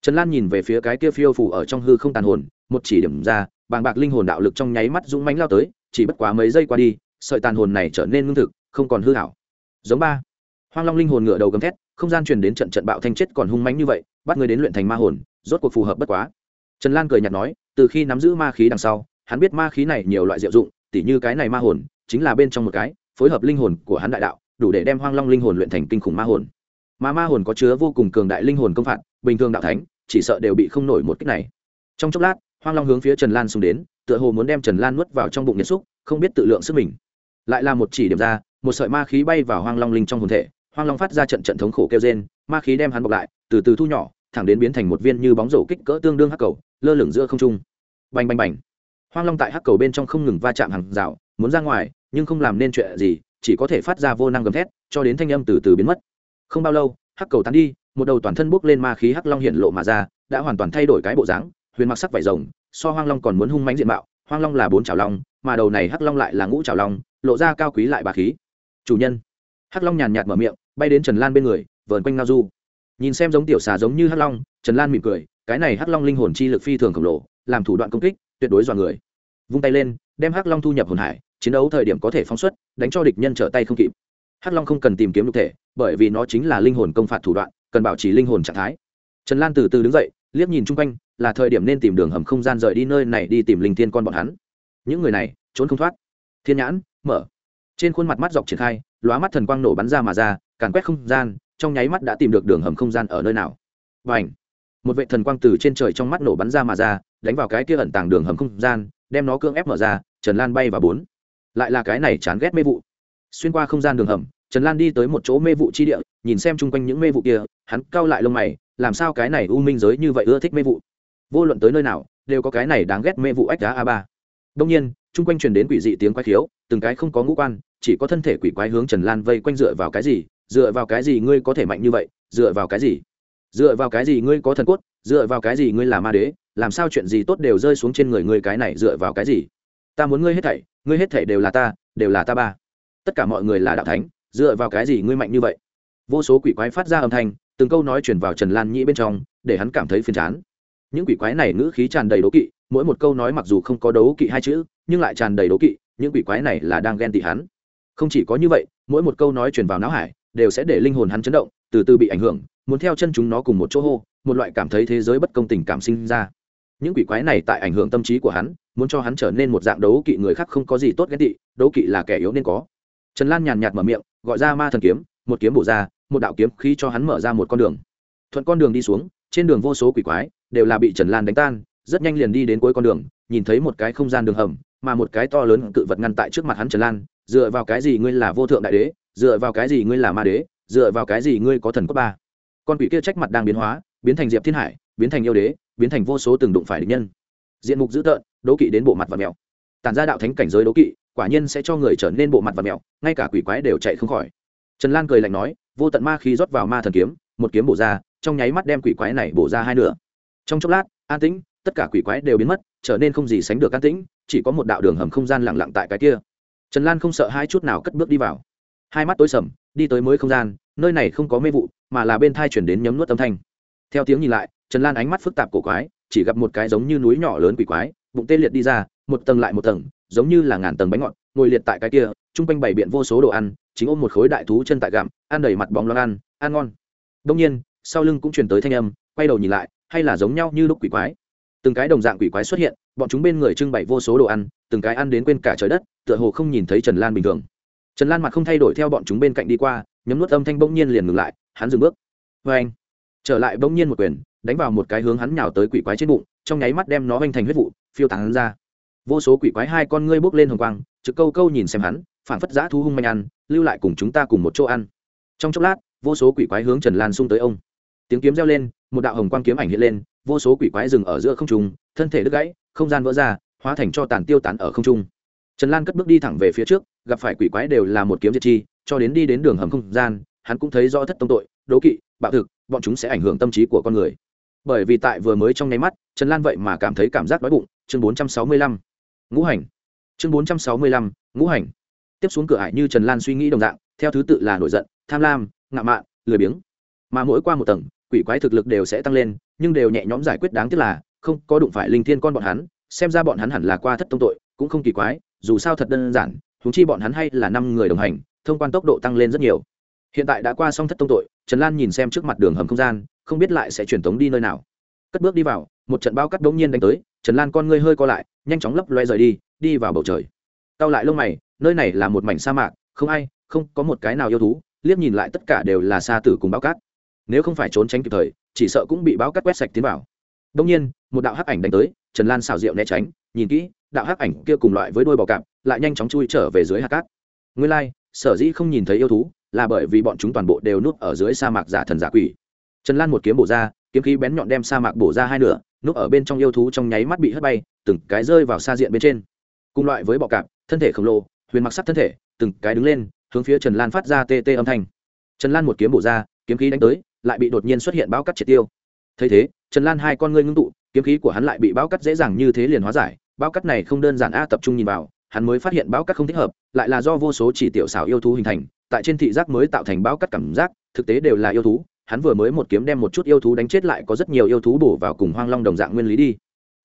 S1: Trần lan nhìn về phía cái kia phiêu phủ ở trong hư không tàn hồn, một chỉ điểm ra, bàng bạc linh hồn đạo lực trong nháy mắt dũng mánh lao tới, chỉ bất quá mấy giây qua đi, sợi tàn hồn này trở nên ngưng thực, không còn hư hảo. Giống ba. Hoang long linh hồn ngựa đầu gầm thét, không gian truyền đến trận trận bạo thanh chết còn hung mánh như vậy, bắt người đến luyện thành ma hồn, rốt cuộc phù hợp bất quá. Trần lan cười nhạt nói, từ khi nắm giữ ma khí đằng sau, hắn biết ma khí này nhiều loại diệu dụng, tỉ như cái này ma hồn chính là bên trong một cái, phối hợp linh hồn của hắn đại đạo, đủ để đem hoang long linh hồn luyện thành kinh khủng ma hồn. Mà ma hồn có chứa vô cùng cường đại linh hồn công phạt, bình thường đạo thánh, chỉ sợ đều bị không nổi một cách này. Trong chốc lát, hoang long hướng phía trần lan xung đến, tựa hồ muốn đem trần lan nuốt vào trong bụng nhiệt xúc, không biết tự lượng sức mình. Lại là một chỉ điểm ra, một sợi ma khí bay vào hoang long linh trong hồn thể, hoang long phát ra trận trận thống khổ kêu trên ma khí đem hắn bọc lại, từ từ thu nhỏ, thẳng đến biến thành một viên như bóng rổ kích cỡ tương đương hắc cầu, lơ lửng giữa không trung. Bành bành bành. Hoang long tại hắc cầu bên trong không ngừng va chạm hàng rào, muốn ra ngoài nhưng không làm nên chuyện gì, chỉ có thể phát ra vô năng gầm thét, cho đến thanh âm từ từ biến mất. Không bao lâu, hắc cầu tán đi, một đầu toàn thân bốc lên ma khí hắc long hiện lộ mà ra, đã hoàn toàn thay đổi cái bộ dáng, huyền mặc sắc vải rồng, so hoang long còn muốn hung mãnh diện mạo, hoang long là bốn chảo long, mà đầu này hắc long lại là ngũ chảo long, lộ ra cao quý lại bà khí. Chủ nhân, hắc long nhàn nhạt mở miệng, bay đến trần lan bên người, vờn quanh ngao du. Nhìn xem giống tiểu xà giống như hắc long, trần lan mỉm cười, cái này hắc long linh hồn chi lực phi thường khổng lồ, làm thủ đoạn công kích, tuyệt đối dọa người. Vung tay lên đem hắc long thu nhập hồn hải, chiến đấu thời điểm có thể phóng xuất, đánh cho địch nhân trở tay không kịp. Hắc long không cần tìm kiếm lục thể, bởi vì nó chính là linh hồn công phạt thủ đoạn, cần bảo trì linh hồn trạng thái. Trần lan từ từ đứng dậy, liếc nhìn chung quanh, là thời điểm nên tìm đường hầm không gian rời đi nơi này đi tìm linh thiên con bọn hắn. Những người này, trốn không thoát. Thiên nhãn, mở. Trên khuôn mặt mắt dọc triển khai, lóa mắt thần quang nổ bắn ra mà ra, càn quét không gian, trong nháy mắt đã tìm được đường hầm không gian ở nơi nào. Và ảnh một vệ thần quang từ trên trời trong mắt nổ bắn ra mà ra, đánh vào cái kia ẩn tàng đường hầm không gian, đem nó cưỡng ép mở ra trần lan bay vào bốn. Lại là cái này chán ghét mê vụ. Xuyên qua không gian đường hầm, trần lan đi tới một chỗ mê vụ chi địa, nhìn xem chung quanh những mê vụ kia, hắn cau lại lông mày, làm sao cái này u minh giới như vậy ưa thích mê vụ? Vô luận tới nơi nào, đều có cái này đáng ghét mê vụ ách đá a ba. Đông nhiên, chung quanh truyền đến quỷ dị tiếng quái khiếu, từng cái không có ngũ quan, chỉ có thân thể quỷ quái hướng trần lan vây quanh dựa vào cái gì? Dựa vào cái gì ngươi có thể mạnh như vậy? Dựa vào cái gì? Dựa vào cái gì ngươi có thần cốt? Dựa vào cái gì ngươi là ma đế? Làm sao chuyện gì tốt đều rơi xuống trên người ngươi cái này dựa vào cái gì? Ta muốn ngươi hết thảy, ngươi hết thảy đều là ta, đều là ta ba. Tất cả mọi người là đạo thánh, dựa vào cái gì ngươi mạnh như vậy? Vô số quỷ quái phát ra âm thanh, từng câu nói chuyển vào trần lan nhĩ bên trong, để hắn cảm thấy phiền chán. Những quỷ quái này ngữ khí tràn đầy đố kỵ, mỗi một câu nói mặc dù không có đấu kỵ hai chữ, nhưng lại tràn đầy đố kỵ, những quỷ quái này là đang ghen tị hắn. Không chỉ có như vậy, mỗi một câu nói truyền vào não hải, đều sẽ để linh hồn hắn chấn động, từ từ bị ảnh hưởng, muốn theo chân chúng nó cùng một chỗ hô, một loại cảm thấy thế giới bất công tình cảm sinh ra. Những quỷ quái này tại ảnh hưởng tâm trí của hắn muốn cho hắn trở nên một dạng đấu kỵ người khác không có gì tốt ghét tị, đấu kỵ là kẻ yếu nên có. Trần lan nhàn nhạt mở miệng, gọi ra ma thần kiếm, một kiếm bổ ra, một đạo kiếm khí cho hắn mở ra một con đường. Thuận con đường đi xuống, trên đường vô số quỷ quái đều là bị trần lan đánh tan, rất nhanh liền đi đến cuối con đường, nhìn thấy một cái không gian đường hầm, mà một cái to lớn cự vật ngăn tại trước mặt hắn trần lan, dựa vào cái gì ngươi là vô thượng đại đế? Dựa vào cái gì ngươi là ma đế? Dựa vào cái gì ngươi có thần cấp ba? Con quỷ kia trách mặt đang biến hóa, biến thành diệp thiên hải, biến thành yêu đế, biến thành vô số từng đụng phải địch nhân diện mục dữ tợn, đố kỵ đến bộ mặt và mèo. Tàn ra đạo thánh cảnh giới đố kỵ, quả nhiên sẽ cho người trở nên bộ mặt và mèo, ngay cả quỷ quái đều chạy không khỏi. Trần lan cười lạnh nói, vô tận ma khí rót vào ma thần kiếm, một kiếm bổ ra, trong nháy mắt đem quỷ quái này bổ ra hai nửa. Trong chốc lát, an tĩnh, tất cả quỷ quái đều biến mất, trở nên không gì sánh được an tĩnh, chỉ có một đạo đường hầm không gian lặng lặng tại cái kia. Trần lan không sợ hai chút nào cất bước đi vào. Hai mắt tối sầm, đi tới mới không gian, nơi này không có mê vụ, mà là bên thai chuyển đến nhấm nuốt âm thanh. Theo tiếng nhìn lại, trần lan ánh mắt phức tạp cổ quái chỉ gặp một cái giống như núi nhỏ lớn quỷ quái, bụng tê liệt đi ra, một tầng lại một tầng, giống như là ngàn tầng bánh ngọt, ngồi liệt tại cái kia, chung quanh bày biện vô số đồ ăn, chính ôm một khối đại thú chân tại gặm, ăn đầy mặt bóng loáng ăn ăn ngon. Đông nhiên, sau lưng cũng truyền tới thanh âm, quay đầu nhìn lại, hay là giống nhau như lúc quỷ quái. Từng cái đồng dạng quỷ quái xuất hiện, bọn chúng bên người trưng bày vô số đồ ăn, từng cái ăn đến quên cả trời đất, tựa hồ không nhìn thấy trần lan bình thường. Trần lan mặt không thay đổi theo bọn chúng bên cạnh đi qua, nhấm nuốt âm thanh bỗng nhiên liền ngừng lại, hắn dừng bước. Vê anh trở lại bỗng nhiên một quyền đánh vào một cái hướng hắn nhào tới quỷ quái trên bụng, trong nháy mắt đem nó oanh thành huyết vụ, phiêu tán ra. Vô số quỷ quái hai con ngươi bốc lên hồng quang, trực câu câu nhìn xem hắn phản phất giã thu hung manh ăn, lưu lại cùng chúng ta cùng một chỗ ăn. Trong chốc lát, vô số quỷ quái hướng trần lan xung tới ông. Tiếng kiếm reo lên, một đạo hồng quang kiếm ảnh hiện lên, vô số quỷ quái dừng ở giữa không trung, thân thể đứt gãy, không gian vỡ ra, hóa thành cho tàn tiêu tán ở không trung. Trần lan cất bước đi thẳng về phía trước, gặp phải quỷ quái đều là một kiếm diệt chi, cho đến đi đến đường hầm không gian, hắn cũng thấy rõ thất tông tội, đố kỵ, bạo thực, bọn chúng sẽ ảnh hưởng tâm trí của con người bởi vì tại vừa mới trong nháy mắt, trần lan vậy mà cảm thấy cảm giác đói bụng. Chương bốn trăm sáu mươi lăm, ngũ hành. Chương bốn trăm sáu mươi lăm, ngũ hành. Tiếp xuống cửa ải như trần lan suy nghĩ đồng dạng, theo thứ tự là nổi giận, tham lam, ngạo mạn, lười biếng. Mà mỗi qua một tầng, quỷ quái thực lực đều sẽ tăng lên, nhưng đều nhẹ nhõm giải quyết đáng tiếc là, không có đụng phải linh thiên con bọn hắn, xem ra bọn hắn hẳn là qua thất tông tội, cũng không kỳ quái, dù sao thật đơn giản thúng chi bọn hắn hay là năm người đồng hành, thông quan tốc độ tăng lên rất nhiều. Hiện tại đã qua xong thất tông tội, trần lan nhìn xem trước mặt đường hầm không gian không biết lại sẽ truyền tống đi nơi nào. Cất bước đi vào một trận bao cắt đống nhiên đánh tới trần lan con ngươi hơi co lại nhanh chóng lấp loe rời đi đi vào bầu trời. Cao lại lông mày nơi này là một mảnh sa mạc không ai không có một cái nào yêu thú liếc nhìn lại tất cả đều là sa tử cùng bao cát. Nếu không phải trốn tránh kịp thời chỉ sợ cũng bị bao cát quét sạch tiến vào. Đông nhiên một đạo hắc ảnh đánh tới trần lan xào rượu né tránh nhìn kỹ đạo hắc ảnh kia cùng loại với đôi bò cạp lại nhanh chóng chui trở về dưới hạt cát. Nguyên lai、like, sở dĩ không nhìn thấy yêu thú là bởi vì bọn chúng toàn bộ đều núp ở dưới sa mạc giả thần giả quỷ trần lan một kiếm bổ ra, kiếm khí bén nhọn đem sa mạc bổ ra hai nửa, núp ở bên trong yêu thú trong nháy mắt bị hất bay, từng cái rơi vào xa diện bên trên. Cùng loại với bọ cạp, thân thể khổng lồ, huyền mặc sắc thân thể, từng cái đứng lên, hướng phía trần lan phát ra tê tê âm thanh. Trần lan một kiếm bổ ra, kiếm khí đánh tới, lại bị đột nhiên xuất hiện bão cắt triệt tiêu. Thấy thế, trần lan hai con ngươi ngưng tụ, kiếm khí của hắn lại bị bão cắt dễ dàng như thế liền hóa giải. Bão cắt này không đơn giản a, tập trung nhìn vào, hắn mới phát hiện bão cắt không thích hợp, lại là do vô số chỉ tiểu xảo yêu thú hình thành, tại trên thị giác mới tạo thành bão cắt cảm giác, thực tế đều là yêu thú hắn vừa mới một kiếm đem một chút yêu thú đánh chết lại có rất nhiều yêu thú bổ vào cùng hoang long đồng dạng nguyên lý đi.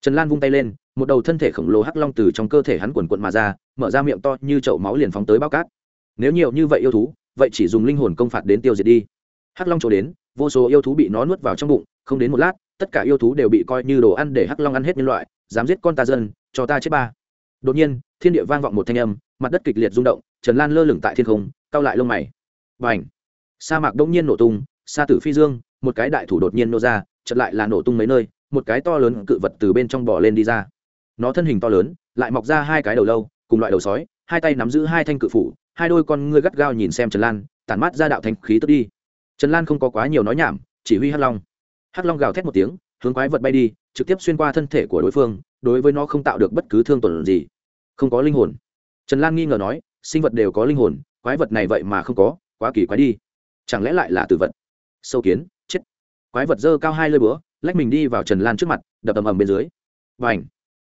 S1: Trần lan vung tay lên, một đầu thân thể khổng lồ hắc long từ trong cơ thể hắn quần quận mà ra, mở ra miệng to như chậu máu liền phóng tới bao cát. Nếu nhiều như vậy yêu thú, vậy chỉ dùng linh hồn công phạt đến tiêu diệt đi. Hắc long chỗ đến, vô số yêu thú bị nó nuốt vào trong bụng, không đến một lát, tất cả yêu thú đều bị coi như đồ ăn để hắc long ăn hết nhân loại, dám giết con ta dân, cho ta chết ba. Đột nhiên, thiên địa vang vọng một thanh âm, mặt đất kịch liệt rung động, trần lan lơ lửng tại thiên không cao lại lông mày. Và ảnh sa mạc đông nhiên nổ tung sa tử phi dương, một cái đại thủ đột nhiên nô ra chật lại là nổ tung mấy nơi, một cái to lớn cự vật từ bên trong bò lên đi ra. Nó thân hình to lớn, lại mọc ra hai cái đầu lâu, cùng loại đầu sói, hai tay nắm giữ hai thanh cự phủ, hai đôi con ngươi gắt gao nhìn xem trần lan, tản mát ra đạo thanh khí tức đi. Trần lan không có quá nhiều nói nhảm, chỉ huy hắc long. Hắc long gào thét một tiếng, hướng quái vật bay đi, trực tiếp xuyên qua thân thể của đối phương, đối với nó không tạo được bất cứ thương tổn gì. Không có linh hồn. Trần lan nghi ngờ nói, sinh vật đều có linh hồn, quái vật này vậy mà không có, quá kỳ quái đi. Chẳng lẽ lại là tử vật? Sâu kiến, chết. Quái vật dơ cao hai lơi búa, lách mình đi vào trần lan trước mặt, đập ầm ầm bên dưới. Và ảnh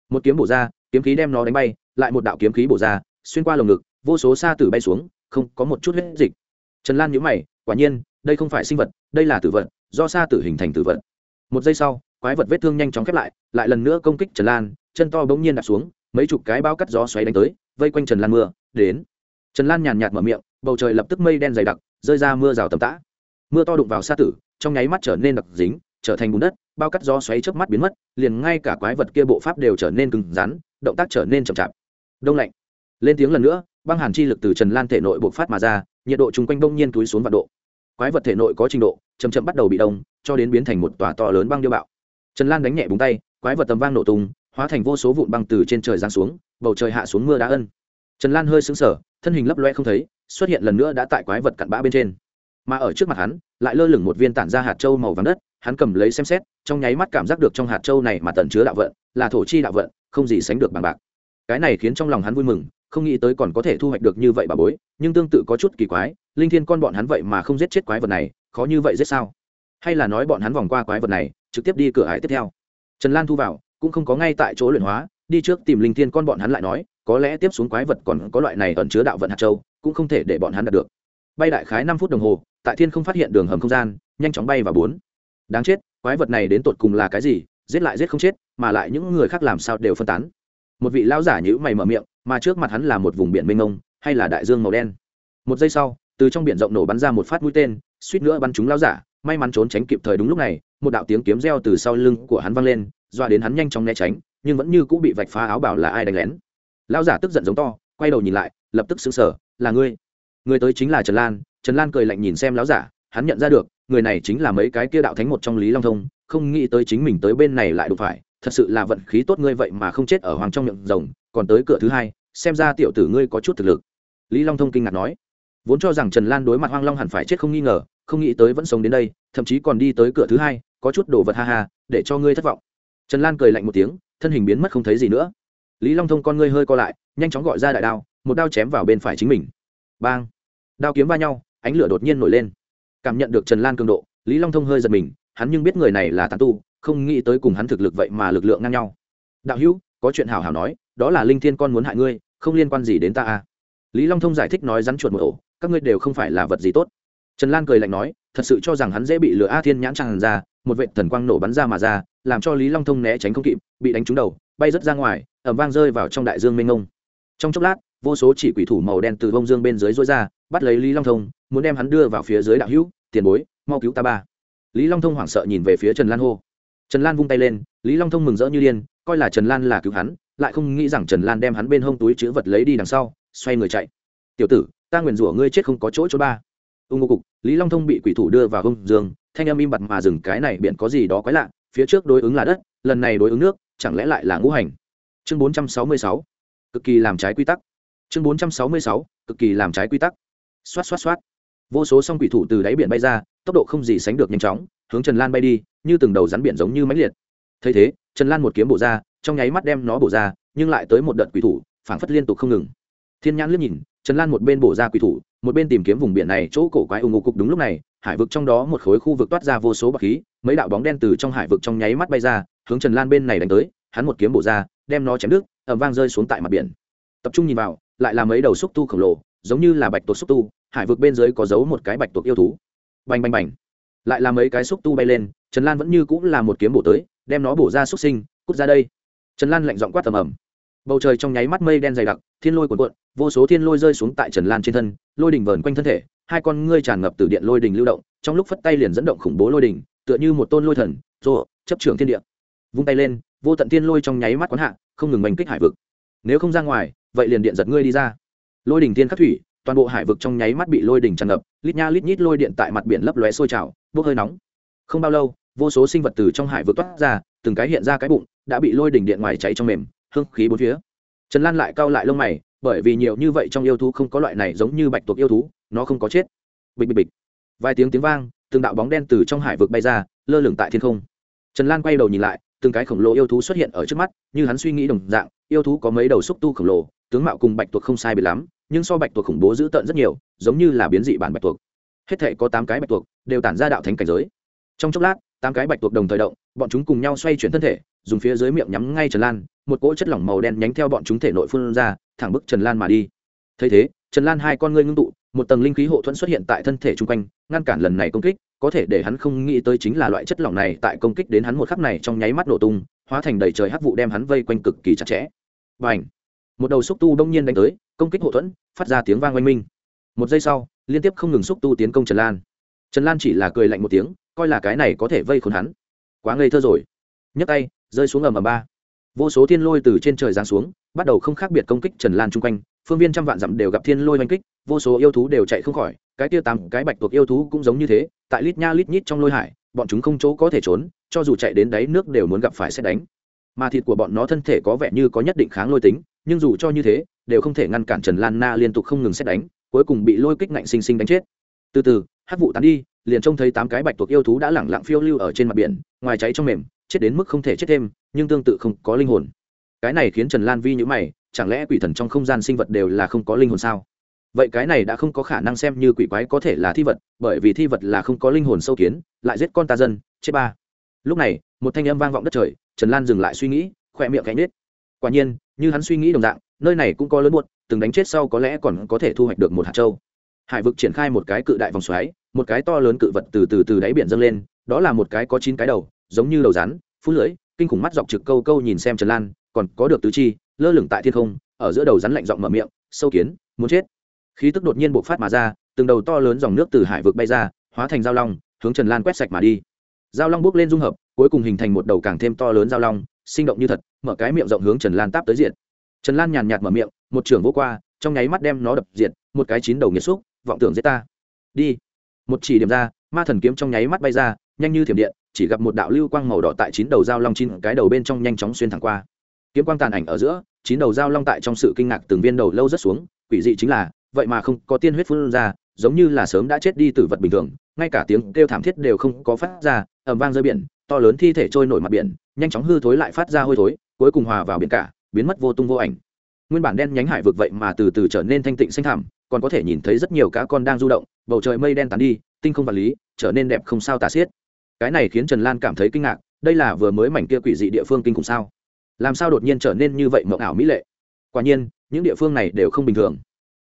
S1: một kiếm bổ ra, kiếm khí đem nó đánh bay, lại một đạo kiếm khí bổ ra, xuyên qua lồng ngực, vô số xa tử bay xuống, không có một chút huyết dịch. Trần lan nhíu mày, quả nhiên, đây không phải sinh vật, đây là tử vật, do xa tử hình thành tử vật. Một giây sau, quái vật vết thương nhanh chóng khép lại lại lần nữa công kích trần lan, chân to bỗng nhiên đặt xuống, mấy chục cái bao cắt gió xoáy đánh tới, vây quanh trần lan mưa, đến. Trần lan nhàn nhạt mở miệng, bầu trời lập tức mây đen dày đặc, rơi ra mưa rào tầm tã mưa to đụng vào sa tử, trong nháy mắt trở nên đặc dính, trở thành bùn đất, bao cắt gió xoáy trước mắt biến mất, liền ngay cả quái vật kia bộ pháp đều trở nên cứng rắn, động tác trở nên chậm chạp. Đông lạnh. Lên tiếng lần nữa, băng hàn chi lực từ trần lan thể nội bộc phát mà ra, nhiệt độ chung quanh đông nhiên túi xuống vạn độ. Quái vật thể nội có trình độ chầm chậm bắt đầu bị đông, cho đến biến thành một tòa to lớn băng điêu bạo. Trần lan đánh nhẹ búng tay, quái vật tầm vang nổ tung, hóa thành vô số vụn băng từ trên trời giáng xuống, bầu trời hạ xuống mưa đá ân. Trần lan hơi xứng sở thân hình lấp loe không thấy, xuất hiện lần nữa đã tại quái vật cặn bã bên trên mà ở trước mặt hắn lại lơ lửng một viên tản ra hạt châu màu vàng đất. Hắn cầm lấy xem xét, trong nháy mắt cảm giác được trong hạt châu này mà tẩn chứa đạo vận, là thổ chi đạo vận, không gì sánh được bằng bạc. Cái này khiến trong lòng hắn vui mừng, không nghĩ tới còn có thể thu hoạch được như vậy bà bối, nhưng tương tự có chút kỳ quái, linh thiên con bọn hắn vậy mà không giết chết quái vật này, khó như vậy giết sao? Hay là nói bọn hắn vòng qua quái vật này, trực tiếp đi cửa hải tiếp theo? Trần lan thu vào, cũng không có ngay tại chỗ luyện hóa, đi trước tìm linh thiên con bọn hắn lại nói, có lẽ tiếp xuống quái vật còn có loại này ẩn chứa đạo vận hạt châu, cũng không thể để bọn hắn đạt được. Bay đại khái năm phút đồng hồ tại thiên không phát hiện đường hầm không gian, nhanh chóng bay vào bốn. Đáng chết, quái vật này đến tột cùng là cái gì, giết lại giết không chết, mà lại những người khác làm sao đều phân tán. Một vị lão giả nhữ mày mở miệng, mà trước mặt hắn là một vùng biển mênh mông, hay là đại dương màu đen. Một giây sau, từ trong biển rộng nổ bắn ra một phát mũi tên, suýt nữa bắn trúng lão giả, may mắn trốn tránh kịp thời đúng lúc này, một đạo tiếng kiếm reo từ sau lưng của hắn vang lên doa đến hắn nhanh chóng né tránh, nhưng vẫn như cũng bị vạch phá áo bảo là ai đánh lén. Lão giả tức giận giống to, quay đầu nhìn lại, lập tức xứng sở là ngươi. Người tới chính là trần lan trần lan cười lạnh nhìn xem lão giả, hắn nhận ra được, người này chính là mấy cái kia đạo thánh một trong lý long thông, không nghĩ tới chính mình tới bên này lại đụng phải, thật sự là vận khí tốt ngươi vậy mà không chết ở hoàng trong miệng rồng, còn tới cửa thứ hai, xem ra tiểu tử ngươi có chút thực lực. Lý long thông kinh ngạc nói. Vốn cho rằng trần lan đối mặt hoang long hẳn phải chết không nghi ngờ, không nghĩ tới vẫn sống đến đây, thậm chí còn đi tới cửa thứ hai, có chút đồ vật ha ha, để cho ngươi thất vọng. Trần lan cười lạnh một tiếng, thân hình biến mất không thấy gì nữa. Lý long thông con ngươi hơi co lại, nhanh chóng gọi ra đại đao, một đao chém vào bên phải chính mình. Bang! Đao kiếm va nhau ánh lửa đột nhiên nổi lên. Cảm nhận được trần lan cường độ, lý long thông hơi giật mình, hắn nhưng biết người này là tán tu, không nghĩ tới cùng hắn thực lực vậy mà lực lượng ngang nhau. Đạo hữu, có chuyện hảo hảo nói, đó là linh thiên con muốn hại ngươi, không liên quan gì đến ta à? Lý long thông giải thích nói rắn chuột một ổ, các ngươi đều không phải là vật gì tốt. Trần lan cười lạnh nói, thật sự cho rằng hắn dễ bị lừa a thiên nhãn tràn ra, một vệ thần quang nổ bắn ra mà ra, làm cho lý long thông né tránh không kịp, bị đánh trúng đầu, bay rớt ra ngoài ẩm vang rơi vào trong đại dương mênh ngông trong chốc lát, vô số chỉ quỷ thủ màu đen từ bông dương bên dưới rối ra, bắt lấy lý long thông muốn đem hắn đưa vào phía dưới đạo hữu, tiền bối, mau cứu ta ba. Lý long thông hoảng sợ nhìn về phía trần lan hô. Trần lan vung tay lên, lý long thông mừng rỡ như điên, coi là trần lan là cứu hắn, lại không nghĩ rằng trần lan đem hắn bên hông túi chữ vật lấy đi đằng sau, xoay người chạy. Tiểu tử, ta nguyền rủa ngươi chết không có chỗ chỗ ba. Ung ngô cục, lý long thông bị quỷ thủ đưa vào hông dương, thanh âm im bặt mà dừng, cái này biển có gì đó quái lạ, phía trước đối ứng là đất, lần này đối ứng nước, chẳng lẽ lại là ngũ hành? Chương bốn trăm sáu mươi sáu, cực kỳ làm trái quy tắc. Chương bốn trăm sáu mươi sáu, cực kỳ làm trái quy tắc. Xoát xoát xoát vô số song quỷ thủ từ đáy biển bay ra, tốc độ không gì sánh được nhanh chóng, hướng trần lan bay đi, như từng đầu rắn biển giống như mãnh liệt. Thấy thế, trần lan một kiếm bổ ra, trong nháy mắt đem nó bổ ra, nhưng lại tới một đợt quỷ thủ, phảng phất liên tục không ngừng. Thiên nhãn liếc nhìn, trần lan một bên bổ ra quỷ thủ, một bên tìm kiếm vùng biển này chỗ cổ quái ủng ngô cục đúng lúc này, hải vực trong đó một khối khu vực toát ra vô số bậc khí, mấy đạo bóng đen từ trong hải vực trong nháy mắt bay ra, hướng trần lan bên này đánh tới, hắn một kiếm bổ ra, đem nó chém đứt ẩm vang rơi xuống tại mặt biển. Tập trung nhìn vào, lại là mấy đầu xúc tu khổng lồ, giống như là bạch tuộc xúc tu hải vực bên dưới có giấu một cái bạch tuộc yêu thú. Bành bành bành. Lại là mấy cái xúc tu bay lên, trần lan vẫn như cũng là một kiếm bổ tới, đem nó bổ ra xúc sinh, cút ra đây. Trần lan lạnh giọng quát tầm ẩm bầu trời trong nháy mắt mây đen dày đặc, thiên lôi cuộn cuộn, vô số thiên lôi rơi xuống tại trần lan trên thân, lôi đỉnh vờn quanh thân thể, hai con ngươi tràn ngập từ điện lôi đỉnh lưu động, trong lúc phất tay liền dẫn động khủng bố lôi đỉnh, tựa như một tôn lôi thần rộ chấp trưởng thiên địa. Vung tay lên, vô tận thiên lôi trong nháy mắt quán hạ, không ngừng bành kích hải vực. Nếu không ra ngoài, vậy liền điện giật ngươi đi ra. Lôi đỉnh thiên khắc thủy toàn bộ hải vực trong nháy mắt bị lôi đỉnh tràn ngập, lít nha lít nhít lôi điện tại mặt biển lấp lóe sôi trào, bốc hơi nóng. Không bao lâu, vô số sinh vật từ trong hải vực toát ra, từng cái hiện ra cái bụng, đã bị lôi đỉnh điện ngoài cháy trong mềm, hương khí bốn phía. Trần lan lại cau lại lông mày, bởi vì nhiều như vậy trong yêu thú không có loại này giống như bạch tuộc yêu thú, nó không có chết. Bịch bịch bịch. Vài tiếng tiếng vang, từng đạo bóng đen từ trong hải vực bay ra, lơ lửng tại thiên không. Trần lan quay đầu nhìn lại, từng cái khổng lồ yêu thú xuất hiện ở trước mắt, như hắn suy nghĩ đồng dạng, yêu thú có mấy đầu xúc tu khổng lồ, tướng mạo cùng bạch tuộc không sai bị lắm nhưng so bạch tuộc khủng bố dữ tợn rất nhiều, giống như là biến dị bản bạch tuộc. Hết thể có tám cái bạch tuộc, đều tản ra đạo thánh cảnh giới. Trong chốc lát, tám cái bạch tuộc đồng thời động, bọn chúng cùng nhau xoay chuyển thân thể, dùng phía dưới miệng nhắm ngay trần lan, một cỗ chất lỏng màu đen nhánh theo bọn chúng thể nội phun ra, thẳng bức trần lan mà đi. Thấy thế, trần lan hai con ngươi ngưng tụ, một tầng linh khí hộ thuẫn xuất hiện tại thân thể chung quanh, ngăn cản lần này công kích, có thể để hắn không nghĩ tới chính là loại chất lỏng này tại công kích đến hắn một khắc này trong nháy mắt nổ tung, hóa thành đầy trời hắc vụ đem hắn vây quanh cực kỳ chặt chẽ. Và ảnh một đầu xúc tu đông nhiên đánh tới, công kích hộ thuẫn, phát ra tiếng vang oanh minh. Một giây sau, liên tiếp không ngừng xúc tu tiến công trần lan. Trần lan chỉ là cười lạnh một tiếng, coi là cái này có thể vây khốn hắn. Quá ngây thơ rồi. Nhấc tay, rơi xuống ầm ầm ba. Vô số thiên lôi từ trên trời giáng xuống, bắt đầu không khác biệt công kích trần lan chung quanh, phương viên trăm vạn dặm đều gặp thiên lôi oanh kích, vô số yêu thú đều chạy không khỏi, cái tia tám cái bạch tuộc yêu thú cũng giống như thế, tại lít nha lít nhít trong lôi hải, bọn chúng không chỗ có thể trốn, cho dù chạy đến đáy nước đều muốn gặp phải xét đánh. Mà thịt của bọn nó thân thể có vẻ như có nhất định kháng lôi tính nhưng dù cho như thế, đều không thể ngăn cản trần lan na liên tục không ngừng xét đánh, cuối cùng bị lôi kích ngạnh xinh xinh đánh chết. Từ từ, hát vụ tán đi, liền trông thấy tám cái bạch tuộc yêu thú đã lẳng lặng phiêu lưu ở trên mặt biển, ngoài cháy trong mềm, chết đến mức không thể chết thêm, nhưng tương tự không có linh hồn. Cái này khiến trần lan vi nhữ mày, chẳng lẽ quỷ thần trong không gian sinh vật đều là không có linh hồn sao? Vậy cái này đã không có khả năng xem như quỷ quái có thể là thi vật, bởi vì thi vật là không có linh hồn sâu kiến, lại giết con ta dân, chết ba. Lúc này, một thanh âm vang vọng đất trời, trần lan dừng lại suy nghĩ, khoe miệng cánh nết quả nhiên như hắn suy nghĩ đồng dạng, nơi này cũng có lớn buốt, từng đánh chết sau có lẽ còn có thể thu hoạch được một hạt châu. Hải vực triển khai một cái cự đại vòng xoáy, một cái to lớn cự vật từ từ từ đáy biển dâng lên, đó là một cái có chín cái đầu, giống như đầu rắn, phú lưỡi, kinh khủng mắt dọc trực câu câu nhìn xem trần lan, còn có được tứ chi, lơ lửng tại thiên không, ở giữa đầu rắn lạnh giọng mở miệng, sâu kiến, muốn chết. Khí tức đột nhiên bộc phát mà ra, từng đầu to lớn dòng nước từ hải vực bay ra, hóa thành giao long, hướng trần lan quét sạch mà đi. Giao long bước lên dung hợp, cuối cùng hình thành một đầu càng thêm to lớn giao long sinh động như thật, mở cái miệng rộng hướng trần lan táp tới diện trần lan nhàn nhạt mở miệng, một trường vô qua, trong nháy mắt đem nó đập diện một cái chín đầu nghiệt xúc, vọng tưởng giết ta. Đi. Một chỉ điểm ra, ma thần kiếm trong nháy mắt bay ra, nhanh như thiểm điện, chỉ gặp một đạo lưu quang màu đỏ tại chín đầu dao long chín cái đầu bên trong nhanh chóng xuyên thẳng qua. Kiếm quang tàn ảnh ở giữa, chín đầu dao long tại trong sự kinh ngạc từng viên đầu lâu rất xuống, quỷ dị chính là, vậy mà không có tiên huyết phun ra, giống như là sớm đã chết đi từ vật bình thường, ngay cả tiếng kêu thảm thiết đều không có phát ra ẩm vang rơi biển, to lớn thi thể trôi nổi mặt biển nhanh chóng hư thối lại phát ra hôi thối, cuối cùng hòa vào biển cả, biến mất vô tung vô ảnh. Nguyên bản đen nhánh hải vực vậy mà từ từ trở nên thanh tịnh xanh thảm còn có thể nhìn thấy rất nhiều cá con đang du động, bầu trời mây đen tán đi, tinh không vật lý trở nên đẹp không sao tả xiết. Cái này khiến trần lan cảm thấy kinh ngạc, đây là vừa mới mảnh kia quỷ dị địa phương kinh khủng sao? Làm sao đột nhiên trở nên như vậy mộng ảo mỹ lệ? Quả nhiên, những địa phương này đều không bình thường.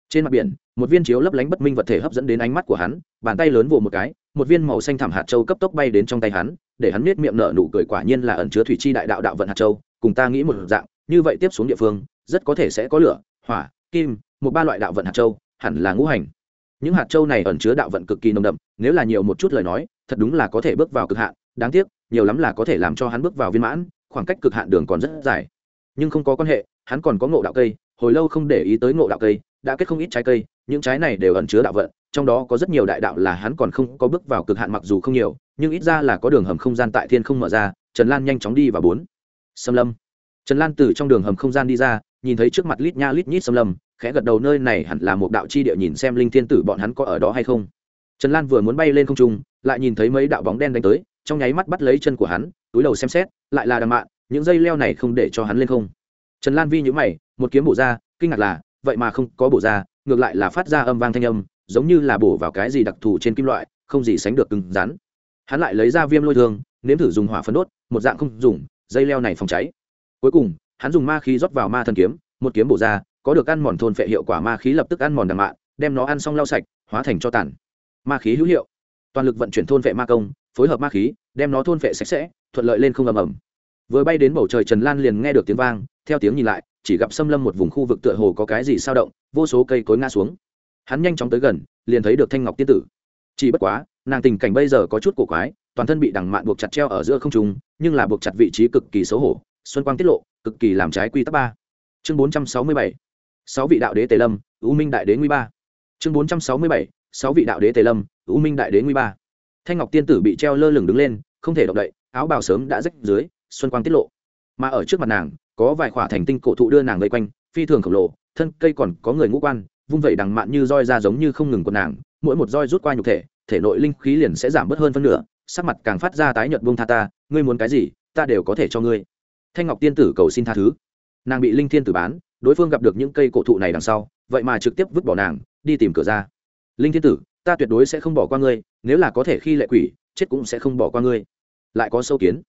S1: Trên mặt biển, một viên chiếu lấp lánh bất minh vật thể hấp dẫn đến ánh mắt của hắn, bàn tay lớn vồ một cái một viên màu xanh thảm hạt châu cấp tốc bay đến trong tay hắn, để hắn nết miệng nở nụ cười quả nhiên là ẩn chứa thủy chi đại đạo đạo vận hạt châu, cùng ta nghĩ một dạng, như vậy tiếp xuống địa phương, rất có thể sẽ có lửa, hỏa, kim, một ba loại đạo vận hạt châu, hẳn là ngũ hành. Những hạt châu này ẩn chứa đạo vận cực kỳ nồng đậm, nếu là nhiều một chút lời nói, thật đúng là có thể bước vào cực hạn, đáng tiếc, nhiều lắm là có thể làm cho hắn bước vào viên mãn, khoảng cách cực hạn đường còn rất dài. Nhưng không có quan hệ, hắn còn có ngộ đạo cây, hồi lâu không để ý tới ngộ đạo cây, đã kết không ít trái cây, những trái này đều ẩn chứa đạo vận trong đó có rất nhiều đại đạo là hắn còn không có bước vào cực hạn mặc dù không nhiều, nhưng ít ra là có đường hầm không gian tại thiên không mở ra, trần lan nhanh chóng đi vào bốn. Xâm lâm. Trần lan từ trong đường hầm không gian đi ra, nhìn thấy trước mặt lít nha lít nhít xâm lâm, khẽ gật đầu nơi này hẳn là một đạo chi địa nhìn xem linh thiên tử bọn hắn có ở đó hay không. Trần lan vừa muốn bay lên không trung, lại nhìn thấy mấy đạo bóng đen đánh tới, trong nháy mắt bắt lấy chân của hắn, túi đầu xem xét, lại là đàm mạn, những dây leo này không để cho hắn lên không. Trần lan vi nhữ mày, một kiếm bổ ra, kinh ngạc là, vậy mà không có bổ ra, ngược lại là phát ra âm vang thanh âm giống như là bổ vào cái gì đặc thù trên kim loại, không gì sánh được cứng rắn. Hắn lại lấy ra viêm lôi thương, nếm thử dùng hỏa phấn đốt, một dạng không dùng, dây leo này phòng cháy. Cuối cùng, hắn dùng ma khí rót vào ma thần kiếm, một kiếm bổ ra, có được ăn mòn thôn phệ hiệu quả ma khí lập tức ăn mòn đằng mạn đem nó ăn xong lau sạch, hóa thành cho tàn. Ma khí hữu hiệu. Toàn lực vận chuyển thôn phệ ma công, phối hợp ma khí, đem nó thôn phệ sạch sẽ, thuận lợi lên không ầm ầm. Vừa bay đến bầu trời trần lan liền nghe được tiếng vang, theo tiếng nhìn lại, chỉ gặp xâm lâm một vùng khu vực tựa hồ có cái gì sao động, vô số cây cối ngã xuống hắn nhanh chóng tới gần, liền thấy được thanh ngọc tiên tử. Chỉ bất quá, nàng tình cảnh bây giờ có chút cổ quái, toàn thân bị đằng mạn buộc chặt treo ở giữa không trung, nhưng là buộc chặt vị trí cực kỳ xấu hổ, xuân quang tiết lộ, cực kỳ làm trái quy tắc ba. Chương bốn trăm sáu mươi bảy, sáu vị đạo đế tề lâm ưu minh đại đế nguy ba. Chương bốn trăm sáu mươi bảy, sáu vị đạo đế tề lâm ưu minh đại đế nguy ba. Thanh ngọc tiên tử bị treo lơ lửng đứng lên, không thể động đậy, áo bào sớm đã rách dưới, xuân quang tiết lộ. Mà ở trước mặt nàng, có vài khỏa thành tinh cổ thụ đưa nàng vây quanh, phi thường khổng lồ, thân cây còn có người ngũ quan vung vẩy đằng mạn như roi ra giống như không ngừng của nàng, mỗi một roi rút qua nhục thể thể nội linh khí liền sẽ giảm bớt hơn phân nửa, sắc mặt càng phát ra tái nhợt buông tha ta, ngươi muốn cái gì, ta đều có thể cho ngươi. Thanh ngọc tiên tử cầu xin tha thứ. Nàng bị linh thiên tử bán, đối phương gặp được những cây cổ thụ này đằng sau, vậy mà trực tiếp vứt bỏ nàng, đi tìm cửa ra. Linh thiên tử, ta tuyệt đối sẽ không bỏ qua ngươi, nếu là có thể khi lệ quỷ, chết cũng sẽ không bỏ qua ngươi. Lại có sâu kiến.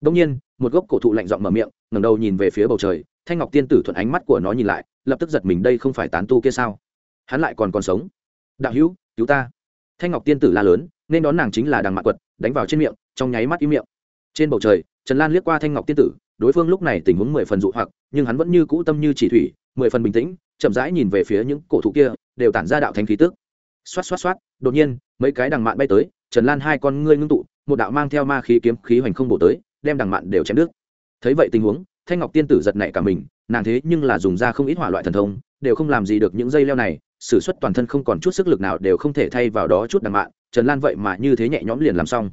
S1: Đông nhiên, một gốc cổ thụ lạnh giọng mở miệng, ngẩng đầu nhìn về phía bầu trời, thanh ngọc tiên tử thuận ánh mắt của nó nhìn lại lập tức giật mình đây không phải tán tu kia sao? Hắn lại còn còn sống. Đạo hữu, cứu ta. Thanh ngọc tiên tử la lớn, nên đón nàng chính là đằng mạ quật, đánh vào trên miệng, trong nháy mắt im miệng. Trên bầu trời, trần lan liếc qua thanh ngọc tiên tử, đối phương lúc này tình huống mười phần dụ hoặc, nhưng hắn vẫn như cũ tâm như chỉ thủy, mười phần bình tĩnh, chậm rãi nhìn về phía những cổ thụ kia, đều tản ra đạo thánh khí tức. Xoát xoát xoát, đột nhiên, mấy cái đằng mạn bay tới, trần lan hai con ngươi ngưng tụ, một đạo mang theo ma khí kiếm khí hoành không bổ tới, đem đằng mạn đều chém đứt. Thấy vậy tình huống, thanh ngọc tiên tử giật nảy cả mình nàng thế nhưng là dùng ra không ít hỏa loại thần thông, đều không làm gì được những dây leo này s ử suất toàn thân không còn chút sức lực nào đều không thể thay vào đó chút đằng mạn, trần lan vậy mà như thế nhẹ nhõm liền làm xong.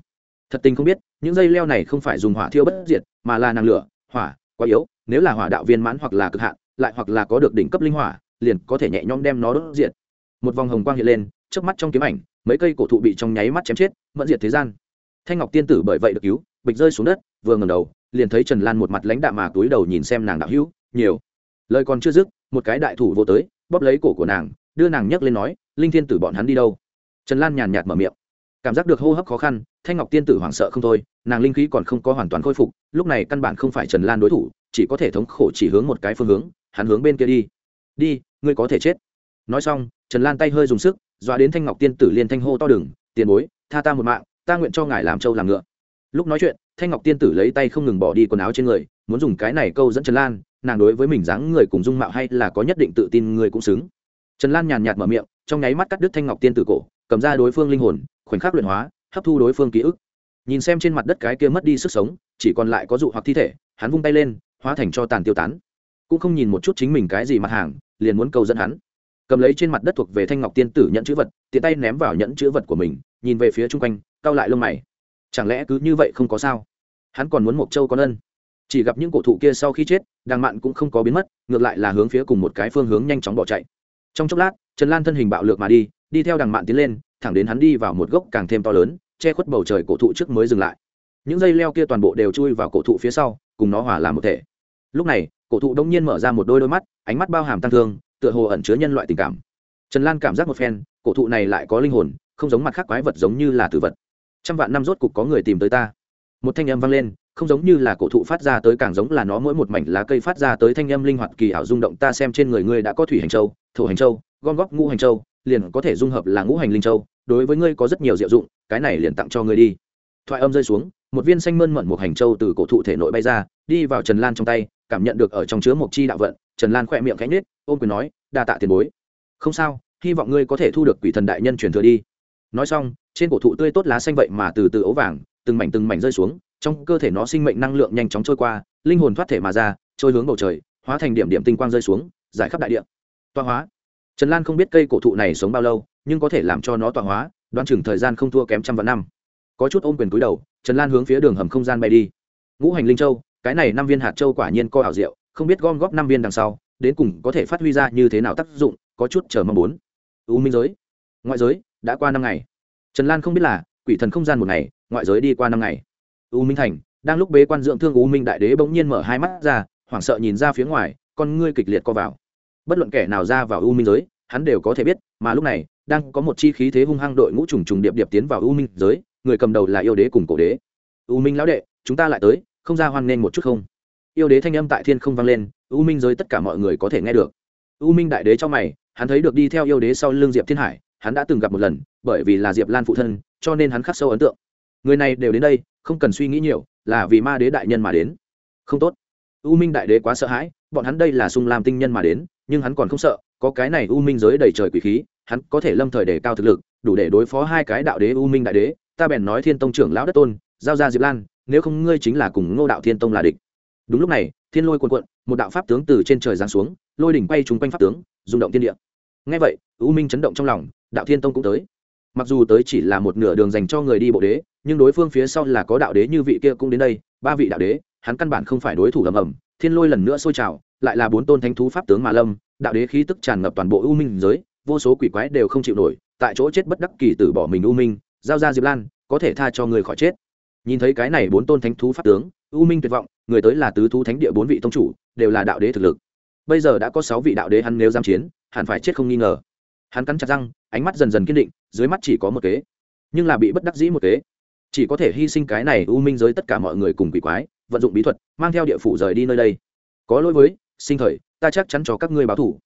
S1: Thật tình không biết, những dây leo này không phải dùng hỏa thiêu bất diệt, mà là năng lửa, hỏa, quá yếu, nếu là hỏa đạo viên mãn hoặc là cực hạn, lại hoặc là có được đỉnh cấp linh hỏa, liền có thể nhẹ nhõm đem nó đốt diệt. Một vòng hồng quang hiện lên trước mắt trong kiếm ảnh, mấy cây cổ thụ bị trong nháy mắt chém chết, mẫn diệt thế gian. Thanh ngọc tiên tử bởi vậy được cứu, bịch rơi xuống đất, vừa ngầm đầu, liền thấy trần lan một mặt lãnh đạm mà túi đầu nhìn xem nàng đạo hữu nhiều. Lời còn chưa dứt, một cái đại thủ vô tới, bóp lấy cổ của nàng, đưa nàng nhấc lên nói, linh thiên tử bọn hắn đi đâu? Trần lan nhàn nhạt mở miệng. Cảm giác được hô hấp khó khăn, thanh ngọc tiên tử hoảng sợ không thôi, nàng linh khí còn không có hoàn toàn khôi phục, lúc này căn bản không phải trần lan đối thủ, chỉ có thể thống khổ chỉ hướng một cái phương hướng, hắn hướng bên kia đi. Đi, ngươi có thể chết. Nói xong, trần lan tay hơi dùng sức, dọa đến thanh ngọc tiên tử liên thanh hô to đừng, tiền bối, tha ta một mạng, ta nguyện cho ngài làm trâu làm ngựa. Lúc nói chuyện, thanh ngọc tiên tử lấy tay không ngừng bỏ đi quần áo trên người, muốn dùng cái này câu dẫn trần lan nàng đối với mình dáng người cùng dung mạo hay là có nhất định tự tin người cũng xứng. Trần lan nhàn nhạt mở miệng, trong nháy mắt cắt đứt thanh ngọc tiên tử cổ, cầm ra đối phương linh hồn, khoảnh khắc luyện hóa, hấp thu đối phương ký ức. Nhìn xem trên mặt đất cái kia mất đi sức sống, chỉ còn lại có dụ hoặc thi thể, hắn vung tay lên, hóa thành cho tàn tiêu tán. Cũng không nhìn một chút chính mình cái gì mặt hàng, liền muốn cầu dẫn hắn. Cầm lấy trên mặt đất thuộc về thanh ngọc tiên tử nhận chữ vật, tiện tay ném vào nhẫn chữ vật của mình, nhìn về phía chung quanh, cau lại lông mày. Chẳng lẽ cứ như vậy không có sao? Hắn còn muốn một châu con ân chỉ gặp những cổ thụ kia sau khi chết đàng mạn cũng không có biến mất, ngược lại là hướng phía cùng một cái phương hướng nhanh chóng bỏ chạy. Trong chốc lát, trần lan thân hình bạo lược mà đi đi theo đằng mạn tiến lên, thẳng đến hắn đi vào một gốc càng thêm to lớn, che khuất bầu trời cổ thụ trước mới dừng lại. Những dây leo kia toàn bộ đều chui vào cổ thụ phía sau, cùng nó hòa làm một thể. Lúc này, cổ thụ đông nhiên mở ra một đôi đôi mắt, ánh mắt bao hàm tăng thương, tựa hồ ẩn chứa nhân loại tình cảm. Trần lan cảm giác một phen, cổ thụ này lại có linh hồn, không giống mặt khác quái vật giống như là tử vật. Trăm vạn năm rốt cục có người tìm tới ta. Một thanh âm vang lên không giống như là cổ thụ phát ra tới càng giống là nó mỗi một mảnh lá cây phát ra tới thanh âm linh hoạt kỳ ảo rung động, ta xem trên người ngươi đã có thủy hành châu, thổ hành châu, gom góp ngũ hành châu, liền có thể dung hợp là ngũ hành linh châu, đối với ngươi có rất nhiều diệu dụng, cái này liền tặng cho ngươi đi. Thoại âm rơi xuống, một viên xanh mơn mận một hành châu từ cổ thụ thể nội bay ra, đi vào trần lan trong tay, cảm nhận được ở trong chứa một chi đạo vận, trần lan khỏe miệng cánh nết ôm quyền nói, đa tạ tiền bối. Không sao, hy vọng ngươi có thể thu được quỷ thần đại nhân truyền thừa đi. Nói xong, trên cổ thụ tươi tốt lá xanh vậy mà từ từ ấu vàng, từng mảnh từng mảnh rơi xuống trong cơ thể nó sinh mệnh năng lượng nhanh chóng trôi qua, linh hồn thoát thể mà ra, trôi hướng bầu trời, hóa thành điểm điểm tinh quang rơi xuống, giải khắp đại địa. Toa hóa. Trần lan không biết cây cổ thụ này sống bao lâu, nhưng có thể làm cho nó tọa hóa đoan chừng thời gian không thua kém trăm vạn năm. Có chút ôm quyền túi đầu, trần lan hướng phía đường hầm không gian bay đi. Ngũ hành linh châu, cái này năm viên hạt châu quả nhiên co ảo diệu, không biết gom góp năm viên đằng sau, đến cùng có thể phát huy ra như thế nào tác dụng, có chút chờ mong muốn. U minh giới. Ngoại giới, đã qua năm ngày. Trần lan không biết là, quỷ thần không gian một ngày, ngoại giới đi qua năm ngày u minh thành, đang lúc bế quan dưỡng thương u minh đại đế bỗng nhiên mở hai mắt ra, hoảng sợ nhìn ra phía ngoài, con ngươi kịch liệt co vào. Bất luận kẻ nào ra vào u minh giới, hắn đều có thể biết, mà lúc này, đang có một chi khí thế hung hăng đội ngũ trùng trùng điệp điệp tiến vào u minh giới, người cầm đầu là yêu đế cùng cổ đế. U minh lão đệ, chúng ta lại tới, không ra hoan nghênh một chút không? Yêu đế thanh âm tại thiên không vang lên, u minh giới tất cả mọi người có thể nghe được. U minh đại đế cho mày, hắn thấy được đi theo yêu đế sau l ư n g diệp thiên hải, hắn đã từng gặp một lần, bởi vì là diệp lan phụ thân, cho nên hắn khắc sâu ấn tượng người này đều đến đây, không cần suy nghĩ nhiều, là vì ma đế đại nhân mà đến. Không tốt. U minh đại đế quá sợ hãi, bọn hắn đây là sung làm tinh nhân mà đến, nhưng hắn còn không sợ, có cái này u minh giới đầy trời quỷ khí, hắn có thể lâm thời đề cao thực lực, đủ để đối phó hai cái đạo đế u minh đại đế. Ta bèn nói thiên tông trưởng lão đất tôn, giao ra diệp lan, nếu không ngươi chính là cùng ngô đạo thiên tông là địch. Đúng lúc này, thiên lôi cuồn cuộn, một đạo pháp tướng từ trên trời giáng xuống, lôi đỉnh bay trúng quanh pháp tướng, rung động thiên địa. Ngay vậy, u minh chấn động trong lòng, đạo thiên tông cũng tới. Mặc dù tới chỉ là một nửa đường dành cho người đi bộ đế nhưng đối phương phía sau là có đạo đế như vị kia cũng đến đây, ba vị đạo đế, hắn căn bản không phải đối thủ ầm ầm, thiên lôi lần nữa sôi trào, lại là bốn tôn thánh thú pháp tướng mà lâm, đạo đế khí tức tràn ngập toàn bộ u minh giới, vô số quỷ quái đều không chịu nổi, tại chỗ chết bất đắc kỳ tử bỏ mình u minh, giao ra diệp lan, có thể tha cho người khỏi chết. Nhìn thấy cái này bốn tôn thánh thú pháp tướng, u minh tuyệt vọng, người tới là tứ thú thánh địa bốn vị tông chủ, đều là đạo đế thực lực. Bây giờ đã có sáu vị đạo đế hắn nếu giam chiến, hẳn phải chết không nghi ngờ. Hắn cắn chặt răng, ánh mắt dần dần kiên định, dưới mắt chỉ có một kế, nhưng là bị bất đắc dĩ một kế chỉ có thể hy sinh cái này u minh giới tất cả mọi người cùng quỷ quái, vận dụng bí thuật, mang theo địa phủ rời đi nơi đây. Có lỗi với, sinh thời, ta chắc chắn cho các ngươi báo thủ